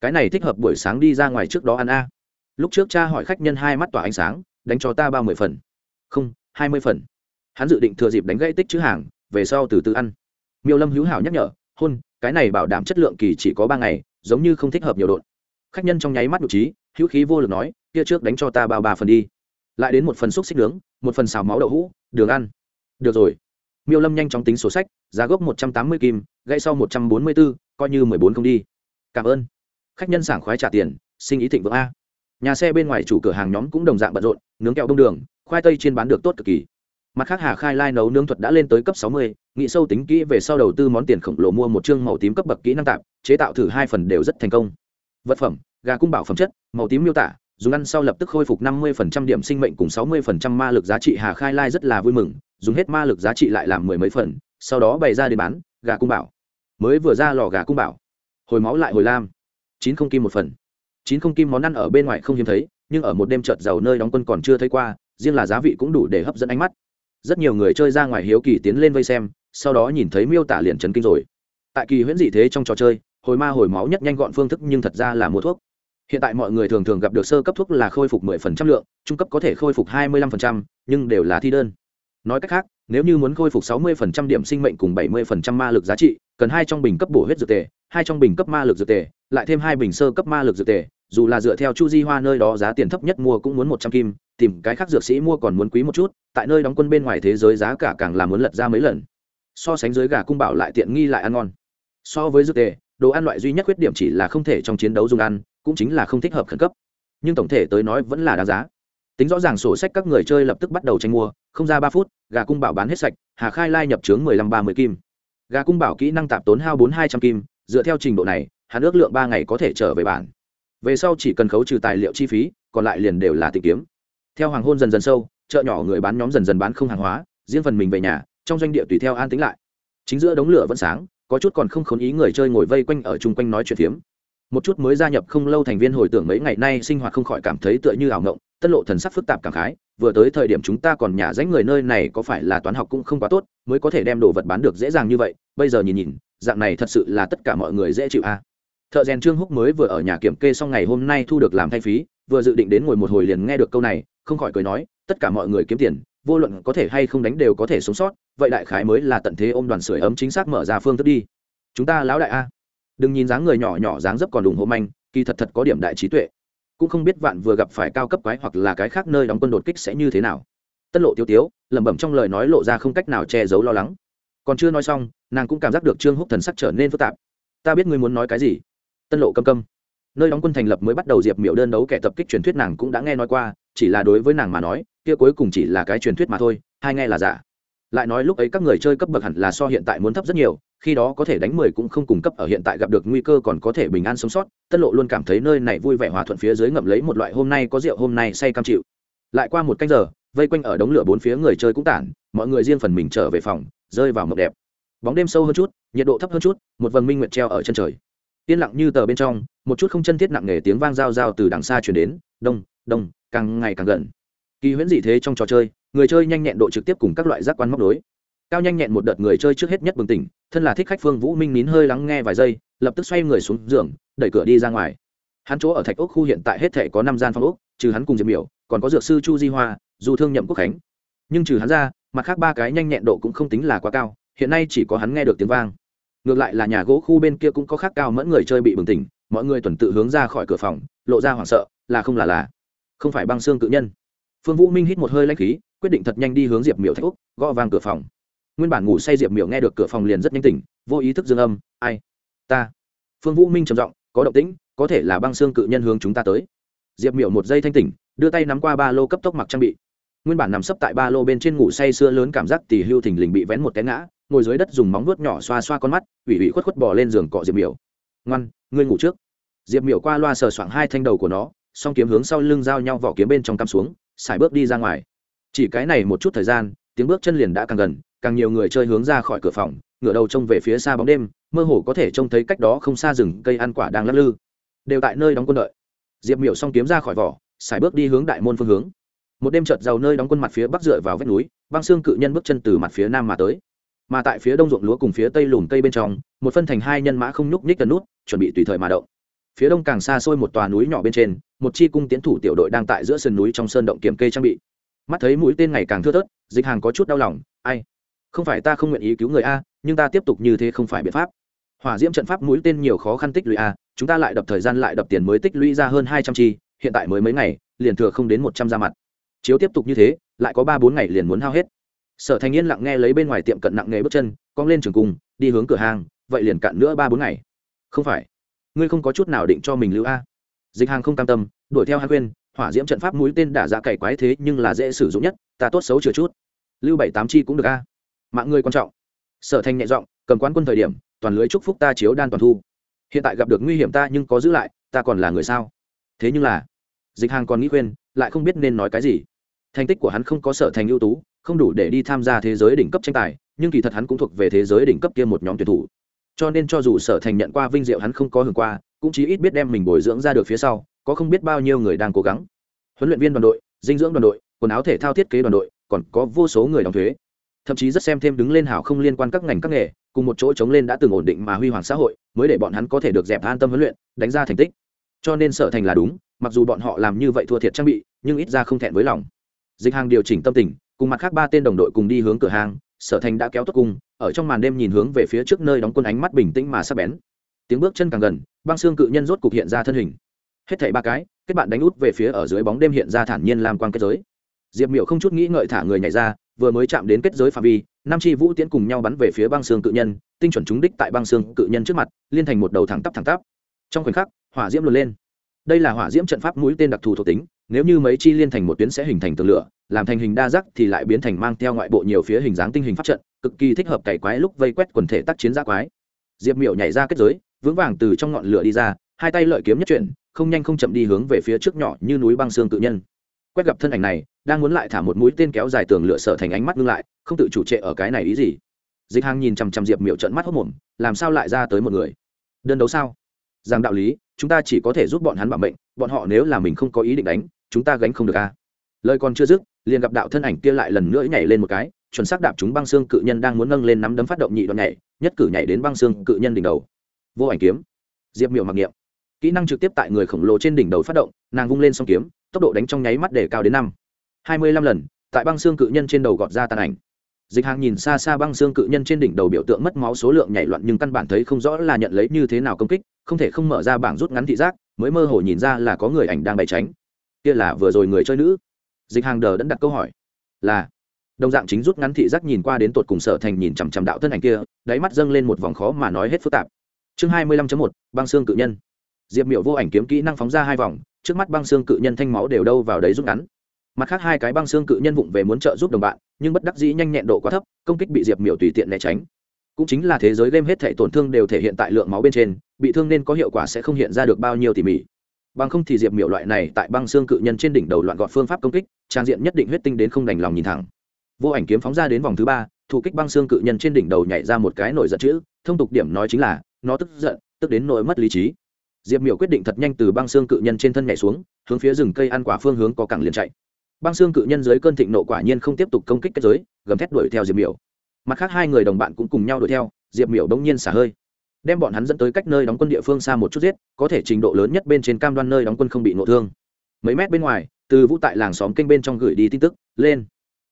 S1: Cái này thích hợp buổi sáng đi ra ngoài trước đó ăn a. Lúc trước cha hỏi khách nhân hai mắt tỏa ánh sáng, đánh cho ta ba mươi phần. Không, hai mươi phần. Hắn dự định thừa dịp đánh gãy tích chữ hàng, về sau từ từ ăn. Miêu lâm hữu hảo nhắc nhở, hôn, cái này bảo đảm chất lượng kỳ chỉ có ba ngày, giống như không thích hợp nhiều đột khách nhân trong nháy mắt nhục trí hữu khí vô lực nói, kia trước đánh cho ta bao ba phần đi. Lại đến một phần xúc xích nướng, một phần xào máu đậu hũ, đường ăn. Được rồi miêu lâm nhanh chóng tính sổ sách, giá gốc một trăm tám mươi kim, gãy sau một trăm bốn mươi bốn coi như mười bốn không đi. Cảm ơn. Khách nhân sảng khoái trả tiền sinh ý thịnh vượng a. Nhà xe bên ngoài chủ cửa hàng nhóm cũng đồng dạng bận rộn, nướng kẹo đông đường, khoai tây chiên bán được tốt cực kỳ. Mặt khác hà khai lai nấu nướng thuật đã lên tới cấp sáu mươi nghĩ sâu tính kỹ về sau đầu tư món tiền khổng lồ mua một chương màu tím cấp bậc kỹ năng tạp, chế tạo thử hai phần đều rất thành công. Vật phẩm, gà cung bảo phẩm chất, màu tím miêu tả, dùng ăn sau lập tức khôi phục năm mươi điểm sinh mệnh cùng sáu mươi ma lực giá trị hà khai lai rất là vui mừng dùng hết ma lực giá trị lại làm mười mấy phần sau đó bày ra để bán gà cung bảo. Mới vừa ra lò gà cung bảo. Hồi máu lại hồi lam. Chín không kim một phần. Chín không kim món ăn ở bên ngoài không hiếm thấy nhưng ở một đêm trợt giàu nơi đóng quân còn chưa thấy qua riêng là giá vị cũng đủ để hấp dẫn ánh mắt. Rất nhiều người chơi ra ngoài hiếu kỳ tiến lên vây xem sau đó nhìn thấy miêu tả liền chấn kinh rồi. Tại kỳ huyễn dị thế trong trò chơi hồi ma hồi máu nhất nhanh gọn phương thức nhưng thật ra là mua thuốc. Hiện tại mọi người thường thường gặp được sơ cấp thuốc là khôi phục 10% lượng trung cấp có thể khôi phục 25%, nhưng đều là thi đơn nói cách khác, nếu như muốn khôi phục 60% điểm sinh mệnh cùng 70% ma lực giá trị, cần hai trong bình cấp bổ huyết dược tề, hai trong bình cấp ma lực dược tề, lại thêm hai bình sơ cấp ma lực dược tề, dù là dựa theo chu di hoa nơi đó giá tiền thấp nhất mua cũng muốn một trăm kim, tìm cái khác dược sĩ mua còn muốn quý một chút, tại nơi đóng quân bên ngoài thế giới giá cả càng là muốn lật ra mấy lần. So sánh dưới gà cung bảo lại tiện nghi lại ăn ngon. So với dược tề, đồ ăn loại duy nhất khuyết điểm chỉ là không thể trong chiến đấu dùng ăn, cũng chính là không thích hợp khẩn cấp. Nhưng tổng thể tới nói vẫn là đáng giá. Tính rõ ràng sổ sách các người chơi lập tức bắt đầu tranh mua không ra ba phút, gà cung bảo bán hết sạch, hà khai lai nhập trướng mười lăm ba mươi kim. Gà cung bảo kỹ năng tạp tốn hao bốn hai trăm kim, dựa theo trình độ này, hắn ước lượng ba ngày có thể trở về bản. Về sau chỉ cần khấu trừ tài liệu chi phí, còn lại liền đều là tìm kiếm. Theo hoàng hôn dần dần sâu, chợ nhỏ người bán nhóm dần dần bán không hàng hóa, riêng phần mình về nhà, trong doanh địa tùy theo an tính lại. Chính giữa đống lửa vẫn sáng, có chút còn không khốn ý người chơi ngồi vây quanh ở chung quanh nói chuyện phiếm. Một chút mới gia nhập không lâu thành viên hồi tưởng mấy ngày nay sinh hoạt không khỏi cảm thấy tựa như ảo ngộng tân lộ thần sắc phức tạp cảm khái vừa tới thời điểm chúng ta còn nhà danh người nơi này có phải là toán học cũng không quá tốt, mới có thể đem đồ vật bán được dễ dàng như vậy, bây giờ nhìn nhìn, dạng này thật sự là tất cả mọi người dễ chịu a. À. thợ rèn trương húc mới vừa ở nhà kiểm kê xong ngày hôm nay thu được làm thay phí, vừa dự định đến ngồi một hồi liền nghe được câu này, không khỏi cười nói, tất cả mọi người kiếm tiền, vô luận có thể hay không đánh đều có thể sống sót, vậy đại khái mới là tận thế ôm đoàn sưởi ấm chính xác mở ra phương thức đi. Chúng ta lão đại a. Đừng nhìn dáng người nhỏ nhỏ dáng dấp còn đùng hộ manh, kỳ thật thật có điểm đại trí tuệ cũng không biết vạn vừa gặp phải cao cấp quái hoặc là cái khác nơi đóng quân đột kích sẽ như thế nào. Tân lộ tiêu tiếu, lẩm bẩm trong lời nói lộ ra không cách nào che giấu lo lắng. Còn chưa nói xong, nàng cũng cảm giác được trương húc thần sắc trở nên phức tạp. Ta biết ngươi muốn nói cái gì. Tân lộ câm câm. Nơi đóng quân thành lập mới bắt đầu diệp miểu đơn đấu kẻ tập kích truyền thuyết nàng cũng đã nghe nói qua, chỉ là đối với nàng mà nói, kia cuối cùng chỉ là cái truyền thuyết mà thôi, hai nghe là giả lại nói lúc ấy các người chơi cấp bậc hẳn là so hiện tại muốn thấp rất nhiều, khi đó có thể đánh mười cũng không cung cấp, ở hiện tại gặp được nguy cơ còn có thể bình an sống sót, tân lộ luôn cảm thấy nơi này vui vẻ hòa thuận phía dưới ngậm lấy một loại hôm nay có rượu, hôm nay say cam chịu. Lại qua một canh giờ, vây quanh ở đống lửa bốn phía người chơi cũng tản, mọi người riêng phần mình trở về phòng, rơi vào mộng đẹp. Bóng đêm sâu hơn chút, nhiệt độ thấp hơn chút, một vầng minh nguyệt treo ở chân trời. Yên lặng như tờ bên trong, một chút không chân thiết nặng nề tiếng vang rao rao từ đằng xa chuyển đến, đông đông, càng ngày càng gần. Kỳ huyễn dị thế trong trò chơi người chơi nhanh nhẹn độ trực tiếp cùng các loại giác quan móc đối cao nhanh nhẹn một đợt người chơi trước hết nhất bừng tỉnh, thân là thích khách phương vũ minh nín hơi lắng nghe vài giây, lập tức xoay người xuống giường, đẩy cửa đi ra ngoài. Hắn chỗ ở thạch ốc khu hiện tại hết thể có năm gian phòng ốc, trừ hắn cùng diệp miểu, còn có dược sư chu di hoa dù thương nhậm quốc khánh. Nhưng trừ hắn ra, mặt khác ba cái nhanh nhẹn độ cũng không tính là quá cao, hiện nay chỉ có hắn nghe được tiếng vang. Ngược lại là nhà gỗ khu bên kia cũng có khác cao mẫn người chơi bị bừng tỉnh, mọi người tuần tự hướng ra khỏi cửa phòng, lộ ra hoảng sợ, là không là là. Không phải băng xương cự nhân. Phương vũ minh hít một hơi lanh khí quyết định thật nhanh đi hướng diệp miểu thạch úc, gõ vang cửa phòng. Nguyên bản ngủ say diệp miểu nghe được cửa phòng liền rất nhanh tỉnh, vô ý thức dương âm, ai? Ta. Phương vũ minh trầm giọng, có động tĩnh, có thể là băng xương cự nhân hướng chúng ta tới. Diệp miểu một giây thanh tỉnh, đưa tay nắm qua ba lô cấp tốc mặc trang bị. Nguyên bản nằm sấp tại ba lô bên trên ngủ say sưa lớn cảm giác tỉ hưu thình lình bị vén một té ngã, ngồi dưới đất dùng móng vuốt nhỏ xoa xoa con mắt, ủy ủy khuất khuất bỏ lên giường cọ diệp miểu. Ngoan, ngươi ngủ trước. Diệp miểu qua loa sờ soạng hai thanh đầu của nó, song kiếm hướng sau lưng giao nhau vỏ kiếm bên trong cắm xuống, xài bước đi ra ngoài chỉ cái này một chút thời gian, tiếng bước chân liền đã càng gần, càng nhiều người chơi hướng ra khỏi cửa phòng, ngửa đầu trông về phía xa bóng đêm, mơ hồ có thể trông thấy cách đó không xa rừng cây ăn quả đang lắc lư. Đều tại nơi đóng quân đợi. Diệp miểu xong kiếm ra khỏi vỏ xài bước đi hướng đại môn phương hướng. Một đêm chợt giàu nơi đóng quân mặt phía bắc dựa vào vách núi, băng xương cự nhân bước chân từ mặt phía nam mà tới. Mà tại phía đông ruộng lúa cùng phía tây lùm cây bên trong, một phân thành hai nhân mã không nhúc nhích cần nút, chuẩn bị tùy thời mà động. Phía đông càng xa xôi một tòa núi nhỏ bên trên, một chi cung tiến thủ tiểu đội đang tại giữa sườn núi trong sơn động kiểm kê trang bị mắt thấy mũi tên ngày càng thưa thớt, dịch hàng có chút đau lòng, ai, không phải ta không nguyện ý cứu người a, nhưng ta tiếp tục như thế không phải biện pháp. Hỏa diễm trận pháp mũi tên nhiều khó khăn tích lũy a, chúng ta lại đập thời gian lại đập tiền mới tích lũy ra hơn hai trăm chi, hiện tại mới mấy ngày, liền thừa không đến một trăm ra mặt. Chiếu tiếp tục như thế, lại có ba bốn ngày liền muốn hao hết. Sở thành yên lặng nghe lấy bên ngoài tiệm cận nặng nghề bước chân, cong lên trường cung, đi hướng cửa hàng, vậy liền cạn nữa ba bốn ngày. Không phải, ngươi không có chút nào định cho mình lưu a. Dịch hàng không cam tâm, đuổi theo hai khuyên hỏa diễm trận pháp mũi tên đả dạ cày quái thế nhưng là dễ sử dụng nhất, ta tốt xấu chừa chút. Lưu bảy tám chi cũng được a. Mạng ngươi quan trọng. Sở thành nhẹ giọng, cầm quán quân thời điểm, toàn lưới chúc phúc ta chiếu đan toàn thu. Hiện tại gặp được nguy hiểm ta nhưng có giữ lại, ta còn là người sao? Thế nhưng là, dịch hàng còn nghĩ khuyên, lại không biết nên nói cái gì. Thành tích của hắn không có sở thành ưu tú, không đủ để đi tham gia thế giới đỉnh cấp tranh tài, nhưng kỳ thật hắn cũng thuộc về thế giới đỉnh cấp kia một nhóm tuyển thủ. Cho nên cho dù sở thành nhận qua vinh diệu hắn không có hưởng qua, cũng chí ít biết đem mình bồi dưỡng ra được phía sau có không biết bao nhiêu người đang cố gắng. Huấn luyện viên đoàn đội, dinh dưỡng đoàn đội, quần áo thể thao thiết kế đoàn đội, còn có vô số người đóng thuế. Thậm chí rất xem thêm đứng lên hảo không liên quan các ngành các nghề, cùng một chỗ chống lên đã từng ổn định mà huy hoàng xã hội, mới để bọn hắn có thể được dẹp an tâm huấn luyện, đánh ra thành tích. Cho nên sở thành là đúng, mặc dù bọn họ làm như vậy thua thiệt trang bị, nhưng ít ra không thẹn với lòng. Dịch hàng điều chỉnh tâm tình, cùng mặt khác ba tên đồng đội cùng đi hướng cửa hàng, sở thành đã kéo tốt cung ở trong màn đêm nhìn hướng về phía trước nơi đóng quân ánh mắt bình tĩnh mà sắp bén. Tiếng bước chân càng gần, băng xương cự nhân rốt cục hiện ra thân hình hết thảy ba cái, kết bạn đánh út về phía ở dưới bóng đêm hiện ra thản nhiên làm quang kết giới. Diệp miểu không chút nghĩ ngợi thả người nhảy ra, vừa mới chạm đến kết giới phạm vi, nam chi vũ tiễn cùng nhau bắn về phía băng xương cự nhân, tinh chuẩn trúng đích tại băng xương cự nhân trước mặt, liên thành một đầu thẳng tắp thẳng tắp. Trong khoảnh khắc, hỏa diễm luồn lên. Đây là hỏa diễm trận pháp mũi tên đặc thù thuộc tính, nếu như mấy chi liên thành một tuyến sẽ hình thành tường lửa, làm thành hình đa giác thì lại biến thành mang theo ngoại bộ nhiều phía hình dáng tinh hình pháp trận, cực kỳ thích hợp cày quái lúc vây quét quần thể tác chiến giã quái. Diệp miểu nhảy ra kết giới, vững vàng từ trong ngọn lửa đi ra, hai tay lợi kiếm nhất chuyển không nhanh không chậm đi hướng về phía trước nhỏ như núi băng xương tự nhân. Quét gặp thân ảnh này, đang muốn lại thả một mũi tên kéo dài tường lửa sợ thành ánh mắt ngưng lại, không tự chủ trệ ở cái này ý gì. Dịch hàng nhìn chằm chằm diệp Miệu trận mắt hốc mồm, làm sao lại ra tới một người? Đơn đấu sao? Rằng đạo lý, chúng ta chỉ có thể giúp bọn hắn bảo mệnh, bọn họ nếu là mình không có ý định đánh, chúng ta gánh không được a lời còn chưa dứt, liền gặp đạo thân ảnh kia lại lần nữa nhảy lên một cái, chuẩn xác đạp chúng băng xương cự nhân đang muốn nâng lên nắm đấm phát động nhị đoạn nhảy, nhất cử nhảy đến băng xương cự nhân đỉnh đầu. Vô ảnh kiếm. Diệp Miệu mặc niệm kỹ năng trực tiếp tại người khổng lồ trên đỉnh đầu phát động, nàng vung lên s kiếm, tốc độ đánh trong nháy mắt để cao đến năm. Hai mươi lăm lần, tại băng xương cự nhân trên đầu gọt ra tàn ảnh. Dịch hàng nhìn xa xa băng xương cự nhân trên đỉnh đầu biểu tượng mất máu số lượng nhảy loạn nhưng căn bản thấy không rõ là nhận lấy như thế nào công kích, không thể không mở ra bảng rút ngắn thị giác, mới mơ hồ nhìn ra là có người ảnh đang bày tránh. Kia là vừa rồi người chơi nữ. Dịch hàng đờ đẫn đặt câu hỏi. Là. Đồng dạng chính rút ngắn thị giác nhìn qua đến tột cùng sở thành nhìn chằm chằm đạo thân ảnh kia, đáy mắt dâng lên một vòng khó mà nói hết phức tạp. Chương hai mươi lăm một, băng xương cự nhân diệp miệu vô ảnh kiếm kỹ năng phóng ra hai vòng trước mắt băng xương cự nhân thanh máu đều đâu vào đấy rút ngắn mặt khác hai cái băng xương cự nhân vụng về muốn trợ giúp đồng bạn nhưng bất đắc dĩ nhanh nhẹn độ quá thấp công kích bị diệp miểu tùy tiện né tránh cũng chính là thế giới game hết thể tổn thương đều thể hiện tại lượng máu bên trên bị thương nên có hiệu quả sẽ không hiện ra được bao nhiêu tỉ mỉ bằng không thì diệp miểu loại này tại băng xương cự nhân trên đỉnh đầu loạn gọn phương pháp công kích trang diện nhất định huyết tinh đến không đành lòng nhìn thẳng vô ảnh kiếm phóng ra đến vòng thứ ba thủ kích băng xương cự nhân trên đỉnh đầu nhảy ra một cái nổi giận chữ thông tục điểm nói chính là nó tức giận tức đến nỗi mất lý trí diệp miểu quyết định thật nhanh từ băng xương cự nhân trên thân nhảy xuống, hướng phía rừng cây ăn quả phương hướng có cẳng liền chạy. Băng xương cự nhân dưới cơn thịnh nộ quả nhiên không tiếp tục công kích kết giới, gầm thét đuổi theo diệp miểu. Mặt khác hai người đồng bạn cũng cùng nhau đuổi theo, diệp miểu đông nhiên xả hơi. Đem bọn hắn dẫn tới cách nơi đóng quân địa phương xa một chút giết, có thể trình độ lớn nhất bên trên cam đoan nơi đóng quân không bị nộ thương. Mấy mét bên ngoài, từ vũ tại làng xóm kênh bên trong gửi đi tin tức, lên.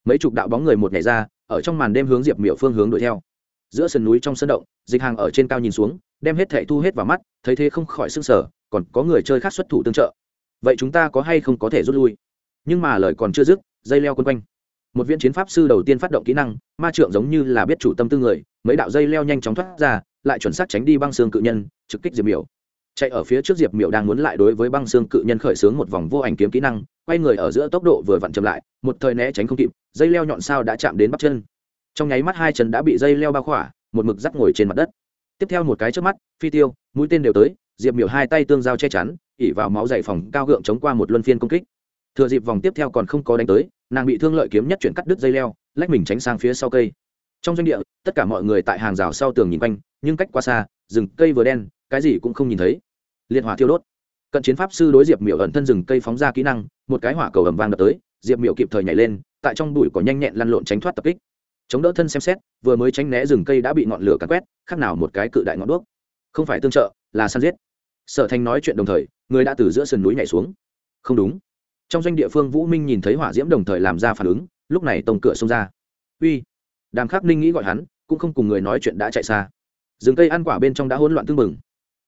S1: Mấy chục đạo bóng người một ngày ra, ở trong màn đêm hướng diệp miểu phương hướng đuổi theo giữa sườn núi trong sân động, dịch hàng ở trên cao nhìn xuống, đem hết thẻ thu hết vào mắt, thấy thế không khỏi s ư n g sở còn có người chơi khác xuất thủ tương trợ. Vậy chúng ta có hay không có thể rút lui? Nhưng mà lời còn chưa dứt, dây leo quân quanh. Một viên chiến pháp sư đầu tiên phát động kỹ năng, ma trượng giống như là biết chủ tâm tư người, mấy đạo dây leo nhanh chóng thoát ra, lại chuẩn xác tránh đi băng xương cự nhân, trực kích diệp miểu. Chạy ở phía trước diệp miểu đang muốn lại đối với băng xương cự nhân khởi xướng một vòng vô ảnh kiếm kỹ năng, quay người ở giữa tốc độ vừa vặn chậm lại, một thời né tránh không kịp, dây leo nhọn sao đã chạm đến bắp chân trong nháy mắt hai chân đã bị dây leo bao khỏa, một mực dắt ngồi trên mặt đất. Tiếp theo một cái trước mắt, phi tiêu, mũi tên đều tới, diệp miểu hai tay tương giao che chắn, ỉ vào máu dày phòng cao gượng chống qua một luân phiên công kích. Thừa dịp vòng tiếp theo còn không có đánh tới, nàng bị thương lợi kiếm nhất chuyển cắt đứt dây leo, lách mình tránh sang phía sau cây. Trong doanh địa, tất cả mọi người tại hàng rào sau tường nhìn quanh, nhưng cách quá xa, rừng cây vừa đen, cái gì cũng không nhìn thấy. Liệt hỏa thiêu đốt. Cận chiến pháp sư đối diệp miểu ẩn thân rừng cây phóng ra kỹ năng, một cái hỏa cầu ầm vang đập tới, diệp miểu kịp thời nhảy lên, tại trong bụi có nhanh nhẹn lăn lộn tránh thoát tập kích chống đỡ thân xem xét, vừa mới tránh né rừng cây đã bị ngọn lửa cắn quét, khác nào một cái cự đại ngọn đuốc. Không phải tương trợ, là săn giết. Sở thành nói chuyện đồng thời, người đã từ giữa sườn núi nhảy xuống. Không đúng. Trong doanh địa phương vũ minh nhìn thấy hỏa diễm đồng thời làm ra phản ứng, lúc này tông cửa xông ra. Uy. Đàm khắc ninh nghĩ gọi hắn, cũng không cùng người nói chuyện đã chạy xa. Rừng cây ăn quả bên trong đã hỗn loạn tương mừng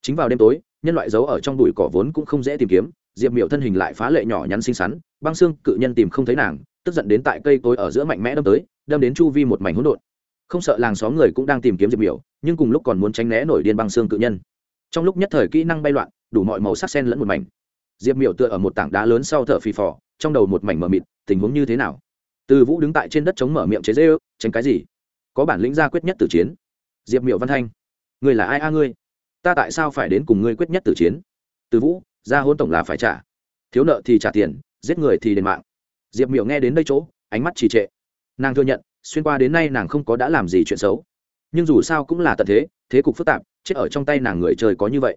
S1: chính vào đêm tối, nhân loại giấu ở trong bụi cỏ vốn cũng không dễ tìm kiếm, diệp miểu thân hình lại phá lệ nhỏ nhắn xinh xắn, băng xương cự nhân tìm không thấy nàng tức giận đến tại cây cối ở giữa mạnh mẽ đâm tới, đâm đến chu vi một mảnh hỗn độn. Không sợ làng xóm người cũng đang tìm kiếm diệp miểu, nhưng cùng lúc còn muốn tránh né nổi điên băng xương cự nhân. Trong lúc nhất thời kỹ năng bay loạn, đủ mọi màu sắc sen lẫn một mảnh. Diệp miểu tựa ở một tảng đá lớn sau thở phì phò, trong đầu một mảnh mờ mịt, tình huống như thế nào? Từ vũ đứng tại trên đất chống mở miệng chế dễ ư tránh cái gì? Có bản lĩnh ra quyết nhất tử chiến. Diệp miểu văn thanh người là ai a ngươi? Ta tại sao phải đến cùng ngươi quyết nhất tử chiến? Từ vũ, ra hôn tổng là phải trả. Thiếu nợ thì trả tiền, giết người thì đền mạng diệp miểu nghe đến đây chỗ, ánh mắt trì trệ. Nàng thừa nhận, xuyên qua đến nay nàng không có đã làm gì chuyện xấu. Nhưng dù sao cũng là tận thế thế cục phức tạp, chết ở trong tay nàng người trời có như vậy.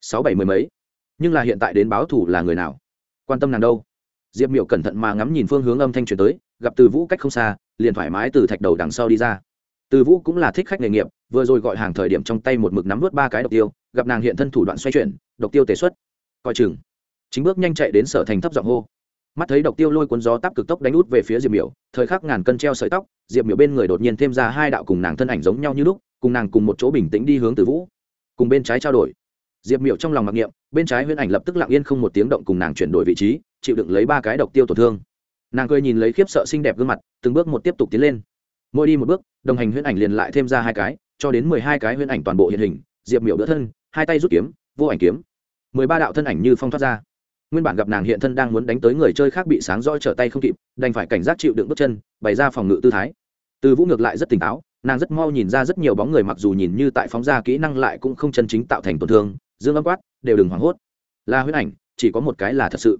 S1: Sáu bảy mười mấy. Nhưng là hiện tại đến báo thủ là người nào? Quan tâm nàng đâu? Diệp miểu cẩn thận mà ngắm nhìn phương hướng âm thanh truyền tới, gặp từ vũ cách không xa, liền thoải mái từ thạch đầu đằng sau đi ra. Từ vũ cũng là thích khách nghề nghiệp, vừa rồi gọi hàng thời điểm trong tay một mực nắm vớt ba cái độc tiêu, gặp nàng hiện thân thủ đoạn xoay chuyển, độc tiêu tề xuất. Coi chừng. Chính bước nhanh chạy đến sở thành thấp giọng hô mắt thấy độc tiêu lôi cuốn gió táp cực tốc đánh út về phía diệp miểu, thời khắc ngàn cân treo sợi tóc, diệp miểu bên người đột nhiên thêm ra hai đạo cùng nàng thân ảnh giống nhau như lúc, cùng nàng cùng một chỗ bình tĩnh đi hướng từ vũ. Cùng bên trái trao đổi. Diệp miểu trong lòng mặc niệm, bên trái huyễn ảnh lập tức lặng yên không một tiếng động cùng nàng chuyển đổi vị trí, chịu đựng lấy ba cái độc tiêu tổn thương. Nàng cười nhìn lấy khiếp sợ xinh đẹp gương mặt, từng bước một tiếp tục tiến lên. Mỗi đi một bước, đồng hành huyễn ảnh liền lại thêm ra hai cái, cho đến mười hai cái huyễn ảnh toàn bộ hiện hình, diệp miểu đỡ thân, hai tay rút kiếm, vô ảnh kiếm. Mười ba đạo thân ảnh như phong thoát ra nguyên bản gặp nàng hiện thân đang muốn đánh tới người chơi khác bị sáng roi trở tay không kịp, đành phải cảnh giác chịu đựng bước chân, bày ra phòng ngự tư thái. Từ vũ ngược lại rất tỉnh táo, nàng rất mau nhìn ra rất nhiều bóng người mặc dù nhìn như tại phóng ra kỹ năng lại cũng không chân chính tạo thành tổn thương, dương âm quát, đều đừng hoảng hốt. Là huyết ảnh, chỉ có một cái là thật sự.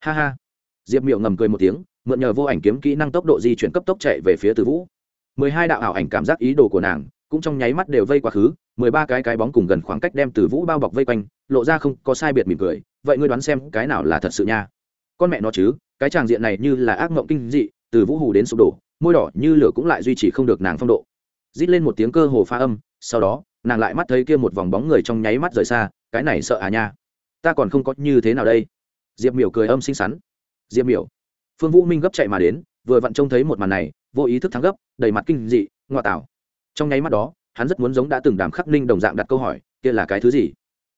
S1: Ha ha. Diệp miệu ngầm cười một tiếng, mượn nhờ vô ảnh kiếm kỹ năng tốc độ di chuyển cấp tốc chạy về phía từ vũ. Mười hai đạo ảo ảnh cảm giác ý đồ của nàng, cũng trong nháy mắt đều vây quá khứ, mười ba cái cái bóng cùng gần khoảng cách đem từ vũ bao bọc vây quanh, lộ ra không có sai biệt mỉm cười vậy ngươi đoán xem cái nào là thật sự nha. Con mẹ nó chứ, cái tràng diện này như là ác mộng kinh dị, từ vũ hù đến sụp đổ, môi đỏ như lửa cũng lại duy trì không được nàng phong độ. Rít lên một tiếng cơ hồ pha âm, sau đó, nàng lại mắt thấy kia một vòng bóng người trong nháy mắt rời xa, cái này sợ à nha. Ta còn không có như thế nào đây. Diệp miểu cười âm xinh xắn. Diệp miểu. Phương vũ minh gấp chạy mà đến, vừa vặn trông thấy một màn này, vô ý thức thắng gấp, đầy mặt kinh dị ngoại tảo trong nháy mắt đó, hắn rất muốn giống đã từng đàm khắc ninh đồng dạng đặt câu hỏi, kia là cái thứ gì?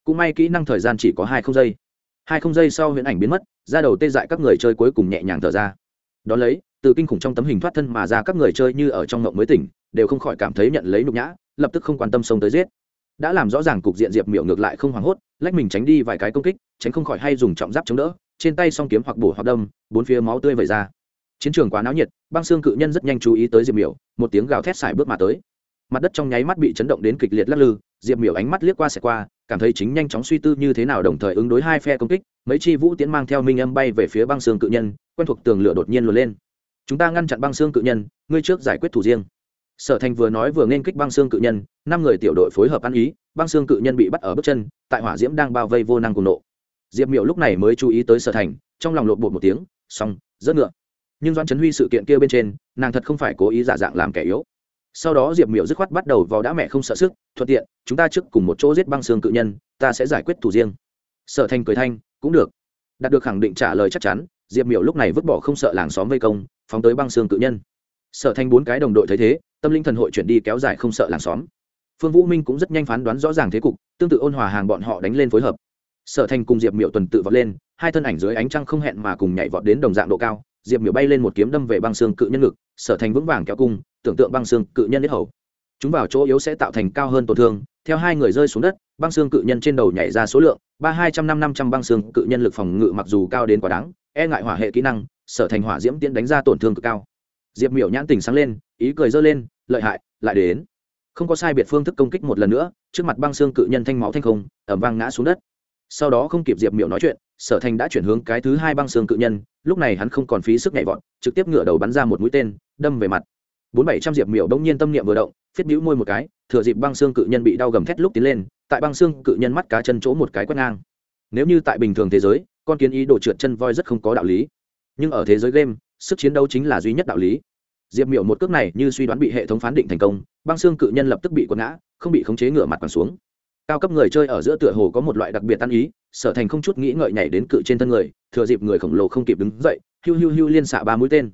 S1: Cũng may kỹ năng thời gian chỉ có hai không giây hai không giây sau huyễn ảnh biến mất, ra đầu tê dại các người chơi cuối cùng nhẹ nhàng thở ra. Đón lấy, từ kinh khủng trong tấm hình thoát thân mà ra các người chơi như ở trong ngộng mới tỉnh, đều không khỏi cảm thấy nhận lấy nhục nhã, lập tức không quan tâm xông tới giết. Đã làm rõ ràng cục diện diệp miểu ngược lại không hoảng hốt, lách mình tránh đi vài cái công kích, tránh không khỏi hay dùng trọng giáp chống đỡ, trên tay song kiếm hoặc bổ hoặc đâm, bốn phía máu tươi vẩy ra. Chiến trường quá náo nhiệt, băng xương cự nhân rất nhanh chú ý tới diệp miểu, một tiếng gào thét xài bước mà tới. Mặt đất trong nháy mắt bị chấn động đến kịch liệt lắc lư, diệp miểu ánh mắt liếc qua xẻ qua cảm thấy chính nhanh chóng suy tư như thế nào đồng thời ứng đối hai phe công kích, mấy chi vũ tiễn mang theo minh âm bay về phía băng xương cự nhân, quen thuộc tường lửa đột nhiên luồn lên. Chúng ta ngăn chặn băng xương cự nhân, ngươi trước giải quyết thủ riêng. Sở thành vừa nói vừa nên kích băng xương cự nhân, năm người tiểu đội phối hợp ăn ý, băng xương cự nhân bị bắt ở bước chân, tại hỏa diễm đang bao vây vô năng cùng nộ. Diệp miểu lúc này mới chú ý tới sở thành, trong lòng lộn bột một tiếng, xong rất ngựa. Nhưng doan trấn huy sự kiện kia bên trên, nàng thật không phải cố ý giả dạng làm kẻ yếu sau đó diệp miểu dứt khoát bắt đầu vào đã mẹ không sợ sức, thuận tiện, chúng ta trước cùng một chỗ giết băng xương cự nhân, ta sẽ giải quyết thủ riêng. Sở thành cười thanh, cũng được. Đạt được khẳng định trả lời chắc chắn, diệp miểu lúc này vứt bỏ không sợ làng xóm vây công, phóng tới băng xương cự nhân. Sở thành bốn cái đồng đội thấy thế, tâm linh thần hội chuyển đi kéo dài không sợ làng xóm. Phương vũ minh cũng rất nhanh phán đoán rõ ràng thế cục, tương tự ôn hòa hàng bọn họ đánh lên phối hợp. Sở thành cùng diệp miệu tuần tự vọt lên, hai thân ảnh dưới ánh trăng không hẹn mà cùng nhảy vọt đến đồng dạng độ cao, diệp miệu bay lên một kiếm đâm về băng xương cự nhân ngực, sở thành vững vàng kéo cung tưởng tượng băng xương cự nhân nhất hầu. Chúng vào chỗ yếu sẽ tạo thành cao hơn tổn thương, theo hai người rơi xuống đất, băng xương cự nhân trên đầu nhảy ra số lượng, ba hai trăm năm năm trăm băng xương cự nhân lực phòng ngự mặc dù cao đến quá đáng e ngại hỏa hệ kỹ năng, sở thành hỏa diễm tiễn đánh ra tổn thương cực cao. Diệp miểu nhãn tình sáng lên, ý cười dơ lên, lợi hại, lại đến. Không có sai biệt phương thức công kích một lần nữa, trước mặt băng xương cự nhân thanh máu thanh không ẩm vang ngã xuống đất. Sau đó không kịp diệp miểu nói chuyện, sở thành đã chuyển hướng cái thứ hai băng xương cự nhân, lúc này hắn không còn phí sức nhảy vọt, trực tiếp ngựa đầu bắn ra một mũi tên, đâm về mặt bốn bảy trăm diệp miểu đông nhiên tâm niệm vừa động, phiết bĩu môi một cái, thừa dịp băng xương cự nhân bị đau gầm thét lúc tiến lên, tại băng xương cự nhân mắt cá chân chỗ một cái quét ngang. Nếu như tại bình thường thế giới, con kiến ý đồ trượt chân voi rất không có đạo lý. Nhưng ở thế giới game, sức chiến đấu chính là duy nhất đạo lý. Diệp miểu một cước này như suy đoán bị hệ thống phán định thành công, băng xương cự nhân lập tức bị quật ngã, không bị khống chế ngựa mặt còn xuống. Cao cấp người chơi ở giữa tựa hồ có một loại đặc biệt tan ý, sở thành không chút nghĩ ngợi nhảy đến cự trên thân người, thừa dịp người khổng lồ không kịp đứng dậy, hiu hiu hiu liên xạ ba mũi tên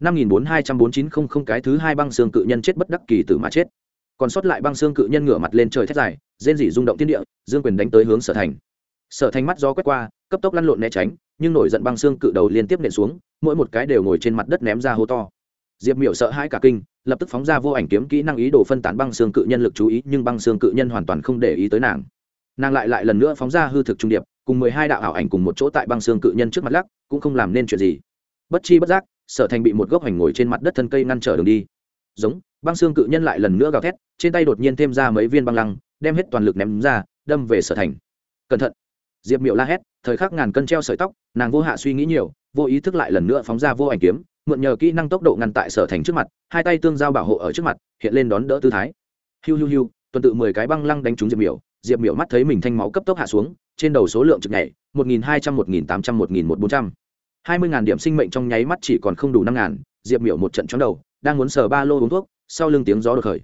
S1: năm nghìn bốn hai trăm bốn chín không không cái thứ hai băng xương cự nhân chết bất đắc kỳ tử mà chết. Còn sót lại băng xương cự nhân ngửa mặt lên trời thét dài, rên rỉ rung động thiên địa, dương quyền đánh tới hướng sở thành. Sở thành mắt gió quét qua, cấp tốc lăn lộn né tránh, nhưng nổi giận băng xương cự đầu liên tiếp nện xuống, mỗi một cái đều ngồi trên mặt đất ném ra hô to. Diệp miểu sợ hãi cả kinh, lập tức phóng ra vô ảnh kiếm kỹ năng ý đồ phân tán băng xương cự nhân lực chú ý, nhưng băng xương cự nhân hoàn toàn không để ý tới nàng. Nàng lại lại lần nữa phóng ra hư thực trung điệp, cùng mười hai đạo ảo ảnh cùng một chỗ tại băng xương cự nhân trước mặt lắc, cũng không làm nên chuyện gì. Bất chi bất giác sở thành bị một gốc hành ngồi trên mặt đất thân cây ngăn trở đường đi. Giống, băng xương cự nhân lại lần nữa gào thét, trên tay đột nhiên thêm ra mấy viên băng lăng, đem hết toàn lực ném ra, đâm về sở thành. Cẩn thận! Diệp miệu la hét, thời khắc ngàn cân treo sợi tóc, nàng vô hạ suy nghĩ nhiều, vô ý thức lại lần nữa phóng ra vô ảnh kiếm, mượn nhờ kỹ năng tốc độ ngăn tại sở thành trước mặt, hai tay tương giao bảo hộ ở trước mặt, hiện lên đón đỡ tư thái. Hiu hiu hiu, tuần tự mười cái băng lăng đánh trúng diệp miểu diệp miểu mắt thấy mình thanh máu cấp tốc hạ xuống, trên đầu số lượng trực nhảy, một nghìn hai trăm, một nghìn tám trăm, một nghìn một bốn trăm hai mươi ngàn điểm sinh mệnh trong nháy mắt chỉ còn không đủ năm ngàn, diệp miểu một trận chóng đầu, đang muốn sờ ba lô uống thuốc, sau lưng tiếng gió đột khởi.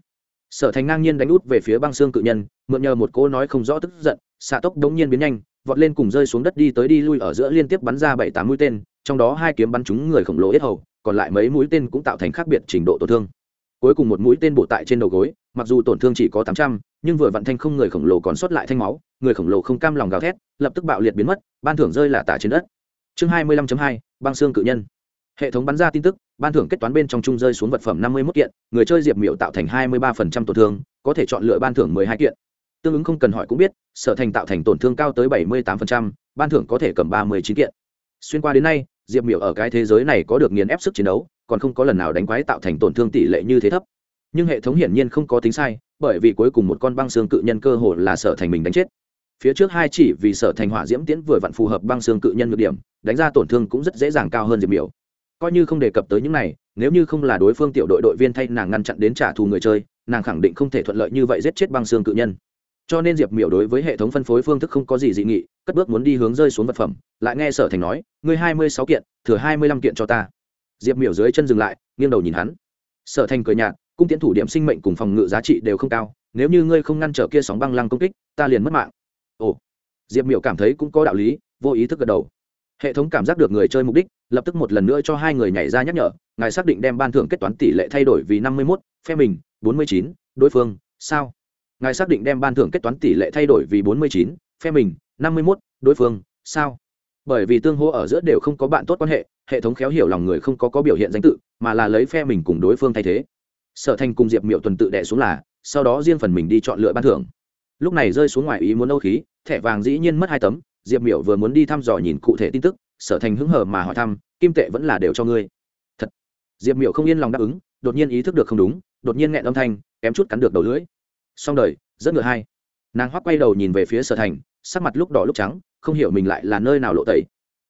S1: Sở thành ngang nhiên đánh út về phía băng xương cự nhân, mượn nhờ một cô nói không rõ tức giận, xạ tốc đống nhiên biến nhanh, vọt lên cùng rơi xuống đất đi tới đi lui ở giữa liên tiếp bắn ra bảy tám mũi tên, trong đó hai kiếm bắn trúng người khổng lồ yết hầu, còn lại mấy mũi tên cũng tạo thành khác biệt trình độ tổn thương. Cuối cùng một mũi tên bổ tại trên đầu gối, mặc dù tổn thương chỉ có tám trăm, nhưng vừa vặn thanh không người khổng lồ còn sót lại thanh máu, người khổng lồ không cam lòng gào thét, lập tức bạo liệt biến mất, ban thưởng rơi là tả trên đất chương hai mươi lăm hai, băng xương cự nhân. Hệ thống bắn ra tin tức, ban thưởng kết toán bên trong chung rơi xuống vật phẩm năm mươi mốt kiện, người chơi diệp miệu tạo thành hai mươi ba phần trăm tổn thương, có thể chọn lựa ban thưởng mười hai kiện. Tương ứng không cần hỏi cũng biết, sở thành tạo thành tổn thương cao tới bảy mươi tám phần trăm, ban thưởng có thể cầm ba mươi chín kiện. Xuyên qua đến nay, diệp miểu ở cái thế giới này có được nghiền ép sức chiến đấu, còn không có lần nào đánh quái tạo thành tổn thương tỷ lệ như thế thấp. Nhưng hệ thống hiển nhiên không có tính sai, bởi vì cuối cùng một con băng xương cự nhân cơ hồ là sở thành mình đánh chết. Phía trước hai chỉ vì sở thành hỏa diễm tiễn vừa vặn phù hợp băng xương cự nhân ngược điểm đánh ra tổn thương cũng rất dễ dàng cao hơn diệp miểu. Coi như không đề cập tới những này, nếu như không là đối phương tiểu đội đội viên thay nàng ngăn chặn đến trả thù người chơi, nàng khẳng định không thể thuận lợi như vậy giết chết băng xương cự nhân. Cho nên diệp miểu đối với hệ thống phân phối phương thức không có gì dị nghị, cất bước muốn đi hướng rơi xuống vật phẩm, lại nghe sở thành nói, ngươi hai mươi sáu kiện, thừa hai mươi lăm kiện cho ta. Diệp miểu dưới chân dừng lại, nghiêng đầu nhìn hắn. Sở thành cười nhạt, cung tiến thủ điểm sinh mệnh cùng phòng ngự giá trị đều không cao, nếu như ngươi không ngăn trở kia sóng băng lăng công kích, ta liền mất mạng. Ồ. Diệp miểu cảm thấy cũng có đạo lý, vô ý thức gật đầu hệ thống cảm giác được người chơi mục đích, lập tức một lần nữa cho hai người nhảy ra nhắc nhở, ngài xác định đem ban thưởng kết toán tỷ lệ thay đổi vì năm mươi mốt phe mình bốn mươi chín, đối phương, sao? Ngài xác định đem ban thưởng kết toán tỷ lệ thay đổi vì bốn mươi chín phe mình năm mươi mốt, đối phương, sao? Bởi vì tương hô ở giữa đều không có bạn tốt quan hệ hệ thống khéo hiểu lòng người không có có biểu hiện danh tự, mà là lấy phe mình cùng đối phương thay thế. Sở thành cùng diệp miệu tuần tự đẻ xuống là, sau đó riêng phần mình đi chọn lựa ban thưởng. Lúc này rơi xuống ngoài ý muốn âu khí, thẻ vàng dĩ nhiên mất hai tấm diệp Miểu vừa muốn đi thăm dò nhìn cụ thể tin tức, sở thành hứng hở mà hỏi thăm, kim tệ vẫn là đều cho ngươi? Thật. Diệp miểu không yên lòng đáp ứng, đột nhiên ý thức được không đúng, đột nhiên nghẹn âm thanh, kém chút cắn được đầu lưỡi. Xong đời, rất ngựa hai nàng hoắc quay đầu nhìn về phía sở thành, sắc mặt lúc đỏ lúc trắng, không hiểu mình lại là nơi nào lộ tẩy.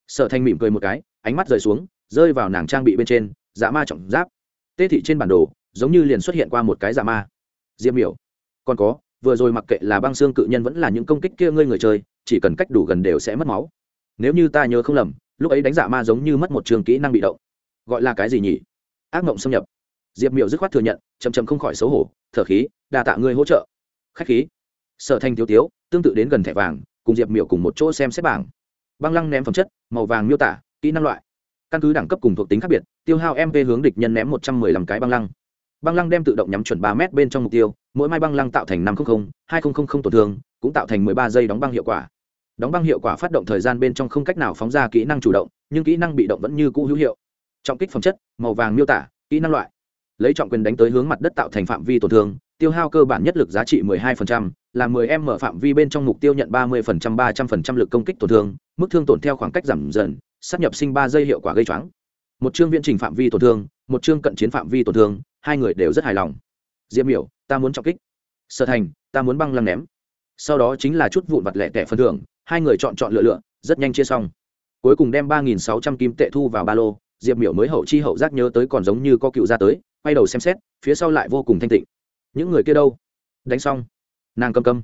S1: Sở thành mỉm cười một cái, ánh mắt rời xuống, rơi vào nàng trang bị bên trên dạ ma trọng giáp. Tê thị trên bản đồ, giống như liền xuất hiện qua một cái dạ ma. Diệp miểu. Còn có, vừa rồi mặc kệ là băng xương cự nhân vẫn là những công kích kia ngươi người chơi chỉ cần cách đủ gần đều sẽ mất máu. Nếu như ta nhớ không lầm, lúc ấy đánh dạ ma giống như mất một trường kỹ năng bị động. Gọi là cái gì nhỉ? Ác mộng xâm nhập. Diệp miểu dứt khoát thừa nhận chầm chầm không khỏi xấu hổ, thở khí đà tạ ngươi hỗ trợ. Khách khí. Sở thanh thiếu tiếu, tương tự đến gần thẻ vàng, cùng diệp miểu cùng một chỗ xem xét bảng. Băng lăng ném phẩm chất, màu vàng miêu tả, kỹ năng loại. Căn cứ đẳng cấp cùng thuộc tính khác biệt, tiêu hao mp hướng địch nhân ném một trăm mười lăm cái băng lăng. Băng lăng đem tự động nhắm chuẩn ba m bên trong mục tiêu mỗi mai băng lăng tạo thành năm trăm linh hai nghìn tổn thương cũng tạo thành mười ba giây đóng băng hiệu quả. Đóng băng hiệu quả phát động thời gian bên trong không cách nào phóng ra kỹ năng chủ động nhưng kỹ năng bị động vẫn như cũ hữu hiệu. Trọng kích phẩm chất màu vàng miêu tả kỹ năng loại. Lấy trọng quyền đánh tới hướng mặt đất tạo thành phạm vi tổn thương tiêu hao cơ bản nhất lực giá trị 12%, là 10 m mở phạm vi bên trong mục tiêu nhận 30% 300% lực công kích tổn thương mức thương tổn theo khoảng cách giảm dần sắp nhập sinh ba giây hiệu quả gây choáng. Một chương viễn trình phạm vi tổn thương một chương cận chiến phạm vi tổn thương hai người đều rất hài lòng diêm miểu, ta muốn trọng kích. Sở thành, ta muốn băng lăng ném. Sau đó chính là chút vụn vặt lẻ tẻ phân thưởng, hai người chọn chọn lựa lựa, rất nhanh chia xong. Cuối cùng đem ba nghìn sáu trăm kim tệ thu vào ba lô, diệp miểu mới hậu chi hậu giác nhớ tới còn giống như có cựu ra tới, quay đầu xem xét, phía sau lại vô cùng thanh tịnh. Những người kia đâu? Đánh xong. Nàng cầm câm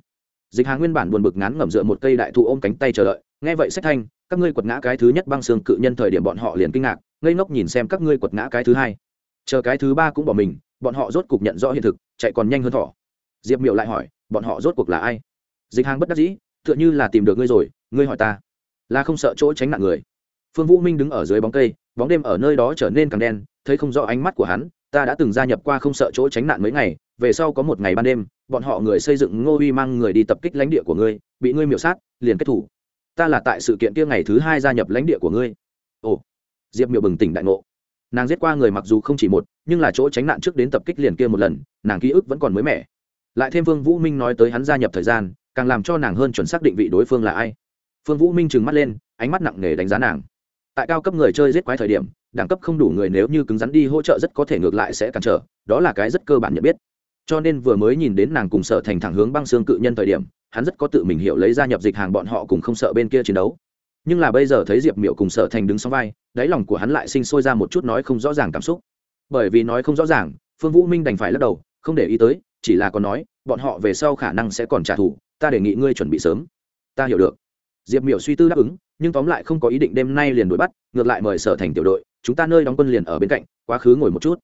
S1: dịch hàng nguyên bản buồn bực ngán ngẩm dựa một cây đại thụ ôm cánh tay chờ đợi. Nghe vậy sách thanh, các ngươi quật ngã cái thứ nhất băng xương cự nhân thời điểm bọn họ liền kinh ngạc, ngây ngốc nhìn xem các ngươi quật ngã cái thứ hai. Chờ cái thứ ba cũng bỏ mình bọn họ rốt cuộc nhận rõ hiện thực, chạy còn nhanh hơn thỏ. Diệp miệu lại hỏi, bọn họ rốt cuộc là ai? Dịch hàng bất đắc dĩ, tựa như là tìm được ngươi rồi, ngươi hỏi ta. Là không sợ chỗ tránh nạn người. Phương vũ minh đứng ở dưới bóng cây, bóng đêm ở nơi đó trở nên càng đen, thấy không rõ ánh mắt của hắn, ta đã từng gia nhập qua không sợ chỗ tránh nạn mấy ngày, về sau có một ngày ban đêm, bọn họ người xây dựng ngô uy mang người đi tập kích lãnh địa của ngươi, bị ngươi miểu sát, liền kết thủ. Ta là tại sự kiện kia ngày thứ hai gia nhập lãnh địa của ngươi. Ồ. Diệp miểu bừng tỉnh đại ngộ nàng giết qua người mặc dù không chỉ một, nhưng là chỗ tránh nạn trước đến tập kích liền kia một lần, nàng ký ức vẫn còn mới mẻ. Lại thêm vương vũ minh nói tới hắn gia nhập thời gian, càng làm cho nàng hơn chuẩn xác định vị đối phương là ai. Phương vũ minh trừng mắt lên, ánh mắt nặng nề đánh giá nàng. Tại cao cấp người chơi giết quái thời điểm, đẳng cấp không đủ người nếu như cứng rắn đi hỗ trợ rất có thể ngược lại sẽ cản trở, đó là cái rất cơ bản nhận biết. Cho nên vừa mới nhìn đến nàng cùng sợ thành thẳng hướng băng xương cự nhân thời điểm, hắn rất có tự mình hiểu lấy gia nhập dịch hàng bọn họ cùng không sợ bên kia chiến đấu nhưng là bây giờ thấy diệp miệu cùng Sở thành đứng sau vai, đáy lòng của hắn lại sinh sôi ra một chút nói không rõ ràng cảm xúc. Bởi vì nói không rõ ràng, phương vũ minh đành phải lắc đầu, không để ý tới, chỉ là còn nói, bọn họ về sau khả năng sẽ còn trả thù, ta đề nghị ngươi chuẩn bị sớm. Ta hiểu được. Diệp miểu suy tư đáp ứng, nhưng tóm lại không có ý định đêm nay liền đuổi bắt, ngược lại mời sở thành tiểu đội, chúng ta nơi đóng quân liền ở bên cạnh, quá khứ ngồi một chút.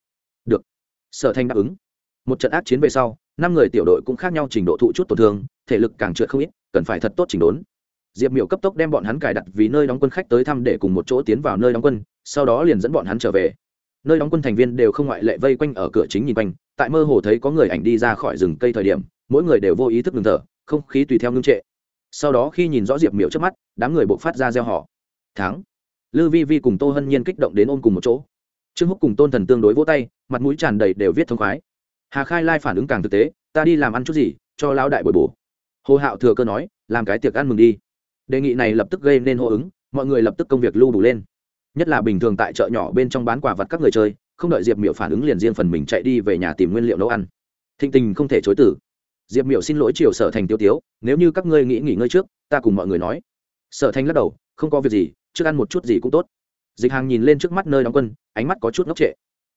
S1: Được. Sở thành đáp ứng. Một trận ác chiến về sau, năm người tiểu đội cũng khác nhau trình độ thụ chút tổn thương, thể lực càng trượt không ít, cần phải thật tốt chỉnh đốn diệp miểu cấp tốc đem bọn hắn cài đặt vì nơi đóng quân khách tới thăm để cùng một chỗ tiến vào nơi đóng quân, sau đó liền dẫn bọn hắn trở về. Nơi đóng quân thành viên đều không ngoại lệ vây quanh ở cửa chính nhìn quanh, tại mơ hồ thấy có người ảnh đi ra khỏi rừng cây thời điểm, mỗi người đều vô ý thức ngừng thở, không khí tùy theo ngưng trệ. Sau đó khi nhìn rõ diệp miểu trước mắt, đám người buộc phát ra gieo họ thắng! Lư vi vi cùng tô hân nhiên kích động đến ôm cùng một chỗ. Trương húc cùng tôn thần tương đối vỗ tay, mặt mũi tràn đầy đều viết thông khoái. Hà khai lai phản ứng càng thực tế, ta đi làm ăn chút gì, cho lão đại bồi bổ. Hồ hạo thừa cơ nói, làm cái tiệc ăn mừng đi đề nghị này lập tức gây nên hô ứng, mọi người lập tức công việc lưu đủ lên. Nhất là bình thường tại chợ nhỏ bên trong bán quà vật các người chơi, không đợi diệp miểu phản ứng liền riêng phần mình chạy đi về nhà tìm nguyên liệu nấu ăn. Thịnh tình không thể chối tử diệp miểu xin lỗi chiều sở thành tiêu tiếu, nếu như các ngươi nghĩ nghỉ ngơi trước, ta cùng mọi người nói. Sở thành lắc đầu, không có việc gì, trước ăn một chút gì cũng tốt. Dịch hàng nhìn lên trước mắt nơi đóng quân, ánh mắt có chút ngốc trệ.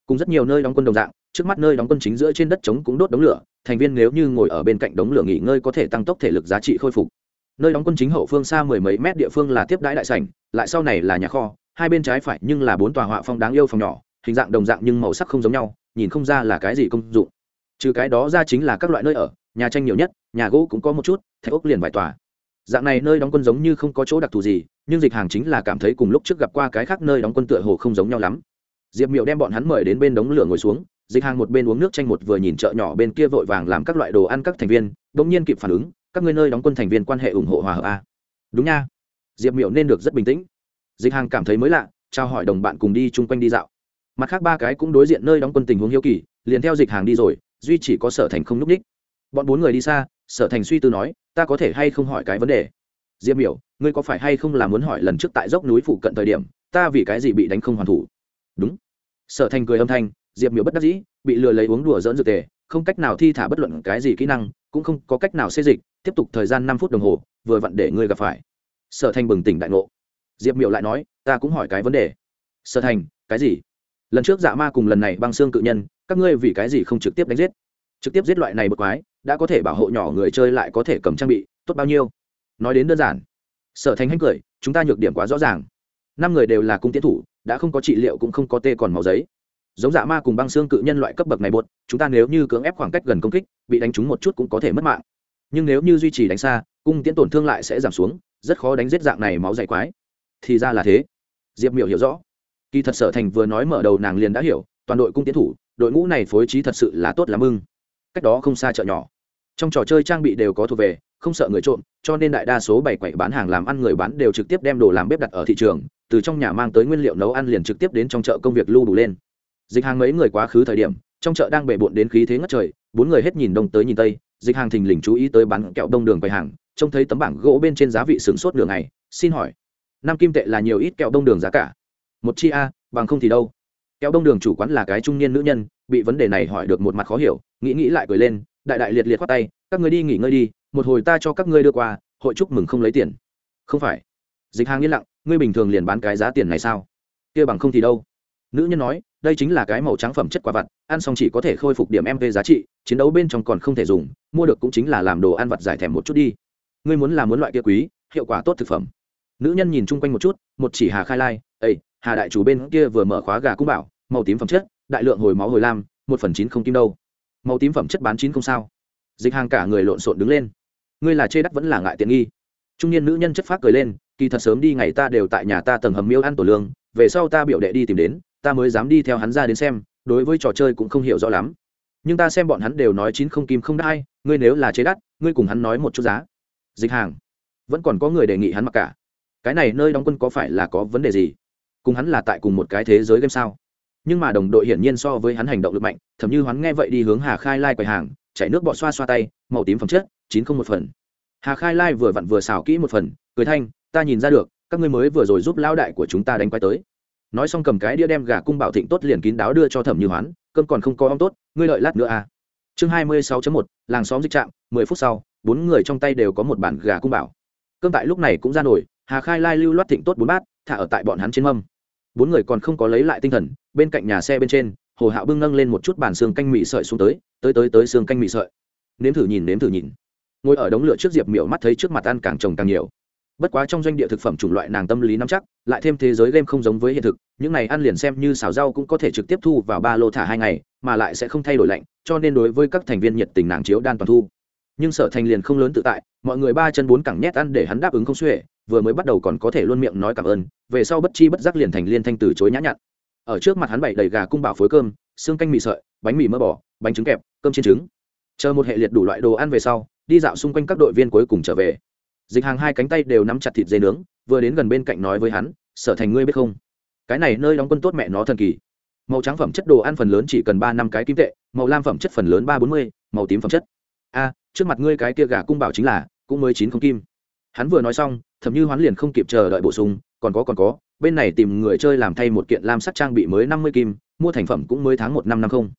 S1: Cùng rất nhiều nơi đóng quân đồng dạng, trước mắt nơi đóng quân chính giữa trên đất trống cũng đốt đống lửa, thành viên nếu như ngồi ở bên cạnh đống lửa nghỉ ngơi có thể tăng tốc thể lực giá trị khôi phục nơi đóng quân chính hậu phương xa mười mấy mét địa phương là tiếp đãi đại sảnh, lại sau này là nhà kho, hai bên trái phải nhưng là bốn tòa họa phong đáng yêu phòng nhỏ, hình dạng đồng dạng nhưng màu sắc không giống nhau, nhìn không ra là cái gì công dụng. Trừ cái đó ra chính là các loại nơi ở, nhà tranh nhiều nhất, nhà gỗ cũng có một chút, thạch ốc liền vài tòa. Dạng này nơi đóng quân giống như không có chỗ đặc thù gì, nhưng dịch hàng chính là cảm thấy cùng lúc trước gặp qua cái khác nơi đóng quân tựa hồ không giống nhau lắm. Diệp miệu đem bọn hắn mời đến bên đống lửa ngồi xuống, dịch hàng một bên uống nước tranh một vừa nhìn chợ nhỏ bên kia vội vàng làm các loại đồ ăn các thành viên đ ỗ n g nhiên kịp phản ứng các ngươi nơi đóng quân thành viên quan hệ ủng hộ hòa hợp a. Đúng nha. Diệp miệu nên được rất bình tĩnh. Dịch hàng cảm thấy mới lạ, trao hỏi đồng bạn cùng đi chung quanh đi dạo. Mặt khác ba cái cũng đối diện nơi đóng quân tình huống hiếu kỳ, liền theo dịch hàng đi rồi, duy chỉ có sở thành không n ú c ních bọn bốn người đi xa, sở thành suy tư nói, ta có thể hay không hỏi cái vấn đề? Diệp miểu, ngươi có phải hay không là muốn hỏi lần trước tại dốc núi phụ cận thời điểm, ta vì cái gì bị đánh không hoàn thủ? Đúng. Sở thành cười âm thanh, diệp miểu bất đắc dĩ, bị lừa lấy uống đùa dỡn dược tề, không cách nào thi thả bất luận cái gì kỹ năng, cũng không có cách nào xê dịch tiếp tục thời gian năm phút đồng hồ, vừa vặn để ngươi gặp phải. Sở thành bừng tỉnh đại ngộ. Diệp miểu lại nói, ta cũng hỏi cái vấn đề. Sở thành, cái gì? Lần trước dạ ma cùng lần này băng xương cự nhân, các ngươi vì cái gì không trực tiếp đánh giết? Trực tiếp giết loại này bực quái, đã có thể bảo hộ nhỏ người chơi lại có thể cầm trang bị, tốt bao nhiêu? Nói đến đơn giản. Sở thành hanh cười, chúng ta nhược điểm quá rõ ràng. Năm người đều là cung tiến thủ, đã không có trị liệu cũng không có tê còn máu giấy. Giống dạ ma cùng băng xương cự nhân loại cấp bậc này bột chúng ta nếu như cưỡng ép khoảng cách gần công kích, bị đánh trúng một chút cũng có thể mất mạng nhưng nếu như duy trì đánh xa, cung tiễn tổn thương lại sẽ giảm xuống, rất khó đánh giết dạng này máu dày quái. Thì ra là thế. Diệp miểu hiểu rõ. Kỳ thật sở thành vừa nói mở đầu nàng liền đã hiểu, toàn đội cung tiến thủ, đội ngũ này phối trí thật sự là tốt làm ưng. Cách đó không xa chợ nhỏ. Trong trò chơi trang bị đều có thuộc về, không sợ người trộm, cho nên đại đa số bảy quậy bán hàng làm ăn người bán đều trực tiếp đem đồ làm bếp đặt ở thị trường, từ trong nhà mang tới nguyên liệu nấu ăn liền trực tiếp đến trong chợ công việc lưu đủ lên. Dịch hàng mấy người quá khứ thời điểm, trong chợ đang bể bộn đến khí thế ngất trời, bốn người hết nhìn đông tới nhìn tây dịch hàng thình lình chú ý tới bán kẹo đông đường quầy hàng, trông thấy tấm bảng gỗ bên trên giá vị sửng sốt đường này xin hỏi, năm kim tệ là nhiều ít kẹo đông đường giá cả? Một chi a, bằng không thì đâu. Kẹo đông đường chủ quán là cái trung niên nữ nhân, bị vấn đề này hỏi được một mặt khó hiểu, nghĩ nghĩ lại cười lên, đại đại liệt liệt khoát tay, các người đi nghỉ ngơi đi, một hồi ta cho các ngươi đưa qua, hội chúc mừng không lấy tiền. Không phải. Dịch hàng yên lặng, ngươi bình thường liền bán cái giá tiền này sao? Kia bằng không thì đâu. Nữ nhân nói đây chính là cái màu trắng phẩm chất quả vặt, ăn xong chỉ có thể khôi phục điểm mv giá trị, chiến đấu bên trong còn không thể dùng, mua được cũng chính là làm đồ ăn vặt giải thèm một chút đi. Ngươi muốn làm muốn loại kia quý, hiệu quả tốt thực phẩm. Nữ nhân nhìn chung quanh một chút, một chỉ hà khai lai ây hà đại chủ bên kia vừa mở khóa gà cung bảo, màu tím phẩm chất, đại lượng hồi máu hồi lam, một phần chín không kim đâu. Màu tím phẩm chất bán chín không sao. Dịch hàng cả người lộn xộn đứng lên. Ngươi là chê đắt vẫn là ngại tiện nghi. Trung niên nữ nhân chất phác cười lên, kỳ thật sớm đi ngày ta đều tại nhà ta tầng hầm miêu ăn tổ lương, về sau ta biểu đệ đi tìm đến ta mới dám đi theo hắn ra đến xem, đối với trò chơi cũng không hiểu rõ lắm. Nhưng ta xem bọn hắn đều nói chín không kim không đai, ngươi nếu là chế đắt, ngươi cùng hắn nói một chút giá. Dịch hàng. Vẫn còn có người đề nghị hắn mặc cả. Cái này nơi đóng quân có phải là có vấn đề gì? Cùng hắn là tại cùng một cái thế giới game sao? Nhưng mà đồng đội hiển nhiên so với hắn hành động lực mạnh, thậm như hắn nghe vậy đi hướng hà khai lai quầy hàng chảy nước bọt xoa xoa tay, màu tím phẩm chất, chín không một phần. Hà khai lai vừa vặn vừa xào kỹ một phần, cười thanh, ta nhìn ra được, các ngươi mới vừa rồi giúp lao đại của chúng ta đánh quay tới nói xong cầm cái đĩa đem gà cung bảo thịnh tốt liền kín đáo đưa cho thẩm như hoán, cơm còn không có ong tốt, ngươi lợi lát nữa à. Chương hai mươi sáu một, làng xóm dịch trạm, mười phút sau, bốn người trong tay đều có một bản gà cung bảo. Cơm tại lúc này cũng ra nổi, hà khai lai lưu loát thịnh tốt bốn bát, thả ở tại bọn hắn trên mâm. Bốn người còn không có lấy lại tinh thần, bên cạnh nhà xe bên trên, hồ hạo bưng nâng lên một chút bàn xương canh mì sợi xuống tới tới tới tới xương canh mì sợi. Nếm thử nhìn, nếm thử nhìn. Ngồi ở đống lửa trước diệp miểu mắt thấy trước mặt ăn càng trồng càng nhiều bất quá trong doanh địa thực phẩm chủng loại nàng tâm lý nắm chắc, lại thêm thế giới game không giống với hiện thực, những này ăn liền xem như xào rau cũng có thể trực tiếp thu vào ba lô thả hai ngày, mà lại sẽ không thay đổi lạnh, cho nên đối với các thành viên nhiệt tình nàng chiếu đan toàn thu. Nhưng sở thành liền không lớn tự tại, mọi người ba chân bốn cẳng nhét ăn để hắn đáp ứng không xuể, vừa mới bắt đầu còn có thể luôn miệng nói cảm ơn, về sau bất chi bất giác liền thành liên thanh từ chối nhã nhặn. Ở trước mặt hắn bày đầy gà cung bảo phối cơm, xương canh mì sợi, bánh mì mỡ bò, bánh trứng kẹp, cơm chiên trứng. Chờ một hệ liệt đủ loại đồ ăn về sau, đi dạo xung quanh các đội viên cuối cùng trở về dịch hàng hai cánh tay đều nắm chặt thịt dê nướng, vừa đến gần bên cạnh nói với hắn, sở thành ngươi biết không? Cái này nơi đóng quân tốt mẹ nó thần kỳ. Màu trắng phẩm chất đồ ăn phần lớn chỉ cần ba năm cái kim tệ, màu lam phẩm chất phần lớn ba bốn mươi, màu tím phẩm chất. A, trước mặt ngươi cái kia gà cung bảo chính là, cũng mới chín không kim. Hắn vừa nói xong, thậm như hoán liền không kịp chờ đợi bổ sung, còn có còn có, bên này tìm người chơi làm thay một kiện lam sắc trang bị mới năm mươi kim, mua thành phẩm cũng mới tháng một năm năm không.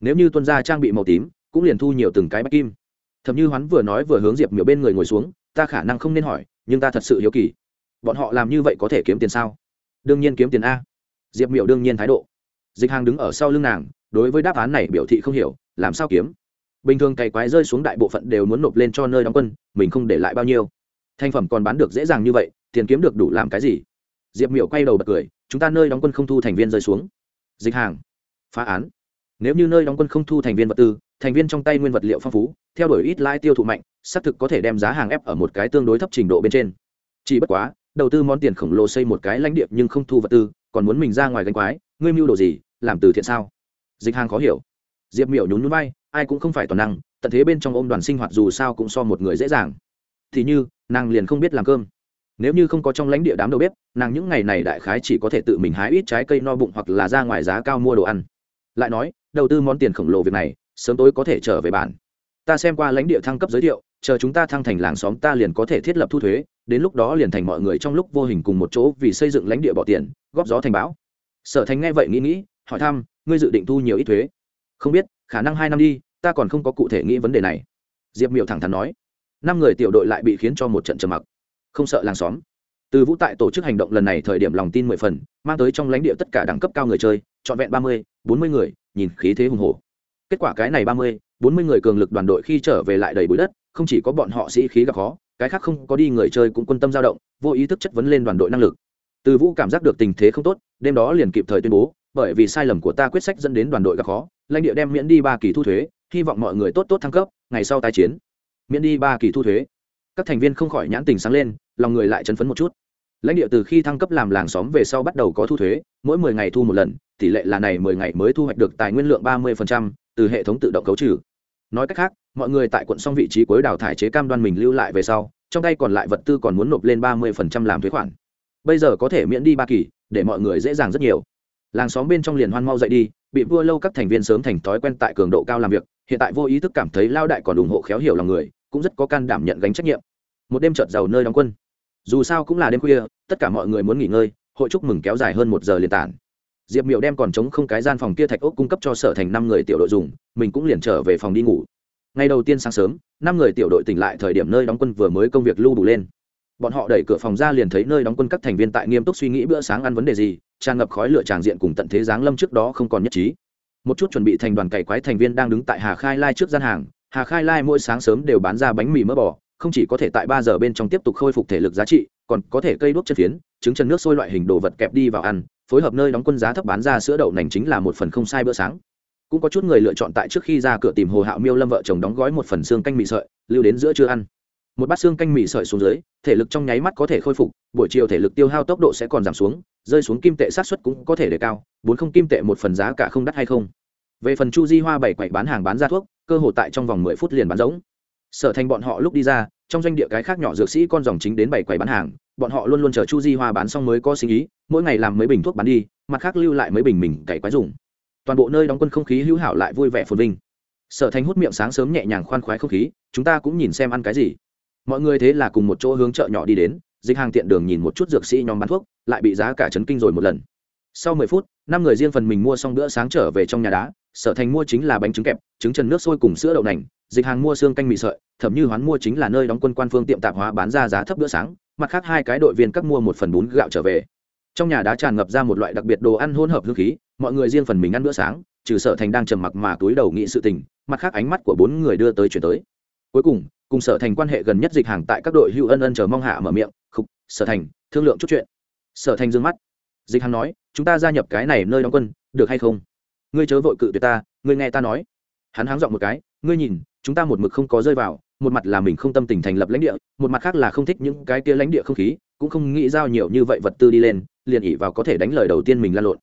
S1: Nếu như tuân ra trang bị màu tím, cũng liền thu nhiều từng cái bách kim. Thậm như hoán vừa nói vừa hướng diệp miểu bên người ngồi xuống ta khả năng không nên hỏi, nhưng ta thật sự hiếu kỳ. Bọn họ làm như vậy có thể kiếm tiền sao? Đương nhiên kiếm tiền a. Diệp miểu đương nhiên thái độ. Dịch hàng đứng ở sau lưng nàng, đối với đáp án này biểu thị không hiểu, làm sao kiếm? Bình thường cày quái rơi xuống đại bộ phận đều muốn nộp lên cho nơi đóng quân, mình không để lại bao nhiêu. Thành phẩm còn bán được dễ dàng như vậy, tiền kiếm được đủ làm cái gì? Diệp miểu quay đầu bật cười, chúng ta nơi đóng quân không thu thành viên rơi xuống. Dịch hàng, phá án. Nếu như nơi đóng quân không thu thành viên vật tư, thành viên trong tay nguyên vật liệu phong phú, theo đuổi ít lãi tiêu thụ mạnh xác thực có thể đem giá hàng ép ở một cái tương đối thấp trình độ bên trên. Chỉ bất quá, đầu tư món tiền khổng lồ xây một cái lãnh địa nhưng không thu vật tư, còn muốn mình ra ngoài gánh quái, ngươi mưu đồ gì, làm từ thiện sao? Dịch hàng khó hiểu. Diệp miểu nhún núi bay ai cũng không phải toàn năng, tận thế bên trong ôm đoàn sinh hoạt dù sao cũng so một người dễ dàng. Thì như, nàng liền không biết làm cơm. Nếu như không có trong lãnh địa đám đầu bếp, nàng những ngày này đại khái chỉ có thể tự mình hái ít trái cây no bụng hoặc là ra ngoài giá cao mua đồ ăn. Lại nói, đầu tư món tiền khổng lồ việc này, sớm tối có thể trở về bản. Ta xem qua lãnh địa thăng cấp giới thiệu chờ chúng ta thăng thành làng xóm ta liền có thể thiết lập thu thuế, đến lúc đó liền thành mọi người trong lúc vô hình cùng một chỗ vì xây dựng lãnh địa bỏ tiền, góp gió thành bão. Sở thành nghe vậy nghĩ nghĩ, hỏi thăm, ngươi dự định thu nhiều ít thuế? Không biết, khả năng hai năm đi, ta còn không có cụ thể nghĩ vấn đề này. Diệp miệu thẳng thắn nói. Năm người tiểu đội lại bị khiến cho một trận trầm mặc. Không sợ làng xóm. Từ vũ tại tổ chức hành động lần này thời điểm lòng tin mười phần, mang tới trong lãnh địa tất cả đẳng cấp cao người chơi, trọn vẹn ba mươi, bốn mươi người, nhìn khí thế hùng hồ kết quả cái này ba mươi, bốn mươi người cường lực đoàn đội khi trở về lại đầy bụi đất không chỉ có bọn họ sĩ khí gặp khó, cái khác không có đi người chơi cũng quân tâm dao động, vô ý thức chất vấn lên đoàn đội năng lực. Từ vũ cảm giác được tình thế không tốt, đêm đó liền kịp thời tuyên bố, bởi vì sai lầm của ta quyết sách dẫn đến đoàn đội gặp khó, lãnh địa đem miễn đi ba kỳ thu thuế, hy vọng mọi người tốt tốt thăng cấp, ngày sau tái chiến. Miễn đi ba kỳ thu thuế. Các thành viên không khỏi nhãn tình sáng lên, lòng người lại chấn phấn một chút. Lãnh địa từ khi thăng cấp làm làng xóm về sau bắt đầu có thu thuế, mỗi mười ngày thu một lần, tỷ lệ là này mười ngày mới thu hoạch được tài nguyên lượng ba mươi từ hệ thống tự động cấu trừ nói cách khác, mọi người tại quận xong vị trí cuối đào thải chế cam đoan mình lưu lại về sau, trong tay còn lại vật tư còn muốn nộp lên ba mươi làm thuế khoản. Bây giờ có thể miễn đi ba kỳ, để mọi người dễ dàng rất nhiều. Làng xóm bên trong liền hoan mau dậy đi, bị vua lâu các thành viên sớm thành thói quen tại cường độ cao làm việc, hiện tại vô ý thức cảm thấy lao đại còn ủng hộ khéo hiểu lòng người, cũng rất có can đảm nhận gánh trách nhiệm. Một đêm trợt giàu nơi đóng quân. Dù sao cũng là đêm khuya, tất cả mọi người muốn nghỉ ngơi, hội chúc mừng kéo dài hơn một giờ liền tản diệp miệu đem còn chống không cái gian phòng kia thạch ốc cung cấp cho sở thành năm người tiểu đội dùng, mình cũng liền trở về phòng đi ngủ. Ngày đầu tiên sáng sớm, năm người tiểu đội tỉnh lại thời điểm nơi đóng quân vừa mới công việc lưu đủ lên. Bọn họ đẩy cửa phòng ra liền thấy nơi đóng quân các thành viên tại nghiêm túc suy nghĩ bữa sáng ăn vấn đề gì, tràn ngập khói lửa tràng diện cùng tận thế giáng lâm trước đó không còn nhất trí. Một chút chuẩn bị thành đoàn cày quái thành viên đang đứng tại hà khai lai trước gian hàng, hà khai lai mỗi sáng sớm đều bán ra bánh mì mỡ bò, không chỉ có thể tại ba giờ bên trong tiếp tục khôi phục thể lực giá trị, còn có thể cây đuốc chân phiến, trứng chân nước sôi loại hình đồ vật kẹp đi vào ăn phối hợp nơi đóng quân giá thấp bán ra sữa đậu nành chính là một phần không sai bữa sáng. Cũng có chút người lựa chọn tại trước khi ra cửa tìm hồ hạo miêu lâm vợ chồng đóng gói một phần xương canh mì sợi, lưu đến giữa trưa ăn. Một bát xương canh mì sợi xuống dưới, thể lực trong nháy mắt có thể khôi phục, buổi chiều thể lực tiêu hao tốc độ sẽ còn giảm xuống, rơi xuống kim tệ sát xuất cũng có thể đề cao, bốn không kim tệ một phần giá cả không đắt hay không. Về phần chu di hoa bảy quậy bán hàng bán ra thuốc, cơ hội tại trong vòng mười phút liền bán giống sở thành bọn họ lúc đi ra, trong doanh địa cái khác nhỏ dược sĩ con dòng chính đến bảy quầy bán hàng bọn họ luôn luôn chờ chu di hoa bán xong mới có sinh ý, mỗi ngày làm mấy bình thuốc bán đi, mặt khác lưu lại mấy bình mình cày quái dùng. Toàn bộ nơi đóng quân không khí hữu hảo lại vui vẻ phồn vinh. Sở thành hút miệng sáng sớm nhẹ nhàng khoan khoái không khí, chúng ta cũng nhìn xem ăn cái gì. Mọi người thế là cùng một chỗ hướng chợ nhỏ đi đến, dịch hàng tiện đường nhìn một chút dược sĩ nhóm bán thuốc, lại bị giá cả chấn kinh rồi một lần. Sau mười phút, năm người riêng phần mình mua xong bữa sáng trở về trong nhà đá, sở thành mua chính là bánh trứng kẹp, trứng trần nước sôi cùng sữa đậu nành, dịch hàng mua xương canh mì sợi thẩm như hoán mua chính là nơi đóng quân quan phương tiệm tạp hóa bán ra giá thấp bữa sáng mặt khác hai cái đội viên các mua một phần bún gạo trở về. Trong nhà đã tràn ngập ra một loại đặc biệt đồ ăn hỗn hợp hương khí, mọi người riêng phần mình ăn bữa sáng, trừ sở thành đang trầm mặc mà túi đầu nghị sự tình, mặt khác ánh mắt của bốn người đưa tới chuyển tới. Cuối cùng cùng sở thành quan hệ gần nhất dịch hàng tại các đội hưu ân ân chờ mong hạ mở miệng, khục, sở thành, thương lượng chút chuyện. Sở thành d mắt. Dịch hàng nói, chúng ta gia nhập cái này nơi đóng quân, được hay không? Ngươi chớ vội cự tuyệt ta, ngươi nghe ta nói. Hắn háng dọn một cái, ngươi nhìn, chúng ta một mực không có rơi vào một mặt là mình không tâm tình thành lập lãnh địa, một mặt khác là không thích những cái kia lãnh địa không khí, cũng không nghĩ giao nhiều như vậy vật tư đi lên, liền ỉ vào có thể đánh lời đầu tiên mình lan lộn.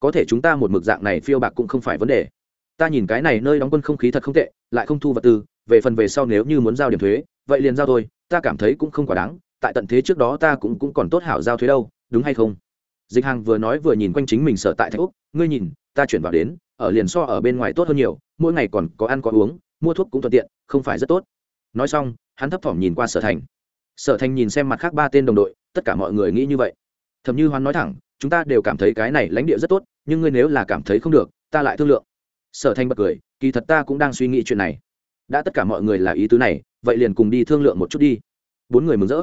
S1: Có thể chúng ta một mực dạng này phiêu bạc cũng không phải vấn đề. Ta nhìn cái này nơi đóng quân không khí thật không tệ, lại không thu vật tư, về phần về sau nếu như muốn giao điểm thuế, vậy liền giao thôi, ta cảm thấy cũng không quá đáng, tại tận thế trước đó ta cũng cũng còn tốt hảo giao thuế đâu, đúng hay không? Dịch hàng vừa nói vừa nhìn quanh chính mình sở tại thạch úc, ngươi nhìn, ta chuyển vào đến, ở liền so ở bên ngoài tốt hơn nhiều, mỗi ngày còn có ăn có uống, mua thuốc cũng thuận tiện, không phải rất tốt nói xong, hắn thấp thỏm nhìn qua sở thành. Sở thành nhìn xem mặt khác ba tên đồng đội, tất cả mọi người nghĩ như vậy. Thầm như hoán nói thẳng, chúng ta đều cảm thấy cái này lãnh địa rất tốt, nhưng ngươi nếu là cảm thấy không được, ta lại thương lượng. Sở thành bật cười, kỳ thật ta cũng đang suy nghĩ chuyện này. Đã tất cả mọi người là ý tứ này, vậy liền cùng đi thương lượng một chút đi. Bốn người mừng rỡ.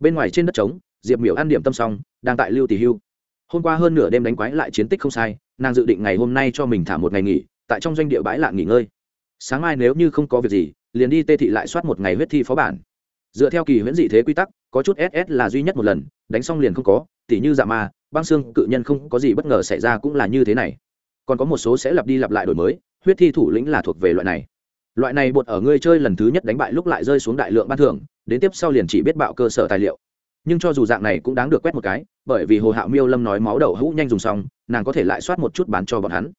S1: Bên ngoài trên đất trống, diệp miểu ăn điểm tâm xong, đang tại lưu tỷ hưu. Hôm qua hơn nửa đêm đánh quái lại chiến tích không sai, nàng dự định ngày hôm nay cho mình thả một ngày nghỉ, tại trong doanh địa bãi lạ nghỉ ngơi. Sáng mai nếu như không có việc gì liền đi tê thị lại soát một ngày huyết thi phó bản. Dựa theo kỳ huyễn dị thế quy tắc, có chút ss là duy nhất một lần, đánh xong liền không có, tỉ như dạ ma, băng xương cự nhân không có gì bất ngờ xảy ra cũng là như thế này. Còn có một số sẽ lặp đi lặp lại đổi mới, huyết thi thủ lĩnh là thuộc về loại này. Loại này bột ở ngươi chơi lần thứ nhất đánh bại lúc lại rơi xuống đại lượng ban thưởng, đến tiếp sau liền chỉ biết bạo cơ sở tài liệu. Nhưng cho dù dạng này cũng đáng được quét một cái, bởi vì hồ hạo miêu lâm nói máu đầu hũ nhanh dùng xong, nàng có thể lại soát một chút bán cho bọn hắn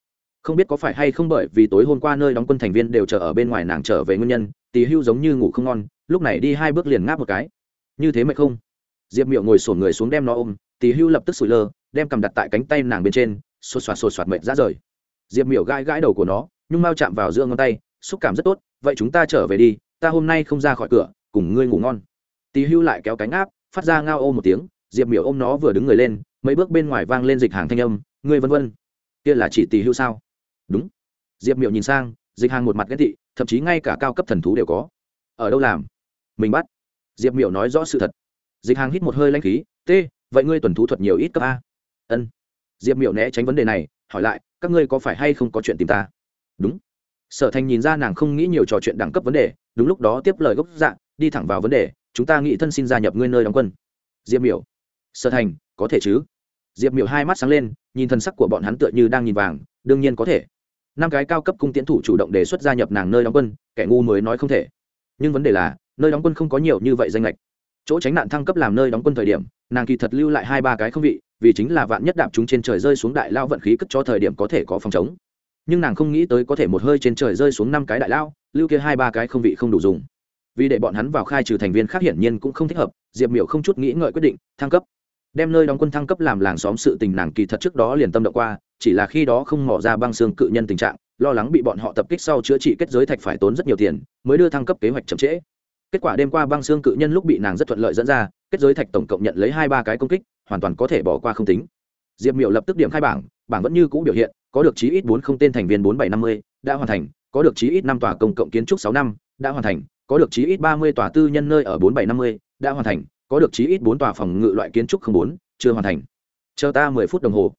S1: không biết có phải hay không bởi vì tối hôm qua nơi đóng quân thành viên đều chờ ở bên ngoài nàng trở về nguyên nhân tì hưu giống như ngủ không ngon, lúc này đi hai bước liền ngáp một cái. Như thế mệt không? Diệp miệu ngồi sổn người xuống đem nó ôm tì hưu lập tức sủi lơ, đem cầm đặt tại cánh tay nàng bên trên xô xoạt xô xoạt mệt ra rời. Diệp miệu gãi gãi đầu của nó, nhung mau chạm vào giữa ngón tay, xúc cảm rất tốt, vậy chúng ta trở về đi, ta hôm nay không ra khỏi cửa, cùng ngươi ngủ ngon. Tì hưu lại kéo cánh áp, phát ra ngao ô một tiếng, diệp miểu ôm nó vừa đứng người lên, mấy bước bên ngoài vang lên dịch hàng thanh âm, ngươi vân vân, kia là chỉ Tì hưu sao? Đúng. Diệp Miệu nhìn sang dịch hàng một mặt ghét thị thậm chí ngay cả cao cấp thần thú đều có. Ở đâu làm? Mình bắt. Diệp Miệu nói rõ sự thật. Dịch hàng hít một hơi lanh khí t vậy ngươi tuần thú thuật nhiều ít cấp a? Ân. Diệp Miệu né tránh vấn đề này hỏi lại các ngươi có phải hay không có chuyện tìm ta? Đúng. Sở thành nhìn ra nàng không nghĩ nhiều trò chuyện đẳng cấp vấn đề đúng lúc đó tiếp lời gốc dạng, đi thẳng vào vấn đề chúng ta nghĩ thân xin gia nhập ngươi nơi đóng quân. Diệp miểu. Sở thành có thể chứ? Diệp miểu hai mắt sáng lên nhìn thân sắc của bọn hắn tựa như đang nhìn vàng đương nhiên có thể năm cái cao cấp cung tiến thủ chủ động đề xuất gia nhập nàng nơi đóng quân, kẻ ngu mới nói không thể. Nhưng vấn đề là, nơi đóng quân không có nhiều như vậy danh lệch. Chỗ tránh nạn thăng cấp làm nơi đóng quân thời điểm, nàng kỳ thật lưu lại hai ba cái không vị, vì chính là vạn nhất đạp chúng trên trời rơi xuống đại lao vận khí cất cho thời điểm có thể có phòng chống. Nhưng nàng không nghĩ tới có thể một hơi trên trời rơi xuống năm cái đại lao, lưu kia hai ba cái không vị không đủ dùng. Vì để bọn hắn vào khai trừ thành viên khác hiển nhiên cũng không thích hợp, diệp miểu không chút nghĩ ngợi quyết định, thăng cấp đem nơi đóng quân thăng cấp làm làng xóm sự tình nàng kỳ thật trước đó liền tâm động qua, chỉ là khi đó không mỏ ra băng xương cự nhân tình trạng, lo lắng bị bọn họ tập kích sau chữa trị kết giới thạch phải tốn rất nhiều tiền, mới đưa thăng cấp kế hoạch chậm trễ. Kết quả đêm qua băng xương cự nhân lúc bị nàng rất thuận lợi dẫn ra, kết giới thạch tổng cộng nhận lấy hai ba cái công kích, hoàn toàn có thể bỏ qua không tính. Diệp miểu lập tức điểm khai bảng bảng vẫn như cũ biểu hiện, có được chí ít bốn không tên thành viên bốn bảy năm mươi, đã hoàn thành, có được chí ít năm tòa công cộng kiến trúc sáu năm, đã hoàn thành, có được chí ít ba mươi tòa tư nhân nơi ở bốn bảy năm mươi, đã hoàn thành có được chí ít bốn tòa phòng ngự loại kiến trúc không bốn, chưa hoàn thành. Chờ ta mười phút đồng hồ.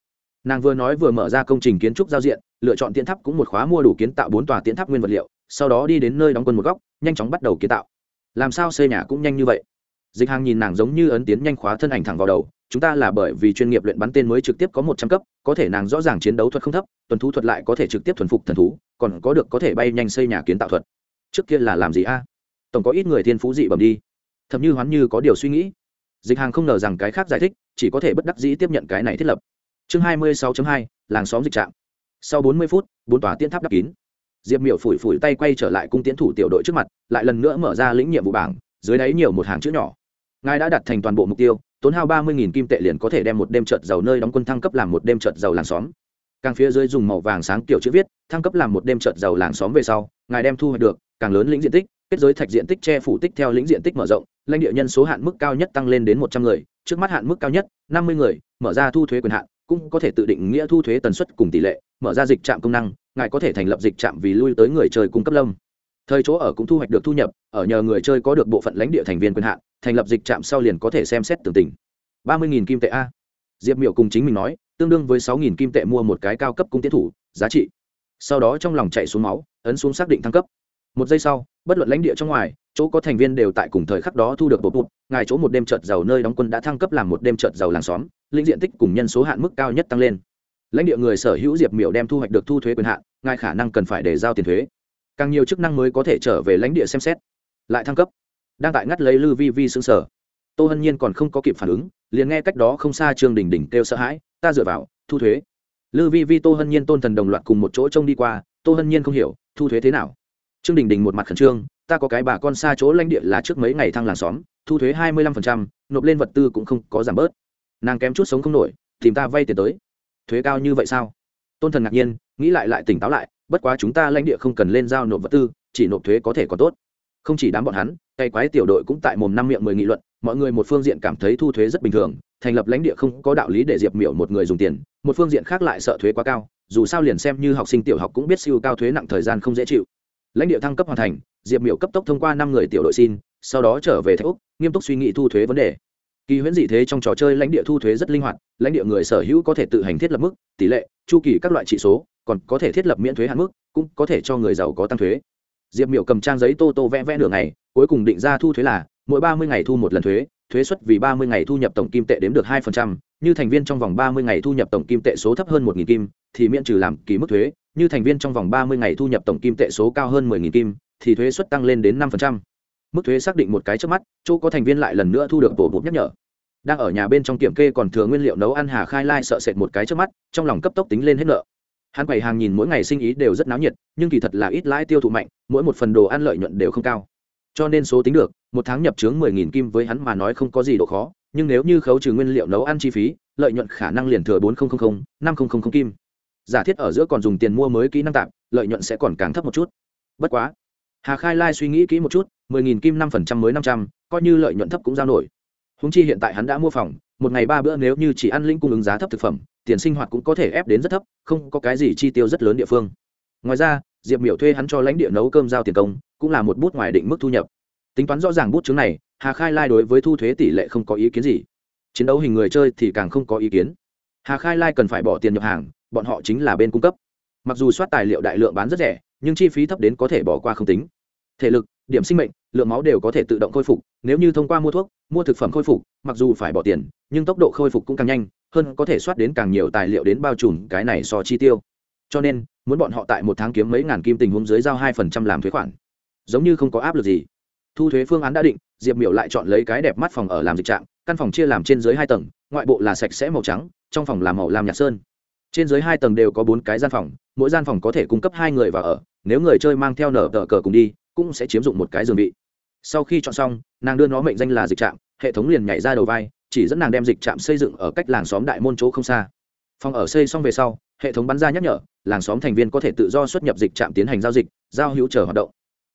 S1: Nàng vừa nói vừa mở ra công trình kiến trúc giao diện, lựa chọn tiến tháp cũng một khóa mua đủ kiến tạo bốn tòa tiến tháp nguyên vật liệu, sau đó đi đến nơi đóng quân một góc, nhanh chóng bắt đầu kiến tạo. Làm sao xây nhà cũng nhanh như vậy? Dịch hàng nhìn nàng giống như ấn tiến nhanh khóa thân ảnh thẳng vào đầu, chúng ta là bởi vì chuyên nghiệp luyện bắn tên mới trực tiếp có một trăm cấp, có thể nàng rõ ràng chiến đấu thuật không thấp, tuần thú thuật lại có thể trực tiếp thuần phục thần thú, còn có được có thể bay nhanh xây nhà kiến tạo thuật. Trước kia là làm gì a? Tổng có ít người thiên phú dị bẩm đi thậm như hoán như có điều suy nghĩ. Dịch hàng không ngờ rằng cái khác giải thích, chỉ có thể bất đắc dĩ tiếp nhận cái này thiết lập. Chương hai mươi sáu hai, làng xóm dịch trạm. Sau bốn mươi phút, bốn tòa tiên tháp đắp kín. Diệp miểu phủi phủi tay quay trở lại cung tiến thủ tiểu đội trước mặt, lại lần nữa mở ra lĩnh nhiệm vụ bảng, dưới đáy nhiều một hàng chữ nhỏ. Ngài đã đặt thành toàn bộ mục tiêu, tốn hao ba mươi kim tệ liền có thể đem một đêm trợt giàu nơi đóng quân thăng cấp làm một đêm trợt giàu làng xóm. Càng phía dưới dùng màu vàng sáng kiểu chữ viết, thăng cấp làm một đêm trợt giàu làng xóm về sau, ngài đem thu hoạch được, càng lớn lĩnh diện tích kết giới thạch diện tích che phủ tích theo lĩnh diện tích mở rộng, lãnh địa nhân số hạn mức cao nhất tăng lên đến một trăm người, trước mắt hạn mức cao nhất, năm mươi người, mở ra thu thuế quyền hạn, cũng có thể tự định nghĩa thu thuế tần suất cùng tỷ lệ, mở ra dịch trạm công năng, ngài có thể thành lập dịch trạm vì lui tới người chơi cung cấp lâm. Thời chỗ ở cũng thu hoạch được thu nhập, ở nhờ người chơi có được bộ phận lãnh địa thành viên quyền hạn, thành lập dịch trạm sau liền có thể xem xét tường tình. ba mươi kim tệ a. Diệp miểu cùng chính mình nói, tương đương với sáu kim tệ mua một cái cao cấp cung tiến thủ, giá trị. Sau đó trong lòng chạy xuống máu, ấn xuống xác định thăng cấp. Một giây sau bất luận lãnh địa trong ngoài, chỗ có thành viên đều tại cùng thời khắc đó thu được bột bụt ngài chỗ một đêm trợt giàu nơi đóng quân đã thăng cấp làm một đêm trợt giàu làng xóm, lĩnh diện tích cùng nhân số hạn mức cao nhất tăng lên. Lãnh địa người sở hữu diệp miểu đem thu hoạch được thu thuế quyền hạn, ngài khả năng cần phải để giao tiền thuế. Càng nhiều chức năng mới có thể trở về lãnh địa xem xét. Lại thăng cấp. Đang tại ngắt lấy lư vi vi xứng sở. Tô hân nhiên còn không có kịp phản ứng, liền nghe cách đó không xa trương đình đình kêu sợ hãi, ta dựa vào, thu thuế. Lư vi vi tô hân nhiên tôn thần đồng loạt cùng một chỗ trông đi qua, tô hân nhiên không hiểu, thu thuế thế nào trương đình đình một mặt khẩn trương, ta có cái bà con xa chỗ lãnh địa là trước mấy ngày thăng làng xóm, thu thuế hai mươi lăm phần trăm, nộp lên vật tư cũng không có giảm bớt. Nàng kém chút sống không nổi, tìm ta vay tiền tới. Thuế cao như vậy sao? Tôn thần ngạc nhiên, nghĩ lại lại tỉnh táo lại, bất quá chúng ta lãnh địa không cần lên giao nộp vật tư, chỉ nộp thuế có thể có tốt. Không chỉ đám bọn hắn, tay quái tiểu đội cũng tại mồm năm miệng mười nghị luận, mọi người một phương diện cảm thấy thu thuế rất bình thường, thành lập lãnh địa không có đạo lý để diệp miểu một người dùng tiền, một phương diện khác lại sợ thuế quá cao, dù sao liền xem như học sinh tiểu học cũng biết siêu cao thuế nặng thời gian không dễ chịu lãnh địa thăng cấp hoàn thành, diệp miểu cấp tốc thông qua năm người tiểu đội xin, sau đó trở về thạch úc, nghiêm túc suy nghĩ thu thuế vấn đề. Kỳ huyễn dị thế trong trò chơi lãnh địa thu thuế rất linh hoạt, lãnh địa người sở hữu có thể tự hành thiết lập mức, tỷ lệ, chu kỳ các loại trị số, còn có thể thiết lập miễn thuế hạn mức, cũng có thể cho người giàu có tăng thuế. Diệp miểu cầm trang giấy tô tô vẽ vẽ nửa ngày, cuối cùng định ra thu thuế là mỗi ba mươi ngày thu một lần thuế thuế suất vì ba mươi ngày thu nhập tổng kim tệ đếm được hai phần trăm, như thành viên trong vòng ba mươi ngày thu nhập tổng kim tệ số thấp hơn một nghìn kim, thì miễn trừ làm kỳ mức thuế, như thành viên trong vòng ba mươi ngày thu nhập tổng kim tệ số cao hơn mười nghìn kim, thì thuế suất tăng lên đến năm phần trăm. Mức thuế xác định một cái trước mắt, chỗ có thành viên lại lần nữa thu được bổ bụt nhắc nhở. Đang ở nhà bên trong kiểm kê còn thừa nguyên liệu nấu ăn hà khai lai sợ sệt một cái trước mắt, trong lòng cấp tốc tính lên hết nợ. Hắn quầy hàng nhìn mỗi ngày sinh ý đều rất náo nhiệt, nhưng kỳ thật là ít lãi tiêu thụ mạnh, mỗi một phần đồ ăn lợi nhuận đều không cao cho nên số tính được, một tháng nhập trướng mười nghìn kim với hắn mà nói không có gì độ khó, nhưng nếu như khấu trừ nguyên liệu nấu ăn chi phí, lợi nhuận khả năng liền thừa bốn nghìn năm nghìn kim. Giả thiết ở giữa còn dùng tiền mua mới kỹ năng tạm, lợi nhuận sẽ còn càng thấp một chút. Bất quá, hà khai lai suy nghĩ kỹ một chút, mười nghìn kim năm phần trăm mới năm trăm, coi như lợi nhuận thấp cũng giao nổi. Húng chi hiện tại hắn đã mua phòng, một ngày ba bữa nếu như chỉ ăn linh cung ứng giá thấp thực phẩm, tiền sinh hoạt cũng có thể ép đến rất thấp, không có cái gì chi tiêu rất lớn địa phương. Ngoài ra, diệp miểu thuê hắn cho lãnh địa nấu cơm giao tiền công cũng là một bút ngoài định mức thu nhập. Tính toán rõ ràng bút chứng này, hà khai lai đối với thu thuế tỷ lệ không có ý kiến gì. Chiến đấu hình người chơi thì càng không có ý kiến. Hà khai lai cần phải bỏ tiền nhập hàng, bọn họ chính là bên cung cấp. Mặc dù soát tài liệu đại lượng bán rất rẻ, nhưng chi phí thấp đến có thể bỏ qua không tính. Thể lực, điểm sinh mệnh, lượng máu đều có thể tự động khôi phục, nếu như thông qua mua thuốc, mua thực phẩm khôi phục, mặc dù phải bỏ tiền, nhưng tốc độ khôi phục cũng càng nhanh, hơn có thể soát đến càng nhiều tài liệu đến bao trùm cái này so chi tiêu. Cho nên, muốn bọn họ tại một tháng kiếm mấy ngàn kim tình huống dưới giao hai phần trăm làm thuế khoản giống như không có áp lực gì. Thu thuế phương án đã định, diệp miểu lại chọn lấy cái đẹp mắt phòng ở làm dịch trạm căn phòng chia làm trên dưới hai tầng, ngoại bộ là sạch sẽ màu trắng, trong phòng là màu lam nhạt sơn. Trên dưới hai tầng đều có bốn cái gian phòng, mỗi gian phòng có thể cung cấp hai người vào ở, nếu người chơi mang theo nở tờ cờ cùng đi, cũng sẽ chiếm dụng một cái giường vị. Sau khi chọn xong, nàng đưa nó mệnh danh là dịch trạm hệ thống liền nhảy ra đầu vai, chỉ dẫn nàng đem dịch trạm xây dựng ở cách làng xóm đại môn chỗ không xa. Phòng ở xây xong về sau, hệ thống bắn ra nhắc nhở, làng xóm thành viên có thể tự do xuất nhập dịch trạm tiến hành giao dịch, giao hữu chờ hoạt động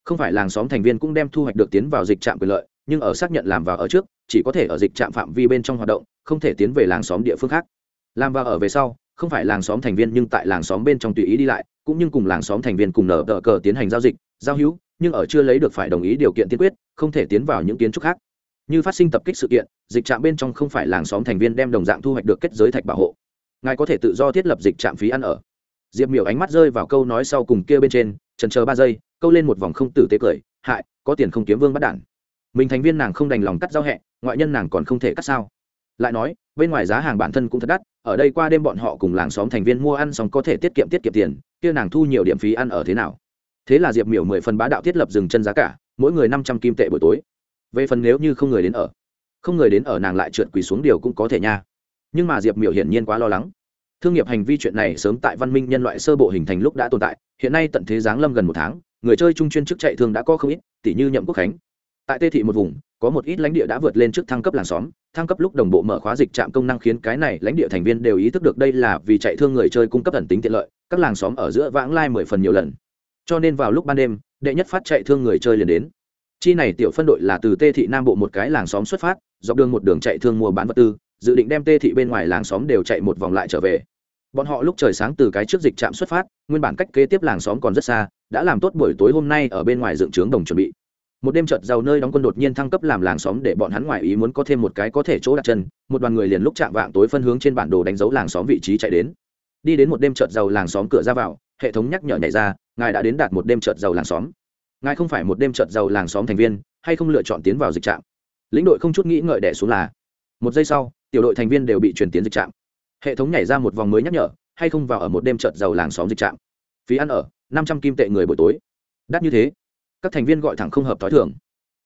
S1: không phải làng xóm thành viên cũng đem thu hoạch được tiến vào dịch trạm quyền lợi, nhưng ở xác nhận làm vào ở trước, chỉ có thể ở dịch trạm phạm vi bên trong hoạt động, không thể tiến về làng xóm địa phương khác. Làm vào ở về sau, không phải làng xóm thành viên nhưng tại làng xóm bên trong tùy ý đi lại, cũng như cùng làng xóm thành viên cùng nở tờ cờ tiến hành giao dịch, giao hữu, nhưng ở chưa lấy được phải đồng ý điều kiện tiên quyết, không thể tiến vào những kiến trúc khác. Như phát sinh tập kích sự kiện, dịch trạm bên trong không phải làng xóm thành viên đem đồng dạng thu hoạch được kết giới thạch bảo hộ. Ngài có thể tự do thiết lập dịch trạm phí ăn ở. Diệp miểu ánh mắt rơi vào câu nói sau cùng kia bên trên trần chờ ba giây, câu lên một vòng không tử tế cười, hại, có tiền không kiếm vương bắt đản. Mình thành viên nàng không đành lòng cắt giao hẹ, ngoại nhân nàng còn không thể cắt sao. Lại nói, bên ngoài giá hàng bản thân cũng thật đắt, ở đây qua đêm bọn họ cùng làng xóm thành viên mua ăn xong có thể tiết kiệm tiết kiệm tiền, kia nàng thu nhiều điểm phí ăn ở thế nào? Thế là diệp miểu mười phần bá đạo thiết lập dừng chân giá cả, mỗi người năm trăm kim tệ buổi tối. Về phần nếu như không người đến ở, không người đến ở nàng lại trượt quỳ xuống điều cũng có thể nha. Nhưng mà diệp miểu hiển nhiên quá lo lắng thương nghiệp hành vi chuyện này sớm tại văn minh nhân loại sơ bộ hình thành lúc đã tồn tại, hiện nay tận thế giáng lâm gần một tháng, người chơi trung chuyên chức chạy thương đã có không ít tỷ như nhậm quốc khánh. Tại tê thị một vùng, có một ít lãnh địa đã vượt lên trước thăng cấp làng xóm, thăng cấp lúc đồng bộ mở khóa dịch trạm công năng khiến cái này lãnh địa thành viên đều ý thức được đây là vì chạy thương người chơi cung cấp ẩn tính tiện lợi, các làng xóm ở giữa vãng lai mười phần nhiều lần. Cho nên vào lúc ban đêm, đệ nhất phát chạy thương người chơi liền đến. Chi này tiểu phân đội là từ tê thị nam bộ một cái làng xóm xuất phát, dọc đường một đường chạy thương mua bán vật tư dự định đem tê thị bên ngoài làng xóm đều chạy một vòng lại trở về. Bọn họ lúc trời sáng từ cái trước dịch trạm xuất phát, nguyên bản cách kế tiếp làng xóm còn rất xa, đã làm tốt buổi tối hôm nay ở bên ngoài dựng trướng đồng chuẩn bị. Một đêm chợt giàu nơi đóng quân đột nhiên thăng cấp làm làng xóm để bọn hắn ngoài ý muốn có thêm một cái có thể chỗ đặt chân, một đoàn người liền lúc chạm vạng tối phân hướng trên bản đồ đánh dấu làng xóm vị trí chạy đến. Đi đến một đêm chợt giàu làng xóm cửa ra vào, hệ thống nhắc nhở nhảy ra, ngài đã đến đạt một đêm chợt giàu làng xóm. Ngài không phải một đêm chợt giàu làng xóm thành viên, hay không lựa chọn tiến vào dịch trạm. Lĩnh đội không chút nghĩ ngợi đẻ xuống là, một giây sau tiểu đội thành viên đều bị chuyển tiến dịch trạm. Hệ thống nhảy ra một vòng mới nhắc nhở, hay không vào ở một đêm chợt giàu làng xóm dịch trạm. Phí ăn ở, năm trăm kim tệ người buổi tối. Đắt như thế, các thành viên gọi thẳng không hợp t h o i thường.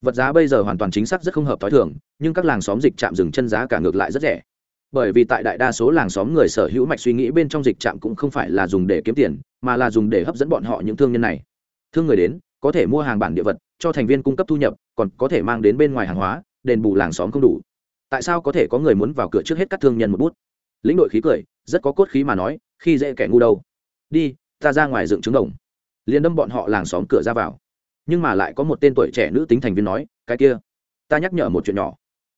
S1: Vật giá bây giờ hoàn toàn chính xác rất không hợp t h o i thường, nhưng các làng xóm dịch trạm dừng chân giá cả ngược lại rất rẻ. Bởi vì tại đại đa số làng xóm người sở hữu mạch suy nghĩ bên trong dịch trạm cũng không phải là dùng để kiếm tiền, mà là dùng để hấp dẫn bọn họ những thương nhân này. Thương người đến, có thể mua hàng bản địa vật, cho thành viên cung cấp thu nhập, còn có thể mang đến bên ngoài hàng hóa, đền bù làng xóm không đủ tại sao có thể có người muốn vào cửa trước hết các thương nhân một bút? Lĩnh đội khí cười, rất có cốt khí mà nói, khi dễ kẻ ngu đâu. Đi, ta ra ngoài dựng trứng đồng. Liền đâm bọn họ làng xóm cửa ra vào. Nhưng mà lại có một tên tuổi trẻ nữ tính thành viên nói, cái kia, ta nhắc nhở một chuyện nhỏ.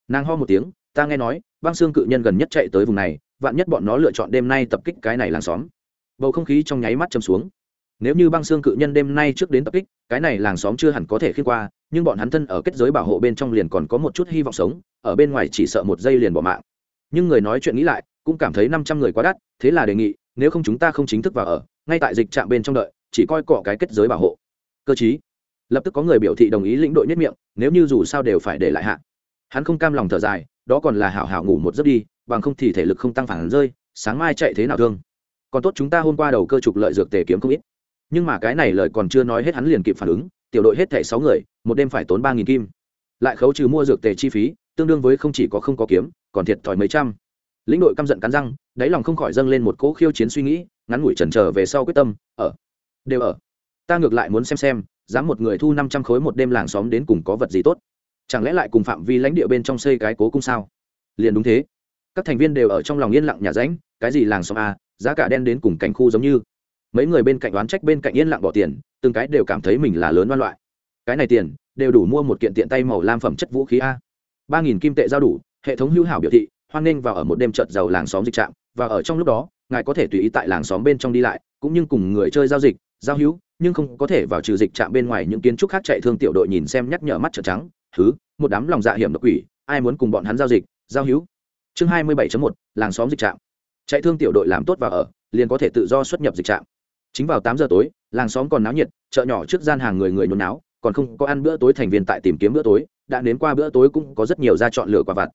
S1: Nàng ho một tiếng, ta nghe nói, băng xương cự nhân gần nhất chạy tới vùng này, vạn nhất bọn nó lựa chọn đêm nay tập kích cái này làng xóm. Bầu không khí trong nháy mắt châm xuống. Nếu như băng xương cự nhân đêm nay trước đến tập kích cái này làng xóm chưa hẳn có thể khiên qua, nhưng bọn hắn thân ở kết giới bảo hộ bên trong liền còn có một chút hy vọng sống, ở bên ngoài chỉ sợ một giây liền bỏ mạng. Nhưng người nói chuyện nghĩ lại, cũng cảm thấy năm trăm người quá đắt, thế là đề nghị, nếu không chúng ta không chính thức vào ở, ngay tại dịch trạm bên trong đợi, chỉ coi cọ cái kết giới bảo hộ. Cơ chí. Lập tức có người biểu thị đồng ý lĩnh đội nhất miệng, nếu như dù sao đều phải để lại hạ. Hắn không cam lòng thở dài, đó còn là hảo hảo ngủ một giấc đi, bằng không thì thể lực không tăng phản rơi, sáng mai chạy thế nào thương. Còn tốt chúng ta hôm qua đầu cơ trục lợi dược tề kiếm không ít nhưng mà cái này lời còn chưa nói hết hắn liền kịp phản ứng, tiểu đội hết thẻ sáu người, một đêm phải tốn ba nghìn kim. Lại khấu trừ mua dược tề chi phí, tương đương với không chỉ có không có kiếm, còn thiệt thòi mấy trăm. Lĩnh đội căm giận cắn răng, đáy lòng không khỏi dâng lên một cỗ khiêu chiến suy nghĩ, ngắn ngủi trần trờ về sau quyết tâm, ở, đều ở. Ta ngược lại muốn xem xem, dám một người thu năm trăm khối một đêm làng xóm đến cùng có vật gì tốt. Chẳng lẽ lại cùng phạm vi lãnh địa bên trong xây cái cố cung sao? Liền đúng thế. Các thành viên đều ở trong lòng yên lặng nhà ránh cái gì làng xóm a, giá cả đen đến cùng cảnh khu giống như mấy người bên cạnh đoán trách bên cạnh yên lặng bỏ tiền, từng cái đều cảm thấy mình là lớn đoan loại. Cái này tiền, đều đủ mua một kiện tiện tay màu lam phẩm chất vũ khí a. ba nghìn kim tệ giao đủ, hệ thống hữu hảo biểu thị, hoan nghênh vào ở một đêm trợt giàu làng xóm dịch trạm, và ở trong lúc đó, ngài có thể tùy ý tại làng xóm bên trong đi lại, cũng như cùng người chơi giao dịch, giao hữu, nhưng không có thể vào trừ dịch trạm bên ngoài những kiến trúc khác chạy thương tiểu đội nhìn xem nhắc nhở mắt trợn trắng thứ một đám lòng dạ hiểm độc quỷ, ai muốn cùng bọn hắn giao dịch, giao hữu? Chương hai mươi 27 một, làng xóm dịch trạm. Chạy thương tiểu đội làm tốt và ở, liền có thể tự do xuất nhập dịch trạm chính vào tám giờ tối, làng xóm còn náo nhiệt, chợ nhỏ trước gian hàng người người nôn náo, còn không có ăn bữa tối thành viên tại tìm kiếm bữa tối, đã đến qua bữa tối cũng có rất nhiều ra chọn lựa quả vặt.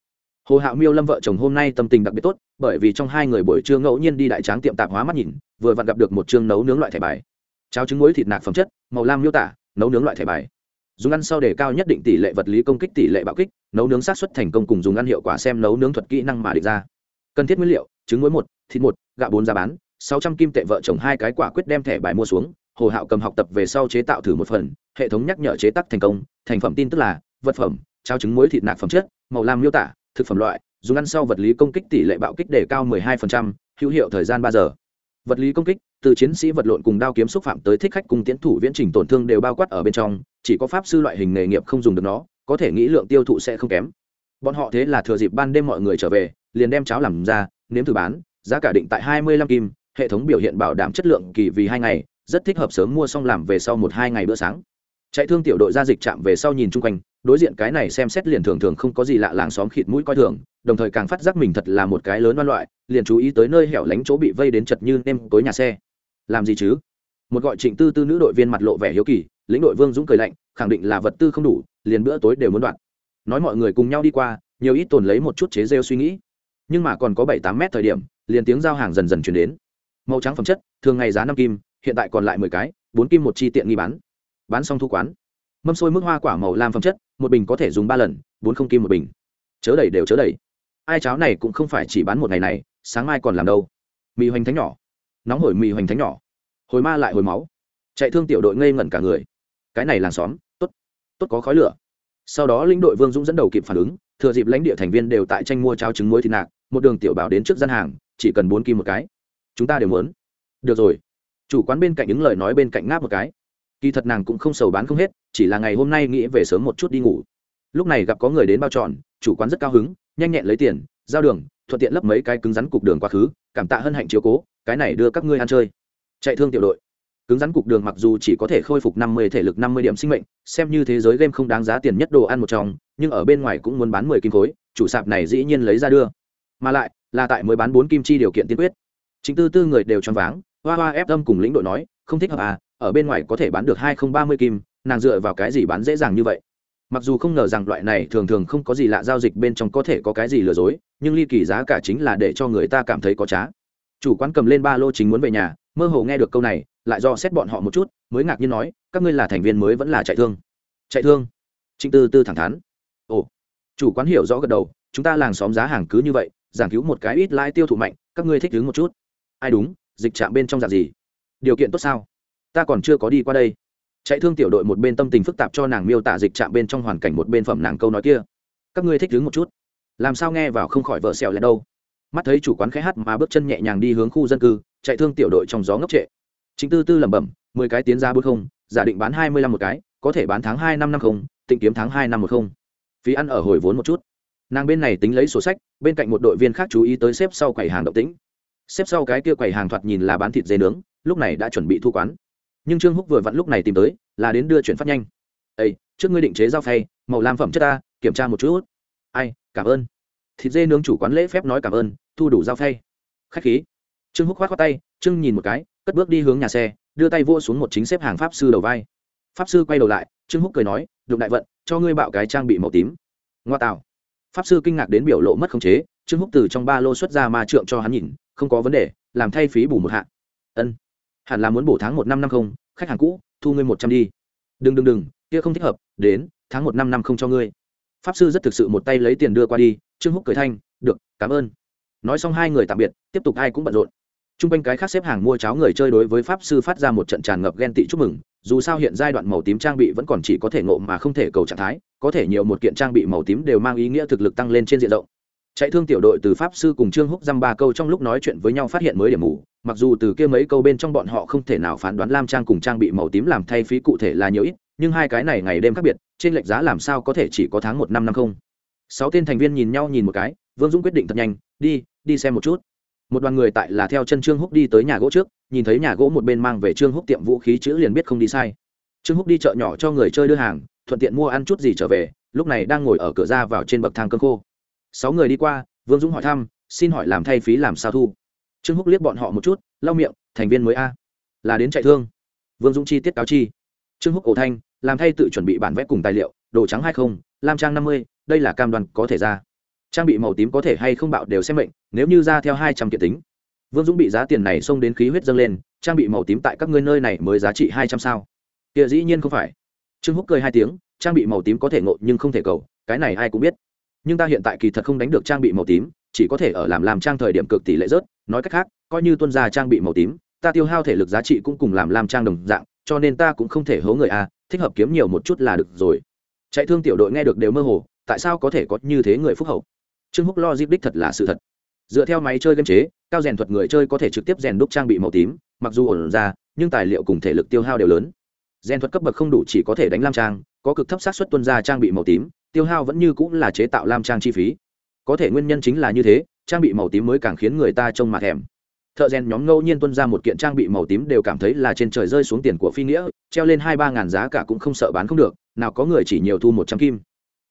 S1: Hồ hạo miêu lâm vợ chồng hôm nay tâm tình đặc biệt tốt, bởi vì trong hai người buổi trưa ngẫu nhiên đi đại tráng tiệm tạp hóa mắt nhìn, vừa vặn gặp được một chương nấu nướng loại thẻ bài. Cháo trứng muối thịt nạc phẩm chất, màu lam miêu tả, nấu nướng loại thẻ bài. Dùng ăn sau để cao nhất định tỷ lệ vật lý công kích tỷ lệ bạo kích, nấu nướng sát xuất thành công cùng dùng ăn hiệu quả xem nấu nướng thuật kỹ năng mà định ra. Cần thiết nguyên liệu, trứng muối một, thịt một, gạo bốn giá bán sáu trăm kim tệ vợ chồng hai cái quả quyết đem thẻ bài mua xuống hồ hạo cầm học tập về sau chế tạo thử một phần hệ thống nhắc nhở chế tác thành công thành phẩm tin tức là vật phẩm cháo trứng muối thịt nạc phẩm chất màu lam miêu tả thực phẩm loại dùng ăn sau vật lý công kích tỷ lệ bạo kích đề cao 12%, hữu hiệu thời gian ba giờ. Vật lý công kích từ chiến sĩ vật lộn cùng đao kiếm xúc phạm tới thích khách cùng tiến thủ viễn trình tổn thương đều bao quát ở bên trong chỉ có pháp sư loại hình nghề nghiệp không dùng được nó có thể nghĩ lượng tiêu thụ sẽ không kém. Bọn họ thế là thừa dịp ban đêm mọi người trở về liền đem cháo làm ra nếm thử bán giá cả định tại 25 kim hệ thống biểu hiện bảo đảm chất lượng kỳ vì hai ngày, rất thích hợp sớm mua xong làm về sau một hai ngày bữa sáng. Chạy thương tiểu đội ra dịch chạm về sau nhìn chung quanh, đối diện cái này xem xét liền thường thường không có gì lạ làng xóm khịt mũi coi thường, đồng thời càng phát giác mình thật là một cái lớn văn loại, liền chú ý tới nơi hẻo lánh chỗ bị vây đến chật như nêm tối nhà xe. Làm gì chứ? Một gọi trịnh tư tư nữ đội viên mặt lộ vẻ hiếu kỳ, lĩnh đội vương dũng cười lạnh, khẳng định là vật tư không đủ, liền bữa tối đều muốn đoạn. Nói mọi người cùng nhau đi qua, nhiều ít tồn lấy một chút chế rêu suy nghĩ. Nhưng mà còn có bảy tám mét thời điểm, liền tiếng giao hàng dần dần chuyển đến màu trắng phẩm chất, thường ngày giá năm kim, hiện tại còn lại mười cái, bốn kim một chi tiện nghi bán. Bán xong thu quán. Mâm xôi mức hoa quả màu lam phẩm chất, một bình có thể dùng ba lần, bốn không kim một bình. Chớ đẩy đều chớ đẩy. Ai cháo này cũng không phải chỉ bán một ngày này, sáng mai còn làm đâu. Mì hoành thánh nhỏ. Nóng hổi mì hoành thánh nhỏ. Hồi ma lại hồi máu. Chạy thương tiểu đội ngây ngẩn cả người. Cái này làng xóm, tốt. Tốt có khói lửa. Sau đó lĩnh đội vương dũng dẫn đầu kịp phản ứng, thừa dịp lãnh địa thành viên đều tại tranh mua cháo trứng muối thịt nạc, một đường tiểu bảo đến trước gian hàng, chỉ cần bốn kim một cái chúng ta đều muốn. Được rồi. Chủ quán bên cạnh những lời nói bên cạnh ngáp một cái. Kỳ thật nàng cũng không sầu bán không hết, chỉ là ngày hôm nay nghĩ về sớm một chút đi ngủ. Lúc này gặp có người đến bao tròn chủ quán rất cao hứng, nhanh nhẹn lấy tiền, giao đường, thuận tiện lấp mấy cái cứng rắn cục đường quá khứ, cảm tạ hân hạnh chiếu cố, cái này đưa các ngươi ăn chơi. Chạy thương tiểu đội. Cứng rắn cục đường mặc dù chỉ có thể khôi phục năm mươi thể lực năm mươi điểm sinh mệnh, xem như thế giới game không đáng giá tiền nhất đồ ăn một trong, nhưng ở bên ngoài cũng muốn bán mười kim khối, chủ sạp này dĩ nhiên lấy ra đưa. Mà lại, là tại mới bán bốn kim chi điều kiện tiên quyết chính tư tư người đều choáng váng, hoa hoa ép tâm cùng lĩnh đội nói, không thích hợp à ở bên ngoài có thể bán được hai không ba mươi kim, nàng dựa vào cái gì bán dễ dàng như vậy? Mặc dù không ngờ rằng loại này thường thường không có gì lạ giao dịch bên trong có thể có cái gì lừa dối, nhưng ly kỳ giá cả chính là để cho người ta cảm thấy có trá. Chủ quán cầm lên ba lô chính muốn về nhà, mơ hồ nghe được câu này, lại do xét bọn họ một chút, mới ngạc nhiên nói, các ngươi là thành viên mới vẫn là chạy thương? Chạy thương? Trịnh tư tư thẳng thắn. Ồ. Chủ quán hiểu rõ gật đầu, chúng ta làng xóm giá hàng cứ như vậy, giảng cứu một cái ít lãi tiêu thụ mạnh, các ngươi thích đứng một chút ai đúng, dịch trạm bên trong dạng gì? Điều kiện tốt sao? Ta còn chưa có đi qua đây. Chạy thương tiểu đội một bên tâm tình phức tạp cho nàng miêu tả dịch trạm bên trong hoàn cảnh một bên phẩm nàng câu nói kia. Các ngươi thích đứng một chút. Làm sao nghe vào không khỏi vợ xẹo lại đâu. Mắt thấy chủ quán khẽ hát mà bước chân nhẹ nhàng đi hướng khu dân cư, chạy thương tiểu đội trong gió ngốc trệ. Chính tư tư lẩm bẩm, mười cái tiến ra bước không, giả định bán hai mươi lăm một cái, có thể bán tháng hai năm năm không, tịnh kiếm tháng hai năm một không. Phí ăn ở hồi vốn một chút. Nàng bên này tính lấy sổ sách, bên cạnh một đội viên khác chú ý tới xếp sau quầy hàng động tĩnh xếp sau cái kia quầy hàng thoạt nhìn là bán thịt dê nướng, lúc này đã chuẩn bị thu quán. Nhưng trương húc vừa vặn lúc này tìm tới, là đến đưa chuyển phát nhanh. Ây trước ngươi định chế giao phay, màu lam phẩm chất ta, kiểm tra một chút. Ai, cảm ơn. Thịt dê nướng chủ quán lễ phép nói cảm ơn, thu đủ giao phay. Khách khí. Trương húc khoát khoát tay, trương nhìn một cái, cất bước đi hướng nhà xe, đưa tay vô xuống một chính xếp hàng pháp sư đầu vai. Pháp sư quay đầu lại, trương húc cười nói, đụng đại vận, cho ngươi bạo cái trang bị màu tím. Ngoa tạo. Pháp sư kinh ngạc đến biểu lộ mất khống chế, trương húc từ trong ba lô xuất ra ma trượng cho hắn nhìn không có vấn đề, làm thay phí bù một hạ. Ân. Hẳn là muốn bổ tháng một năm năm không, khách hàng cũ, thu ngươi một trăm đi. Đừng đừng đừng, kia không thích hợp, đến, tháng một năm năm không cho ngươi. Pháp sư rất thực sự một tay lấy tiền đưa qua đi, trương húc cười thanh, được, cảm ơn. Nói xong hai người tạm biệt, tiếp tục ai cũng bận rộn. T r u n g quanh cái khác xếp hàng mua cháo người chơi đối với pháp sư phát ra một trận tràn ngập ghen tị chúc mừng, dù sao hiện giai đoạn màu tím trang bị vẫn còn chỉ có thể ngộ mà không thể cầu trạng thái, có thể nhiều một kiện trang bị màu tím đều mang ý nghĩa thực lực tăng lên trên diện rộng chạy thương tiểu đội từ pháp sư cùng trương húc dăm ba câu trong lúc nói chuyện với nhau phát hiện mới điểm mù, mặc dù từ kia mấy câu bên trong bọn họ không thể nào phán đoán lam trang cùng trang bị màu tím làm thay phí cụ thể là nhiều ít, nhưng hai cái này ngày đêm khác biệt, trên lệch giá làm sao có thể chỉ có tháng một năm năm không? Sáu tên thành viên nhìn nhau nhìn một cái, vương dũng quyết định thật nhanh, đi đi xem một chút. Một đoàn người tại là theo chân trương húc đi tới nhà gỗ trước, nhìn thấy nhà gỗ một bên mang về trương húc tiệm vũ khí chữ liền biết không đi sai. Trương húc đi chợ nhỏ cho người chơi đưa hàng, thuận tiện mua ăn chút gì trở về, lúc này đang ngồi ở cửa ra vào trên bậc thang cơm khô sáu người đi qua, vương dũng hỏi thăm, xin hỏi làm thay phí làm sao thu? Trương húc liếc bọn họ một chút, lau miệng, thành viên mới a. Là đến chạy thương. Vương dũng chi tiết cáo chi. Trương húc ổ thanh, làm thay tự chuẩn bị bản vẽ cùng tài liệu, đồ trắng hay không, lam trang năm mươi, đây là cam đoan có thể ra. Trang bị màu tím có thể hay không bạo đều xem mệnh, nếu như ra theo hai trăm kiện tính. Vương dũng bị giá tiền này xông đến khí huyết dâng lên, trang bị màu tím tại các ngươi nơi này mới giá trị hai trăm sao. Kia dĩ nhiên không phải. Trương húc cười hai tiếng, trang bị màu tím có thể ngộ nhưng không thể cầu, cái này ai cũng biết nhưng ta hiện tại kỳ thật không đánh được trang bị màu tím, chỉ có thể ở làm làm trang thời điểm cực tỷ lệ rớt. Nói cách khác, coi như tuân ra trang bị màu tím, ta tiêu hao thể lực giá trị cũng cùng làm làm trang đồng dạng, cho nên ta cũng không thể hố người a, thích hợp kiếm nhiều một chút là được rồi. Chạy thương tiểu đội nghe được đều mơ hồ, tại sao có thể có như thế người phúc hậu? Trương húc lo dip đích thật là sự thật. Dựa theo máy chơi game chế, cao rèn thuật người chơi có thể trực tiếp rèn đúc trang bị màu tím, mặc dù ổn ra, nhưng tài liệu cùng thể lực tiêu hao đều lớn. Rèn thuật cấp bậc không đủ chỉ có thể đánh lam trang, có cực thấp xác suất tuân ra trang bị màu tím tiêu hao vẫn như cũng là chế tạo lam trang chi phí. Có thể nguyên nhân chính là như thế, trang bị màu tím mới càng khiến người ta trông mặt thèm. Thợ rèn nhóm ngẫu nhiên tuân ra một kiện trang bị màu tím đều cảm thấy là trên trời rơi xuống tiền của phi nghĩa, treo lên hai ba ngàn giá cả cũng không sợ bán không được, nào có người chỉ nhiều thu một trăm kim.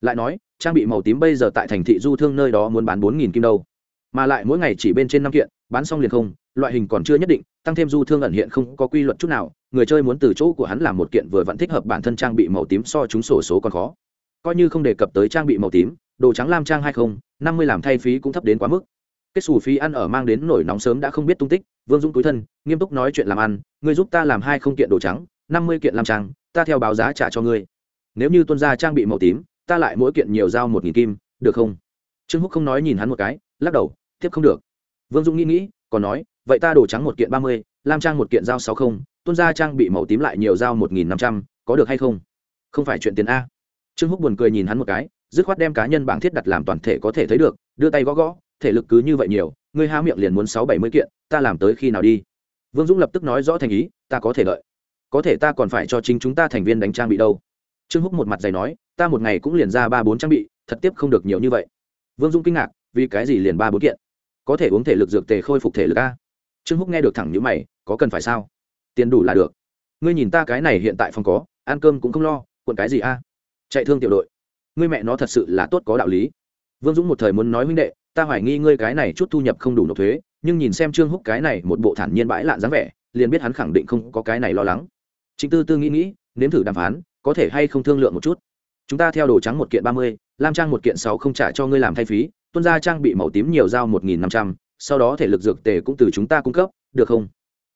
S1: Lại nói, trang bị màu tím bây giờ tại thành thị du thương nơi đó muốn bán bốn nghìn kim đâu. Mà lại mỗi ngày chỉ bên trên năm kiện, bán xong liền không, loại hình còn chưa nhất định, tăng thêm du thương ẩn hiện không có quy luật chút nào, người chơi muốn từ chỗ của hắn làm một kiện vừa vẫn thích hợp bản thân trang bị màu tím so chúng sổ số còn khó coi như không đề cập tới trang bị màu tím, đồ trắng lam trang hay không, năm mươi làm thay phí cũng thấp đến quá mức. Kết xù phí ăn ở mang đến nổi nóng sớm đã không biết tung tích, vương dũng túi thân, nghiêm túc nói chuyện làm ăn, ngươi giúp ta làm hai không kiện đồ trắng, năm mươi kiện lam trang, ta theo báo giá trả cho ngươi. Nếu như tuân ra trang bị màu tím, ta lại mỗi kiện nhiều dao một nghìn kim, được không? Trương húc không nói nhìn hắn một cái, lắc đầu, tiếp không được. Vương dũng nghĩ nghĩ, còn nói, vậy ta đổ trắng một kiện ba mươi, lam trang một kiện dao sáu không, tuân ra trang bị màu tím lại nhiều dao một nghìn năm trăm, có được hay không? Không phải chuyện tiền a trương húc buồn cười nhìn hắn một cái, dứt khoát đem cá nhân bảng thiết đặt làm toàn thể có thể thấy được, đưa tay gõ gõ, thể lực cứ như vậy nhiều, ngươi há miệng liền muốn sáu bảy mươi kiện, ta làm tới khi nào đi? Vương dũng lập tức nói rõ thành ý, ta có thể lợi có thể ta còn phải cho chính chúng ta thành viên đánh trang bị đâu. Trương húc một mặt dày nói, ta một ngày cũng liền ra ba bốn trang bị, thật tiếp không được nhiều như vậy. Vương dũng kinh ngạc, vì cái gì liền ba bốn kiện? Có thể uống thể lực dược tề khôi phục thể lực a? Trương húc nghe được thẳng như mày, có cần phải sao? Tiền đủ là được. Ngươi nhìn ta cái này hiện tại phòng có, ăn cơm cũng không lo quận cái gì a? Chạy thương tiểu đội. Ngươi mẹ nó thật sự là tốt có đạo lý. Vương dũng một thời muốn nói huynh đệ, ta hoài nghi ngươi cái này chút thu nhập không đủ nộp thuế, nhưng nhìn xem trương húc cái này một bộ thản nhiên bãi lạn dáng vẻ, liền biết hắn khẳng định không có cái này lo lắng. Chính tư tư nghĩ nghĩ, nếm thử đàm phán, có thể hay không thương lượng một chút. Chúng ta theo đồ trắng một kiện ba mươi, lam trang một kiện sáu không trả cho ngươi làm thay phí, tuân ra trang bị màu tím nhiều dao một nghìn năm trăm, sau đó thể lực dược tề cũng từ chúng ta cung cấp, được không?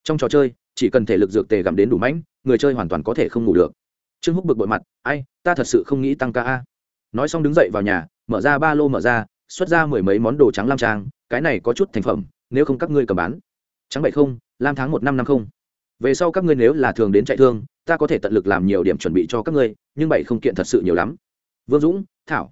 S1: Trong trò chơi, chỉ cần thể lực dược tề gặm đến đủ mãnh, người chơi hoàn toàn có thể không ngủ được trương húc bực bội mặt, ai, ta thật sự không nghĩ tăng ca a. Nói xong đứng dậy vào nhà, mở ra ba lô mở ra, xuất ra mười mấy món đồ trắng lam trang, cái này có chút thành phẩm, nếu không các ngươi cầm bán. Trắng bảy không, lam tháng một năm năm không. Về sau các ngươi nếu là thường đến chạy thương, ta có thể tận lực làm nhiều điểm chuẩn bị cho các ngươi, nhưng bảy không kiện thật sự nhiều lắm. Vương dũng, thảo